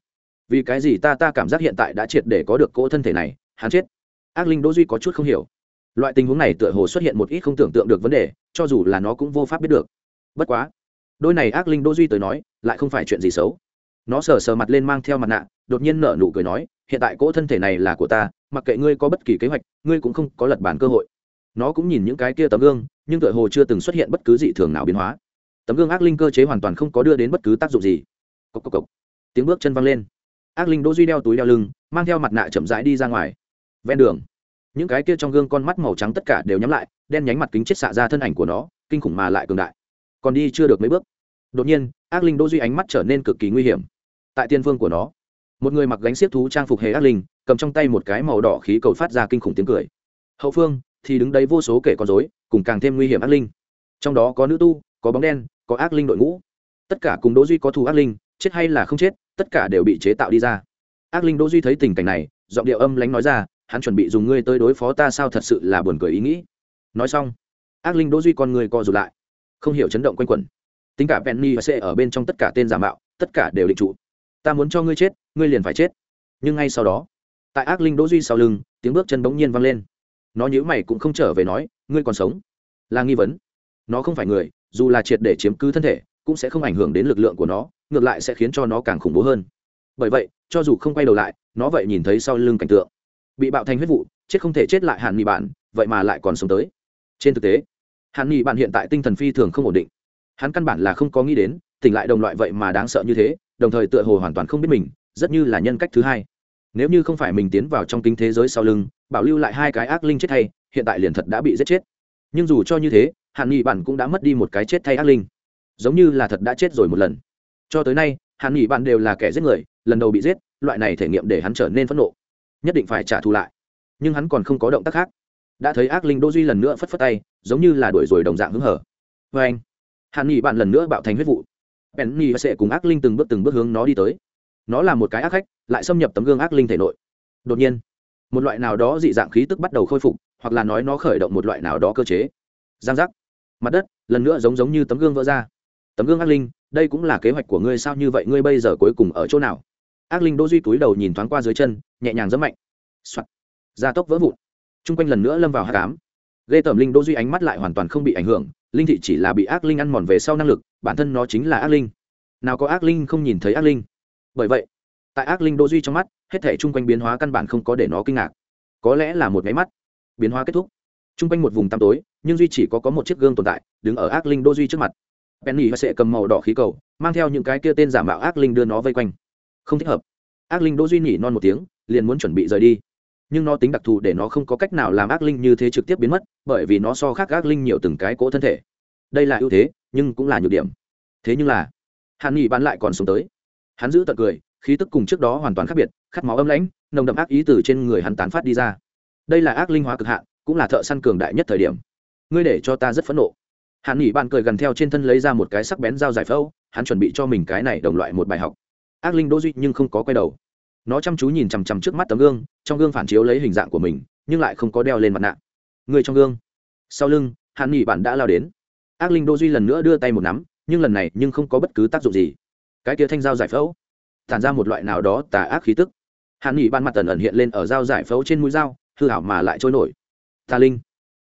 Vì cái gì ta ta cảm giác hiện tại đã triệt để có được cỗ thân thể này, hắn chết. Ác linh đỗ duy có chút không hiểu. Loại tình huống này tựa hồ xuất hiện một ít không tưởng tượng được vấn đề, cho dù là nó cũng vô pháp biết được. Bất quá, đôi này ác linh đỗ duy tới nói, lại không phải chuyện gì xấu. Nó sờ sờ mặt lên mang theo mặt nạ, đột nhiên nở nụ cười nói, hiện tại cỗ thân thể này là của ta, mặc kệ ngươi có bất kỳ kế hoạch, ngươi cũng không có lật bản cơ hội. Nó cũng nhìn những cái kia tấm gương, nhưng tựa hồ chưa từng xuất hiện bất cứ dị thường nào biến hóa tấm gương ác linh cơ chế hoàn toàn không có đưa đến bất cứ tác dụng gì. Cốc cốc cốc. tiếng bước chân văng lên. Ác linh đỗ duy đeo túi đeo lưng, mang theo mặt nạ chậm rãi đi ra ngoài. Ven đường, những cái kia trong gương con mắt màu trắng tất cả đều nhắm lại, đen nhánh mặt kính chết xạ ra thân ảnh của nó, kinh khủng mà lại cường đại. Còn đi chưa được mấy bước. Đột nhiên, ác linh đỗ duy ánh mắt trở nên cực kỳ nguy hiểm. Tại tiên phương của nó, một người mặc gánh xiếc thú trang phục hề ác linh, cầm trong tay một cái màu đỏ khí cầu phát ra kinh khủng tiếng cười. Hậu phương thì đứng đấy vô số kẻ con rối, cùng càng thêm nguy hiểm ác linh. Trong đó có nữ tu có bóng đen, có ác linh đội ngũ. Tất cả cùng đỗ duy có thù ác linh, chết hay là không chết, tất cả đều bị chế tạo đi ra. Ác linh đỗ duy thấy tình cảnh này, giọng điệu âm lãnh nói ra, hắn chuẩn bị dùng ngươi tới đối phó ta sao thật sự là buồn cười ý nghĩ. Nói xong, ác linh đỗ duy con người co rụt lại. Không hiểu chấn động quanh quẩn. Tính cả penny và c ở bên trong tất cả tên giả mạo, tất cả đều định trụ. Ta muốn cho ngươi chết, ngươi liền phải chết. Nhưng ngay sau đó, tại ác linh đỗ duy sau lưng, tiếng bước chân bỗng nhiên vang lên. Nó nhíu mày cũng không trở về nói, ngươi còn sống? Là nghi vấn. Nó không phải người dù là triệt để chiếm cứ thân thể, cũng sẽ không ảnh hưởng đến lực lượng của nó, ngược lại sẽ khiến cho nó càng khủng bố hơn. Bởi vậy, cho dù không quay đầu lại, nó vậy nhìn thấy sau lưng cảnh tượng. Bị bạo thành huyết vụ, chết không thể chết lại hàn nghị bạn vậy mà lại còn sống tới. Trên thực tế, hàn nghị bạn hiện tại tinh thần phi thường không ổn định. Hắn căn bản là không có nghĩ đến, tỉnh lại đồng loại vậy mà đáng sợ như thế, đồng thời tựa hồ hoàn toàn không biết mình, rất như là nhân cách thứ hai. Nếu như không phải mình tiến vào trong kinh thế giới sau lưng, bảo lưu lại hai cái ác linh chết thay, hiện tại liền thật đã bị giết chết. Nhưng dù cho như thế hàn nghị bản cũng đã mất đi một cái chết thay ác linh. Giống như là thật đã chết rồi một lần. Cho tới nay, hàn nghị bản đều là kẻ giết người, lần đầu bị giết, loại này thể nghiệm để hắn trở nên phẫn nộ. Nhất định phải trả thù lại. Nhưng hắn còn không có động tác khác. Đã thấy ác linh đô duy lần nữa phất phất tay, giống như là đuổi rồi đồng dạng hứng hở. Vê anh, hàn nghị bạn lần nữa bạo thành huyết vụ. Penny sẽ cùng ác linh từng bước từng bước hướng nó đi tới. Nó là một cái ác khách, lại xâm nhập tấm gương ác linh thể nội. Đột nhiên, một loại nào đó dị dạng khí tức bắt đầu khôi phục, hoặc là nói nó khởi động một loại nào đó cơ chế. Giang giác mặt đất, lần nữa giống giống như tấm gương vỡ ra. Tấm gương ác linh, đây cũng là kế hoạch của ngươi sao như vậy, ngươi bây giờ cuối cùng ở chỗ nào? Ác linh đỗ duy túi đầu nhìn thoáng qua dưới chân, nhẹ nhàng rất mạnh、Soạn. gia tốc vỡ vụn. Chung quanh lần nữa lâm vào hạ cám ghê tởm linh đỗ duy ánh mắt lại hoàn toàn không bị ảnh hưởng, linh thị chỉ là bị ác linh ăn mòn về sau năng lực, bản thân nó chính là ác linh. Nào có ác linh không nhìn thấy ác linh. Bởi vậy, tại ác linh đỗ duy trong mắt, hết thể chung quanh biến hóa căn bản không có để nó kinh ngạc. Có lẽ là một máy mắt. Biến hóa kết thúc chung quanh một vùng tăm tối, nhưng duy chỉ có có một chiếc gương tồn tại, đứng ở ác linh đô duy trước mặt. Penny sẽ cầm màu đỏ khí cầu, mang theo những cái kia tên giả mạo ác linh đưa nó vây quanh. Không thích hợp. Ác linh đô duy nhỉ non một tiếng, liền muốn chuẩn bị rời đi. Nhưng nó tính đặc thù để nó không có cách nào làm ác linh như thế trực tiếp biến mất, bởi vì nó so khác ác linh nhiều từng cái cỗ thân thể. Đây là ưu thế, nhưng cũng là nhược điểm. Thế nhưng là, hàn nghị bán lại còn sống tới. Hắn giữ tận cười, khí tức cùng trước đó hoàn toàn khác biệt, khát máu âm lãnh, nồng đậm ác ý từ trên người hắn tán phát đi ra. Đây là ác linh hóa cực hạn cũng là thợ săn cường đại nhất thời điểm. Ngươi để cho ta rất phẫn nộ. Hàn nghỉ bạn cười gần theo trên thân lấy ra một cái sắc bén dao giải phẫu, hắn chuẩn bị cho mình cái này đồng loại một bài học. Ác linh đỗ duy nhưng không có quay đầu. Nó chăm chú nhìn chằm chằm trước mắt tấm gương, trong gương phản chiếu lấy hình dạng của mình, nhưng lại không có đeo lên mặt nạ. Người trong gương. Sau lưng, hàn nghỉ bạn đã lao đến. Ác linh đỗ duy lần nữa đưa tay một nắm, nhưng lần này nhưng không có bất cứ tác dụng gì. Cái kia thanh dao giải phẫu, tản ra một loại nào đó tà ác khí tức. Hàn nghỉ ban mặt tần ẩn hiện lên ở dao giải phẫu trên mũi dao, hư hảo mà lại trôi nổi. Ta linh.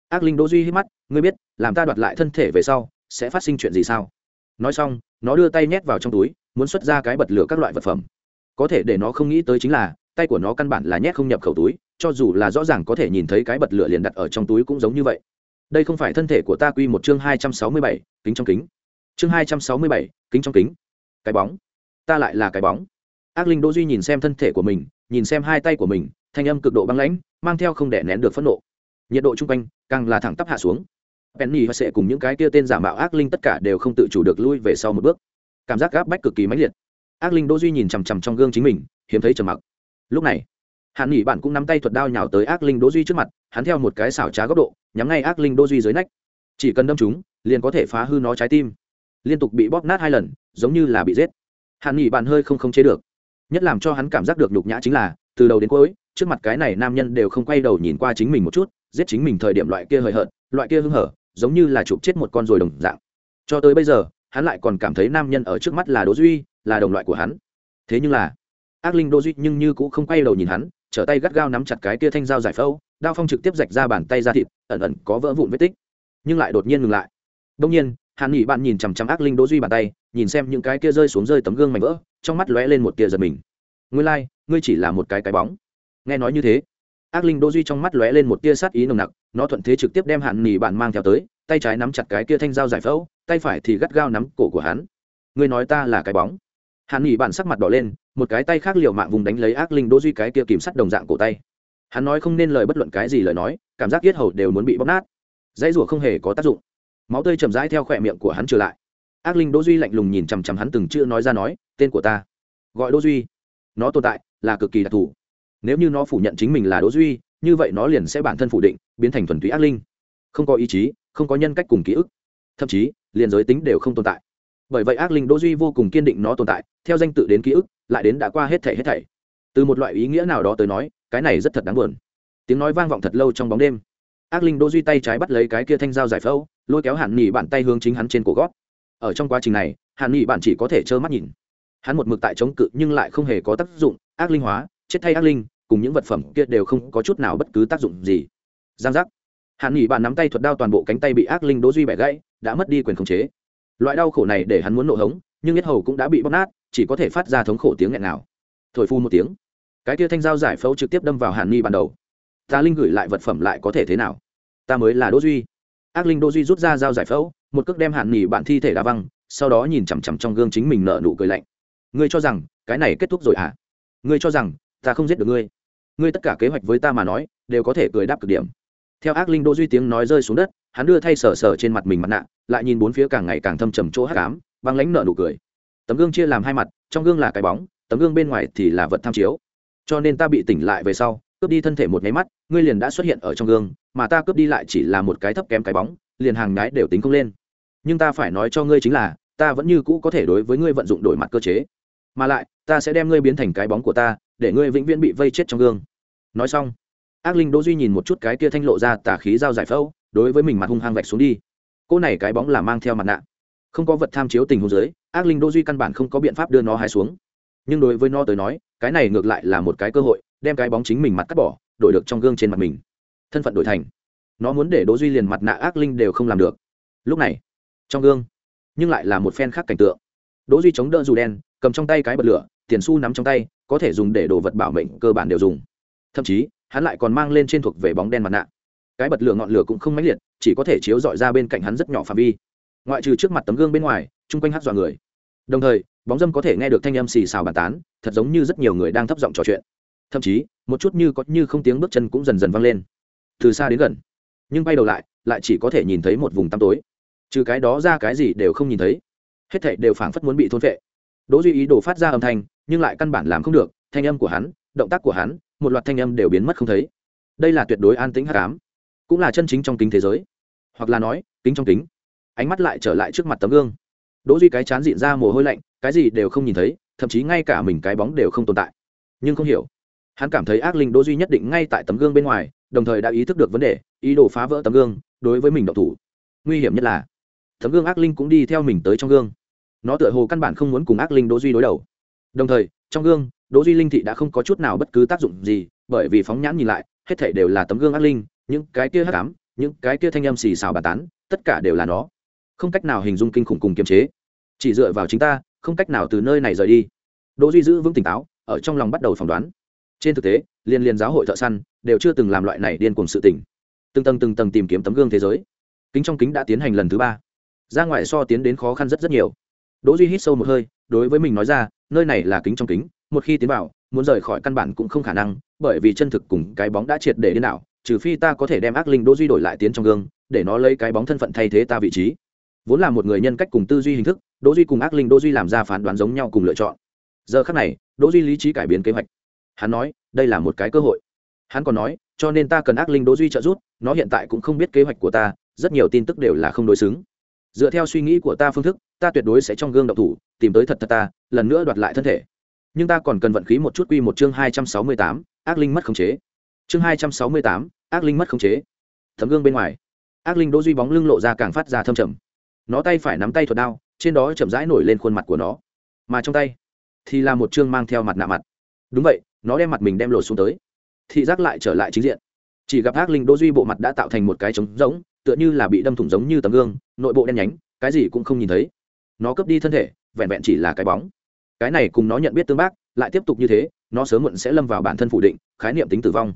Ác linh đỗ duy hít mắt, ngươi biết, làm ta đoạt lại thân thể về sau, sẽ phát sinh chuyện gì sao? Nói xong, nó đưa tay nhét vào trong túi, muốn xuất ra cái bật lửa các loại vật phẩm. Có thể để nó không nghĩ tới chính là, tay của nó căn bản là nhét không nhập khẩu túi, cho dù là rõ ràng có thể nhìn thấy cái bật lửa liền đặt ở trong túi cũng giống như vậy. Đây không phải thân thể của ta quy một chương hai trăm sáu mươi bảy, kính trong kính. Chương hai trăm sáu mươi bảy, kính trong kính. Cái bóng. Ta lại là cái bóng. Ác linh đỗ duy nhìn xem thân thể của mình, nhìn xem hai tay của mình, thanh âm cực độ băng lãnh, mang theo không đè nén được phẫn nộ nhiệt độ trung quanh càng là thẳng tắp hạ xuống. Penny và sẽ cùng những cái kia tên giả mạo ác linh tất cả đều không tự chủ được lui về sau một bước. Cảm giác gáp bách cực kỳ mãnh liệt. Ác linh đỗ duy nhìn chằm chằm trong gương chính mình, hiếm thấy trầm mặc. Lúc này, hàn nghỉ bạn cũng nắm tay thuật đao nhào tới ác linh đỗ duy trước mặt, hắn theo một cái xảo trá góc độ, nhắm ngay ác linh đỗ duy dưới nách. Chỉ cần đâm chúng, liền có thể phá hư nó trái tim. Liên tục bị bóp nát hai lần, giống như là bị giết. Hàn nghỉ bạn hơi không không chế được. Nhất làm cho hắn cảm giác được nhục nhã chính là, từ đầu đến cuối, trước mặt cái này nam nhân đều không quay đầu nhìn qua chính mình một chút giết chính mình thời điểm loại kia hời hợt loại kia hưng hở giống như là chụp chết một con rồi đồng dạng. Cho tới bây giờ hắn lại còn cảm thấy nam nhân ở trước mắt là đỗ duy là đồng loại của hắn. Thế nhưng là ác linh đỗ duy nhưng như cũng không quay đầu nhìn hắn trở tay gắt gao nắm chặt cái kia thanh dao giải phẫu đao phong trực tiếp rạch ra bàn tay ra thịt ẩn ẩn có vỡ vụn vết tích. Nhưng lại đột nhiên ngừng lại. Đông nhiên hàn nghị bạn nhìn chằm chằm ác linh đỗ duy bàn tay nhìn xem những cái kia rơi xuống rơi tấm gương mảnh vỡ trong mắt lóe lên một tia giật mình. Ngươi lai、like, ngươi chỉ là một cái cái bóng. Nghe nói như thế ác linh Đô duy trong mắt lóe lên một tia sát ý nồng nặc, nó thuận thế trực tiếp đem hạn nỉ bạn mang theo tới, tay trái nắm chặt cái kia thanh dao giải phẫu, tay phải thì gắt gao nắm cổ của hắn. Ngươi nói ta là cái bóng. Hạn nỉ bạn sắc mặt đỏ lên, một cái tay khác liều mạng vùng đánh lấy ác linh Đô duy cái kia kìm sắt đồng dạng cổ tay. Hắn nói không nên lời bất luận cái gì lời nói, cảm giác yết hầu đều muốn bị bóc nát. Dãy rủa không hề có tác dụng. Máu tươi chậm rãi theo khỏe miệng của hắn trở lại. Ác linh Đô duy lạnh lùng nhìn chằm chằm hắn từng chữ nói ra nói, tên của ta, gọi Đô duy. Nó tồn tại là cực kỳ đặc thù nếu như nó phủ nhận chính mình là đỗ duy, như vậy nó liền sẽ bản thân phủ định, biến thành thuần túy ác linh. Không có ý chí, không có nhân cách cùng ký ức. Thậm chí, liền giới tính đều không tồn tại. Bởi vậy ác linh đỗ duy vô cùng kiên định nó tồn tại, theo danh tự đến ký ức, lại đến đã qua hết thảy hết thảy. Từ một loại ý nghĩa nào đó tới nói, cái này rất thật đáng buồn. Tiếng nói vang vọng thật lâu trong bóng đêm. Ác linh đỗ duy tay trái bắt lấy cái kia thanh dao giải phẫu, lôi kéo hàn nhị bản tay hướng chính hắn trên cổ gót. Ở trong quá trình này, hàn nhị bản chỉ có thể trơ mắt nhìn. Hắn một mực tại chống cự nhưng lại không hề có tác dụng, ác linh hóa chết thay ác linh, cùng những vật phẩm kia đều không có chút nào bất cứ tác dụng gì. Giang giác. Hàn nghỉ bạn nắm tay thuật đao toàn bộ cánh tay bị ác linh đỗ duy bẻ gãy, đã mất đi quyền khống chế. Loại đau khổ này để hắn muốn nộ hống, nhưng yết hầu cũng đã bị bóp nát, chỉ có thể phát ra thống khổ tiếng nghẹn nào thổi phu một tiếng. Cái kia thanh dao giải phẫu trực tiếp đâm vào hàn nghi ban đầu. Ta linh gửi lại vật phẩm lại có thể thế nào? Ta mới là đỗ duy. Ác linh đỗ duy rút ra dao giải phẫu, một cước đem hàn nghỉ bạn thi thể đá văng, sau đó nhìn chằm chằm trong gương chính mình nở nụ cười lạnh. Ngươi cho rằng, cái này kết thúc rồi à ngươi cho rằng ta không giết được ngươi. Ngươi tất cả kế hoạch với ta mà nói, đều có thể cười đáp cực điểm. Theo ác linh đỗ duy tiếng nói rơi xuống đất, hắn đưa thay sờ sờ trên mặt mình mặt nạ, lại nhìn bốn phía càng ngày càng thâm trầm chỗ hắc ám, băng lãnh nở nụ cười. Tấm gương chia làm hai mặt, trong gương là cái bóng, tấm gương bên ngoài thì là vật tham chiếu. Cho nên ta bị tỉnh lại về sau, cướp đi thân thể một máy mắt, ngươi liền đã xuất hiện ở trong gương, mà ta cướp đi lại chỉ là một cái thấp kém cái bóng, liền hàng nhái đều tính không lên. Nhưng ta phải nói cho ngươi chính là, ta vẫn như cũ có thể đối với ngươi vận dụng đổi mặt cơ chế. Mà lại, ta sẽ đem ngươi biến thành cái bóng của ta để ngươi vĩnh viễn bị vây chết trong gương. Nói xong, ác linh đỗ duy nhìn một chút cái kia thanh lộ ra tà khí dao giải phẫu, đối với mình mặt hung hăng vạch xuống đi. Cô này cái bóng là mang theo mặt nạ. Không có vật tham chiếu tình huống dưới, ác linh đỗ duy căn bản không có biện pháp đưa nó hai xuống. Nhưng đối với nó tới nói, cái này ngược lại là một cái cơ hội, đem cái bóng chính mình mặt cắt bỏ, đổi được trong gương trên mặt mình. Thân phận đổi thành, nó muốn để đỗ duy liền mặt nạ ác linh đều không làm được. Lúc này, trong gương, nhưng lại là một phen khác cảnh tượng. Đỗ duy chống đỡ dù đen, cầm trong tay cái bật lửa, tiền xu nắm trong tay có thể dùng để đồ vật bảo mệnh cơ bản đều dùng. Thậm chí, hắn lại còn mang lên trên thuộc về bóng đen mặt nạ. Cái bật lửa ngọn lửa cũng không mãnh liệt, chỉ có thể chiếu dọi ra bên cạnh hắn rất nhỏ phạm vi. Ngoại trừ trước mặt tấm gương bên ngoài, chung quanh hát dọa người. Đồng thời, bóng dâm có thể nghe được thanh âm xì xào bàn tán, thật giống như rất nhiều người đang thấp giọng trò chuyện. Thậm chí, một chút như có như không tiếng bước chân cũng dần dần vang lên. Từ xa đến gần, nhưng bay đầu lại lại chỉ có thể nhìn thấy một vùng tăm tối. Trừ cái đó ra cái gì đều không nhìn thấy. Hết thảy đều phảng phất muốn bị thôn vệ đỗ duy ý đồ phát ra âm thanh nhưng lại căn bản làm không được, thanh âm của hắn, động tác của hắn, một loạt thanh âm đều biến mất không thấy. Đây là tuyệt đối an tĩnh hát cám cũng là chân chính trong kính thế giới. Hoặc là nói, kính trong kính. Ánh mắt lại trở lại trước mặt tấm gương. Đỗ duy cái chán dịn ra mồ hôi lạnh, cái gì đều không nhìn thấy, thậm chí ngay cả mình cái bóng đều không tồn tại. Nhưng không hiểu. Hắn cảm thấy ác linh đỗ duy nhất định ngay tại tấm gương bên ngoài, đồng thời đã ý thức được vấn đề, ý đồ phá vỡ tấm gương, đối với mình độc thủ. Nguy hiểm nhất là, tấm gương ác linh cũng đi theo mình tới trong gương. Nó tựa hồ căn bản không muốn cùng ác linh đỗ duy đối đầu đồng thời, trong gương, đỗ duy linh thị đã không có chút nào bất cứ tác dụng gì, bởi vì phóng nhãn nhìn lại, hết thảy đều là tấm gương ác linh, những cái kia hắc ám, những cái kia thanh âm xì xào bàn tán, tất cả đều là nó. Không cách nào hình dung kinh khủng cùng kiềm chế. Chỉ dựa vào chính ta, không cách nào từ nơi này rời đi. Đỗ duy giữ vững tỉnh táo, ở trong lòng bắt đầu phỏng đoán. Trên thực tế, liên liên giáo hội thợ săn đều chưa từng làm loại này điên cuồng sự tình. Từng tầng từng tầng tìm kiếm tấm gương thế giới. Kính trong kính đã tiến hành lần thứ ba. Ra ngoài so tiến đến khó khăn rất rất nhiều. Đỗ duy hít sâu một hơi đối với mình nói ra, nơi này là kính trong kính, một khi tiến vào, muốn rời khỏi căn bản cũng không khả năng, bởi vì chân thực cùng cái bóng đã triệt để đến nào trừ phi ta có thể đem ác linh đỗ duy đổi lại tiến trong gương, để nó lấy cái bóng thân phận thay thế ta vị trí. Vốn là một người nhân cách cùng tư duy hình thức, đỗ duy cùng ác linh đỗ duy làm ra phán đoán giống nhau cùng lựa chọn. Giờ khắc này, đỗ duy lý trí cải biến kế hoạch. Hắn nói, đây là một cái cơ hội. Hắn còn nói, cho nên ta cần ác linh đỗ duy trợ giúp, nó hiện tại cũng không biết kế hoạch của ta, rất nhiều tin tức đều là không đối xứng dựa theo suy nghĩ của ta phương thức, ta tuyệt đối sẽ trong gương độc thủ, tìm tới thật thật ta, lần nữa đoạt lại thân thể. Nhưng ta còn cần vận khí một chút quy một chương hai trăm sáu mươi tám, ác linh mất khống chế. Chương hai trăm sáu mươi tám, ác linh mất khống chế. Thấm gương bên ngoài. Ác linh đỗ duy bóng lưng lộ ra càng phát ra thâm trầm. Nó tay phải nắm tay thuật đao, trên đó chậm rãi nổi lên khuôn mặt của nó. Mà trong tay thì là một chương mang theo mặt nạ mặt. Đúng vậy, nó đem mặt mình đem lột xuống tới. Thị giác lại trở lại chính diện. Chỉ gặp ác linh đỗ duy bộ mặt đã tạo thành một cái trống rỗng, tựa như là bị đâm thủng giống như tấm gương nội bộ đen nhánh, cái gì cũng không nhìn thấy. Nó cướp đi thân thể, vẹn vẹn chỉ là cái bóng. Cái này cùng nó nhận biết tương bác, lại tiếp tục như thế, nó sớm muộn sẽ lâm vào bản thân phủ định, khái niệm tính tử vong.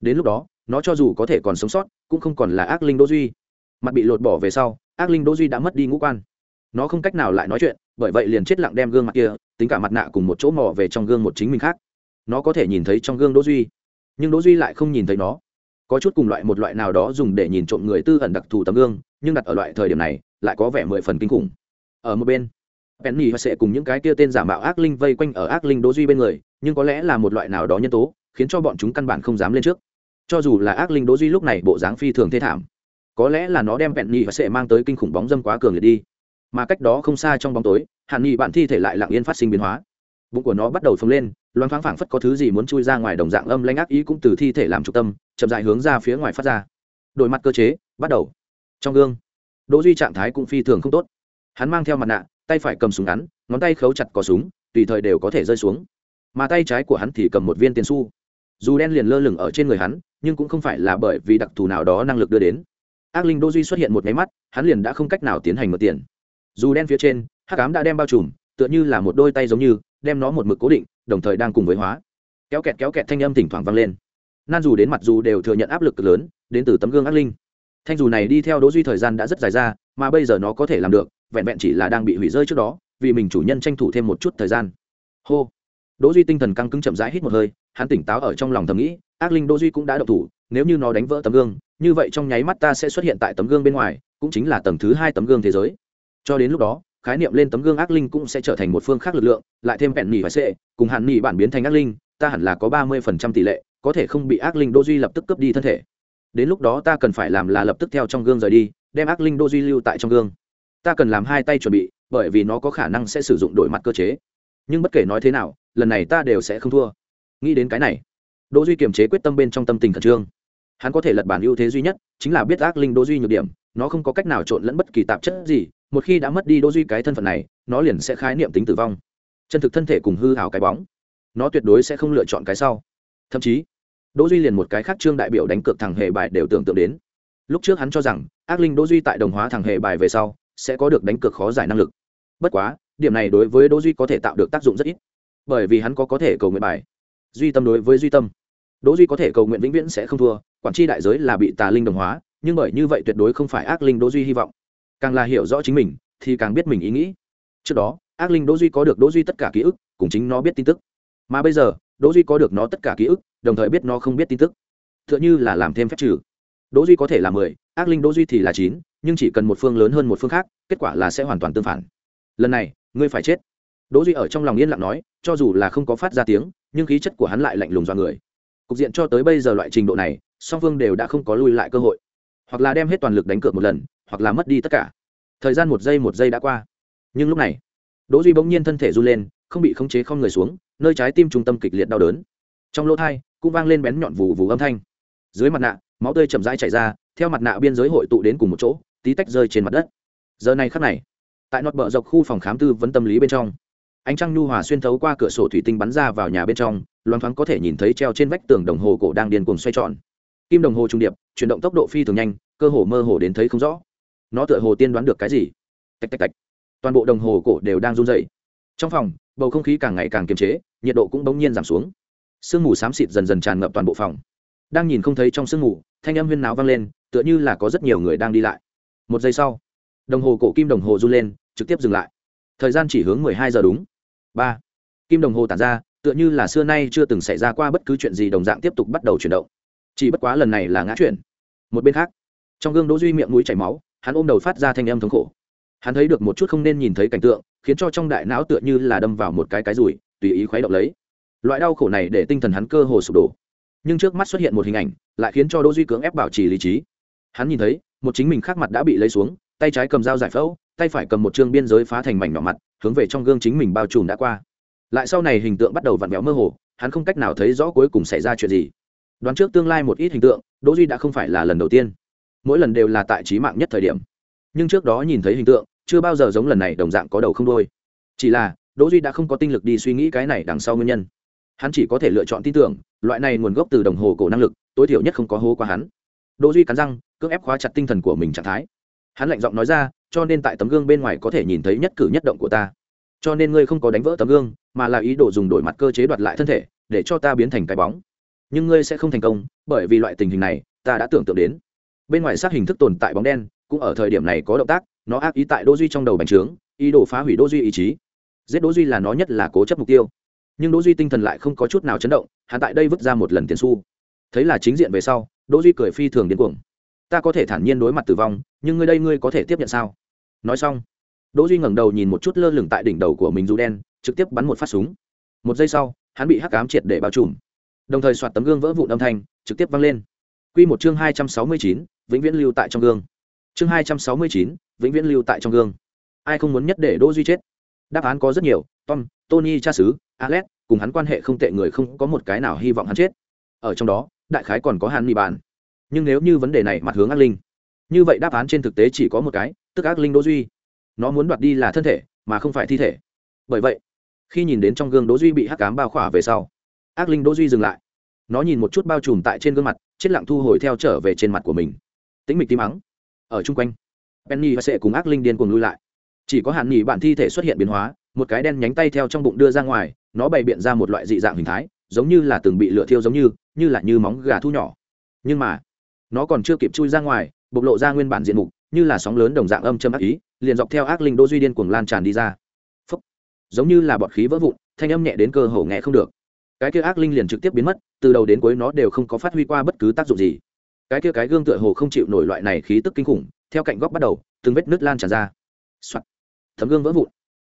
Đến lúc đó, nó cho dù có thể còn sống sót, cũng không còn là ác linh đỗ duy. Mặt bị lột bỏ về sau, ác linh đỗ duy đã mất đi ngũ quan. Nó không cách nào lại nói chuyện, bởi vậy liền chết lặng đem gương mặt kia, tính cả mặt nạ cùng một chỗ mò về trong gương một chính mình khác. Nó có thể nhìn thấy trong gương đỗ duy, nhưng đỗ duy lại không nhìn thấy nó. Có chút cùng loại một loại nào đó dùng để nhìn trộm người tư ẩn đặc thù tấm gương nhưng đặt ở loại thời điểm này, lại có vẻ mười phần kinh khủng. Ở một bên, penny và sẽ cùng những cái kia tên giả mạo ác linh vây quanh ở ác linh đỗ duy bên người, nhưng có lẽ là một loại nào đó nhân tố, khiến cho bọn chúng căn bản không dám lên trước. Cho dù là ác linh đỗ duy lúc này bộ dáng phi thường thê thảm, có lẽ là nó đem penny và sẽ mang tới kinh khủng bóng dâm quá cường liệt đi. Mà cách đó không xa trong bóng tối, hàn nghị bạn thi thể lại lặng yên phát sinh biến hóa. Bụng của nó bắt đầu phồng lên loáng thoáng phảng phất có thứ gì muốn chui ra ngoài đồng dạng âm lanh ác ý cũng từ thi thể làm trung tâm, chậm rãi hướng ra phía ngoài phát ra. Đổi mặt cơ chế, bắt đầu trong gương. Đỗ duy trạng thái cũng phi thường không tốt. Hắn mang theo mặt nạ, tay phải cầm súng ngắn, ngón tay khấu chặt cò súng, tùy thời đều có thể rơi xuống. Mà tay trái của hắn thì cầm một viên tiền xu. Dù đen liền lơ lửng ở trên người hắn, nhưng cũng không phải là bởi vì đặc thù nào đó năng lực đưa đến. Ác linh đỗ duy xuất hiện một máy mắt, hắn liền đã không cách nào tiến hành một tiền. Dù đen phía trên, hắc ám đã đem bao trùm, tựa như là một đôi tay giống như, đem nó một mực cố định, đồng thời đang cùng với hóa. Kéo kẹt kéo kẹt thanh âm thỉnh thoảng vang lên. Nan dù đến mặt dù đều thừa nhận áp lực lớn, đến từ tấm gương ác linh thanh dù này đi theo đỗ duy thời gian đã rất dài ra, mà bây giờ nó có thể làm được, vẹn vẹn chỉ là đang bị hủy rơi trước đó, vì mình chủ nhân tranh thủ thêm một chút thời gian. Hô. Đỗ duy tinh thần căng cứng chậm rãi hít một hơi, hắn tỉnh táo ở trong lòng thầm nghĩ, ác linh đỗ duy cũng đã động thủ, nếu như nó đánh vỡ tấm gương, như vậy trong nháy mắt ta sẽ xuất hiện tại tấm gương bên ngoài, cũng chính là tầng thứ hai tấm gương thế giới. Cho đến lúc đó, khái niệm lên tấm gương ác linh cũng sẽ trở thành một phương khác lực lượng, lại thêm vẹn nỉ và sệ, cùng hạn nỉ bản biến thành ác linh, ta hẳn là có ba mươi phần trăm tỷ lệ, có thể không bị ác linh Đỗ duy lập tức cướp đi thân thể đến lúc đó ta cần phải làm là lập tức theo trong gương rời đi, đem ác linh đô duy lưu tại trong gương. Ta cần làm hai tay chuẩn bị, bởi vì nó có khả năng sẽ sử dụng đổi mặt cơ chế. Nhưng bất kể nói thế nào, lần này ta đều sẽ không thua. Nghĩ đến cái này đỗ duy kiềm chế quyết tâm bên trong tâm tình khẩn trương. Hắn có thể lật bản ưu thế duy nhất, chính là biết ác linh đô duy nhược điểm, nó không có cách nào trộn lẫn bất kỳ tạp chất gì, một khi đã mất đi đỗ duy cái thân phận này, nó liền sẽ khái niệm tính tử vong. Chân thực thân thể cùng hư hào cái bóng, nó tuyệt đối sẽ không lựa chọn cái sau. Thậm chí đỗ duy liền một cái khác trương đại biểu đánh cược thằng hệ bài đều tưởng tượng đến. Lúc trước hắn cho rằng, ác linh đỗ duy tại đồng hóa thằng hệ bài về sau, sẽ có được đánh cược khó giải năng lực. Bất quá, điểm này đối với đỗ duy có thể tạo được tác dụng rất ít. Bởi vì hắn có có thể cầu nguyện bài. Duy tâm đối với duy tâm. Đỗ duy có thể cầu nguyện vĩnh viễn sẽ không thua, quản chi đại giới là bị tà linh đồng hóa, nhưng bởi như vậy tuyệt đối không phải ác linh đỗ duy hy vọng. Càng là hiểu rõ chính mình, thì càng biết mình ý nghĩ. Trước đó, ác linh đỗ duy có được đỗ duy tất cả ký ức, cùng chính nó biết tin tức. Mà bây giờ, đỗ duy có được nó tất cả ký ức đồng thời biết nó không biết tin tức. T h ư ợ n h ư là làm thêm phép trừ. Đỗ duy có thể là mười, ác linh đỗ duy thì là chín, nhưng chỉ cần một phương lớn hơn một phương khác, kết quả là sẽ hoàn toàn tương phản. Lần này, ngươi phải chết. Đỗ duy ở trong lòng yên lặng nói, cho dù là không có phát ra tiếng, nhưng khí chất của hắn lại lạnh lùng do người. Cục diện cho tới bây giờ loại trình độ này, song phương đều đã không có lui lại cơ hội. Hoặc là đem hết toàn lực đánh cược một lần, hoặc là mất đi tất cả. Thời gian một giây một giây đã qua. Nhưng lúc này, đỗ duy bỗng nhiên thân thể run lên, không bị khống chế không người xuống, nơi trái tim trung tâm kịch liệt đau đớn. Trong lỗ thai cũng vang lên bén nhọn vù vù âm thanh. Dưới mặt nạ, máu tươi chậm rãi chảy ra, theo mặt nạ biên giới hội tụ đến cùng một chỗ, tí tách rơi trên mặt đất. Giờ này khắc này, tại nọt bờ dọc khu phòng khám tư vấn tâm lý bên trong, ánh trăng nhu hòa xuyên thấu qua cửa sổ thủy tinh bắn ra vào nhà bên trong loan thoáng có thể nhìn thấy treo trên vách tường đồng hồ cổ đang điên cuồng xoay tròn. Kim đồng hồ trung điệp, chuyển động tốc độ phi thường nhanh, cơ hồ mơ hồ đến thấy không rõ. Nó tựa hồ tiên đoán được cái gì? Tạch tạch tạch. Toàn bộ đồng hồ cổ đều đang run rẩy. Trong phòng, bầu không khí càng ngày càng kiềm chế, nhiệt độ cũng bỗng nhiên giảm xuống sương mù xám xịt dần dần tràn ngập toàn bộ phòng. Đang nhìn không thấy trong sương mù, thanh âm huyên náo vang lên, tựa như là có rất nhiều người đang đi lại. Một giây sau, đồng hồ cổ kim đồng hồ run lên, trực tiếp dừng lại. Thời gian chỉ hướng mười hai giờ đúng. Ba. Kim đồng hồ tản ra, tựa như là xưa nay chưa từng xảy ra qua bất cứ chuyện gì đồng dạng tiếp tục bắt đầu chuyển động. Chỉ bất quá lần này là ngã chuyển. Một bên khác, trong gương đỗ duy miệng mũi chảy máu, hắn ôm đầu phát ra thanh âm thống khổ. Hắn thấy được một chút không nên nhìn thấy cảnh tượng, khiến cho trong đại não tựa như là đâm vào một cái cái rùi tùy ý khuấy động lấy loại đau khổ này để tinh thần hắn cơ hồ sụp đổ. Nhưng trước mắt xuất hiện một hình ảnh, lại khiến cho đỗ duy cưỡng ép bảo trì lý trí. Hắn nhìn thấy, một chính mình khác mặt đã bị lấy xuống, tay trái cầm dao giải phẫu, tay phải cầm một chương biên giới phá thành mảnh nhỏ mặt, hướng về trong gương chính mình bao trùm đã qua. Lại sau này hình tượng bắt đầu vặn vẹo mơ hồ, hắn không cách nào thấy rõ cuối cùng xảy ra chuyện gì. Đoán trước tương lai một ít hình tượng, đỗ duy đã không phải là lần đầu tiên. Mỗi lần đều là tại trí mạng nhất thời điểm. Nhưng trước đó nhìn thấy hình tượng, chưa bao giờ giống lần này đồng dạng có đầu không đôi. Chỉ là, đỗ duy đã không có tinh lực đi suy nghĩ cái này đằng sau nguyên nhân hắn chỉ có thể lựa chọn tin tưởng, loại này nguồn gốc từ đồng hồ cổ năng lực, tối thiểu nhất không có hố qua hắn. Đỗ duy cắn răng, cưỡng ép khóa chặt tinh thần của mình trạng thái. Hắn lạnh giọng nói ra, cho nên tại tấm gương bên ngoài có thể nhìn thấy nhất cử nhất động của ta. Cho nên ngươi không có đánh vỡ tấm gương, mà là ý đồ dùng đổi mặt cơ chế đoạt lại thân thể, để cho ta biến thành cái bóng. Nhưng ngươi sẽ không thành công, bởi vì loại tình hình này, ta đã tưởng tượng đến. Bên ngoài sát hình thức tồn tại bóng đen, cũng ở thời điểm này có động tác, nó ác ý tại đỗ duy trong đầu bành trướng, ý đồ phá hủy đỗ duy ý chí. Giết đỗ duy là nó nhất là cố chấp mục tiêu nhưng đỗ duy tinh thần lại không có chút nào chấn động hắn tại đây vứt ra một lần tiền xu thấy là chính diện về sau đỗ duy cười phi thường điên cuồng ta có thể thản nhiên đối mặt tử vong nhưng ngươi đây ngươi có thể tiếp nhận sao nói xong đỗ duy ngẩng đầu nhìn một chút lơ lửng tại đỉnh đầu của mình dù đen trực tiếp bắn một phát súng một giây sau hắn bị hắc ám triệt để bao trùm đồng thời soạt tấm gương vỡ vụn âm thanh trực tiếp vang lên quy một chương hai trăm sáu mươi chín, vĩnh viễn lưu tại trong gương chương hai trăm sáu mươi chín vĩnh viễn lưu tại trong gương ai không muốn nhất để đỗ duy chết đáp án có rất nhiều, tom, tony, cha xứ, alex, cùng hắn quan hệ không tệ người không có một cái nào hy vọng hắn chết. Ở trong đó, đại khái còn có hắn bị bàn nhưng nếu như vấn đề này mặt hướng ác linh, như vậy đáp án trên thực tế chỉ có một cái, tức ác linh đỗ duy. Nó muốn đoạt đi là thân thể, mà không phải thi thể. Bởi vậy, khi nhìn đến trong gương đỗ duy bị hắc cám bao khỏa về sau, ác linh đỗ duy dừng lại. Nó nhìn một chút bao trùm tại trên gương mặt, chết lặng thu hồi theo trở về trên mặt của mình. Tĩnh mịch tím mắng ở chung quanh, penny và sẽ cùng ác linh điên cuồng lui lại chỉ có hạn nghỉ bản thi thể xuất hiện biến hóa, một cái đen nhánh tay theo trong bụng đưa ra ngoài, nó bày biện ra một loại dị dạng hình thái, giống như là từng bị lửa thiêu giống như như là như móng gà thu nhỏ. Nhưng mà, nó còn chưa kịp chui ra ngoài, bộc lộ ra nguyên bản diện mục, như là sóng lớn đồng dạng âm châm ác ý, liền dọc theo ác linh đô duy điên cuồng lan tràn đi ra. Phúc. giống như là bọt khí vỡ vụn, thanh âm nhẹ đến cơ hồ nghe không được. Cái kia ác linh liền trực tiếp biến mất, từ đầu đến cuối nó đều không có phát huy qua bất cứ tác dụng gì. Cái kia cái gương tựa hồ không chịu nổi loại này khí tức kinh khủng, theo cạnh góc bắt đầu, từng vết nước lan tràn ra、Soạn thấm gương vỡ vụn.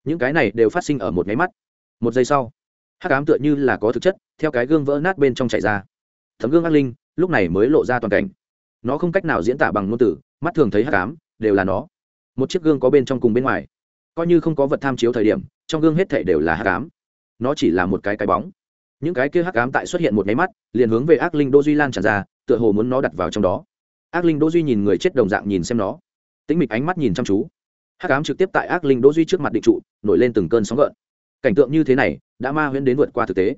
Những cái này đều phát sinh ở một máy mắt. Một giây sau, hắc ám tựa như là có thực chất, theo cái gương vỡ nát bên trong chảy ra. Thấm gương ác linh, lúc này mới lộ ra toàn cảnh. Nó không cách nào diễn tả bằng ngôn từ, mắt thường thấy hắc ám, đều là nó. Một chiếc gương có bên trong cùng bên ngoài. Coi như không có vật tham chiếu thời điểm, trong gương hết thể đều là hắc ám. Nó chỉ là một cái cái bóng. Những cái kia hắc ám tại xuất hiện một máy mắt, liền hướng về ác linh đô duy lan tràn ra, tựa hồ muốn nó đặt vào trong đó. Ác linh Đô duy nhìn người chết đồng dạng nhìn xem nó. Tĩnh mịch ánh mắt nhìn chăm chú hắc ám trực tiếp tại ác linh đỗ duy trước mặt định trụ, nổi lên từng cơn sóng gợn. Cảnh tượng như thế này, đã ma huyễn đến vượt qua thực tế.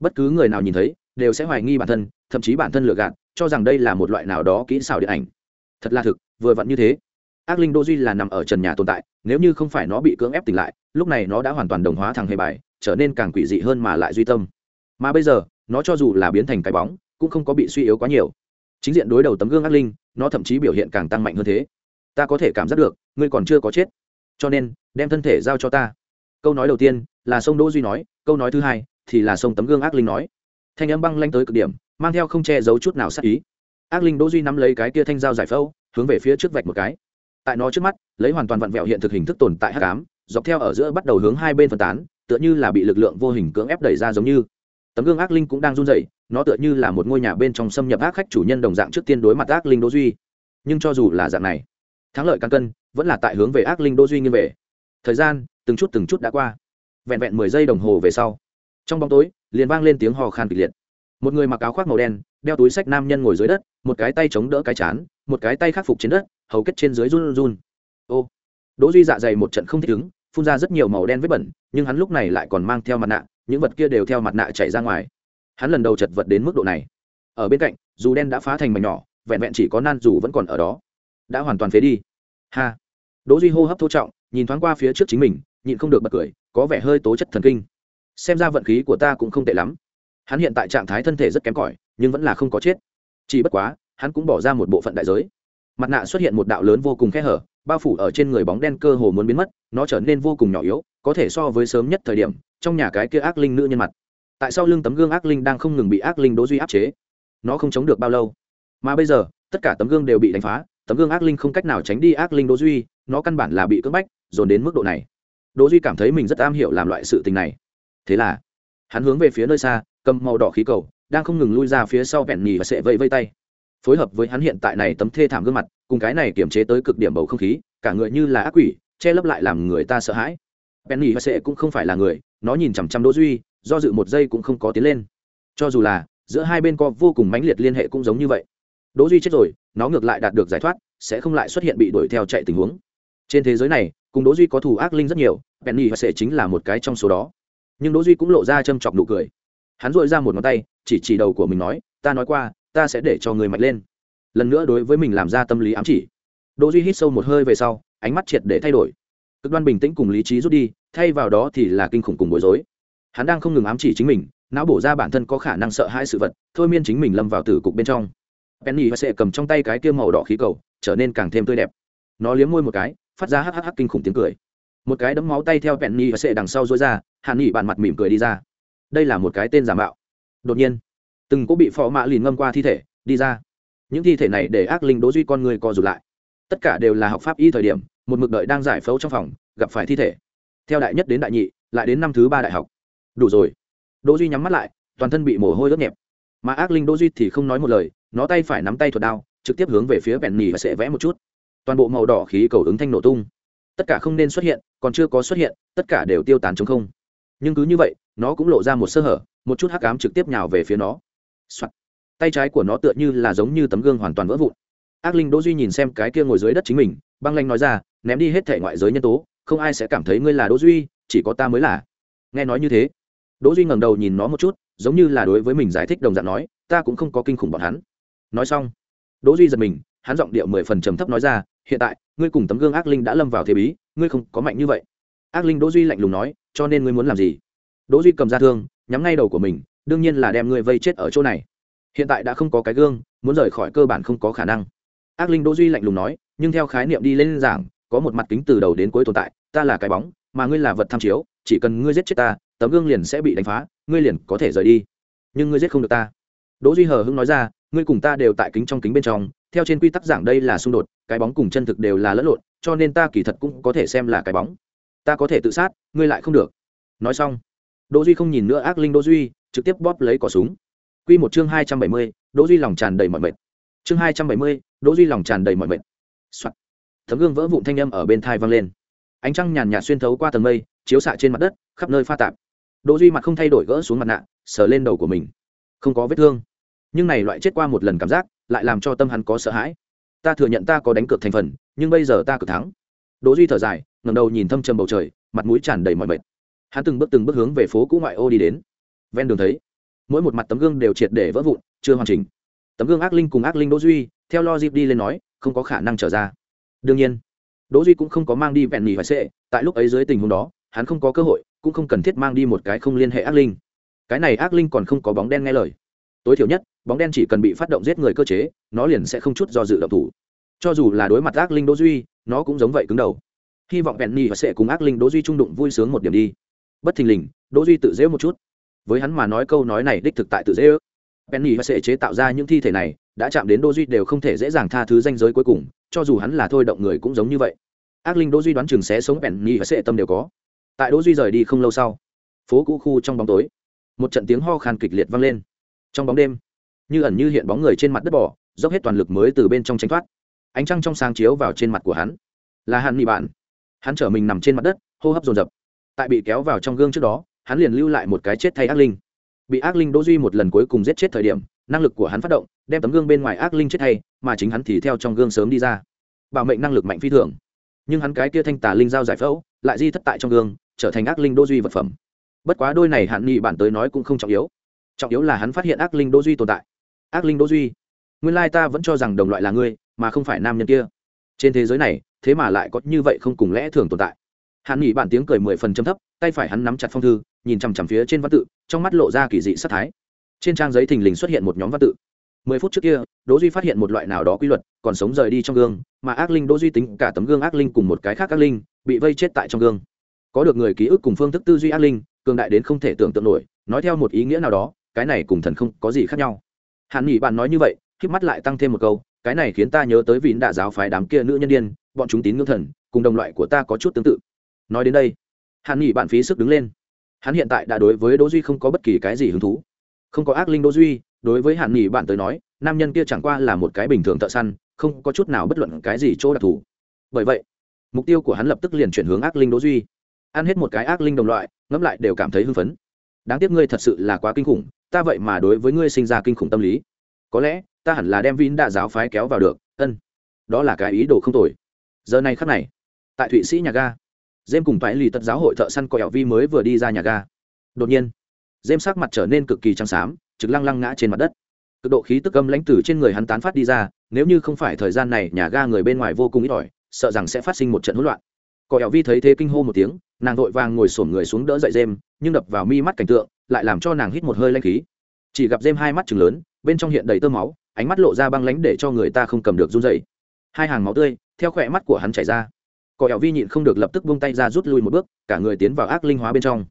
Bất cứ người nào nhìn thấy, đều sẽ hoài nghi bản thân, thậm chí bản thân lừa gạt, cho rằng đây là một loại nào đó kỹ xảo điện ảnh. Thật là thực, vừa vặn như thế. Ác linh đỗ duy là nằm ở trần nhà tồn tại, nếu như không phải nó bị cưỡng ép tỉnh lại, lúc này nó đã hoàn toàn đồng hóa thằng hề bài, trở nên càng quỷ dị hơn mà lại duy tâm. Mà bây giờ, nó cho dù là biến thành cái bóng, cũng không có bị suy yếu quá nhiều. Chính diện đối đầu tấm gương ác linh, nó thậm chí biểu hiện càng tăng mạnh hơn thế ta có thể cảm giác được, ngươi còn chưa có chết. Cho nên, đem thân thể giao cho ta. Câu nói đầu tiên là sông đỗ duy nói, câu nói thứ hai thì là sông tấm gương ác linh nói. Thanh âm băng lanh tới cực điểm, mang theo không che giấu chút nào sát ý. Ác linh đỗ duy nắm lấy cái kia thanh dao giải phẫu, hướng về phía trước vạch một cái. Tại nó trước mắt, lấy hoàn toàn vặn vẹo hiện thực hình thức tồn tại hắc ám, dọc theo ở giữa bắt đầu hướng hai bên phân tán, tựa như là bị lực lượng vô hình cưỡng ép đẩy ra giống như. Tấm gương ác linh cũng đang run rẩy, nó tựa như là một ngôi nhà bên trong xâm nhập ác khách chủ nhân đồng dạng trước tiên đối mặt ác linh đỗ duy. Nhưng cho dù là dạng này thắng lợi căn cân, vẫn là tại hướng về ác linh đỗ duy nghiêng về. Thời gian, từng chút từng chút đã qua. Vẹn vẹn mười giây đồng hồ về sau, trong bóng tối, liền vang lên tiếng hò khan kịch liệt. Một người mặc áo khoác màu đen, đeo túi sách nam nhân ngồi dưới đất, một cái tay chống đỡ cái chán, một cái tay khắc phục trên đất, hầu kết trên dưới run run. Ô, đỗ duy dạ dày một trận không thích ứng, phun ra rất nhiều màu đen vết bẩn, nhưng hắn lúc này lại còn mang theo mặt nạ, những vật kia đều theo mặt nạ chảy ra ngoài. Hắn lần đầu chật vật đến mức độ này. Ở bên cạnh, dù đen đã phá thành mảnh nhỏ, vẹn vẹn chỉ có nan dù vẫn còn ở đó đã hoàn toàn phế đi. Ha. Đỗ duy hô hấp thô trọng, nhìn thoáng qua phía trước chính mình, nhịn không được bật cười, có vẻ hơi tố chất thần kinh. Xem ra vận khí của ta cũng không tệ lắm. Hắn hiện tại trạng thái thân thể rất kém cỏi, nhưng vẫn là không có chết. Chỉ bất quá, hắn cũng bỏ ra một bộ phận đại giới. Mặt nạ xuất hiện một đạo lớn vô cùng khe hở, bao phủ ở trên người bóng đen cơ hồ muốn biến mất, nó trở nên vô cùng nhỏ yếu, có thể so với sớm nhất thời điểm, trong nhà cái kia ác linh nữ nhân mặt. Tại sao lưng tấm gương ác linh đang không ngừng bị ác linh đố duy áp chế. Nó không chống được bao lâu, mà bây giờ, tất cả tấm gương đều bị đánh phá tấm gương ác linh không cách nào tránh đi ác linh đỗ duy, nó căn bản là bị cưỡng bách, dồn đến mức độ này. Đỗ duy cảm thấy mình rất am hiểu làm loại sự tình này. Thế là, hắn hướng về phía nơi xa, cầm màu đỏ khí cầu, đang không ngừng lui ra phía sau vẹn nhì và sệ vẫy vây tay. Phối hợp với hắn hiện tại này tấm thê thảm gương mặt, cùng cái này kiềm chế tới cực điểm bầu không khí, cả người như là ác quỷ, che lấp lại làm người ta sợ hãi. Penny và sệ cũng không phải là người, nó nhìn chằm chằm đỗ duy, do dự một giây cũng không có tiến lên. Cho dù là, giữa hai bên có vô cùng mãnh liệt liên hệ cũng giống như vậy đỗ duy chết rồi, nó ngược lại đạt được giải thoát, sẽ không lại xuất hiện bị đuổi theo chạy tình huống. Trên thế giới này, cùng đỗ duy có thù ác linh rất nhiều, penny và sẽ chính là một cái trong số đó. Nhưng đỗ duy cũng lộ ra châm chọc nụ cười. Hắn dội ra một ngón tay, chỉ chỉ đầu của mình nói, ta nói qua, ta sẽ để cho người mạnh lên. Lần nữa đối với mình làm ra tâm lý ám chỉ. Đỗ duy hít sâu một hơi về sau, ánh mắt triệt để thay đổi. Cực đoan bình tĩnh cùng lý trí rút đi, thay vào đó thì là kinh khủng cùng bối rối. Hắn đang không ngừng ám chỉ chính mình, não bổ ra bản thân có khả năng sợ hãi sự vật, thôi miên chính mình lâm vào tử cục bên trong penny và sẽ cầm trong tay cái kia màu đỏ khí cầu, trở nên càng thêm tươi đẹp. Nó liếm môi một cái, phát ra hắc hắc kinh khủng tiếng cười. Một cái đấm máu tay theo penny và sẽ đằng sau dối ra, hàn nghị bàn mặt mỉm cười đi ra. Đây là một cái tên giả mạo. Đột nhiên, từng có bị phò mạ lìn ngâm qua thi thể, đi ra. Những thi thể này để ác linh đố duy con người co rụt lại. Tất cả đều là học pháp y thời điểm, một mực đợi đang giải phẫu trong phòng, gặp phải thi thể. Theo đại nhất đến đại nhị, lại đến năm thứ ba đại học. Đủ rồi. Đỗ duy nhắm mắt lại, toàn thân bị mồ hôi ướt nhẹp. Mà ác linh đỗ duy thì không nói một lời nó tay phải nắm tay thuật đao, trực tiếp hướng về phía bèn nhì và sẽ vẽ một chút. Toàn bộ màu đỏ khí cầu ứng thanh nổ tung. Tất cả không nên xuất hiện, còn chưa có xuất hiện, tất cả đều tiêu tán chống không. Nhưng cứ như vậy, nó cũng lộ ra một sơ hở, một chút hắc ám trực tiếp nhào về phía nó、Soạn. tay trái của nó tựa như là giống như tấm gương hoàn toàn vỡ vụn. Ác linh đỗ duy nhìn xem cái kia ngồi dưới đất chính mình, băng lanh nói ra, ném đi hết thể ngoại giới nhân tố, không ai sẽ cảm thấy ngươi là đỗ duy, chỉ có ta mới là. Nghe nói như thế, đỗ duy ngẩng đầu nhìn nó một chút, giống như là đối với mình giải thích đồng dạng nói, ta cũng không có kinh khủng bọn hắn nói xong, đỗ duy giật mình, hắn giọng điệu mười phần trầm thấp nói ra, hiện tại, ngươi cùng tấm gương ác linh đã lâm vào thế bí, ngươi không có mạnh như vậy. Ác linh đỗ duy lạnh lùng nói, cho nên ngươi muốn làm gì? Đỗ duy cầm ra thương, nhắm ngay đầu của mình, đương nhiên là đem ngươi vây chết ở chỗ này. Hiện tại đã không có cái gương, muốn rời khỏi cơ bản không có khả năng. Ác linh đỗ duy lạnh lùng nói, nhưng theo khái niệm đi lên giảng, có một mặt kính từ đầu đến cuối tồn tại, ta là cái bóng, mà ngươi là vật tham chiếu, chỉ cần ngươi giết chết ta, tấm gương liền sẽ bị đánh phá, ngươi liền có thể rời đi. Nhưng ngươi giết không được ta. Đỗ duy hờ hững nói ra ngươi cùng ta đều tại kính trong kính bên trong theo trên quy tắc giảng đây là xung đột cái bóng cùng chân thực đều là lẫn lộn cho nên ta kỳ thật cũng có thể xem là cái bóng. Ta có thể tự sát ngươi lại không được. Nói xong đỗ duy không nhìn nữa ác linh đỗ duy trực tiếp bóp lấy cò súng. Quy một chương hai trăm bảy mươi, đỗ duy lòng tràn đầy mọi mệt. Chương hai trăm bảy mươi, đỗ duy lòng tràn đầy mọi mệt. Soạn. tấm gương vỡ vụn thanh âm ở bên thai vang lên. Ánh trăng nhàn nhạt xuyên thấu qua tầng mây chiếu xạ trên mặt đất khắp nơi pha tạp. Đỗ duy mặt không thay đổi gỡ xuống mặt nạ sờ lên đầu của mình. Không có vết thương nhưng này loại chết qua một lần cảm giác, lại làm cho tâm hắn có sợ hãi. Ta thừa nhận ta có đánh cược thành phần, nhưng bây giờ ta cực thắng. Đỗ duy thở dài, ngẩng đầu nhìn thâm trầm bầu trời, mặt mũi tràn đầy mọi mệt. Hắn từng bước từng bước hướng về phố cũ ngoại ô đi đến. Ven đường thấy, mỗi một mặt tấm gương đều triệt để vỡ vụn, chưa hoàn chỉnh. Tấm gương ác linh cùng ác linh đỗ duy, theo lo dịp đi lên nói, không có khả năng trở ra. Đương nhiên, đỗ duy cũng không có mang đi vẹn nhì phải xệ, tại lúc ấy dưới tình huống đó, hắn không có cơ hội, cũng không cần thiết mang đi một cái không liên hệ ác linh. Cái này ác linh còn không có bóng đen nghe lời. Tối thiểu nhất bóng đen chỉ cần bị phát động giết người cơ chế, nó liền sẽ không chút do dự động thủ. Cho dù là đối mặt ác linh đỗ duy, nó cũng giống vậy cứng đầu. Hy vọng vẹn nhì và sẽ cùng ác linh đỗ duy trung đụng vui sướng một điểm đi. Bất thình lình, đỗ duy tự dễ một chút. Với hắn mà nói câu nói này đích thực tại tự dễ ước penny và sẽ chế tạo ra những thi thể này, đã chạm đến Đỗ duy đều không thể dễ dàng tha thứ danh giới cuối cùng, cho dù hắn là thôi động người cũng giống như vậy. Ác linh đỗ duy đoán chừng sẽ sống penny và sẽ tâm đều có. Tại đỗ duy rời đi không lâu sau, phố cũ khu trong bóng tối, một trận tiếng ho khan kịch liệt vang lên. Trong bóng đêm như ẩn như hiện bóng người trên mặt đất bỏ dốc hết toàn lực mới từ bên trong tránh thoát. Ánh trăng trong sáng chiếu vào trên mặt của hắn. Là hắn mị bạn. Hắn trở mình nằm trên mặt đất, hô hấp dồn dập. Tại bị kéo vào trong gương trước đó, hắn liền lưu lại một cái chết thay ác linh. Bị ác linh đỗ duy một lần cuối cùng giết chết thời điểm, năng lực của hắn phát động, đem tấm gương bên ngoài ác linh chết thay, mà chính hắn thì theo trong gương sớm đi ra. Bảo mệnh năng lực mạnh phi thường. Nhưng hắn cái kia thanh tà linh giao giải phẫu, lại di thất tại trong gương, trở thành ác linh đỗ duy vật phẩm. Bất quá đôi này hạn nghị bản tới nói cũng không trọng yếu. Trọng yếu là hắn phát hiện ác linh đỗ duy tồn tại ác linh đỗ duy. Nguyên lai ta vẫn cho rằng đồng loại là ngươi, mà không phải nam nhân kia. Trên thế giới này, thế mà lại có như vậy không cùng lẽ thường tồn tại. Hắn nghị bản tiếng cười mười phần trầm thấp, tay phải hắn nắm chặt phong thư, nhìn chằm chằm phía trên văn tự, trong mắt lộ ra kỳ dị sắc thái. Trên trang giấy thình lình xuất hiện một nhóm văn tự. Mười phút trước kia, đỗ duy phát hiện một loại nào đó quy luật, còn sống rời đi trong gương, mà ác linh đỗ duy tính cả tấm gương ác linh cùng một cái khác ác linh, bị vây chết tại trong gương. Có được người ký ức cùng phương thức tư duy ác linh, cường đại đến không thể tưởng tượng nổi, nói theo một ý nghĩa nào đó, cái này cùng thần không có gì khác nhau hàn nghỉ bạn nói như vậy k mắt lại tăng thêm một câu, cái này khiến ta nhớ tới vín đạ giáo phái đám kia nữ nhân đ i ê n bọn chúng tín ngưỡng thần, cùng đồng loại của ta có chút tương tự. Nói đến đây, hàn nghỉ bạn phí sức đứng lên. Hắn hiện tại đã đối với đỗ duy không có bất kỳ cái gì hứng thú. Không có ác linh đỗ duy, đối với hàn nghỉ bạn tới nói, nam nhân kia chẳng qua là một cái bình thường thợ săn, không có chút nào bất luận cái gì chỗ đặc thù. Bởi vậy, mục tiêu của hắn lập tức liền chuyển hướng ác linh đỗ duy. Ăn hết một cái ác linh đồng loại, ngẫm lại đều cảm thấy hưng phấn. Đáng tiếc ngươi thật sự là quá kinh khủng ta vậy mà đối với ngươi sinh ra kinh khủng tâm lý. Có lẽ, ta hẳn là đem vin đạ giáo phái kéo vào được, ân. Đó là cái ý đồ không tồi. Giờ này khắc này, tại thụy sĩ nhà ga dêm cùng phải lì tật giáo hội thợ săn còi vi mới vừa đi ra nhà ga. Đột nhiên dêm sắc mặt trở nên cực kỳ trắng xám, trực lăng lăng ngã trên mặt đất. Cực độ khí tức âm lãnh tử trên người hắn tán phát đi ra, nếu như không phải thời gian này nhà ga người bên ngoài vô cùng ít ỏi, sợ rằng sẽ phát sinh một trận hỗn loạn còi vi thấy thế kinh hô một tiếng, nàng vội vàng ngồi sổm người xuống đỡ dậy dêm nhưng đập vào mi mắt cảnh tượng, lại làm cho nàng hít một hơi lanh khí. Chỉ gặp dêm hai mắt chừng lớn, bên trong hiện đầy tơ máu, ánh mắt lộ ra băng lánh để cho người ta không cầm được run dậy hai hàng máu tươi, theo khỏe mắt của hắn chảy ra. Cỏ ẻo vi nhịn không được lập tức buông tay ra rút lui một bước, cả người tiến vào ác linh hóa bên trong.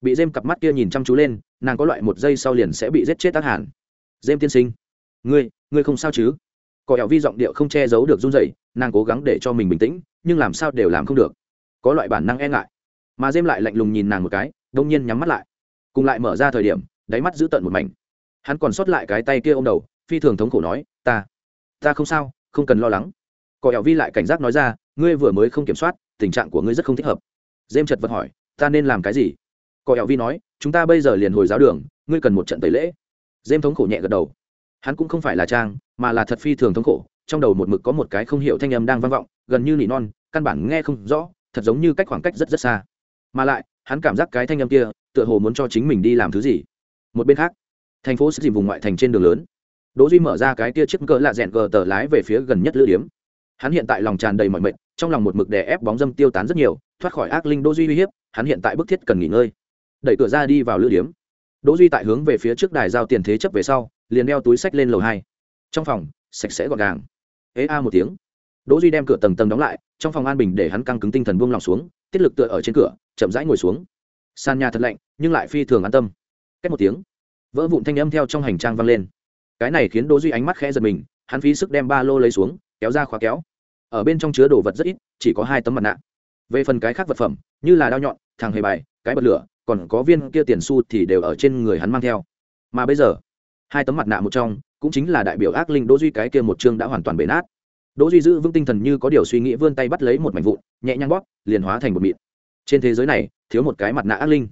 Bị dêm cặp mắt kia nhìn chăm chú lên, nàng có loại một giây sau liền sẽ bị giết chết tác hẳn. Dêm tiên sinh, ngươi ngươi không sao chứ? Cỏ ẻo vi giọng điệu không che giấu được run dậy nàng cố gắng để cho mình bình tĩnh, nhưng làm sao đều làm không được có loại bản năng e ngại. Mà dêm lại lạnh lùng nhìn nàng một cái, đông nhiên nhắm mắt lại. Cùng lại mở ra thời điểm, đáy mắt giữ tận một mảnh. Hắn còn sót lại cái tay kia ô m đầu, phi thường thống khổ nói, ta ta không sao, không cần lo lắng. Cỏ hẹo vi lại cảnh giác nói ra, ngươi vừa mới không kiểm soát, tình trạng của ngươi rất không thích hợp. Dêm chật vật hỏi, ta nên làm cái gì? Cỏ hẹo vi nói, chúng ta bây giờ liền hồi giáo đường, ngươi cần một trận tẩy lễ. Dêm thống khổ nhẹ gật đầu. Hắn cũng không phải là trang, mà là thật phi thường thống khổ, trong đầu một mực có một cái không hiểu thanh âm đang vang vọng, gần như nỉ non, căn bản nghe không rõ thật giống như cách khoảng cách rất rất xa. Mà lại, hắn cảm giác cái thanh âm kia tựa hồ muốn cho chính mình đi làm thứ gì. Một bên khác, thành phố sẽ dìm vùng ngoại thành trên đường lớn. Đỗ duy mở ra cái kia chiếc cỡ lạ rẽn gờ tờ lái về phía gần nhất lữ điếm. Hắn hiện tại lòng tràn đầy mọi mệt, trong lòng một mực đè ép bóng dâm tiêu tán rất nhiều, thoát khỏi ác linh đỗ duy uy hiếp, hắn hiện tại bức thiết cần nghỉ ngơi. Đẩy cửa ra đi vào lữ điếm. Đỗ duy tại hướng về phía trước đài giao tiền thế chấp về sau, liền đeo túi sách lên lầu hai. Trong phòng, sạch sẽ gọn gàng. Ế a một tiếng. Đỗ duy đem cửa tầng tầng đóng lại trong phòng an bình để hắn căng cứng tinh thần buông lòng xuống, tiết lực tựa ở trên cửa, chậm rãi ngồi xuống. Sàn nhà thật lạnh, nhưng lại phi thường an tâm. Cách một tiếng, vỡ vụn thanh âm theo trong hành trang vang lên. Cái này khiến đỗ duy ánh mắt khẽ giật mình, hắn phí sức đem ba lô lấy xuống, kéo ra khóa kéo. Ở bên trong chứa đồ vật rất ít, chỉ có hai tấm mặt nạ. Về phần cái khác vật phẩm, như là đao nhọn, thằng hề bài, cái bật lửa, còn có viên kia tiền xu thì đều ở trên người hắn mang theo. Mà bây giờ, hai tấm mặt nạ một trong, cũng chính là đại biểu ác linh đỗ duy cái kia một chương đã hoàn toàn bể nát đỗ duy giữ vững tinh thần như có điều suy nghĩ vươn tay bắt lấy một mảnh vụn nhẹ nhàng bóp liền hóa thành một mịn. Trên thế giới này thiếu một cái mặt nạ ác linh.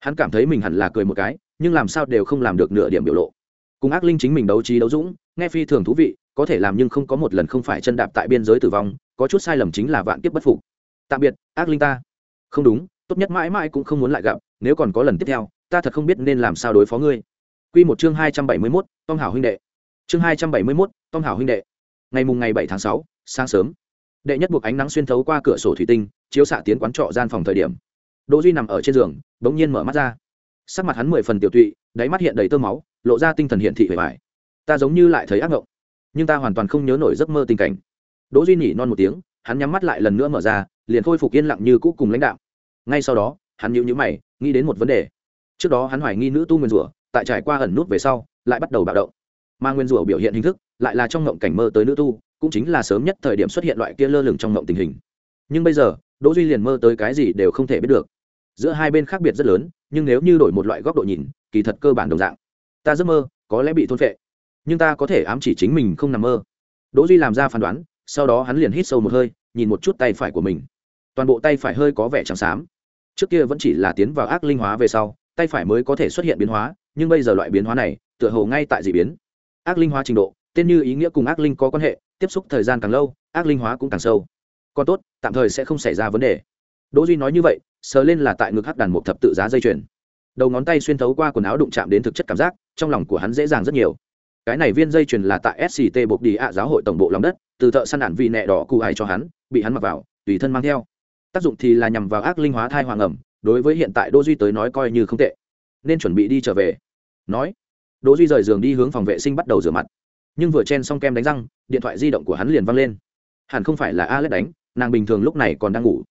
Hắn cảm thấy mình hẳn là cười một cái nhưng làm sao đều không làm được nửa điểm biểu lộ. Cùng ác linh chính mình đấu trí đấu dũng nghe phi thường thú vị có thể làm nhưng không có một lần không phải chân đạp tại biên giới tử vong có chút sai lầm chính là vạn kiếp bất phục. Tạm biệt ác linh ta. Không đúng tốt nhất mãi mãi cũng không muốn lại gặp nếu còn có lần tiếp theo ta thật không biết nên làm sao đối phó ngươi. Quy một chương hai trăm bảy mươi 271, Tom Hảo huynh đệ. Chương hai trăm bảy mươi 271, Tom Hảo huynh đệ. Ngày mùng ngày bảy tháng sáu, sáng sớm. Đệ nhất buộc ánh nắng xuyên thấu qua cửa sổ thủy tinh, chiếu xạ tiến quán trọ gian phòng thời điểm. Đỗ Duy nằm ở trên giường, bỗng nhiên mở mắt ra. Sắc mặt hắn mười phần tiểu tụy, đáy mắt hiện đầy tơ máu, lộ ra tinh thần hiện thị vẻ vải. Ta giống như lại thấy ác mộng, nhưng ta hoàn toàn không nhớ nổi giấc mơ tình cảnh. Đỗ Duy nhỉ non một tiếng, hắn nhắm mắt lại lần nữa mở ra, liền khôi phục yên lặng như cũ cùng lãnh đạo. Ngay sau đó, hắn nhíu nhíu mày, nghĩ đến một vấn đề. trước đó hắn hoài nghi nữ tu nguyên rủa tại trải qua ẩn nút về sau lại bắt đầu bạo động mà nguyên rủa biểu hiện hình thức lại là trong ngộng cảnh mơ tới nữ tu, cũng chính là sớm nhất thời điểm xuất hiện loại kia lơ lửng trong ngộng tình hình. Nhưng bây giờ, đỗ duy liền mơ tới cái gì đều không thể biết được. Giữa hai bên khác biệt rất lớn, nhưng nếu như đổi một loại góc độ nhìn, kỳ thật cơ bản đồng dạng. Ta giấc mơ, có lẽ bị thôn phệ, nhưng ta có thể ám chỉ chính mình không nằm mơ. Đỗ duy làm ra phán đoán, sau đó hắn liền hít sâu một hơi, nhìn một chút tay phải của mình. Toàn bộ tay phải hơi có vẻ trắng xám. Trước kia vẫn chỉ là tiến vào ác linh hóa về sau, tay phải mới có thể xuất hiện biến hóa, nhưng bây giờ loại biến hóa này, tựa hồ ngay tại dị biến. Ác linh hóa trình độ tên như ý nghĩa cùng ác linh có quan hệ, tiếp xúc thời gian càng lâu, ác linh hóa cũng càng sâu. Còn tốt, tạm thời sẽ không xảy ra vấn đề. Đỗ duy nói như vậy, sờ lên là tại ngực hắc đàn một thập tự giá dây chuyền. Đầu ngón tay xuyên thấu qua quần áo đụng chạm đến thực chất cảm giác, trong lòng của hắn dễ dàng rất nhiều. Cái này viên dây chuyền là tại sct bột đi ạ giáo hội tổng bộ lòng đất, từ thợ săn đạn vị nẹ đỏ cụ ải cho hắn, bị hắn mặc vào, tùy thân mang theo. Tác dụng thì là nhằm vào ác linh hóa thai hoàng ẩm, đối với hiện tại đỗ duy tới nói coi như không tệ. Nên chuẩn bị đi trở về. Nói, đỗ duy rời giường đi hướng phòng vệ sinh bắt đầu rửa mặt nhưng vừa chen xong kem đánh răng, điện thoại di động của hắn liền văng lên. Hẳn không phải là alex đánh, nàng bình thường lúc này còn đang ngủ.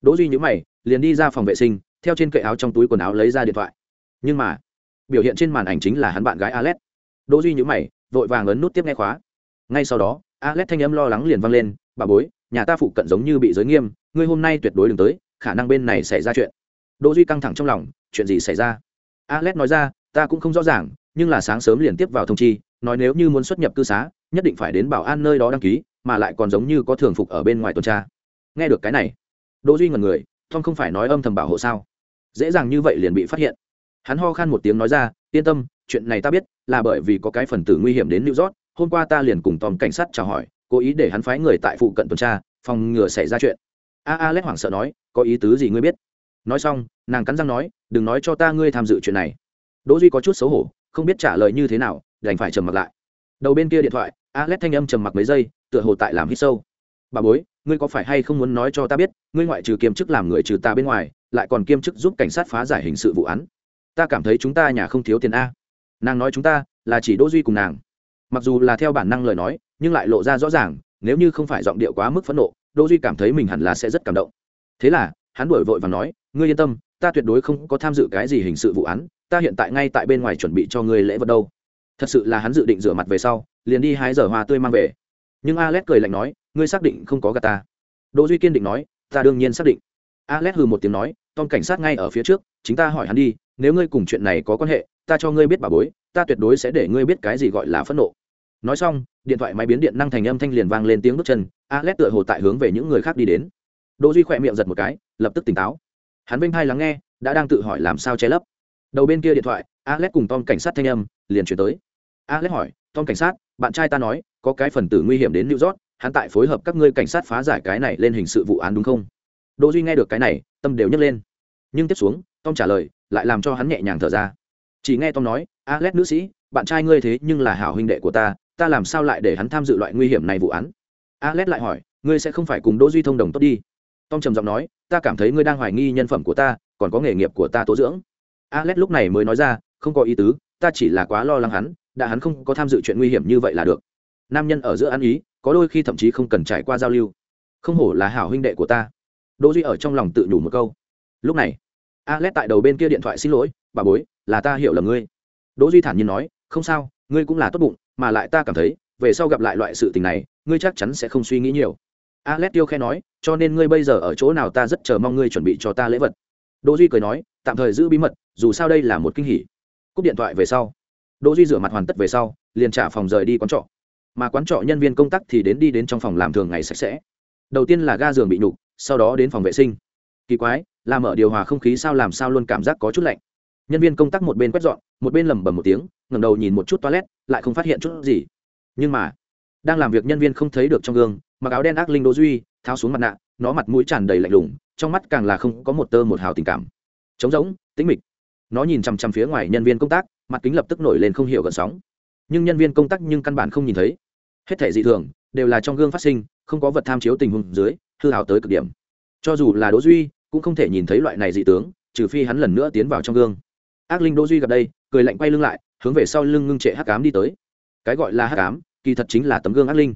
Đỗ duy nhữ mày, liền đi ra phòng vệ sinh, theo trên cậy áo trong túi quần áo lấy ra điện thoại. Nhưng mà, biểu hiện trên màn ảnh chính là hắn bạn gái alex. Đỗ duy nhữ mày, vội vàng ấn nút tiếp nghe khóa. Ngay sau đó, alex thanh âm lo lắng liền vang lên, bà bối, nhà ta phụ cận giống như bị giới nghiêm, ngươi hôm nay tuyệt đối đừng tới, khả năng bên này xảy ra chuyện. Đỗ duy căng thẳng trong lòng, chuyện gì xảy ra? Alex nói ra, ta cũng không rõ ràng, nhưng là sáng sớm liền tiếp vào thông chi nói nếu như muốn xuất nhập cư xá, nhất định phải đến bảo an nơi đó đăng ký, mà lại còn giống như có thường phục ở bên ngoài tuần tra. Nghe được cái này, đỗ duy ngẩn người tom không phải nói âm thầm bảo hộ sao? Dễ dàng như vậy liền bị phát hiện. Hắn ho khan một tiếng nói ra, yên tâm, chuyện này ta biết, là bởi vì có cái phần tử nguy hiểm đến new york, hôm qua ta liền cùng tom cảnh sát chào hỏi, cố ý để hắn phái người tại phụ cận tuần tra, phòng ngừa xảy ra chuyện. A a lét hoảng sợ nói, có ý tứ gì ngươi biết? Nói xong, nàng cắn răng nói, đừng nói cho ta ngươi tham dự chuyện này. Đỗ duy có chút xấu hổ, không biết trả lời như thế nào đành phải trầm mặc lại. Đầu bên kia điện thoại, Alex thanh âm trầm mặc mấy giây, tựa hồ tại làm hít sâu. Bà bối, ngươi có phải hay không muốn nói cho ta biết, ngươi ngoại trừ kiêm chức làm người trừ ta bên ngoài, lại còn kiêm chức giúp cảnh sát phá giải hình sự vụ án? Ta cảm thấy chúng ta nhà không thiếu tiền a. Nàng nói chúng ta là chỉ đỗ duy cùng nàng. Mặc dù là theo bản năng lời nói, nhưng lại lộ ra rõ ràng, nếu như không phải giọng điệu quá mức phẫn nộ, đỗ duy cảm thấy mình hẳn là sẽ rất cảm động. Thế là, hắn đổi vội và nói, ngươi yên tâm, ta tuyệt đối không có tham dự cái gì hình sự vụ án, ta hiện tại ngay tại bên ngoài chuẩn bị cho ngươi lễ vật đâu thật sự là hắn dự định rửa mặt về sau, liền đi hái giờ hoa tươi mang về. Nhưng alex cười lạnh nói, ngươi xác định không có gà ta? Đỗ duy kiên định nói, ta đương nhiên xác định. Alex hừ một tiếng nói, tom cảnh sát ngay ở phía trước, chính ta hỏi hắn đi, nếu ngươi cùng chuyện này có quan hệ, ta cho ngươi biết bà bối, ta tuyệt đối sẽ để ngươi biết cái gì gọi là phẫn nộ. Nói xong, điện thoại máy biến điện năng thành âm thanh liền vang lên tiếng bước chân, alex tựa hồ tại hướng về những người khác đi đến. Đỗ duy khỏe miệng giật một cái, lập tức tỉnh táo. Hắn vinh hai lắng nghe, đã đang tự hỏi làm sao che lấp. Đầu bên kia điện thoại, alex cùng tom cảnh sát thanh âm liền chuyển tới alex hỏi, tom cảnh sát, bạn trai ta nói, có cái phần tử nguy hiểm đến new york, hắn tại phối hợp các ngươi cảnh sát phá giải cái này lên hình sự vụ án đúng không? Đỗ duy nghe được cái này, tâm đều nhấc lên. Nhưng tiếp xuống, tom trả lời, lại làm cho hắn nhẹ nhàng thở ra. Chỉ nghe tom nói, alex nữ sĩ, bạn trai ngươi thế nhưng là hảo huynh đệ của ta ta làm sao lại để hắn tham dự loại nguy hiểm này vụ án? Alex lại hỏi, ngươi sẽ không phải cùng đỗ duy thông đồng tốt đi? Tom trầm giọng nói, ta cảm thấy ngươi đang hoài nghi nhân phẩm của ta, còn có nghề nghiệp của ta tố dưỡng. Alex lúc này mới nói ra, không có ý tứ, ta chỉ là quá lo lắng hắn đã hắn không có tham dự chuyện nguy hiểm như vậy là được. Nam nhân ở giữa ăn ý, có đôi khi thậm chí không cần trải qua giao lưu. Không hổ là hảo huynh đệ của ta. Đỗ duy ở trong lòng tự nhủ một câu. Lúc này, alex tại đầu bên kia điện thoại xin lỗi, bà bối, là ta hiểu là ngươi. Đỗ duy thản nhiên nói, không sao, ngươi cũng là tốt bụng, mà lại ta cảm thấy, về sau gặp lại loại sự tình này, ngươi chắc chắn sẽ không suy nghĩ nhiều. Alex tiêu khe nói, cho nên ngươi bây giờ ở chỗ nào ta rất chờ mong ngươi chuẩn bị cho ta lễ vật. Đỗ duy cười nói, tạm thời giữ bí mật, dù sao đây là một kinh hỉ. Cúp điện thoại về sau đỗ duy rửa mặt hoàn tất về sau, liền trả phòng rời đi quán trọ. Mà quán trọ nhân viên công tác thì đến đi đến trong phòng làm thường ngày sạch sẽ. Đầu tiên là ga giường bị nhục, sau đó đến phòng vệ sinh. Kỳ quái làm mở điều hòa không khí sao làm sao luôn cảm giác có chút lạnh. Nhân viên công tác một bên quét dọn, một bên lẩm bẩm một tiếng, ngẩng đầu nhìn một chút toilet, lại không phát hiện chút gì. Nhưng mà, đang làm việc nhân viên không thấy được trong gương, mặc áo đen ác linh đỗ duy, tháo xuống mặt nạ, nó mặt mũi tràn đầy lạnh lùng, trong mắt càng là không có một tơ một hào tình cảm. Trống rỗng, tĩnh mịch. Nó nhìn chằm chằm phía ngoài nhân viên công tác mặt kính lập tức nổi lên không hiểu gợn sóng. Nhưng nhân viên công tác nhưng căn bản không nhìn thấy. Hết thể dị thường, đều là trong gương phát sinh, không có vật tham chiếu tình huống dưới, hư hào tới cực điểm. Cho dù là đỗ duy, cũng không thể nhìn thấy loại này dị tướng, trừ phi hắn lần nữa tiến vào trong gương. Ác linh đỗ duy gặp đây, cười lạnh quay lưng lại, hướng về sau lưng ngưng trệ hắc ám đi tới. Cái gọi là hắc ám, kỳ thật chính là tấm gương ác linh.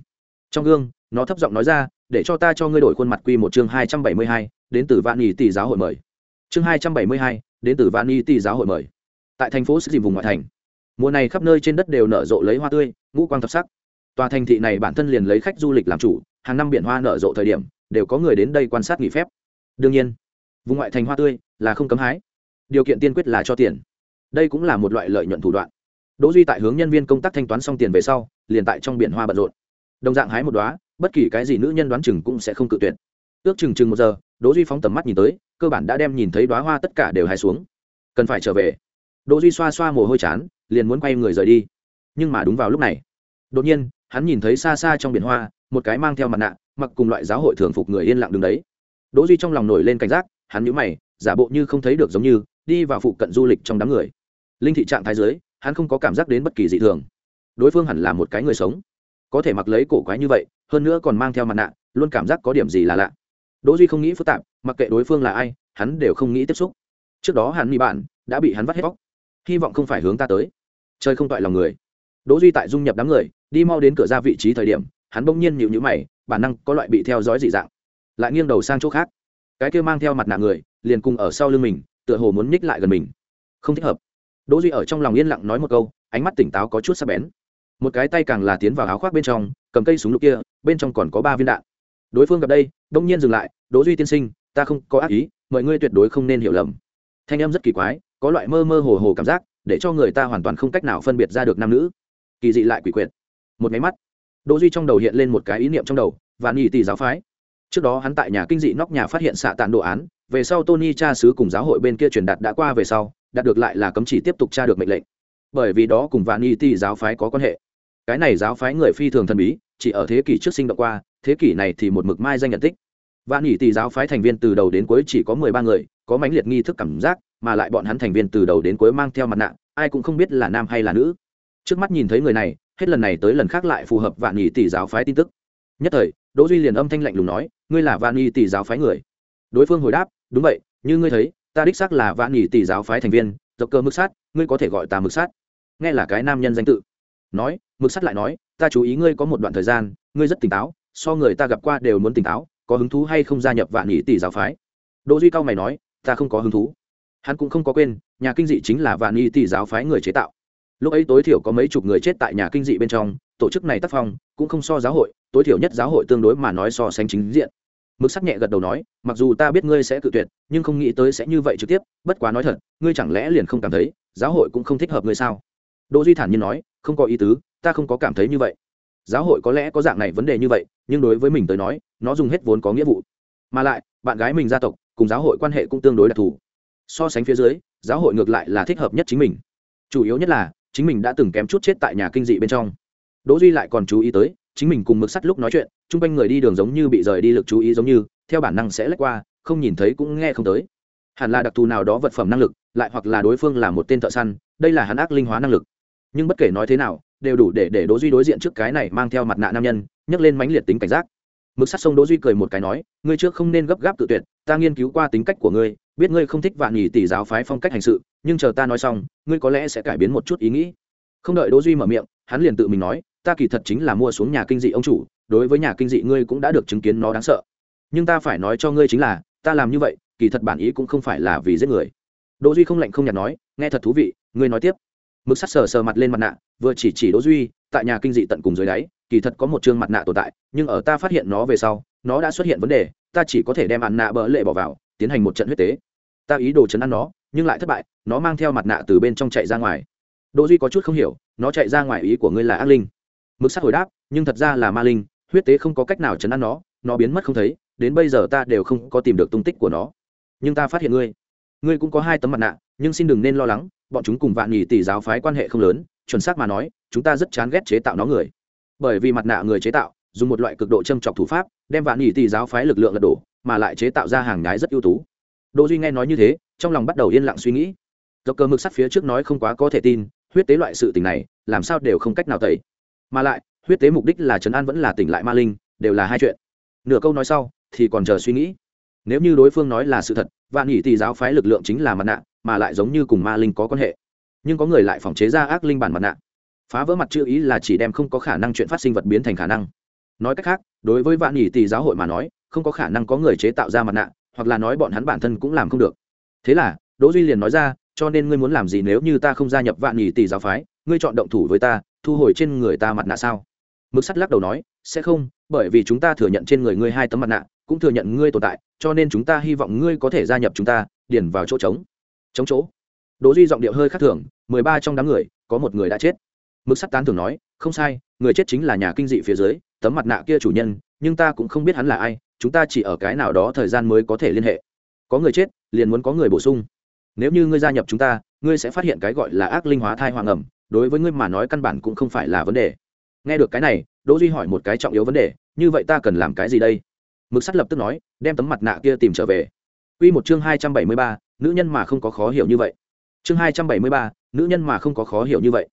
Trong gương, nó thấp giọng nói ra, để cho ta cho ngươi đổi khuôn mặt quy một chương hai trăm bảy mươi hai, đến từ vạn nhị tỷ giáo hội mời. Chương hai trăm bảy mươi hai, đến từ vạn nhị tỷ giáo hội mời tại thành phố sức dìm vùng ngoại thành. Mùa này khắp nơi trên đất đều nở rộ lấy hoa tươi, ngũ quang thập sắc. Tòa thành thị này bản thân liền lấy khách du lịch làm chủ, hàng năm biển hoa nở rộ thời điểm, đều có người đến đây quan sát nghỉ phép. Đương nhiên, vùng ngoại thành hoa tươi là không cấm hái. Điều kiện tiên quyết là cho tiền. Đây cũng là một loại lợi nhuận thủ đoạn. Đỗ duy tại hướng nhân viên công tác thanh toán xong tiền về sau, liền tại trong biển hoa bận rộn. Đồng dạng hái một đóa, bất kỳ cái gì nữ nhân đoán chừng cũng sẽ không cự tuyệt. Ước chừng chừng một giờ, đỗ duy phóng tầm mắt nhìn tới, cơ bản đã đem nhìn thấy đóa hoa tất cả đều hái xuống. Cần phải trở về đỗ duy xoa xoa mồ hôi chán, liền muốn quay người rời đi. Nhưng mà đúng vào lúc này, đột nhiên, hắn nhìn thấy xa xa trong biển hoa, một cái mang theo mặt nạ, mặc cùng loại giáo hội thường phục người yên lặng đứng đấy. Đỗ duy trong lòng nổi lên cảnh giác, hắn nhíu mày, giả bộ như không thấy được giống như, đi vào phụ cận du lịch trong đám người. Linh thị trạng thái dưới, hắn không có cảm giác đến bất kỳ dị thường. Đối phương hẳn là một cái người sống. Có thể mặc lấy cổ quái như vậy, hơn nữa còn mang theo mặt nạ, luôn cảm giác có điểm gì là lạ. Đỗ duy không nghĩ phức tạp, mặc kệ đối phương là ai, hắn đều không nghĩ tiếp xúc. Trước đó hắn mi bạn, đã bị hắn vắt hết bóc hy vọng không phải hướng ta tới. Chơi không toại lòng người. Đỗ duy tại dung nhập đám người, đi mau đến cửa ra vị trí thời điểm, hắn bỗng nhiên nhịu nhữ mày, bản năng có loại bị theo dõi dị dạng. Lại nghiêng đầu sang chỗ khác. Cái kia mang theo mặt nạ người, liền cùng ở sau lưng mình, tựa hồ muốn nhích lại gần mình. Không thích hợp. Đỗ duy ở trong lòng yên lặng nói một câu, ánh mắt tỉnh táo có chút sắc bén. Một cái tay càng là tiến vào áo khoác bên trong, cầm cây súng lục kia, bên trong còn có ba viên đạn. Đối phương gặp đây đông nhiên dừng lại, đỗ duy tiên sinh, ta không có ác ý, mọi ngươi tuyệt đối không nên hiểu lầm. Thanh em rất kỳ quái có loại mơ mơ hồ hồ cảm giác, để cho người ta hoàn toàn không cách nào phân biệt ra được nam nữ. Kỳ dị lại quỷ quyệt. Một máy mắt. Đỗ duy trong đầu hiện lên một cái ý niệm trong đầu, và nhị tỷ giáo phái. Trước đó hắn tại nhà kinh dị nóc nhà phát hiện xạ tàn đồ án, về sau tony cha sứ cùng giáo hội bên kia truyền đạt đã qua về sau, đạt được lại là cấm chỉ tiếp tục tra được mệnh lệnh. Bởi vì đó cùng vạn y tỷ giáo phái có quan hệ. Cái này giáo phái người phi thường thần bí, chỉ ở thế kỷ trước sinh động qua, thế kỷ này thì một mực mai danh nhận tích. Vạn y tỷ giáo phái thành viên từ đầu đến cuối chỉ có mười ba người, có mãnh liệt nghi thức cảm giác mà lại bọn hắn thành viên từ đầu đến cuối mang theo mặt nạ, ai cũng không biết là nam hay là nữ. Trước mắt nhìn thấy người này, hết lần này tới lần khác lại phù hợp vạn nhị tỷ giáo phái tin tức. Nhất thời, đỗ duy liền âm thanh lạnh lùng nói, ngươi là vạn nhị tỷ giáo phái người? Đối phương hồi đáp, đúng vậy, như ngươi thấy, ta đích xác là vạn nhị tỷ giáo phái thành viên dọc cơ mực sát ngươi có thể gọi ta mực sát nghe là cái nam nhân danh tự. Nói, mực sát lại nói, ta chú ý ngươi có một đoạn thời gian, ngươi rất tỉnh táo, so người ta gặp qua đều muốn tỉnh táo, có hứng thú hay không gia nhập vạn nhị tỷ giáo phái? Đỗ duy cao mày nói, ta không có hứng thú hắn cũng không có quên, nhà kinh dị chính là vạn y tỷ giáo phái người chế tạo. Lúc ấy tối thiểu có mấy chục người chết tại nhà kinh dị bên trong, tổ chức này tác phong cũng không so giáo hội, tối thiểu nhất giáo hội tương đối mà nói so sánh chính diện. Mực sắc nhẹ gật đầu nói, mặc dù ta biết ngươi sẽ cự tuyệt, nhưng không nghĩ tới sẽ như vậy trực tiếp, bất quá nói thật, ngươi chẳng lẽ liền không cảm thấy giáo hội cũng không thích hợp ngươi sao? Đỗ duy thản nhiên nói, không có ý tứ, ta không có cảm thấy như vậy. Giáo hội có lẽ có dạng này vấn đề như vậy, nhưng đối với mình tới nói, nó dùng hết vốn có nghĩa vụ. Mà lại, bạn gái mình gia tộc cùng giáo hội quan hệ cũng tương đối đặc thù so sánh phía dưới, giáo hội ngược lại là thích hợp nhất chính mình. Chủ yếu nhất là, chính mình đã từng kém chút chết tại nhà kinh dị bên trong. Đỗ duy lại còn chú ý tới, chính mình cùng mực sắt lúc nói chuyện, chung quanh người đi đường giống như bị rời đi lực chú ý giống như, theo bản năng sẽ lách qua, không nhìn thấy cũng nghe không tới. Hẳn là đặc thù nào đó vật phẩm năng lực, lại hoặc là đối phương là một tên thợ săn, đây là hắn ác linh hóa năng lực. Nhưng bất kể nói thế nào, đều đủ để để đỗ duy đối diện trước cái này mang theo mặt nạ nam nhân, nhấc lên mãnh liệt tính cảnh giác mực sắt sông đỗ duy cười một cái nói, ngươi trước không nên gấp gáp tự tuyệt, ta nghiên cứu qua tính cách của ngươi, biết ngươi không thích vạn nhì tỷ giáo phái phong cách hành sự, nhưng chờ ta nói xong, ngươi có lẽ sẽ cải biến một chút ý nghĩ. Không đợi đỗ duy mở miệng, hắn liền tự mình nói, ta kỳ thật chính là mua xuống nhà kinh dị ông chủ, đối với nhà kinh dị ngươi cũng đã được chứng kiến nó đáng sợ. Nhưng ta phải nói cho ngươi chính là, ta làm như vậy, kỳ thật bản ý cũng không phải là vì giết người. Đỗ duy không lạnh không nhạt nói, nghe thật thú vị, ngươi nói tiếp. Mực sắt sờ sờ mặt lên mặt nạ, vừa chỉ chỉ đỗ duy, tại nhà kinh dị tận cùng dưới đáy kỳ thật có một chương mặt nạ tồn tại, nhưng ở ta phát hiện nó về sau, nó đã xuất hiện vấn đề, ta chỉ có thể đem mặt nạ bỡ lệ bỏ vào, tiến hành một trận huyết tế. Ta ý đồ chấn ăn nó, nhưng lại thất bại, nó mang theo mặt nạ từ bên trong chạy ra ngoài. Đỗ duy có chút không hiểu, nó chạy ra ngoài ý của ngươi là ác linh. Mực sắc hồi đáp, nhưng thật ra là ma linh, huyết tế không có cách nào chấn ăn nó nó biến mất không thấy, đến bây giờ ta đều không có tìm được tung tích của nó. Nhưng ta phát hiện ngươi. Ngươi cũng có hai tấm mặt nạ, nhưng xin đừng nên lo lắng, bọn chúng cùng vạn nhì tỷ giáo phái quan hệ không lớn, chuẩn xác mà nói, chúng ta rất chán ghét chế tạo nó người bởi vì mặt nạ người chế tạo dùng một loại cực độ châm chọc thủ pháp, đem vạn nhị tỷ giáo phái lực lượng lật đổ, mà lại chế tạo ra hàng nhái rất ưu tú. Đỗ duy nghe nói như thế, trong lòng bắt đầu yên lặng suy nghĩ. Do cơ mực sắt phía trước nói không quá có thể tin, huyết tế loại sự tình này, làm sao đều không cách nào tẩy. Mà lại, huyết tế mục đích là trấn an vẫn là tỉnh lại ma linh, đều là hai chuyện. Nửa câu nói sau, thì còn chờ suy nghĩ. Nếu như đối phương nói là sự thật, vạn nhị tỷ giáo phái lực lượng chính là mặt nạ, mà lại giống như cùng ma linh có quan hệ. Nhưng có người lại phòng chế ra ác linh bản mặt nạ phá vỡ mặt chữ ý là chỉ đem không có khả năng chuyện phát sinh vật biến thành khả năng. Nói cách khác, đối với vạn nhị tỷ giáo hội mà nói, không có khả năng có người chế tạo ra mặt nạ, hoặc là nói bọn hắn bản thân cũng làm không được. Thế là, đỗ duy liền nói ra, cho nên ngươi muốn làm gì nếu như ta không gia nhập vạn nhị tỷ giáo phái, ngươi chọn động thủ với ta, thu hồi trên người ta mặt nạ sao? Mực sắt lắc đầu nói, sẽ không, bởi vì chúng ta thừa nhận trên người ngươi hai tấm mặt nạ, cũng thừa nhận ngươi tồn tại, cho nên chúng ta hy vọng ngươi có thể gia nhập chúng ta, điền vào chỗ trống. Chống chỗ? Đỗ duy giọng điệu hơi khác thường, mười ba trong đám người, có một người đã chết mực sắt tán thường nói không sai người chết chính là nhà kinh dị phía dưới tấm mặt nạ kia chủ nhân nhưng ta cũng không biết hắn là ai chúng ta chỉ ở cái nào đó thời gian mới có thể liên hệ. Có người chết liền muốn có người bổ sung. Nếu như ngươi gia nhập chúng ta ngươi sẽ phát hiện cái gọi là ác linh hóa thai hoàng ẩm đối với ngươi mà nói căn bản cũng không phải là vấn đề. Nghe được cái này đỗ duy hỏi một cái trọng yếu vấn đề như vậy ta cần làm cái gì đây? Mực sắt lập tức nói đem tấm mặt nạ kia tìm trở về. Quy một chương hai trăm bảy mươi ba, nữ nhân mà không có khó hiểu như vậy. Chương hai trăm bảy mươi ba, nữ nhân mà không có khó hiểu như vậy.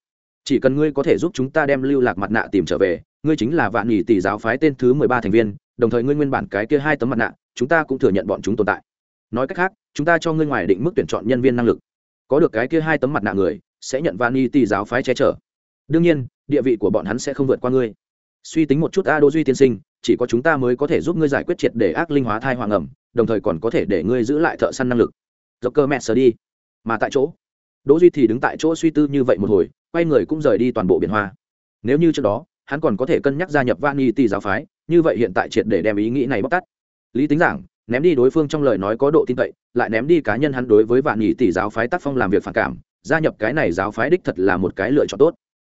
Chỉ cần ngươi có thể giúp chúng ta đem lưu lạc mặt nạ tìm trở về, ngươi chính là vạn nhì tỷ giáo phái tên thứ mười ba thành viên, đồng thời ngươi nguyên bản cái kia hai tấm mặt nạ, chúng ta cũng thừa nhận bọn chúng tồn tại. Nói cách khác, chúng ta cho ngươi ngoài định mức tuyển chọn nhân viên năng lực. Có được cái kia hai tấm mặt nạ người, sẽ nhận vạn nhị tỷ giáo phái che chở. Đương nhiên, địa vị của bọn hắn sẽ không vượt qua ngươi suy tính một chút a đô duy tiên sinh chỉ có chúng ta mới có thể giúp ngươi giải quyết triệt để ác linh hóa thai hoàng ẩm đồng thời còn có thể để ngươi giữ lại thợ săn năng lực dọc cơ mẹ sờ đi mà tại chỗ đỗ duy thì đứng tại chỗ suy tư như vậy một hồi, quay người cũng rời đi toàn bộ biển hoa. Nếu như trước đó, hắn còn có thể cân nhắc gia nhập vani tỷ giáo phái, như vậy hiện tại triệt để đem ý nghĩ này bóc tát. Lý tính giảng, ném đi đối phương trong lời nói có độ tin cậy, lại ném đi cá nhân hắn đối với vạn nhị tỷ giáo phái tác phong làm việc phản cảm, gia nhập cái này giáo phái đích thật là một cái lựa chọn tốt.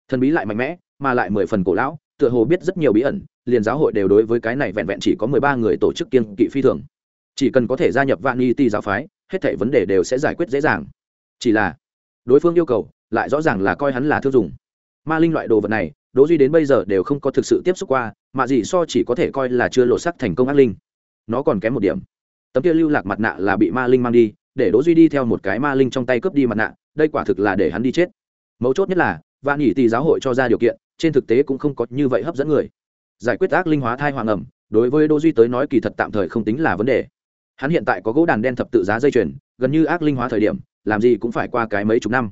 Thần bí lại mạnh mẽ, mà lại mười phần cổ lão, tựa hồ biết rất nhiều bí ẩn, liền giáo hội đều đối với cái này vẹn vẹn chỉ có mười ba người tổ chức kiên kỵ phi thường. Chỉ cần có thể gia nhập vạn y giáo phái, hết thảy vấn đề đều sẽ giải quyết dễ dàng. Chỉ là đối phương yêu cầu, lại rõ ràng là coi hắn là thương dùng. Ma linh loại đồ vật này, đỗ duy đến bây giờ đều không có thực sự tiếp xúc qua, mà gì so chỉ có thể coi là chưa lộ sắc thành công ác linh. Nó còn kém một điểm. Tấm kia lưu lạc mặt nạ là bị ma linh mang đi, để đỗ duy đi theo một cái ma linh trong tay cướp đi mặt nạ, đây quả thực là để hắn đi chết. Mấu chốt nhất là, vạn nhị tỷ giáo hội cho ra điều kiện, trên thực tế cũng không có như vậy hấp dẫn người. Giải quyết ác linh hóa thai hoàng ẩm, đối với đỗ duy tới nói kỳ thật tạm thời không tính là vấn đề. Hắn hiện tại có gỗ đàn đen thập tự giá dây chuyền, gần như ác linh hóa thời điểm làm gì cũng phải qua cái mấy chục năm.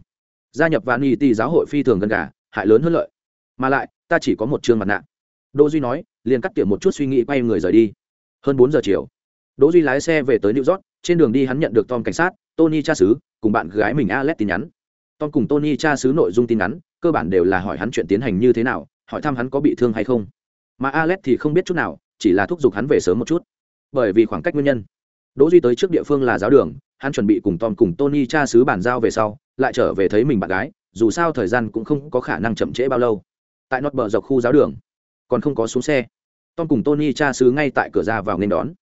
Gia nhập vạn y tì giáo hội phi thường gần gà, hại lớn hơn lợi. Mà lại, ta chỉ có một chương mặt nạ. Đỗ duy nói, liền cắt tiệm một chút suy nghĩ quay người rời đi. Hơn bốn giờ chiều, đỗ duy lái xe về tới new york, trên đường đi hắn nhận được tom cảnh sát, tony cha xứ cùng bạn gái mình alex tin nhắn. Tom cùng tony cha xứ nội dung tin nhắn, cơ bản đều là hỏi hắn chuyện tiến hành như thế nào, hỏi thăm hắn có bị thương hay không. Mà alex thì không biết chút nào, chỉ là thúc giục hắn về sớm một chút. Bởi vì khoảng cách nguyên nhân đỗ duy tới trước địa phương là giáo đường, hắn chuẩn bị cùng tom cùng tony cha xứ bàn giao về sau, lại trở về thấy mình bạn gái, dù sao thời gian cũng không có khả năng chậm trễ bao lâu. Tại nọt bờ dọc khu giáo đường, còn không có xuống xe. Tom cùng tony cha xứ ngay tại cửa ra vào nên đón.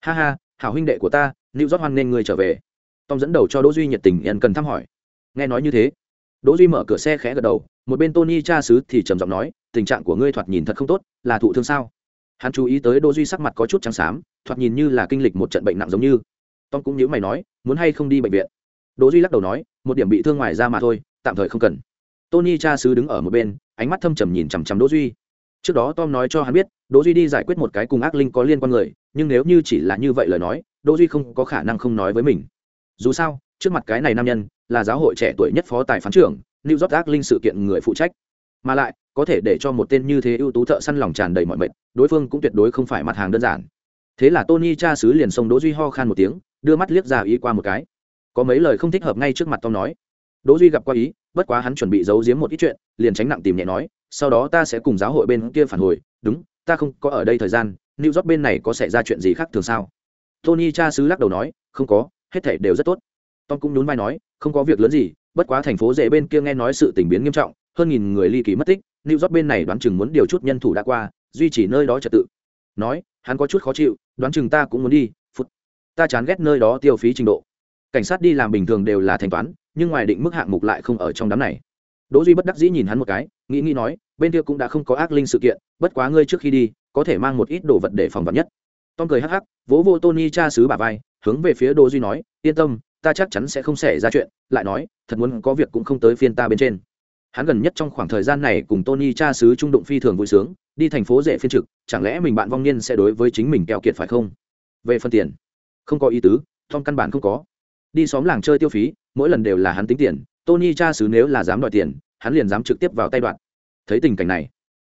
Ha ha, hảo huynh đệ của ta lưu rót hoan nên người trở về. Tom dẫn đầu cho đỗ duy nhiệt tình nhận cần thăm hỏi. Nghe nói như thế, đỗ duy mở cửa xe khẽ gật đầu, một bên tony cha xứ thì trầm giọng nói, tình trạng của ngươi thoạt nhìn thật không tốt, là thụ thương sao? Hắn chú ý tới đỗ duy sắc mặt có chút trắng xám thoạt nhìn như là kinh lịch một trận bệnh nặng giống như. Tom cũng nhớ mày nói, muốn hay không đi bệnh viện? Đỗ duy lắc đầu nói, một điểm bị thương ngoài da mà thôi, tạm thời không cần. Tony cha xứ đứng ở một bên, ánh mắt thâm trầm nhìn chằm chằm đỗ duy. Trước đó tom nói cho hắn biết, đỗ duy đi giải quyết một cái cùng ác linh có liên quan người, nhưng nếu như chỉ là như vậy lời nói, đỗ duy không có khả năng không nói với mình. Dù sao, trước mặt cái này nam nhân, là giáo hội trẻ tuổi nhất phó tài phán trưởng, new york ác linh sự kiện người phụ trách. Mà lại, có thể để cho một tên như thế ưu tú thợ săn lòng tràn đầy mọi mệt, đối phương cũng tuyệt đối không phải mặt hàng đơn giản thế là tony cha xứ liền xông đỗ duy ho khan một tiếng, đưa mắt liếc ra ý qua một cái. Có mấy lời không thích hợp ngay trước mặt tom nói. Đỗ duy gặp qua ý, bất quá hắn chuẩn bị giấu giếm một ít chuyện, liền tránh nặng tìm nhẹ nói, sau đó ta sẽ cùng giáo hội bên kia phản hồi, đúng, ta không có ở đây thời gian, new york bên này có xảy ra chuyện gì khác thường sao? Tony cha xứ lắc đầu nói, không có, hết thảy đều rất tốt. Tom cũng nhún vai nói, không có việc lớn gì, bất quá thành phố dễ bên kia nghe nói sự tình biến nghiêm trọng, hơn nghìn người ly kỳ mất tích, new york bên này đoán chừng muốn điều chút nhân thủ đã qua, duy trì nơi đó trật tự nói, hắn có chút khó chịu, đoán chừng ta cũng muốn đi, phút. Ta chán ghét nơi đó tiêu phí trình độ. Cảnh sát đi làm bình thường đều là thanh toán, nhưng ngoài định mức hạng mục lại không ở trong đám này. Đỗ duy bất đắc dĩ nhìn hắn một cái, nghĩ nghĩ nói, bên kia cũng đã không có ác linh sự kiện, bất quá ngươi trước khi đi, có thể mang một ít đồ vật để phòng vật nhất. Tom cười hắc hắc, vỗ vô tony cha xứ bà vai, hướng về phía đỗ duy nói, yên tâm, ta chắc chắn sẽ không xảy ra chuyện, lại nói, thật muốn có việc cũng không tới phiên ta bên trên hắn gần nhất trong khoảng thời gian này cùng tony cha sứ trung đụng phi thường vui sướng, đi thành phố dễ phiên trực, chẳng lẽ mình bạn vong niên sẽ đối với chính mình keo kiệt phải không? Về phần tiền, không có ý tứ, tom căn bản không có. Đi xóm làng chơi tiêu phí, mỗi lần đều là hắn tính tiền, tony cha sứ nếu là dám đòi tiền, hắn liền dám trực tiếp vào tay đoạn. Thấy tình cảnh này,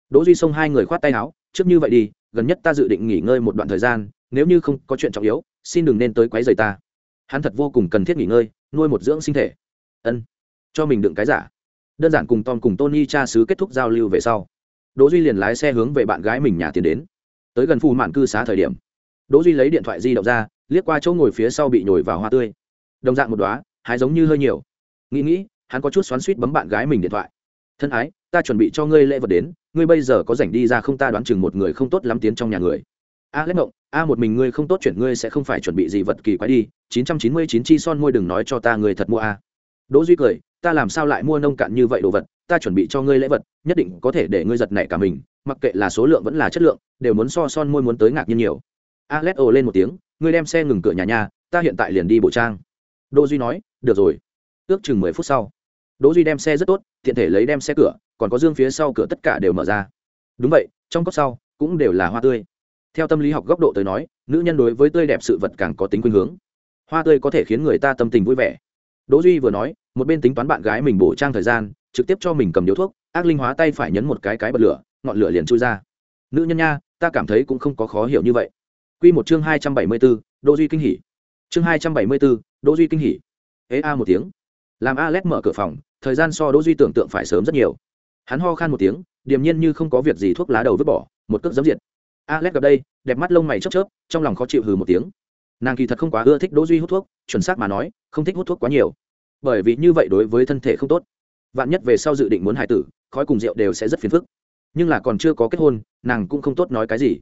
đỗ duy xông hai người khoát tay áo, trước như vậy đi, gần nhất ta dự định nghỉ ngơi một đoạn thời gian, nếu như không có chuyện trọng yếu, xin đừng nên tới quấy rầy ta. Hắn thật vô cùng cần thiết nghỉ ngơi, nuôi một dưỡng sinh thể. Ân, cho mình đựng cái giả đơn giản cùng tom cùng tony cha xứ kết thúc giao lưu về sau, đỗ duy liền lái xe hướng về bạn gái mình nhà tiến đến. Tới gần phù mạn cư xá thời điểm, đỗ duy lấy điện thoại di động ra, liếc qua chỗ ngồi phía sau bị nhồi vào hoa tươi. Đồng dạng một đóa, hái giống như hơi nhiều. Nghĩ nghĩ, hắn có chút xoắn xuýt bấm bạn gái mình điện thoại. Thân ái, ta chuẩn bị cho ngươi lễ vật đến, ngươi bây giờ có rảnh đi ra không ta đoán chừng một người không tốt lắm tiến trong nhà người. A lét mộng a, một mình ngươi không tốt chuyện ngươi sẽ không phải chuẩn bị gì vật kỳ quái đi, chín trăm chín mươi chín chi son môi đừng nói cho ta người thật mua a đỗ duy cười, ta làm sao lại mua nông cạn như vậy đồ vật? Ta chuẩn bị cho ngươi lễ vật, nhất định có thể để ngươi giật nảy cả mình, mặc kệ là số lượng vẫn là chất lượng, đều muốn so son môi muốn tới ngạc nhiên nhiều. A ồ lên một tiếng, ngươi đem xe ngừng cửa nhà nhà ta hiện tại liền đi bộ trang. Đỗ duy nói, được rồi. Ước chừng mười phút sau, đỗ duy đem xe rất tốt, tiện thể lấy đem xe cửa, còn có dương phía sau cửa tất cả đều mở ra. Đúng vậy, trong cốc sau cũng đều là hoa tươi. Theo tâm lý học góc độ tới nói, nữ nhân đối với tươi đẹp sự vật càng có tính khuynh hướng. Hoa tươi có thể khiến người ta tâm tình vui vẻ đỗ duy vừa nói một bên tính toán bạn gái mình bổ trang thời gian trực tiếp cho mình cầm điếu thuốc ác linh hóa tay phải nhấn một cái cái bật lửa ngọn lửa liền chui ra. Nữ nhân nha ta cảm thấy cũng không có khó hiểu như vậy. Quy một chương hai trăm bảy mươi 274, đỗ duy kinh hỉ. Chương hai trăm bảy mươi 274, đỗ duy kinh hỉ. Ế a một tiếng. Làm alex mở cửa phòng thời gian so đỗ duy tưởng tượng phải sớm rất nhiều. Hắn ho khan một tiếng điềm nhiên như không có việc gì thuốc lá đầu vứt bỏ một cước giấm diệt. Alex gặp đây đẹp mắt lông mày chớp chớp trong lòng khó chịu hừ một tiếng nàng kỳ thật không quá ưa thích đỗ duy hút thuốc chuẩn xác mà nói không thích hút thuốc quá nhiều bởi vì như vậy đối với thân thể không tốt vạn nhất về sau dự định muốn hài tử khói cùng rượu đều sẽ rất phiền phức nhưng là còn chưa có kết hôn nàng cũng không tốt nói cái gì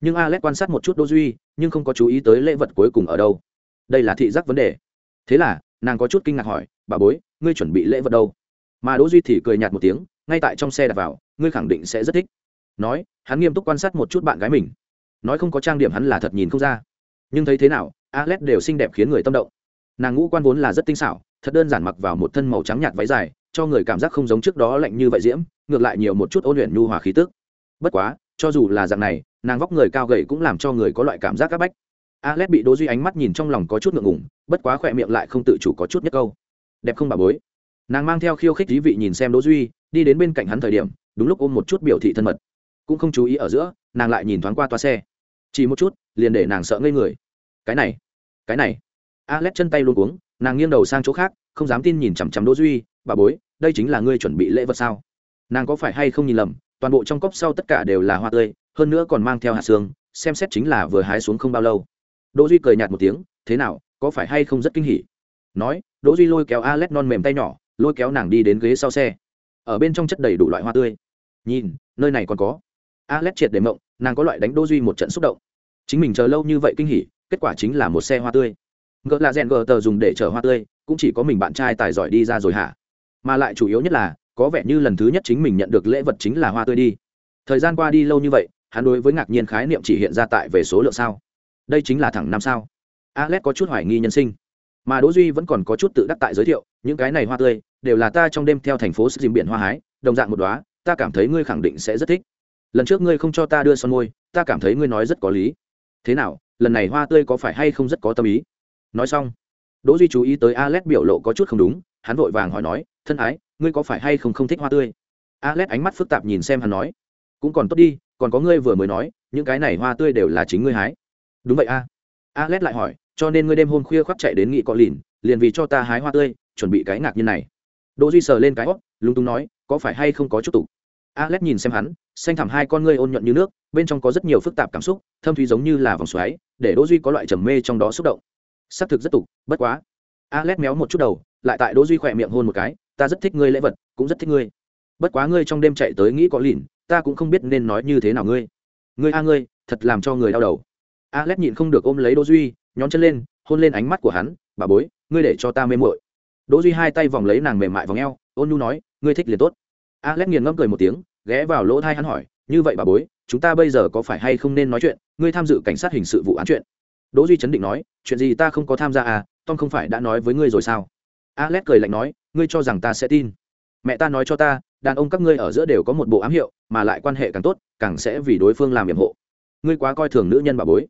nhưng alex quan sát một chút đỗ duy nhưng không có chú ý tới lễ vật cuối cùng ở đâu đây là thị giác vấn đề thế là nàng có chút kinh ngạc hỏi bà bối ngươi chuẩn bị lễ vật đâu mà đỗ duy thì cười nhạt một tiếng ngay tại trong xe đặt vào ngươi khẳng định sẽ rất thích nói hắn nghiêm túc quan sát một chút bạn gái mình nói không có trang điểm hắn là thật nhìn không ra nhưng thấy thế nào alex đều xinh đẹp khiến người tâm động. Nàng ngũ quan vốn là rất tinh xảo, thật đơn giản mặc vào một thân màu trắng nhạt váy dài, cho người cảm giác không giống trước đó lạnh như vậy diễm, ngược lại nhiều một chút ôn luyện nhu hòa khí tức. Bất quá, cho dù là dạng này, nàng vóc người cao gầy cũng làm cho người có loại cảm giác áp bách. Alex bị đỗ duy ánh mắt nhìn trong lòng có chút ngượng ngùng, bất quá khỏe miệng lại không tự chủ có chút nhất câu. Đẹp không bà bối. Nàng mang theo khiêu khích dí vị nhìn xem đỗ duy, đi đến bên cạnh hắn thời điểm, đúng lúc ôm một chút biểu thị thân mật. Cũng không chú ý ở giữa, nàng lại nhìn thoáng qua toa xe chỉ một chút, liền để nàng sợ ngây người. Cái này cái này. Alex chân tay luôn cuống, nàng nghiêng đầu sang chỗ khác, không dám tin nhìn chằm chằm đỗ duy, bà bối, đây chính là ngươi chuẩn bị lễ vật sao? Nàng có phải hay không nhìn lầm, toàn bộ trong cốc sau tất cả đều là hoa tươi, hơn nữa còn mang theo hạt xương, xem xét chính là vừa hái xuống không bao lâu. Đỗ duy cười nhạt một tiếng, thế nào, có phải hay không rất kinh hỉ? Nói, đỗ duy lôi kéo alex non mềm tay nhỏ, lôi kéo nàng đi đến ghế sau xe. Ở bên trong chất đầy đủ loại hoa tươi. Nhìn, nơi này còn có alex triệt để mộng, nàng có loại đánh đô duy một trận xúc động. Chính mình chờ lâu như vậy kinh hỉ, kết quả chính là một xe hoa tươi. Ngỡ là rèn gờ tờ dùng để chở hoa tươi, cũng chỉ có mình bạn trai tài giỏi đi ra rồi hả? Mà lại chủ yếu nhất là, có vẻ như lần thứ nhất chính mình nhận được lễ vật chính là hoa tươi đi. Thời gian qua đi lâu như vậy, hắn đối với ngạc nhiên khái niệm chỉ hiện ra tại về số lượng sao? Đây chính là thẳng năm sao? Alex có chút hoài nghi nhân sinh. Mà đỗ duy vẫn còn có chút tự đắc tại giới thiệu, những cái này hoa tươi, đều là ta trong đêm theo thành phố sức dìm biển hoa hái, đồng dạng một đóa, ta cảm thấy ngươi khẳng định sẽ rất thích lần trước ngươi không cho ta đưa son môi, ta cảm thấy ngươi nói rất có lý. Thế nào, lần này hoa tươi có phải hay không rất có tâm ý? Nói xong, đỗ duy chú ý tới alex biểu lộ có chút không đúng, hắn vội vàng hỏi nói, thân ái, ngươi có phải hay không không thích hoa tươi? Alex ánh mắt phức tạp nhìn xem hắn nói, cũng còn tốt đi, còn có ngươi vừa mới nói, những cái này hoa tươi đều là chính ngươi hái. Đúng vậy a. À. alex lại hỏi, cho nên ngươi đêm hôm khuya khoác chạy đến nghị cọ lìn, liền vì cho ta hái hoa tươi, chuẩn bị cái ngạc như này. Đỗ duy sờ lên cái hót lúng túng nói, có phải hay không có chút tục alex nhìn xem hắn, xanh thẳm hai con ngươi ôn nhuận như nước, bên trong có rất nhiều phức tạp cảm xúc, thâm thúy giống như là vòng xoáy, để đỗ duy có loại trầm mê trong đó xúc động. Sắc thực rất tục, bất quá. Alex méo một chút đầu, lại tại đỗ duy khỏe miệng hôn một cái, ta rất thích ngươi lễ vật, cũng rất thích ngươi. Bất quá ngươi trong đêm chạy tới nghĩ có lìn, ta cũng không biết nên nói như thế nào ngươi. Ngươi a ngươi, thật làm cho người đau đầu. Alex nhịn không được ôm lấy đỗ duy, nhón chân lên, hôn lên ánh mắt của hắn, bà bối, ngươi để cho ta mê muội. đỗ duy hai tay vòng lấy nàng mềm mại vòng eo, ôn nhu nói, ngươi thích liền tốt. Alex nghiền ngẫm cười một tiếng ghé vào lỗ thai hắn hỏi, như vậy bà bối, chúng ta bây giờ có phải hay không nên nói chuyện? Ngươi tham dự cảnh sát hình sự vụ án chuyện. Đỗ duy chấn định nói, chuyện gì ta không có tham gia à? Tom không phải đã nói với ngươi rồi sao? Alex cười lạnh nói, ngươi cho rằng ta sẽ tin. Mẹ ta nói cho ta, đàn ông các ngươi ở giữa đều có một bộ ám hiệu, mà lại quan hệ càng tốt, càng sẽ vì đối phương làm nhiệm hộ ngươi quá coi thường nữ nhân bà bối.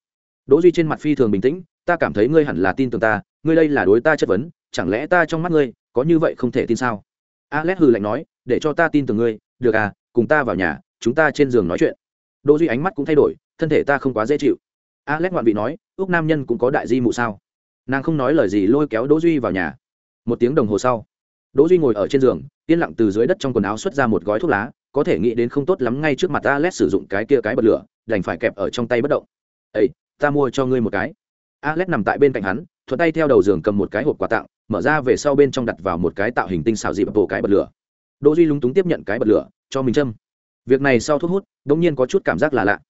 Đỗ duy trên mặt phi thường bình tĩnh, ta cảm thấy ngươi hẳn là tin tưởng ta, ngươi đây là đối ta chất vấn, chẳng lẽ ta trong mắt ngươi có như vậy không thể tin sao? Alex hừ lạnh nói, để cho ta tin tưởng ngươi, được à? Cùng ta vào nhà, chúng ta trên giường nói chuyện. Đỗ duy ánh mắt cũng thay đổi, thân thể ta không quá dễ chịu. Alex ngoạn vị nói, ước nam nhân cũng có đại di mụ sao? Nàng không nói lời gì, lôi kéo đỗ duy vào nhà. Một tiếng đồng hồ sau, đỗ duy ngồi ở trên giường, yên lặng từ dưới đất trong quần áo xuất ra một gói thuốc lá, có thể nghĩ đến không tốt lắm ngay trước mặt alex sử dụng cái kia cái bật lửa, đành phải kẹp ở trong tay bất động. Ây ta mua cho ngươi một cái. Alex nằm tại bên cạnh hắn, thuận tay theo đầu giường cầm một cái hộp quà tặng, mở ra về sau bên trong đặt vào một cái tạo hình tinh xảo dịp bộ cái bật lửa đỗ duy lúng túng tiếp nhận cái bật lửa, cho mình châm. Việc này sau thuốc hút, đống nhiên có chút cảm giác là lạ.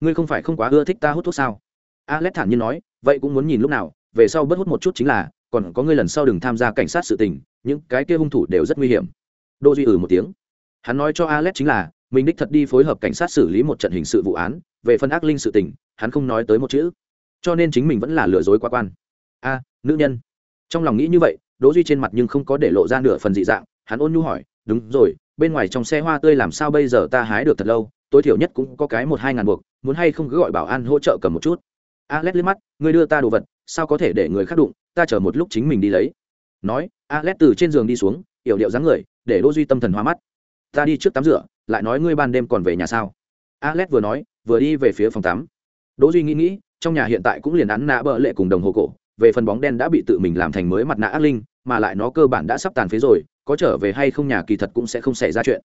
Ngươi không phải không quá ưa thích ta hút thuốc sao? Alex thản nhiên nói, vậy cũng muốn nhìn lúc nào, về sau bớt hút một chút chính là, còn có ngươi lần sau đừng tham gia cảnh sát sự tình, những cái kia hung thủ đều rất nguy hiểm. Đỗ duy ừ một tiếng. Hắn nói cho alex chính là, mình đích thật đi phối hợp cảnh sát xử lý một trận hình sự vụ án, về phân ác linh sự tình, hắn không nói tới một chữ. Cho nên chính mình vẫn là lừa dối quá quan. A, nữ nhân. Trong lòng nghĩ như vậy, đỗ duy trên mặt nhưng không có để lộ ra nửa phần dị dạng, hắn ôn nhu hỏi đúng rồi, bên ngoài trong xe hoa tươi làm sao bây giờ ta hái được thật lâu, tối thiểu nhất cũng có cái một hai ngàn buộc, muốn hay không cứ gọi bảo an hỗ trợ cầm một chút. Alex liếc mắt, ngươi đưa ta đồ vật, sao có thể để người khác đụng, ta chờ một lúc chính mình đi lấy. Nói, alex từ trên giường đi xuống, yểu điệu dáng người, để đỗ duy tâm thần hoa mắt. Ta đi trước tắm rửa, lại nói ngươi ban đêm còn về nhà sao? Alex vừa nói, vừa đi về phía phòng tắm. Đỗ duy nghĩ nghĩ, trong nhà hiện tại cũng liền án nạ bợ lệ cùng đồng hồ cổ, về phần bóng đen đã bị tự mình làm thành mới mặt nạ ác linh, mà lại nó cơ bản đã sắp tàn phế rồi có trở về hay không nhà kỳ thật cũng sẽ không xảy ra chuyện.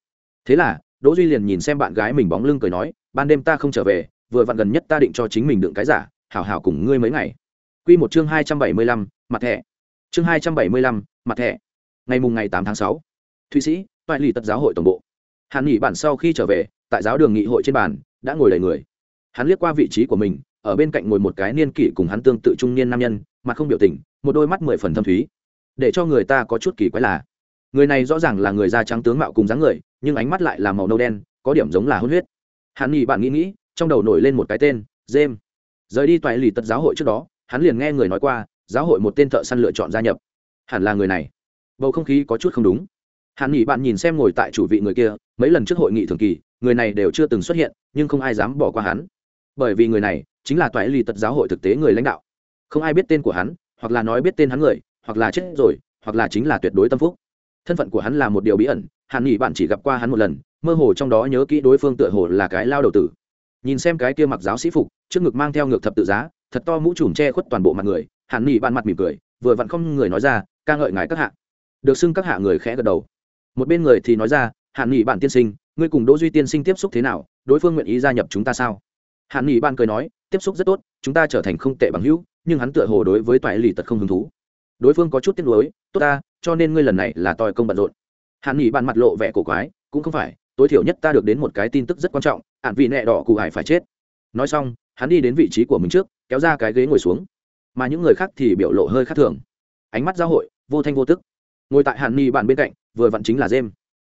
Thế là đỗ duy liền nhìn xem bạn gái mình bóng lưng cười nói ban đêm ta không trở về vừa vặn gần nhất ta định cho chính mình đựng cái giả hảo hảo cùng ngươi mấy ngày. Quy một chương hai trăm bảy mươi lăm, mặt thẻ chương hai trăm bảy mươi lăm, mặt thẻ ngày mùng ngày tám tháng sáu, thụy sĩ toại lì tật giáo hội tổng bộ. Hàn nghỉ bản sau khi trở về tại giáo đường nghị hội trên bàn đã ngồi đầy người. Hắn liếc qua vị trí của mình ở bên cạnh ngồi một cái niên kỷ cùng hắn tương tự trung niên nam nhân mà không biểu tình một đôi mắt mười phần thâm thúy. Để cho người ta có chút kỳ quái là người này rõ ràng là người da trắng tướng mạo cùng dáng người, nhưng ánh mắt lại là màu nâu đen, có điểm giống là hôn huyết. Hắn nghĩ bạn nghĩ nghĩ, trong đầu nổi lên một cái tên jem rời đi toại lì tật giáo hội trước đó, hắn liền nghe người nói qua, giáo hội một tên thợ săn lựa chọn gia nhập. Hẳn là người này. Bầu không khí có chút không đúng. Hắn nghĩ bạn nhìn xem ngồi tại chủ vị người kia, mấy lần trước hội nghị thường kỳ, người này đều chưa từng xuất hiện, nhưng không ai dám bỏ qua hắn. Bởi vì người này chính là toại lì tật giáo hội thực tế người lãnh đạo. Không ai biết tên của hắn, hoặc là nói biết tên hắn người, hoặc là chết rồi, hoặc là chính là tuyệt đối tâm phúc thân phận của hắn là một điều bí ẩn, hàn nghỉ bạn chỉ gặp qua hắn một lần, mơ hồ trong đó nhớ kỹ đối phương tựa hồ là cái lao đầu tử. Nhìn xem cái kia mặc giáo sĩ phục, trước ngực mang theo ngược thập tự giá, thật to mũ trùm che khuất toàn bộ mặt người, hàn nghỉ bạn mặt mỉm cười, vừa vặn không người nói ra, ca ngợi ngài các hạ. Được xưng các hạ người khẽ gật đầu. Một bên người thì nói ra, hàn nghỉ bạn tiên sinh, ngươi cùng đỗ duy tiên sinh tiếp xúc thế nào, đối phương nguyện ý gia nhập chúng ta sao? Hàn nghỉ bạn cười nói, tiếp xúc rất tốt, chúng ta trở thành không tệ bằng hữu, nhưng hắn tựa hồ đối với toại lì tật không hứng thú. Đối phương có chút tiếc nuối, tốt ta cho nên ngươi lần này là tòi công bận rộn. Hàn nghỉ bạn mặt lộ vẻ cổ quái, cũng không phải, tối thiểu nhất ta được đến một cái tin tức rất quan trọng ạn vị nẹ đỏ cụ hải phải chết. Nói xong, hắn đi đến vị trí của mình trước, kéo ra cái ghế ngồi xuống. Mà những người khác thì biểu lộ hơi khác thường. Ánh mắt giáo hội, vô thanh vô tức. Ngồi tại hàn ni bạn bên cạnh, vừa vặn chính là dêm.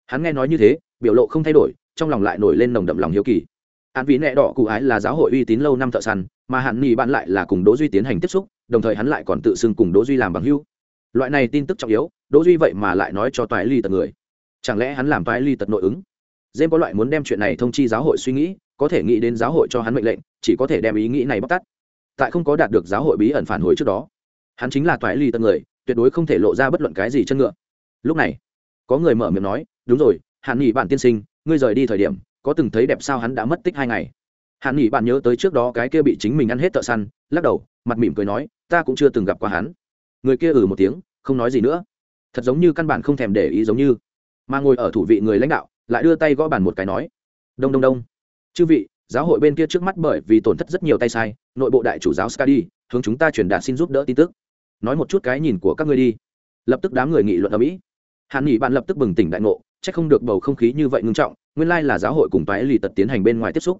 hắn nghe nói như thế, biểu lộ không thay đổi, trong lòng lại nổi lên nồng đậm lòng hiếu kỳ. Hạn vị nẹ đỏ cụ ái là giáo hội uy tín lâu năm thợ săn, mà hạn ni bạn lại là cùng đỗ duy tiến hành tiếp xúc, đồng thời hắn lại còn tự xưng cùng đỗ duy làm bằng hữu loại này tin tức trọng yếu, đỗ duy vậy mà lại nói cho toái ly tật người. Chẳng lẽ hắn làm toái ly tật nội ứng? Dêm có loại muốn đem chuyện này thông chi giáo hội suy nghĩ, có thể nghĩ đến giáo hội cho hắn mệnh lệnh, chỉ có thể đem ý nghĩ này bóc tắt tại không có đạt được giáo hội bí ẩn phản hồi trước đó, hắn chính là toái ly tật người, tuyệt đối không thể lộ ra bất luận cái gì chân ngựa. Lúc này, có người mở miệng nói, đúng rồi, hàn nghỉ bạn tiên sinh, ngươi rời đi thời điểm, có từng thấy đẹp sao hắn đã mất tích hai ngày? Hàn nghỉ bạn nhớ tới trước đó cái kia bị chính mình ăn hết thợ săn, lắc đầu, mặt mỉm cười nói, ta cũng chưa từng gặp qua hắn người kia ừ một tiếng, không nói gì nữa. Thật giống như căn bản không thèm để ý giống như. Mà ngồi ở thủ vị người lãnh đạo, lại đưa tay gõ bàn một cái nói, đông đông đông. Chư vị, giáo hội bên kia trước mắt bởi vì tổn thất rất nhiều tay sai, nội bộ đại chủ giáo skadi hướng chúng ta truyền đạt xin giúp đỡ tin tức. Nói một chút cái nhìn của các ngươi đi. Lập tức đám người nghị luận ở mỹ. Hàn nghị bạn lập tức bừng tỉnh đại ngộ c h ắ c không được bầu không khí như vậy ngưng trọng, nguyên lai là giáo hội cùng toái lì tật tiến hành bên ngoài tiếp xúc.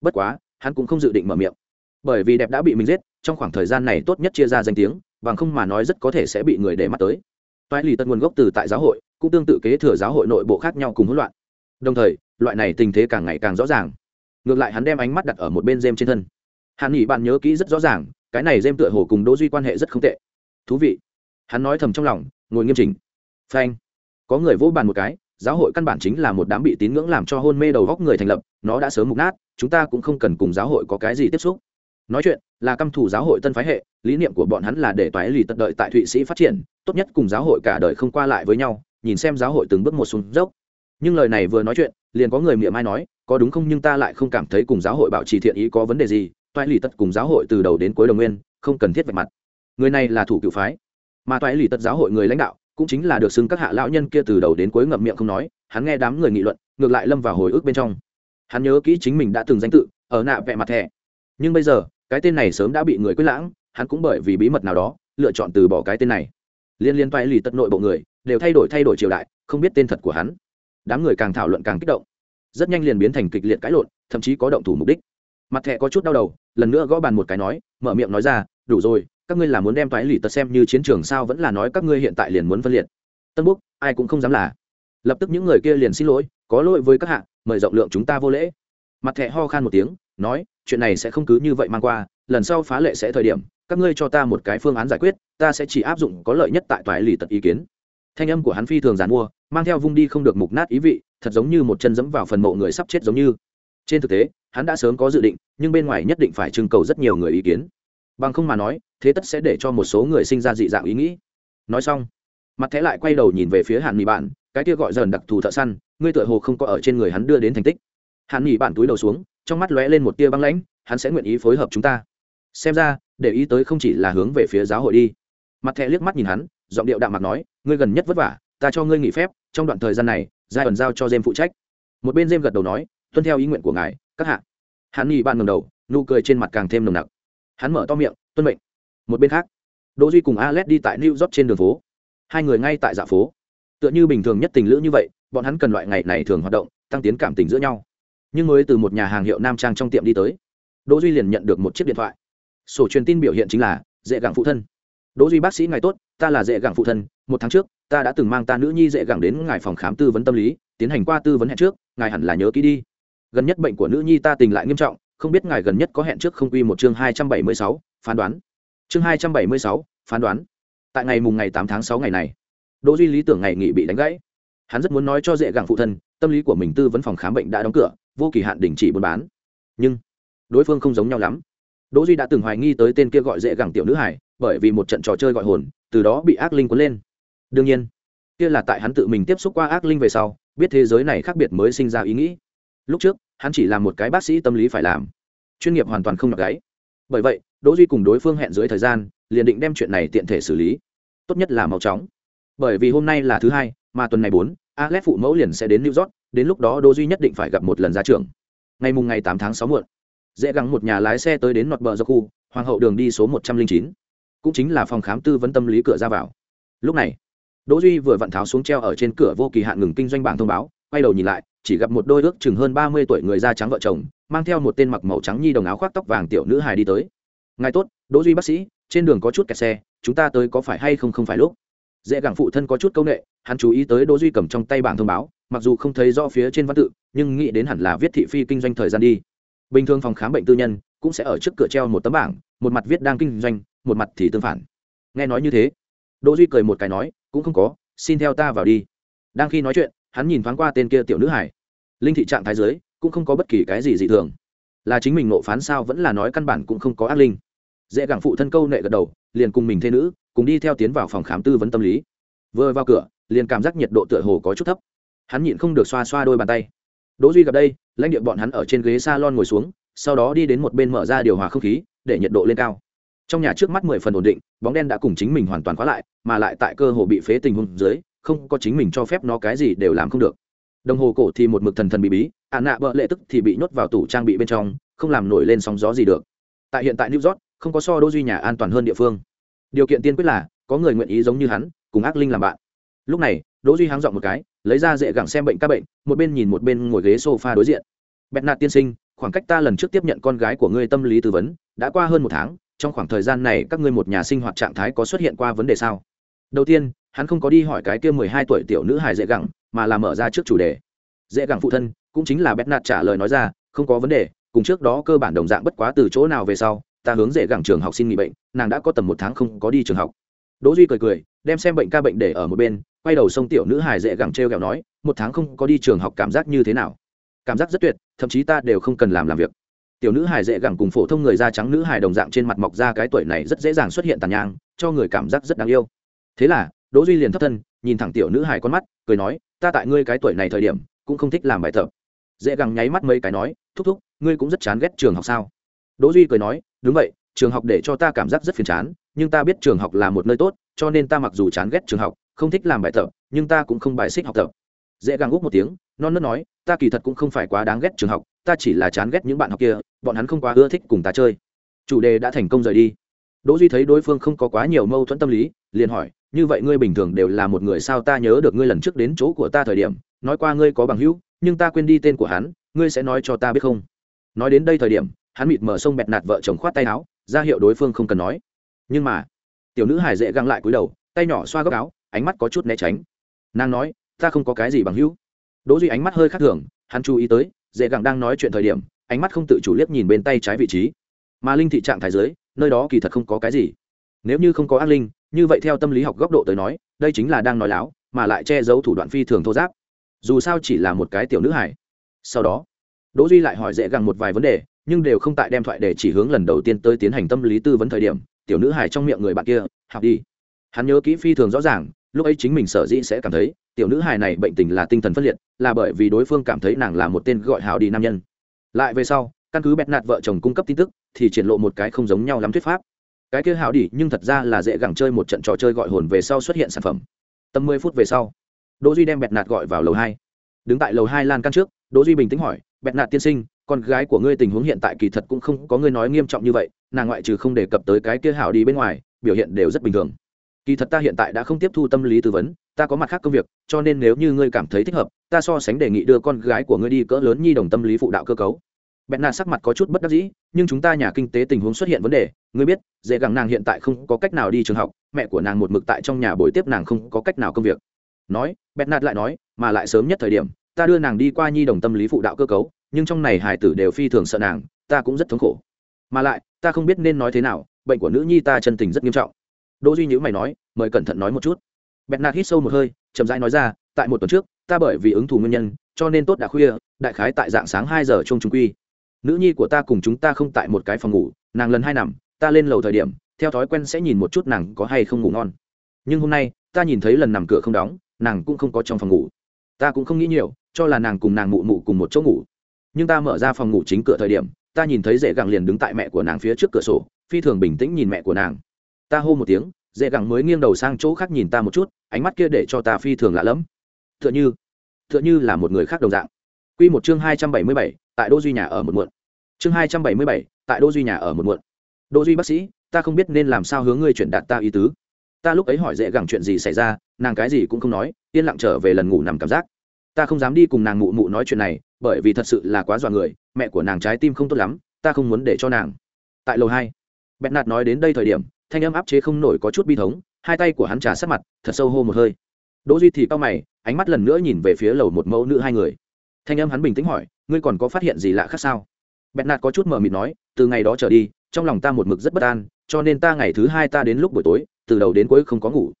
Bất quá, hắn cũng không dự định mở miệng. Bởi vì đẹp đã bị mình giết, trong khoảng thời gian này tốt nhất chia ra danh tiếng bằng không mà nói rất có thể sẽ bị người để mắt tới. Toại lì tật nguồn gốc từ tại giáo hội, cũng tương tự kế thừa giáo hội nội bộ khác nhau cùng hỗn loạn. Đồng thời, loại này tình thế càng ngày càng rõ ràng. Ngược lại hắn đem ánh mắt đặt ở một bên dêm trên thân. Hàn nghỉ bạn nhớ kỹ rất rõ ràng, cái này dêm tựa hồ cùng đỗ duy quan hệ rất không tệ. Thú vị. Hắn nói thầm trong lòng, ngồi nghiêm chỉnh. Phanh. Có người vỗ bàn một cái, giáo hội căn bản chính là một đám bị tín ngưỡng làm cho hôn mê đầu góc người thành lập, nó đã sớm mục nát, chúng ta cũng không cần cùng giáo hội có cái gì tiếp xúc. Nói chuyện là căm thủ giáo hội tân phái hệ, lý niệm của bọn hắn là để toái lì tận đợi tại thụy sĩ phát triển, tốt nhất cùng giáo hội cả đời không qua lại với nhau, nhìn xem giáo hội từng bước một xuống dốc. Nhưng lời này vừa nói chuyện, liền có người miệng mai nói, có đúng không nhưng ta lại không cảm thấy cùng giáo hội bảo trì thiện ý có vấn đề gì toại lì tật cùng giáo hội từ đầu đến cuối đồng nguyên, không cần thiết vạch mặt. Người này là thủ cựu phái, mà toại lì tật giáo hội người lãnh đạo cũng chính là được xưng các hạ lão nhân kia từ đầu đến cuối ngậm miệng không nói, hắn nghe đám người nghị luận, ngược lại lâm vào hồi ức bên trong. Hắn nhớ kỹ chính mình đã từng danh tự, ở nạ vẹ mặt thẻ. Nhưng bây giờ cái tên này sớm đã bị người quyết lãng, hắn cũng bởi vì bí mật nào đó, lựa chọn từ bỏ cái tên này. Liên liên toại lì tật nội bộ người, đều thay đổi thay đổi triều đại, không biết tên thật của hắn. Đám người càng thảo luận càng kích động. Rất nhanh liền biến thành kịch liệt cãi lộn, thậm chí có động thủ mục đích. Mặt thẹ có chút đau đầu, lần nữa gõ bàn một cái nói, mở miệng nói ra, đủ rồi, các ngươi là muốn đem toái lì tật xem như chiến trường sao vẫn là nói các ngươi hiện tại liền muốn phân liệt. Tân búc, ai cũng không dám là. Lập tức những người kia liền xin lỗi, có lỗi với các hạ, mời rộng lượng chúng ta vô lễ. Mặt thẹ ho khan một tiếng nói, chuyện này sẽ không cứ như vậy mang qua, lần sau phá lệ sẽ thời điểm, các ngươi cho ta một cái phương án giải quyết, ta sẽ chỉ áp dụng có lợi nhất tại toại lì tật ý kiến. Thanh âm của hắn phi thường giàn mua, mang theo vung đi không được mục nát ý vị, thật giống như một chân dẫm vào phần mộ người sắp chết giống như. Trên thực tế, hắn đã sớm có dự định, nhưng bên ngoài nhất định phải trưng cầu rất nhiều người ý kiến. Bằng không mà nói, thế tất sẽ để cho một số người sinh ra dị dạng ý nghĩ. Nói xong, mặt thế lại quay đầu nhìn về phía hàn mỹ bạn, cái kia gọi dần đặc thù thợ săn, ngươi tựa hồ không có ở trên người hắn đưa đến thành tích. Hàn mỹ bạn túi đầu xuống trong mắt lóe lên một tia băng lãnh, hắn sẽ nguyện ý phối hợp chúng ta. Xem ra, để ý tới không chỉ là hướng về phía giáo hội đi. Mặt thẹ liếc mắt nhìn hắn, giọng điệu đạm mặt nói, ngươi gần nhất vất vả, ta cho ngươi nghỉ phép, trong đoạn thời gian này, giai ẩn giao cho jem phụ trách. Một bên jem gật đầu nói, tuân theo ý nguyện của ngài, các hạ. Hắn nghỉ bạn ngầm đầu, nụ cười trên mặt càng thêm nồng nặc. Hắn mở to miệng, tuân mệnh. Một bên khác, đỗ duy cùng alex đi tại new york trên đường phố. Hai người ngay tại dạ phố. Tựa như bình thường nhất tình lữ như vậy, bọn hắn cần loại ngày này thường hoạt động, tăng tiến cảm tình giữa nhau nhưng mới từ một nhà hàng hiệu nam trang trong tiệm đi tới. Đỗ duy liền nhận được một chiếc điện thoại. Sổ truyền tin biểu hiện chính là, dễ gặng phụ thân. Đỗ duy bác sĩ ngài tốt, ta là dễ gặng phụ thân, một tháng trước, ta đã từng mang ta nữ nhi dễ gặng đến ngài phòng khám tư vấn tâm lý, tiến hành qua tư vấn hẹn trước, ngài hẳn là nhớ kỹ đi. Gần nhất bệnh của nữ nhi ta tình lại nghiêm trọng, không biết ngài gần nhất có hẹn trước không quy một chương hai trăm bảy mươi sáu, phán đoán. Chương hai trăm bảy mươi sáu, phán đoán. Tại ngày mùng ngày tám tháng sáu ngày này, đỗ duy lý tưởng ngày nghỉ bị đánh gãy hắn rất muốn nói cho dễ gặng phụ thân, tâm lý của mình tư vấn phòng khám bệnh đã đóng cửa, vô kỳ hạn đình chỉ buôn bán. Nhưng, đối phương không giống nhau lắm. Đỗ duy đã từng hoài nghi tới tên kia gọi dễ gặng tiểu nữ hải bởi vì một trận trò chơi gọi hồn, từ đó bị ác linh cuốn lên. Đương nhiên, kia là tại hắn tự mình tiếp xúc qua ác linh về sau, biết thế giới này khác biệt mới sinh ra ý nghĩ. Lúc trước, hắn chỉ là một cái bác sĩ tâm lý phải làm, chuyên nghiệp hoàn toàn không nhọc gáy. Bởi vậy, đỗ duy cùng đối phương hẹn dưới thời gian, liền định đem chuyện này tiện thể xử lý. Tốt nhất là mau chóng. Bởi vì hôm nay là thứ hai mà tuần này bốn, alex phụ mẫu liền sẽ đến new york, đến lúc đó đỗ duy nhất định phải gặp một lần ra trường. Ngày mùng ngày tám tháng sáu muộn, dễ gắng một nhà lái xe tới đến nọt bờ do khu hoàng hậu đường đi số một trăm linh chín, cũng chính là phòng khám tư vấn tâm lý cửa ra vào. Lúc này đỗ duy vừa vặn tháo xuống treo ở trên cửa vô kỳ hạn ngừng kinh doanh bảng thông báo, quay đầu nhìn lại, chỉ gặp một đôi ước chừng hơn ba mươi tuổi người da trắng vợ chồng, mang theo một tên mặc màu trắng nhi đồng áo khoác tóc vàng tiểu nữ hài đi tới. Ngài tốt đỗ duy bác sĩ, trên đường có chút kẹt xe, chúng ta tới có phải hay không không phải lúc? Dễ gẳng phụ thân có chút công nghệ hắn chú ý tới đỗ duy cầm trong tay bảng thông báo, mặc dù không thấy rõ phía trên văn tự, nhưng nghĩ đến hẳn là viết thị phi kinh doanh thời gian đi. Bình thường phòng khám bệnh tư nhân cũng sẽ ở trước cửa treo một tấm bảng, một mặt viết đang kinh doanh, một mặt thì tương phản. Nghe nói như thế, đỗ duy cười một cái nói, cũng không có, xin theo ta vào đi. Đang khi nói chuyện, hắn nhìn thoáng qua tên kia tiểu nữ hải. Linh thị trạng thái dưới, cũng không có bất kỳ cái gì dị thường. Là chính mình nộ phán sao vẫn là nói căn bản cũng không có ác linh. Dễ gặng phụ thân câu nệ gật đầu, liền cùng mình thê nữ cùng đi theo tiến vào phòng khám tư vấn tâm lý. Vừa vào cửa, liền cảm giác nhiệt độ tựa hồ có chút thấp. Hắn nhịn không được xoa xoa đôi bàn tay. Đỗ duy gặp đây, lãnh địa bọn hắn ở trên ghế salon ngồi xuống, sau đó đi đến một bên mở ra điều hòa không khí, để nhiệt độ lên cao. Trong nhà trước mắt mười phần ổn định, bóng đen đã cùng chính mình hoàn toàn khóa lại, mà lại tại cơ hồ bị phế tình huống dưới, không có chính mình cho phép nó cái gì đều làm không được. Đồng hồ cổ thì một mực thần thần bị bí ả nạ bợ lệ tức thì bị nhốt vào tủ trang bị bên trong, không làm nổi lên sóng gió gì được. Tại hiện tại new york, không có so Đỗ duy nhà an toàn hơn địa phương điều kiện tiên quyết là, có người nguyện ý giống như hắn, cùng ác linh làm bạn. Lúc này, đỗ duy háng dọn một cái, lấy ra dễ gẳng xem bệnh ca bệnh, một bên nhìn một bên ngồi ghế sofa đối diện. Bẹt nạt tiên sinh, khoảng cách ta lần trước tiếp nhận con gái của ngươi tâm lý tư vấn, đã qua hơn một tháng, trong khoảng thời gian này các ngươi một nhà sinh hoạt trạng thái có xuất hiện qua vấn đề sao? Đầu tiên, hắn không có đi hỏi cái kia mười hai tuổi tiểu nữ hài dễ gẳng mà là mở ra trước chủ đề. Dễ gẳng phụ thân, cũng chính là bẹt nạt trả lời nói ra, không có vấn đề, cùng trước đó cơ bản đồng dạng bất quá từ chỗ nào về sau ta hướng dễ gẳng trường học xin nghỉ bệnh, nàng đã có tầm một tháng không có đi trường học. Đỗ duy cười cười, đem xem bệnh ca bệnh để ở một bên, quay đầu sông tiểu nữ hài dễ gẳng treo kẹo nói, một tháng không có đi trường học cảm giác như thế nào? Cảm giác rất tuyệt, thậm chí ta đều không cần làm làm việc. Tiểu nữ hài dễ gẳng cùng phổ thông người da trắng nữ hài đồng dạng trên mặt mọc ra cái tuổi này rất dễ dàng xuất hiện tàn nhang, cho người cảm giác rất đáng yêu. Thế là, đỗ duy liền thấp thân, nhìn thẳng tiểu nữ hài con mắt, cười nói, ta tại ngươi cái tuổi này thời điểm, cũng không thích làm bài tập. Dễ gẳng nháy mắt mấy cái nói, thúc thúc, ngươi cũng rất chán ghét trường học sao? Đỗ duy cười nói đúng vậy, trường học để cho ta cảm giác rất phiền chán, nhưng ta biết trường học là một nơi tốt, cho nên ta mặc dù chán ghét trường học, không thích làm bài tập, nhưng ta cũng không bài xích học tập. Dễ gàng úp một tiếng, non nớt nói, ta kỳ thật cũng không phải quá đáng ghét trường học, ta chỉ là chán ghét những bạn học kia, bọn hắn không quá ưa thích cùng ta chơi. Chủ đề đã thành công rời đi. Đỗ duy thấy đối phương không có quá nhiều mâu thuẫn tâm lý, liền hỏi, như vậy ngươi bình thường đều là một người sao ta nhớ được ngươi lần trước đến chỗ của ta thời điểm, nói qua ngươi có bằng hữu, nhưng ta quên đi tên của hắn, ngươi sẽ nói cho ta biết không? Nói đến đây thời điểm hắn mịt mở sông bẹt nạt vợ chồng khoát tay áo, ra hiệu đối phương không cần nói. Nhưng mà, tiểu nữ hải dễ găng lại cúi đầu, tay nhỏ xoa góc áo, ánh mắt có chút né tránh. Nàng nói, ta không có cái gì bằng hữu. Đỗ duy ánh mắt hơi khác thường, hắn chú ý tới, dễ găng đang nói chuyện thời điểm, ánh mắt không tự chủ liếc nhìn bên tay trái vị trí. Mà linh thị trạng thái dưới nơi đó kỳ thật không có cái gì. Nếu như không có ác linh, như vậy theo tâm lý học góc độ tới nói, đây chính là đang nói láo, mà lại che giấu thủ đoạn phi thường thô giáp. Dù sao chỉ là một cái tiểu nữ hải sau đó, đỗ duy lại hỏi dễ găng một vài vấn đề nhưng đều không tại đem thoại để chỉ hướng lần đầu tiên tới tiến hành tâm lý tư vấn thời điểm, tiểu nữ hài trong miệng người bạn kia, học đi. Hắn nhớ kỹ phi thường rõ ràng, lúc ấy chính mình sở dĩ sẽ cảm thấy, tiểu nữ hài này bệnh tình là tinh thần phân liệt, là bởi vì đối phương cảm thấy nàng là một tên gọi hào đi nam nhân. Lại về sau, căn cứ bẹt nạt vợ chồng cung cấp tin tức, thì triển lộ một cái không giống nhau lắm thuyết pháp. Cái kia hào đi, nhưng thật ra là dễ gẳng chơi một trận trò chơi gọi hồn về sau xuất hiện sản phẩm. Tầm mười phút về sau, đỗ duy đem bẹt nạt gọi vào lầu hai. Đứng tại lầu hai lan căn trước, đỗ duy bình tĩnh hỏi, bẹt nạt tiên sinh con gái của ngươi tình huống hiện tại kỳ thật cũng không có ngươi nói nghiêm trọng như vậy, nàng ngoại trừ không đề cập tới cái kia hảo đi bên ngoài, biểu hiện đều rất bình thường. Kỳ thật ta hiện tại đã không tiếp thu tâm lý tư vấn, ta có mặt khác công việc, cho nên nếu như ngươi cảm thấy thích hợp, ta so sánh đề nghị đưa con gái của ngươi đi cỡ lớn nhi đồng tâm lý phụ đạo cơ cấu. Bẹn nà sắc mặt có chút bất đắc dĩ, nhưng chúng ta nhà kinh tế tình huống xuất hiện vấn đề, ngươi biết, dễ gẳng nàng hiện tại không có cách nào đi trường học, mẹ của nàng một mực tại trong nhà bồi tiếp nàng không có cách nào công việc. Nói bẹn nạt lại nói, mà lại sớm nhất thời điểm, ta đưa nàng đi qua nhi đồng tâm lý phụ đạo cơ cấu nhưng trong này hải tử đều phi thường sợ nàng, ta cũng rất thống khổ. Mà lại, ta không biết nên nói thế nào, bệnh của nữ nhi ta chân tình rất nghiêm trọng. Đỗ duy nhữ mày nói, mời cẩn thận nói một chút. Bẹt nạt hít sâu một hơi, chậm rãi nói ra, tại một tuần trước, ta bởi vì ứng thù nguyên nhân, cho nên tốt đã khuya, đại khái tại dạng sáng hai giờ chung trung quy. Nữ nhi của ta cùng chúng ta không tại một cái phòng ngủ, nàng lần hai nằm, ta lên lầu thời điểm, theo thói quen sẽ nhìn một chút nàng có hay không ngủ ngon. Nhưng hôm nay, ta nhìn thấy lần nằm cửa không đóng, nàng cũng không có trong phòng ngủ. Ta cũng không nghĩ nhiều, cho là nàng cùng nàng mụ mụ cùng một chỗ ngủ nhưng ta mở ra phòng ngủ chính cửa thời điểm, ta nhìn thấy dễ gẳng liền đứng tại mẹ của nàng phía trước cửa sổ, phi thường bình tĩnh nhìn mẹ của nàng. Ta hô một tiếng dễ gẳng mới nghiêng đầu sang chỗ khác nhìn ta một chút, ánh mắt kia để cho ta phi thường lạ lẫm. T h ư ợ n h ư t h ư ợ n h ư là một người khác đồng dạng. Q một chương hai trăm bảy mươi bảy, tại đô duy nhà ở một muộn. Chương hai trăm bảy mươi bảy, tại đô duy nhà ở một muộn. Đô duy bác sĩ, ta không biết nên làm sao hướng ngươi chuyển đạt ta ý tứ. Ta lúc ấy hỏi dễ gẳng chuyện gì xảy ra, nàng cái gì cũng không nói, yên lặng trở về lần ngủ nằm cảm giác. Ta không dám đi cùng nàng mụ mụ nói chuyện này bởi vì thật sự là quá dọa người, mẹ của nàng trái tim không tốt lắm, ta không muốn để cho nàng. Tại lầu hai bẹn nạt nói đến đây thời điểm, thanh âm áp chế không nổi có chút bi thống, hai tay của hắn trà sát mặt, thật sâu hô một hơi. Đỗ duy thì cao mày, ánh mắt lần nữa nhìn về phía lầu một mẫu nữ hai người. Thanh âm hắn bình tĩnh hỏi, ngươi còn có phát hiện gì lạ khác sao? Bẹn nạt có chút mờ mịt nói, từ ngày đó trở đi, trong lòng ta một mực rất bất an, cho nên ta ngày thứ hai ta đến lúc buổi tối, từ đầu đến cuối không có ngủ.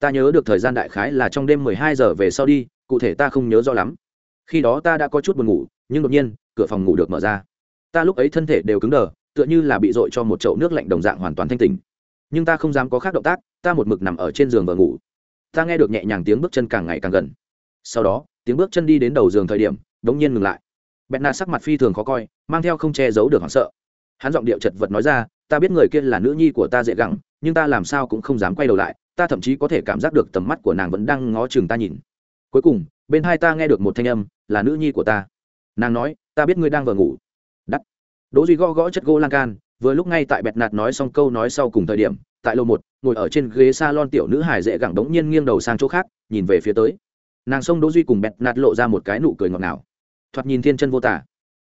Ta nhớ được thời gian đại khái là trong đêm mười hai giờ về sau đi, cụ thể ta không nhớ rõ lắm khi đó ta đã có chút buồn ngủ, nhưng đột nhiên, cửa phòng ngủ được mở ra. Ta lúc ấy thân thể đều cứng đờ, tựa như là bị dội cho một chậu nước lạnh đồng dạng hoàn toàn thanh tình nhưng ta không dám có khác động tác, ta một mực nằm ở trên giường và ngủ. Ta nghe được nhẹ nhàng tiếng bước chân càng ngày càng gần. Sau đó, tiếng bước chân đi đến đầu giường thời điểm đ ố n g nhiên ngừng lại. Bẹn nạ sắc mặt phi thường khó coi, mang theo không che giấu được hoảng sợ. Hắn giọng điệu chật vật nói ra, ta biết người kia là nữ nhi của ta dễ gẳng nhưng ta làm sao cũng không dám quay đầu lại, ta thậm chí có thể cảm giác được tầm mắt của nàng vẫn đang ngó chừng ta nhìn cuối cùng, bên hai ta nghe được một thanh âm, là nữ nhi của ta. Nàng nói, ta biết ngươi đang vờ ngủ. Đắt đỗ duy gõ gõ chất gỗ lan can, vừa lúc ngay tại bẹt nạt nói xong câu nói sau cùng thời điểm, tại lầu một, ngồi ở trên ghế s a lon tiểu nữ hải dễ gẳng đống nhiên nghiêng đầu sang chỗ khác, nhìn về phía tới. Nàng xông đỗ duy cùng bẹt nạt lộ ra một cái nụ cười ngọt ngào. Thoạt nhìn thiên chân vô tả.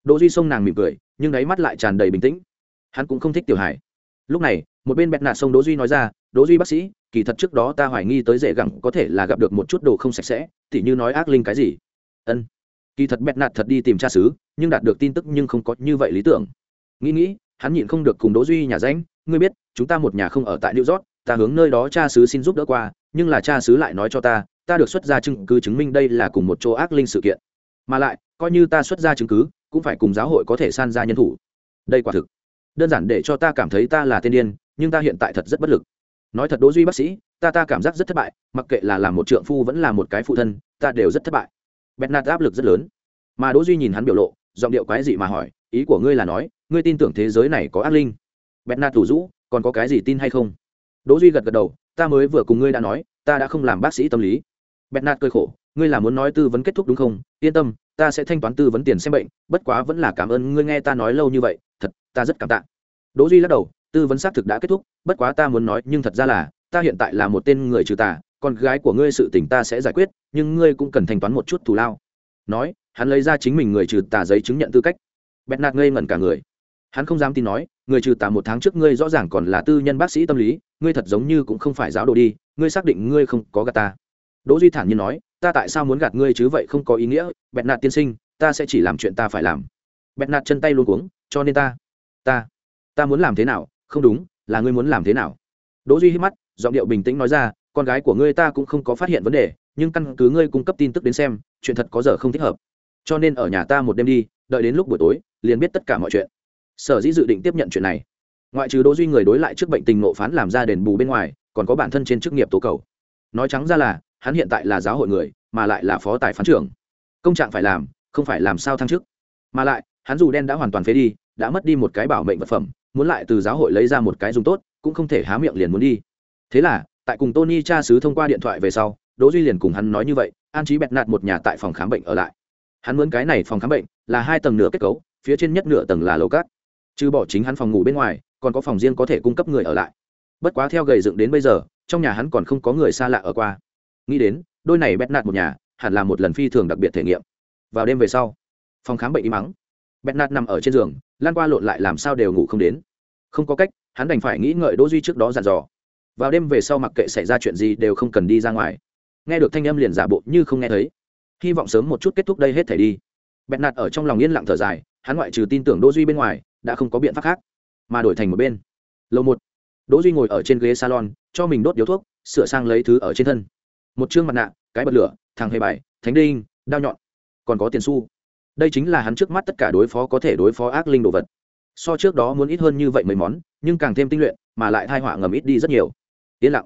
Đỗ duy xông nàng mỉm cười, nhưng đáy mắt lại tràn đầy bình tĩnh. Hắn cũng không thích tiểu hải lúc này, một bên bẹt nạt xông đỗ duy nói ra đỗ duy bác sĩ, kỳ thật trước đó ta hoài nghi tới dễ gẳng có thể là gặp được một chút đồ không sạch sẽ, tỉ như nói ác linh cái gì. Ân. Kỳ thật bẹt nạt thật đi tìm cha xứ, nhưng đạt được tin tức nhưng không có như vậy lý tưởng. Nghĩ nghĩ, hắn nhịn không được cùng đỗ duy nhà danh ngươi biết, chúng ta một nhà không ở tại new york, ta hướng nơi đó cha xứ xin giúp đỡ qua, nhưng là cha xứ lại nói cho ta ta được xuất ra chứng cứ chứng minh đây là cùng một chỗ ác linh sự kiện. Mà lại, coi như ta xuất ra chứng cứ, cũng phải cùng giáo hội có thể san ra nhân thủ. Đây quả thực. Đơn giản để cho ta cảm thấy ta là tiên điên, nhưng ta hiện tại thật rất bất lực nói thật đỗ duy bác sĩ, ta ta cảm giác rất thất bại, mặc kệ là làm một trượng phu vẫn là một cái phụ thân, ta đều rất thất bại. Bẹt nạt áp lực rất lớn. Mà đỗ duy nhìn hắn biểu lộ, giọng điệu quái dị mà hỏi, ý của ngươi là nói, ngươi tin tưởng thế giới này có ác linh? Bẹt nạt thủ rũ, còn có cái gì tin hay không? Đỗ duy gật gật đầu, ta mới vừa cùng ngươi đã nói, ta đã không làm bác sĩ tâm lý. Bernard cơi khổ, ngươi là muốn nói tư vấn kết thúc đúng không? Yên tâm, ta sẽ thanh toán tư vấn tiền xem bệnh, bất quá vẫn là cảm ơn ngươi nghe ta nói lâu như vậy, thật, ta rất cảm tạ. Đỗ duy lắc đầu tư vấn xác thực đã kết thúc, bất quá ta muốn nói, nhưng thật ra là, ta hiện tại là một tên người trừ tà, con gái của ngươi sự tình ta sẽ giải quyết, nhưng ngươi cũng cần thanh toán một chút thù lao. Nói, hắn lấy ra chính mình người trừ tà giấy chứng nhận tư cách. Bẹt nạt ngây ngẩn cả người. Hắn không dám tin nói, người trừ tà một tháng trước ngươi rõ ràng còn là tư nhân bác sĩ tâm lý, ngươi thật giống như cũng không phải giáo đồ đi, ngươi xác định ngươi không có gạt ta. Đỗ duy thản nhiên nói, ta tại sao muốn gạt ngươi chứ vậy không có ý nghĩa, bẹt nạt tiên sinh, ta sẽ chỉ làm chuyện ta phải làm. Bẹt nạt chân tay luôn cuống, cho nên ta ta ta muốn làm thế nào không đúng, là ngươi muốn làm thế nào? Đỗ duy hít mắt, giọng điệu bình tĩnh nói ra, con gái của ngươi ta cũng không có phát hiện vấn đề, nhưng căn cứ ngươi cung cấp tin tức đến xem, chuyện thật có giờ không thích hợp. Cho nên ở nhà ta một đêm đi, đợi đến lúc buổi tối, liền biết tất cả mọi chuyện. Sở dĩ dự định tiếp nhận chuyện này. Ngoại trừ đỗ duy người đối lại trước bệnh tình nộ phán làm ra đền bù bên ngoài, còn có bản thân trên chức nghiệp tố cầu. Nói trắng ra là, hắn hiện tại là giáo hội người, mà lại là phó tài phán trưởng. Công trạng phải làm, không phải làm sao thăng chức. Mà lại, hắn dù đen đã hoàn toàn phế đi đã mất đi một cái bảo mệnh vật phẩm, muốn lại từ giáo hội lấy ra một cái dùng tốt, cũng không thể há miệng liền muốn đi. Thế là, tại cùng tony cha sứ thông qua điện thoại về sau, đỗ duy liền cùng hắn nói như vậy, an trí bẹt nạt một nhà tại phòng khám bệnh ở lại. Hắn muốn cái này phòng khám bệnh là hai tầng nửa kết cấu, phía trên nhất nửa tầng là lầu cát. Trừ bỏ chính hắn phòng ngủ bên ngoài, còn có phòng riêng có thể cung cấp người ở lại. Bất quá theo gầy dựng đến bây giờ, trong nhà hắn còn không có người xa lạ ở qua. Nghĩ đến, đôi này bẹt nạt một nhà, hẳn là một lần phi thường đặc biệt thể nghiệm. Vào đêm về sau, phòng khám bệnh im mắng bẹt nạt nằm ở trên giường lan qua lộn lại làm sao đều ngủ không đến. Không có cách, hắn đành phải nghĩ ngợi đỗ duy trước đó dặn dò. Vào đêm về sau mặc kệ xảy ra chuyện gì đều không cần đi ra ngoài. Nghe được thanh âm liền giả bộ như không nghe thấy. Hy vọng sớm một chút kết thúc đây hết thể đi. Bẹt nạt ở trong lòng yên lặng thở dài, hắn ngoại trừ tin tưởng đỗ duy bên ngoài, đã không có biện pháp khác, mà đổi thành một bên. Lầu một, đỗ duy ngồi ở trên ghế salon, cho mình đốt điếu thuốc, sửa sang lấy thứ ở trên thân. Một chương mặt nạ, cái bật lửa, thằng hề bài, thánh đinh, đao nhọn, còn có tiền xu đây chính là hắn trước mắt tất cả đối phó có thể đối phó ác linh đồ vật. So trước đó muốn ít hơn như vậy mấy món, nhưng càng thêm tinh luyện, mà lại thai họa ngầm ít đi rất nhiều. Yên lặng.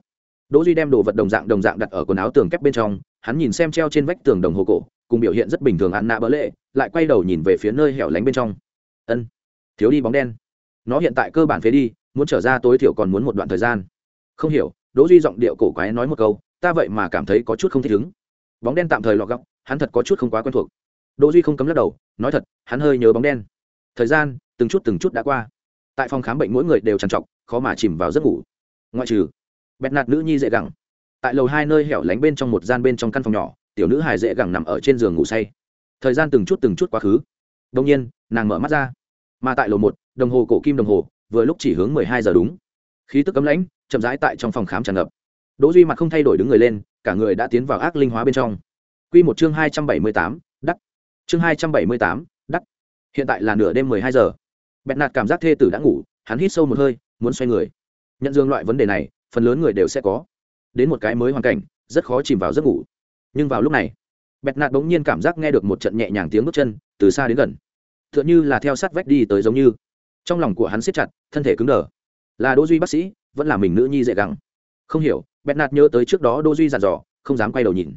Đỗ duy đem đồ vật đồng dạng đồng dạng đặt ở quần áo tường kép bên trong, hắn nhìn xem treo trên vách tường đồng hồ cổ, cùng biểu hiện rất bình thường ăn nạ bỡ lệ, lại quay đầu nhìn về phía nơi hẻo lánh bên trong. Ân, thiếu đi bóng đen. Nó hiện tại cơ bản phế đi, muốn trở ra tối thiểu còn muốn một đoạn thời gian. Không hiểu, đỗ duy giọng điệu cổ quái nói một câu, ta vậy mà cảm thấy có chút không thích ứng bóng đen tạm thời lọt góc, hắn thật có chút không quá quen thuộc đỗ duy không cấm lắc đầu nói thật hắn hơi nhớ bóng đen. Thời gian từng chút từng chút đã qua. Tại phòng khám bệnh mỗi người đều trằn trọc khó mà chìm vào giấc ngủ. Ngoại trừ bẹt nạt nữ nhi dễ gẳng. Tại lầu hai nơi hẻo lánh bên trong một gian bên trong căn phòng nhỏ tiểu nữ hài dễ gẳng nằm ở trên giường ngủ say. Thời gian từng chút từng chút quá khứ. Đông nhiên nàng mở mắt ra. Mà tại lầu một đồng hồ cổ kim đồng hồ vừa lúc chỉ hướng mười hai giờ đúng. Khí tức cấm lãnh chậm rãi tại trong phòng khám tràn ngập. Đỗ duy mặt không thay đổi đứng người lên cả người đã tiến vào ác linh hóa bên trong. Quy một chương hai trăm bảy mươi tám, đắc chương hai trăm bảy mươi tám, đắc hiện tại là nửa đêm mười hai giờ. Bẹt nạt cảm giác thê tử đã ngủ hắn hít sâu một hơi muốn xoay người. Nhận dương loại vấn đề này phần lớn người đều sẽ có. Đến một cái mới hoàn cảnh rất khó chìm vào giấc ngủ. Nhưng vào lúc này bẹt nạt bỗng nhiên cảm giác nghe được một trận nhẹ nhàng tiếng bước chân từ xa đến gần. T h ư ợ n h ư là theo sát vách đi tới giống như. Trong lòng của hắn siết chặt thân thể cứng đờ. Là đỗ duy bác sĩ vẫn là mình nữ nhi dễ gắng không hiểu bẹt nạt nhớ tới trước đó đỗ duy dặn dò không dám quay đầu nhìn.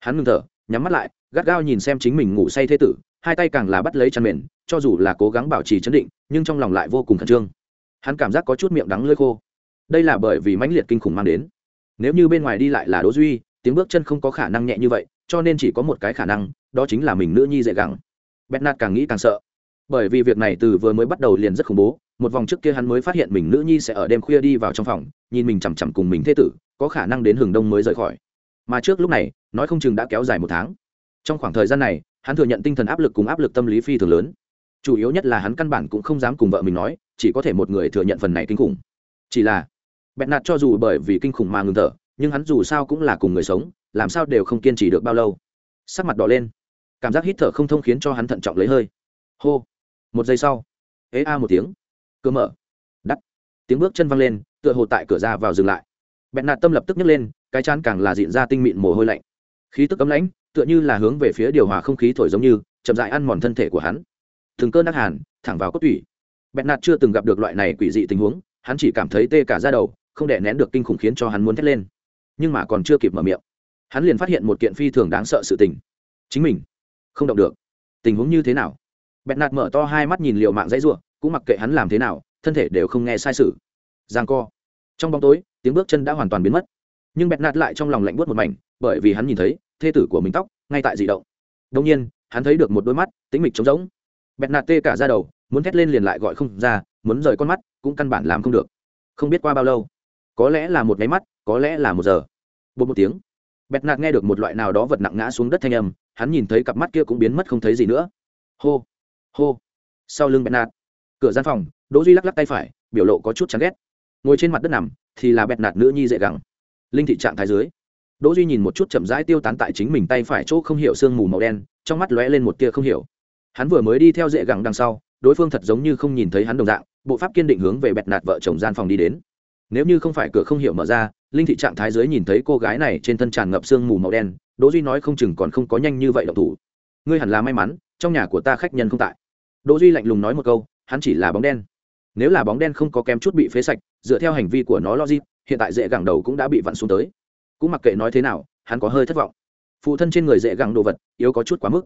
Hắn ngừng thở nhắm mắt lại, gắt gao nhìn xem chính mình ngủ say thế tử, hai tay càng là bắt lấy chăn mền, cho dù là cố gắng bảo trì chấn định, nhưng trong lòng lại vô cùng khẩn trương. Hắn cảm giác có chút miệng đắng lơi khô. Đây là bởi vì mãnh liệt kinh khủng mang đến. Nếu như bên ngoài đi lại là đỗ duy, tiếng bước chân không có khả năng nhẹ như vậy, cho nên chỉ có một cái khả năng, đó chính là mình nữ nhi dễ gắng nạt càng nghĩ càng sợ. Bởi vì việc này từ vừa mới bắt đầu liền rất khủng bố, một vòng trước kia hắn mới phát hiện mình nữ nhi sẽ ở đêm khuya đi vào trong phòng, nhìn mình chằm chằm cùng mình thế tử, có khả năng đến hừng đông mới rời khỏi. Mà trước lúc này nói không chừng đã kéo dài một tháng. Trong khoảng thời gian này, hắn thừa nhận tinh thần áp lực cùng áp lực tâm lý phi thường lớn. Chủ yếu nhất là hắn căn bản cũng không dám cùng vợ mình nói, chỉ có thể một người thừa nhận phần này kinh khủng. Chỉ là bẹn nạt cho dù bởi vì kinh khủng mà ngừng thở, nhưng hắn dù sao cũng là cùng người sống, làm sao đều không kiên trì được bao lâu. Sắc mặt đỏ lên. Cảm giác hít thở không thông khiến cho hắn thận trọng lấy hơi. Hô. Một giây sau, ế a một tiếng. Cơ mở. Đắt. Tiếng bước chân văng lên, tựa hồ tại cửa ra vào dừng lại. Bẹn nạt tâm lập tức nhấc lên, cái chán càng là diện ra tinh mịn mồ hôi lạnh khí tức cấm lãnh, tựa như là hướng về phía điều hòa không khí thổi giống như, chậm dại ăn mòn thân thể của hắn. Từng cơn ác hàn, thẳng vào cốt tủy. Bẹn nạt chưa từng gặp được loại này quỷ dị tình huống, hắn chỉ cảm thấy tê cả ra đầu, không đè nén được kinh khủng khiến cho hắn muốn thét lên. Nhưng mà còn chưa kịp mở miệng, hắn liền phát hiện một kiện phi thường đáng sợ sự tình. Chính mình không động được. Tình huống như thế nào? Bẹn nạt mở to hai mắt nhìn liệu mạng dãy ruộng cũng mặc kệ hắn làm thế nào, thân thể đều không nghe sai sự. Giang co. Trong bóng tối, tiếng bước chân đã hoàn toàn biến mất. Nhưng bẹn nạt lại trong lòng lạnh buốt một mảnh, bởi vì hắn nhìn thấy thê tử của mình tóc, ngay tại dị động. Đông nhiên, hắn thấy được một đôi mắt tính mịch trống rỗng. Bẹt nạt tê cả ra đầu, muốn thét lên liền lại gọi không ra, muốn rời con mắt, cũng căn bản làm không được. Không biết qua bao lâu, có lẽ là một máy mắt, có lẽ là một giờ. Bột một tiếng, bẹt nạt nghe được một loại nào đó vật nặng ngã xuống đất thanh âm, hắn nhìn thấy cặp mắt kia cũng biến mất không thấy gì nữa. Hô hô. Sau lưng bẹt nạt, cửa gian phòng, đỗ duy lắc lắc tay phải, biểu lộ có chút chán ghét. Ngồi trên mặt đất nằm, thì là bẹt nạt nữ nhi dễ gẳng linh thị trạng thái dưới đỗ duy nhìn một chút chậm rãi tiêu tán tại chính mình tay phải chỗ không hiểu sương mù màu đen, trong mắt lóe lên một tia không hiểu. Hắn vừa mới đi theo dễ gẳng đằng sau, đối phương thật giống như không nhìn thấy hắn đồng dạng, bộ pháp kiên định hướng về bẹt nạt vợ chồng gian phòng đi đến. Nếu như không phải cửa không hiểu mở ra, linh thị trạng thái dưới nhìn thấy cô gái này trên thân tràn ngập sương mù màu đen, đỗ duy nói không chừng còn không có nhanh như vậy động thủ. Ngươi hẳn là may mắn, trong nhà của ta khách nhân không tại. Đỗ duy lạnh lùng nói một câu, hắn chỉ là bóng đen. Nếu là bóng đen không có kém chút bị phế sạch, dựa theo hành vi của nó logic, hiện tại dễ gẳng đầu cũng đã bị vặn xuống tới cũng mặc kệ nói thế nào, hắn có hơi thất vọng. Phụ thân trên người dễ gẳng đồ vật, yếu có chút quá mức.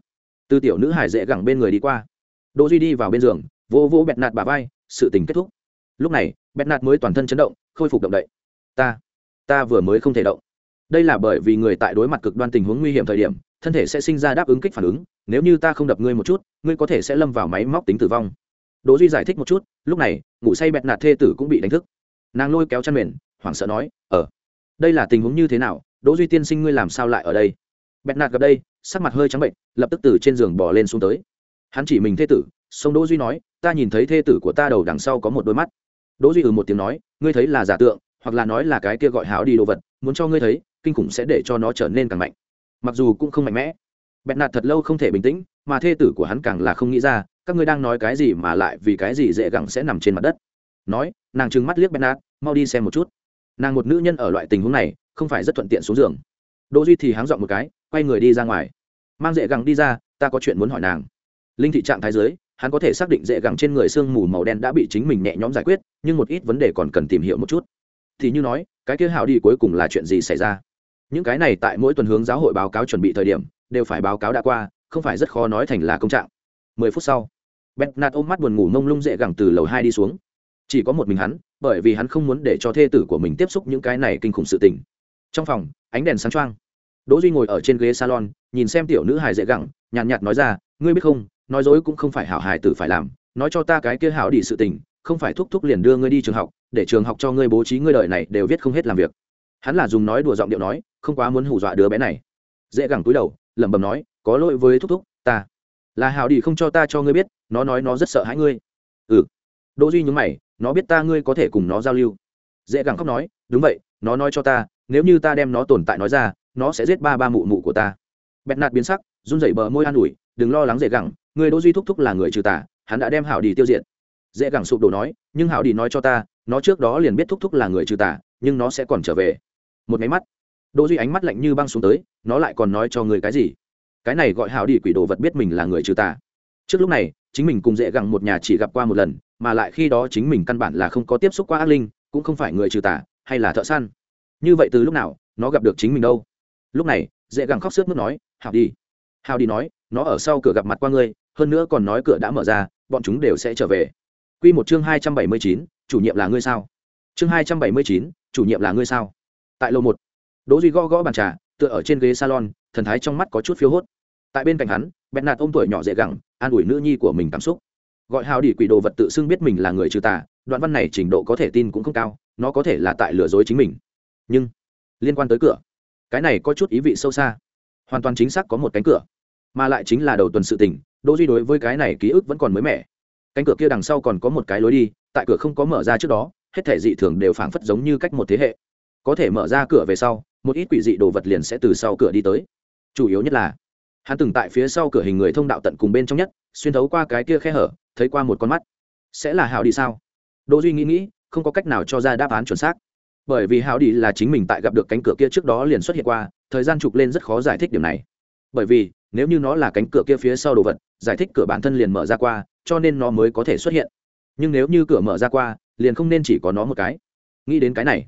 Từ tiểu nữ hải dễ gẳng bên người đi qua. Đỗ duy đi vào bên giường, vô vô bẹt nạt bà vai, sự tình kết thúc. Lúc này, bẹt nạt mới toàn thân chấn động, khôi phục động đậy. Ta ta vừa mới không thể động. Đây là bởi vì người tại đối mặt cực đoan tình huống nguy hiểm thời điểm, thân thể sẽ sinh ra đáp ứng kích phản ứng, nếu như ta không đập ngươi một chút, ngươi có thể sẽ lâm vào máy móc tính tử vong. Đỗ duy giải thích một chút, lúc này, ngủ say bẹt nạt thê tử cũng bị đánh thức. Nàng lôi kéo chăn mền, hoảng sợ nói đây là tình huống như thế nào? Đỗ duy tiên sinh ngươi làm sao lại ở đây? Bẹt nạt gặp đây, sắc mặt hơi trắng bệnh, lập tức từ trên giường bỏ lên xuống tới. Hắn chỉ mình thê tử, sông đỗ duy nói, ta nhìn thấy thê tử của ta đầu đằng sau có một đôi mắt. Đỗ duy ừ một tiếng nói, ngươi thấy là giả tượng, hoặc là nói là cái kia gọi háo đi đồ vật, muốn cho ngươi thấy, kinh khủng sẽ để cho nó trở nên càng mạnh. Mặc dù cũng không mạnh mẽ. Bẹt nạt thật lâu không thể bình tĩnh, mà thê tử của hắn càng là không nghĩ ra, các ngươi đang nói cái gì mà lại vì cái gì dễ gẳng sẽ nằm trên mặt đất? Nói, nàng trừng mắt liếc bẹt nạt, mau đi xem một chút nàng một nữ nhân ở loại tình huống này, không phải rất thuận tiện xuống giường. Đỗ duy thì háng dọn một cái, quay người đi ra ngoài. Mang dễ gẳng đi ra, ta có chuyện muốn hỏi nàng. Linh thị trạng thái dưới, hắn có thể xác định dễ gẳng trên người xương mù màu đen đã bị chính mình nhẹ nhõm giải quyết, nhưng một ít vấn đề còn cần tìm hiểu một chút. Thì như nói, cái kia hảo đi cuối cùng là chuyện gì xảy ra? Những cái này tại mỗi tuần hướng giáo hội báo cáo chuẩn bị thời điểm, đều phải báo cáo đã qua, không phải rất khó nói thành là công trạng. Mười phút sau, bernard ôm mắt buồn ngủ mông lung dễ gẳng từ lầu hai đi xuống. Chỉ có một mình hắn bởi vì hắn không muốn để cho thê tử của mình tiếp xúc những cái này kinh khủng sự tình. Trong phòng, ánh đèn sáng trăng đỗ duy ngồi ở trên ghế salon, nhìn xem tiểu nữ hài dễ gẳng nhàn nhạt nói ra, ngươi biết không, nói dối cũng không phải hảo hài tử phải làm, nói cho ta cái kia hảo đi sự tình, không phải thúc thúc liền đưa ngươi đi trường học, để trường học cho ngươi bố trí ngươi đợi này đều viết không hết làm việc. Hắn là dùng nói đùa giọng điệu nói, không quá muốn hù dọa đứa bé này. Dễ gẳng túi đầu, lẩm bẩm nói, có lỗi với thúc thúc, ta là hảo đi không cho ta cho ngươi biết, nó nói nó rất sợ hãi ngươi. Ừ. Đỗ duy nhướng mày nó biết ta ngươi có thể cùng nó giao lưu. Dễ gắng khóc nói, đúng vậy, nó nói cho ta, nếu như ta đem nó tồn tại nói ra, nó sẽ giết ba ba mụ mụ của ta. Bẹt nạt biến sắc, run rẩy bờ môi an ủi, đừng lo lắng dễ gắng người đỗ duy thúc thúc là người trừ tà, hắn đã đem hảo đi tiêu diệt. Dễ gắng sụp đổ nói, nhưng hảo đi nói cho ta, nó trước đó liền biết thúc thúc là người trừ tà, nhưng nó sẽ còn trở về. Một máy mắt, đỗ duy ánh mắt lạnh như băng xuống tới, nó lại còn nói cho người cái gì? Cái này gọi hảo đi quỷ đồ vật biết mình là người trừ tà trước lúc này, chính mình cùng dễ gẳng một nhà chỉ gặp qua một lần, mà lại khi đó chính mình căn bản là không có tiếp xúc qua ác linh, cũng không phải người trừ tà, hay là thợ săn. Như vậy từ lúc nào, nó gặp được chính mình đâu? Lúc này, dễ gẳng khóc sướt mướt nói hào đi. Hào đi nói, nó ở sau cửa gặp mặt qua ngươi, hơn nữa còn nói cửa đã mở ra, bọn chúng đều sẽ trở về. Quy một chương hai trăm bảy mươi chín, chủ nhiệm là ngươi sao? Chương hai trăm bảy mươi chín, chủ nhiệm là ngươi sao? Tại lầu một, đỗ duy gõ gõ bàn trà, tựa ở trên ghế salon, thần thái trong mắt có chút phiếu hốt. Tại bên cạnh hắn bẹn nạt ôm tuổi nhỏ dễ gẳng an ủi nữ nhi của mình cảm xúc. Gọi hào đi quỷ đồ vật tự xưng biết mình là người trừ tà, đoạn văn này trình độ có thể tin cũng không cao, nó có thể là tại lừa dối chính mình. Nhưng, liên quan tới cửa, cái này có chút ý vị sâu xa. Hoàn toàn chính xác có một cánh cửa, mà lại chính là đầu tuần sự tình, đỗ duy đối với cái này ký ức vẫn còn mới mẻ. Cánh cửa kia đằng sau còn có một cái lối đi, tại cửa không có mở ra trước đó, hết thể dị thường đều phảng phất giống như cách một thế hệ. Có thể mở ra cửa về sau, một ít quỷ dị đồ vật liền sẽ từ sau cửa đi tới. Chủ yếu nhất là hắn từng tại phía sau cửa hình người thông đạo tận cùng bên trong nhất, xuyên thấu qua cái kia khe hở, thấy qua một con mắt. Sẽ là hào đi sao? Đỗ duy nghĩ nghĩ, không có cách nào cho ra đáp án chuẩn xác. Bởi vì hào đi là chính mình tại gặp được cánh cửa kia trước đó liền xuất hiện qua, thời gian trục lên rất khó giải thích điểm này. Bởi vì, nếu như nó là cánh cửa kia phía sau đồ vật, giải thích cửa bản thân liền mở ra qua, cho nên nó mới có thể xuất hiện. Nhưng nếu như cửa mở ra qua, liền không nên chỉ có nó một cái. Nghĩ đến cái này,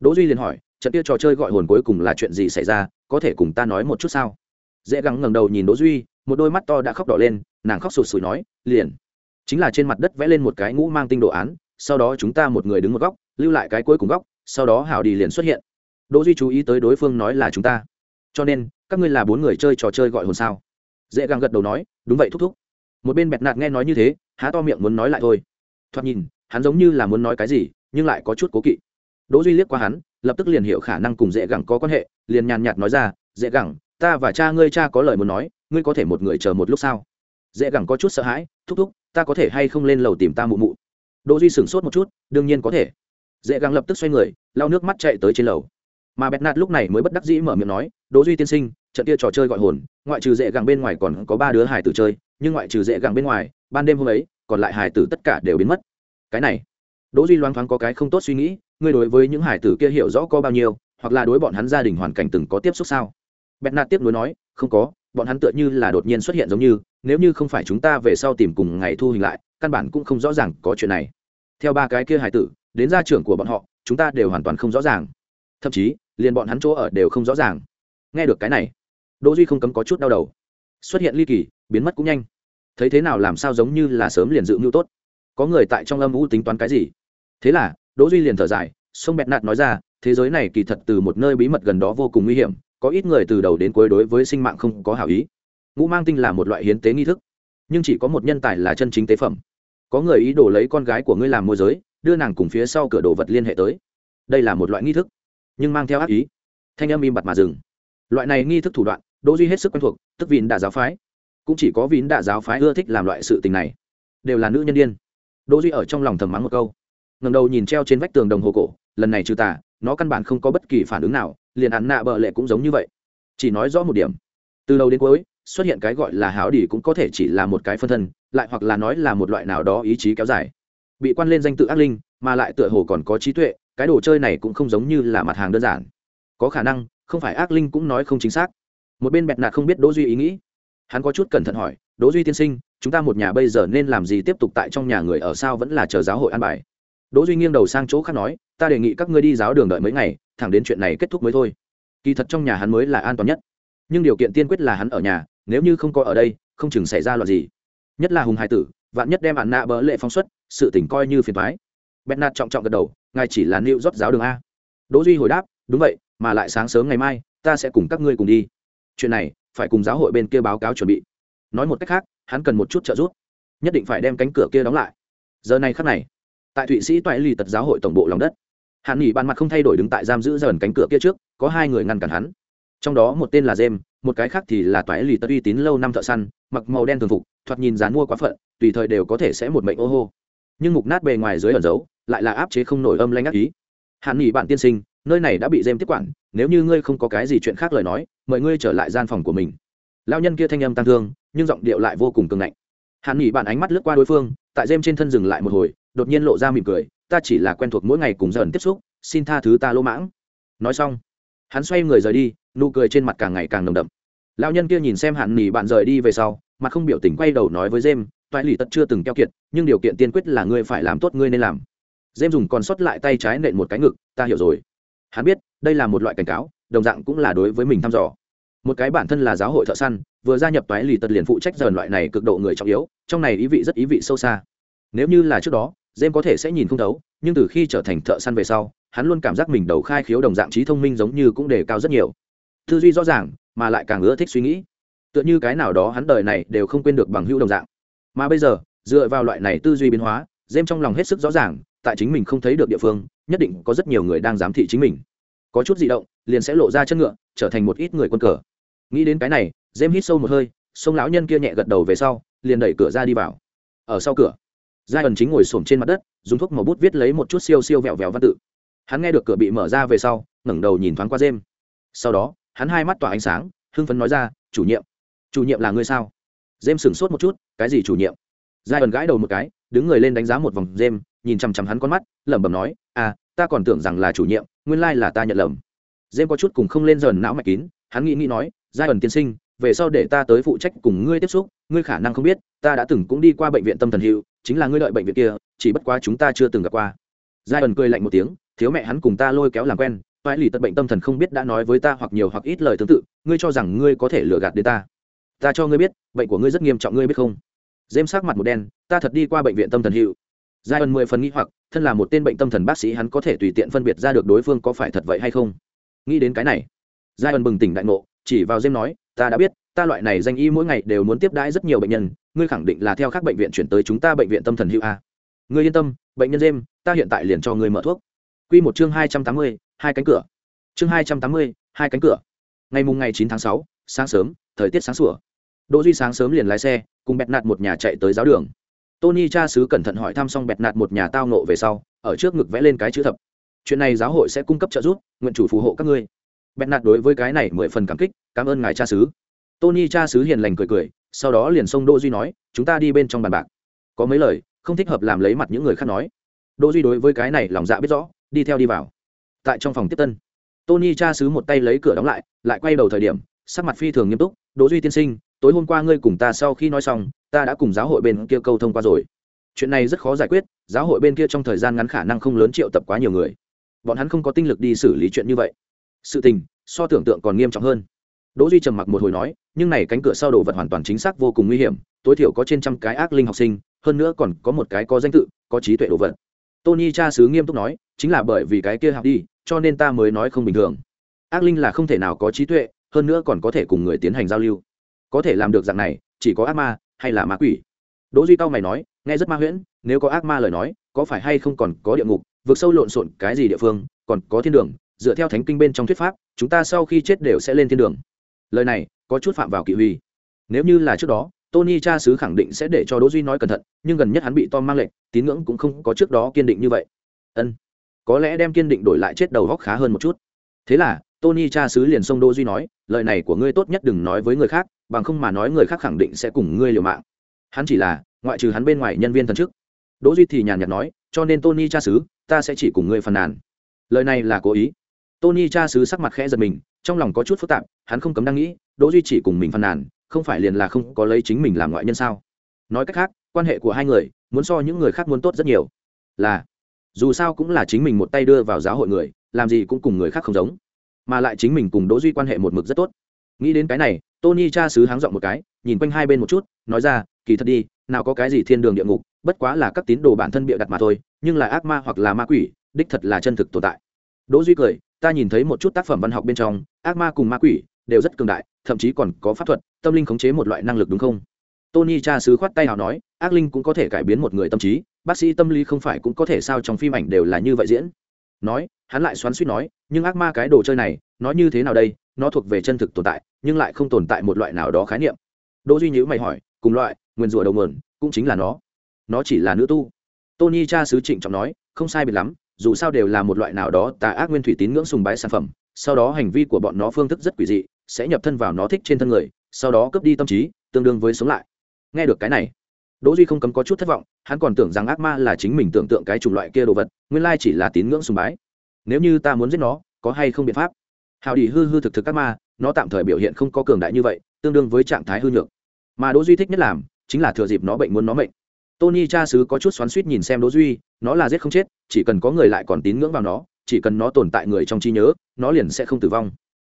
đỗ duy liền hỏi, trận kia trò chơi gọi hồn cuối cùng là chuyện gì xảy ra? Có thể cùng ta nói một chút sao? Dễ gắng ngẩng đầu nhìn đỗ duy, một đôi mắt to đã khóc đỏ lên, nàng khóc sụt sùi nói, liền, chính là trên mặt đất vẽ lên một cái ngũ mang tinh đồ án, sau đó chúng ta một người đứng một góc, lưu lại cái cuối cùng góc, sau đó hảo đi liền xuất hiện. Đỗ duy chú ý tới đối phương nói là chúng ta. Cho nên, các ngươi là bốn người chơi trò chơi gọi hồn sao? Dễ gắng gật đầu nói, đúng vậy thúc thúc. Một bên bẹt nạt nghe nói như thế, há to miệng muốn nói lại thôi. Thoạt nhìn, hắn giống như là muốn nói cái gì, nhưng lại có chút cố kỵ. Đỗ duy liếc qua hắn, lập tức liền hiểu khả năng cùng dễ gẳng có quan hệ, liền nhàn nhạt nói ra, dễ gẳng ta và cha ngươi cha có lời muốn nói, ngươi có thể một người chờ một lúc sao? Dễ gẳng có chút sợ hãi, thúc thúc, ta có thể hay không lên lầu tìm ta mụ mụ? Đỗ duy sửng sốt một chút, đương nhiên có thể. Dễ gắng lập tức xoay người, lau nước mắt chạy tới trên lầu. Mà bẹt nạt lúc này mới bất đắc dĩ mở miệng nói, đỗ duy tiên sinh, trận kia trò chơi gọi hồn, ngoại trừ dễ gắng bên ngoài còn có ba đứa hải tử chơi, nhưng ngoại trừ dễ gắng bên ngoài, ban đêm hôm ấy, còn lại hải tử tất cả đều biến mất. Cái này, đỗ duy loáng thoáng có cái không tốt suy nghĩ, ngươi đối với những hải tử kia hiểu rõ có bao nhiêu, hoặc là đối bọn hắn gia đình hoàn cảnh từng có tiếp xúc sao? Bẹn nạt tiếp nối nói, không có, bọn hắn tựa như là đột nhiên xuất hiện giống như, nếu như không phải chúng ta về sau tìm cùng ngày thu hình lại, căn bản cũng không rõ ràng có chuyện này. Theo ba cái kia hải tử, đến gia trưởng của bọn họ, chúng ta đều hoàn toàn không rõ ràng. Thậm chí, liền bọn hắn chỗ ở đều không rõ ràng. Nghe được cái này, đỗ duy không cấm có chút đau đầu. Xuất hiện ly kỳ, biến mất cũng nhanh. Thấy thế nào làm sao giống như là sớm liền dự mưu tốt. Có người tại trong âm u tính toán cái gì? Thế là, đỗ duy liền thở dài, sông bẹt nạt nói ra, thế giới này kỳ thật từ một nơi bí mật gần đó vô cùng nguy hiểm có ít người từ đầu đến cuối đối với sinh mạng không có hảo ý. Ngũ mang tinh là một loại hiến tế nghi thức, nhưng chỉ có một nhân tài là chân chính tế phẩm. Có người ý đồ lấy con gái của ngươi làm môi giới, đưa nàng cùng phía sau cửa đồ vật liên hệ tới. Đây là một loại nghi thức, nhưng mang theo ác ý. Thanh âm im bặt mà dừng. Loại này nghi thức thủ đoạn, đỗ duy hết sức quen thuộc, tức vịn đạ giáo phái. Cũng chỉ có vịn đạ giáo phái ưa thích làm loại sự tình này. Đều là nữ nhân điên. Đỗ duy ở trong lòng thầm mắng một câu. Ngẩng đầu nhìn treo trên vách tường đồng hồ cổ, lần này trừ tà nó căn bản không có bất kỳ phản ứng nào, liền hắn nạ bợ lệ cũng giống như vậy. Chỉ nói rõ một điểm. Từ đầu đến cuối, xuất hiện cái gọi là háo đỉ cũng có thể chỉ là một cái phân thân, lại hoặc là nói là một loại nào đó ý chí kéo dài. Bị quan lên danh tự ác linh, mà lại tựa hồ còn có trí tuệ, cái đồ chơi này cũng không giống như là mặt hàng đơn giản. Có khả năng, không phải ác linh cũng nói không chính xác. Một bên bẹt nạt không biết đỗ duy ý nghĩ. Hắn có chút cẩn thận hỏi, đỗ duy tiên sinh, chúng ta một nhà bây giờ nên làm gì tiếp tục tại trong nhà người ở sao vẫn là chờ giáo hội an bài? Đỗ duy nghiêng đầu sang chỗ khác nói, ta đề nghị các ngươi đi giáo đường đợi mấy ngày, thẳng đến chuyện này kết thúc mới thôi. Kỳ thật trong nhà hắn mới là an toàn nhất. Nhưng điều kiện tiên quyết là hắn ở nhà, nếu như không có ở đây, không chừng xảy ra loạn gì. Nhất là hùng hải tử, vạn nhất đem ạn nạ bỡ lệ phóng xuất, sự tỉnh coi như phiền thoái nạt trọng trọng gật đầu, ngài chỉ là nịu rót giáo đường a. Đỗ duy hồi đáp, đúng vậy, mà lại sáng sớm ngày mai, ta sẽ cùng các ngươi cùng đi. Chuyện này, phải cùng giáo hội bên kia báo cáo chuẩn bị. Nói một cách khác, hắn cần một chút trợ giúp, nhất định phải đem cánh cửa kia đóng lại. Giờ này khắc này tại thụy sĩ toại lì tật giáo hội tổng bộ lòng đất hạn nghỉ bàn mặt không thay đổi đứng tại giam giữ dần cánh cửa kia trước có hai người ngăn cản hắn trong đó một tên là jem một cái khác thì là toại lì tật uy tín lâu năm thợ săn mặc màu đen thường phục thoạt nhìn dán mua quá phận tùy thời đều có thể sẽ một mệnh ô hô nhưng mục nát bề ngoài dưới ẩn giấu lại là áp chế không nổi âm lanh ác ý hạn nghỉ bạn tiên sinh nơi này đã bị jem tiếp quản nếu như ngươi không có cái gì chuyện khác lời nói mời ngươi trở lại gian phòng của mình lao nhân kia thanh âm tăng thương nhưng giọng điệu lại vô cùng cường ngạnh hạn nghỉ bạn ánh mắt lướt qua đối phương tại jem trên thân dừng lại một hồi đột nhiên lộ ra mỉm cười, ta chỉ là quen thuộc mỗi ngày cùng dần tiếp xúc, xin tha thứ ta lỗ mãng. Nói xong, hắn xoay người rời đi, nụ cười trên mặt càng ngày càng nồng đậm. Lao nhân kia nhìn xem hạn nỉ bạn rời đi về sau, mặt không biểu tình quay đầu nói với jem toại lì tật chưa từng keo kiệt, nhưng điều kiện tiên quyết là ngươi phải làm tốt ngươi nên làm. Jem dùng còn sót lại tay trái nện một cái ngực, ta hiểu rồi. Hắn biết, đây là một loại cảnh cáo, đồng dạng cũng là đối với mình thăm dò. Một cái bản thân là giáo hội thợ săn, vừa gia nhập toái lì tật liền phụ trách dần loại này cực độ người trọng yếu, trong này ý vị rất ý vị sâu xa. Nếu như là trước đó Dêm có thể sẽ nhìn không thấu, nhưng từ khi trở thành thợ săn về sau, hắn luôn cảm giác mình đầu khai khiếu đồng dạng trí thông minh giống như cũng đề cao rất nhiều. Tư duy rõ ràng, mà lại càng ưa thích suy nghĩ. Tựa như cái nào đó hắn đời này đều không quên được bằng hữu đồng dạng. Mà bây giờ, dựa vào loại này tư duy biến hóa Dêm trong lòng hết sức rõ ràng, tại chính mình không thấy được địa phương, nhất định có rất nhiều người đang giám thị chính mình. Có chút di động, liền sẽ lộ ra chân ngựa, trở thành một ít người quân cờ. Nghĩ đến cái này Dêm hít sâu một hơi, sông lão nhân kia nhẹ gật đầu về sau, liền đẩy cửa ra đi vào. Ở sau cửa giai ẩn chính ngồi xổm trên mặt đất, dùng thuốc màu bút viết lấy một chút siêu siêu vẹo vẹo văn tự. Hắn nghe được cửa bị mở ra về sau, ngẩng đầu nhìn thoáng qua dêm sau đó, hắn hai mắt tỏa ánh sáng, hưng phấn nói ra, chủ nhiệm chủ nhiệm là ngươi sao? Dêm sửng sốt một chút, cái gì chủ nhiệm? Giai ẩn gãi đầu một cái, đứng người lên đánh giá một vòng dêm nhìn chằm chằm hắn con mắt, lẩm bẩm nói à ta còn tưởng rằng là chủ nhiệm, nguyên lai là ta nhận lầm. Dêm có chút cùng không lên dần não mạch kín, hắn nghĩ nghĩ nói, giai ẩn tiên sinh, về sau để ta tới phụ trách cùng ngươi tiếp xúc, ngươi khả năng không biết, ta đã từng cũng đi qua bệnh viện tâm thần hiệu chính là ngươi đợi bệnh viện kia, chỉ bất quá chúng ta chưa từng gặp qua. Giai ẩn cười lạnh một tiếng, thiếu mẹ hắn cùng ta lôi kéo làm quen toại lì tật bệnh tâm thần không biết đã nói với ta hoặc nhiều hoặc ít lời tương tự, ngươi cho rằng ngươi có thể lừa gạt đến ta. Ta cho ngươi biết, bệnh của ngươi rất nghiêm trọng, ngươi biết không? Dêm sắc mặt một đen, ta thật đi qua bệnh viện tâm thần hiệu giai ẩn mười phần nghĩ hoặc, thân là một tên bệnh tâm thần bác sĩ hắn có thể tùy tiện phân biệt ra được đối phương có phải thật vậy hay không? Nghĩ đến cái này, giai ẩn bừng tỉnh đại ngộ, chỉ vào dêm nói, ta đã biết ta loại này danh y mỗi ngày đều muốn tiếp đãi rất nhiều bệnh nhân, ngươi khẳng định là theo các bệnh viện chuyển tới chúng ta bệnh viện tâm thần hữu a. Ngươi yên tâm, bệnh nhân dêm ta hiện tại liền cho ngươi mở thuốc. Q một chương hai trăm tám mươi, hai cánh cửa. Chương hai trăm tám mươi, hai cánh cửa. Ngày mùng ngày chín tháng sáu, sáng sớm, thời tiết sáng sủa. Đỗ duy sáng sớm liền lái xe, cùng bẹt nạt một nhà chạy tới giáo đường. Tony cha sứ cẩn thận hỏi thăm xong bẹt nạt một nhà tao nộ về sau, ở trước ngực vẽ lên cái chữ thập. Chuyện này giáo hội sẽ cung cấp trợ giúp, nguyện chủ phù hộ các ngươi. Bẹt nạt đối với cái này mười phần cảm kích, cảm ơn ngài cha sứ tony cha sứ hiền lành cười cười, sau đó liền xông đỗ duy nói, chúng ta đi bên trong bàn bạc. Có mấy lời, không thích hợp làm lấy mặt những người khác nói. Đỗ duy đối với cái này lòng dạ biết rõ, đi theo đi vào. Tại trong phòng tiếp tân, tony cha sứ một tay lấy cửa đóng lại lại quay đầu thời điểm, sắc mặt phi thường nghiêm túc, đỗ duy tiên sinh, tối hôm qua ngươi cùng ta sau khi nói xong, ta đã cùng giáo hội bên kia câu thông qua rồi. Chuyện này rất khó giải quyết, giáo hội bên kia trong thời gian ngắn khả năng không lớn triệu tập quá nhiều người. Bọn hắn không có tinh lực đi xử lý chuyện như vậy. Sự tình, so tưởng tượng còn nghiêm trọng hơn đỗ duy trầm mặc một hồi nói, nhưng này cánh cửa sau đồ vật hoàn toàn chính xác vô cùng nguy hiểm, tối thiểu có trên trăm cái ác linh học sinh, hơn nữa còn có một cái có danh tự, có trí tuệ đồ vật. Tony cha sứ nghiêm túc nói, chính là bởi vì cái kia học đi, cho nên ta mới nói không bình thường. Ác linh là không thể nào có trí tuệ, hơn nữa còn có thể cùng người tiến hành giao lưu. Có thể làm được dạng này, chỉ có ác ma hay là ma quỷ. Đỗ duy tao mày nói, nghe rất ma huyễn, nếu có ác ma lời nói, có phải hay không còn có địa ngục, vượt sâu lộn xộn cái gì địa phương, còn có thiên đường, dựa theo thánh kinh bên trong thuyết pháp, chúng ta sau khi chết đều sẽ lên thiên đường lời này có chút phạm vào kỵ huy. Nếu như là trước đó, tony cha sứ khẳng định sẽ để cho đỗ duy nói cẩn thận, nhưng gần nhất hắn bị tom mang lệnh, tín ngưỡng cũng không có trước đó kiên định như vậy. Ân, có lẽ đem kiên định đổi lại chết đầu góc khá hơn một chút. Thế là, tony cha sứ liền xông đỗ duy nói, lời này của ngươi tốt nhất đừng nói với người khác, bằng không mà nói người khác khẳng định sẽ cùng ngươi liều mạng. Hắn chỉ là, ngoại trừ hắn bên ngoài nhân viên thần chức. Đỗ duy thì nhàn nhạt nói, cho nên tony cha sứ ta sẽ chỉ cùng ngươi phàn nàn. Lời này là cố ý. Tony cha sứ sắc mặt khẽ giật mình trong lòng có chút phức tạp, hắn không cấm đang nghĩ, đỗ duy chỉ cùng mình phàn nàn, không phải liền là không có lấy chính mình làm ngoại nhân sao? Nói cách khác, quan hệ của hai người, muốn so những người khác muốn tốt rất nhiều. Là, dù sao cũng là chính mình một tay đưa vào giáo hội người, làm gì cũng cùng người khác không giống. Mà lại chính mình cùng đỗ duy quan hệ một mực rất tốt. Nghĩ đến cái này, tony cha sứ háng dọn một cái, nhìn quanh hai bên một chút, nói ra, kỳ thật đi, nào có cái gì thiên đường địa ngục, bất quá là các tín đồ bản thân bịa đặt mà thôi, nhưng là ác ma hoặc là ma quỷ, đích thật là chân thực tồn tại đỗ duy cười, ta nhìn thấy một chút tác phẩm văn học bên trong, ác ma cùng ma quỷ đều rất cường đại, thậm chí còn có pháp thuật, tâm linh khống chế một loại năng lực đúng không? Tony cha sứ khoát tay nào nói, ác linh cũng có thể cải biến một người tâm trí, bác sĩ tâm lý không phải cũng có thể sao trong phim ảnh đều là như vậy diễn? Nói, hắn lại xoắn suýt nói, nhưng ác ma cái đồ chơi này nói như thế nào đây? Nó thuộc về chân thực tồn tại, nhưng lại không tồn tại một loại nào đó khái niệm. Đỗ duy nhữ mày hỏi, cùng loại, nguyên rủa đầu nguồn, cũng chính là nó. Nó chỉ là nữ tu. Tony cha sứ trịnh trọng nói, không sai biệt lắm dù sao đều là một loại nào đó tà ác nguyên thủy tín ngưỡng sùng bái sản phẩm, sau đó hành vi của bọn nó phương thức rất quỷ dị, sẽ nhập thân vào nó thích trên thân người, sau đó cướp đi tâm trí, tương đương với sống lại. Nghe được cái này, đỗ duy không cấm có chút thất vọng, hắn còn tưởng rằng ác ma là chính mình tưởng tượng cái chủng loại kia đồ vật, nguyên lai chỉ là tín ngưỡng sùng bái. Nếu như ta muốn giết nó, có hay không biện pháp? Hào đi hư hư thực thực ác ma, nó tạm thời biểu hiện không có cường đại như vậy, tương đương với trạng thái hư nhược. Mà đỗ duy thích nhất làm, chính là thừa dịp nó bệnh muốn nó mệnh tony cha sứ có chút xoắn xuýt nhìn xem đỗ duy, nó là giết không chết, chỉ cần có người lại còn tín ngưỡng vào nó, chỉ cần nó tồn tại người trong trí nhớ, nó liền sẽ không tử vong.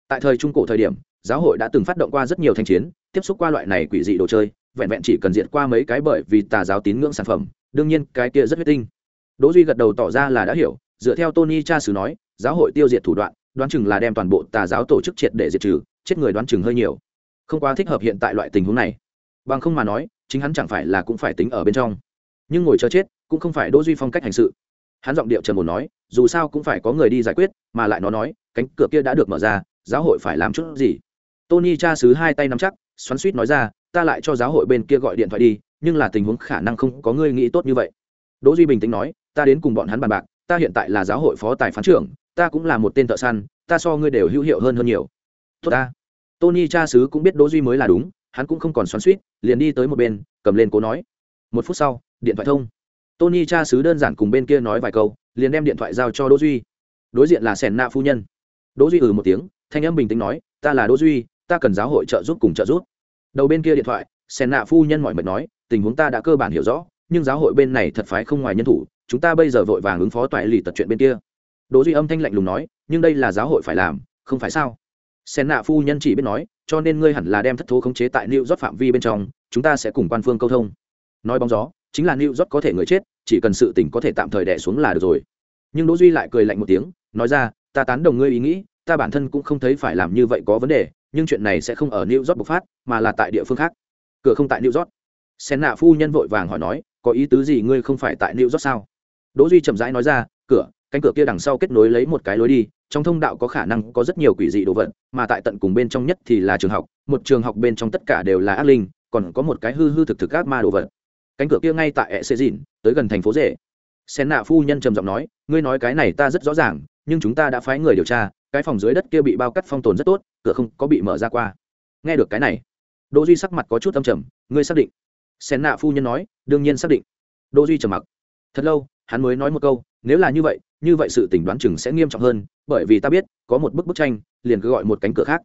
Tại thời trung cổ thời điểm, giáo hội đã từng phát động qua rất nhiều thanh chiến, tiếp xúc qua loại này quỷ dị đồ chơi, vẹn vẹn chỉ cần diệt qua mấy cái bởi vì tà giáo tín ngưỡng sản phẩm, đương nhiên cái kia rất huyết tinh. Đỗ duy gật đầu tỏ ra là đã hiểu, dựa theo tony cha sứ nói, giáo hội tiêu diệt thủ đoạn, đoán chừng là đem toàn bộ tà giáo tổ chức triệt để diệt trừ, chết người đoán chừng hơi nhiều. Không quá thích hợp hiện tại loại tình huống này. Bằng không mà nói chính hắn chẳng phải là cũng phải tính ở bên trong. Nhưng ngồi chờ chết, cũng không phải đỗ duy phong cách hành sự. Hắn giọng điệu trần một nói, dù sao cũng phải có người đi giải quyết, mà lại nó nói, cánh cửa kia đã được mở ra, giáo hội phải làm chút gì? Tony cha sứ hai tay nắm chắc, xoắn suýt nói ra, ta lại cho giáo hội bên kia gọi điện thoại đi, nhưng là tình huống khả năng không có ngươi nghĩ tốt như vậy. Đỗ duy bình tĩnh nói, ta đến cùng bọn hắn bàn bạc, ta hiện tại là giáo hội phó tài phán trưởng, ta cũng là một tên thợ săn, ta so ngươi đều hữu hiệu hơn hơn nhiều. Tốt ta. Tony cha sứ cũng biết đỗ duy mới là đúng hắn cũng không còn xoắn suýt, liền đi tới một bên, cầm lên cố nói. Một phút sau, điện thoại thông. Tony cha sứ đơn giản cùng bên kia nói vài câu, liền đem điện thoại giao cho đỗ duy. Đối diện là sẻn nạ phu nhân. Đỗ duy ừ một tiếng, thanh âm bình tĩnh nói, ta là đỗ duy, ta cần giáo hội trợ giúp cùng trợ giúp. Đầu bên kia điện thoại, sẻn nạ phu nhân mọi mệt nói, tình huống ta đã cơ bản hiểu rõ, nhưng giáo hội bên này thật phái không ngoài nhân thủ, chúng ta bây giờ vội vàng ứng phó toại lì tật chuyện bên kia. Đỗ duy âm thanh lạnh lùng nói, nhưng đây là giáo hội phải làm, không phải sao? Sen nạ phu nhân chỉ biết nói cho nên ngươi hẳn là đem thất thố khống chế tại new york phạm vi bên trong, chúng ta sẽ cùng quan phương câu thông. Nói bóng gió, chính là new york có thể người chết, chỉ cần sự tình có thể tạm thời đè xuống là được rồi. Nhưng đỗ duy lại cười lạnh một tiếng, nói ra, ta tán đồng ngươi ý nghĩ, ta bản thân cũng không thấy phải làm như vậy có vấn đề, nhưng chuyện này sẽ không ở new york bộc phát, mà là tại địa phương khác. Cửa không tại new york. Sen nạ phu nhân vội vàng hỏi nói, có ý tứ gì ngươi không phải tại new york sao? Đỗ duy chậm rãi nói ra, cửa cánh cửa kia đằng sau kết nối lấy một cái lối đi, trong thông đạo có khả năng có rất nhiều quỷ dị đồ vật, mà tại tận cùng bên trong nhất thì là trường học, một trường học bên trong tất cả đều là ác linh, còn có một cái hư hư thực thực ác ma đồ vật. Cánh cửa kia ngay tại ẹ xê dìn tới gần thành phố rể. Sen nạ phu nhân trầm giọng nói, ngươi nói cái này ta rất rõ ràng, nhưng chúng ta đã phái người điều tra, cái phòng dưới đất kia bị bao cắt phong tồn rất tốt, cửa không có bị mở ra qua. Nghe được cái này, đỗ duy sắc mặt có chút âm trầm, ngươi xác định? Sen nạ phu nhân nói, đương nhiên xác định. Đỗ duy trầm mặc. Thật lâu, hắn mới nói một câu, nếu là như vậy như vậy sự tình đoán chừng sẽ nghiêm trọng hơn, bởi vì ta biết, có một bức bức tranh, liền cứ gọi một cánh cửa khác.